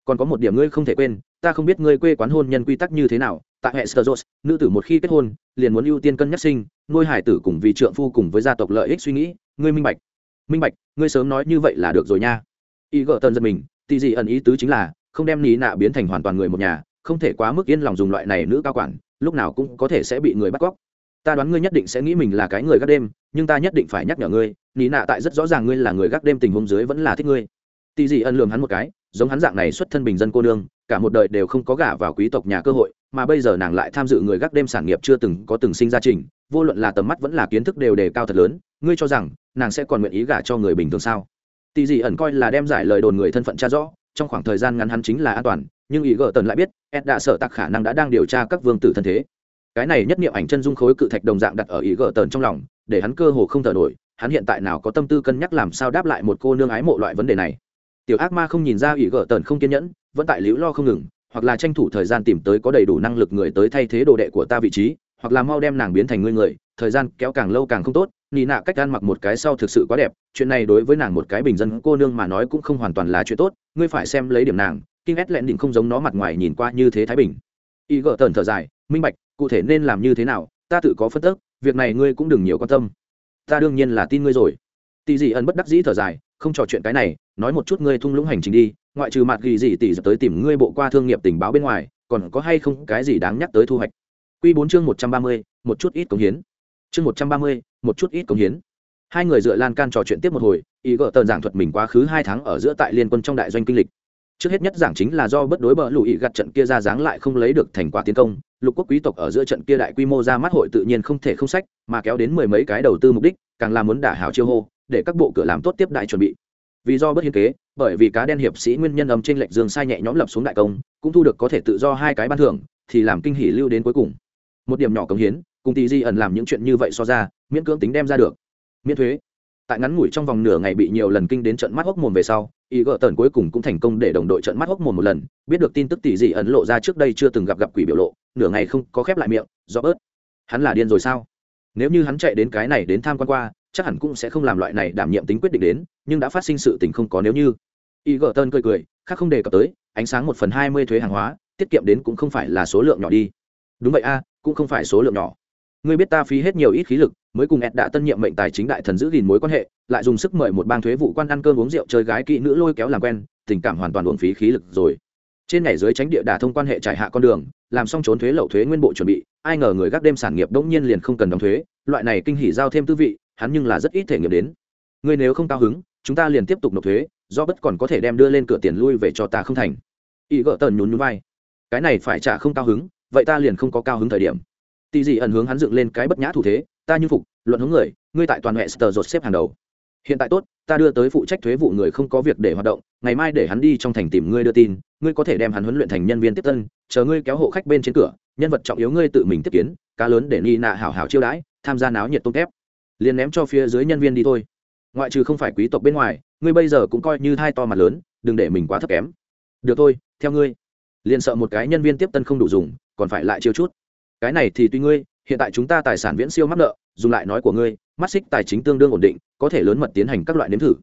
Còn có một điểm ngươi không thể quên, ta không biết ngươi quê quán hôn nhân quy tắc như thế nào, tại hệ sơ nữ tử một khi kết hôn liền muốn ưu tiên cân nhắc sinh nuôi hải tử cùng vì trượng phu cùng với gia tộc lợi ích suy nghĩ ngươi minh bạch. Minh bạch ngươi sớm nói như vậy là được rồi nha. Y gỡ tần giật mình tì gì ẩn ý tứ chính là không đem ní nạ biến thành hoàn toàn người một nhà không thể quá mức yên lòng dùng loại này nữ cao quản lúc nào cũng có thể sẽ bị người bắt cóc. Ta đoán ngươi nhất định sẽ nghĩ mình là cái người gác đêm nhưng ta nhất định phải nhắc nhở ngươi ní nạ tại rất rõ ràng ngươi là người gác đêm tình huống dưới vẫn là thích ngươi. Tì gì ẩn lường hắn một cái giống hắn dạng này xuất thân bình dân cô nương, cả một đời đều không có gả vào quý tộc nhà cơ hội, mà bây giờ nàng lại tham dự người gác đêm sản nghiệp chưa từng có từng sinh ra trình, vô luận là tầm mắt vẫn là kiến thức đều đề cao thật lớn, ngươi cho rằng nàng sẽ còn nguyện ý gả cho người bình thường sao? Tỷ dị ẩn coi là đem giải lời đồn người thân phận cha rõ, trong khoảng thời gian ngắn hắn chính là an toàn, nhưng ý gỡ tần lại biết, ed đã sợ tặc khả năng đã đang điều tra các vương tử thân thế. Cái này nhất niệm ảnh chân dung khối cự thạch đồng dạng đặt ở ý gỡ tần trong lòng, để hắn cơ hồ không thở nổi, hắn hiện tại nào có tâm tư cân nhắc làm sao đáp lại một cô nương ái mộ loại vấn đề này tiểu ác ma không nhìn ra ý gỡ tần không kiên nhẫn, vẫn tại liễu lo không ngừng, hoặc là tranh thủ thời gian tìm tới có đầy đủ năng lực người tới thay thế đồ đệ của ta vị trí, hoặc là mau đem nàng biến thành ngươi người, thời gian kéo càng lâu càng không tốt, nị nạ cách ăn mặc một cái sau thực sự quá đẹp, chuyện này đối với nàng một cái bình dân cô nương mà nói cũng không hoàn toàn là chuyện tốt, ngươi phải xem lấy điểm nàng kinh ét lẹn định không giống nó mặt ngoài nhìn qua như thế thái bình. Y gỡ tần thở dài, minh bạch, cụ thể nên làm như thế nào, ta tự có phân tức việc này ngươi cũng đừng nhiều quan tâm. Ta đương nhiên là tin ngươi rồi tỷ dị ẩn bất đắc dĩ thở dài, không trò chuyện cái này, nói một chút ngươi thung lũng hành trình đi, ngoại trừ mặt ghi gì tỷ tới tìm ngươi bộ qua thương nghiệp tình báo bên ngoài, còn có hay không cái gì đáng nhắc tới thu hoạch? Quy bốn chương một trăm ba mươi, một chút ít cống hiến. Chương một trăm ba mươi, một chút ít cống hiến. Hai người dựa lan can trò chuyện tiếp một hồi, ý gỡ tờn giảng thuật mình quá khứ hai tháng ở giữa tại liên quân trong đại doanh kinh lịch. Trước hết nhất giảng chính là do bất đối bờ lùi gặt trận kia ra dáng lại không lấy được thành quả tiến công, lục quốc quý tộc ở giữa trận kia đại quy mô ra mắt hội tự nhiên không thể không sách, mà kéo đến mười mấy cái đầu tư mục đích, càng là muốn đả hào chiêu hô để các bộ cửa làm tốt tiếp đại chuẩn bị. Vì do bất hiến kế, bởi vì cá đen hiệp sĩ nguyên nhân âm trên lệnh dương sai nhẹ nhõm lập xuống đại công, cũng thu được có thể tự do hai cái ban thưởng, thì làm kinh hỉ lưu đến cuối cùng. Một điểm nhỏ cống hiến, cùng tỷ di ẩn làm những chuyện như vậy so ra, miễn cưỡng tính đem ra được. Miễn thuế. Tại ngắn ngủi trong vòng nửa ngày bị nhiều lần kinh đến trận mắt hốc mồm về sau ý gỡ tần cuối cùng cũng thành công để đồng đội trận mắt hốc mồm một lần, biết được tin tức tỷ dị ẩn lộ ra trước đây chưa từng gặp gặp quỷ biểu lộ, nửa ngày không có khép lại miệng, do bớt. Hắn là điên rồi sao? Nếu như hắn chạy đến cái này đến tham quan qua chắc hẳn cũng sẽ không làm loại này đảm nhiệm tính quyết định đến, nhưng đã phát sinh sự tình không có nếu như. Y gờ tơn cười cười, khác không đề cập tới, ánh sáng một phần hai mươi thuế hàng hóa, tiết kiệm đến cũng không phải là số lượng nhỏ đi. Đúng vậy a, cũng không phải số lượng nhỏ. Ngươi biết ta phí hết nhiều ít khí lực, mới cùng ed đã tân nhiệm mệnh tài chính đại thần giữ gìn mối quan hệ, lại dùng sức mời một bang thuế vụ quan ăn cơm uống rượu chơi gái kỹ nữ lôi kéo làm quen, tình cảm hoàn toàn uổng phí khí lực rồi. Trên ngày dưới tránh địa đà thông quan hệ trải hạ con đường, làm xong trốn thuế lậu thuế nguyên bộ chuẩn bị, ai ngờ người gác đêm sản nghiệp đống nhiên liền không cần đóng thuế, loại này kinh hỉ giao thêm tư vị hắn nhưng là rất ít thể nghiệm đến. Ngươi nếu không cao hứng, chúng ta liền tiếp tục nộp thuế, do bất còn có thể đem đưa lên cửa tiền lui về cho ta không thành. Y gỡ tần nhún nhún vai. Cái này phải trả không cao hứng, vậy ta liền không có cao hứng thời điểm. Tì gì ẩn hướng hắn dựng lên cái bất nhã thủ thế, ta như phục, luận hướng người, ngươi tại toàn hệ sờ rột xếp hàng đầu. Hiện tại tốt, ta đưa tới phụ trách thuế vụ người không có việc để hoạt động, ngày mai để hắn đi trong thành tìm ngươi đưa tin, ngươi có thể đem hắn huấn luyện thành nhân viên tiếp tân, chờ ngươi kéo hộ khách bên trên cửa, nhân vật trọng yếu ngươi tự mình tiếp kiến, cá lớn để ni nạ hảo hảo chiêu đãi, tham gia náo nhiệt tôm kép liền ném cho phía dưới nhân viên đi thôi. Ngoại trừ không phải quý tộc bên ngoài, ngươi bây giờ cũng coi như thai to mặt lớn, đừng để mình quá thấp kém. Được thôi, theo ngươi. Liền sợ một cái nhân viên tiếp tân không đủ dùng, còn phải lại chiêu chút. Cái này thì tùy ngươi, hiện tại chúng ta tài sản viễn siêu mắc nợ, dùng lại nói của ngươi, mắt xích tài chính tương đương ổn định, có thể lớn mật tiến hành các loại nếm thử.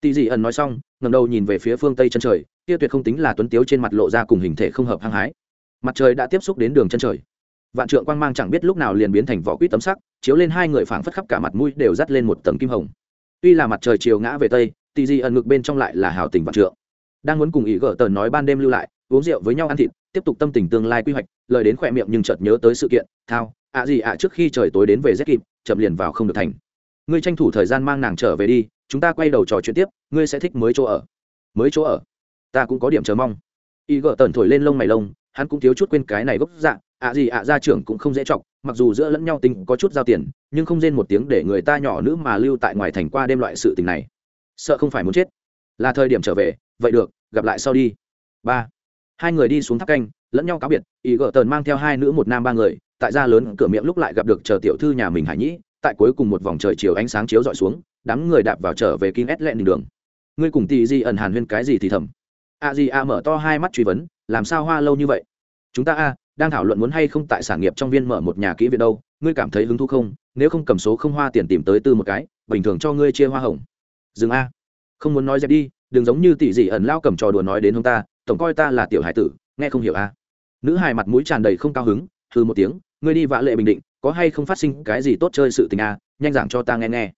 Tỷ dị ẩn nói xong ngầm đầu nhìn về phía phương tây chân trời, kia tuyệt không tính là tuấn tiếu trên mặt lộ ra cùng hình thể không hợp hăng hái. Mặt trời đã tiếp xúc đến đường chân trời vạn trượng quang mang chẳng biết lúc nào liền biến thành vỏ quýt tấm sắc, chiếu lên hai người phảng phất khắp cả mặt mũi đều dắt lên một tầng kim hồng. Tuy là mặt trời chiều ngã về tây Tì dị ẩn ngực bên trong lại là hào tình vạn trượng. Đang muốn cùng ý gỡ tờ nói ban đêm lưu lại, uống rượu với nhau ăn thịt, tiếp tục tâm tình tương lai quy hoạch, lời đến khỏe miệng nhưng chợt nhớ tới sự kiện, thao, ạ gì ạ, trước khi trời tối đến về rét kịp, chậm liền vào không được thành. Ngươi tranh thủ thời gian mang nàng trở về đi, chúng ta quay đầu trò chuyện tiếp, ngươi sẽ thích mới chỗ ở. Mới chỗ ở? Ta cũng có điểm chờ mong. Y gỡ tần thổi lên lông mày lông, hắn cũng thiếu chút quên cái này gốc dạng ạ gì ạ, gia trưởng cũng không dễ chọc, mặc dù giữa lẫn nhau tình có chút giao tiền, nhưng không rên một tiếng để người ta nhỏ nữ mà lưu tại ngoài thành qua đêm loại sự tình này. Sợ không phải muốn chết. Là thời điểm trở về, vậy được, gặp lại sau đi. Ba. Hai người đi xuống tháp canh, lẫn nhau cáo biệt, ý gỡ tờn mang theo hai nữ một nam ba người, tại gia lớn cửa miệng lúc lại gặp được chờ tiểu thư nhà mình hải nhĩ, tại cuối cùng một vòng trời chiều ánh sáng chiếu dọi xuống, đám người đạp vào trở về kim ét lẹn đường. Ngươi cùng tì di ẩn hàn huyên cái gì thì thầm. A di a mở to hai mắt truy vấn, làm sao hoa lâu như vậy? Chúng ta a đang thảo luận muốn hay không tại sản nghiệp trong viên mở một nhà kỹ viện đâu, ngươi cảm thấy hứng thú không? Nếu không cầm số không hoa tiền tìm tới tư một cái, bình thường cho ngươi chia hoa hồng. Dừng a. Không muốn nói dẹp đi, đừng giống như tỷ dị ẩn lao cầm trò đùa nói đến ông ta, tổng coi ta là tiểu hải tử, nghe không hiểu a. Nữ hài mặt mũi tràn đầy không cao hứng thư một tiếng, ngươi đi vạ lệ bình định, có hay không phát sinh cái gì tốt chơi sự tình a, nhanh giảng cho ta nghe nghe.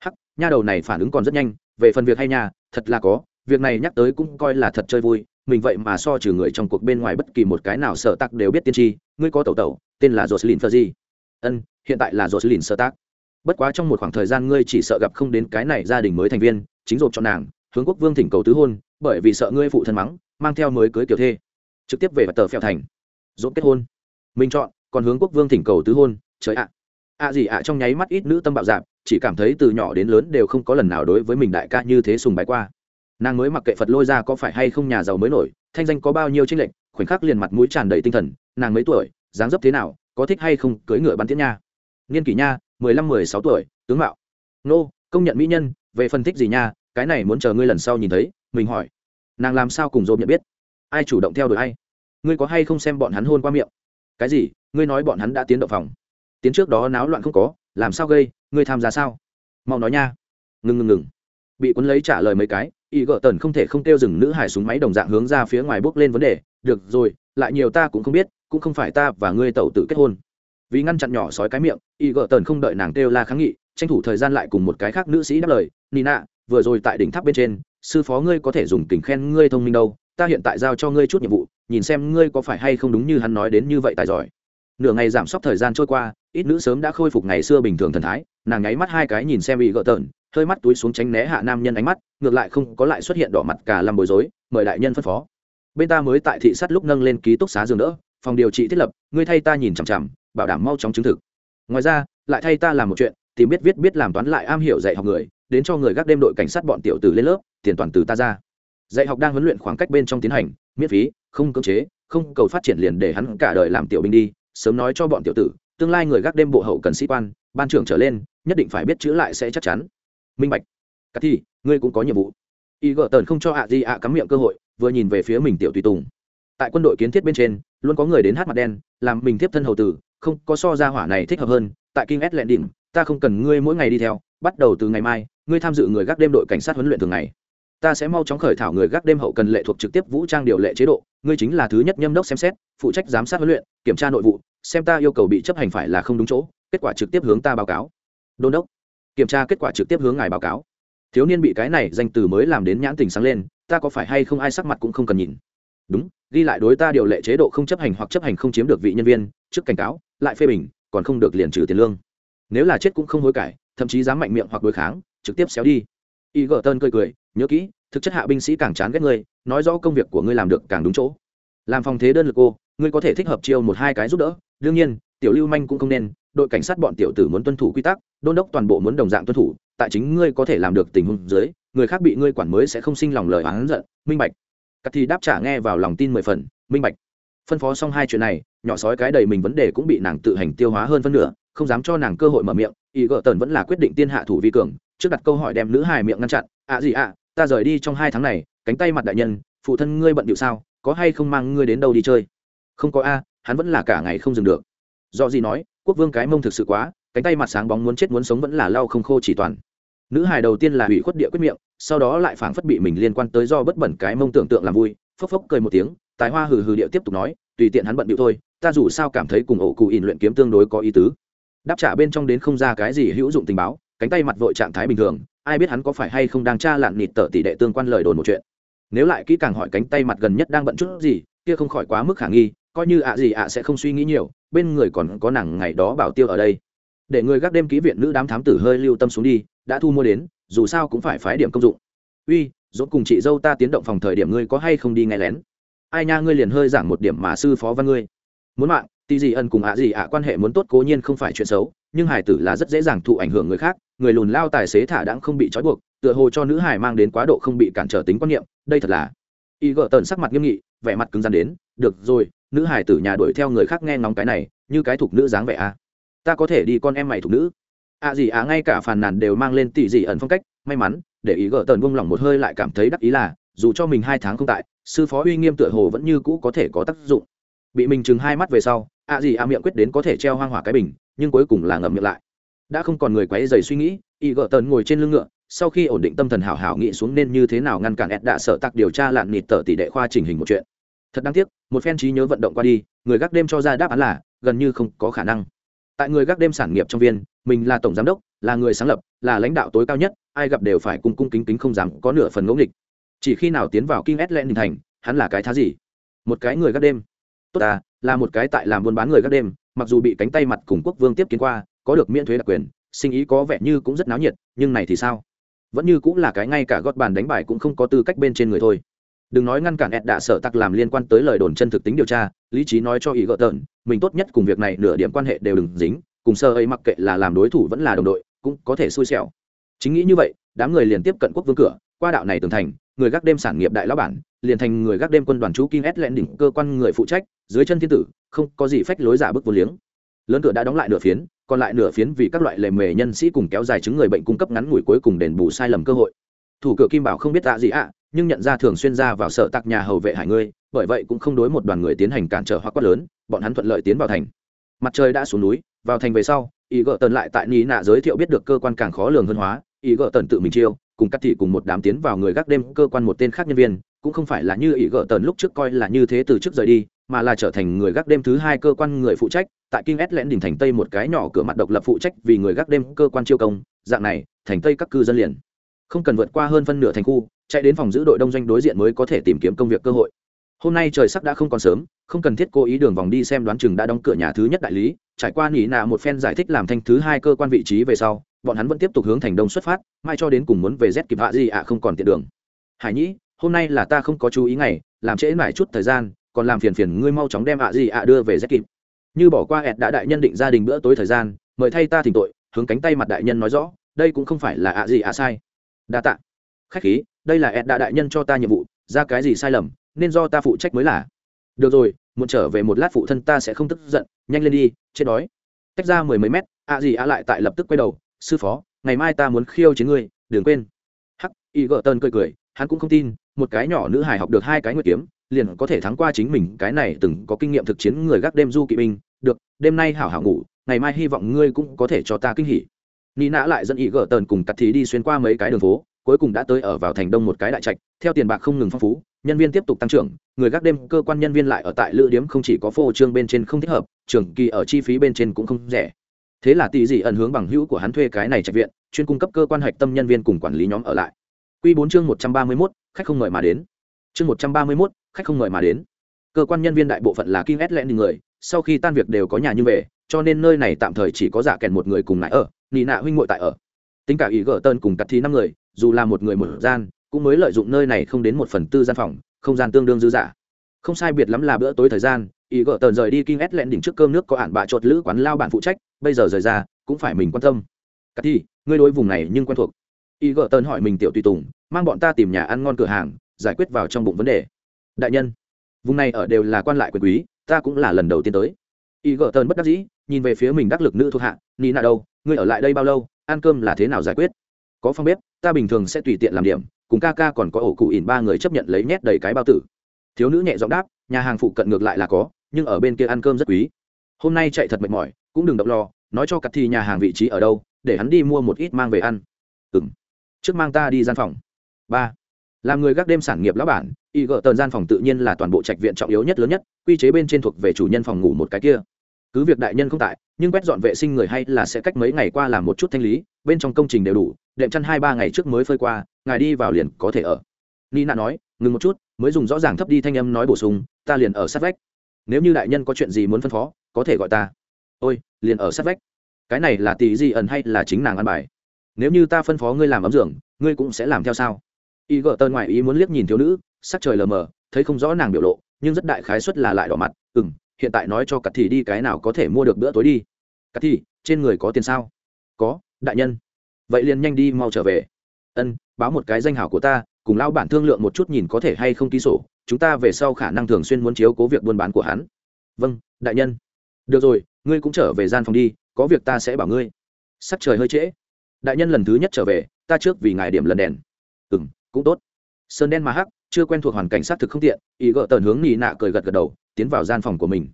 Hắc, nha đầu này phản ứng còn rất nhanh, về phần việc hay nhà thật là có, việc này nhắc tới cũng coi là thật chơi vui mình vậy mà so trừ người trong cuộc bên ngoài bất kỳ một cái nào sợ tắc đều biết tiên tri, ngươi có tẩu tẩu, tên là jocelyn fergie ân, hiện tại là jocelyn sơ tắc bất quá trong một khoảng thời gian ngươi chỉ sợ gặp không đến cái này gia đình mới thành viên, chính rộp cho nàng, hướng quốc vương thỉnh cầu tứ hôn, bởi vì sợ ngươi phụ thân mắng, mang theo mới cưới kiểu thê. Trực tiếp về và tờ phèo thành. Dỗ kết hôn. Mình chọn, còn hướng quốc vương thỉnh cầu tứ hôn, trời ạ. Ạ gì ạ, trong nháy mắt ít nữ tâm bạo dạp, chỉ cảm thấy từ nhỏ đến lớn đều không có lần nào đối với mình đại ca như thế sùng bái qua nàng mới mặc kệ phật lôi ra có phải hay không nhà giàu mới nổi thanh danh có bao nhiêu tranh lệch, khoảnh khắc liền mặt mũi tràn đầy tinh thần, nàng mấy tuổi, dáng dấp thế nào, có thích hay không cưới ngựa bắn tiễn nha. Niên kỷ nha, mười lăm, mười sáu tuổi, tướng mạo. Nô, công nhận mỹ nhân, về phân tích gì nha, cái này muốn chờ ngươi lần sau nhìn thấy, mình hỏi. Nàng làm sao cùng dôm nhận biết? Ai chủ động theo đuổi ai? Ngươi có hay không xem bọn hắn hôn qua miệng? Cái gì? Ngươi nói bọn hắn đã tiến động phòng. Tiến trước đó náo loạn không có, làm sao gây, ngươi tham gia sao? Mau nói nha. Ngừng ngừng ngừng. Bị cuốn lấy trả lời mấy cái y gợ tần không thể không kêu dừng nữ hải súng máy đồng dạng hướng ra phía ngoài bước lên vấn đề, được rồi, lại nhiều ta cũng không biết, cũng không phải ta và ngươi tẩu tự kết hôn vì ngăn chặn nhỏ sói cái miệng y gợ tần không đợi nàng kêu la kháng nghị, tranh thủ thời gian lại cùng một cái khác nữ sĩ đáp lời, nina, vừa rồi tại đỉnh tháp bên trên, sư phó ngươi có thể dùng tình khen ngươi thông minh đâu, ta hiện tại giao cho ngươi chút nhiệm vụ, nhìn xem ngươi có phải hay không đúng như hắn nói đến như vậy tài giỏi nửa ngày giảm sốc thời gian trôi qua, ít nữ sớm đã khôi phục ngày xưa bình thường thần thái, nàng nháy mắt hai cái nhìn xem ý gợ Tần hơi mắt túi xuống tránh né hạ nam nhân ánh mắt, ngược lại không có lại xuất hiện đỏ mặt cả làm bối rối, mời đại nhân phân phó. Bên ta mới tại thị sát lúc nâng lên ký túc xá giường đỡ, phòng điều trị thiết lập, ngươi thay ta nhìn chằm chằm, bảo đảm mau chóng chứng thực. Ngoài ra, lại thay ta làm một chuyện, tìm biết viết biết làm toán lại am hiểu dạy học người, đến cho người gác đêm đội cảnh sát bọn tiểu tử lên lớp, tiền toàn từ ta ra. Dạy học đang huấn luyện khoảng cách bên trong tiến hành, miễn phí, không cưỡng chế, không cầu phát triển liền để hắn cả đời làm tiểu binh đi, sớm nói cho bọn tiểu tử, tương lai người gác đêm bộ hậu cần sĩ quan, ban trưởng trở lên, nhất định phải biết chữ lại sẽ chắc chắn minh bạch. Cà thi, ngươi cũng có nhiệm vụ. Y gợ tần không cho ạ gì ạ cắm miệng cơ hội, vừa nhìn về phía mình tiểu tùy tùng. Tại quân đội kiến thiết bên trên, luôn có người đến hát mặt đen, làm mình tiếp thân hầu tử, không có so ra hỏa này thích hợp hơn. Tại kinh s lẹn đỉnh ta không cần ngươi mỗi ngày đi theo, bắt đầu từ ngày mai, ngươi tham dự người gác đêm đội cảnh sát huấn luyện thường ngày. Ta sẽ mau chóng khởi thảo người gác đêm hậu cần lệ thuộc trực tiếp vũ trang điều lệ chế độ, ngươi chính là thứ nhất nhâm đốc xem xét, phụ trách giám sát huấn luyện, kiểm tra nội vụ, xem ta yêu cầu bị chấp hành phải là không đúng chỗ, kết quả trực tiếp hướng ta báo cáo. Đôn đốc kiểm tra kết quả trực tiếp hướng ngài báo cáo. Thiếu niên bị cái này danh từ mới làm đến nhãn tình sáng lên, ta có phải hay không ai sắc mặt cũng không cần nhìn. Đúng, ghi lại đối ta điều lệ chế độ không chấp hành hoặc chấp hành không chiếm được vị nhân viên, trước cảnh cáo, lại phê bình, còn không được liền trừ tiền lương. Nếu là chết cũng không hối cải, thậm chí dám mạnh miệng hoặc đối kháng, trực tiếp xéo đi. Y gờ tơn cười cười, nhớ kỹ, thực chất hạ binh sĩ càng chán ghét ngươi, nói rõ công việc của ngươi làm được càng đúng chỗ. Làm phòng thế đơn lực cô, ngươi có thể thích hợp chiêu một hai cái giúp đỡ, đương nhiên, tiểu lưu manh cũng không nên đội cảnh sát bọn tiểu tử muốn tuân thủ quy tắc, đôn đốc toàn bộ muốn đồng dạng tuân thủ, tại chính ngươi có thể làm được tình huống dưới, người khác bị ngươi quản mới sẽ không sinh lòng lời oán giận. Minh bạch. Cắt thì đáp trả nghe vào lòng tin mười phần. Minh bạch. Phân phó xong hai chuyện này, nhỏ sói cái đầy mình vấn đề cũng bị nàng tự hành tiêu hóa hơn phân nửa, không dám cho nàng cơ hội mở miệng, ý gợ tần vẫn là quyết định tiên hạ thủ vi cường, trước đặt câu hỏi đem nữ hài miệng ngăn chặn ạ à gì ạ, ta rời đi trong hai tháng này, cánh tay mặt đại nhân, phụ thân ngươi bận điệu sao, có hay không mang ngươi đến đâu đi chơi? Không có a, hắn vẫn là cả ngày không dừng được. Do gì nói quốc vương cái mông thực sự quá, cánh tay mặt sáng bóng muốn chết muốn sống vẫn là lau không khô chỉ toàn. Nữ hài đầu tiên là hủy khuất địa quyết miệng, sau đó lại phảng phất bị mình liên quan tới do bất bẩn cái mông tưởng tượng làm vui, phốc phốc cười một tiếng, tài hoa hừ hừ địa tiếp tục nói, tùy tiện hắn bận điệu thôi, ta dù sao cảm thấy cùng ổ cụ ỉn luyện kiếm tương đối có ý tứ. Đáp trả bên trong đến không ra cái gì hữu dụng tình báo, cánh tay mặt vội trạng thái bình thường, ai biết hắn có phải hay không đang tra lạn nịt tờ tỷ đệ tương quan lời đồn một chuyện. Nếu lại kỹ càng hỏi cánh tay mặt gần nhất đang bận chút gì, kia không khỏi quá mức khả nghi coi như ạ gì ạ sẽ không suy nghĩ nhiều, bên người còn có nàng ngày đó bảo tiêu ở đây. Để người gác đêm ký viện nữ đám thám tử hơi lưu tâm xuống đi, đã thu mua đến, dù sao cũng phải phái điểm công dụng. Uy dốt cùng chị dâu ta tiến động phòng thời điểm ngươi có hay không đi nghe lén? Ai nha, ngươi liền hơi giảng một điểm mà sư phó văn ngươi. Muốn mạng tì gì ân cùng ạ gì ạ quan hệ muốn tốt cố nhiên không phải chuyện xấu, nhưng hải tử là rất dễ dàng thụ ảnh hưởng người khác, người lùn lao tài xế thả đãng không bị trói buộc, tựa hồ cho nữ hải mang đến quá độ không bị cản trở tính quan niệm, đây thật là. Y gợ tần sắc mặt nghiêm nghị, vẻ mặt cứng rắn đến, được rồi nữ hải tử nhà đuổi theo người khác nghe ngóng cái này, như cái thục nữ dáng vẻ a. À. ta có thể đi con em mày thục nữ. À gì à ngay cả phàn nàn đều mang lên tỷ gì ẩn phong cách, may mắn, để ý gỡ tần vung lòng một hơi lại cảm thấy đắc ý là, dù cho mình hai tháng không tại, sư phó uy nghiêm tựa hồ vẫn như cũ có thể có tác dụng. Bị mình chừng hai mắt về sau a gì à miệng quyết đến có thể treo hoang hỏa cái bình, nhưng cuối cùng là ngậm miệng lại. Đã không còn người quấy dày suy nghĩ, y gỡ tần ngồi trên lưng ngựa, sau khi ổn định tâm thần hảo hảo nghĩ xuống nên như thế nào ngăn cản ed đã sợ tặc điều tra lạn nịt tờ tỷ đệ khoa trình hình một chuyện thật đáng tiếc, một phen trí nhớ vận động qua đi, người gác đêm cho ra đáp án là, gần như không có khả năng. Tại người gác đêm sản nghiệp trong viên, mình là tổng giám đốc, là người sáng lập, là lãnh đạo tối cao nhất, ai gặp đều phải cung cung kính kính không dám có nửa phần ngẫu nghịch. Chỉ khi nào tiến vào kinh ét len thành, hắn là cái thá gì? Một cái người gác đêm. Tốt à là một cái tại làm buôn bán người gác đêm, mặc dù bị cánh tay mặt cùng quốc vương tiếp kiến qua, có được miễn thuế đặc quyền, sinh ý có vẻ như cũng rất náo nhiệt, nhưng này thì sao? Vẫn như cũng là cái ngay cả gót bàn đánh bài cũng không có tư cách bên trên người thôi đừng nói ngăn cản ed đạ sợ tặc làm liên quan tới lời đồn chân thực tính điều tra, lý trí nói cho ý gợ tợn, mình tốt nhất cùng việc này nửa điểm quan hệ đều đừng dính, cùng sơ ấy mặc kệ là làm đối thủ vẫn là đồng đội, cũng có thể xui xẻo. Chính nghĩ như vậy, đám người liền tiếp cận quốc vương cửa, qua đạo này tường thành, người gác đêm sản nghiệp đại lão bản, liền thành người gác đêm quân đoàn chú kim ét lẹn đỉnh cơ quan người phụ trách, dưới chân thiên tử, không có gì phách lối giả bức vô liếng. Lớn cửa đã đóng lại nửa phiến, còn lại nửa phiến vì các loại lề mề nhân sĩ cùng kéo dài chứng người bệnh cung cấp ngắn ngủi cuối cùng đền bù sai lầm cơ hội. Thủ cửa kim bảo không biết tạ gì ạ nhưng nhận ra thường xuyên ra vào sợ tạc nhà hầu vệ hải ngươi, bởi vậy cũng không đối một đoàn người tiến hành cản trở hoặc quát lớn, bọn hắn thuận lợi tiến vào thành. Mặt trời đã xuống núi, vào thành về sau ý gợ tần lại tại ní nạ giới thiệu biết được cơ quan càng khó lường hơn hóa ý gợ tần tự mình chiêu, cùng cắt thị cùng một đám tiến vào người gác đêm cơ quan một tên khác nhân viên, cũng không phải là như ý gợ tần lúc trước coi là như thế từ trước rời đi, mà là trở thành người gác đêm thứ hai cơ quan người phụ trách, tại kinh ét lẽn đỉnh thành tây một cái nhỏ cửa mặt độc lập phụ trách vì người gác đêm cơ quan chiêu công, dạng này, thành tây các cư dân liền. Không cần vượt qua hơn phân nửa thành khu chạy đến phòng giữ đội đông doanh đối diện mới có thể tìm kiếm công việc cơ hội. Hôm nay trời sắc đã không còn sớm, không cần thiết cố ý đường vòng đi xem đoán chừng đã đóng cửa nhà thứ nhất đại lý. Trải qua nghỉ nạ một phen giải thích làm thanh thứ hai cơ quan vị trí về sau, bọn hắn vẫn tiếp tục hướng thành đông xuất phát, mai cho đến cùng muốn về z kịp hạ gì ạ, không còn tiện đường. Hải nhĩ, hôm nay là ta không có chú ý ngày, làm trễ mãi chút thời gian, còn làm phiền phiền ngươi mau chóng đem ạ gì ạ đưa về z kịp. Như bỏ qua ẹt đã đại nhân định gia đình bữa tối thời gian, mời thay ta thỉnh tội, hướng cánh tay mặt đại nhân nói rõ, đây cũng không phải là ạ gì ạ sai. Đa tạ. Khách khí đây là ed đã đại nhân cho ta nhiệm vụ, ra cái gì sai lầm, nên do ta phụ trách mới là. Được rồi, muốn trở về một lát phụ thân ta sẽ không tức giận, nhanh lên đi, chết đói. Tách ra mười mấy mét, ạ gì ạ lại tại lập tức quay đầu, sư phó, ngày mai ta muốn khiêu chiến ngươi, đừng quên. Hắc, y gợ tơn cười cười, hắn cũng không tin, một cái nhỏ nữ hài học được hai cái nguyệt kiếm, liền có thể thắng qua chính mình, cái này từng có kinh nghiệm thực chiến người gác đêm du kỵ binh, được, đêm nay hảo hảo ngủ, ngày mai hy vọng ngươi cũng có thể cho ta kinh hỉ. Nị nã lại dẫn ý gỡ tờn cùng cắt thí đi xuyên qua mấy cái đường phố cuối cùng đã tới ở vào thành đông một cái đại trạch theo tiền bạc không ngừng phong phú nhân viên tiếp tục tăng trưởng người gác đêm cơ quan nhân viên lại ở tại lữ điếm không chỉ có phô trương bên trên không thích hợp trường kỳ ở chi phí bên trên cũng không rẻ thế là tỷ dị ẩn hướng bằng hữu của hắn thuê cái này trạch viện chuyên cung cấp cơ quan hạch tâm nhân viên cùng quản lý nhóm ở lại Quy bốn chương một trăm ba mươi mốt khách không mời mà đến. Chương một trăm ba mươi mốt khách không mời mà đến. Cơ quan nhân viên đại bộ phận là kim ét Atlant người, sau khi tan việc đều có nhà như về, cho nên nơi này tạm thời chỉ có giả kèn một người cùng nại ở, nị nạ huynh ngội tại ở. Tính cả ý gỡ tơn cùng cắt thi năm người, dù là một người một gian, cũng mới lợi dụng nơi này không đến một phần tư gian phòng, không gian tương đương dư dả, Không sai biệt lắm là bữa tối thời gian, ý gỡ tờn rời đi kinh ét lẹn đỉnh trước cơm nước có ản bạ chột lữ quán lao bản phụ trách, bây giờ rời ra, cũng phải mình quan tâm. cà thi, ngươi đối vùng này nhưng quen thuộc. Ý gỡ tờn hỏi mình tiểu tùy tùng, mang bọn ta tìm nhà ăn ngon cửa hàng giải quyết vào trong bụng vấn đề đại nhân vùng này ở đều là quan lại quyền quý ta cũng là lần đầu tiên tới y gỡ tờn bất đắc dĩ nhìn về phía mình đắc lực nữ thuộc hạ ni nạ đâu ngươi ở lại đây bao lâu ăn cơm là thế nào giải quyết có phòng bếp, ta bình thường sẽ tùy tiện làm điểm, cùng ca ca còn có ổ cụ ỉn ba người chấp nhận lấy nhét đầy cái bao tử. Thiếu nữ nhẹ giọng đáp, nhà hàng phụ cận ngược lại là có, nhưng ở bên kia ăn cơm rất quý. Hôm nay chạy thật mệt mỏi, cũng đừng động lo, nói cho cặp thì nhà hàng vị trí ở đâu, để hắn đi mua một ít mang về ăn. Ừ m trước mang ta đi gian phòng. Ba. Làm người gác đêm sản nghiệp lão bản, y gợ tờn gian phòng tự nhiên là toàn bộ trạch viện trọng yếu nhất lớn nhất, quy chế bên trên thuộc về chủ nhân phòng ngủ một cái kia. Cứ việc đại nhân không tại, nhưng quét dọn vệ sinh người hay là sẽ cách mấy ngày qua làm một chút thanh lý, bên trong công trình đều đủ đệm chăn hai ba ngày trước mới phơi qua, ngài đi vào liền có thể ở. Nina nói, ngừng một chút, mới dùng rõ ràng thấp đi thanh âm nói bổ sung, ta liền ở sát vách. Nếu như đại nhân có chuyện gì muốn phân phó, có thể gọi ta. Ôi, liền ở sát vách. Cái này là tỷ gì ẩn hay là chính nàng ăn bài? Nếu như ta phân phó ngươi làm ấm giường, ngươi cũng sẽ làm theo sao? Y gợ tơn ngoại ý muốn liếc nhìn thiếu nữ, sắc trời lờ mờ, thấy không rõ nàng biểu lộ, nhưng rất đại khái suất là lại đỏ mặt. Ừ m hiện tại nói cho cà thì đi cái nào có thể mua được bữa tối đi. Cà thì trên người có tiền sao? Có, đại nhân vậy liền nhanh đi mau trở về. Ân, báo một cái danh hảo của ta, cùng lao bản thương lượng một chút nhìn có thể hay không ký sổ, chúng ta về sau khả năng thường xuyên muốn chiếu cố việc buôn bán của hắn. Vâng đại nhân. Được rồi, ngươi cũng trở về gian phòng đi, có việc ta sẽ bảo ngươi. Sắc trời hơi trễ. Đại nhân lần thứ nhất trở về, ta trước vì ngài điểm lần đèn. Ừ m cũng tốt. Sơn đen mà hắc, chưa quen thuộc hoàn cảnh xác thực không tiện, ý gợ tần hướng nị nạ cười gật gật đầu, tiến vào gian phòng của mình.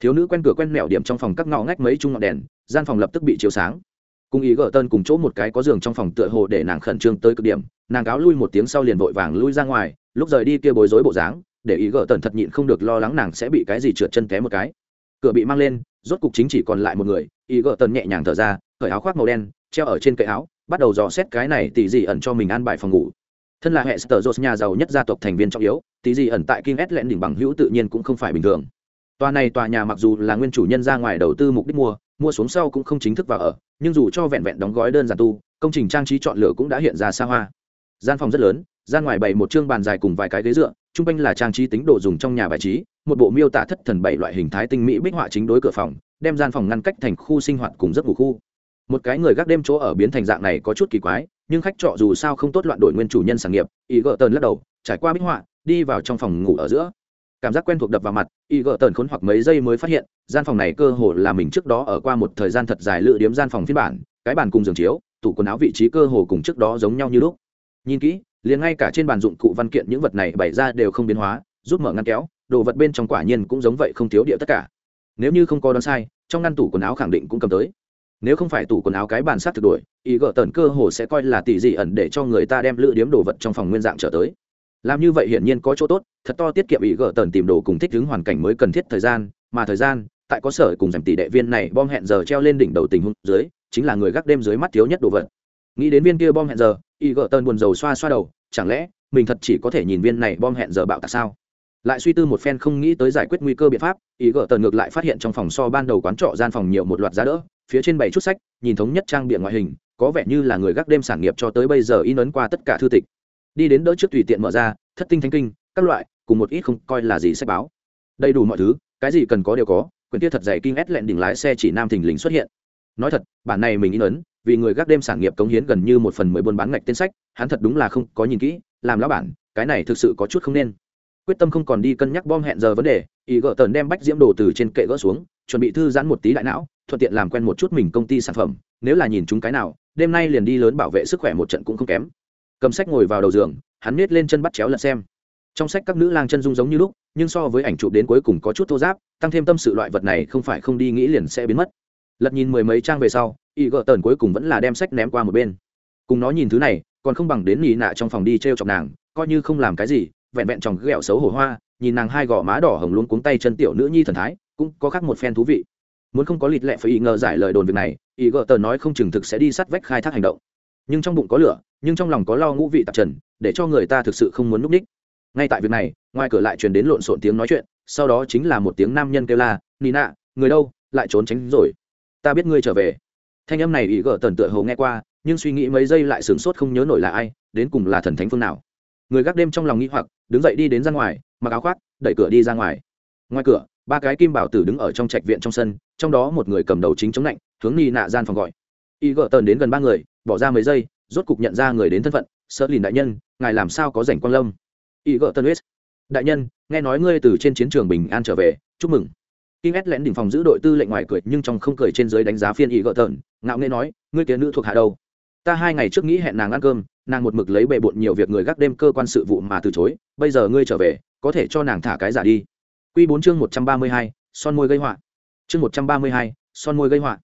Thiếu nữ quen cửa quen mẹo điểm trong phòng các ngõ ngách mấy chung ngọn đèn, gian phòng lập tức bị chiếu sáng cùng ý gở tần cùng chỗ một cái có giường trong phòng tựa hồ để nàng khẩn trương tới cực điểm, nàng cáo lui một tiếng sau liền vội vàng lui ra ngoài, lúc rời đi kia bối rối bộ dáng, để ý gỡ tần thật nhịn không được lo lắng nàng sẽ bị cái gì trượt chân té một cái. Cửa bị mang lên, rốt cục chính chỉ còn lại một người, ý gỡ tần nhẹ nhàng thở ra, cởi áo khoác màu đen, treo ở trên cậy áo, bắt đầu dò xét cái này tỷ dị ẩn cho mình ăn bài phòng ngủ. Thân là hệ sở dột nhà giàu nhất gia tộc thành viên trọng yếu tỷ dị ẩn tại kinh s lẹn đỉnh bằng hữu tự nhiên cũng không phải bình thường. Tòa này tòa nhà mặc dù là nguyên chủ nhân ra ngoài đầu tư mục đích mua mua xuống sau cũng không chính thức vào ở nhưng dù cho vẹn vẹn đóng gói đơn giản tu, công trình trang trí chọn lựa cũng đã hiện ra xa hoa. Gian phòng rất lớn, gian ngoài bày một chương bàn dài cùng vài cái ghế dựa, trung quanh là trang trí tính đồ dùng trong nhà bài trí, một bộ miêu tả thất thần bảy loại hình thái tinh mỹ bích họa chính đối cửa phòng, đem gian phòng ngăn cách thành khu sinh hoạt cùng giấc ngủ khu. Một cái người gác đêm chỗ ở biến thành dạng này có chút kỳ quái, nhưng khách trọ dù sao không tốt loạn đổi nguyên chủ nhân sản nghiệp ý gỡ tờn lắc đầu, trải qua bích họa, đi vào trong phòng ngủ ở giữa cảm giác quen thuộc đập vào mặt y gỡ tờn khốn hoặc mấy giây mới phát hiện gian phòng này cơ hồ là mình trước đó ở qua một thời gian thật dài lựa điếm gian phòng phiên bản cái bàn cùng giường chiếu tủ quần áo vị trí cơ hồ cùng trước đó giống nhau như lúc. Nhìn kỹ liền ngay cả trên bàn dụng cụ văn kiện những vật này bày ra đều không biến hóa giúp mở ngăn kéo đồ vật bên trong quả nhiên cũng giống vậy không thiếu địa tất cả. Nếu như không có đoán sai trong ngăn tủ quần áo khẳng định cũng cầm tới. Nếu không phải tủ quần áo cái bàn sát thực đuổi, ý gỡ tần cơ hồ sẽ coi là tỷ dị ẩn để cho người ta đem lựa điếm đồ vật trong phòng nguyên dạng trở tới làm như vậy hiển nhiên có chỗ tốt, thật to tiết kiệm ý gỡ tần tìm đồ cùng thích ứng hoàn cảnh mới cần thiết thời gian, mà thời gian, tại có sở cùng giảm tỷ đệ viên này bom hẹn giờ treo lên đỉnh đầu tình huống dưới, chính là người gác đêm dưới mắt thiếu nhất đồ vật. Nghĩ đến viên kia bom hẹn giờ, ý gỡ tần buồn rầu xoa xoa đầu, chẳng lẽ, mình thật chỉ có thể nhìn viên này bom hẹn giờ bạo tạc sao? Lại suy tư một phen không nghĩ tới giải quyết nguy cơ biện pháp, ý gỡ tần ngược lại phát hiện trong phòng so ban đầu quán trọ gian phòng nhiều một loạt giá đỡ, phía trên bảy chút sách, nhìn thống nhất trang biện ngoại hình, có vẻ như là người gác đêm sản nghiệp cho tới bây giờ in ấn qua tất cả thư tịch đi đến đỡ trước tùy tiện mở ra, thất tinh thanh kinh, các loại, cùng một ít không coi là gì sách báo. Đầy đủ mọi thứ, cái gì cần có đều có quyền tiết thật dày kinh ép lẹn đỉnh lái xe chỉ nam thình lình xuất hiện. Nói thật, bản này mình in ấn, vì người gác đêm sản nghiệp cống hiến gần như một phần mười buôn bán ngạch tên sách, hắn thật đúng là không có nhìn kỹ, làm lão bản, cái này thực sự có chút không nên. Quyết tâm không còn đi cân nhắc bom hẹn giờ vấn đề, ý gỡ tần đem bách diễm đồ từ trên kệ gỡ xuống, chuẩn bị thư giãn một tí đại não, thuận tiện làm quen một chút mình công ty sản phẩm, nếu là nhìn chúng cái nào, đêm nay liền đi lớn bảo vệ sức khỏe một trận cũng không kém cầm sách ngồi vào đầu giường, hắn nết lên chân bắt chéo lật xem. Trong sách các nữ lang chân dung giống như lúc, nhưng so với ảnh chụp đến cuối cùng có chút thô giáp, tăng thêm tâm sự loại vật này không phải không đi nghĩ liền sẽ biến mất. Lật nhìn mười mấy trang về sau, y gợ tần cuối cùng vẫn là đem sách ném qua một bên. Cùng nó nhìn thứ này, còn không bằng đến nỉ nạ trong phòng đi t r e o chọc nàng, coi như không làm cái gì, vẹn vẹn chòng ghẹo xấu hổ hoa, nhìn nàng hai gò má đỏ hồng luôn cuống tay chân tiểu nữ nhi thần thái, cũng có khác một phen thú vị. Muốn không có lịt lẹ phải ý ngờ giải lời đồn việc này ý gợ tờn nói không chừng thực sẽ đi sát vách khai thác hành động nhưng trong bụng có lửa, nhưng trong lòng có lo ngũ vị tạp trần, để cho người ta thực sự không muốn núp ních. Ngay tại việc này, ngoài cửa lại truyền đến lộn xộn tiếng nói chuyện, sau đó chính là một tiếng nam nhân kêu la nina người đâu? Lại trốn tránh rồi. Ta biết ngươi trở về. Thanh âm này ý gỡ tần tựa hầu nghe qua, nhưng suy nghĩ mấy giây lại sửng sốt không nhớ nổi là ai, đến cùng là thần thánh phương nào. Người gác đêm trong lòng nghĩ hoặc, đứng dậy đi đến ra ngoài, mặc áo khoác, đẩy cửa đi ra ngoài. Ngoài cửa, ba cái kim bảo tử đứng ở trong trạch viện trong sân, trong đó một người cầm đầu chính chống lạnh, hướng ni nạ gian phòng gọi. Y gỡ tần đến gần ba người bỏ ra mấy giây, rốt cục nhận ra người đến thân phận sợ lìn đại nhân, ngài làm sao có rảnh quang lâm? Y gỡ tân huyết đại nhân, nghe nói ngươi từ trên chiến trường bình an trở về, chúc mừng. Kim ét lén đỉnh phòng giữ đội tư lệnh ngoài cười, nhưng trong không cười trên dưới đánh giá phiên y gỡ tần, ngạo nghễ nói, ngươi kia nữ thuộc hạ đâu? Ta hai ngày trước nghĩ hẹn nàng ăn cơm, nàng một mực lấy bề bộn nhiều việc người gác đêm cơ quan sự vụ mà từ chối, bây giờ ngươi trở về, có thể cho nàng thả cái giả đi. Q bốn chương một trăm ba mươi hai, son môi gây họa. Chương một trăm ba mươi hai, son môi gây họa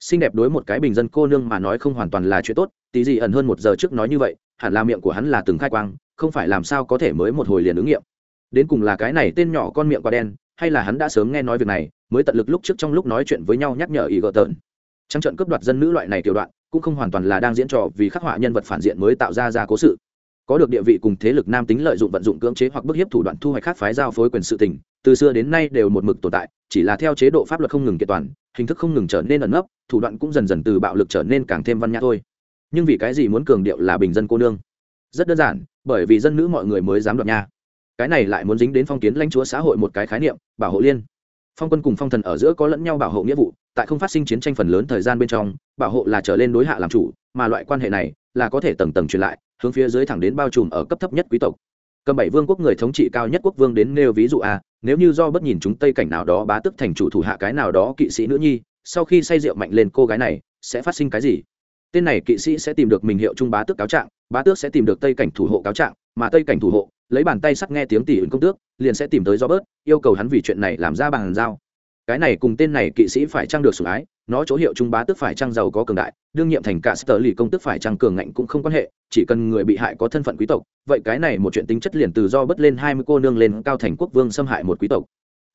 xinh đẹp đối một cái bình dân cô nương mà nói không hoàn toàn là chuyện tốt, tí gì ẩn hơn một giờ trước nói như vậy, hẳn là miệng của hắn là từng khai quang, không phải làm sao có thể mới một hồi liền ứng nghiệm. Đến cùng là cái này tên nhỏ con miệng quá đen, hay là hắn đã sớm nghe nói việc này, mới tận lực lúc trước trong lúc nói chuyện với nhau nhắc nhở ý gợ tợn. Trăng trận cướp đoạt dân nữ loại này tiểu đoạn, cũng không hoàn toàn là đang diễn trò vì khắc họa nhân vật phản diện mới tạo ra ra cố sự. Có được địa vị cùng thế lực nam tính lợi dụng vận dụng cưỡng chế hoặc bức hiếp thủ đoạn thu hoạch khác phái giao phối quyền sự tình từ xưa đến nay đều một mực tồn tại, chỉ là theo chế độ pháp luật không ngừng kiện toàn, hình thức không ngừng trở nên ẩn nấp, thủ đoạn cũng dần dần từ bạo lực trở nên càng thêm văn nhã thôi. Nhưng vì cái gì muốn cường điệu là bình dân cô nương? Rất đơn giản, bởi vì dân nữ mọi người mới dám đoạt nha. Cái này lại muốn dính đến phong kiến lãnh chúa xã hội một cái khái niệm, bảo hộ liên. Phong quân cùng phong thần ở giữa có lẫn nhau bảo hộ nghĩa vụ, tại không phát sinh chiến tranh phần lớn thời gian bên trong, bảo hộ là trở lên đối hạ làm chủ, mà loại quan hệ này là có thể tầng tầng truyền lại, hướng phía dưới thẳng đến bao trùm ở cấp thấp nhất quý tộc. Cầm bảy vương quốc người thống trị cao nhất quốc vương đến nêu ví dụ a nếu như do bất nhìn chúng tây cảnh nào đó bá tức thành chủ thủ hạ cái nào đó kỵ sĩ nữ nhi, sau khi say rượu mạnh lên cô gái này, sẽ phát sinh cái gì? Tên này kỵ sĩ sẽ tìm được mình hiệu trung bá tước cáo trạng, bá tước sẽ tìm được tây cảnh thủ hộ cáo trạng, mà tây cảnh thủ hộ, lấy bàn tay sắt nghe tiếng tỷ ứng công tước, liền sẽ tìm tới do bớt yêu cầu hắn vì chuyện này làm ra bàn giao cái này cùng tên này kỵ sĩ phải trang được sủng ái, nó chỗ hiệu trung bá tức phải trang giàu có cường đại, đương nhiệm thành cả sở lì công tức phải trang cường ngạnh cũng không quan hệ, chỉ cần người bị hại có thân phận quý tộc, vậy cái này một chuyện tính chất liền từ do bất lên hai mươi cô nương lên cao thành quốc vương xâm hại một quý tộc.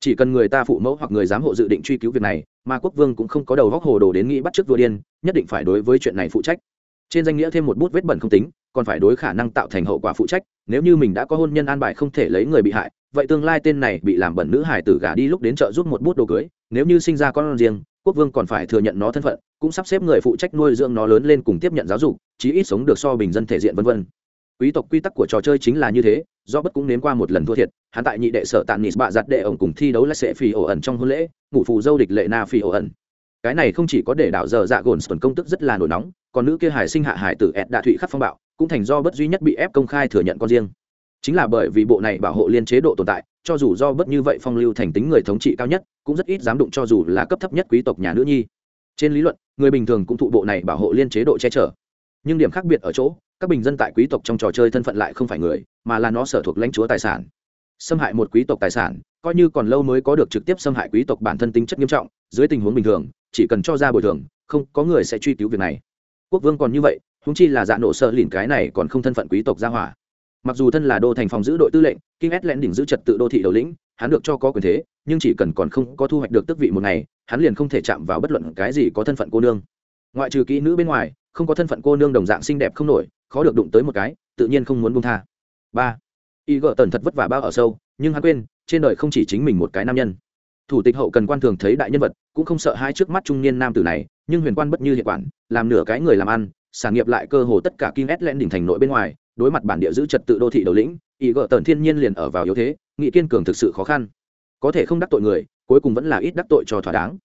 Chỉ cần người ta phụ mẫu hoặc người giám hộ dự định truy cứu việc này, mà quốc vương cũng không có đầu góc hồ đồ đến nghĩ bắt chước vua điên, nhất định phải đối với chuyện này phụ trách. Trên danh nghĩa thêm một bút vết bẩn không tính, còn phải đối khả năng tạo thành hậu quả phụ trách, nếu như mình đã có hôn nhân an bài không thể lấy người bị hại vậy tương lai tên này bị làm bẩn nữ hải tử gả đi lúc đến chợ giúp một bút đồ cưới, nếu như sinh ra con riêng, quốc vương còn phải thừa nhận nó thân phận, cũng sắp xếp người phụ trách nuôi dưỡng nó lớn lên cùng tiếp nhận giáo dục, chí ít sống được so bình dân thể diện vân vân. Quý tộc quy tắc của trò chơi chính là như thế do bất cũng nếm qua một lần thua thiệt, hắn tại nhị đệ sở tàn nịt bạ giặt đệ ổng cùng thi đấu lại sẽ phi ổ ẩn trong hôn lễ, ngủ phù dâu địch lệ na phi ổ ẩn. Cái này không chỉ có để đảo giờ dạ gồn tuần công tức rất là nổi nóng, còn nữ kia hải sinh hạ hải tử ed đạ thụy khắc phong bạo, cũng thành do bất duy nhất bị ép công khai thừa nhận con riêng chính là bởi vì bộ này bảo hộ liên chế độ tồn tại, cho dù do bất như vậy phong lưu thành tính người thống trị cao nhất, cũng rất ít dám đụng cho dù là cấp thấp nhất quý tộc nhà nữ nhi. Trên lý luận, người bình thường cũng thụ bộ này bảo hộ liên chế độ che chở. Nhưng điểm khác biệt ở chỗ, các bình dân tại quý tộc trong trò chơi thân phận lại không phải người, mà là nó sở thuộc lãnh chúa tài sản. Xâm hại một quý tộc tài sản, coi như còn lâu mới có được trực tiếp xâm hại quý tộc bản thân tính chất nghiêm trọng, dưới tình huống bình thường, chỉ cần cho ra bồi thường, không có người sẽ truy cứu việc này. Quốc vương còn như vậy húng chi là dạ nổ sợ lìn cái này còn không thân phận quý tộc ra hỏa mặc dù thân là đô thành phòng giữ đội tư lệnh kinh ét lẽn đỉnh giữ trật tự đô thị đầu lĩnh, hắn được cho có quyền thế, nhưng chỉ cần còn không có thu hoạch được tước vị một ngày, hắn liền không thể chạm vào bất luận cái gì có thân phận cô nương. Ngoại trừ kỹ nữ bên ngoài, không có thân phận cô nương đồng dạng xinh đẹp không nổi, khó được đụng tới một cái, tự nhiên không muốn buông tha. Ba. Y gợ tần thật vất vả bao ở sâu, nhưng hắn quên, trên đời không chỉ chính mình một cái nam nhân. Thủ tịch hậu cần quan thường thấy đại nhân vật, cũng không sợ hai trước mắt trung niên nam tử này, nhưng huyền quan bất như hiện quản, làm nửa cái người làm ăn, sản nghiệp lại cơ hồ tất cả kim ét lên đỉnh thành nội bên ngoài đối mặt bản địa giữ trật tự đô thị đầu lĩnh, ý gợ tần thiên nhiên liền ở vào yếu thế, nghị kiên cường thực sự khó khăn. Có thể không đắc tội người, cuối cùng vẫn là ít đắc tội cho thỏa đáng.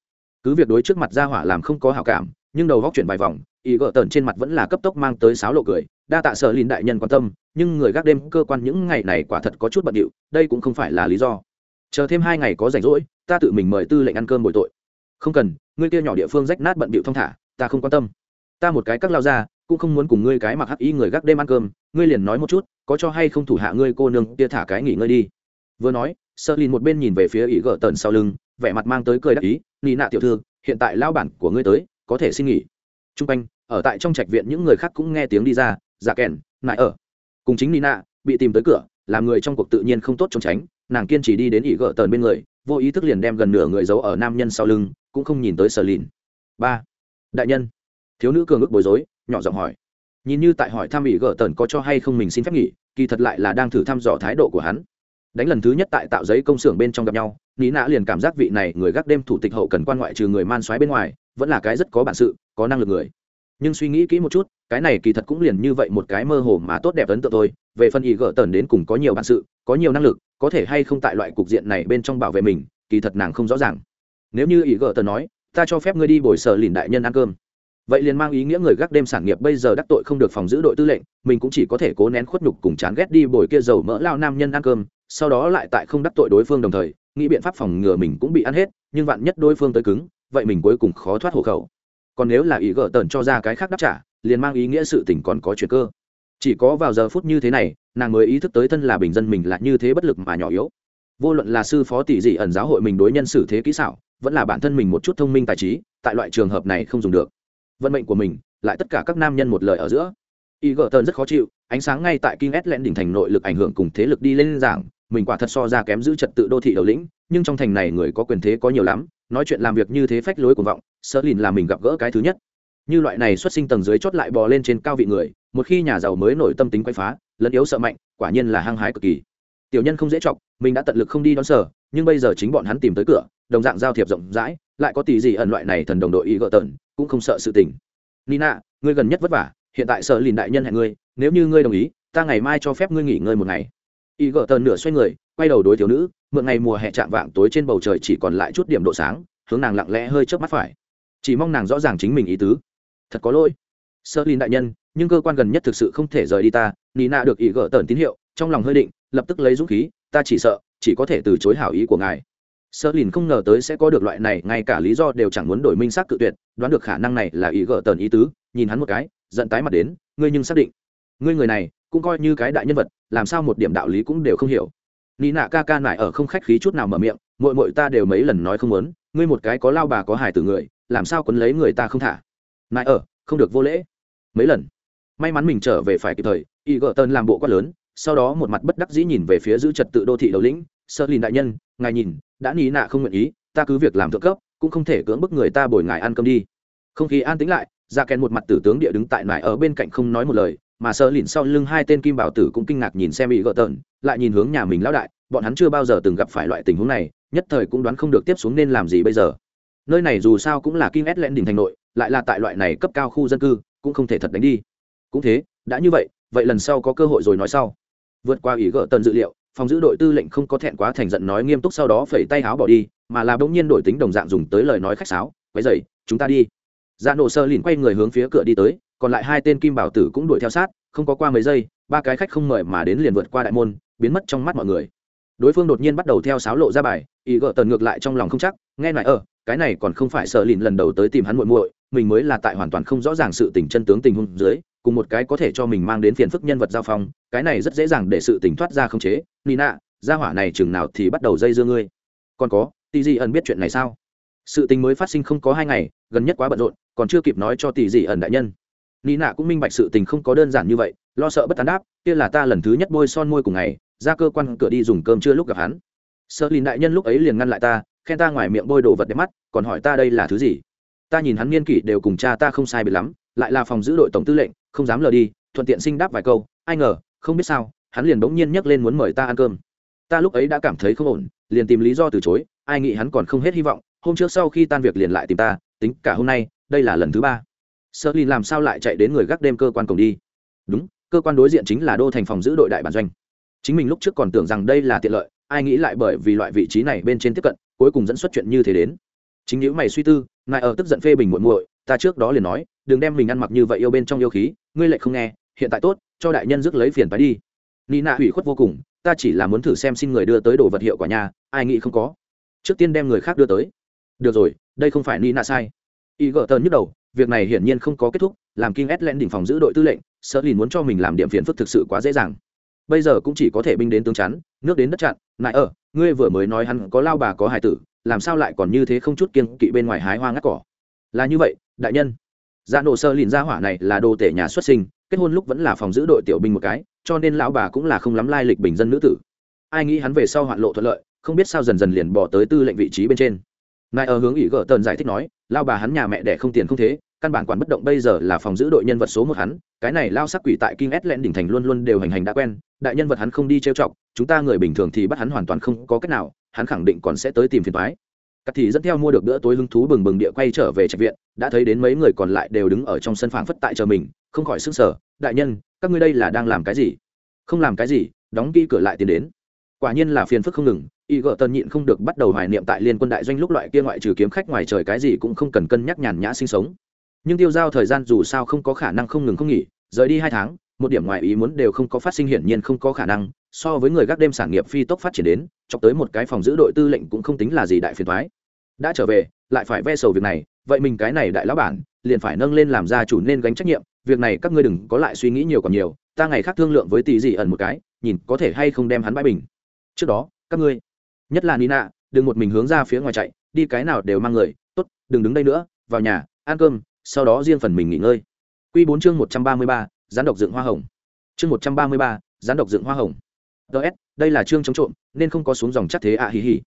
Cứ việc đối trước mặt ra hỏa làm không có hảo cảm, nhưng đầu góc chuyển vài vòng, ý gợ tần trên mặt vẫn là cấp tốc mang tới sáo lộ cười, đa tạ sở lìn đại nhân quan tâm, nhưng người gác đêm cơ quan những ngày này quả thật có chút bận điệu, đây cũng không phải là lý do. Chờ thêm hai ngày có rảnh rỗi, ta tự mình mời tư lệnh ăn cơm bồi tội. Không cần ngươi kia nhỏ địa phương rách nát bận bịu thong thả, ta không quan tâm. Ta một cái cắt lao ra cũng không muốn cùng ngươi cái mặc hắc ý người gác đêm ăn cơm, ngươi liền nói một chút, có cho hay không thủ hạ ngươi cô nương kia thả cái nghỉ ngơi đi. Vừa nói sơ lìn một bên nhìn về phía ý gỡ tần sau lưng, vẻ mặt mang tới cười đắc ý, nị nạ tiểu thư, hiện tại lao bản của ngươi tới, có thể xin nghỉ. T r u n g quanh, ở tại trong trạch viện những người khác cũng nghe tiếng đi ra dạ kèn, nại ở. Cùng chính nị nạ, bị tìm tới cửa, làm người trong cuộc tự nhiên không tốt trốn tránh, nàng kiên trì đi đến ý gỡ tần bên người, vô ý thức liền đem gần nửa người giấu ở nam nhân sau lưng, cũng không nhìn tới sơ lìn. Ba. Đại nhân. Thiếu nữ cường ức bối rối nhỏ giọng hỏi. Nhìn như tại hỏi thăm ý gỡ tần có cho hay không mình xin phép nghỉ, kỳ thật lại là đang thử thăm dò thái độ của hắn. Đánh lần thứ nhất tại tạo giấy công xưởng bên trong gặp nhau ní nã liền cảm giác vị này người gác đêm thủ tịch hậu cần quan ngoại trừ người man xoáy bên ngoài, vẫn là cái rất có bản sự, có năng lực người. Nhưng suy nghĩ kỹ một chút, cái này kỳ thật cũng liền như vậy một cái mơ hồ mà tốt đẹp ấn tượng thôi. Về phần ý gỡ tần đến cùng có nhiều bản sự, có nhiều năng lực, có thể hay không tại loại cục diện này bên trong bảo vệ mình, kỳ thật nàng không rõ ràng. Nếu như ý gỡ tần nói, ta cho phép ngươi đi bồi sở lìn đại nhân ăn cơm vậy liền mang ý nghĩa người gác đêm sản nghiệp bây giờ đắc tội không được phòng giữ đội tư lệnh, mình cũng chỉ có thể cố nén khuất nhục cùng chán ghét đi bồi kia dầu mỡ lao nam nhân ăn cơm, sau đó lại tại không đắc tội đối phương đồng thời, nghĩ biện pháp phòng ngừa mình cũng bị ăn hết, nhưng vạn nhất đối phương tới cứng, vậy mình cuối cùng khó thoát hộ khẩu. Còn nếu là ý gỡ tần cho ra cái khác đáp trả, liền mang ý nghĩa sự tình còn có chuyện cơ. Chỉ có vào giờ phút như thế này, nàng mới ý thức tới thân là bình dân mình là như thế bất lực mà nhỏ yếu. Vô luận là sư phó tỷ dị ẩn giáo hội mình đối nhân xử thế kỹ xảo, vẫn là bản thân mình một chút thông minh tài trí, tại loại trường hợp này không dùng được vận mệnh của mình, lại tất cả các nam nhân một lời ở giữa. Y gờ tơn rất khó chịu, ánh sáng ngay tại kinh s len đỉnh thành nội lực ảnh hưởng cùng thế lực đi lên giảng mình quả thật so ra kém giữ trật tự đô thị đầu lĩnh, nhưng trong thành này người có quyền thế có nhiều lắm, nói chuyện làm việc như thế phách lối cuồng vọng sơ lìn là mình gặp gỡ cái thứ nhất. Như loại này xuất sinh tầng dưới chót lại bò lên trên cao vị người, một khi nhà giàu mới nổi tâm tính quay phá, lẫn yếu sợ mạnh, quả nhiên là hăng hái cực kỳ. Tiểu nhân không dễ chọc, mình đã tận lực không đi đón sở, nhưng bây giờ chính bọn hắn tìm tới cửa, đồng dạng giao thiệp rộng rãi lại có tỷ gì ẩn loại này thần đồng đội ý gỡ tần, cũng không sợ sự tình. Nina, ngươi gần nhất vất vả, hiện tại sợ lìn đại nhân hẹn ngươi, nếu như ngươi đồng ý, ta ngày mai cho phép ngươi nghỉ ngơi một ngày. Y gỡ tần nửa xoay người, quay đầu đối thiếu nữ, mượn ngày mùa hè chạm vạng tối trên bầu trời chỉ còn lại chút điểm độ sáng, hướng nàng lặng lẽ hơi chớp mắt phải. Chỉ mong nàng rõ ràng chính mình ý tứ. Thật có lỗi. Sợ lìn đại nhân, nhưng cơ quan gần nhất thực sự không thể rời đi ta, Nina được ý gỡ tần tín hiệu, trong lòng hơi định, lập tức lấy dũng khí, ta chỉ sợ, chỉ có thể từ chối hảo ý của ngài sơ lìn không ngờ tới sẽ có được loại này, ngay cả lý do đều chẳng muốn đổi minh xác cự tuyệt, đoán được khả năng này là ý gỡ tần ý tứ, nhìn hắn một cái, giận tái mặt đến, ngươi nhưng xác định, ngươi người này cũng coi như cái đại nhân vật, làm sao một điểm đạo lý cũng đều không hiểu. Nị nạ ca ca nại ở không khách khí chút nào mở miệng mội mội ta đều mấy lần nói không muốn, ngươi một cái có lao bà có hài từ người, làm sao quấn lấy người ta không thả? Nại ở, không được vô lễ. Mấy lần, may mắn mình trở về phải kịp thời y gợ tần làm bộ quát lớn, sau đó một mặt bất đắc dĩ nhìn về phía giữ trật tự đô thị đầu lĩnh, sơ lìn đại nhân, ngài nhìn đã ní nạ không nguyện ý, ta cứ việc làm thượng cấp, cũng không thể cưỡng bức người ta bồi ngài ăn cơm đi. Không khí an tĩnh lại ra kèn một mặt tử tướng địa đứng tại nải ở bên cạnh không nói một lời, mà sợ lìn sau lưng hai tên kim bảo tử cũng kinh ngạc nhìn xem ý gợ tần, lại nhìn hướng nhà mình lão đại, bọn hắn chưa bao giờ từng gặp phải loại tình huống này, nhất thời cũng đoán không được tiếp xuống nên làm gì bây giờ. Nơi này dù sao cũng là kim ét lẽn đỉnh thành nội, lại là tại loại này cấp cao khu dân cư, cũng không thể thật đánh đi. Cũng thế, đã như vậy vậy lần sau có cơ hội rồi nói sau. Vượt qua ý gỡ tần dự liệu phòng giữ đội tư lệnh không có thẹn quá thành giận nói nghiêm túc sau đó phẩy tay áo bỏ đi, mà là bỗng nhiên đổi tính đồng dạng dùng tới lời nói khách sáo, quấy dậy chúng ta đi. Dạ nổ sơ lìn quay người hướng phía cửa đi tới, còn lại hai tên kim bảo tử cũng đuổi theo sát, không có qua mấy giây, ba cái khách không mời mà đến liền vượt qua đại môn, biến mất trong mắt mọi người. Đối phương đột nhiên bắt đầu theo sáo lộ ra bài, ý gỡ tần ngược lại trong lòng không chắc, nghe lại ở ờ, cái này còn không phải sợ lìn lần đầu tới tìm hắn muội muội, mình mới là tại hoàn toàn không rõ ràng sự tình chân tướng tình huống dưới cùng một cái có thể cho mình mang đến phiền phức nhân vật giao phong, cái này rất dễ dàng để sự tình thoát ra không chế. Nina, gia hỏa này chừng nào thì bắt đầu dây dưa ngươi. Còn có tỷ dị ẩn biết chuyện này sao? Sự tình mới phát sinh không có hai ngày, gần nhất quá bận rộn, còn chưa kịp nói cho tỷ dị ẩn đại nhân. Nina cũng minh bạch sự tình không có đơn giản như vậy, lo sợ bất tán đáp, kia là ta lần thứ nhất bôi son môi cùng ngày, ra cơ quan cửa đi dùng cơm chưa lúc gặp hắn. Sợ lìn đại nhân lúc ấy liền ngăn lại ta, khen ta ngoài miệng bôi đồ vật đẹp mắt, còn hỏi ta đây là thứ gì. Ta nhìn hắn niên kỷ đều cùng cha ta không sai biệt lắm, lại là phòng giữ đội tổng tư lệnh không dám lờ đi, thuận tiện sinh đáp vài câu, ai ngờ, không biết sao, hắn liền bỗng nhiên nhấc lên muốn mời ta ăn cơm. Ta lúc ấy đã cảm thấy không ổn, liền tìm lý do từ chối, ai nghĩ hắn còn không hết hy vọng, hôm trước sau khi tan việc liền lại tìm ta, tính cả hôm nay, đây là lần thứ ba. Sợ lìn làm sao lại chạy đến người gác đêm cơ quan cổng đi? Đúng, cơ quan đối diện chính là đô thành phòng giữ đội đại bản doanh. Chính mình lúc trước còn tưởng rằng đây là tiện lợi, ai nghĩ lại bởi vì loại vị trí này bên trên tiếp cận, cuối cùng dẫn xuất chuyện như thế đến. Chính những mày suy tư, ngài ở tức giận phê bình muộn muội, ta trước đó liền nói đừng đem mình ăn mặc như vậy yêu bên trong yêu khí, ngươi lại không nghe, hiện tại tốt, cho đại nhân rước lấy phiền phải đi. Nina hủy khuất vô cùng, ta chỉ là muốn thử xem xin người đưa tới đồ vật hiệu quả nhà ai nghĩ không có. Trước tiên đem người khác đưa tới. Được rồi, đây không phải nina sai. Y gỡ tơn nhức đầu, việc này hiển nhiên không có kết thúc, làm kinh ét lên đỉnh phòng giữ đội tư lệnh, sợ lìn muốn cho mình làm điểm phiền phức thực sự quá dễ dàng. Bây giờ cũng chỉ có thể binh đến tướng chắn, nước đến đất chặn, nại ở, ngươi vừa mới nói hắn có lao bà có hài tử, làm sao lại còn như thế không chút kiên kỵ bên ngoài hái hoa ngắt cỏ? Là như vậy, đại nhân dạ nổ sơ lìn ra hỏa này là đồ tể nhà xuất sinh kết hôn lúc vẫn là phòng giữ đội tiểu binh một cái cho nên lão bà cũng là không lắm lai lịch bình dân nữ tử ai nghĩ hắn về sau hoạn lộ thuận lợi không biết sao dần dần liền bỏ tới tư lệnh vị trí bên trên nại ở hướng ủy gỡ tần giải thích nói lao bà hắn nhà mẹ đẻ không tiền không thế căn bản quản bất động bây giờ là phòng giữ đội nhân vật số một hắn cái này lao sắc quỷ tại King Eslen đỉnh thành luôn luôn đều hành hành đã quen, đại nhân vật hắn không đi trêu chọc, chúng ta người bình thường thì bắt hắn hoàn toàn không có cách nào, hắn khẳng định còn sẽ tới tìm phiền toái. Cát thị dẫn theo mua được bữa tối hứng thú bừng bừng địa quay trở về trạch viện, đã thấy đến mấy người còn lại đều đứng ở trong sân phảng phất tại chờ mình, không khỏi sửng sở, đại nhân, các ngươi đây là đang làm cái gì? Không làm cái gì, đóng kỹ cửa lại tiến đến. Quả nhiên là phiền phức không ngừng, y gợ tần nhịn không được bắt đầu hoài niệm tại liên quân đại doanh lúc loại kia ngoại trừ kiếm khách ngoài trời cái gì cũng không cần cân nhắc nhàn nhã sinh sống nhưng tiêu giao thời gian dù sao không có khả năng không ngừng không nghỉ rời đi hai tháng một điểm ngoài ý muốn đều không có phát sinh hiển nhiên không có khả năng so với người gác đêm sản nghiệp phi tốc phát triển đến chọc tới một cái phòng giữ đội tư lệnh cũng không tính là gì đại phiền toái đã trở về lại phải ve sầu việc này vậy mình cái này đại lão bản liền phải nâng lên làm gia chủ nên gánh trách nhiệm việc này các ngươi đừng có lại suy nghĩ nhiều còn nhiều ta ngày khác thương lượng với tỷ dị ẩn một cái nhìn có thể hay không đem hắn bãi bình trước đó các ngươi nhất là nina đừng một mình hướng ra phía ngoài chạy đi cái nào đều mang người tốt đừng đứng đây nữa vào nhà ăn cơm sau đó riêng phần mình nghỉ ngơi Quy bốn chương 133, gián độc dựng hoa hồng. Chương 133, gián độc dựng hoa hồng. DS, đây là chương chống trộm, nên không có xuống dòng chắc thế ạ à hì hì.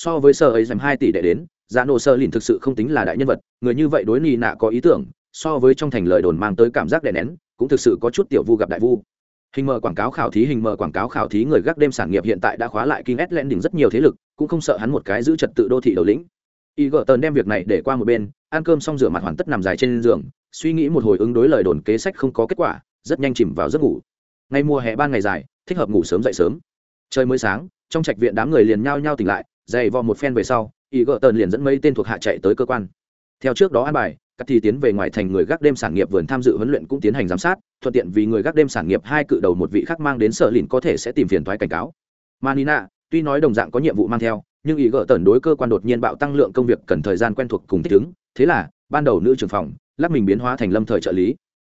So với sở ấy dành 2 tỷ để đến, dạ Giá nổ sơ lìn thực sự không tính là đại nhân vật, người như vậy đối nì nạ có ý tưởng, so với trong thành lời đồn mang tới cảm giác đè nén, cũng thực sự có chút tiểu vu gặp đại vu. Hình mờ quảng cáo khảo thí hình mờ quảng cáo khảo thí người gác đêm sản nghiệp hiện tại đã khóa lại King đỉnh rất nhiều thế lực, cũng không sợ hắn một cái giữ trật tự đô thị đầu lĩnh. Y gỡ tần đem việc này để qua một bên, ăn cơm xong rửa mặt hoàn tất nằm dài trên giường, suy nghĩ một hồi ứng đối lời đồn kế sách không có kết quả rất nhanh chìm vào giấc ngủ ngày mùa hè ban ngày dài thích hợp ngủ sớm dậy sớm trời mới sáng trong trạch viện đám người liền nhao nhao tỉnh lại dày vò một phen về sau ý gợ tần liền dẫn mấy tên thuộc hạ chạy tới cơ quan. Theo trước đó an bài, các thi tiến về ngoài thành người gác đêm sản nghiệp vườn tham dự huấn luyện cũng tiến hành giám sát, thuận tiện vì người gác đêm sản nghiệp hai cự đầu một vị khác mang đến sở lìn có thể sẽ tìm phiền thoái cảnh cáo. Manina tuy nói đồng dạng có nhiệm vụ mang theo, nhưng ý gợ tần đối cơ quan đột nhiên bạo tăng lượng công việc cần thời gian quen thuộc cùng thích ứng. Thế là, ban đầu nữ trưởng phòng lắp mình biến hóa thành lâm thời trợ lý.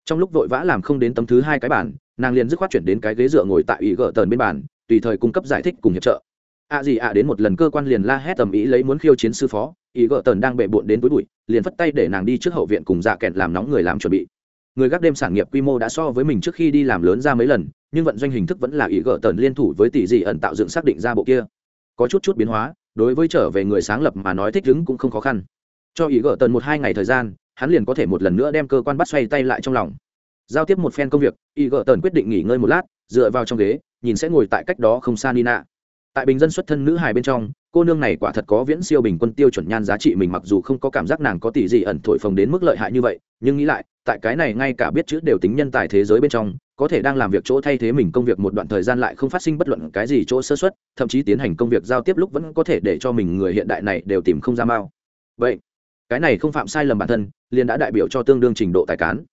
Trong lúc vội vã làm không đến tấm thứ hai cái bản nàng liền dứt khoát chuyển đến cái ghế dựa ngồi tại ý gợ tần bên bàn, tùy thời cung cấp giải thích cùng hiệp trợ ạ gì ạ đến một lần cơ quan liền la hét tầm ý lấy muốn khiêu chiến sư phó, ý gỡ tần đang bệ bộn đến túi bụi, liền phất tay để nàng đi trước hậu viện cùng dạ kẹt làm nóng người làm chuẩn bị. Người gác đêm sản nghiệp quy mô đã so với mình trước khi đi làm lớn ra mấy lần, nhưng vận doanh hình thức vẫn là ý gỡ tần liên thủ với tỷ dị ẩn tạo dựng xác định ra bộ kia. Có chút chút biến hóa, đối với trở về người sáng lập mà nói thích ứng cũng không khó khăn. Cho ý gỡ tần một hai ngày thời gian, hắn liền có thể một lần nữa đem cơ quan bắt xoay tay lại trong lòng. Giao tiếp một phen công việc, ý gỡ tần quyết định nghỉ ngơi một lát, dựa vào trong ghế, nhìn sẽ ngồi tại cách đó không xa nina tại bình dân xuất thân nữ hài bên trong, cô nương này quả thật có viễn siêu bình quân tiêu chuẩn nhan giá trị mình mặc dù không có cảm giác nàng có tỷ gì ẩn thổi phồng đến mức lợi hại như vậy, nhưng nghĩ lại, tại cái này ngay cả biết chữ đều tính nhân tài thế giới bên trong, có thể đang làm việc chỗ thay thế mình công việc một đoạn thời gian lại không phát sinh bất luận cái gì chỗ sơ xuất thậm chí tiến hành công việc giao tiếp lúc vẫn có thể để cho mình người hiện đại này đều tìm không ra mao. Vậy, cái này không phạm sai lầm bản thân, liền đã đại biểu cho tương đương trình độ tài cán.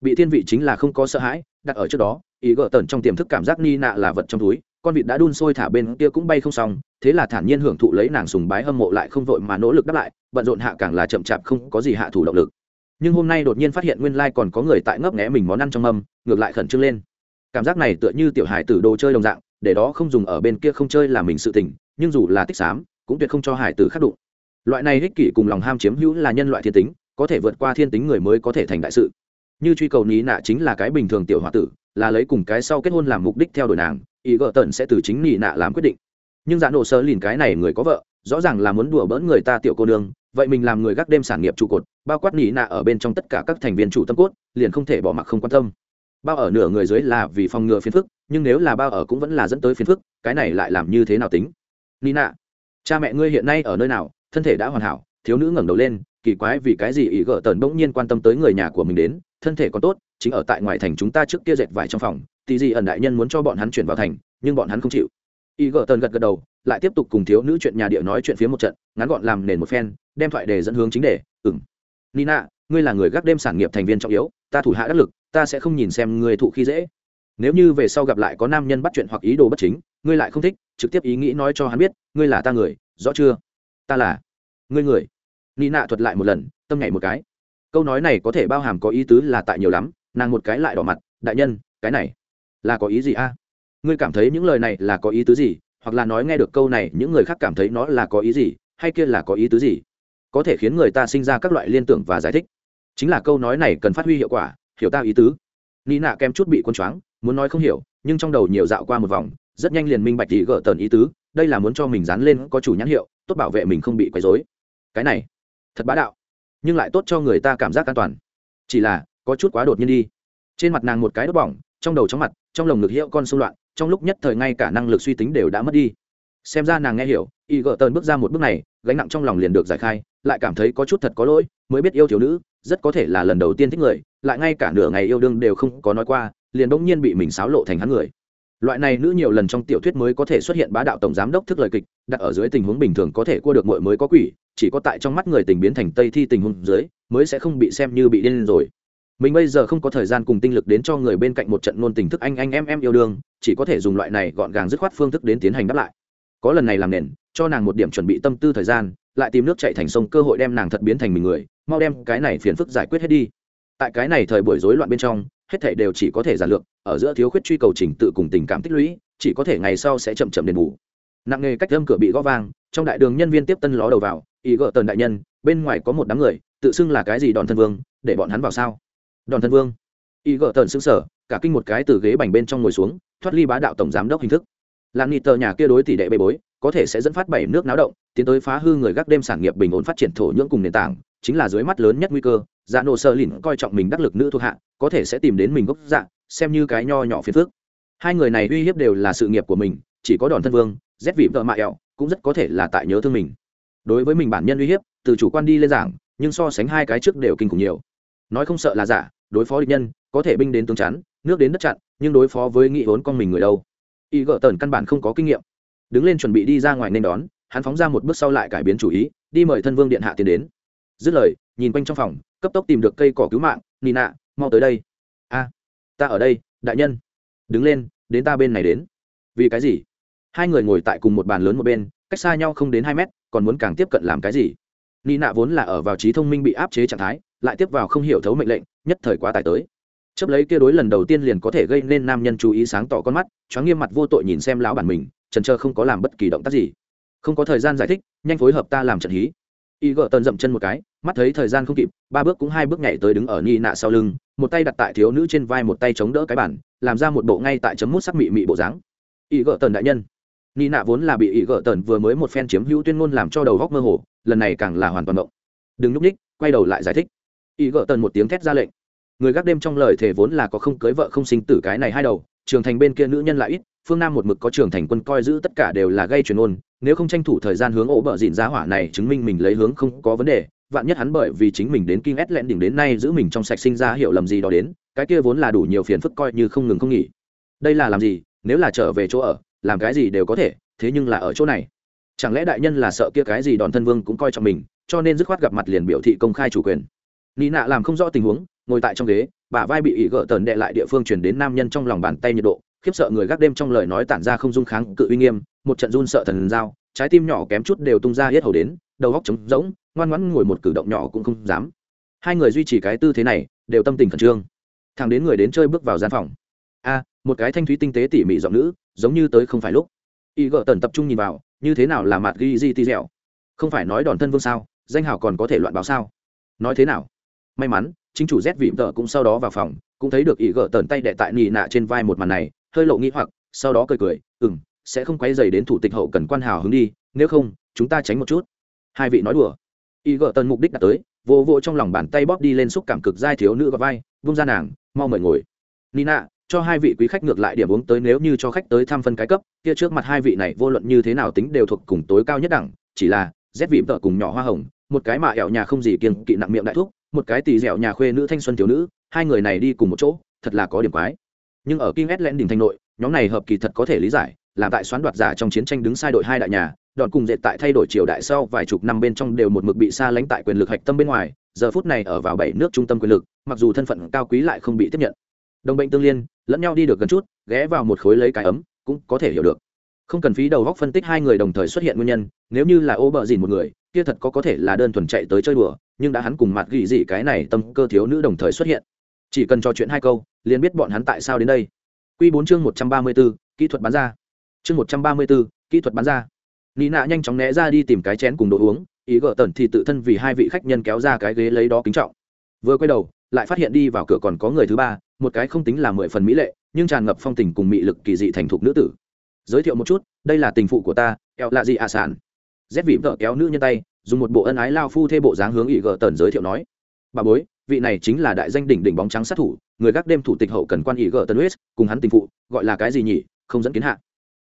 Bị thiên vị chính là không có sợ hãi, đặt ở trước đó, ý gỡ tần trong tiềm thức cảm giác ni nạ là vật trong túi con vịt đã đun sôi thả bên kia cũng bay không xong, thế là thản nhiên hưởng thụ lấy nàng sùng bái hâm mộ lại không vội mà nỗ lực đáp lại, bận rộn hạ càng là chậm chạp không có gì hạ thủ động lực. Nhưng hôm nay đột nhiên phát hiện nguyên lai còn có người tại ngấp nghé mình món ăn trong mâm, ngược lại khẩn trương lên. Cảm giác này tựa như tiểu hải tử đồ chơi đồng dạng, để đó không dùng ở bên kia không chơi là mình sự tình, nhưng dù là tích xám, cũng tuyệt không cho hải tử khắc đụng. Loại này ích kỷ cùng lòng ham chiếm hữu là nhân loại thiên tính, có thể vượt qua thiên tính người mới có thể thành đại sự. Như truy cầu ní nạ chính là cái bình thường tiểu h tử, là lấy cùng cái sau kết hôn làm mục đích theo đuổi nàng ý gợ tần sẽ từ chính nị nạ làm quyết định. Nhưng dạ nổ sơ lìn cái này người có vợ, rõ ràng là muốn đùa bỡn người ta tiểu cô nương, vậy mình làm người gác đêm sản nghiệp trụ cột, bao quát nị nạ ở bên trong tất cả các thành viên chủ tâm cốt, liền không thể bỏ mặc không quan tâm. Bao ở nửa người dưới là vì phòng ngừa phiền phức, nhưng nếu là bao ở cũng vẫn là dẫn tới phiền phức, cái này lại làm như thế nào tính? Nị nạ, cha mẹ ngươi hiện nay ở nơi nào? Thân thể đã hoàn hảo, thiếu nữ ngẩng đầu lên, kỳ quái vì cái gì ý gợ tần bỗng nhiên quan tâm tới người nhà của mình đến, thân thể còn tốt, chính ở tại ngoài thành chúng ta trước kia dệt vải trong phòng tỷ gì ẩn đại nhân muốn cho bọn hắn chuyển vào thành, nhưng bọn hắn không chịu. Y gờ tần gật gật đầu, lại tiếp tục cùng thiếu nữ chuyện nhà địa nói chuyện phía một trận, ngắn gọn làm nền một phen, đem thoại đề dẫn hướng chính đề ừng nina, ngươi là người gác đêm sản nghiệp thành viên trọng yếu, ta thủ hạ đắc lực, ta sẽ không nhìn xem ngươi thụ khi dễ. Nếu như về sau gặp lại có nam nhân bắt chuyện hoặc ý đồ bất chính, ngươi lại không thích, trực tiếp ý nghĩ nói cho hắn biết, ngươi là ta người, rõ chưa? Ta là ngươi người. Nina thuật lại một lần, tâm nhảy một cái. Câu nói này có thể bao hàm có ý tứ là tại nhiều lắm, nàng một cái lại đỏ mặt, đại nhân, cái này là có ý gì a? Ngươi cảm thấy những lời này là có ý tứ gì? Hoặc là nói nghe được câu này, những người khác cảm thấy nó là có ý gì? Hay kia là có ý tứ gì? Có thể khiến người ta sinh ra các loại liên tưởng và giải thích. Chính là câu nói này cần phát huy hiệu quả, hiểu ta ý tứ. Ni nạ kem chút bị quân choáng, muốn nói không hiểu, nhưng trong đầu nhiều dạo qua một vòng, rất nhanh liền minh bạch thì gỡ tần ý tứ, đây là muốn cho mình dán lên có chủ nhãn hiệu, tốt bảo vệ mình không bị quấy dối cái này, thật bá đạo, nhưng lại tốt cho người ta cảm giác an toàn. Chỉ là, có chút quá đột nhiên đi. Trên mặt nàng một cái đốt bỏng trong đầu chóng mặt, trong lồng ngực hiệu con xung loạn, trong lúc nhất thời ngay cả năng lực suy tính đều đã mất đi. Xem ra nàng nghe hiểu, y gợ tờn bước ra một bước này, gánh nặng trong lòng liền được giải khai, lại cảm thấy có chút thật có lỗi, mới biết yêu thiếu nữ, rất có thể là lần đầu tiên thích người, lại ngay cả nửa ngày yêu đương đều không có nói qua, liền bỗng nhiên bị mình xáo lộ thành hắn người. Loại này nữ nhiều lần trong tiểu thuyết mới có thể xuất hiện bá đạo tổng giám đốc thức lời kịch, đặt ở dưới tình huống bình thường có thể cua được mội mới có quỷ, chỉ có tại trong mắt người tình biến thành tây thi tình huống dưới, mới sẽ không bị xem như bị điên rồi mình bây giờ không có thời gian cùng tinh lực đến cho người bên cạnh một trận nôn tình thức anh anh, em em yêu đương, chỉ có thể dùng loại này gọn gàng dứt khoát phương thức đến tiến hành đáp lại. Có lần này làm nền, cho nàng một điểm chuẩn bị tâm tư thời gian, lại tìm nước chạy thành sông cơ hội đem nàng thật biến thành mình người, mau đem cái này phiền phức giải quyết hết đi. Tại cái này thời buổi rối loạn bên trong, hết thảy đều chỉ có thể giản lược, ở giữa thiếu khuyết truy cầu trình tự cùng tình cảm tích lũy, chỉ có thể ngày sau sẽ chậm chậm đền bù. Nặng nghề cách âm cửa bị gõ vang, trong đại đường nhân viên tiếp tân ló đầu vào, ý gỡ tần đại nhân, bên ngoài có một đám người, tự xưng là cái gì đòn thân vương, để bọn hắn vào sao? Đòn thân vương. Y gợ tần xứng sở cả kinh một cái từ ghế bành bên trong ngồi xuống, thoát ly bá đạo tổng giám đốc hình thức. Làng nghị tờ nhà kia đối tỷ đệ bê bối, có thể sẽ dẫn phát bảy nước náo động, tiến tới phá hư người gác đêm sản nghiệp bình ổn phát triển thổ nhưỡng cùng nền tảng, chính là dưới mắt lớn nhất nguy cơ dạ nổ sơ lìn coi trọng mình đắc lực nữ thuộc hạ, có thể sẽ tìm đến mình gốc dạ xem như cái nho nhỏ phiền phước hai người này uy hiếp đều là sự nghiệp của mình, chỉ có đòn thân vương rét vị vợ mạ ẹo cũng rất có thể là tại nhớ thương mình. Đối với mình bản nhân uy hiếp, từ chủ quan đi lên giảng, nhưng so sánh hai cái trước đều kinh khủng nhiều nói không sợ là giả, đối phó địch nhân, có thể binh đến tướng chắn, nước đến đất chặn, nhưng đối phó với nghị vốn con mình người đâu. Y gỡ tần căn bản không có kinh nghiệm. Đứng lên chuẩn bị đi ra ngoài nên đón, hắn phóng ra một bước sau lại cải biến chủ ý, đi mời thân vương điện hạ tiến đến. Dứt lời, nhìn quanh trong phòng, cấp tốc tìm được cây cỏ cứu mạng nina mau tới đây. A, ta ở đây, đại nhân. Đứng lên, đến ta bên này đến. Vì cái gì? Hai người ngồi tại cùng một bàn lớn một bên, cách xa nhau không đến hai mét, còn muốn càng tiếp cận làm cái gì? Nị nạ vốn là ở vào trí thông minh bị áp chế trạng thái lại tiếp vào không hiểu thấu mệnh lệnh, nhất thời quá tải tới. Chấp lấy kia đối lần đầu tiên liền có thể gây nên nam nhân chú ý sáng tỏ con mắt, choáng nghiêm mặt vô tội nhìn xem lão bản mình, trần trơ không có làm bất kỳ động tác gì. Không có thời gian giải thích, nhanh phối hợp ta làm trận hí. Y gợ tần dậm chân một cái, mắt thấy thời gian không kịp, ba bước cũng hai bước nhảy tới đứng ở ni nạ sau lưng, một tay đặt tại thiếu nữ trên vai một tay chống đỡ cái bản, làm ra một bộ ngay tại chấm mút sắc mị mị bộ dáng. Y gợ tần đại nhân. Ni nạ vốn là bị y gợ tần vừa mới một phen chiếm hữu tuyên ngôn làm cho đầu góc mơ hồ, lần này càng là hoàn toàn động. Đừng núp ních, quay đầu lại giải thích y gợ tần một tiếng thét ra lệnh. Người gác đêm trong lời thề vốn là có không cưới vợ không sinh tử cái này hai đầu trường thành bên kia nữ nhân lại ít, phương nam một mực có trường thành quân coi giữ tất cả đều là gây truyền ôn, nếu không tranh thủ thời gian hướng ổ bờ dịn giá hỏa này chứng minh mình lấy hướng không có vấn đề, vạn nhất hắn bởi vì chính mình đến kinh ét lẹn đỉnh đến nay giữ mình trong sạch sinh ra hiểu lầm gì đó đến, cái kia vốn là đủ nhiều phiền phức coi như không ngừng không nghỉ. Đây là làm gì, nếu là trở về chỗ ở, làm cái gì đều có thể, thế nhưng là ở chỗ này. Chẳng lẽ đại nhân là sợ kia cái gì đòn thân vương cũng coi trọng mình, cho nên dứt khoát gặp mặt liền biểu thị công khai chủ quyền nị nạ làm không rõ tình huống, ngồi tại trong ghế, bả vai bị ỉ gỡ tần đệ lại địa phương chuyển đến nam nhân trong lòng bàn tay nhiệt độ, khiếp sợ người gác đêm trong lời nói tản ra không dung kháng cự uy nghiêm, một trận run sợ thần dao trái tim nhỏ kém chút đều tung ra hết hầu đến, đầu góc trống rỗng, ngoan ngoãn ngồi một cử động nhỏ cũng không dám. Hai người duy trì cái tư thế này, đều tâm tình khẩn trương. Thằng đến người đến chơi bước vào gian phòng. A, một cái thanh thúy tinh tế tỉ mỉ giọng nữ, giống như tới không phải lúc. Y gợ tần tập trung nhìn vào, như thế nào là mặt ghi di ti dẻo? Không phải nói đòn thân vương sao, danh hào còn có thể loạn báo sao? Nói thế nào? May mắn, chính chủ z vịm tợ cũng sau đó vào phòng, cũng thấy được ý gỡ tần tay đệ tại nị nạ trên vai một màn này, hơi lộ nghĩ hoặc, sau đó cười cười ừ m sẽ không quay dày đến thủ tịch hậu cần quan hào hướng đi, nếu không, chúng ta tránh một chút. Hai vị nói đùa. Ý gỡ tần mục đích đã tới, vô vô trong lòng bàn tay bóp đi lên xúc cảm cực dai thiếu nữ và vai, vung ra nàng, mau mời ngồi. Nina cho hai vị quý khách ngược lại điểm uống tới nếu như cho khách tới thăm phân cái cấp, kia trước mặt hai vị này vô luận như thế nào tính đều thuộc cùng tối cao nhất đẳng, chỉ là rét vị vợ cùng nhỏ hoa hồng, một cái mà ẻo nhà không gì kiêng kỵ nặng miệng đại thuốc một cái tỳ dẻo nhà khuê nữ thanh xuân thiếu nữ hai người này đi cùng một chỗ thật là có điểm quái nhưng ở King len đỉnh thành nội, nhóm này hợp kỳ thật có thể lý giải, làm tại xoán đoạt giả trong chiến tranh đứng sai đội hai đại nhà, đòn cùng dệt tại thay đổi triều đại sau vài chục năm bên trong đều một mực bị xa lánh tại quyền lực hạch tâm bên ngoài, giờ phút này ở vào bảy nước trung tâm quyền lực, mặc dù thân phận cao quý lại không bị tiếp nhận. Đồng bệnh tương liên, lẫn nhau đi được gần chút, ghé vào một khối lấy cái ấm, cũng có thể hiểu được. Không cần phí đầu góc phân tích hai người đồng thời xuất hiện nguyên nhân, nếu như là ô bợ dìn một người, kia thật có có thể là đơn thuần chạy tới chơi đùa, nhưng đã hắn cùng mặt gỉ dị cái này tâm cơ thiếu nữ đồng thời xuất hiện. Chỉ cần trò chuyện hai câu liền biết bọn hắn tại sao đến đây. Q bốn chương một trăm ba mươi b ố kỹ thuật bán ra. Chương một trăm ba mươi b ố kỹ thuật bán ra. Nị nạ nhanh chóng né ra đi tìm cái chén cùng đồ uống ý gỡ tần thì tự thân vì hai vị khách nhân kéo ra cái ghế lấy đó kính trọng. Vừa quay đầu lại phát hiện đi vào cửa còn có người thứ ba một cái không tính là mười phần mỹ lệ nhưng tràn ngập phong tình cùng mị lực kỳ dị thành thục nữ tử. Giới thiệu một chút đây là tình phụ của ta eo lạ dị ạ sản rét vịm vợ kéo nữ nhân tay, dùng một bộ ân ái lao phu thê bộ dáng hướng ỵ gờ tần giới thiệu nói, bà bối, vị này chính là đại danh đỉnh đỉnh bóng trắng sát thủ, người gác đêm thủ tịch hậu cần quan ỵ gờ tần huyết cùng hắn tình phụ, gọi là cái gì nhỉ, không dẫn kiến hạ.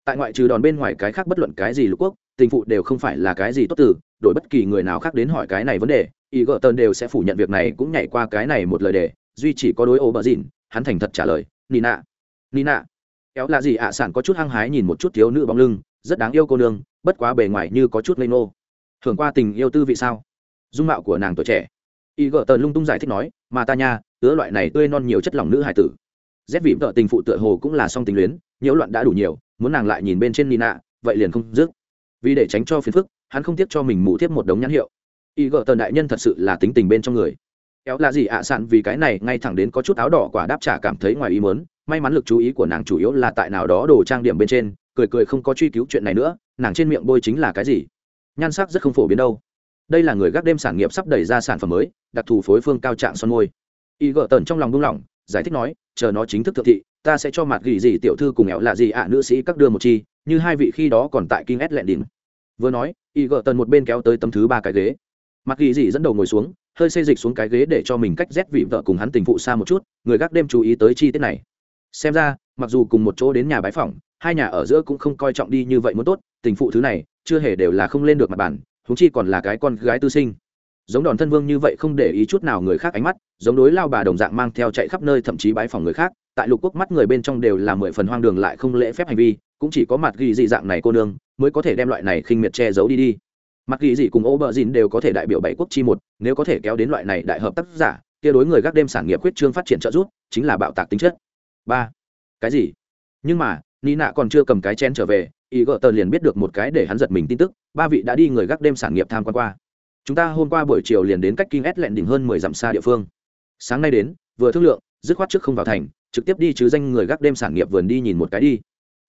Tại ngoại trừ đòn bên ngoài cái khác bất luận cái gì lục quốc, tình phụ đều không phải là cái gì tốt từ, đổi bất kỳ người nào khác đến hỏi cái này vấn đề ỵ gờ tần đều sẽ phủ nhận việc này cũng nhảy qua cái này một lời đề duy chỉ có đối ô bờ dìn hắn thành thật trả lời, nina nina. Kéo là gì ạ sản có chút hăng hái nhìn một chút thiếu nữ bóng lưng, rất đáng yêu cô nương bất quá bề ngoài như có chút lây nô thường qua tình yêu tư vị sao? Dung mạo của nàng tuổi trẻ. Y gợ tần lung tung giải thích nói, mà ta nha ứa loại này tươi non nhiều chất lỏng nữ hải tử. Rét vị vợ tình phụ tựa hồ cũng là song tình luyến, nhiễu loạn đã đủ nhiều, muốn nàng lại nhìn bên trên nina, vậy liền không dứt. Vì để tránh cho phiền phức, hắn không tiếc cho mình mù tiếp một đống nhãn hiệu. Y gợ tần đại nhân thật sự là tính tình bên trong người. Kéo là gì ạ à sạn vì cái này, ngay thẳng đến có chút áo đỏ quả đáp trả cảm thấy ngoài ý mớn may mắn lực chú ý của nàng chủ yếu là tại nào đó đồ trang điểm bên trên cười cười không có truy cứu chuyện này nữa, nàng trên miệng bôi chính là cái gì? Nhan sắc rất không phổ biến đâu. Đây là người gác đêm sản nghiệp sắp đẩy ra sản phẩm mới, đặc thù phối phương cao trạng son môi. Y gợ tần trong lòng buông lỏng, giải thích nói, chờ nó chính thức thượng thị, ta sẽ cho mặt gỉ gì tiểu thư cùng nghèo là gì ạ à, nữ sĩ các đưa một chi, như hai vị khi đó còn tại kinh ét lẹn đỉnh vừa nói, y gợ tần một bên kéo tới tấm thứ ba cái ghế. Mặt gỉ gì dẫn đầu ngồi xuống, hơi xây dịch xuống cái ghế để cho mình cách rét vị vợ cùng hắn tình phụ xa một chút, người gác đêm chú ý tới chi tiết này. Xem ra, mặc dù cùng một chỗ đến nhà bái phỏng hai nhà ở giữa cũng không coi trọng đi như vậy muốn tốt, tình phụ thứ này, chưa hề đều là không lên được mặt bàn húng chi còn là cái con gái tư sinh. Giống đòn thân vương như vậy không để ý chút nào người khác ánh mắt, giống đối lao bà đồng dạng mang theo chạy khắp nơi thậm chí bái phòng người khác, tại lục quốc mắt người bên trong đều là mười phần hoang đường lại không lễ phép hành vi, cũng chỉ có mặt ghi dị dạng này cô nương mới có thể đem loại này khinh miệt che giấu đi đi. Mặt ghi dị cùng ô bờ dìn đều có thể đại biểu bảy quốc chi một, nếu có thể kéo đến loại này đại hợp tác giả, kia đối người gác đêm sản nghiệp quyết trương phát triển trợ giúp, chính là bạo tạc tính chất. Ba. Cái gì? Nhưng mà ni nạ còn chưa cầm cái chén trở về, ý gợ tờ liền biết được một cái để hắn giật mình tin tức, ba vị đã đi người gác đêm sản nghiệp tham quan qua. Chúng ta hôm qua buổi chiều liền đến cách kinh ét lẹn đỉnh hơn mười dặm xa địa phương. Sáng nay đến, vừa thương lượng, dứt khoát trước không vào thành, trực tiếp đi chứ danh người gác đêm sản nghiệp vườn đi nhìn một cái đi.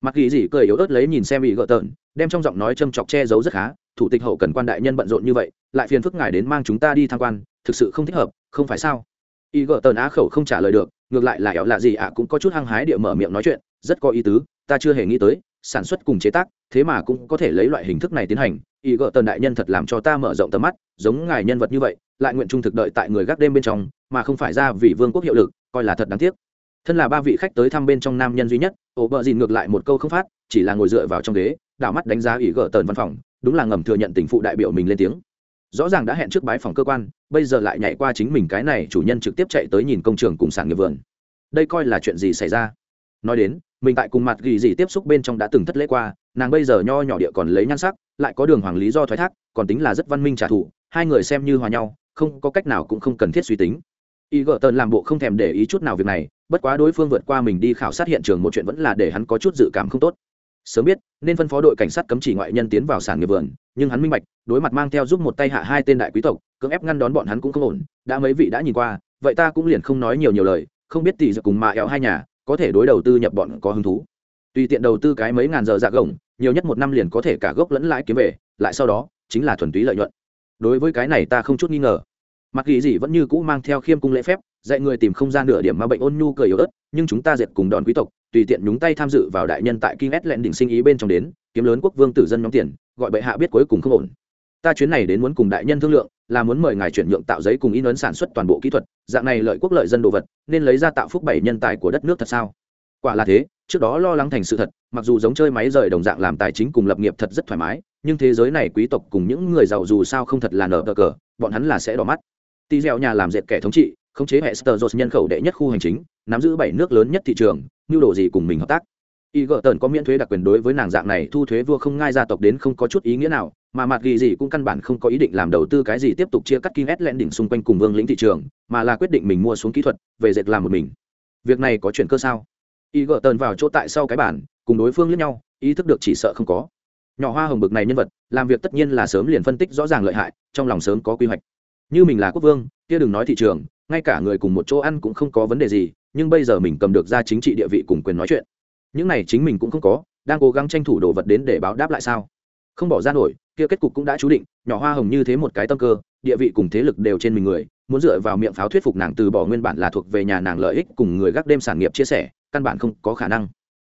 Mặc ghi gì cười yếu ớt lấy nhìn xem bị gợ tợn đem trong giọng nói châm chọc che giấu rất khá, thủ tịch hậu cần quan đại nhân bận rộn như vậy, lại phiền phức ngài đến mang chúng ta đi tham quan, thực sự không thích hợp, không phải sao? Y gợ tợn á khẩu không trả lời được, ngược lại là éo lạ gì ạ cũng có chút hăng hái địa mở miệng nói chuyện, rất có ý tứ ta chưa hề nghĩ tới, sản xuất cùng chế tác, thế mà cũng có thể lấy loại hình thức này tiến hành. Y gợ tần đại nhân thật làm cho ta mở rộng tầm mắt, giống ngài nhân vật như vậy, lại nguyện trung thực đợi tại người gác đêm bên trong, mà không phải ra vì vương quốc hiệu lực, coi là thật đáng tiếc. Thân là ba vị khách tới thăm bên trong nam nhân duy nhất, ổ bờ dìn ngược lại một câu không phát, chỉ là ngồi dựa vào trong ghế, đảo mắt đánh giá ý gợ tần văn phòng, đúng là ngầm thừa nhận tình phụ đại biểu mình lên tiếng. Rõ ràng đã hẹn trước bái phòng cơ quan, bây giờ lại nhảy qua chính mình cái này chủ nhân trực tiếp chạy tới nhìn công trường cùng sản nghiệp vườn. Đây coi là chuyện gì xảy ra? Nói đến mình tại cùng mặt ghi gì tiếp xúc bên trong đã từng thất lễ qua, nàng bây giờ nho nhỏ địa còn lấy nhan sắc, lại có đường hoàng lý do thoái thác, còn tính là rất văn minh trả thù, hai người xem như hòa nhau, không có cách nào cũng không cần thiết suy tính. Y gợ tần làm bộ không thèm để ý chút nào việc này, bất quá đối phương vượt qua mình đi khảo sát hiện trường một chuyện vẫn là để hắn có chút dự cảm không tốt. Sớm biết, nên phân phó đội cảnh sát cấm chỉ ngoại nhân tiến vào sản nghiệp vườn, nhưng hắn minh bạch, đối mặt mang theo giúp một tay hạ hai tên đại quý tộc, cưỡng ép ngăn đón bọn hắn cũng không ổn, đã mấy vị đã nhìn qua, vậy ta cũng liền không nói nhiều nhiều lời, không biết tỷ giật cùng mạ éo hai nhà có thể đối đầu tư nhập bọn có hứng thú. Tùy tiện đầu tư cái mấy ngàn giờ dạ gồng, nhiều nhất một năm liền có thể cả gốc lẫn lãi kiếm về, lại sau đó, chính là thuần túy lợi nhuận. Đối với cái này ta không chút nghi ngờ. Mặc kỳ gì vẫn như cũ mang theo khiêm cung lễ phép, dạy người tìm không gian nửa điểm mà bệnh ôn nhu cười yếu ớt, nhưng chúng ta diệt cùng đòn quý tộc, tùy tiện nhúng tay tham dự vào đại nhân tại kinh ét lẹn đỉnh sinh ý bên trong đến, kiếm lớn quốc vương tử dân nhóm tiền, gọi bệ hạ biết cuối cùng không ổn. Ta chuyến này đến muốn cùng đại nhân thương lượng, là muốn mời ngài chuyển nhượng tạo giấy cùng in ấn sản xuất toàn bộ kỹ thuật dạng này lợi quốc lợi dân đồ vật, nên lấy ra tạo phúc bảy nhân tài của đất nước thật sao? Quả là thế, trước đó lo lắng thành sự thật, mặc dù giống chơi máy rời đồng dạng làm tài chính cùng lập nghiệp thật rất thoải mái, nhưng thế giới này quý tộc cùng những người giàu dù sao không thật là nở cờ cờ, bọn hắn là sẽ đỏ mắt. Tì dẻo nhà làm dệt kẻ thống trị, khống chế hệ sơ nhân khẩu đệ nhất khu hành chính, nắm giữ bảy nước lớn nhất thị trường nhu đồ gì cùng mình hợp tác? Y gợ tần có miễn thuế đặc quyền đối với nàng dạng này, thu thuế vua không ngai gia tộc đến không có chút ý nghĩa nào, mà mặt ghi gì cũng căn bản không có ý định làm đầu tư cái gì tiếp tục chia cắt kim ét lên đỉnh xung quanh cùng vương lĩnh thị trường, mà là quyết định mình mua xuống kỹ thuật, về dệt làm một mình. Việc này có chuyện cơ sao? Y gợ tần vào chỗ tại sau cái bản, cùng đối phương lẫn nhau, ý thức được chỉ sợ không có. Nhỏ hoa hồng bực này nhân vật, làm việc tất nhiên là sớm liền phân tích rõ ràng lợi hại, trong lòng sớm có quy hoạch. Như mình là quốc vương, kia đừng nói thị trường, ngay cả người cùng một chỗ ăn cũng không có vấn đề gì, nhưng bây giờ mình cầm được ra chính trị địa vị cùng quyền nói chuyện những này chính mình cũng không có, đang cố gắng tranh thủ đồ vật đến để báo đáp lại sao? Không bỏ ra nổi, kia kết cục cũng đã chú định, nhỏ hoa hồng như thế một cái tâm cơ, địa vị cùng thế lực đều trên mình người, muốn dựa vào miệng pháo thuyết phục nàng từ bỏ nguyên bản là thuộc về nhà nàng lợi ích cùng người gác đêm sản nghiệp chia sẻ, căn bản không có khả năng.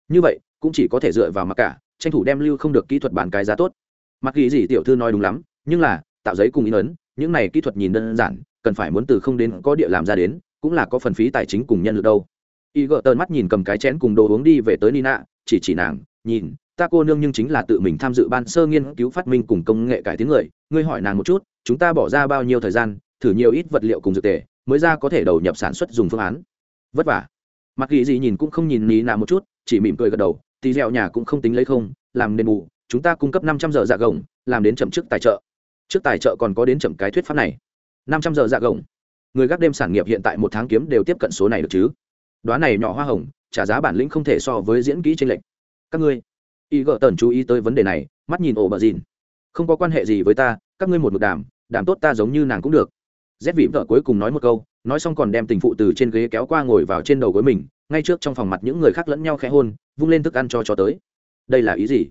Như vậy, cũng chỉ có thể dựa vào mặc cả, tranh thủ đem lưu không được kỹ thuật bán cái giá tốt. Mặc ghi gì tiểu thư nói đúng lắm, nhưng là, tạo giấy cùng in ấn, những này kỹ thuật nhìn đơn giản, cần phải muốn từ không đến có địa làm ra đến, cũng là có phần phí tài chính cùng nhân lực đâu y gợ tơn mắt nhìn cầm cái chén cùng đồ uống đi về tới nina, chỉ chỉ nàng, nhìn, ta cô nương nhưng chính là tự mình tham dự ban sơ nghiên cứu phát minh cùng công nghệ cải tiến người, ngươi hỏi nàng một chút, chúng ta bỏ ra bao nhiêu thời gian, thử nhiều ít vật liệu cùng dược tề, mới ra có thể đầu nhập sản xuất dùng phương án. Vất vả. Mặc ghi gì nhìn cũng không nhìn ní nạ một chút, chỉ mỉm cười gật đầu, tí dẹo nhà cũng không tính lấy không, làm nên bù, chúng ta cung cấp năm trăm giờ dạ gồng, làm đến chậm trước tài trợ. Trước tài trợ còn có đến chậm cái thuyết pháp này. năm trăm giờ dạ gồng. Người gác đêm sản nghiệp hiện tại một tháng kiếm đều tiếp cận số này được chứ? Đoá này nhỏ hoa hồng, trả giá bản lĩnh không thể so với diễn kỹ tranh lệch. Các ngươi y gợ tần chú ý tới vấn đề này, mắt nhìn ổ bờ dìn. Không có quan hệ gì với ta, các ngươi một mực đàm đàm tốt ta giống như nàng cũng được. Rét vị vợ cuối cùng nói một câu, nói xong còn đem tình phụ từ trên ghế kéo qua ngồi vào trên đầu gối mình, ngay trước trong phòng mặt những người khác lẫn nhau khẽ hôn, vung lên thức ăn cho cho tới. Đây là ý gì?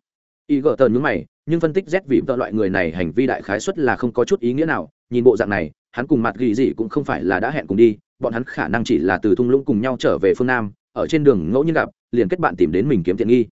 Y gợ tần nhúng mày, nhưng phân tích rét vị vợ loại người này hành vi đại khái xuất là không có chút ý nghĩa nào, nhìn bộ dạng này hắn cùng mặt ghi gì cũng không phải là đã hẹn cùng đi, bọn hắn khả năng chỉ là từ thung lũng cùng nhau trở về phương nam, ở trên đường ngẫu nhiên gặp, liền kết bạn tìm đến mình kiếm tiện nghi.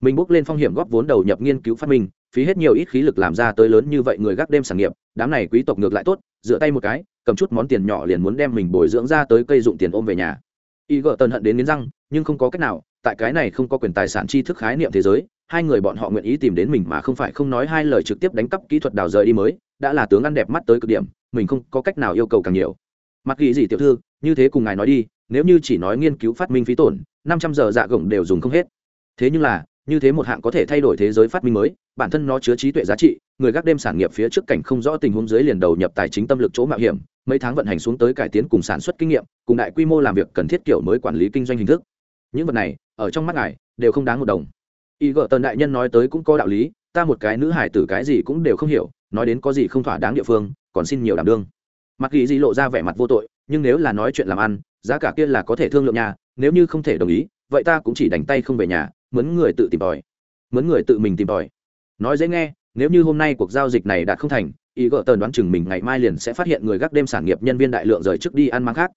Mình bước lên phong hiểm góp vốn đầu nhập nghiên cứu phát minh, phí hết nhiều ít khí lực làm ra tới lớn như vậy người gác đêm sản nghiệp, đám này quý tộc ngược lại tốt, dựa tay một cái, cầm chút món tiền nhỏ liền muốn đem mình bồi dưỡng ra tới cây dụng tiền ôm về nhà. Y gợ tần hận đến nghiến răng, nhưng không có cách nào, tại cái này không có quyền tài sản tri thức khái niệm thế giới hai người bọn họ nguyện ý tìm đến mình mà không phải không nói hai lời trực tiếp đánh cắp kỹ thuật đào rời đi mới, đã là tướng ăn đẹp mắt tới cực điểm, mình không có cách nào yêu cầu càng nhiều. Mặc ghi gì tiểu thư, như thế cùng ngài nói đi, nếu như chỉ nói nghiên cứu phát minh phí tổn, năm trăm giờ dạ gồng đều dùng không hết. Thế nhưng là, như thế một hạng có thể thay đổi thế giới phát minh mới, bản thân nó chứa trí tuệ giá trị, người gác đêm sản nghiệp phía trước cảnh không rõ tình huống dưới liền đầu nhập tài chính tâm lực chỗ mạo hiểm, mấy tháng vận hành xuống tới cải tiến cùng sản xuất kinh nghiệm, cùng đại quy mô làm việc cần thiết kiểu mới quản lý kinh doanh hình thức. Những vật này, ở trong mắt ngài, đều không đáng một đồng y gợ tần đại nhân nói tới cũng có đạo lý, ta một cái nữ hải tử cái gì cũng đều không hiểu, nói đến có gì không thỏa đáng địa phương, còn xin nhiều đảm đương. Mặc ghi gì lộ ra vẻ mặt vô tội, nhưng nếu là nói chuyện làm ăn, giá cả kia là có thể thương lượng nhà nếu như không thể đồng ý, vậy ta cũng chỉ đánh tay không về nhà, mướn người tự tìm tòi. Mướn người tự mình tìm tòi. Nói dễ nghe, nếu như hôm nay cuộc giao dịch này đạt không thành, ý gỡ Tần đoán chừng mình ngày mai liền sẽ phát hiện người gác đêm sản nghiệp nhân viên đại lượng rời trước đi ăn mang khác.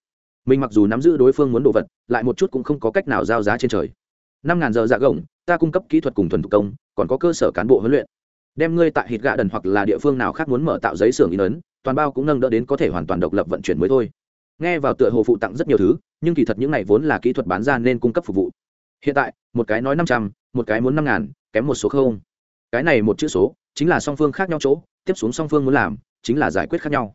Mình mặc dù nắm giữ đối phương muốn đồ vật, lại một chút cũng không có cách nào giao giá trên trời. Năm ngàn giờ dạ gồng ta cung cấp kỹ thuật cùng thuần thủ công, còn có cơ sở cán bộ huấn luyện. Đem ngươi tại hít gạ đần hoặc là địa phương nào khác muốn mở tạo giấy xưởng in ấn, toàn bao cũng nâng đỡ đến có thể hoàn toàn độc lập vận chuyển mới thôi. Nghe vào tựa hồ phụ tặng rất nhiều thứ, nhưng kỳ thật những này vốn là kỹ thuật bán ra nên cung cấp phục vụ. Hiện tại, một cái nói năm trăm, một cái muốn năm ngàn, kém một số không. Cái này một chữ số, chính là song phương khác nhau chỗ, tiếp xuống song phương muốn làm, chính là giải quyết khác nhau.